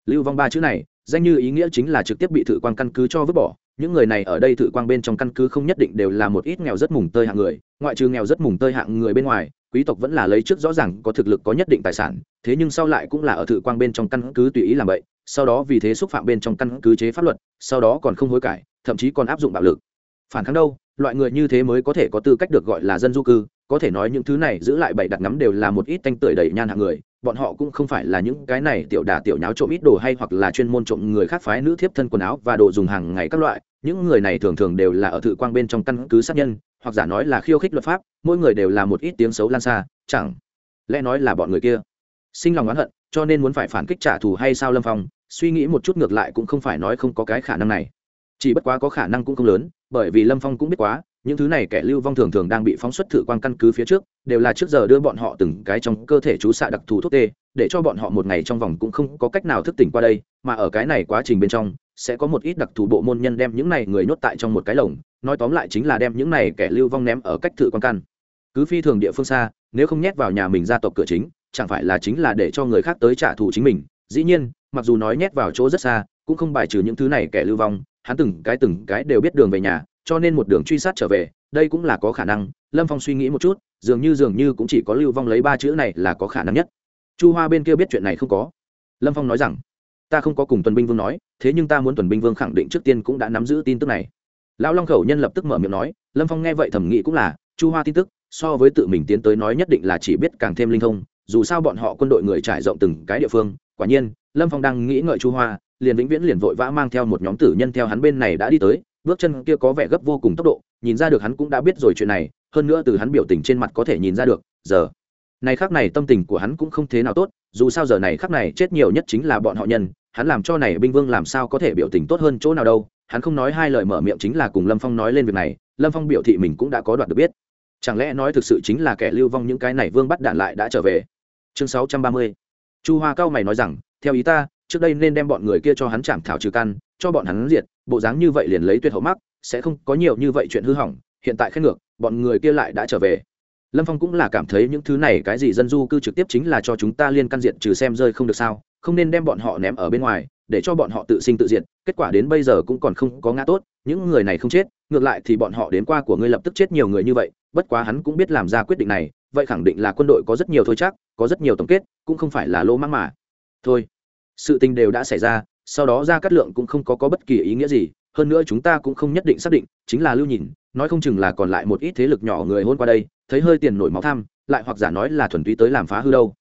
Lưu vong ba chữ này, danh như ý nghĩa chính là trực tiếp bị thử quan căn cứ cho vứt bỏ. Những người này ở đây thử quan bên trong căn cứ không nhất định đều là một ít nghèo rất mùng tơi hạng người, ngoại trừ nghèo rất mùng tơi hạng người bên ngoài, quý tộc vẫn là lấy trước rõ ràng có thực lực có nhất định tài sản, thế nhưng sau lại cũng là ở thử quan bên trong căn cứ tùy ý làm vậy sau đó vì thế xúc phạm bên trong căn cứ chế pháp luật, sau đó còn không hối cải, thậm chí còn áp dụng bạo lực. Phản kháng đâu, loại người như thế mới có thể có tư cách được gọi là dân du cư, có thể nói những thứ này giữ lại bảy đặt ngắm đều là một ít tanh tưởi đầy nhan hạng người, bọn họ cũng không phải là những cái này tiểu đà tiểu nháo trộm ít đồ hay hoặc là chuyên môn trộm người khác phái nữ thiếp thân quần áo và đồ dùng hàng ngày các loại, những người này thường thường đều là ở thự quang bên trong căn cứ sát nhân, hoặc giả nói là khiêu khích luật pháp, mỗi người đều là một ít tiếng xấu lan xa, chẳng lẽ nói là bọn người kia? Sinh lòng oán hận cho nên muốn phải phản kích trả thù hay sao lâm phong, suy nghĩ một chút ngược lại cũng không phải nói không có cái khả năng này. Chỉ bất quá có khả năng cũng không lớn, bởi vì lâm phong cũng biết quá, những thứ này kẻ lưu vong thường thường đang bị phóng xuất thử quan căn cứ phía trước, đều là trước giờ đưa bọn họ từng cái trong cơ thể chú xạ đặc thù thuốc tê, để cho bọn họ một ngày trong vòng cũng không có cách nào thức tỉnh qua đây, mà ở cái này quá trình bên trong, sẽ có một ít đặc thù bộ môn nhân đem những này người nhốt tại trong một cái lồng, nói tóm lại chính là đem những này kẻ lưu vong ném ở cách thử quan căn. Cứ phi thường địa phương xa, nếu không nhét vào nhà mình gia tộc cửa chính chẳng phải là chính là để cho người khác tới trả thù chính mình. Dĩ nhiên, mặc dù nói nhét vào chỗ rất xa, cũng không bài trừ những thứ này kẻ lưu vong, hắn từng cái từng cái đều biết đường về nhà, cho nên một đường truy sát trở về, đây cũng là có khả năng. Lâm phong suy nghĩ một chút, dường như dường như cũng chỉ có lưu vong lấy ba chữ này là có khả năng nhất. Chu hoa bên kia biết chuyện này không có. Lâm phong nói rằng, ta không có cùng tuần binh vương nói, thế nhưng ta muốn tuần binh vương khẳng định trước tiên cũng đã nắm giữ tin tức này. Lão long khẩu nhân lập tức mở miệng nói, lâm phong nghe vậy thẩm nghĩ cũng là, chu hoa tin tức, so với tự mình tiến tới nói nhất định là chỉ biết càng thêm linh thông dù sao bọn họ quân đội người trải rộng từng cái địa phương, quả nhiên, lâm phong đang nghĩ ngợi chu hoa, liền vĩnh viễn liền vội vã mang theo một nhóm tử nhân theo hắn bên này đã đi tới, bước chân kia có vẻ gấp vô cùng tốc độ, nhìn ra được hắn cũng đã biết rồi chuyện này, hơn nữa từ hắn biểu tình trên mặt có thể nhìn ra được, giờ, này khác này tâm tình của hắn cũng không thế nào tốt, dù sao giờ này khác này chết nhiều nhất chính là bọn họ nhân, hắn làm cho này binh vương làm sao có thể biểu tình tốt hơn chỗ nào đâu, hắn không nói hai lời mở miệng chính là cùng lâm phong nói lên việc này, lâm phong biểu thị mình cũng đã có đoạt được biết. Chẳng lẽ nói thực sự chính là kẻ lưu vong những cái này vương bắt đạn lại đã trở về? Chương sáu trăm ba mươi. Chu hoa cao mày nói rằng, theo ý ta, trước đây nên đem bọn người kia cho hắn chạm thảo trừ căn, cho bọn hắn diệt, bộ dáng như vậy liền lấy tuyệt hậu mắc, sẽ không có nhiều như vậy chuyện hư hỏng, hiện tại khét ngược, bọn người kia lại đã trở về lâm phong cũng là cảm thấy những thứ này cái gì dân du cư trực tiếp chính là cho chúng ta liên căn diện trừ xem rơi không được sao không nên đem bọn họ ném ở bên ngoài để cho bọn họ tự sinh tự diệt kết quả đến bây giờ cũng còn không có ngã tốt những người này không chết ngược lại thì bọn họ đến qua của ngươi lập tức chết nhiều người như vậy bất quá hắn cũng biết làm ra quyết định này vậy khẳng định là quân đội có rất nhiều thôi chắc có rất nhiều tổng kết cũng không phải là lỗ mắc mà. Thôi sự tình đều đã xảy ra sau đó ra cát lượng cũng không có, có bất kỳ ý nghĩa gì hơn nữa chúng ta cũng không nhất định xác định chính là lưu nhìn nói không chừng là còn lại một ít thế lực nhỏ người hôn qua đây thấy hơi tiền nổi máu tham, lại hoặc giả nói là thuần túy tới làm phá hư đâu.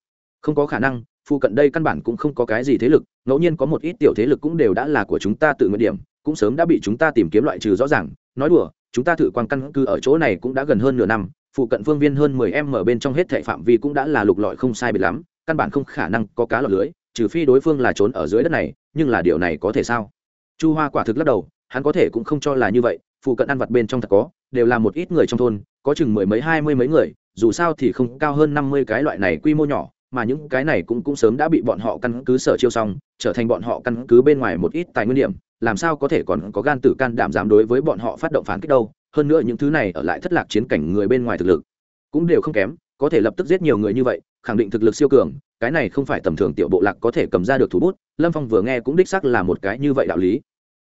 Không có khả năng, phụ cận đây căn bản cũng không có cái gì thế lực, ngẫu nhiên có một ít tiểu thế lực cũng đều đã là của chúng ta tự nguyện điểm, cũng sớm đã bị chúng ta tìm kiếm loại trừ rõ ràng. Nói đùa, chúng ta thử quan căn cư ở chỗ này cũng đã gần hơn nửa năm, phụ cận phương viên hơn mười em ở bên trong hết thệ phạm vi cũng đã là lục lọi không sai biệt lắm, căn bản không khả năng có cá lọt lưới, trừ phi đối phương là trốn ở dưới đất này, nhưng là điều này có thể sao? Chu hoa quả thực lắc đầu, hắn có thể cũng không cho là như vậy, phụ cận ăn vặt bên trong thật có, đều là một ít người trong thôn có chừng mười mấy, hai mươi mấy người, dù sao thì không cao hơn năm mươi cái loại này quy mô nhỏ, mà những cái này cũng cũng sớm đã bị bọn họ căn cứ sở chiêu xong, trở thành bọn họ căn cứ bên ngoài một ít tài nguyên điểm, làm sao có thể còn có gan tử can đảm dám đối với bọn họ phát động phản kích đâu, hơn nữa những thứ này ở lại thất lạc chiến cảnh người bên ngoài thực lực cũng đều không kém, có thể lập tức giết nhiều người như vậy, khẳng định thực lực siêu cường, cái này không phải tầm thường tiểu bộ lạc có thể cầm ra được thủ bút, lâm phong vừa nghe cũng đích xác là một cái như vậy đạo lý.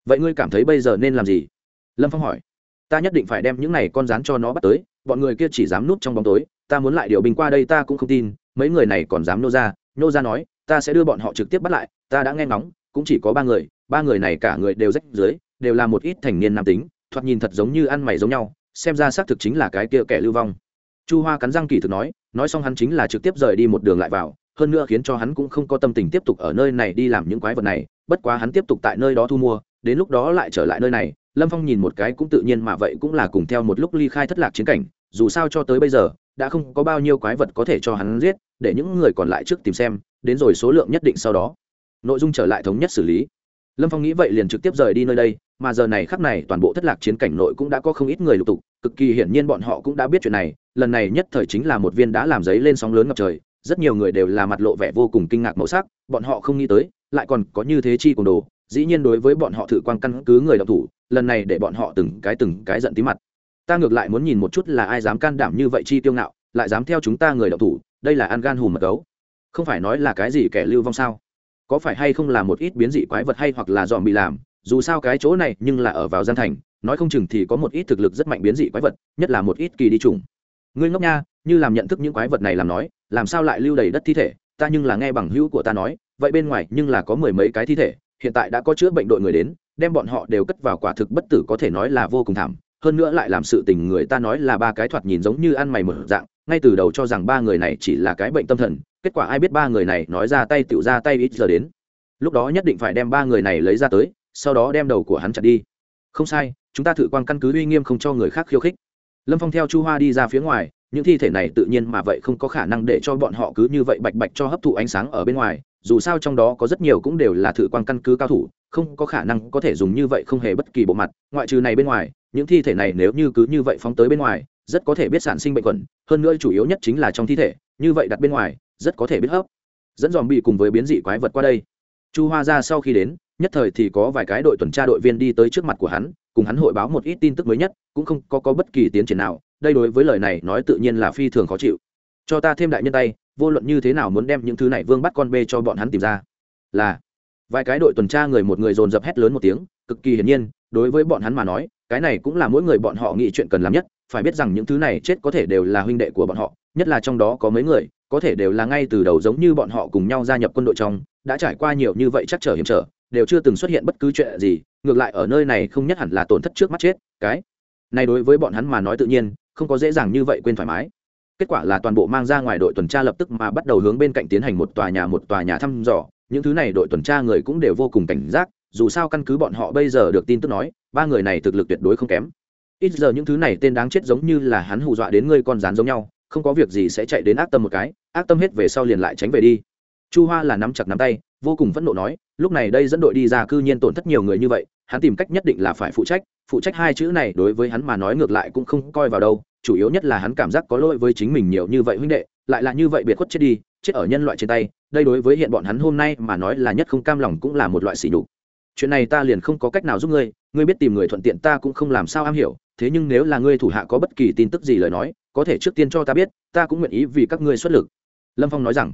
Vậy ngươi cảm thấy bây giờ nên làm gì? Lâm phong hỏi ta nhất định phải đem những này con rán cho nó bắt tới, bọn người kia chỉ dám núp trong bóng tối, ta muốn lại điều binh qua đây ta cũng không tin, mấy người này còn dám nô ra nô ra nói, ta sẽ đưa bọn họ trực tiếp bắt lại, ta đã nghe ngóng, cũng chỉ có ba người ba người này cả người đều rách dưới, đều là một ít thành niên nam tính, thoạt nhìn thật giống như ăn mày giống nhau, xem ra xác thực chính là cái kia kẻ lưu vong. Chu hoa cắn răng kỳ thực nói nói xong hắn chính là trực tiếp rời đi một đường lại vào, hơn nữa khiến cho hắn cũng không có tâm tình tiếp tục ở nơi này đi làm những quái vật này, bất quá hắn tiếp tục tại nơi đó thu mua đến lúc đó lại trở lại nơi này, lâm phong nhìn một cái cũng tự nhiên mà vậy cũng là cùng theo một lúc ly khai thất lạc chiến cảnh, dù sao cho tới bây giờ, đã không có bao nhiêu quái vật có thể cho hắn giết, để những người còn lại trước tìm xem, đến rồi số lượng nhất định sau đó. Nội dung trở lại thống nhất xử lý. Lâm phong nghĩ vậy liền trực tiếp rời đi nơi đây, mà giờ này khắc này toàn bộ thất lạc chiến cảnh nội cũng đã có không ít người lục tục, cực kỳ hiển nhiên bọn họ cũng đã biết chuyện này, lần này nhất thời chính là một viên đã làm giấy lên sóng lớn ngập trời, rất nhiều người đều là mặt lộ vẻ vô cùng kinh ngạc màu sắc, bọn họ không nghĩ tới, lại còn có như thế chi cùng đồ dĩ nhiên đối với bọn họ thử quan căn cứ người đọc thủ, lần này để bọn họ từng cái từng cái giận tí mặt. Ta ngược lại muốn nhìn một chút là ai dám can đảm như vậy chi tiêu ngạo, lại dám theo chúng ta người đọc thủ, đây là ăn gan hùm mật gấu. Không phải nói là cái gì kẻ lưu vong sao? Có phải hay không là một ít biến dị quái vật hay hoặc là dòm bị làm, dù sao cái chỗ này nhưng là ở vào gian thành, nói không chừng thì có một ít thực lực rất mạnh biến dị quái vật, nhất là một ít kỳ đi trùng ngươi ngốc nha, như làm nhận thức những quái vật này làm nói, làm sao lại lưu đầy đất thi thể, ta nhưng là nghe bằng hữu của ta nói, vậy bên ngoài nhưng là có mười mấy cái thi thể hiện tại đã có chữa bệnh đội người đến, đem bọn họ đều cất vào quả thực bất tử có thể nói là vô cùng thảm. Hơn nữa lại làm sự tình người ta nói là ba cái thoạt nhìn giống như ăn mày mở dạng, ngay từ đầu cho rằng ba người này chỉ là cái bệnh tâm thần, kết quả ai biết ba người này nói ra tay tựu ra tay ít giờ đến. Lúc đó nhất định phải đem ba người này lấy ra tới, sau đó đem đầu của hắn chặt đi. Không sai, chúng ta thử quan căn cứ uy nghiêm không cho người khác khiêu khích. Lâm phong theo chu hoa đi ra phía ngoài, những thi thể này tự nhiên mà vậy không có khả năng để cho bọn họ cứ như vậy bạch bạch cho hấp thụ ánh sáng ở bên ngoài dù sao trong đó có rất nhiều cũng đều là thử quan căn cứ cao thủ không có khả năng có thể dùng như vậy không hề bất kỳ bộ mặt ngoại trừ này bên ngoài những thi thể này nếu như cứ như vậy phóng tới bên ngoài rất có thể biết sản sinh bệnh khuẩn. hơn nữa chủ yếu nhất chính là trong thi thể như vậy đặt bên ngoài rất có thể biết hấp dẫn dòm bị cùng với biến dị quái vật qua đây chu hoa ra sau khi đến nhất thời thì có vài cái đội tuần tra đội viên đi tới trước mặt của hắn cùng hắn hội báo một ít tin tức mới nhất cũng không có, có bất kỳ tiến triển nào đây đối với lời này nói tự nhiên là phi thường khó chịu cho ta thêm đại nhân tay vô luận như thế nào muốn đem những thứ này vương bắt con bê cho bọn hắn tìm ra. Là, vài cái đội tuần tra người một người dồn dập hét lớn một tiếng, cực kỳ hiển nhiên, đối với bọn hắn mà nói, cái này cũng là mỗi người bọn họ nghĩ chuyện cần làm nhất, phải biết rằng những thứ này chết có thể đều là huynh đệ của bọn họ, nhất là trong đó có mấy người, có thể đều là ngay từ đầu giống như bọn họ cùng nhau gia nhập quân đội trong, đã trải qua nhiều như vậy chắc trở hiểm trở, đều chưa từng xuất hiện bất cứ chuyện gì, ngược lại ở nơi này không nhất hẳn là tổn thất trước mắt chết, cái này đối với bọn hắn mà nói tự nhiên, không có dễ dàng như vậy quên thoải mái kết quả là toàn bộ mang ra ngoài đội tuần tra lập tức mà bắt đầu hướng bên cạnh tiến hành một tòa nhà một tòa nhà thăm dò. Những thứ này đội tuần tra người cũng đều vô cùng cảnh giác, dù sao căn cứ bọn họ bây giờ được tin tức nói, ba người này thực lực tuyệt đối không kém. Ít giờ những thứ này tên đáng chết giống như là hắn hù dọa đến ngươi con rán giống nhau, không có việc gì sẽ chạy đến ác tâm một cái, ác tâm hết về sau liền lại tránh về đi. Chu hoa là nắm chặt nắm tay, vô cùng phẫn nộ nói, lúc này đây dẫn đội đi ra cư nhiên tổn thất nhiều người như vậy, hắn tìm cách nhất định là phải phụ trách phụ trách hai chữ này đối với hắn mà nói ngược lại cũng không coi vào đâu, chủ yếu nhất là hắn cảm giác có lỗi với chính mình nhiều như vậy huynh đệ, lại là như vậy biệt khuất chết đi, chết ở nhân loại trên tay, đây đối với hiện bọn hắn hôm nay mà nói là nhất không cam lòng cũng là một loại sỉ nhục. Chuyện này ta liền không có cách nào giúp ngươi ngươi biết tìm người thuận tiện ta cũng không làm sao am hiểu, thế nhưng nếu là ngươi thủ hạ có bất kỳ tin tức gì lời nói, có thể trước tiên cho ta biết, ta cũng nguyện ý vì các ngươi xuất lực. Lâm phong nói rằng.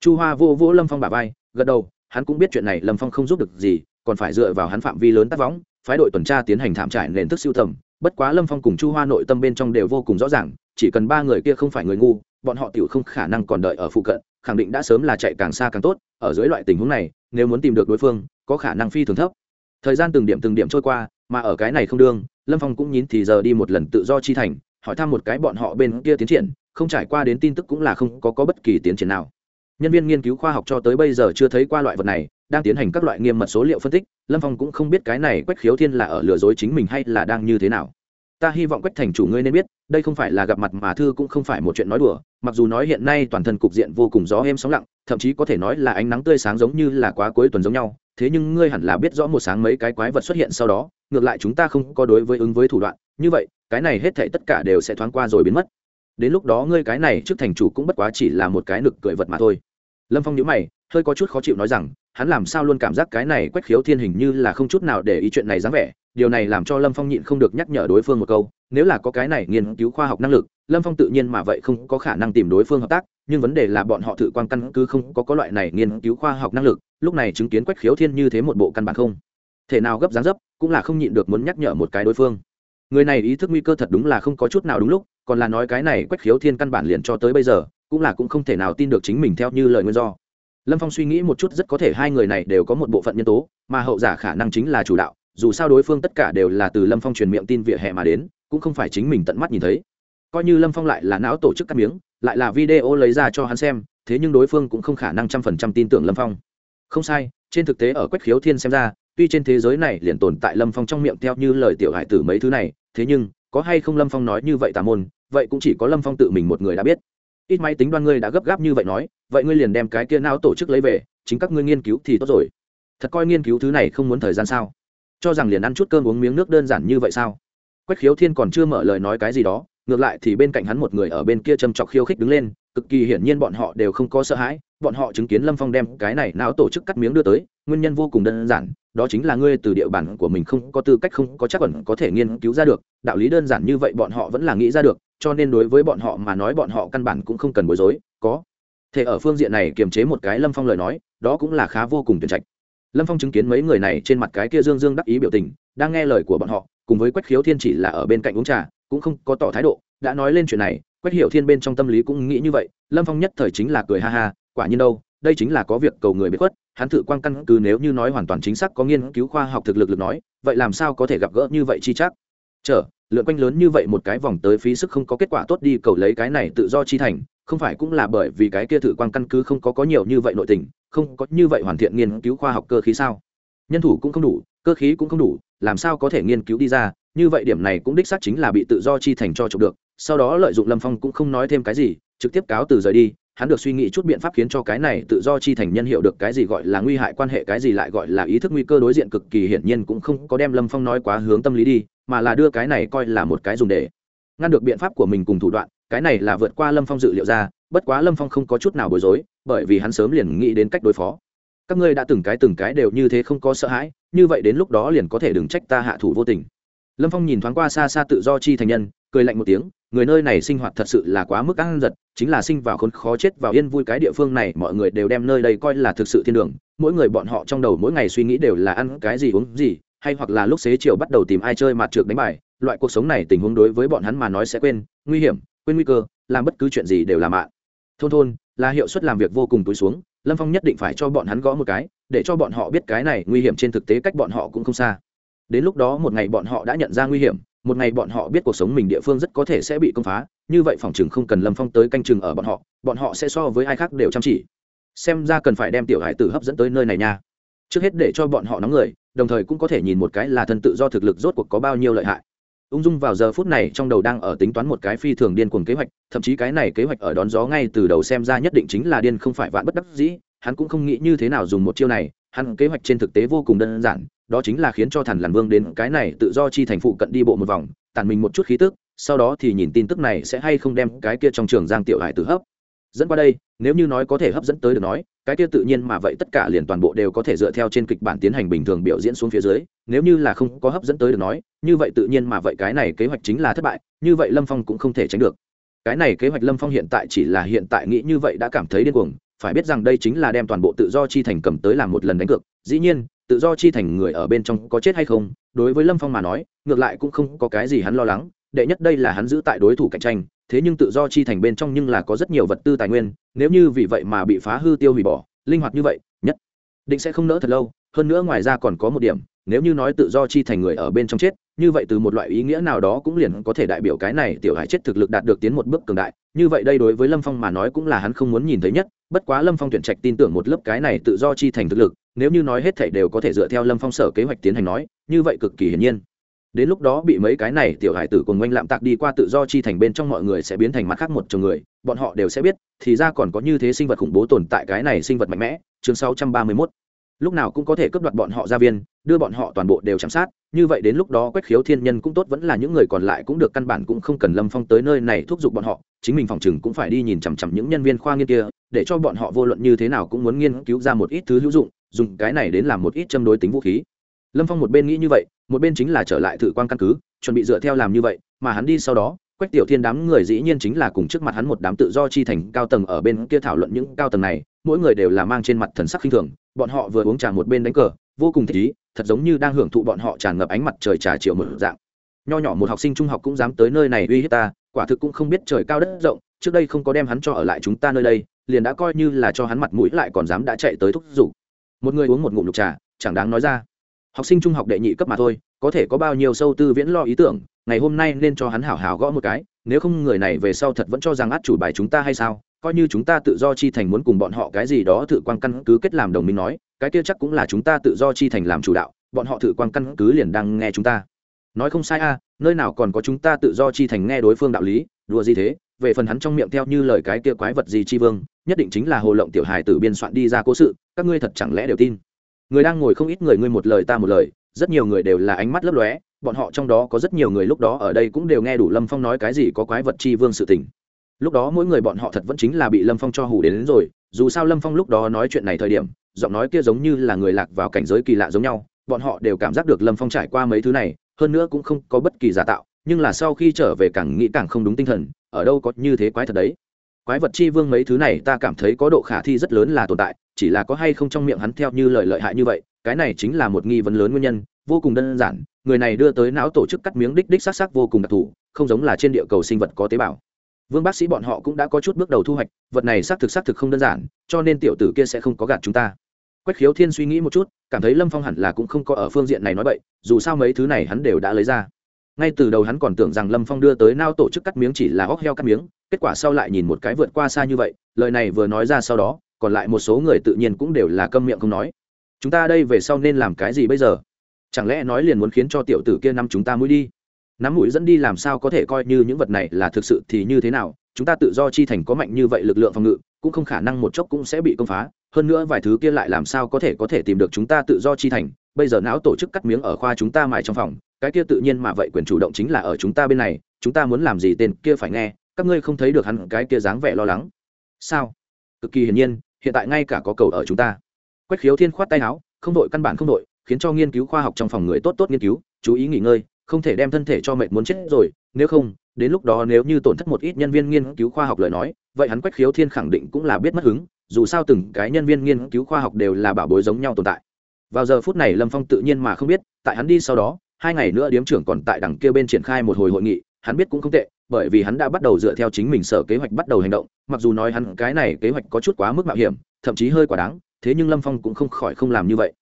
Chu hoa vô vô lâm phong bà vai, gật đầu, hắn cũng biết chuyện này lâm phong không giúp được gì, còn phải dựa vào hắn phạm vi lớn tác võng phái đội tuần tra tiến hành thảm trải nền thức siêu thầm bất quá lâm phong cùng chu hoa nội tâm bên trong đều vô cùng rõ ràng chỉ cần ba người kia không phải người ngu bọn họ tiểu không khả năng còn đợi ở phụ cận khẳng định đã sớm là chạy càng xa càng tốt ở dưới loại tình huống này nếu muốn tìm được đối phương có khả năng phi thường thấp. Thời gian từng điểm từng điểm trôi qua mà ở cái này không đương lâm phong cũng nhín thì giờ đi một lần tự do chi thành hỏi thăm một cái bọn họ bên kia tiến triển không trải qua đến tin tức cũng là không có, có bất kỳ tiến triển nào nhân viên nghiên cứu khoa học cho tới bây giờ chưa thấy qua loại vật này, đang tiến hành các loại nghiêm mật số liệu phân tích, lâm phong cũng không biết cái này quách khiếu thiên là ở lừa dối chính mình hay là đang như thế nào. Ta hy vọng quách thành chủ ngươi nên biết, đây không phải là gặp mặt mà thư cũng không phải một chuyện nói đùa, mặc dù nói hiện nay toàn thân cục diện vô cùng gió êm sóng lặng, thậm chí có thể nói là ánh nắng tươi sáng giống như là quá cuối tuần giống nhau, thế nhưng ngươi hẳn là biết rõ một sáng mấy cái quái vật xuất hiện sau đó, ngược lại chúng ta không có đối với ứng với thủ đoạn, như vậy, cái này hết thảy tất cả đều sẽ thoáng qua rồi biến mất. Đến lúc đó ngươi cái này trước thành chủ cũng bất quá chỉ là một cái nực cười vật mà thôi lâm phong nhíu mày, hơi có chút khó chịu nói rằng, hắn làm sao luôn cảm giác cái này quách khiếu thiên hình như là không chút nào để ý chuyện này dáng vẻ, điều này làm cho lâm phong nhịn không được nhắc nhở đối phương một câu, nếu là có cái này nghiên cứu khoa học năng lực, lâm phong tự nhiên mà vậy không có khả năng tìm đối phương hợp tác, nhưng vấn đề là bọn họ thử quan căn cứ không có có loại này nghiên cứu khoa học năng lực, lúc này chứng kiến quách khiếu thiên như thế một bộ căn bản không thể nào gấp dáng dấp, cũng là không nhịn được muốn nhắc nhở một cái đối phương. Người này ý thức nguy cơ thật đúng là không có chút nào đúng lúc, còn là nói cái này quách khiếu thiên căn bản liền cho tới bây giờ cũng là cũng không thể nào tin được chính mình theo như lời nguyên do. Lâm phong suy nghĩ một chút rất có thể hai người này đều có một bộ phận nhân tố, mà hậu giả khả năng chính là chủ đạo, dù sao đối phương tất cả đều là từ lâm phong truyền miệng tin vỉa hè mà đến, cũng không phải chính mình tận mắt nhìn thấy. Coi như lâm phong lại là não tổ chức cắt miếng, lại là video lấy ra cho hắn xem, thế nhưng đối phương cũng không khả năng trăm phần trăm tin tưởng lâm phong. Không sai, trên thực tế ở quách khiếu thiên xem ra, tuy trên thế giới này liền tồn tại lâm phong trong miệng theo như lời tiểu hải tử mấy thứ này, thế nhưng, có hay không lâm phong nói như vậy tà môn, vậy cũng chỉ có lâm phong tự mình một người đã biết ít máy tính đoan ngươi đã gấp gáp như vậy nói, vậy ngươi liền đem cái kia não tổ chức lấy về, chính các ngươi nghiên cứu thì tốt rồi. Thật coi nghiên cứu thứ này không muốn thời gian sao? Cho rằng liền ăn chút cơm uống miếng nước đơn giản như vậy sao? Quách khiếu thiên còn chưa mở lời nói cái gì đó, ngược lại thì bên cạnh hắn một người ở bên kia châm chọc khiêu khích đứng lên, cực kỳ hiển nhiên bọn họ đều không có sợ hãi, bọn họ chứng kiến lâm phong đem cái này não tổ chức cắt miếng đưa tới, nguyên nhân vô cùng đơn giản đó chính là ngươi từ địa bàn của mình không có tư cách không có chắc ẩn có thể nghiên cứu ra được, đạo lý đơn giản như vậy bọn họ vẫn là nghĩ ra được, cho nên đối với bọn họ mà nói bọn họ căn bản cũng không cần bối rối, có. Thể ở phương diện này kiềm chế một cái lâm phong lời nói, đó cũng là khá vô cùng tuyệt trạch. Lâm phong chứng kiến mấy người này trên mặt cái kia dương dương đắc ý biểu tình, đang nghe lời của bọn họ, cùng với quách khiếu thiên chỉ là ở bên cạnh uống trà, cũng không có tỏ thái độ, đã nói lên chuyện này, quách hiểu thiên bên trong tâm lý cũng nghĩ như vậy, lâm phong nhất thời chính là cười ha ha, quả nhiên đâu đây chính là có việc cầu người bị khuất, hắn thử quang căn cứ nếu như nói hoàn toàn chính xác có nghiên cứu khoa học thực lực lực nói, vậy làm sao có thể gặp gỡ như vậy chi chắc? Chờ, lượn quanh lớn như vậy một cái vòng tới phí sức không có kết quả tốt đi cầu lấy cái này tự do chi thành, không phải cũng là bởi vì cái kia thử quang căn cứ không có có nhiều như vậy nội tình, không có như vậy hoàn thiện nghiên cứu khoa học cơ khí sao? Nhân thủ cũng không đủ, cơ khí cũng không đủ, làm sao có thể nghiên cứu đi ra? Như vậy điểm này cũng đích xác chính là bị tự do chi thành cho chụp được, sau đó lợi dụng lâm phong cũng không nói thêm cái gì, trực tiếp cáo từ rời đi hắn được suy nghĩ chút biện pháp khiến cho cái này tự do chi thành nhân hiểu được cái gì gọi là nguy hại quan hệ, cái gì lại gọi là ý thức nguy cơ đối diện cực kỳ hiển nhiên cũng không có đem lâm phong nói quá hướng tâm lý đi, mà là đưa cái này coi là một cái dùng để ngăn được biện pháp của mình cùng thủ đoạn, cái này là vượt qua lâm phong dự liệu ra, bất quá lâm phong không có chút nào bối rối, bởi vì hắn sớm liền nghĩ đến cách đối phó. Các ngươi đã từng cái từng cái đều như thế không có sợ hãi, như vậy đến lúc đó liền có thể đừng trách ta hạ thủ vô tình. Lâm phong nhìn thoáng qua xa xa tự do chi thành nhân cười lạnh một tiếng, người nơi này sinh hoạt thật sự là quá mức ăn giật, chính là sinh vào khốn khó chết vào yên vui cái địa phương này, mọi người đều đem nơi đây coi là thực sự thiên đường, mỗi người bọn họ trong đầu mỗi ngày suy nghĩ đều là ăn cái gì uống gì, hay hoặc là lúc xế chiều bắt đầu tìm ai chơi mặt trượt đánh bài, loại cuộc sống này tình huống đối với bọn hắn mà nói sẽ quên, nguy hiểm, quên nguy cơ, làm bất cứ chuyện gì đều là mạng. Thôn thôn, là hiệu suất làm việc vô cùng túi xuống, lâm phong nhất định phải cho bọn hắn gõ một cái, để cho bọn họ biết cái này nguy hiểm trên thực tế cách bọn họ cũng không xa. Đến lúc đó một ngày bọn họ đã nhận ra nguy hiểm một ngày bọn họ biết cuộc sống mình địa phương rất có thể sẽ bị công phá, như vậy phòng chừng không cần lâm phong tới canh chừng ở bọn họ bọn họ sẽ so với ai khác đều chăm chỉ. Xem ra cần phải đem tiểu hải tử hấp dẫn tới nơi này nha. Trước hết để cho bọn họ nóng người, đồng thời cũng có thể nhìn một cái là thân tự do thực lực rốt cuộc có bao nhiêu lợi hại. Ung dung vào giờ phút này trong đầu đang ở tính toán một cái phi thường điên cuồng kế hoạch, thậm chí cái này kế hoạch ở đón gió ngay từ đầu xem ra nhất định chính là điên không phải vạn bất đắc dĩ, hắn cũng không nghĩ như thế nào dùng một chiêu này hắn kế hoạch trên thực tế vô cùng đơn giản, đó chính là khiến cho thần làn vương đến cái này tự do chi thành phụ cận đi bộ một vòng, tản mình một chút khí tức, sau đó thì nhìn tin tức này sẽ hay không đem cái kia trong trường giang tiểu hải tử hấp. Dẫn qua đây, nếu như nói có thể hấp dẫn tới được nói, cái kia tự nhiên mà vậy tất cả liền toàn bộ đều có thể dựa theo trên kịch bản tiến hành bình thường biểu diễn xuống phía dưới, nếu như là không có hấp dẫn tới được nói, như vậy tự nhiên mà vậy cái này kế hoạch chính là thất bại, như vậy lâm phong cũng không thể tránh được. Cái này kế hoạch lâm phong hiện tại chỉ là hiện tại nghĩ như vậy đã cảm thấy điên cuồng phải biết rằng đây chính là đem toàn bộ tự do chi thành cầm tới làm một lần đánh cược. Dĩ nhiên, tự do chi thành người ở bên trong có chết hay không, đối với lâm phong mà nói, ngược lại cũng không có cái gì hắn lo lắng. Đệ nhất đây là hắn giữ tại đối thủ cạnh tranh, thế nhưng tự do chi thành bên trong nhưng là có rất nhiều vật tư tài nguyên, nếu như vì vậy mà bị phá hư tiêu hủy bỏ, linh hoạt như vậy, nhất định sẽ không nỡ thật lâu. Hơn nữa ngoài ra còn có một điểm nếu như nói tự do chi thành người ở bên trong chết, như vậy từ một loại ý nghĩa nào đó cũng liền có thể đại biểu cái này tiểu hải chết thực lực đạt được tiến một bước cường đại. Như vậy đây đối với lâm phong mà nói cũng là hắn không muốn nhìn thấy nhất, bất quá lâm phong tuyển trạch tin tưởng một lớp cái này tự do chi thành thực lực, nếu như nói hết thảy đều có thể dựa theo lâm phong sở kế hoạch tiến hành nói, như vậy cực kỳ hiển nhiên. Đến lúc đó bị mấy cái này tiểu hải tử cùng oanh lạm tạc đi qua tự do chi thành bên trong mọi người sẽ biến thành mặt khác một chồng người, bọn họ đều sẽ biết, thì ra còn có như thế sinh vật khủng bố tồn tại cái này sinh vật mạnh mẽ. Chương 631 lúc nào cũng có thể cướp đoạt bọn họ ra viên, đưa bọn họ toàn bộ đều chăm sát. Như vậy đến lúc đó quách khiếu thiên nhân cũng tốt, vẫn là những người còn lại cũng được căn bản cũng không cần lâm phong tới nơi này thúc giục bọn họ. Chính mình phòng chừng cũng phải đi nhìn chằm chằm những nhân viên khoa nghiên kia, để cho bọn họ vô luận như thế nào cũng muốn nghiên cứu ra một ít thứ hữu dụng, dùng cái này đến làm một ít châm đối tính vũ khí. Lâm phong một bên nghĩ như vậy, một bên chính là trở lại thử quan căn cứ, chuẩn bị dựa theo làm như vậy, mà hắn đi sau đó quách tiểu thiên đám người dĩ nhiên chính là cùng trước mặt hắn một đám tự do chi thành cao tầng ở bên kia thảo luận những cao tầng này, mỗi người đều là mang trên mặt thần sắc khinh thường, bọn họ vừa uống trà một bên đánh cờ, vô cùng thích ý, thật giống như đang hưởng thụ bọn họ tràn ngập ánh mặt trời trà chiều một dạng. Nho nhỏ một học sinh trung học cũng dám tới nơi này uy hiếp ta, quả thực cũng không biết trời cao đất rộng, trước đây không có đem hắn cho ở lại chúng ta nơi đây, liền đã coi như là cho hắn mặt mũi lại còn dám đã chạy tới thúc giục. Một người uống một ngụm lục trà, chẳng đáng nói ra. Học sinh trung học đệ nhị cấp mà thôi, có thể có bao nhiêu sâu tư viễn lo ý tưởng ngày hôm nay nên cho hắn hảo hảo gõ một cái, nếu không người này về sau thật vẫn cho rằng át chủ bài chúng ta hay sao? Coi như chúng ta tự do chi thành muốn cùng bọn họ cái gì đó tự quan căn cứ kết làm đồng minh nói, cái kia chắc cũng là chúng ta tự do chi thành làm chủ đạo, bọn họ tự quan căn cứ liền đang nghe chúng ta. Nói không sai a, nơi nào còn có chúng ta tự do chi thành nghe đối phương đạo lý, đùa gì thế? Về phần hắn trong miệng theo như lời cái kia quái vật gì chi vương, nhất định chính là hồ lộng tiểu hài tử biên soạn đi ra cố sự, các ngươi thật chẳng lẽ đều tin? Người đang ngồi không ít người, ngươi một lời ta một lời, rất nhiều người đều là ánh mắt lấp lóe bọn họ trong đó có rất nhiều người lúc đó ở đây cũng đều nghe đủ lâm phong nói cái gì có quái vật chi vương sự tình. Lúc đó mỗi người bọn họ thật vẫn chính là bị lâm phong cho hủ đến, đến rồi dù sao lâm phong lúc đó nói chuyện này thời điểm giọng nói kia giống như là người lạc vào cảnh giới kỳ lạ giống nhau bọn họ đều cảm giác được lâm phong trải qua mấy thứ này hơn nữa cũng không có bất kỳ giả tạo nhưng là sau khi trở về càng nghĩ càng không đúng tinh thần ở đâu có như thế quái thật đấy. Quái vật chi vương mấy thứ này ta cảm thấy có độ khả thi rất lớn là tồn tại chỉ là có hay không trong miệng hắn theo như lời lợi hại như vậy cái này chính là một nghi vấn lớn nguyên nhân vô cùng đơn giản, người này đưa tới não tổ chức cắt miếng đích đích s á c s á c vô cùng đặc thù, không giống là trên địa cầu sinh vật có tế bào. Vương bác sĩ bọn họ cũng đã có chút bước đầu thu hoạch, vật này xác thực xác thực không đơn giản, cho nên tiểu tử kia sẽ không có gạt chúng ta. Quách khiếu thiên suy nghĩ một chút, cảm thấy lâm phong hẳn là cũng không có ở phương diện này nói bậy, dù sao mấy thứ này hắn đều đã lấy ra. Ngay từ đầu hắn còn tưởng rằng lâm phong đưa tới nao tổ chức cắt miếng chỉ là hóc heo cắt miếng, kết quả sau lại nhìn một cái vượt qua xa như vậy, lời này vừa nói ra sau đó, còn lại một số người tự nhiên cũng đều là câm miệng không nói. Chúng ta đây về sau nên làm cái gì bây giờ? Chẳng lẽ nói liền muốn khiến cho tiểu tử kia năm chúng ta mũi đi? Nắm mũi dẫn đi làm sao có thể coi như những vật này là thực sự thì như thế nào? Chúng ta tự do chi thành có mạnh như vậy lực lượng phòng ngự, cũng không khả năng một chốc cũng sẽ bị công phá. Hơn nữa vài thứ kia lại làm sao có thể có thể tìm được chúng ta tự do chi thành? Bây giờ não tổ chức cắt miếng ở khoa chúng ta mài trong phòng, cái kia tự nhiên mà vậy quyền chủ động chính là ở chúng ta bên này. Chúng ta muốn làm gì tên kia phải nghe, các ngươi không thấy được hắn cái kia dáng vẻ lo lắng. Sao? Cực kỳ hiển nhiên, hiện tại ngay cả có cầu ở chúng ta. Quách khiếu thiên khoát tay áo, không đội, căn bản không đội khiến cho nghiên cứu khoa học trong phòng người tốt tốt nghiên cứu, chú ý nghỉ ngơi, không thể đem thân thể cho mệt muốn chết rồi, nếu không, đến lúc đó nếu như tổn thất một ít nhân viên nghiên cứu khoa học lời nói, vậy hắn quách khiếu thiên khẳng định cũng là biết mất hứng, dù sao từng cái nhân viên nghiên cứu khoa học đều là bảo bối giống nhau tồn tại. Vào giờ phút này lâm phong tự nhiên mà không biết, tại hắn đi sau đó, hai ngày nữa điếm trưởng còn tại đằng kia bên triển khai một hồi hội nghị, hắn biết cũng không tệ, bởi vì hắn đã bắt đầu dựa theo chính mình sở kế hoạch bắt đầu hành động, mặc dù nói hắn cái này kế hoạch có chút quá mức mạo hiểm, thậm chí hơi quá đáng, thế nhưng lâm phong cũng không khỏi không làm như vậy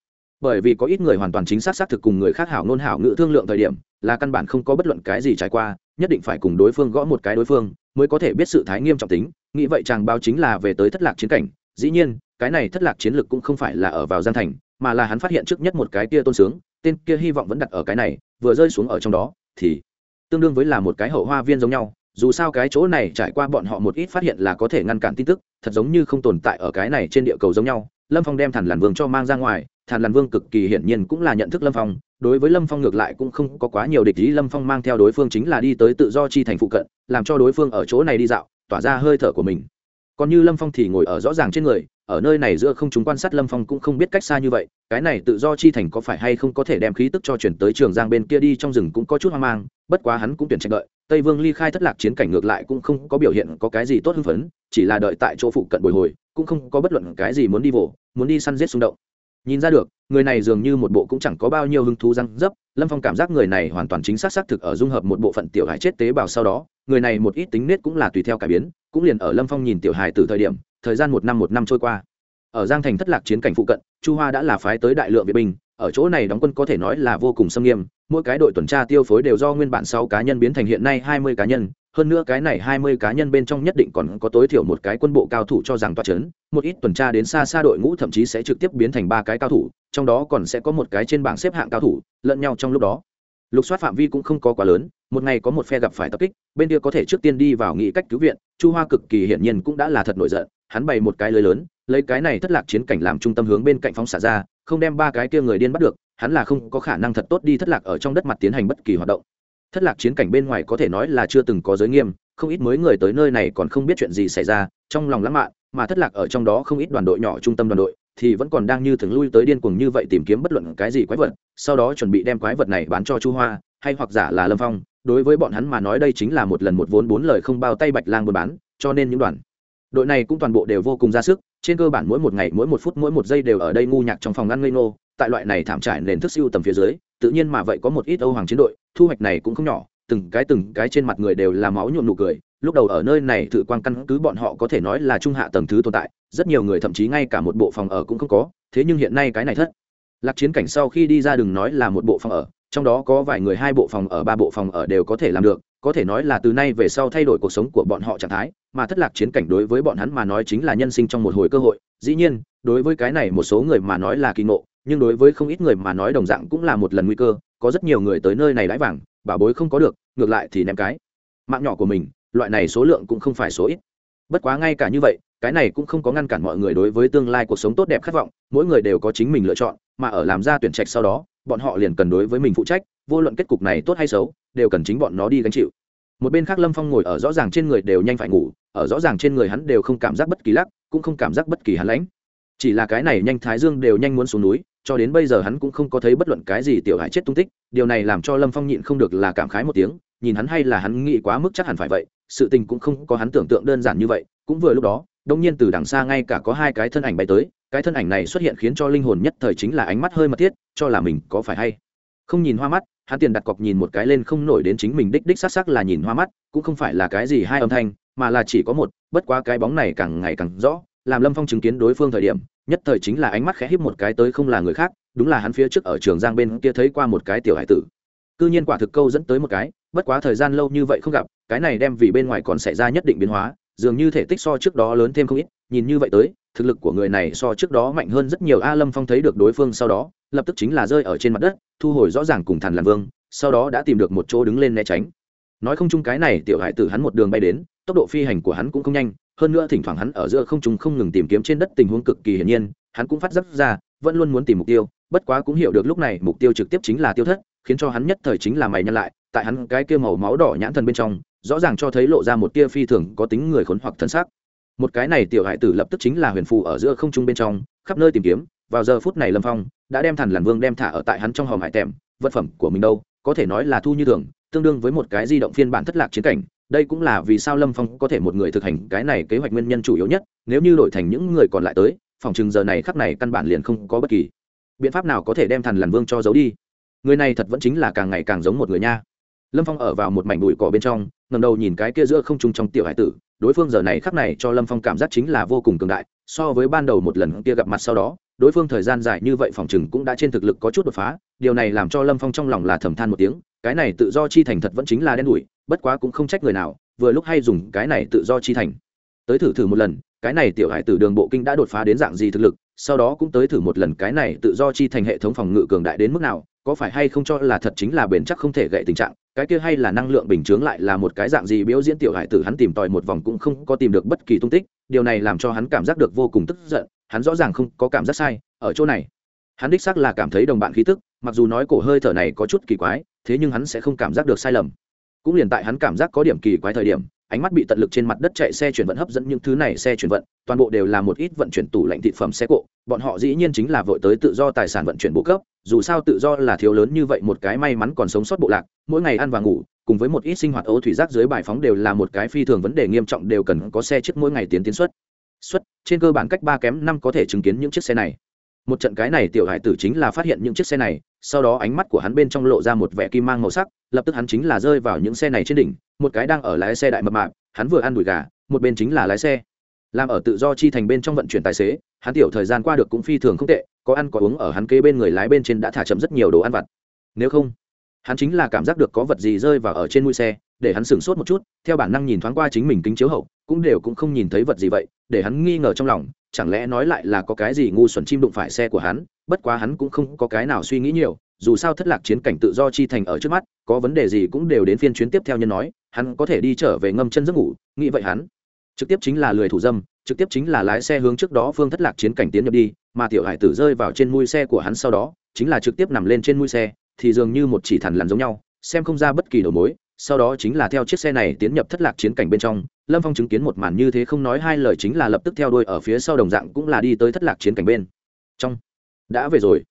bởi vì có ít người hoàn toàn chính xác xác thực cùng người khác hảo nôn hảo ngữ thương lượng thời điểm, là căn bản không có bất luận cái gì trải qua, nhất định phải cùng đối phương gõ một cái đối phương mới có thể biết sự thái nghiêm trọng tính. Nghĩ vậy chàng báo chính là về tới thất lạc chiến cảnh. Dĩ nhiên, cái này thất lạc chiến lực cũng không phải là ở vào gian thành, mà là hắn phát hiện trước nhất một cái kia tôn sướng, tên kia hy vọng vẫn đặt ở cái này, vừa rơi xuống ở trong đó, thì tương đương với là một cái hậu hoa viên giống nhau. Dù sao cái chỗ này trải qua bọn họ một ít phát hiện là có thể ngăn cản tin tức, thật giống như không tồn tại ở cái này trên địa cầu giống nhau. Lâm phong đem thản làn vương cho mang ra ngoài thản làn vương cực kỳ hiển nhiên cũng là nhận thức lâm phong, đối với lâm phong ngược lại cũng không có quá nhiều địch ý. Lâm phong mang theo đối phương chính là đi tới tự do chi thành phụ cận, làm cho đối phương ở chỗ này đi dạo, tỏa ra hơi thở của mình. Còn như lâm phong thì ngồi ở rõ ràng trên người, ở nơi này giữa không chúng quan sát lâm phong cũng không biết cách xa như vậy. Cái này tự do chi thành có phải hay không có thể đem khí tức cho chuyển tới trường giang bên kia đi, trong rừng cũng có chút hoang mang, bất quá hắn cũng tuyển trạch đợi. Tây vương ly khai thất lạc chiến cảnh ngược lại cũng không có biểu hiện có cái gì tốt hưng phấn, chỉ là đợi tại chỗ phụ cận bồi hồi, cũng không có bất luận cái gì muốn đi vồ, muốn đi săn giết xung động nhìn ra được, người này dường như một bộ cũng chẳng có bao nhiêu hứng thú răng dấp, lâm phong cảm giác người này hoàn toàn chính xác xác thực ở dung hợp một bộ phận tiểu hài chết tế bào sau đó, người này một ít tính nết cũng là tùy theo cải biến, cũng liền ở lâm phong nhìn tiểu hài từ thời điểm, thời gian một năm một năm trôi qua. Ở giang thành thất lạc chiến cảnh phụ cận, chu hoa đã là phái tới đại lượng vệ binh, ở chỗ này đóng quân có thể nói là vô cùng xâm nghiêm, mỗi cái đội tuần tra tiêu phối đều do nguyên bản sáu cá nhân biến thành hiện nay hai mươi cá nhân hơn nữa cái này hai mươi cá nhân bên trong nhất định còn có tối thiểu một cái quân bộ cao thủ cho rằng toa chấn một ít tuần tra đến xa xa đội ngũ thậm chí sẽ trực tiếp biến thành ba cái cao thủ, trong đó còn sẽ có một cái trên bảng xếp hạng cao thủ, lẫn nhau trong lúc đó. Lục soát phạm vi cũng không có quá lớn, một ngày có một phe gặp phải tập kích, bên kia có thể trước tiên đi vào nghị cách cứu viện, chu hoa cực kỳ hiển nhiên cũng đã là thật nổi giận, hắn bày một cái lưới lớn, lấy cái này thất lạc chiến cảnh làm trung tâm hướng bên cạnh phóng xả ra, không đem ba cái kia người điên bắt được, hắn là không có khả năng thật tốt đi thất lạc ở trong đất mặt tiến hành bất kỳ hoạt động thất lạc chiến cảnh bên ngoài có thể nói là chưa từng có giới nghiêm, không ít mới người tới nơi này còn không biết chuyện gì xảy ra, trong lòng lãng mạn, mà thất lạc ở trong đó không ít đoàn đội nhỏ, trung tâm đoàn đội thì vẫn còn đang như thường lui tới điên cuồng như vậy tìm kiếm bất luận cái gì quái vật, sau đó chuẩn bị đem quái vật này bán cho chu hoa, hay hoặc giả là lâm phong. Đối với bọn hắn mà nói đây chính là một lần một vốn bốn lời không bao tay bạch lang buôn bán, cho nên những đoàn đội này cũng toàn bộ đều vô cùng ra sức, trên cơ bản mỗi một ngày, mỗi một phút, mỗi một giây đều ở đây ngu nhạc trong phòng ngăn ngây ngô, tại loại này thảm trải nền thức siêu tầm phía dưới, tự nhiên mà vậy có một ít âu hoàng chiến đội thu hoạch này cũng không nhỏ, từng cái từng cái trên mặt người đều là máu nhuộm nụ cười. Lúc đầu ở nơi này thự quan căn cứ bọn họ có thể nói là trung hạ tầng thứ tồn tại, rất nhiều người thậm chí ngay cả một bộ phòng ở cũng không có, thế nhưng hiện nay cái này thất. Lạc chiến cảnh sau khi đi ra đừng nói là một bộ phòng ở, trong đó có vài người hai bộ phòng ở, ba bộ phòng ở đều có thể làm được, có thể nói là từ nay về sau thay đổi cuộc sống của bọn họ trạng thái, mà thất lạc chiến cảnh đối với bọn hắn mà nói chính là nhân sinh trong một hồi cơ hội. Dĩ nhiên, đối với cái này một số người mà nói là kỳ ngộ nhưng đối với không ít người mà nói đồng dạng cũng là một lần nguy cơ, có rất nhiều người tới nơi này đãi vàng, bảo bối không có được, ngược lại thì ném cái. Mạng nhỏ của mình, loại này số lượng cũng không phải số ít. Bất quá ngay cả như vậy, cái này cũng không có ngăn cản mọi người đối với tương lai cuộc sống tốt đẹp khát vọng, mỗi người đều có chính mình lựa chọn, mà ở làm ra tuyển trạch sau đó, bọn họ liền cần đối với mình phụ trách, vô luận kết cục này tốt hay xấu, đều cần chính bọn nó đi gánh chịu. Một bên khác lâm phong ngồi ở rõ ràng trên người đều nhanh phải ngủ, ở rõ ràng trên người hắn đều không cảm giác bất kỳ lắc, cũng không cảm giác bất kỳ hắn lãnh. Chỉ là cái này nhanh thái dương đều nhanh muốn xuống núi cho đến bây giờ hắn cũng không có thấy bất luận cái gì tiểu hải chết tung tích, điều này làm cho lâm phong nhịn không được là cảm khái một tiếng, nhìn hắn hay là hắn nghĩ quá mức chắc hẳn phải vậy, sự tình cũng không có hắn tưởng tượng đơn giản như vậy, cũng vừa lúc đó, đông nhiên từ đằng xa ngay cả có hai cái thân ảnh bay tới, cái thân ảnh này xuất hiện khiến cho linh hồn nhất thời chính là ánh mắt hơi mật thiết, cho là mình có phải hay. Không nhìn hoa mắt, hắn tiền đặt cọc nhìn một cái lên không nổi đến chính mình đích đích s á c s á c là nhìn hoa mắt, cũng không phải là cái gì hai âm thanh, mà là chỉ có một, bất quá cái bóng này càng ngày càng rõ, làm lâm phong chứng kiến đối phương thời điểm nhất thời chính là ánh mắt khẽ híp một cái tới không là người khác, đúng là hắn phía trước ở trường giang bên kia thấy qua một cái tiểu hải tử. Cư nhiên quả thực câu dẫn tới một cái, bất quá thời gian lâu như vậy không gặp, cái này đem vì bên ngoài còn xảy ra nhất định biến hóa, dường như thể tích so trước đó lớn thêm không ít, nhìn như vậy tới, thực lực của người này so trước đó mạnh hơn rất nhiều a lâm phong thấy được đối phương sau đó, lập tức chính là rơi ở trên mặt đất, thu hồi rõ ràng cùng thần làm vương, sau đó đã tìm được một chỗ đứng lên né tránh. Nói không chung cái này tiểu hải tử hắn một đường bay đến, tốc độ phi hành của hắn cũng không nhanh hơn nữa thỉnh thoảng hắn ở giữa không trung không ngừng tìm kiếm trên đất tình huống cực kỳ hiển nhiên, hắn cũng phát giác ra, vẫn luôn muốn tìm mục tiêu, bất quá cũng hiểu được lúc này mục tiêu trực tiếp chính là tiêu thất, khiến cho hắn nhất thời chính là mày nhân lại, tại hắn cái kia màu máu đỏ nhãn thần bên trong, rõ ràng cho thấy lộ ra một tia phi thường có tính người khốn hoặc thân xác một cái này tiểu hải tử lập tức chính là huyền phù ở giữa không trung bên trong, khắp nơi tìm kiếm, vào giờ phút này lâm phong đã đem thần làn vương đem thả ở tại hắn trong hòm hải tèm, vật phẩm của mình đâu, có thể nói là thu như thường, tương đương với một cái di động phiên bản thất lạc chiến cảnh đây cũng là vì sao lâm phong có thể một người thực hành cái này kế hoạch nguyên nhân chủ yếu nhất, nếu như đổi thành những người còn lại tới, phòng chừng giờ này khắc này căn bản liền không có bất kỳ biện pháp nào có thể đem thần làn vương cho giấu đi. Người này thật vẫn chính là càng ngày càng giống một người nha. Lâm phong ở vào một mảnh bụi cỏ bên trong ngầm đầu nhìn cái kia giữa không trung trong tiểu hải tử, đối phương giờ này khắc này cho lâm phong cảm giác chính là vô cùng cường đại, so với ban đầu một lần kia gặp mặt sau đó, đối phương thời gian dài như vậy phòng chừng cũng đã trên thực lực có chút đột phá, điều này làm cho lâm phong trong lòng là thầm than một tiếng, cái này tự do chi thành thật vẫn chính là đen đủi bất quá cũng không trách người nào, vừa lúc hay dùng cái này tự do chi thành. Tới thử thử một lần, cái này tiểu hải tử đường bộ kinh đã đột phá đến dạng gì thực lực, sau đó cũng tới thử một lần cái này tự do chi thành hệ thống phòng ngự cường đại đến mức nào, có phải hay không cho là thật chính là bền chắc không thể gậy tình trạng, cái kia hay là năng lượng bình chướng lại là một cái dạng gì biểu diễn tiểu hải tử hắn tìm tòi một vòng cũng không có tìm được bất kỳ tung tích, điều này làm cho hắn cảm giác được vô cùng tức giận, hắn rõ ràng không có cảm giác sai, ở chỗ này, hắn đích xác là cảm thấy đồng bạn khí tức, mặc dù nói cổ hơi thở này có chút kỳ quái, thế nhưng hắn sẽ không cảm giác được sai lầm cũng liền tại hắn cảm giác có điểm kỳ quái thời điểm, ánh mắt bị tận lực trên mặt đất chạy xe chuyển vận hấp dẫn những thứ này xe chuyển vận, toàn bộ đều là một ít vận chuyển tủ lạnh thị phẩm xe cộ. Bọn họ dĩ nhiên chính là vội tới tự do tài sản vận chuyển bộ cấp, dù sao tự do là thiếu lớn như vậy, một cái may mắn còn sống sót bộ lạc, mỗi ngày ăn và ngủ, cùng với một ít sinh hoạt ấu thủy rác dưới bài phóng đều là một cái phi thường vấn đề nghiêm trọng, đều cần có xe chiếc mỗi ngày tiến tiến xuất xuất trên cơ bản cách ba kém năm có thể chứng kiến những chiếc xe này. Một trận cái này tiểu hải tử chính là phát hiện những chiếc xe này sau đó ánh mắt của hắn bên trong lộ ra một vẻ kim mang màu sắc, lập tức hắn chính là rơi vào những xe này trên đỉnh, một cái đang ở lái xe đại mập mạp, hắn vừa ăn đùi gà, một bên chính là lái xe. Làm ở tự do chi thành bên trong vận chuyển tài xế, hắn tiểu thời gian qua được cũng phi thường không tệ, có ăn có uống ở hắn kế bên người lái bên trên đã thả chậm rất nhiều đồ ăn vặt. Nếu không, hắn chính là cảm giác được có vật gì rơi vào ở trên mũi xe, để hắn sửng sốt một chút, theo bản năng nhìn thoáng qua chính mình kính chiếu hậu, cũng đều cũng không nhìn thấy vật gì vậy để hắn nghi ngờ trong lòng, chẳng lẽ nói lại là có cái gì ngu xuẩn chim đụng phải xe của hắn, bất quá hắn cũng không có cái nào suy nghĩ nhiều, dù sao thất lạc chiến cảnh tự do chi thành ở trước mắt, có vấn đề gì cũng đều đến phiên chuyến tiếp theo nhân nói, hắn có thể đi trở về ngâm chân giấc ngủ, nghĩ vậy hắn trực tiếp chính là lười thủ dâm, trực tiếp chính là lái xe hướng trước đó phương thất lạc chiến cảnh tiến nhập đi, mà tiểu hải tử rơi vào trên mui xe của hắn sau đó, chính là trực tiếp nằm lên trên mui xe, thì dường như một chỉ thằn lằn giống nhau, xem không ra bất kỳ đầu mối sau đó chính là theo chiếc xe này tiến nhập thất lạc chiến cảnh bên trong, lâm phong chứng kiến một màn như thế không nói hai lời chính là lập tức theo đuôi ở phía sau đồng dạng cũng là đi tới thất lạc chiến cảnh bên trong. Đã về rồi.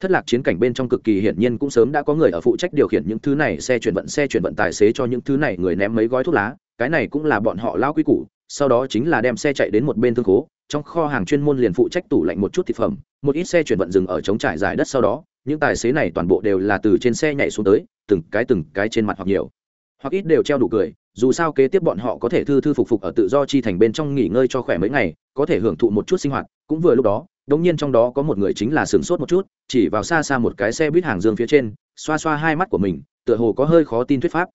Thất lạc chiến cảnh bên trong cực kỳ hiển nhiên cũng sớm đã có người ở phụ trách điều khiển những thứ này, xe chuyển vận, xe chuyển vận tài xế cho những thứ này người ném mấy gói thuốc lá. Cái này cũng là bọn họ lao quy củ. Sau đó chính là đem xe chạy đến một bên thương khố. Trong kho hàng chuyên môn liền phụ trách tủ lạnh một chút thực phẩm. Một ít xe chuyển vận dừng ở chống trải dài đất sau đó. Những tài xế này toàn bộ đều là từ trên xe nhảy xuống tới, từng cái từng cái trên mặt hoặc nhiều hoặc ít đều treo đủ cười, dù sao kế tiếp bọn họ có thể thư thư phục phục ở tự do chi thành bên trong nghỉ ngơi cho khỏe mấy ngày, có thể hưởng thụ một chút sinh hoạt, cũng vừa lúc đó, đống nhiên trong đó có một người chính là sửng sốt một chút, chỉ vào xa xa một cái xe buýt hàng dương phía trên, xoa xoa hai mắt của mình, tựa hồ có hơi khó tin thuyết pháp.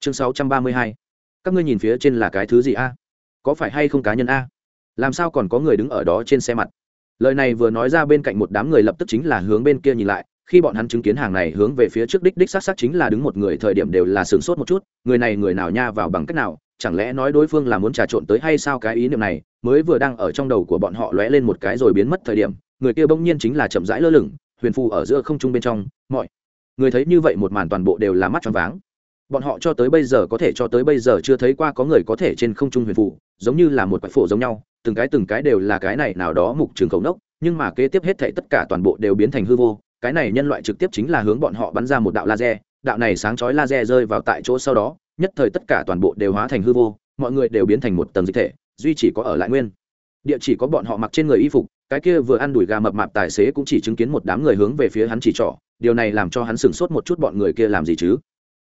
Chương sáu trăm ba mươi hai, các ngươi nhìn phía trên là cái thứ gì a? Có phải hay không cá nhân a? Làm sao còn có người đứng ở đó trên xe mặt? Lời này vừa nói ra bên cạnh một đám người lập tức chính là hướng bên kia nhìn lại khi bọn hắn chứng kiến hàng này hướng về phía trước đích đích xác xác chính là đứng một người, thời điểm đều là sửng sốt một chút, người này người nào nha, vào bằng cách nào, chẳng lẽ nói đối phương là muốn trà trộn tới hay sao? Cái ý niệm này mới vừa đang ở trong đầu của bọn họ lóe lên một cái rồi biến mất thời điểm, người kia bỗng nhiên chính là chậm rãi lơ lửng, huyền phù ở giữa không trung bên trong, mọi người thấy như vậy một màn toàn bộ đều là mắt tròn váng. Bọn họ cho tới bây giờ có thể cho tới bây giờ chưa thấy qua có người có thể trên không trung huyền phù, giống như là một quái phổ giống nhau, từng cái từng cái đều là cái này nào đó mục trường khẩu nốc, nhưng mà kế tiếp hết thảy tất cả toàn bộ đều biến thành hư vô cái này nhân loại trực tiếp chính là hướng bọn họ bắn ra một đạo laser, đạo này sáng chói laser rơi vào tại chỗ sau đó, nhất thời tất cả toàn bộ đều hóa thành hư vô, mọi người đều biến thành một tầng dịch thể, duy chỉ có ở lại nguyên. Địa chỉ có bọn họ mặc trên người y phục, cái kia vừa ăn đùi gà mập mạp tài xế cũng chỉ chứng kiến một đám người hướng về phía hắn chỉ trỏ, điều này làm cho hắn sửng sốt một chút bọn người kia làm gì chứ?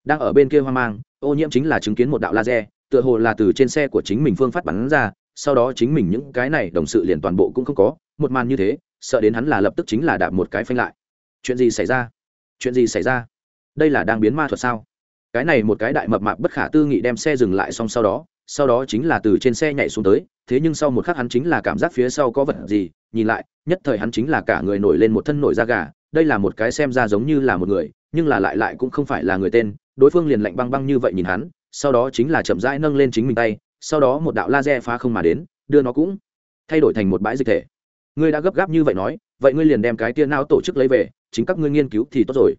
Đang ở bên kia hoang mang, ô nhiễm chính là chứng kiến một đạo laser, tựa hồ là từ trên xe của chính mình phương phát bắn ra, sau đó chính mình những cái này đồng sự liền toàn bộ cũng không có, một màn như thế, sợ đến hắn là lập tức chính là đạp một cái phanh lại chuyện gì xảy ra? Chuyện gì xảy ra? Đây là đang biến ma thuật sao? Cái này một cái đại mập mạp bất khả tư nghị đem xe dừng lại xong sau đó sau đó chính là từ trên xe nhảy xuống tới, thế nhưng sau một khắc hắn chính là cảm giác phía sau có vật gì, nhìn lại, nhất thời hắn chính là cả người nổi lên một thân nổi da gà, đây là một cái xem ra giống như là một người, nhưng là lại lại cũng không phải là người tên, đối phương liền lạnh băng băng như vậy nhìn hắn, sau đó chính là chậm rãi nâng lên chính mình tay, sau đó một đạo laser phá không mà đến, đưa nó cũng thay đổi thành một bãi dịch thể. Ngươi đã gấp gáp như vậy nói, vậy ngươi liền đem cái tia não tổ chức lấy về chính các ngươi nghiên cứu thì tốt rồi.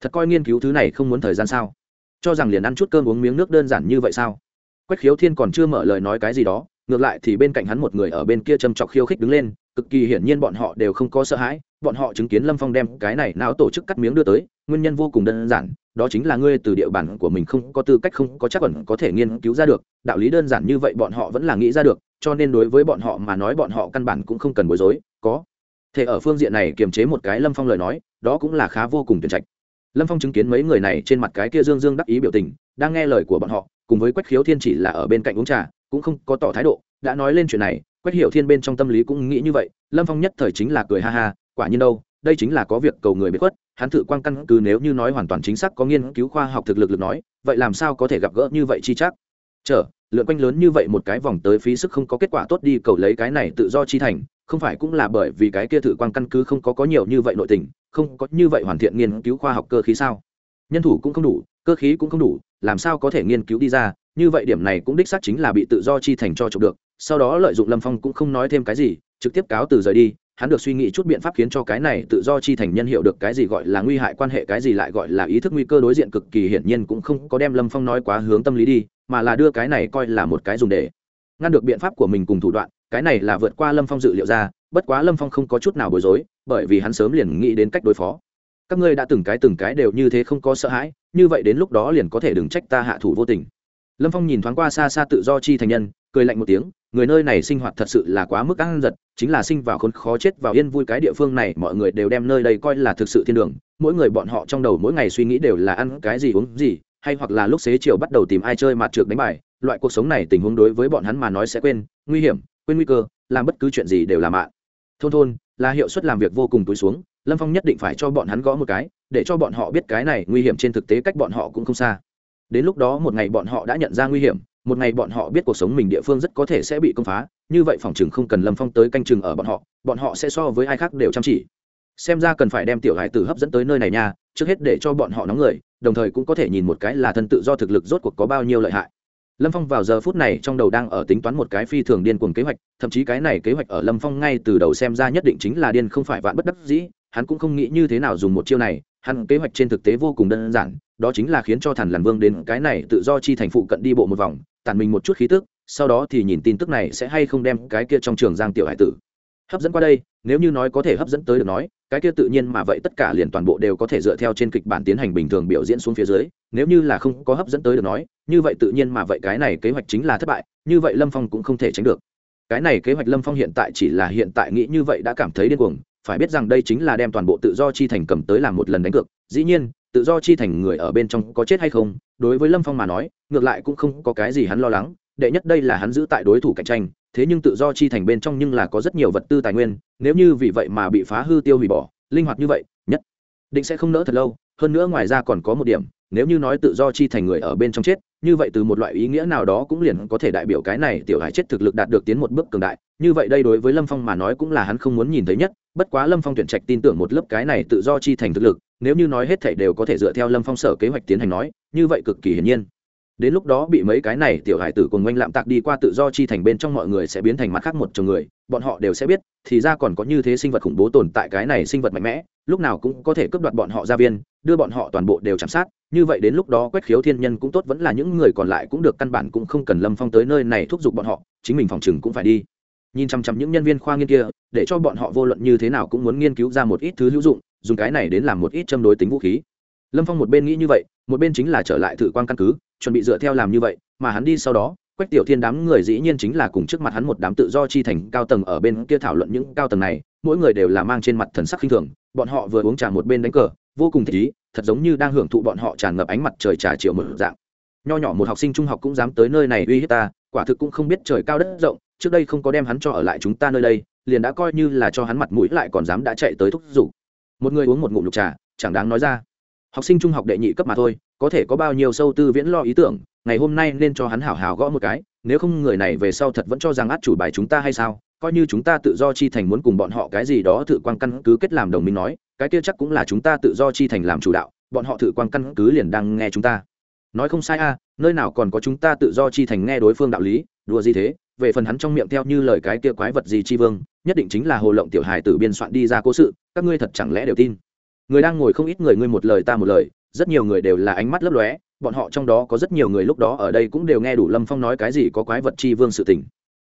Thật coi nghiên cứu thứ này không muốn thời gian sao? Cho rằng liền ăn chút cơm uống miếng nước đơn giản như vậy sao? Quách khiếu thiên còn chưa mở lời nói cái gì đó, ngược lại thì bên cạnh hắn một người ở bên kia châm chọc khiêu khích đứng lên, cực kỳ hiển nhiên bọn họ đều không có sợ hãi, bọn họ chứng kiến lâm phong đem cái này não tổ chức cắt miếng đưa tới, nguyên nhân vô cùng đơn giản, đó chính là ngươi từ địa bàn của mình không có tư cách không có chắc ẩn có thể nghiên cứu ra được, đạo lý đơn giản như vậy bọn họ vẫn là nghĩ ra được, cho nên đối với bọn họ mà nói bọn họ căn bản cũng không cần bối rối, có thể ở phương diện này kiềm chế một cái lâm phong lời nói đó cũng là khá vô cùng tuyển trạch. Lâm phong chứng kiến mấy người này trên mặt cái kia dương dương đắc ý biểu tình, đang nghe lời của bọn họ, cùng với quách khiếu thiên chỉ là ở bên cạnh uống trà, cũng không có tỏ thái độ, đã nói lên chuyện này, quách hiểu thiên bên trong tâm lý cũng nghĩ như vậy, lâm phong nhất thời chính là cười ha ha, quả nhiên đâu, đây chính là có việc cầu người biết khuất, hắn thử quan căn cứ nếu như nói hoàn toàn chính xác có nghiên cứu khoa học thực lực lực nói, vậy làm sao có thể gặp gỡ như vậy chi chắc? Chờ, lượn quanh lớn như vậy một cái vòng tới phí sức không có kết quả tốt đi, cầu lấy cái này tự do chi thành, không phải cũng là bởi vì cái kia thử quan căn cứ không có có nhiều như vậy nội tình không có như vậy hoàn thiện nghiên cứu khoa học cơ khí sao? Nhân thủ cũng không đủ, cơ khí cũng không đủ, làm sao có thể nghiên cứu đi ra? Như vậy điểm này cũng đích xác chính là bị tự do chi thành cho chụp được. Sau đó lợi dụng lâm phong cũng không nói thêm cái gì, trực tiếp cáo từ rời đi. Hắn được suy nghĩ chút biện pháp khiến cho cái này tự do chi thành nhân hiểu được cái gì gọi là nguy hại, quan hệ cái gì lại gọi là ý thức nguy cơ đối diện cực kỳ hiển nhiên cũng không có đem lâm phong nói quá hướng tâm lý đi, mà là đưa cái này coi là một cái dùng để ngăn được biện pháp của mình cùng thủ đoạn. Cái này là vượt qua lâm phong dự liệu ra, bất quá lâm phong không có chút nào bối rối bởi vì hắn sớm liền nghĩ đến cách đối phó. Các ngươi đã từng cái từng cái đều như thế không có sợ hãi, như vậy đến lúc đó liền có thể đừng trách ta hạ thủ vô tình. Lâm phong nhìn thoáng qua xa xa tự do chi thành nhân, cười lạnh một tiếng, người nơi này sinh hoạt thật sự là quá mức ăn giật, chính là sinh vào khốn khó chết vào yên vui cái địa phương này, mọi người đều đem nơi đây coi là thực sự thiên đường, mỗi người bọn họ trong đầu mỗi ngày suy nghĩ đều là ăn cái gì uống gì, hay hoặc là lúc xế chiều bắt đầu tìm ai chơi mặt trượt đánh bài, loại cuộc sống này tình huống đối với bọn hắn mà nói sẽ quên, nguy hiểm, quên nguy cơ, làm bất cứ chuyện gì đều là mạng. Thôn thôn là hiệu suất làm việc vô cùng túi xuống, lâm phong nhất định phải cho bọn hắn gõ một cái, để cho bọn họ biết cái này nguy hiểm trên thực tế cách bọn họ cũng không xa. Đến lúc đó một ngày bọn họ đã nhận ra nguy hiểm, một ngày bọn họ biết cuộc sống mình địa phương rất có thể sẽ bị công phá, như vậy phòng chừng không cần lâm phong tới canh chừng ở bọn họ bọn họ sẽ so với ai khác đều chăm chỉ. Xem ra cần phải đem tiểu hải tử hấp dẫn tới nơi này nha, trước hết để cho bọn họ nóng người, đồng thời cũng có thể nhìn một cái là thân tự do thực lực rốt cuộc có bao nhiêu lợi hại lâm phong vào giờ phút này trong đầu đang ở tính toán một cái phi thường điên cuồng kế hoạch, thậm chí cái này kế hoạch ở lâm phong ngay từ đầu xem ra nhất định chính là điên không phải vạn bất đắc dĩ, hắn cũng không nghĩ như thế nào dùng một chiêu này, hắn kế hoạch trên thực tế vô cùng đơn giản, đó chính là khiến cho thần lằn vương đến cái này tự do chi thành phụ cận đi bộ một vòng tàn mình một chút khí tức, sau đó thì nhìn tin tức này sẽ hay không đem cái kia trong trường giang tiểu hải tử hấp dẫn qua đây, nếu như nói có thể hấp dẫn tới được nói, cái kia tự nhiên mà vậy tất cả liền toàn bộ đều có thể dựa theo trên kịch bản tiến hành bình thường biểu diễn xuống phía dưới, nếu như là không có hấp dẫn tới được nói, như vậy tự nhiên mà vậy cái này kế hoạch chính là thất bại, như vậy lâm phong cũng không thể tránh được. Cái này kế hoạch lâm phong hiện tại chỉ là hiện tại nghĩ như vậy đã cảm thấy điên cuồng, phải biết rằng đây chính là đem toàn bộ tự do chi thành cầm tới làm một lần đánh cược, dĩ nhiên, tự do chi thành người ở bên trong có chết hay không, đối với lâm phong mà nói, ngược lại cũng không có cái gì hắn lo lắng, đệ nhất đây là hắn giữ tại đối thủ cạnh tranh thế nhưng tự do chi thành bên trong nhưng là có rất nhiều vật tư tài nguyên, nếu như vì vậy mà bị phá hư tiêu hủy bỏ, linh hoạt như vậy, nhất định sẽ không nỡ thật lâu, hơn nữa ngoài ra còn có một điểm, nếu như nói tự do chi thành người ở bên trong chết, như vậy từ một loại ý nghĩa nào đó cũng liền có thể đại biểu cái này tiểu hải chết thực lực đạt được tiến một bước cường đại, như vậy đây đối với lâm phong mà nói cũng là hắn không muốn nhìn thấy nhất, bất quá lâm phong tuyển trạch tin tưởng một lớp cái này tự do chi thành thực lực, nếu như nói hết thảy đều có thể dựa theo lâm phong sở kế hoạch tiến hành nói, như vậy cực kỳ hiển nhiên đến lúc đó bị mấy cái này tiểu hải tử cùng oanh lạm tạc đi qua tự do chi thành bên trong mọi người sẽ biến thành mặt khác một chồng người, bọn họ đều sẽ biết, thì ra còn có như thế sinh vật khủng bố tồn tại cái này sinh vật mạnh mẽ, lúc nào cũng có thể cướp đoạt bọn họ ra viên, đưa bọn họ toàn bộ đều chạm sát, như vậy đến lúc đó quét khiếu thiên nhân cũng tốt, vẫn là những người còn lại cũng được căn bản cũng không cần lâm phong tới nơi này thúc giục bọn họ, chính mình phòng chừng cũng phải đi. Nhìn chăm chăm những nhân viên khoa nghiên kia, để cho bọn họ vô luận như thế nào cũng muốn nghiên cứu ra một ít thứ hữu dụng, dùng cái này đến làm một ít châm đối tính vũ khí lâm phong một bên nghĩ như vậy, một bên chính là trở lại thử quan căn cứ, chuẩn bị dựa theo làm như vậy, mà hắn đi sau đó, quách tiểu thiên đám người dĩ nhiên chính là cùng trước mặt hắn một đám tự do chi thành cao tầng ở bên kia thảo luận những cao tầng này, mỗi người đều là mang trên mặt thần sắc khinh thường, bọn họ vừa uống trà một bên đánh cờ, vô cùng thích ý, thật giống như đang hưởng thụ bọn họ tràn ngập ánh mặt trời trà chiều một dạng. Nho nhỏ một học sinh trung học cũng dám tới nơi này uy hiếp ta, quả thực cũng không biết trời cao đất rộng, trước đây không có đem hắn cho ở lại chúng ta nơi đây, liền đã coi như là cho hắn mặt mũi lại còn dám đã chạy tới thúc giục. Một người uống một ngụm lục trà, chẳng đáng nói ra học sinh trung học đệ nhị cấp mà thôi, có thể có bao nhiêu sâu tư viễn lo ý tưởng, ngày hôm nay nên cho hắn hảo hảo gõ một cái, nếu không người này về sau thật vẫn cho rằng át chủ bài chúng ta hay sao, coi như chúng ta tự do chi thành muốn cùng bọn họ cái gì đó thử quan căn cứ kết làm đồng minh nói, cái kia chắc cũng là chúng ta tự do chi thành làm chủ đạo, bọn họ thử quan căn cứ liền đang nghe chúng ta. Nói không sai a, nơi nào còn có chúng ta tự do chi thành nghe đối phương đạo lý, đùa gì thế, về phần hắn trong miệng theo như lời cái kia quái vật gì chi vương, nhất định chính là hồ lộng tiểu hài tử biên soạn đi ra cố sự, các ngươi thật chẳng lẽ đều tin? Người đang ngồi không ít người ngươi một lời ta một lời rất nhiều người đều là ánh mắt lấp lóe bọn họ trong đó có rất nhiều người lúc đó ở đây cũng đều nghe đủ lâm phong nói cái gì có quái vật chi vương sự tình.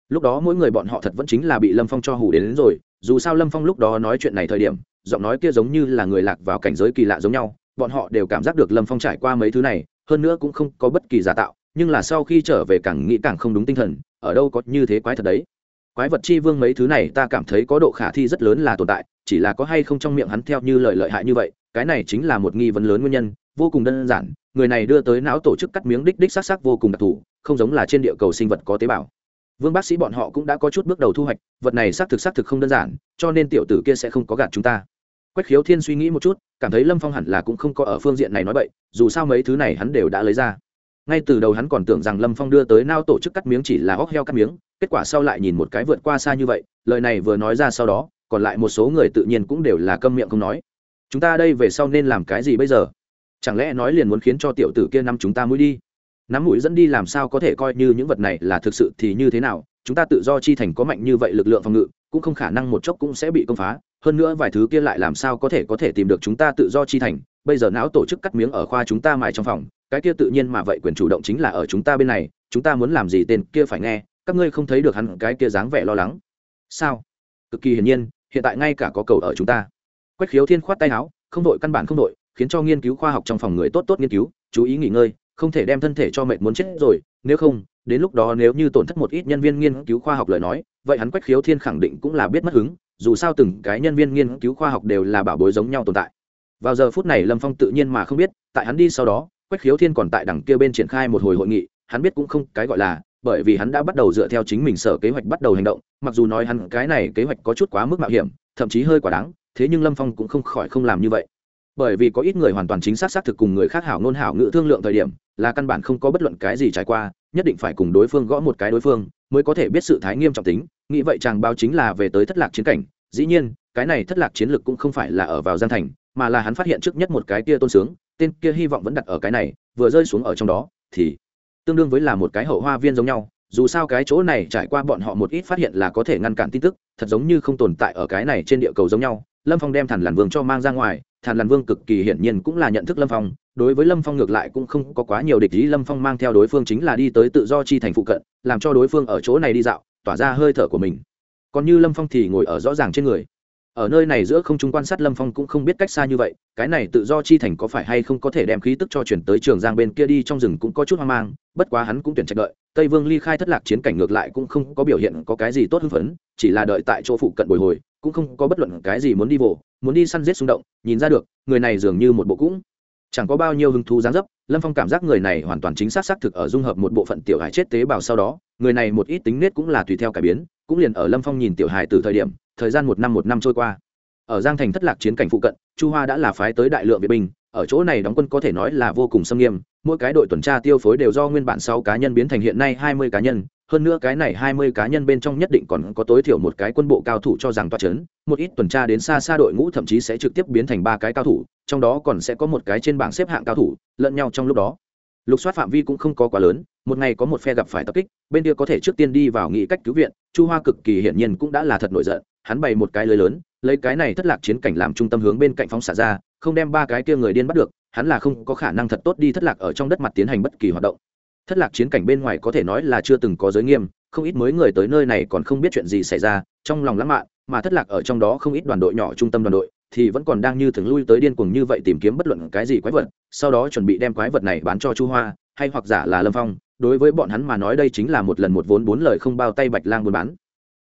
Lúc đó mỗi người bọn họ thật vẫn chính là bị lâm phong cho hủ đến, đến rồi dù sao lâm phong lúc đó nói chuyện này thời điểm giọng nói kia giống như là người lạc vào cảnh giới kỳ lạ giống nhau bọn họ đều cảm giác được lâm phong trải qua mấy thứ này hơn nữa cũng không có bất kỳ giả tạo nhưng là sau khi trở về càng nghĩ càng không đúng tinh thần ở đâu có như thế quái thật đấy. Quái vật chi vương mấy thứ này ta cảm thấy có độ khả thi rất lớn là tồn tại chỉ là có hay không trong miệng hắn theo như lời lợi hại như vậy, cái này chính là một nghi vấn lớn nguyên nhân, vô cùng đơn giản, người này đưa tới não tổ chức cắt miếng đích đích xác xác vô cùng đặc thù, không giống là trên địa cầu sinh vật có tế bào. Vương bác sĩ bọn họ cũng đã có chút bước đầu thu hoạch, vật này xác thực xác thực không đơn giản, cho nên tiểu tử kia sẽ không có gạt chúng ta. Quách khiếu thiên suy nghĩ một chút, cảm thấy lâm phong hẳn là cũng không có ở phương diện này nói vậy dù sao mấy thứ này hắn đều đã lấy ra. Ngay từ đầu hắn còn tưởng rằng lâm phong đưa tới nao tổ chức cắt miếng chỉ là hóc heo cắt miếng, kết quả sau lại nhìn một cái vượt qua xa như vậy, lời này vừa nói ra sau đó còn lại một số người tự nhiên cũng đều là câm miệng không nói. Chúng ta đây về sau nên làm cái gì bây giờ? Chẳng lẽ nói liền muốn khiến cho tiểu tử kia nắm chúng ta mũi đi? Nắm mũi dẫn đi làm sao có thể coi như những vật này là thực sự thì như thế nào? Chúng ta tự do chi thành có mạnh như vậy lực lượng phòng ngự, cũng không khả năng một chốc cũng sẽ bị công phá. Hơn nữa vài thứ kia lại làm sao có thể có thể tìm được chúng ta tự do chi thành? Bây giờ não tổ chức cắt miếng ở khoa chúng ta mài trong phòng, cái kia tự nhiên mà vậy quyền chủ động chính là ở chúng ta bên này. Chúng ta muốn làm gì tên kia phải nghe, các ngươi không thấy được hắn cái kia dáng vẻ lo lắng. Sao? Cực kỳ hiển nhiên hiện tại ngay cả có cầu ở chúng ta. Quách khiếu thiên khoát tay áo, không đội, căn bản không đội, khiến cho nghiên cứu khoa học trong phòng người tốt tốt nghiên cứu, chú ý nghỉ ngơi, không thể đem thân thể cho mệt muốn chết rồi, nếu không, đến lúc đó nếu như tổn thất một ít nhân viên nghiên cứu khoa học lời nói, vậy hắn quách khiếu thiên khẳng định cũng là biết mất hứng, dù sao từng cái nhân viên nghiên cứu khoa học đều là bảo bối giống nhau tồn tại. Vào giờ phút này lâm phong tự nhiên mà không biết, tại hắn đi sau đó, quách khiếu thiên còn tại đằng kia bên triển khai một hồi hội nghị, hắn biết cũng không cái gọi là bởi vì hắn đã bắt đầu dựa theo chính mình sở kế hoạch bắt đầu hành động, mặc dù nói hắn cái này kế hoạch có chút quá mức mạo hiểm, thậm chí hơi quá đáng, thế nhưng lâm phong cũng không khỏi không làm như vậy. Bởi vì có ít người hoàn toàn chính xác xác thực cùng người khác hảo ngôn hảo ngữ thương lượng thời điểm, là căn bản không có bất luận cái gì trải qua, nhất định phải cùng đối phương gõ một cái đối phương, mới có thể biết sự thái nghiêm trọng tính, nghĩ vậy chàng báo chính là về tới thất lạc chiến cảnh, dĩ nhiên, cái này thất lạc chiến lược cũng không phải là ở vào gian thành, mà là hắn phát hiện trước nhất một cái kia tôn sướng, tên kia hy vọng vẫn đặt ở cái này, vừa rơi xuống ở trong đó, thì tương đương với là một cái hậu hoa viên giống nhau, dù sao cái chỗ này trải qua bọn họ một ít phát hiện là có thể ngăn cản tin tức, thật giống như không tồn tại ở cái này trên địa cầu giống nhau. Lâm phong đem thản làn vương cho mang ra ngoài, thản làn vương cực kỳ hiển nhiên cũng là nhận thức lâm phong, đối với lâm phong ngược lại cũng không có quá nhiều địch ý. Lâm phong mang theo đối phương chính là đi tới tự do chi thành phụ cận, làm cho đối phương ở chỗ này đi dạo, tỏa ra hơi thở của mình. Còn như lâm phong thì ngồi ở rõ ràng trên người ở nơi này giữa không trung quan sát lâm phong cũng không biết cách xa như vậy, cái này tự do chi thành có phải hay không có thể đem khí tức cho chuyển tới trường giang bên kia đi trong rừng cũng có chút hoang mang, bất quá hắn cũng tuyển trạch đợi, tây vương ly khai thất lạc chiến cảnh ngược lại cũng không có biểu hiện có cái gì tốt hưng phấn, chỉ là đợi tại chỗ phụ cận bồi hồi, cũng không có bất luận cái gì muốn đi vồ, muốn đi săn giết xung động, nhìn ra được, người này dường như một bộ cũng chẳng có bao nhiêu hứng thú dáng dấp, lâm phong cảm giác người này hoàn toàn chính xác xác thực ở dung hợp một bộ phận tiểu hài chết tế bào sau đó người này một ít tính nết cũng là tùy theo cải biến cũng liền ở lâm phong nhìn tiểu hài từ thời điểm thời gian một năm một năm trôi qua ở giang thành thất lạc chiến cảnh phụ cận chu hoa đã là phái tới đại lượng vệ binh ở chỗ này đóng quân có thể nói là vô cùng xâm nghiêm mỗi cái đội tuần tra tiêu phối đều do nguyên bản sáu cá nhân biến thành hiện nay hai mươi cá nhân hơn nữa cái này hai mươi cá nhân bên trong nhất định còn có tối thiểu một cái quân bộ cao thủ cho rằng toa chấn, một ít tuần tra đến xa xa đội ngũ thậm chí sẽ trực tiếp biến thành ba cái cao thủ, trong đó còn sẽ có một cái trên bảng xếp hạng cao thủ, lẫn nhau trong lúc đó. Lục soát phạm vi cũng không có quá lớn, một ngày có một phe gặp phải tập kích, bên kia có thể trước tiên đi vào nghị cách cứu viện, Chu Hoa cực kỳ hiển nhiên cũng đã là thật nổi giận, hắn bày một cái lưới lớn, lấy cái này thất lạc chiến cảnh làm trung tâm hướng bên cạnh phóng xả ra, không đem ba cái kia người điên bắt được, hắn là không có khả năng thật tốt đi thất lạc ở trong đất mặt tiến hành bất kỳ hoạt động. Thất lạc chiến cảnh bên ngoài có thể nói là chưa từng có giới nghiêm không ít mới người tới nơi này còn không biết chuyện gì xảy ra trong lòng lãng mạn mà thất lạc ở trong đó không ít đoàn đội nhỏ trung tâm đoàn đội thì vẫn còn đang như thường lui tới điên cuồng như vậy tìm kiếm bất luận cái gì quái vật sau đó chuẩn bị đem quái vật này bán cho chu hoa hay hoặc giả là lâm phong đối với bọn hắn mà nói đây chính là một lần một vốn bốn lời không bao tay bạch lang buôn bán.